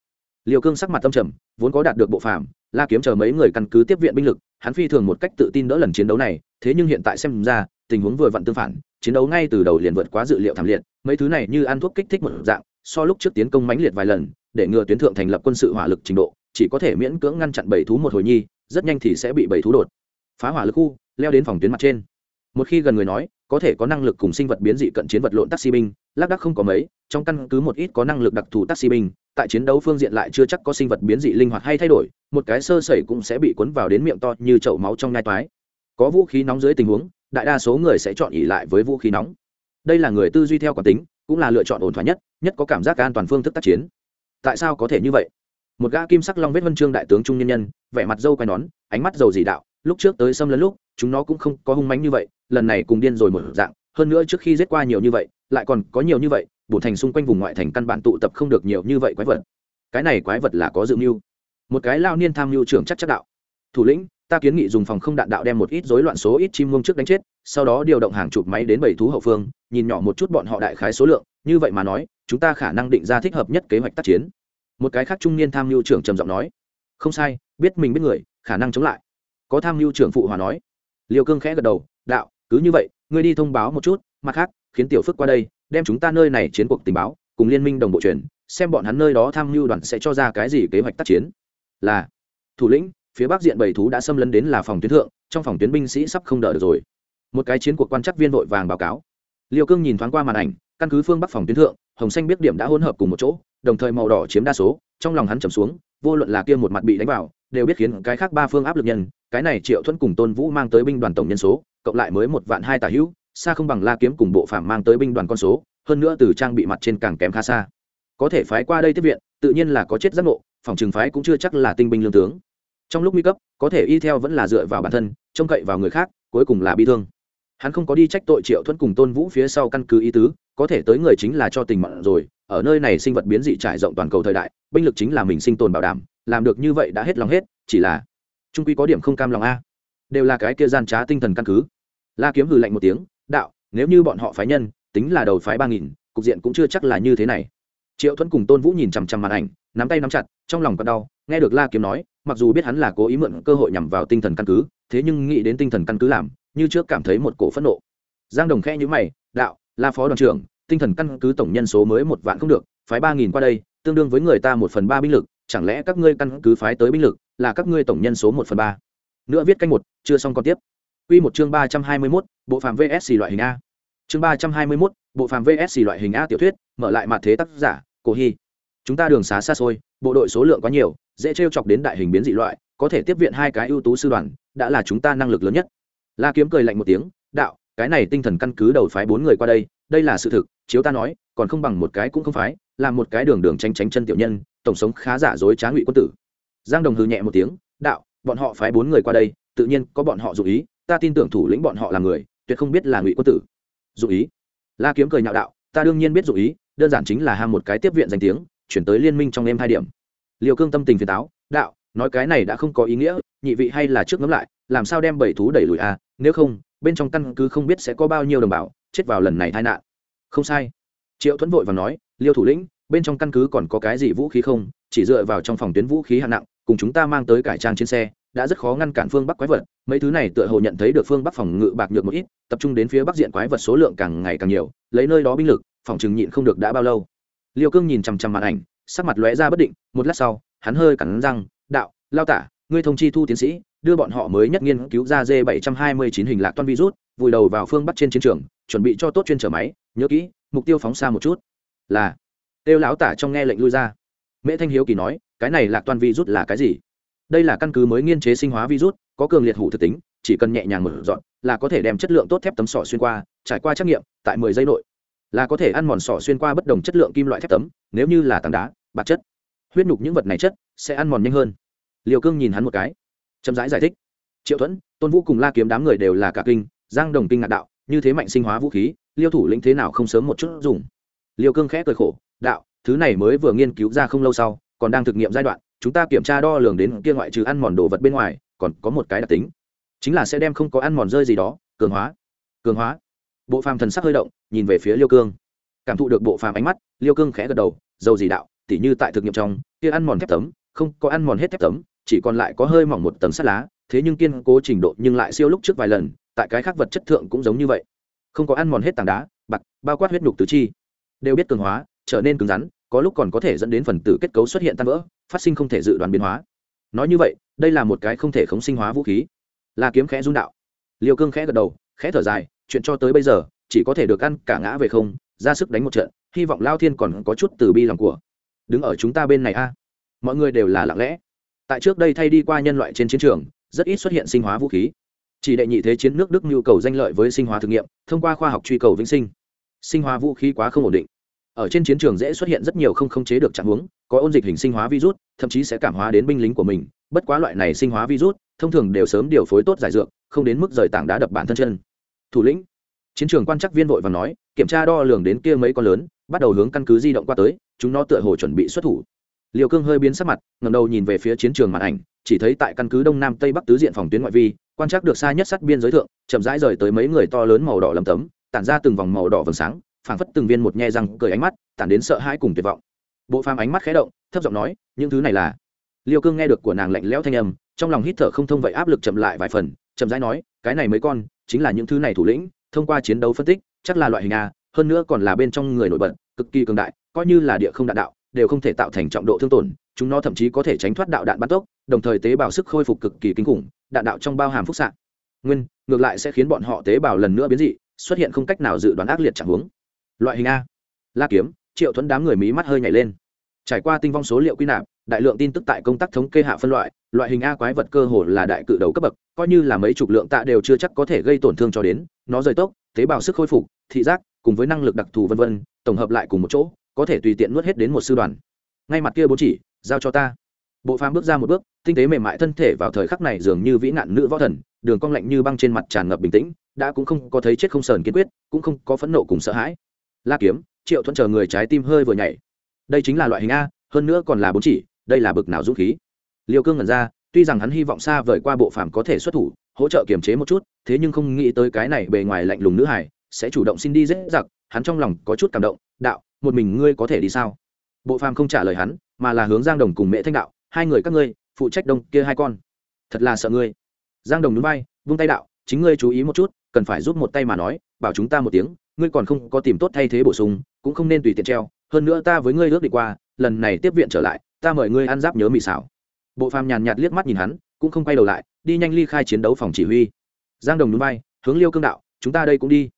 Liều cương sắc mặt tâm trầm, vốn có đạt được bộ phàm, la kiếm chờ mấy người căn cứ tiếp viện binh lực hắn phi thường một cách tự tin đỡ lần chiến đấu này, thế nhưng hiện tại xem ra, tình huống vừa vặn tương phản, chiến đấu ngay từ đầu liền vượt quá dự liệu thảm liệt, mấy thứ này như ăn thuốc kích thích một dạng, so lúc trước tiến công mãnh liệt vài lần, để ngừa tuyến thượng thành lập quân sự hỏa lực trình độ, chỉ có thể miễn cưỡng ngăn chặn bảy thú một hồi nhi, rất nhanh thì sẽ bị bảy thú đột, phá hỏa lực khu, leo đến phòng tuyến mặt trên. Một khi gần người nói, có thể có năng lực cùng sinh vật biến dị cận chiến vật lộn taxi binh, lác đác không có mấy, trong căn cứ một ít có năng lực đặc thù taxi binh tại chiến đấu phương diện lại chưa chắc có sinh vật biến dị linh hoạt hay thay đổi, một cái sơ sẩy cũng sẽ bị cuốn vào đến miệng to như chậu máu trong nai toái. Có vũ khí nóng dưới tình huống, đại đa số người sẽ chọn ỉ lại với vũ khí nóng. Đây là người tư duy theo quán tính, cũng là lựa chọn ổn thỏa nhất nhất có cảm giác an toàn phương thức tác chiến. Tại sao có thể như vậy? Một gã kim sắc long vết vân trương đại tướng trung nhân nhân, vẻ mặt dâu quai nón, ánh mắt dầu dì đạo, lúc trước tới xâm lấn lúc, chúng nó cũng không có hung mánh như vậy, lần này cùng điên rồi một dạng, hơn nữa trước khi giết qua nhiều như vậy, lại còn có nhiều như vậy bổ thành xung quanh vùng ngoại thành căn bản tụ tập không được nhiều như vậy quái vật. Cái này quái vật là có dự mưu. Một cái lao niên tham mưu trưởng chắc chắc đạo. Thủ lĩnh, ta kiến nghị dùng phòng không đạn đạo đem một ít rối loạn số ít chim muông trước đánh chết, sau đó điều động hàng chục máy đến bảy thú hậu phương, nhìn nhỏ một chút bọn họ đại khái số lượng, như vậy mà nói, chúng ta khả năng định ra thích hợp nhất kế hoạch tác chiến. Một cái khác trung niên tham mưu trưởng trầm giọng nói. Không sai, biết mình biết người, khả năng chống lại. Có tham mưu trưởng phụ hòa nói. Liều cương khẽ gật đầu, đạo, cứ như vậy, ngươi đi thông báo một chút, mặt khác, khiến tiểu phước qua đây đem chúng ta nơi này chiến cuộc tình báo cùng liên minh đồng bộ truyền, xem bọn hắn nơi đó tham mưu đoàn sẽ cho ra cái gì kế hoạch tác chiến. Là, thủ lĩnh, phía bắc diện bảy thú đã xâm lấn đến là phòng tuyến thượng, trong phòng tuyến binh sĩ sắp không đợi được rồi. Một cái chiến cuộc quan chắc viên vội vàng báo cáo. Liêu cương nhìn thoáng qua màn ảnh, căn cứ phương bắc phòng tuyến thượng, hồng xanh biết điểm đã hỗn hợp cùng một chỗ, đồng thời màu đỏ chiếm đa số, trong lòng hắn trầm xuống, vô luận là kia một mặt bị đánh vào, đều biết khiến cái khác ba phương áp lực nhân, cái này triệu thuẫn cùng tôn vũ mang tới binh đoàn tổng nhân số, cộng lại mới một vạn hai tả hữu xa không bằng la kiếm cùng bộ phàm mang tới binh đoàn con số, hơn nữa từ trang bị mặt trên càng kém khá xa. Có thể phái qua đây tiếp viện, tự nhiên là có chết giác ngộ, phòng trừng phái cũng chưa chắc là tinh binh lương tướng. Trong lúc nguy cấp, có thể y theo vẫn là dựa vào bản thân, trông cậy vào người khác, cuối cùng là bị thương. Hắn không có đi trách tội triệu thuẫn cùng tôn vũ phía sau căn cứ ý tứ, có thể tới người chính là cho tình mặn rồi, ở nơi này sinh vật biến dị trải rộng toàn cầu thời đại, binh lực chính là mình sinh tồn bảo đảm, làm được như vậy đã hết lòng hết, chỉ là trung quy có điểm không cam lòng a. Đều là cái kia gian trá tinh thần căn cứ. La kiếm hừ lạnh một tiếng đạo, nếu như bọn họ phái nhân, tính là đầu phái ba nghìn, cục diện cũng chưa chắc là như thế này. Triệu thuẫn cùng tôn vũ nhìn chằm chằm màn ảnh, nắm tay nắm chặt, trong lòng còn đau, nghe được la kiếm nói, mặc dù biết hắn là cố ý mượn cơ hội nhằm vào tinh thần căn cứ, thế nhưng nghĩ đến tinh thần căn cứ làm, như trước cảm thấy một cổ phẫn nộ. Giang đồng khe nhữ mày, đạo, la phó đoàn trưởng, tinh thần căn cứ tổng nhân số mới một vạn không được, phái ba nghìn qua đây, tương đương với người ta một phần ba binh lực, chẳng lẽ các ngươi căn cứ phái tới binh lực, là các ngươi tổng nhân số một phần ba? Nữa viết canh một, chưa xong còn tiếp. Quy một chương ba trăm hai mươi 321, bộ phàm VS loại hình A. Chương ba trăm hai mươi 321, bộ phàm VS loại hình A tiểu thuyết, mở lại mặt thế tác giả, Cổ Hi. Chúng ta đường xá xa xôi, bộ đội số lượng quá nhiều, dễ trêu chọc đến đại hình biến dị loại, có thể tiếp viện hai cái ưu tú sư đoàn, đã là chúng ta năng lực lớn nhất. La Kiếm cười lạnh một tiếng, đạo, cái này tinh thần căn cứ đầu phái bốn người qua đây, đây là sự thực, chiếu ta nói, còn không bằng một cái cũng không phái, làm một cái đường đường tránh tránh chân tiểu nhân, tổng sống khá giả dối trá ngụy quân tử. Giang Đồng hừ nhẹ một tiếng, đạo, bọn họ phái bốn người qua đây, tự nhiên có bọn họ dụng ý, ta tin tưởng thủ lĩnh bọn họ là người, tuyệt không biết là ngụy quân tử. Dụ ý? La Kiếm cười nhạo đạo, ta đương nhiên biết dụ ý, đơn giản chính là ham một cái tiếp viện danh tiếng, chuyển tới liên minh trong em hai điểm. Liêu Cương tâm tình phiền táo, đạo, nói cái này đã không có ý nghĩa, nhị vị hay là trước ngẫm lại, làm sao đem bảy thú đẩy lùi a, à? nếu không, bên trong căn cứ không biết sẽ có bao nhiêu đồng bào chết vào lần này tai nạn không sai triệu thuẫn vội và nói liêu thủ lĩnh bên trong căn cứ còn có cái gì vũ khí không chỉ dựa vào trong phòng tuyến vũ khí hạng nặng cùng chúng ta mang tới cải trang trên xe đã rất khó ngăn cản phương bắc quái vật mấy thứ này tựa hồ nhận thấy được phương bắc phòng ngự bạc nhược một ít, tập trung đến phía bắc diện quái vật số lượng càng ngày càng nhiều, lấy nơi đó binh lực, phòng chừng nhịn không được đã bao lâu. Liêu cương nhìn chằm chằm màn ảnh, sắc mặt lóe ra bất định, một lát sau, hắn hơi cắn răng, đạo, lao tả, ngươi thông chi thu tiến sĩ, đưa bọn họ mới nhất nghiên cứu ra d 729 hình lạc toan virus, vùi đầu vào phương bắc trên chiến trường, chuẩn bị cho tốt chuyên trở máy, nhớ kỹ, mục tiêu phóng xa một chút. Là. Tiêu lão tả trong nghe lệnh lui ra. Mễ thanh hiếu kỳ nói, cái này lạc toan virus là cái gì? Đây là căn cứ mới nghiên chế sinh hóa virus có cường liệt hủ thực tính chỉ cần nhẹ nhàng mở dọn là có thể đem chất lượng tốt thép tấm sỏ xuyên qua trải qua trắc nghiệm tại 10 giây nội là có thể ăn mòn sỏ xuyên qua bất đồng chất lượng kim loại thép tấm nếu như là tảng đá bạc chất. Huyết nhục những vật này chất sẽ ăn mòn nhanh hơn. Liều cương nhìn hắn một cái chậm rãi giải, giải thích. Triệu thuẫn tôn vũ cùng la kiếm đám người đều là cả kinh giang đồng kinh ngạc đạo như thế mạnh sinh hóa vũ khí liêu thủ lĩnh thế nào không sớm một chút dùng. Liêu cương khẽ cười khổ đạo thứ này mới vừa nghiên cứu ra không lâu sau còn đang thực nghiệm giai đoạn chúng ta kiểm tra đo lường đến kia ngoại trừ ăn mòn đồ vật bên ngoài còn có một cái đặc tính, chính là sẽ đem không có ăn mòn rơi gì đó, cường hóa cường hóa. Bộ phàm thần sắc hơi động, nhìn về phía liêu cương. Cảm thụ được bộ phàm ánh mắt, liêu cương khẽ gật đầu, dầu gì đạo, tỉ như tại thực nghiệm trong, kia ăn mòn thép tấm, không có ăn mòn hết thép tấm, chỉ còn lại có hơi mỏng một tầng sắt lá, thế nhưng kiên cố trình độ nhưng lại siêu lúc trước vài lần, tại cái khác vật chất thượng cũng giống như vậy. Không có ăn mòn hết tảng đá, bạc, bao quát huyết nhục tứ chi, đều biết cường hóa, trở nên cứng rắn, có lúc còn có thể dẫn đến phần tử kết cấu xuất hiện tan vỡ, phát sinh không thể dự đoán biến hóa nói như vậy, đây là một cái không thể khống sinh hóa vũ khí. Là kiếm khẽ run đạo. Liều cương khẽ gật đầu, khẽ thở dài, chuyện cho tới bây giờ, chỉ có thể được ăn cả ngã về không, ra sức đánh một trận, hy vọng lao thiên còn có chút từ bi lòng của. Đứng ở chúng ta bên này a. Mọi người đều là lặng lẽ. Tại trước đây thay đi qua nhân loại trên chiến trường, rất ít xuất hiện sinh hóa vũ khí. Chỉ đệ nhị thế chiến nước đức nhu cầu danh lợi với sinh hóa thực nghiệm, thông qua khoa học truy cầu vĩnh sinh. Sinh hóa vũ khí quá không ổn định ở trên chiến trường dễ xuất hiện rất nhiều không khống chế được trạng huống, có ôn dịch hình sinh hóa virus, thậm chí sẽ cảm hóa đến binh lính của mình. Bất quá loại này sinh hóa virus, thông thường đều sớm điều phối tốt giải dược, không đến mức rời tảng đá đập bản thân chân. Thủ lĩnh, chiến trường quan chắc viên vội và nói, kiểm tra đo lường đến kia mấy con lớn, bắt đầu hướng căn cứ di động qua tới, chúng nó tựa hồ chuẩn bị xuất thủ. Liều cương hơi biến sắc mặt ngầm đầu nhìn về phía chiến trường màn ảnh, chỉ thấy tại căn cứ đông nam tây bắc tứ diện phòng tuyến ngoại vi, quan trắc được xa nhất sát biên giới thượng, chậm rãi rời tới mấy người to lớn màu đỏ lầm tấm, tản ra từng vòng màu đỏ vầng sáng phảng phất từng viên một nhe răng cười ánh mắt, tản đến sợ hãi cùng tuyệt vọng. Bộ phàm ánh mắt khé động, thấp giọng nói, những thứ này là? Liêu cương nghe được của nàng lạnh lẽo thanh âm, trong lòng hít thở không thông vậy áp lực chậm lại vài phần, chậm rãi nói, cái này mấy con, chính là những thứ này thủ lĩnh, thông qua chiến đấu phân tích, chắc là loại hình a, hơn nữa còn là bên trong người nổi bật, cực kỳ cường đại, coi như là địa không đạn đạo, đều không thể tạo thành trọng độ thương tổn, chúng nó thậm chí có thể tránh thoát đạo đạn bắn tốc, đồng thời tế bào sức khôi phục cực kỳ kinh khủng, đạn đạo trong bao hàm phúc xạ. Nguyên, ngược lại sẽ khiến bọn họ tế bào lần nữa biến dị, xuất hiện không cách nào dự đoán ác liệt chẳng huống loại hình a. La kiếm, triệu thuẫn đám người mí mắt hơi nhảy lên. Trải qua tinh vong số liệu quy nạp, đại lượng tin tức tại công tác thống kê hạ phân loại loại hình a quái vật cơ hồ là đại cự đầu cấp bậc, coi như là mấy chục lượng tạ đều chưa chắc có thể gây tổn thương cho đến, nó rời tốc, tế bào sức khôi phục, thị giác, cùng với năng lực đặc thù vân vân, tổng hợp lại cùng một chỗ, có thể tùy tiện nuốt hết đến một sư đoàn. Ngay mặt kia bố chỉ, giao cho ta. Bộ phàm bước ra một bước, tinh tế mềm mại thân thể vào thời khắc này dường như vĩ nạn nữ võ thần, đường cong lạnh như băng trên mặt tràn ngập bình tĩnh, đã cũng không có thấy chết không sờn kiên quyết, cũng không có phẫn nộ cùng sợ hãi la kiếm, triệu thuận chờ người trái tim hơi vừa nhảy. Đây chính là loại hình a, hơn nữa còn là bốn chỉ, đây là bực nào dũng khí. Liêu cương ngẩn ra, tuy rằng hắn hy vọng xa vời qua bộ phàm có thể xuất thủ, hỗ trợ kiềm chế một chút, thế nhưng không nghĩ tới cái này bề ngoài lạnh lùng nữ hải sẽ chủ động xin đi dễ giặc, hắn trong lòng có chút cảm động, đạo, một mình ngươi có thể đi sao? Bộ phàm không trả lời hắn, mà là hướng giang đồng cùng mẹ thanh đạo, hai người các ngươi, phụ trách đông kia hai con. Thật là sợ ngươi. Giang đồng núi bay vung tay đạo, chính ngươi chú ý một chút, cần phải giúp một tay mà nói, bảo chúng ta một tiếng ngươi còn không có tìm tốt thay thế bổ sung, cũng không nên tùy tiện treo, hơn nữa ta với ngươi ước đi qua, lần này tiếp viện trở lại, ta mời ngươi ăn giáp nhớ mì xảo bộ phàm nhàn nhạt liếc mắt nhìn hắn, cũng không quay đầu lại, đi nhanh ly khai chiến đấu phòng chỉ huy. Giang đồng núi bay, hướng liêu cương đạo, chúng ta đây cũng đi.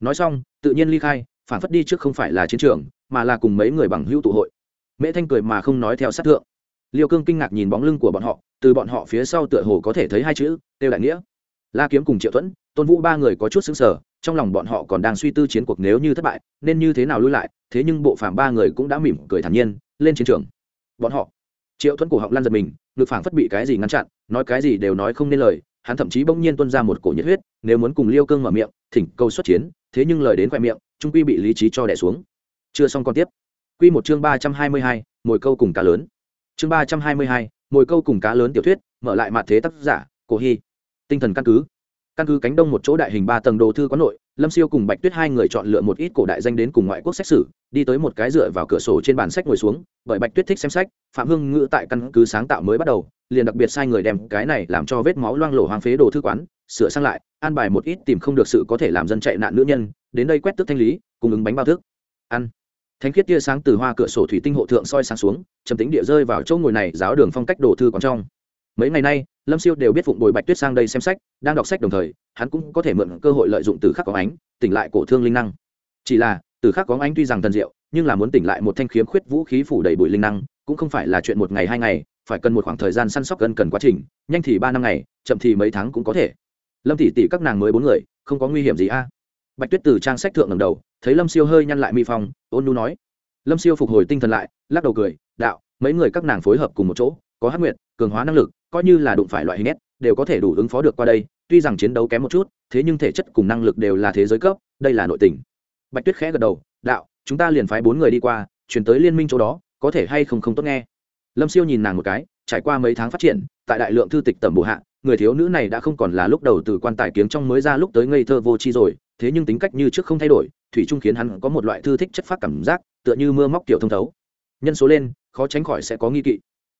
Nói xong, tự nhiên ly khai, phản phất đi trước không phải là chiến trường, mà là cùng mấy người bằng hữu tụ hội. Mễ thanh cười mà không nói theo sát thượng. Liêu cương kinh ngạc nhìn bóng lưng của bọn họ, từ bọn họ phía sau tựa hồ có thể thấy hai chữ têu đại nghĩa. La kiếm cùng triệu thuẫn, tôn vũ ba người có chút xứng sở trong lòng bọn họ còn đang suy tư chiến cuộc nếu như thất bại, nên như thế nào lui lại, thế nhưng bộ phàm ba người cũng đã mỉm cười thản nhiên, lên chiến trường. Bọn họ, triệu thuẫn cổ họng lăn giật mình, ngực phảng phất bị cái gì ngăn chặn, nói cái gì đều nói không nên lời, hắn thậm chí bỗng nhiên tuân ra một cổ nhiệt huyết, nếu muốn cùng liêu cương mở miệng, thỉnh câu xuất chiến, thế nhưng lời đến khoe miệng, trung quy bị lý trí cho đẻ xuống. Chưa xong còn tiếp. Quy một chương ba trăm hai mươi hai, mồi câu cùng cá lớn. Chương ba trăm hai mươi hai, mồi câu cùng cá lớn tiểu thuyết, mở lại mặt thế tác giả, cổ hy. Tinh thần căn cứ căn cứ cánh đông một chỗ đại hình ba tầng đồ thư quán nội, lâm siêu cùng bạch tuyết hai người chọn lựa một ít cổ đại danh đến cùng ngoại quốc xét xử đi tới một cái dựa vào cửa sổ trên bàn sách ngồi xuống, bởi bạch tuyết thích xem sách, phạm hưng ngự tại căn cứ sáng tạo mới bắt đầu, liền đặc biệt sai người đem cái này làm cho vết máu loang lổ hoang phế đồ thư quán, sửa sang lại, an bài một ít tìm không được sự có thể làm dân chạy nạn nữ nhân, đến đây quét tức thanh lý cung ứng bánh bao thức. Ăn. Thánh khiết tia sáng từ hoa cửa sổ thủy tinh hộ thượng soi sáng xuống, trầm tính địa rơi vào chỗ ngồi này giáo đường phong cách đồ thư còn trong. Mấy ngày nay lâm siêu đều biết phụng bồi bạch tuyết sang đây xem sách, đang đọc sách đồng thời, hắn cũng có thể mượn cơ hội lợi dụng từ khắc có ánh, tỉnh lại cổ thương linh năng. Chỉ là, từ khắc có ánh tuy rằng thần diệu, nhưng là muốn tỉnh lại một thanh khiếm khuyết vũ khí phủ đầy bụi linh năng, cũng không phải là chuyện một ngày hai ngày, phải cần một khoảng thời gian săn sóc gần cần quá trình, nhanh thì ba năm ngày, chậm thì mấy tháng cũng có thể. Lâm tỷ tỷ các nàng mới bốn người, không có nguy hiểm gì a. Bạch tuyết từ trang sách thượng ngầm đầu, thấy lâm siêu hơi nhăn lại mi phong, ôn nu nói. Lâm siêu phục hồi tinh thần lại, lắc đầu cười, đạo, mấy người các nàng phối hợp cùng một chỗ, có hát nguyện cường hóa năng lực coi như là đụng phải loại hình nét, đều có thể đủ ứng phó được qua đây, tuy rằng chiến đấu kém một chút, thế nhưng thể chất cùng năng lực đều là thế giới cấp, đây là nội tình. Bạch tuyết khẽ gật đầu, đạo, chúng ta liền phái bốn người đi qua, chuyển tới liên minh chỗ đó, có thể hay không không tốt nghe? Lâm siêu nhìn nàng một cái, trải qua mấy tháng phát triển, tại đại lượng thư tịch tầm bổ hạ, người thiếu nữ này đã không còn là lúc đầu từ quan tài kiếng trong mới ra lúc tới ngây thơ vô tri rồi, thế nhưng tính cách như trước không thay đổi, thủy trung khiến hắn có một loại thư thích chất phát cảm giác, tựa như mưa móc kiểu thông thấu. Nhân số lên, khó tránh khỏi sẽ có nghi kỵ.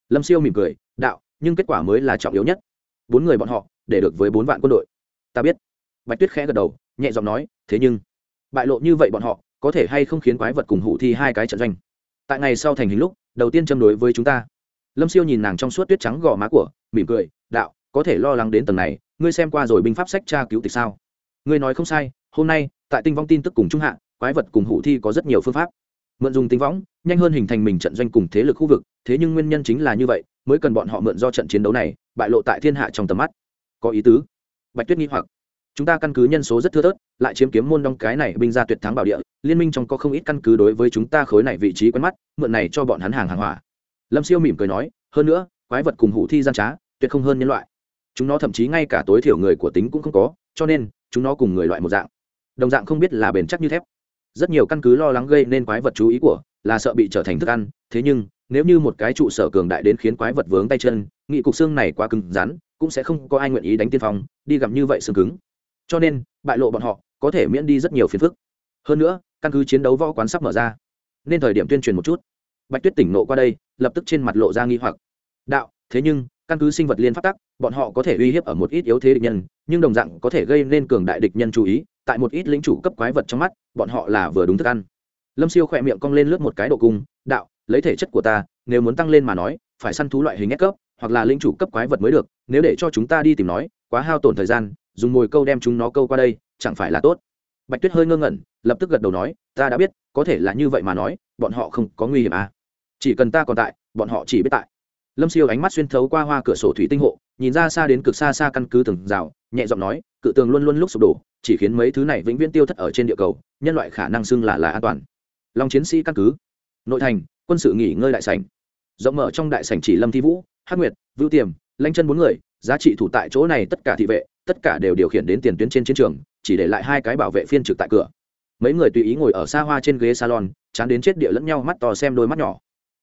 Lâm siêu mỉm cười, đạo nhưng kết quả mới là trọng yếu nhất. Bốn người bọn họ, để được với bốn vạn quân đội. Ta biết. Bạch tuyết khẽ gật đầu, nhẹ giọng nói, thế nhưng, bại lộ như vậy bọn họ, có thể hay không khiến quái vật cùng hủ thi hai cái trận doanh? Tại ngày sau thành hình lúc, đầu tiên châm đối với chúng ta. Lâm siêu nhìn nàng trong suốt tuyết trắng gò má của, mỉm cười, đạo, có thể lo lắng đến tầng này, ngươi xem qua rồi binh pháp sách tra cứu tịch sao? Ngươi nói không sai, hôm nay, tại tinh vong tin tức cùng trung hạ, quái vật cùng hủ thi có rất nhiều phương pháp mượn dùng tinh võng, nhanh hơn hình thành mình trận doanh cùng thế lực khu vực, thế nhưng nguyên nhân chính là như vậy, mới cần bọn họ mượn do trận chiến đấu này, bại lộ tại thiên hạ trong tầm mắt. Có ý tứ. Bạch tuyết nghi hoặc. Chúng ta căn cứ nhân số rất thưa thớt, lại chiếm kiếm môn đong cái này binh ra tuyệt thắng bảo địa, liên minh trong có không ít căn cứ đối với chúng ta khối này vị trí quen mắt, mượn này cho bọn hắn hàng hàng hỏa. Lâm siêu mỉm cười nói, hơn nữa, quái vật cùng hủ thi gian trá, tuyệt không hơn nhân loại. Chúng nó thậm chí ngay cả tối thiểu người của tính cũng không có, cho nên, chúng nó cùng người loại một dạng. Đồng dạng không biết là bền chắc như thép rất nhiều căn cứ lo lắng gây nên quái vật chú ý của, là sợ bị trở thành thức ăn, thế nhưng, nếu như một cái trụ sở cường đại đến khiến quái vật vướng tay chân, nghị cục xương này quá cứng rắn, cũng sẽ không có ai nguyện ý đánh tiên phong, đi gặp như vậy xương cứng. Cho nên, bại lộ bọn họ, có thể miễn đi rất nhiều phiền phức. Hơn nữa, căn cứ chiến đấu võ quán sắp mở ra, nên thời điểm tuyên truyền một chút. Bạch tuyết tỉnh nộ qua đây, lập tức trên mặt lộ ra nghi hoặc. Đạo, thế nhưng, căn cứ sinh vật liên phát tắc, bọn họ có thể uy hiếp ở một ít yếu thế địch nhân, nhưng đồng dạng có thể gây nên cường đại địch nhân chú ý tại một ít lĩnh chủ cấp quái vật trong mắt, bọn họ là vừa đúng thức ăn. Lâm siêu khỏe miệng cong lên lướt một cái độ cung, đạo, lấy thể chất của ta, nếu muốn tăng lên mà nói, phải săn thú loại hình ép cấp, hoặc là lĩnh chủ cấp quái vật mới được, nếu để cho chúng ta đi tìm nói, quá hao tổn thời gian, dùng mồi câu đem chúng nó câu qua đây, chẳng phải là tốt. Bạch tuyết hơi ngơ ngẩn, lập tức gật đầu nói, ta đã biết, có thể là như vậy mà nói, bọn họ không có nguy hiểm à. Chỉ cần ta còn tại, bọn họ chỉ biết tại. Lâm siêu ánh mắt xuyên thấu qua hoa cửa sổ thủy tinh hộ, nhìn ra xa đến cực xa xa căn cứ tường rào, nhẹ giọng nói, cự tường luôn luôn lúc sụp đổ chỉ khiến mấy thứ này vĩnh viễn tiêu thất ở trên địa cầu, nhân loại khả năng xưng là là an toàn. Long chiến sĩ căn cứ. Nội thành, quân sự nghỉ ngơi đại sảnh. Rộng mở trong đại sảnh chỉ lâm thi vũ, hắc nguyệt, vưu tiềm lanh chân bốn người, giá trị thủ tại chỗ này tất cả thị vệ, tất cả đều điều khiển đến tiền tuyến trên chiến trường, chỉ để lại hai cái bảo vệ phiên trực tại cửa. Mấy người tùy ý ngồi ở xa hoa trên ghế salon, chán đến chết địa lẫn nhau mắt to xem đôi mắt nhỏ.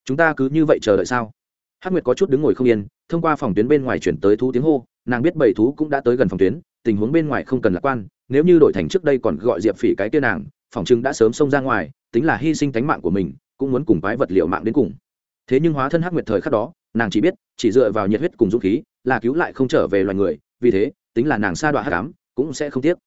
Chúng ta cứ như vậy chờ đợi sao? Hắc nguyệt có chút đứng ngồi không yên, thông qua phòng tuyến bên ngoài chuyển tới thú tiếng hô, nàng biết bảy thú cũng đã tới gần phòng tuyến, tình huống bên ngoài không cần lạc quan nếu như đổi thành trước đây còn gọi diệp phỉ cái kia nàng, phòng chừng đã sớm xông ra ngoài, tính là hy sinh tánh mạng của mình, cũng muốn cùng quái vật liệu mạng đến cùng. Thế nhưng hóa thân hắc nguyệt thời khắc đó, nàng chỉ biết, chỉ dựa vào nhiệt huyết cùng dũng khí, là cứu lại không trở về loài người, vì thế, tính là nàng sa đoạn hắc ám, cũng sẽ không tiếc.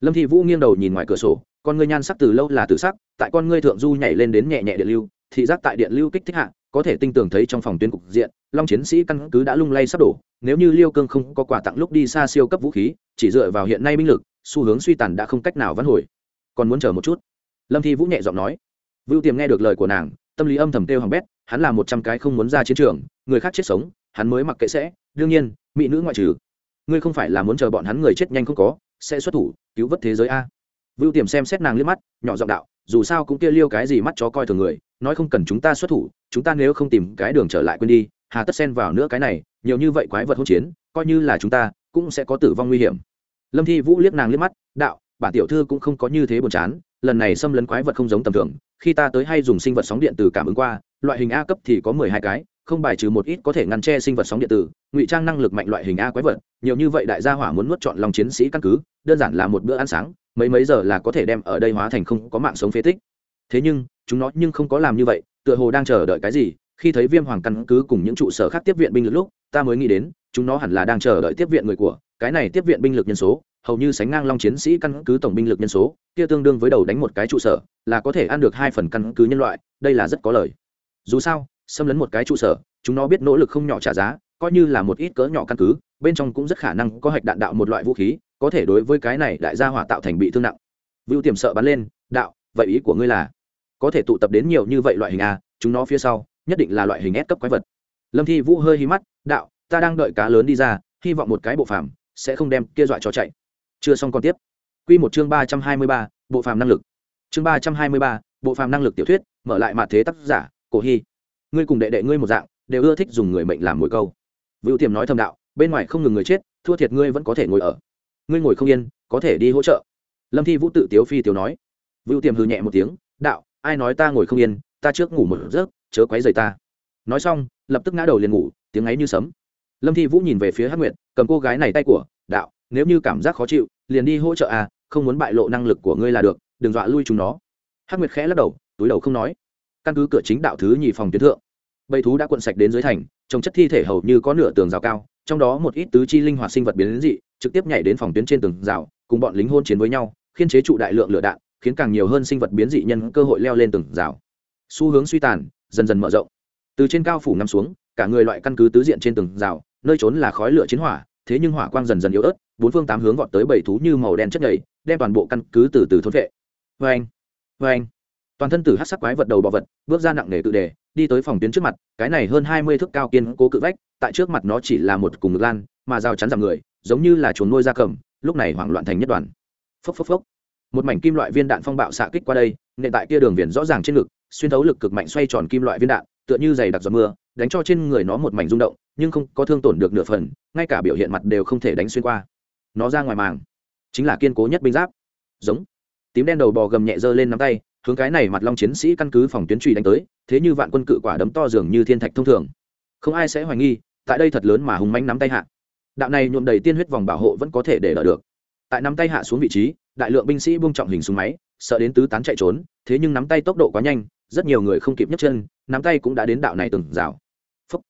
Lâm thị vũ nghiêng đầu nhìn ngoài cửa sổ, con ngươi nhan sắc từ lâu là tự sắc, tại con ngươi thượng du nhảy lên đến nhẹ nhẹ điện lưu, thị giác tại điện lưu kích thích hạ, có thể tinh tường thấy trong phòng tuyến cục diện, long chiến sĩ căn cứ đã lung lay sắp đổ, nếu như liêu cương không có quà tặng lúc đi xa siêu cấp vũ khí, chỉ dựa vào hiện nay binh lực xu hướng suy tàn đã không cách nào vãn hồi. Còn muốn chờ một chút? Lâm thi vũ nhẹ giọng nói. Vưu tiềm nghe được lời của nàng, tâm lý âm thầm têu hằng bét, hắn là một trăm cái không muốn ra chiến trường, người khác chết sống, hắn mới mặc kệ sẽ. Đương nhiên, mỹ nữ ngoại trừ. Ngươi không phải là muốn chờ bọn hắn người chết nhanh không có, sẽ xuất thủ, cứu vớt thế giới a. Vưu tiềm xem xét nàng liếc mắt, nhỏ giọng đạo, dù sao cũng kia liêu cái gì mắt chó coi thường người, nói không cần chúng ta xuất thủ, chúng ta nếu không tìm cái đường trở lại quên đi, hà tất xen vào nữa cái này, nhiều như vậy quái vật hỗn chiến, coi như là chúng ta, cũng sẽ có tử vong nguy hiểm lâm thi vũ liếc nàng liếc mắt, đạo, bản tiểu thư cũng không có như thế buồn chán, lần này xâm lấn quái vật không giống tầm thường, khi ta tới hay dùng sinh vật sóng điện từ cảm ứng qua, loại hình a cấp thì có mười hai cái, không bài trừ một ít có thể ngăn che sinh vật sóng điện tử ngụy trang năng lực mạnh loại hình a quái vật, nhiều như vậy đại gia hỏa muốn nuốt chọn lòng chiến sĩ căn cứ, đơn giản là một bữa ăn sáng, mấy mấy giờ là có thể đem ở đây hóa thành không có mạng sống phế tích. Thế nhưng, chúng nó nhưng không có làm như vậy, tựa hồ đang chờ đợi cái gì, khi thấy viêm hoàng căn cứ cùng những trụ sở khác tiếp viện binh lực lúc ta mới nghĩ đến, chúng nó hẳn là đang chờ đợi tiếp viện người của, cái này tiếp viện binh lực nhân số, hầu như sánh ngang long chiến sĩ căn cứ tổng binh lực nhân số, kia tương đương với đầu đánh một cái trụ sở, là có thể ăn được hai phần căn cứ nhân loại, đây là rất có lời. Dù sao, xâm lấn một cái trụ sở, chúng nó biết nỗ lực không nhỏ trả giá, coi như là một ít cỡ nhỏ căn cứ, bên trong cũng rất khả năng có hạch đạn đạo một loại vũ khí, có thể đối với cái này đại gia hỏa tạo thành bị thương nặng. Vưu tiềm sợ bắn lên, đạo, vậy ý của ngươi là, có thể tụ tập đến nhiều như vậy loại hình a, chúng nó phía sau, nhất định là loại hình ép cấp quái vật. Lâm thi vũ hơi hí mắt đạo, ta đang đợi cá lớn đi ra, hy vọng một cái bộ phàm sẽ không đem kia dọa cho chạy. Chưa xong còn tiếp. Quy một chương ba trăm hai mươi ba, bộ phàm năng lực. Chương ba trăm hai mươi ba, bộ phàm năng lực tiểu thuyết, mở lại mặt thế tác giả, cổ hy. Ngươi cùng đệ đệ ngươi một dạng, đều ưa thích dùng người mệnh làm mồi câu. Vựu tiềm nói thầm đạo, bên ngoài không ngừng người chết, thua thiệt ngươi vẫn có thể ngồi ở. Ngươi ngồi không yên, có thể đi hỗ trợ. Lâm thi vũ tự tiếu phi tiếu nói. Vựu tiềm hư nhẹ một tiếng, đạo, ai nói ta ngồi không yên, ta trước ngủ một giấc, chớ quấy rầy ta. Nói xong, lập tức ngã đầu liền ngủ tiếng ấy như sấm. Lâm thi vũ nhìn về phía hắc nguyệt, cầm cô gái này tay của, đạo, nếu như cảm giác khó chịu, liền đi hỗ trợ à không muốn bại lộ năng lực của ngươi là được, đừng dọa lui chúng nó. Hắc nguyệt khẽ lắc đầu, túi đầu không nói. Căn cứ cửa chính đạo thứ nhì phòng tuyến thượng, bầy thú đã cuộn sạch đến dưới thành, trồng chất thi thể hầu như có nửa tường rào cao, trong đó một ít tứ chi linh hoạt sinh vật biến đến dị, trực tiếp nhảy đến phòng tuyến trên tường rào, cùng bọn lính hôn chiến với nhau, khiên chế trụ đại lượng lửa đạn, khiến càng nhiều hơn sinh vật biến dị nhân cơ hội leo lên tường rào. Xu hướng suy tàn, dần dần mở rộng. Từ trên cao phủ ngắm xuống cả người loại căn cứ tứ diện trên từng rào, nơi trốn là khói lửa chiến hỏa, thế nhưng hỏa quang dần dần yếu ớt, bốn phương tám hướng vọt tới bảy thú như màu đen chất nhầy, đem toàn bộ căn cứ từ từ thôn vệ. Vê anh vê anh toàn thân tử hát sắc quái vật đầu bọ vật, bước ra nặng nề tự đề, đi tới phòng tuyến trước mặt, cái này hơn hai mươi thước cao kiên cố cự vách, tại trước mặt nó chỉ là một cùng ngực lan, mà rào chắn giảm người, giống như là chuồn nuôi da cầm, lúc này hoảng loạn thành nhất đoàn. Phốc phốc phốc. Một mảnh kim loại viên đạn phong bạo xạ kích qua đây nện tại kia đường viền rõ ràng trên ngực, xuyên thấu lực cực mạnh xoay tròn kim loại viên đạn tựa như dày đặc giọt mưa, đánh cho trên người nó một mảnh rung động, nhưng không có thương tổn được nửa phần, ngay cả biểu hiện mặt đều không thể đánh xuyên qua. Nó ra ngoài màng. Chính là kiên cố nhất binh giáp. Giống. Tím đen đầu bò gầm nhẹ dơ lên nắm tay, hướng cái này mặt long chiến sĩ căn cứ phòng tuyến truy đánh tới, thế như vạn quân cự quả đấm to dường như thiên thạch thông thường. Không ai sẽ hoài nghi, tại đây thật lớn mà hùng mánh nắm tay hạ. Đạo này nhuộm đầy tiên huyết vòng bảo hộ vẫn có thể để đỡ được. Tại nắm tay hạ xuống vị trí, đại lượng binh sĩ buông trọng hình súng máy, sợ đến tứ tán chạy trốn, thế nhưng nắm tay tốc độ quá nhanh rất nhiều người không kịp nhấc chân, nắm tay cũng đã đến đạo này từng rào. Phấp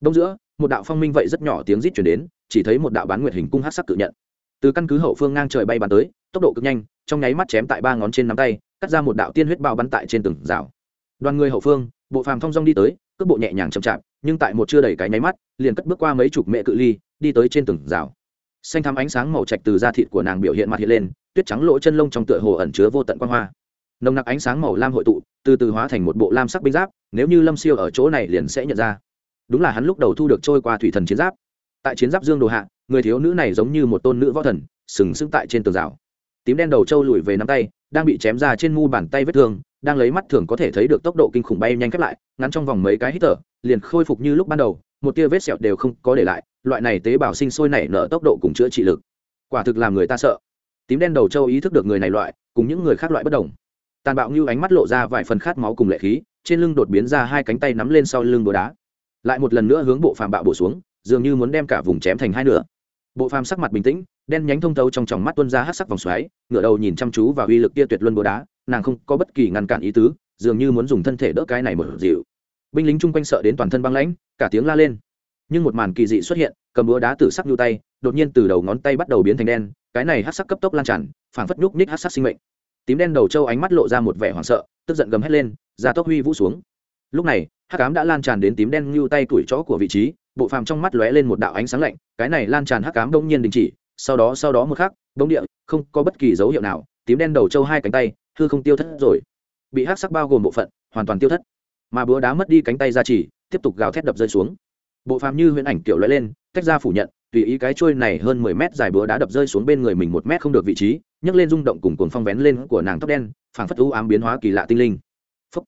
đông giữa, một đạo phong minh vậy rất nhỏ tiếng rít chuyển đến, chỉ thấy một đạo bán nguyệt hình cung hát sắc cự nhận. Từ căn cứ hậu phương ngang trời bay bắn tới, tốc độ cực nhanh, trong nháy mắt chém tại ba ngón trên nắm tay, cắt ra một đạo tiên huyết bao bắn tại trên từng rào. Đoàn người hậu phương, bộ phàm thong dong đi tới, cước bộ nhẹ nhàng chậm chạp, nhưng tại một chưa đầy cái nháy mắt, liền cất bước qua mấy chục mẹ cự ly, đi tới trên từng rào. Xanh thắm ánh sáng màu trạch từ da thịt của nàng biểu hiện mặt hiện lên, tuyết trắng lỗ chân lông trong tựa hồ ẩn chứa vô tận quan hoa. Nồng nặc ánh sáng màu lam hội tụ từ từ hóa thành một bộ lam sắc binh giáp, nếu như lâm siêu ở chỗ này liền sẽ nhận ra. Đúng là hắn lúc đầu thu được trôi qua thủy thần chiến giáp. Tại chiến giáp dương đồ hạ, người thiếu nữ này giống như một tôn nữ võ thần, sừng sững tại trên tường rào. Tím đen đầu trâu lùi về nắm tay, đang bị chém ra trên mu bàn tay vết thương, đang lấy mắt thường có thể thấy được tốc độ kinh khủng bay nhanh khép lại, ngắn trong vòng mấy cái hít thở, liền khôi phục như lúc ban đầu, một tia vết sẹo đều không có để lại, loại này tế bào sinh sôi nảy nở tốc độ cùng chữa trị lực. Quả thực làm người ta sợ. Tím đen đầu trâu ý thức được người này loại, cùng những người khác loại bất đồng tàn bạo như ánh mắt lộ ra vài phần khát máu cùng lệ khí, trên lưng đột biến ra hai cánh tay nắm lên sau lưng búa đá. Lại một lần nữa hướng bộ phàm bạo bổ xuống, dường như muốn đem cả vùng chém thành hai nửa. Bộ phàm sắc mặt bình tĩnh, đen nhánh thông thấu trong tròng mắt tuân ra hát sắc vòng xoáy, ngửa đầu nhìn chăm chú vào uy lực kia tuyệt luân búa đá, nàng không có bất kỳ ngăn cản ý tứ, dường như muốn dùng thân thể đỡ cái này một dịu. Binh lính chung quanh sợ đến toàn thân băng lãnh, cả tiếng la lên. Nhưng một màn kỳ dị xuất hiện, cầm búa đá từ sắc nhu tay, đột nhiên từ đầu ngón tay bắt đầu biến thành đen, cái này hát sắc cấp tốc lan tràn, phảng phất nhúc ních hát sắc sinh mệnh tím đen đầu trâu ánh mắt lộ ra một vẻ hoảng sợ, tức giận gầm hét lên ra tốc huy vũ xuống. Lúc này hát cám đã lan tràn đến tím đen như tay tuổi chó của vị trí, bộ phàm trong mắt lóe lên một đạo ánh sáng lạnh, cái này lan tràn hắc cám đông nhiên đình chỉ, sau đó sau đó một khắc bông địa, không có bất kỳ dấu hiệu nào, tím đen đầu trâu hai cánh tay, hư không tiêu thất rồi. Bị hắc sắc bao gồm bộ phận, hoàn toàn tiêu thất. Mà búa đá mất đi cánh tay ra chỉ, tiếp tục gào thét đập rơi xuống. Bộ phàm như huyễn ảnh kiểu lóe lên, tách ra phủ nhận tùy ý cái trôi này hơn mười mét dài búa đá đập rơi xuống bên người mình một mét không được vị trí nhấc lên rung động cùng cuồng phong vén lên của nàng tóc đen phảng phất u ám biến hóa kỳ lạ tinh linh. Phúc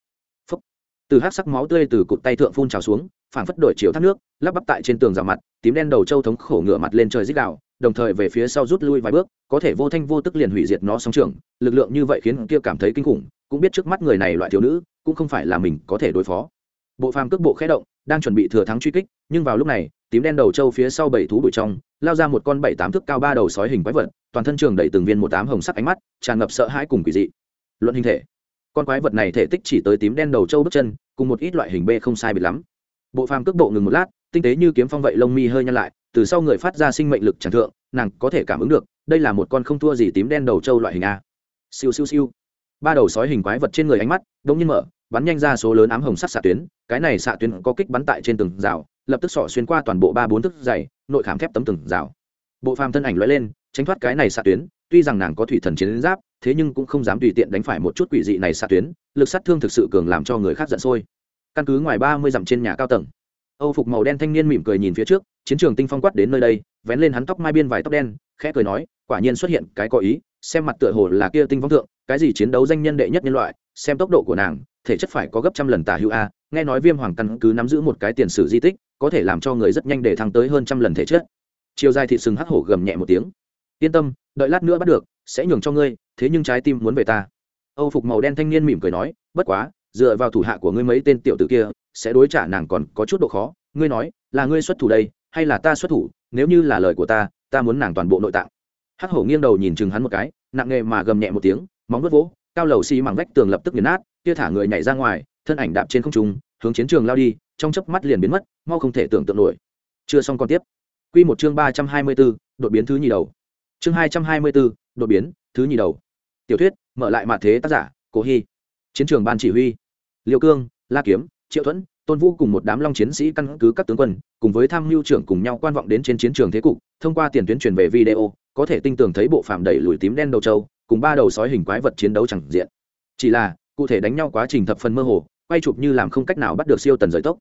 phúc từ hắc sắc máu tươi từ cụt tay thượng phun trào xuống phảng phất đổi chiều thác nước lắp bắp tại trên tường rào mặt tím đen đầu trâu thống khổ ngửa mặt lên trời dích gào, đồng thời về phía sau rút lui vài bước có thể vô thanh vô tức liền hủy diệt nó sóng trưởng lực lượng như vậy khiến kia cảm thấy kinh khủng cũng biết trước mắt người này loại thiếu nữ cũng không phải là mình có thể đối phó. Bộ phàm cước bộ khẽ động đang chuẩn bị thừa thắng truy kích nhưng vào lúc này tím đen đầu trâu phía sau bảy thú bụi trong, lao ra một con bảy tám thước cao ba đầu sói hình quái vật, toàn thân trường đầy từng viên một tám hồng sắc ánh mắt, tràn ngập sợ hãi cùng quỷ dị. Luận hình thể, con quái vật này thể tích chỉ tới tím đen đầu trâu bước chân, cùng một ít loại hình b không sai biệt lắm. Bộ phàm cước bộ ngừng một lát, tinh tế như kiếm phong vậy lông mi hơi nhăn lại, từ sau người phát ra sinh mệnh lực tràn thượng, nàng có thể cảm ứng được, đây là một con không thua gì tím đen đầu trâu loại hình a. Siêu siêu siêu. Ba đầu sói hình quái vật trên người ánh mắt đ ỗ n g nhiên mở bắn nhanh ra số lớn ám hồng sắc xạ tuyến, cái này xạ tuyến có kích bắn tại trên từng rào, lập tức sỏ xuyên qua toàn bộ ba bốn thức dày, nội khảm thép tấm từng rào. Bộ phàm thân ảnh l lên, tránh thoát cái này xạ tuyến, tuy rằng nàng có thủy thần chiến giáp, thế nhưng cũng không dám tùy tiện đánh phải một chút quỷ dị này xạ tuyến, lực sát thương thực sự cường làm cho người khác giận sôi. Căn cứ ngoài ba mươi dặm trên nhà cao tầng, âu phục màu đen thanh niên mỉm cười nhìn phía trước, chiến trường tinh phong quát đến nơi đây, vén lên hắn tóc mai biên vài tóc đen, khẽ cười nói, quả nhiên xuất hiện cái có ý, xem mặt tựa hồ là kia tinh phong thượng, cái gì chiến đấu danh nhân đệ nhất nhân loại, xem tốc độ của nàng thể chất phải có gấp trăm lần tả hữu a, nghe nói viêm hoàng căn cứ nắm giữ một cái tiền sử di tích, có thể làm cho người rất nhanh để thăng tới hơn trăm lần thể chất. Chiều dài thị sừng hắc hổ gầm nhẹ một tiếng. Yên tâm, đợi lát nữa bắt được, sẽ nhường cho ngươi, thế nhưng trái tim muốn về ta. Âu phục màu đen thanh niên mỉm cười nói, bất quá, dựa vào thủ hạ của ngươi mấy tên tiểu tử kia, sẽ đối trả nàng còn có chút độ khó. Ngươi nói, là ngươi xuất thủ đây, hay là ta xuất thủ, nếu như là lời của ta ta muốn nàng toàn bộ nội tạng. Hắc hổ nghiêng đầu nhìn chừng hắn một cái, nặng nghề mà gầm nhẹ một tiếng, móng vuốt vỗ, cao lầu xi mảng vách tường lập tức nghiền nát kia thả người nhảy ra ngoài thân ảnh đạp trên không trung hướng chiến trường lao đi trong chớp mắt liền biến mất mau không thể tưởng tượng nổi. Chưa xong còn tiếp. Quy một chương ba trăm hai mươi 324, đột biến thứ nhì đầu. Chương hai trăm hai mươi 224, đột biến thứ nhì đầu. Tiểu thuyết mở lại mạ thế tác giả cố hy. Chiến trường ban chỉ huy liêu cương la kiếm triệu thuẫn tôn vũ cùng một đám long chiến sĩ căn cứ các tướng quân cùng với tham mưu trưởng cùng nhau quan vọng đến trên chiến trường thế cục thông qua tiền tuyến truyền về video có thể tinh tường thấy bộ phạm đẩy lùi tím đen đầu trâu cùng ba đầu sói hình quái vật chiến đấu chẳng diện. Chỉ là cụ thể đánh nhau quá trình thập phần mơ hồ, quay chụp như làm không cách nào bắt được siêu tần rời tốc.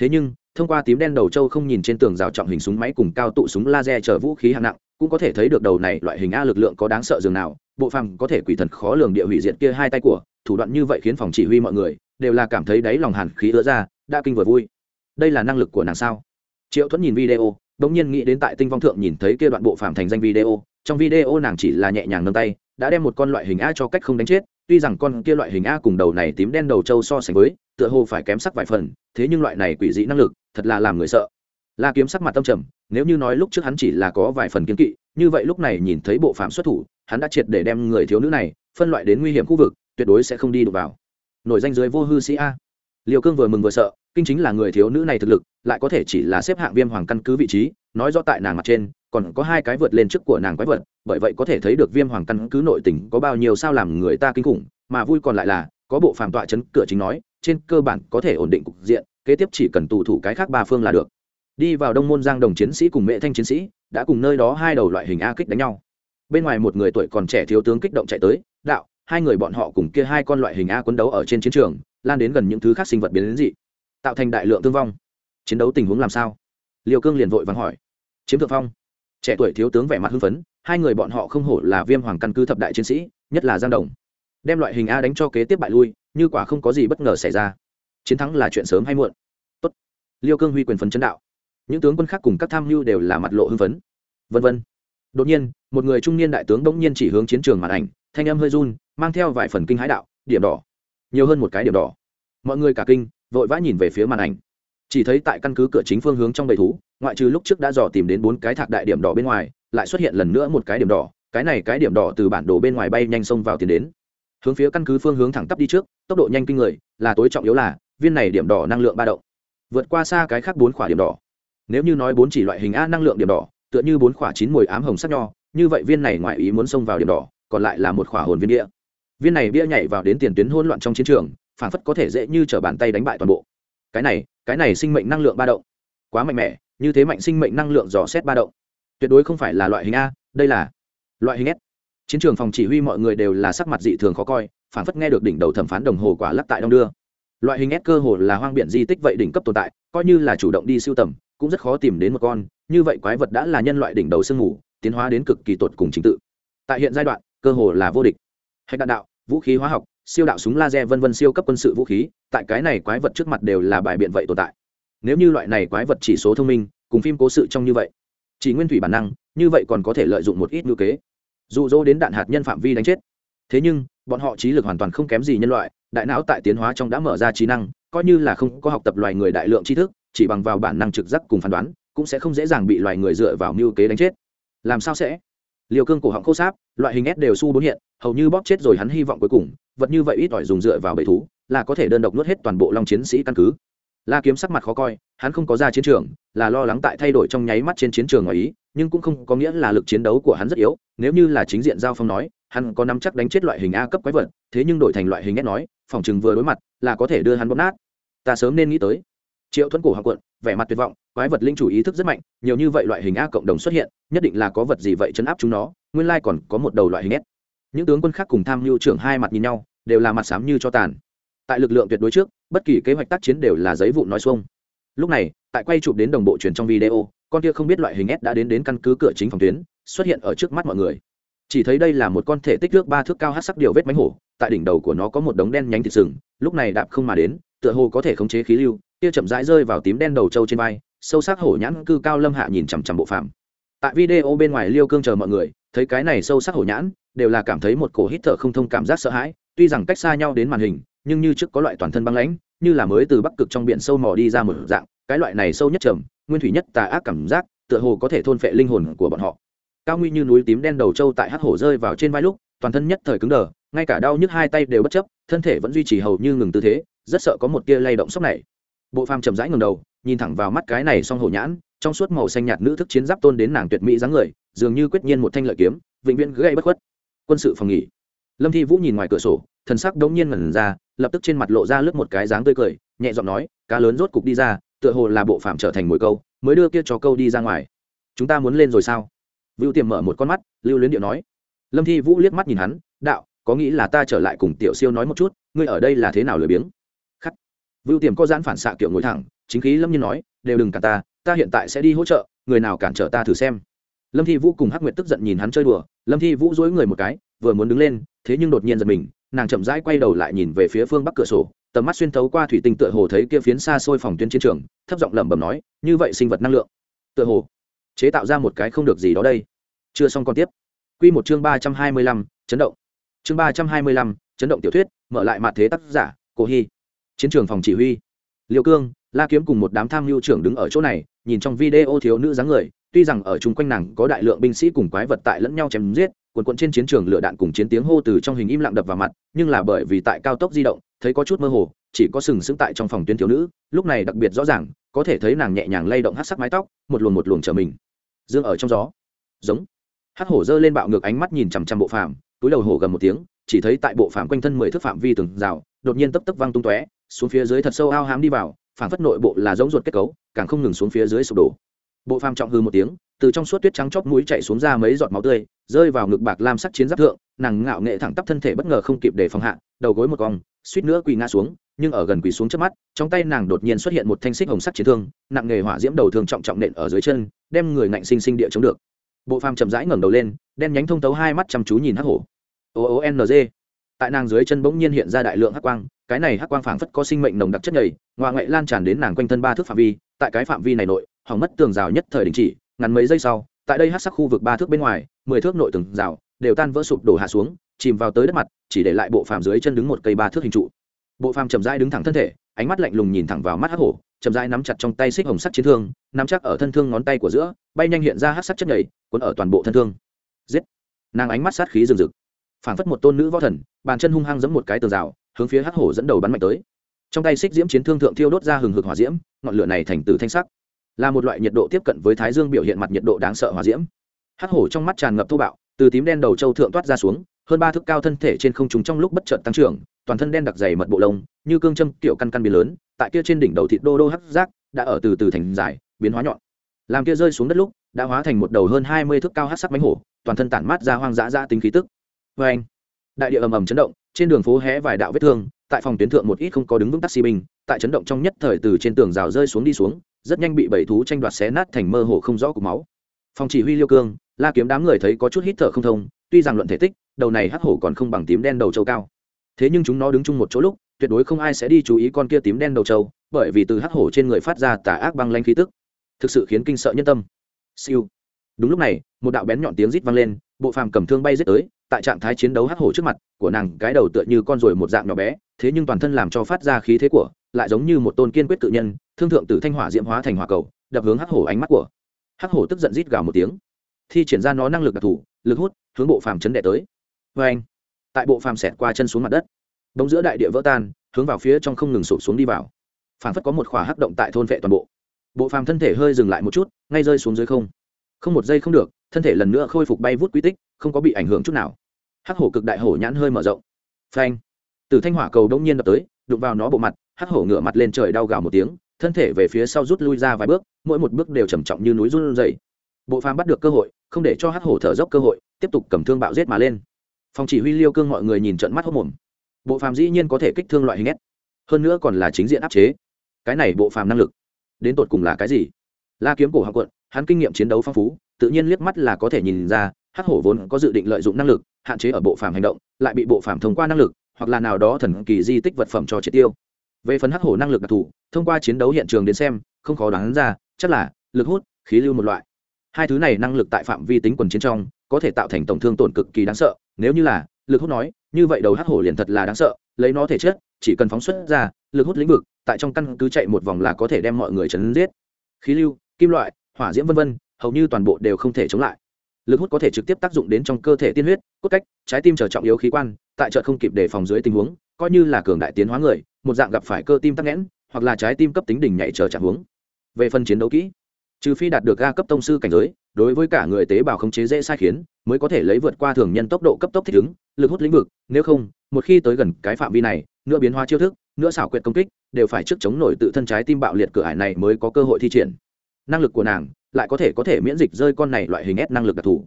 Thế nhưng, thông qua tím đen đầu trâu không nhìn trên tường rào trọng hình súng máy cùng cao tụ súng laser chở vũ khí hạng nặng, cũng có thể thấy được đầu này loại hình a lực lượng có đáng sợ dường nào, bộ phàm có thể quỷ thần khó lường địa hủy diệt kia hai tay của, thủ đoạn như vậy khiến phòng chỉ huy mọi người đều là cảm thấy đáy lòng hàn khí ứa ra, đã kinh vừa vui. Đây là năng lực của nàng sao? Triệu thuẫn nhìn video đ ỗ n g nhiên nghĩ đến tại tinh vong thượng nhìn thấy kia đoạn bộ phàm thành danh video, trong video nàng chỉ là nhẹ nhàng nâng tay, đã đem một con loại hình a cho cách không đánh chết tuy rằng con kia loại hình a cùng đầu này tím đen đầu trâu so sánh với, tựa hồ phải kém sắc vài phần, thế nhưng loại này quỷ dị năng lực, thật là làm người sợ. La kiếm sắc mặt tâm trầm, nếu như nói lúc trước hắn chỉ là có vài phần kiên kỵ, như vậy lúc này nhìn thấy bộ phạm xuất thủ, hắn đã triệt để đem người thiếu nữ này phân loại đến nguy hiểm khu vực, tuyệt đối sẽ không đi được vào. Nổi danh dưới vô hư sĩ a. Liều cương vừa mừng vừa sợ, kinh chính là người thiếu nữ này thực lực, lại có thể chỉ là xếp hạng viêm hoàng căn cứ vị trí, nói rõ tại nàng mặt trên còn có hai cái vượt lên trước của nàng quái vật, bởi vậy có thể thấy được viêm hoàng căn cứ nội tình có bao nhiêu sao làm người ta kinh khủng, mà vui còn lại là, có bộ phàm tọa chấn cửa chính nói, trên cơ bản có thể ổn định cục diện, kế tiếp chỉ cần tù thủ cái khác ba phương là được. Đi vào đông môn giang đồng chiến sĩ cùng mẹ thanh chiến sĩ, đã cùng nơi đó hai đầu loại hình a kích đánh nhau. Bên ngoài một người tuổi còn trẻ thiếu tướng kích động chạy tới, đạo, hai người bọn họ cùng kia hai con loại hình a quấn đấu ở trên chiến trường, lan đến gần những thứ khác sinh vật biến đến dị, tạo thành đại lượng thương vong. Chiến đấu tình huống làm sao? Liều cương liền vội vắng hỏi. Chiếm thượng phong trẻ tuổi thiếu tướng vẻ mặt hưng phấn, hai người bọn họ không hổ là viêm hoàng căn cứ thập đại chiến sĩ, nhất là giang đồng. Đem loại hình a đánh cho kế tiếp bại lui, như quả không có gì bất ngờ xảy ra. Chiến thắng là chuyện sớm hay muộn. Tốt. liêu cương huy quyền phấn chấn đạo. Những tướng quân khác cùng các tham mưu đều là mặt lộ hưng phấn. Vân vân. Đột nhiên, một người trung niên đại tướng bỗng nhiên chỉ hướng chiến trường màn ảnh, thanh âm hơi run, mang theo vài phần kinh hãi đạo, điểm đỏ. Nhiều hơn một cái điểm đỏ. Mọi người cả kinh, vội vã nhìn về phía màn ảnh chỉ thấy tại căn cứ cửa chính phương hướng trong bầy thú, ngoại trừ lúc trước đã dò tìm đến bốn cái thạc đại điểm đỏ bên ngoài, lại xuất hiện lần nữa một cái điểm đỏ, cái này cái điểm đỏ từ bản đồ bên ngoài bay nhanh xông vào tiến đến. Hướng phía căn cứ phương hướng thẳng tắp đi trước, tốc độ nhanh kinh người, là tối trọng yếu là, viên này điểm đỏ năng lượng ba động. Vượt qua xa cái khác bốn khỏa điểm đỏ. Nếu như nói bốn chỉ loại hình a năng lượng điểm đỏ, tựa như bốn khỏa chín mùi ám hồng sắc nho, như vậy viên này ngoài ý muốn xông vào điểm đỏ, còn lại là một khỏa hồn viên đĩa viên này bia nhảy vào đến tiền tuyến hỗn loạn trong chiến trường, phản phất có thể dễ như t bàn tay đánh bại toàn bộ cái này cái này sinh mệnh năng lượng ba động. Quá mạnh mẽ, như thế mạnh sinh mệnh năng lượng dò xét ba động. Tuyệt đối không phải là loại hình a, đây là loại hình s. Chiến trường phòng chỉ huy mọi người đều là sắc mặt dị thường khó coi phản phất nghe được đỉnh đầu thẩm phán đồng hồ quả lắc tại đông đưa. Loại hình s cơ hồ là hoang biển di tích vậy đỉnh cấp tồn tại, coi như là chủ động đi siêu tầm, cũng rất khó tìm đến một con. Như vậy quái vật đã là nhân loại đỉnh đầu sương mù, tiến hóa đến cực kỳ tột cùng chính tự. Tại hiện giai đoạn, cơ hồ là vô địch. Hạch đạn đạo, vũ khí hóa học siêu đạo súng laser vân vân siêu cấp quân sự vũ khí, tại cái này quái vật trước mặt đều là bài biện vậy tồn tại. Nếu như loại này quái vật chỉ số thông minh, cùng phim cố sự trong như vậy, chỉ nguyên thủy bản năng, như vậy còn có thể lợi dụng một ít ngữ kế. Dụ dỗ đến đạn hạt nhân phạm vi đánh chết. Thế nhưng, bọn họ trí lực hoàn toàn không kém gì nhân loại, đại não tại tiến hóa trong đã mở ra trí năng, coi như là không có học tập loài người đại lượng tri thức, chỉ bằng vào bản năng trực giác cùng phán đoán, cũng sẽ không dễ dàng bị loài người dựa vào mưu kế đánh chết. Làm sao sẽ? Liều cương cổ họng khô sáp, loại hình s đều su bốn hiện, hầu như bóp chết rồi hắn hy vọng cuối cùng vật như vậy ít ỏi dùng dựa vào bầy thú, là có thể đơn độc nuốt hết toàn bộ long chiến sĩ căn cứ. La kiếm sắc mặt khó coi, hắn không có ra chiến trường, là lo lắng tại thay đổi trong nháy mắt trên chiến trường ngoài ý, nhưng cũng không có nghĩa là lực chiến đấu của hắn rất yếu, nếu như là chính diện giao phong nói, hắn có nắm chắc đánh chết loại hình a cấp quái vật, thế nhưng đổi thành loại hình s nói, phòng chừng vừa đối mặt, là có thể đưa hắn bóp nát. Ta sớm nên nghĩ tới. Triệu thuẫn cổ học quận, vẻ mặt tuyệt vọng, quái vật linh chủ ý thức rất mạnh, nhiều như vậy loại hình a cộng đồng xuất hiện, nhất định là có vật gì vậy chấn áp chúng nó, nguyên lai còn có một đầu loại hình s những tướng quân khác cùng tham mưu trưởng hai mặt nhìn nhau, đều là mặt xám như cho tàn. Tại lực lượng tuyệt đối trước, bất kỳ kế hoạch tác chiến đều là giấy vụ nói xuông. Lúc này, tại quay chụp đến đồng bộ truyền trong video, con kia không biết loại hình s đã đến đến căn cứ cửa chính phòng tuyến, xuất hiện ở trước mắt mọi người. Chỉ thấy đây là một con thể tích nước ba thước cao hát sắc điều vết mánh hổ, tại đỉnh đầu của nó có một đống đen nhánh thịt sừng, lúc này đạp không mà đến, tựa hồ có thể khống chế khí lưu, kia chậm rãi rơi vào tím đen đầu trâu trên vai, sâu sắc hổ nhãn cư cao lâm hạ nhìn chằm chằm bộ phạm tại video bên ngoài liêu cương chờ mọi người, thấy cái này sâu sắc hổ nhãn đều là cảm thấy một cổ hít thở không thông cảm giác sợ hãi, tuy rằng cách xa nhau đến màn hình, nhưng như trước có loại toàn thân băng lãnh, như là mới từ bắc cực trong biển sâu mò đi ra một dạng, cái loại này sâu nhất trầm, nguyên thủy nhất tà ác cảm giác, tựa hồ có thể thôn phệ linh hồn của bọn họ. Cao nguy như núi tím đen đầu trâu tại hắc hổ rơi vào trên vai lúc, toàn thân nhất thời cứng đờ, ngay cả đau nhức hai tay đều bất chấp, thân thể vẫn duy trì hầu như ngừng tư thế, rất sợ có một tia lay động sốc này. Bộ phàm chậm rãi ngừng đầu, nhìn thẳng vào mắt cái này song hổ nhãn, trong suốt màu xanh nhạt nữ thức chiến giáp tôn đến nàng tuyệt mỹ dáng người, dường như quyết nhiên một thanh lợi kiếm, vĩnh viễn gây bất khuất quân sự phòng nghỉ. Lâm thi vũ nhìn ngoài cửa sổ, thần sắc đống nhiên ngẩn ra, lập tức trên mặt lộ ra lướt một cái dáng tươi cười, nhẹ giọng nói, cá lớn rốt cục đi ra, tựa hồ là bộ phạm trở thành mồi câu, mới đưa kia cho câu đi ra ngoài. Chúng ta muốn lên rồi sao? Vưu tiềm mở một con mắt, lưu luyến điệu nói. Lâm thi vũ liếc mắt nhìn hắn, đạo, có nghĩ là ta trở lại cùng tiểu siêu nói một chút, ngươi ở đây là thế nào lười biếng? Khắc. Vưu tiềm có giãn phản xạ kiểu ngồi thẳng, chính khí lâm nhiên nói, đều đừng cả ta ta hiện tại sẽ đi hỗ trợ, người nào cản trở ta thử xem. Lâm thi vũ cùng hắc nguyệt tức giận nhìn hắn chơi đùa lâm thi vũ dối người một cái, vừa muốn đứng lên, thế nhưng đột nhiên giật mình, nàng chậm rãi quay đầu lại nhìn về phía phương bắc cửa sổ, tầm mắt xuyên thấu qua thủy tinh tựa hồ thấy kia phiến xa xôi phòng tuyến chiến trường, thấp giọng lẩm bẩm nói, như vậy sinh vật năng lượng. Tựa hồ. Chế tạo ra một cái không được gì đó đây. Chưa xong còn tiếp. Quy một chương ba trăm hai mươi lăm, chấn động. Chương ba trăm hai mươi lăm, chấn động tiểu thuyết, mở lại mặt thế tác giả, cổ hy. Chiến trường phòng chỉ huy. Liêu cương, la kiếm cùng một đám tham mưu trưởng đứng ở chỗ này, nhìn trong video thiếu nữ dáng người tuy rằng ở chung quanh nàng có đại lượng binh sĩ cùng quái vật tại lẫn nhau chém giết, quần quận trên chiến trường lửa đạn cùng chiến tiếng hô từ trong hình im lặng đập vào mặt, nhưng là bởi vì tại cao tốc di động, thấy có chút mơ hồ, chỉ có sừng sững tại trong phòng tuyến thiếu nữ, lúc này đặc biệt rõ ràng, có thể thấy nàng nhẹ nhàng lay động hát sắc mái tóc, một luồng một luồng chờ mình. Dương ở trong gió. Giống. Hát hổ giơ lên bạo ngược ánh mắt nhìn chằm chằm bộ phàm, túi đầu hổ gần một tiếng, chỉ thấy tại bộ phàm quanh thân mười thước phạm vi từng rào, đột nhiên tấp tấp văng tung tóe, xuống phía dưới thật sâu ao hám đi vào phản phất nội bộ là giống ruột kết cấu, càng không ngừng xuống phía dưới sụp đổ bộ phàm trọng hư một tiếng, từ trong suốt tuyết trắng chóp mũi chạy xuống ra mấy giọt máu tươi, rơi vào ngực bạc lam sắc chiến giáp thượng, nàng ngạo nghệ thẳng tắp thân thể bất ngờ không kịp để phòng hạ, đầu gối một cong, suýt nữa quỳ ngã xuống, nhưng ở gần quỳ xuống trước mắt, trong tay nàng đột nhiên xuất hiện một thanh xích hồng sắc chiến thương, nặng nghề hỏa diễm đầu thương trọng trọng nện ở dưới chân, đem người ngạnh sinh sinh địa chống được. Bộ phàm chậm rãi ngẩng đầu lên, đen nhánh thông tấu hai mắt chăm chú nhìn hắc hổ. O o n g. Tại nàng dưới chân bỗng nhiên hiện ra đại lượng hắc quang, cái này hắc quang phảng phất có sinh mệnh nồng đặc chất nhầy ngoại ngoại lan tràn đến nàng quanh thân ba thước phạm vi tại cái phạm vi này nội, hỏng mất tường rào nhất thời đình chỉ, ngắn mấy giây sau, tại đây hắc sắc khu vực ba thước bên ngoài, mười thước nội tường rào, đều tan vỡ sụp đổ hạ xuống, chìm vào tới đất mặt, chỉ để lại bộ phàm dưới chân đứng một cây ba thước hình trụ. Bộ phàm chậm rãi đứng thẳng thân thể, ánh mắt lạnh lùng nhìn thẳng vào mắt hắc hổ, chậm rãi nắm chặt trong tay xích hồng sắt chiến thương, nắm chắc ở thân thương ngón tay của giữa, bay nhanh hiện ra hắc sắc chất nhảy, cuốn ở toàn bộ thân thương. Giết! Nàng ánh mắt sát khí rừng rực. Phảng phất một tôn nữ võ thần, bàn chân hung hăng giẫm một cái tường rào, hướng phía hắc hổ dẫn đầu bắn mạnh tới trong tay xích diễm chiến thương thượng thiêu đốt ra hừng hực hỏa diễm, ngọn lửa này thành từ thanh sắc. Là một loại nhiệt độ tiếp cận với thái dương biểu hiện mặt nhiệt độ đáng sợ hỏa diễm. Hắc hổ trong mắt tràn ngập thô bạo, từ tím đen đầu châu thượng toát ra xuống, hơn ba thước cao thân thể trên không trung trong lúc bất chợt tăng trưởng, toàn thân đen đặc dày mật bộ lông, như cương châm kiểu căn căn biến lớn, tại kia trên đỉnh đầu thịt đô đô hắc giác, đã ở từ từ thành dài, biến hóa nhọn. Làm kia rơi xuống đất lúc, đã hóa thành một đầu hơn hai mươi thước cao hắc sắc bánh hổ, toàn thân tản mát ra hoang dã dã tính khí tức. Vê anh đại địa ầm ầm chấn động, trên đường phố hé vài đạo vết thương tại phòng tuyến thượng một ít không có đứng vững taxi binh, tại chấn động trong nhất thời từ trên tường rào rơi xuống đi xuống, rất nhanh bị bảy thú tranh đoạt xé nát thành mơ hồ không rõ cục máu. Phòng chỉ huy liêu cương, la kiếm đám người thấy có chút hít thở không thông, tuy rằng luận thể tích, đầu này hắc hổ còn không bằng tím đen đầu châu cao. Thế nhưng chúng nó đứng chung một chỗ lúc, tuyệt đối không ai sẽ đi chú ý con kia tím đen đầu châu, bởi vì từ hắc hổ trên người phát ra tà ác băng lanh khí tức, thực sự khiến kinh sợ nhân tâm. Siêu. Đúng lúc này, một đạo bén nhọn tiếng rít vang lên bộ phàm cầm thương bay giết tới, tại trạng thái chiến đấu hắc hổ trước mặt, của nàng, cái đầu tựa như con ruồi một dạng nhỏ bé, thế nhưng toàn thân làm cho phát ra khí thế của, lại giống như một tôn kiên quyết tự nhân, thương thượng từ thanh hỏa diễm hóa thành hỏa cầu, đập hướng hắc hổ ánh mắt của. Hắc hổ tức giận rít gào một tiếng, thi triển ra nó năng lực đặc thù, lực hút, hướng bộ phàm chấn đệ tới. Vê anh tại bộ phàm xẹt qua chân xuống mặt đất bóng giữa đại địa vỡ tan, hướng vào phía trong không ngừng sụp xuống đi vào. Phản phất có một khỏa hắc động tại thôn vệ toàn bộ. Bộ phàm thân thể hơi dừng lại một chút, ngay rơi xuống dưới không. Không một giây không được thân thể lần nữa khôi phục bay vút quy tích, không có bị ảnh hưởng chút nào. Hắc hổ cực đại hổ nhãn hơi mở rộng. Phanh. Từ thanh hỏa cầu đông nhiên đập tới, đụng vào nó bộ mặt, hắc hổ ngửa mặt lên trời đau gào một tiếng, thân thể về phía sau rút lui ra vài bước, mỗi một bước đều trầm trọng như núi run dày bộ phàm bắt được cơ hội, không để cho hắc hổ thở dốc cơ hội, tiếp tục cầm thương bạo giết mà lên. Phòng chỉ huy liêu cương mọi người nhìn trận mắt hốc mồm. Bộ phàm dĩ nhiên có thể kích thương loại hình ép hơn nữa còn là chính diện áp chế. Cái này bộ phàm năng lực, đến tột cùng là cái gì? La kiếm cổ học quận hắn kinh nghiệm chiến đấu phong phú tự nhiên liếc mắt là có thể nhìn ra hắc hổ vốn có dự định lợi dụng năng lực hạn chế ở bộ phàm hành động lại bị bộ phàm thông qua năng lực hoặc là nào đó thần kỳ di tích vật phẩm cho triệt tiêu. Về phần hắc hổ năng lực đặc thù thông qua chiến đấu hiện trường đến xem không khó đoán ra chắc là lực hút khí lưu một loại. Hai thứ này năng lực tại phạm vi tính quần chiến trong có thể tạo thành tổng thương tổn cực kỳ đáng sợ nếu như là lực hút nói như vậy đầu hắc hổ liền thật là đáng sợ lấy nó thể chết, chỉ cần phóng xuất ra lực hút lĩnh vực tại trong căn cứ chạy một vòng là có thể đem mọi người chấn giết. Khí lưu kim loại hỏa diễm vân vân, hầu như toàn bộ đều không thể chống lại. Lực hút có thể trực tiếp tác dụng đến trong cơ thể tiên huyết, cốt cách, trái tim trở trọng yếu khí quan, tại chợt không kịp đề phòng dưới tình huống, coi như là cường đại tiến hóa người, một dạng gặp phải cơ tim tắc nghẽn, hoặc là trái tim cấp tính đỉnh nhảy chờ trạng huống về phần chiến đấu kỹ, trừ phi đạt được ga cấp tông sư cảnh giới, đối với cả người tế bào khống chế dễ sai khiến, mới có thể lấy vượt qua thường nhân tốc độ cấp tốc thích ứng, lực hút lĩnh vực, nếu không, một khi tới gần cái phạm vi này nữa biến hóa chiêu thức nữa xảo quyệt công kích, đều phải trước chống nổi tự thân trái tim bạo liệt cửa ải này mới có cơ hội thi triển năng lực của nàng lại có thể có thể miễn dịch rơi con này loại hình ép năng lực đặc thù.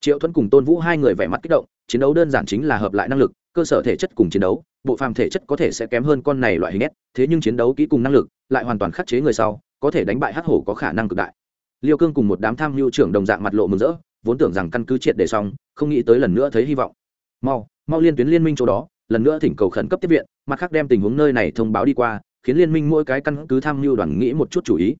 Triệu thuẫn cùng tôn vũ hai người vẻ mặt kích động, chiến đấu đơn giản chính là hợp lại năng lực, cơ sở thể chất cùng chiến đấu, bộ phàm thể chất có thể sẽ kém hơn con này loại hình ép, thế nhưng chiến đấu kỹ cùng năng lực lại hoàn toàn khắc chế người sau, có thể đánh bại hắc hổ có khả năng cực đại. Liêu cương cùng một đám tham mưu trưởng đồng dạng mặt lộ mừng rỡ, vốn tưởng rằng căn cứ triệt để xong, không nghĩ tới lần nữa thấy hy vọng. Mau mau liên tuyến liên minh chỗ đó, lần nữa thỉnh cầu khẩn cấp tiếp viện, mặt khác đem tình huống nơi này thông báo đi qua, khiến liên minh mỗi cái căn cứ tham mưu đoàn nghĩ một chút chủ ý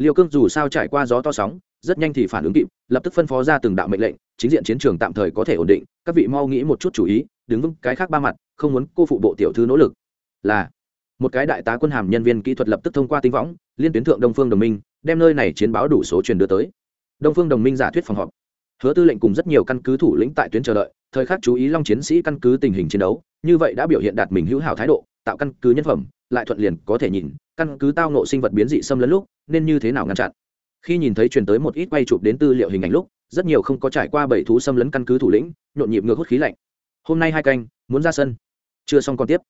liêu cương dù sao trải qua gió to sóng, rất nhanh thì phản ứng kịp, lập tức phân phó ra từng đạo mệnh lệnh, chính diện chiến trường tạm thời có thể ổn định, các vị mau nghĩ một chút chủ ý, đứng vững cái khác ba mặt, không muốn cô phụ bộ tiểu thư nỗ lực. Là, một cái đại tá quân hàm nhân viên kỹ thuật lập tức thông qua tính võng, liên tuyến thượng đông phương đồng minh, đem nơi này chiến báo đủ số truyền đưa tới. Đông phương đồng minh giả thuyết phòng họp hứa tư lệnh cùng rất nhiều căn cứ thủ lĩnh tại tuyến chờ đợi, thời khắc chú ý long chiến sĩ căn cứ tình hình chiến đấu, như vậy đã biểu hiện đạt mình hữu hảo thái độ, tạo căn cứ nhân phẩm, lại thuận liền có thể nhìn, căn cứ tao nộ sinh vật biến dị xâm lấn lúc, nên như thế nào ngăn chặn. Khi nhìn thấy truyền tới một ít quay chụp đến tư liệu hình ảnh lúc, rất nhiều không có trải qua bảy thú xâm lấn căn cứ thủ lĩnh, nhộn nhịp ngược hút khí lạnh. Hôm nay hai canh, muốn ra sân. Chưa xong còn tiếp.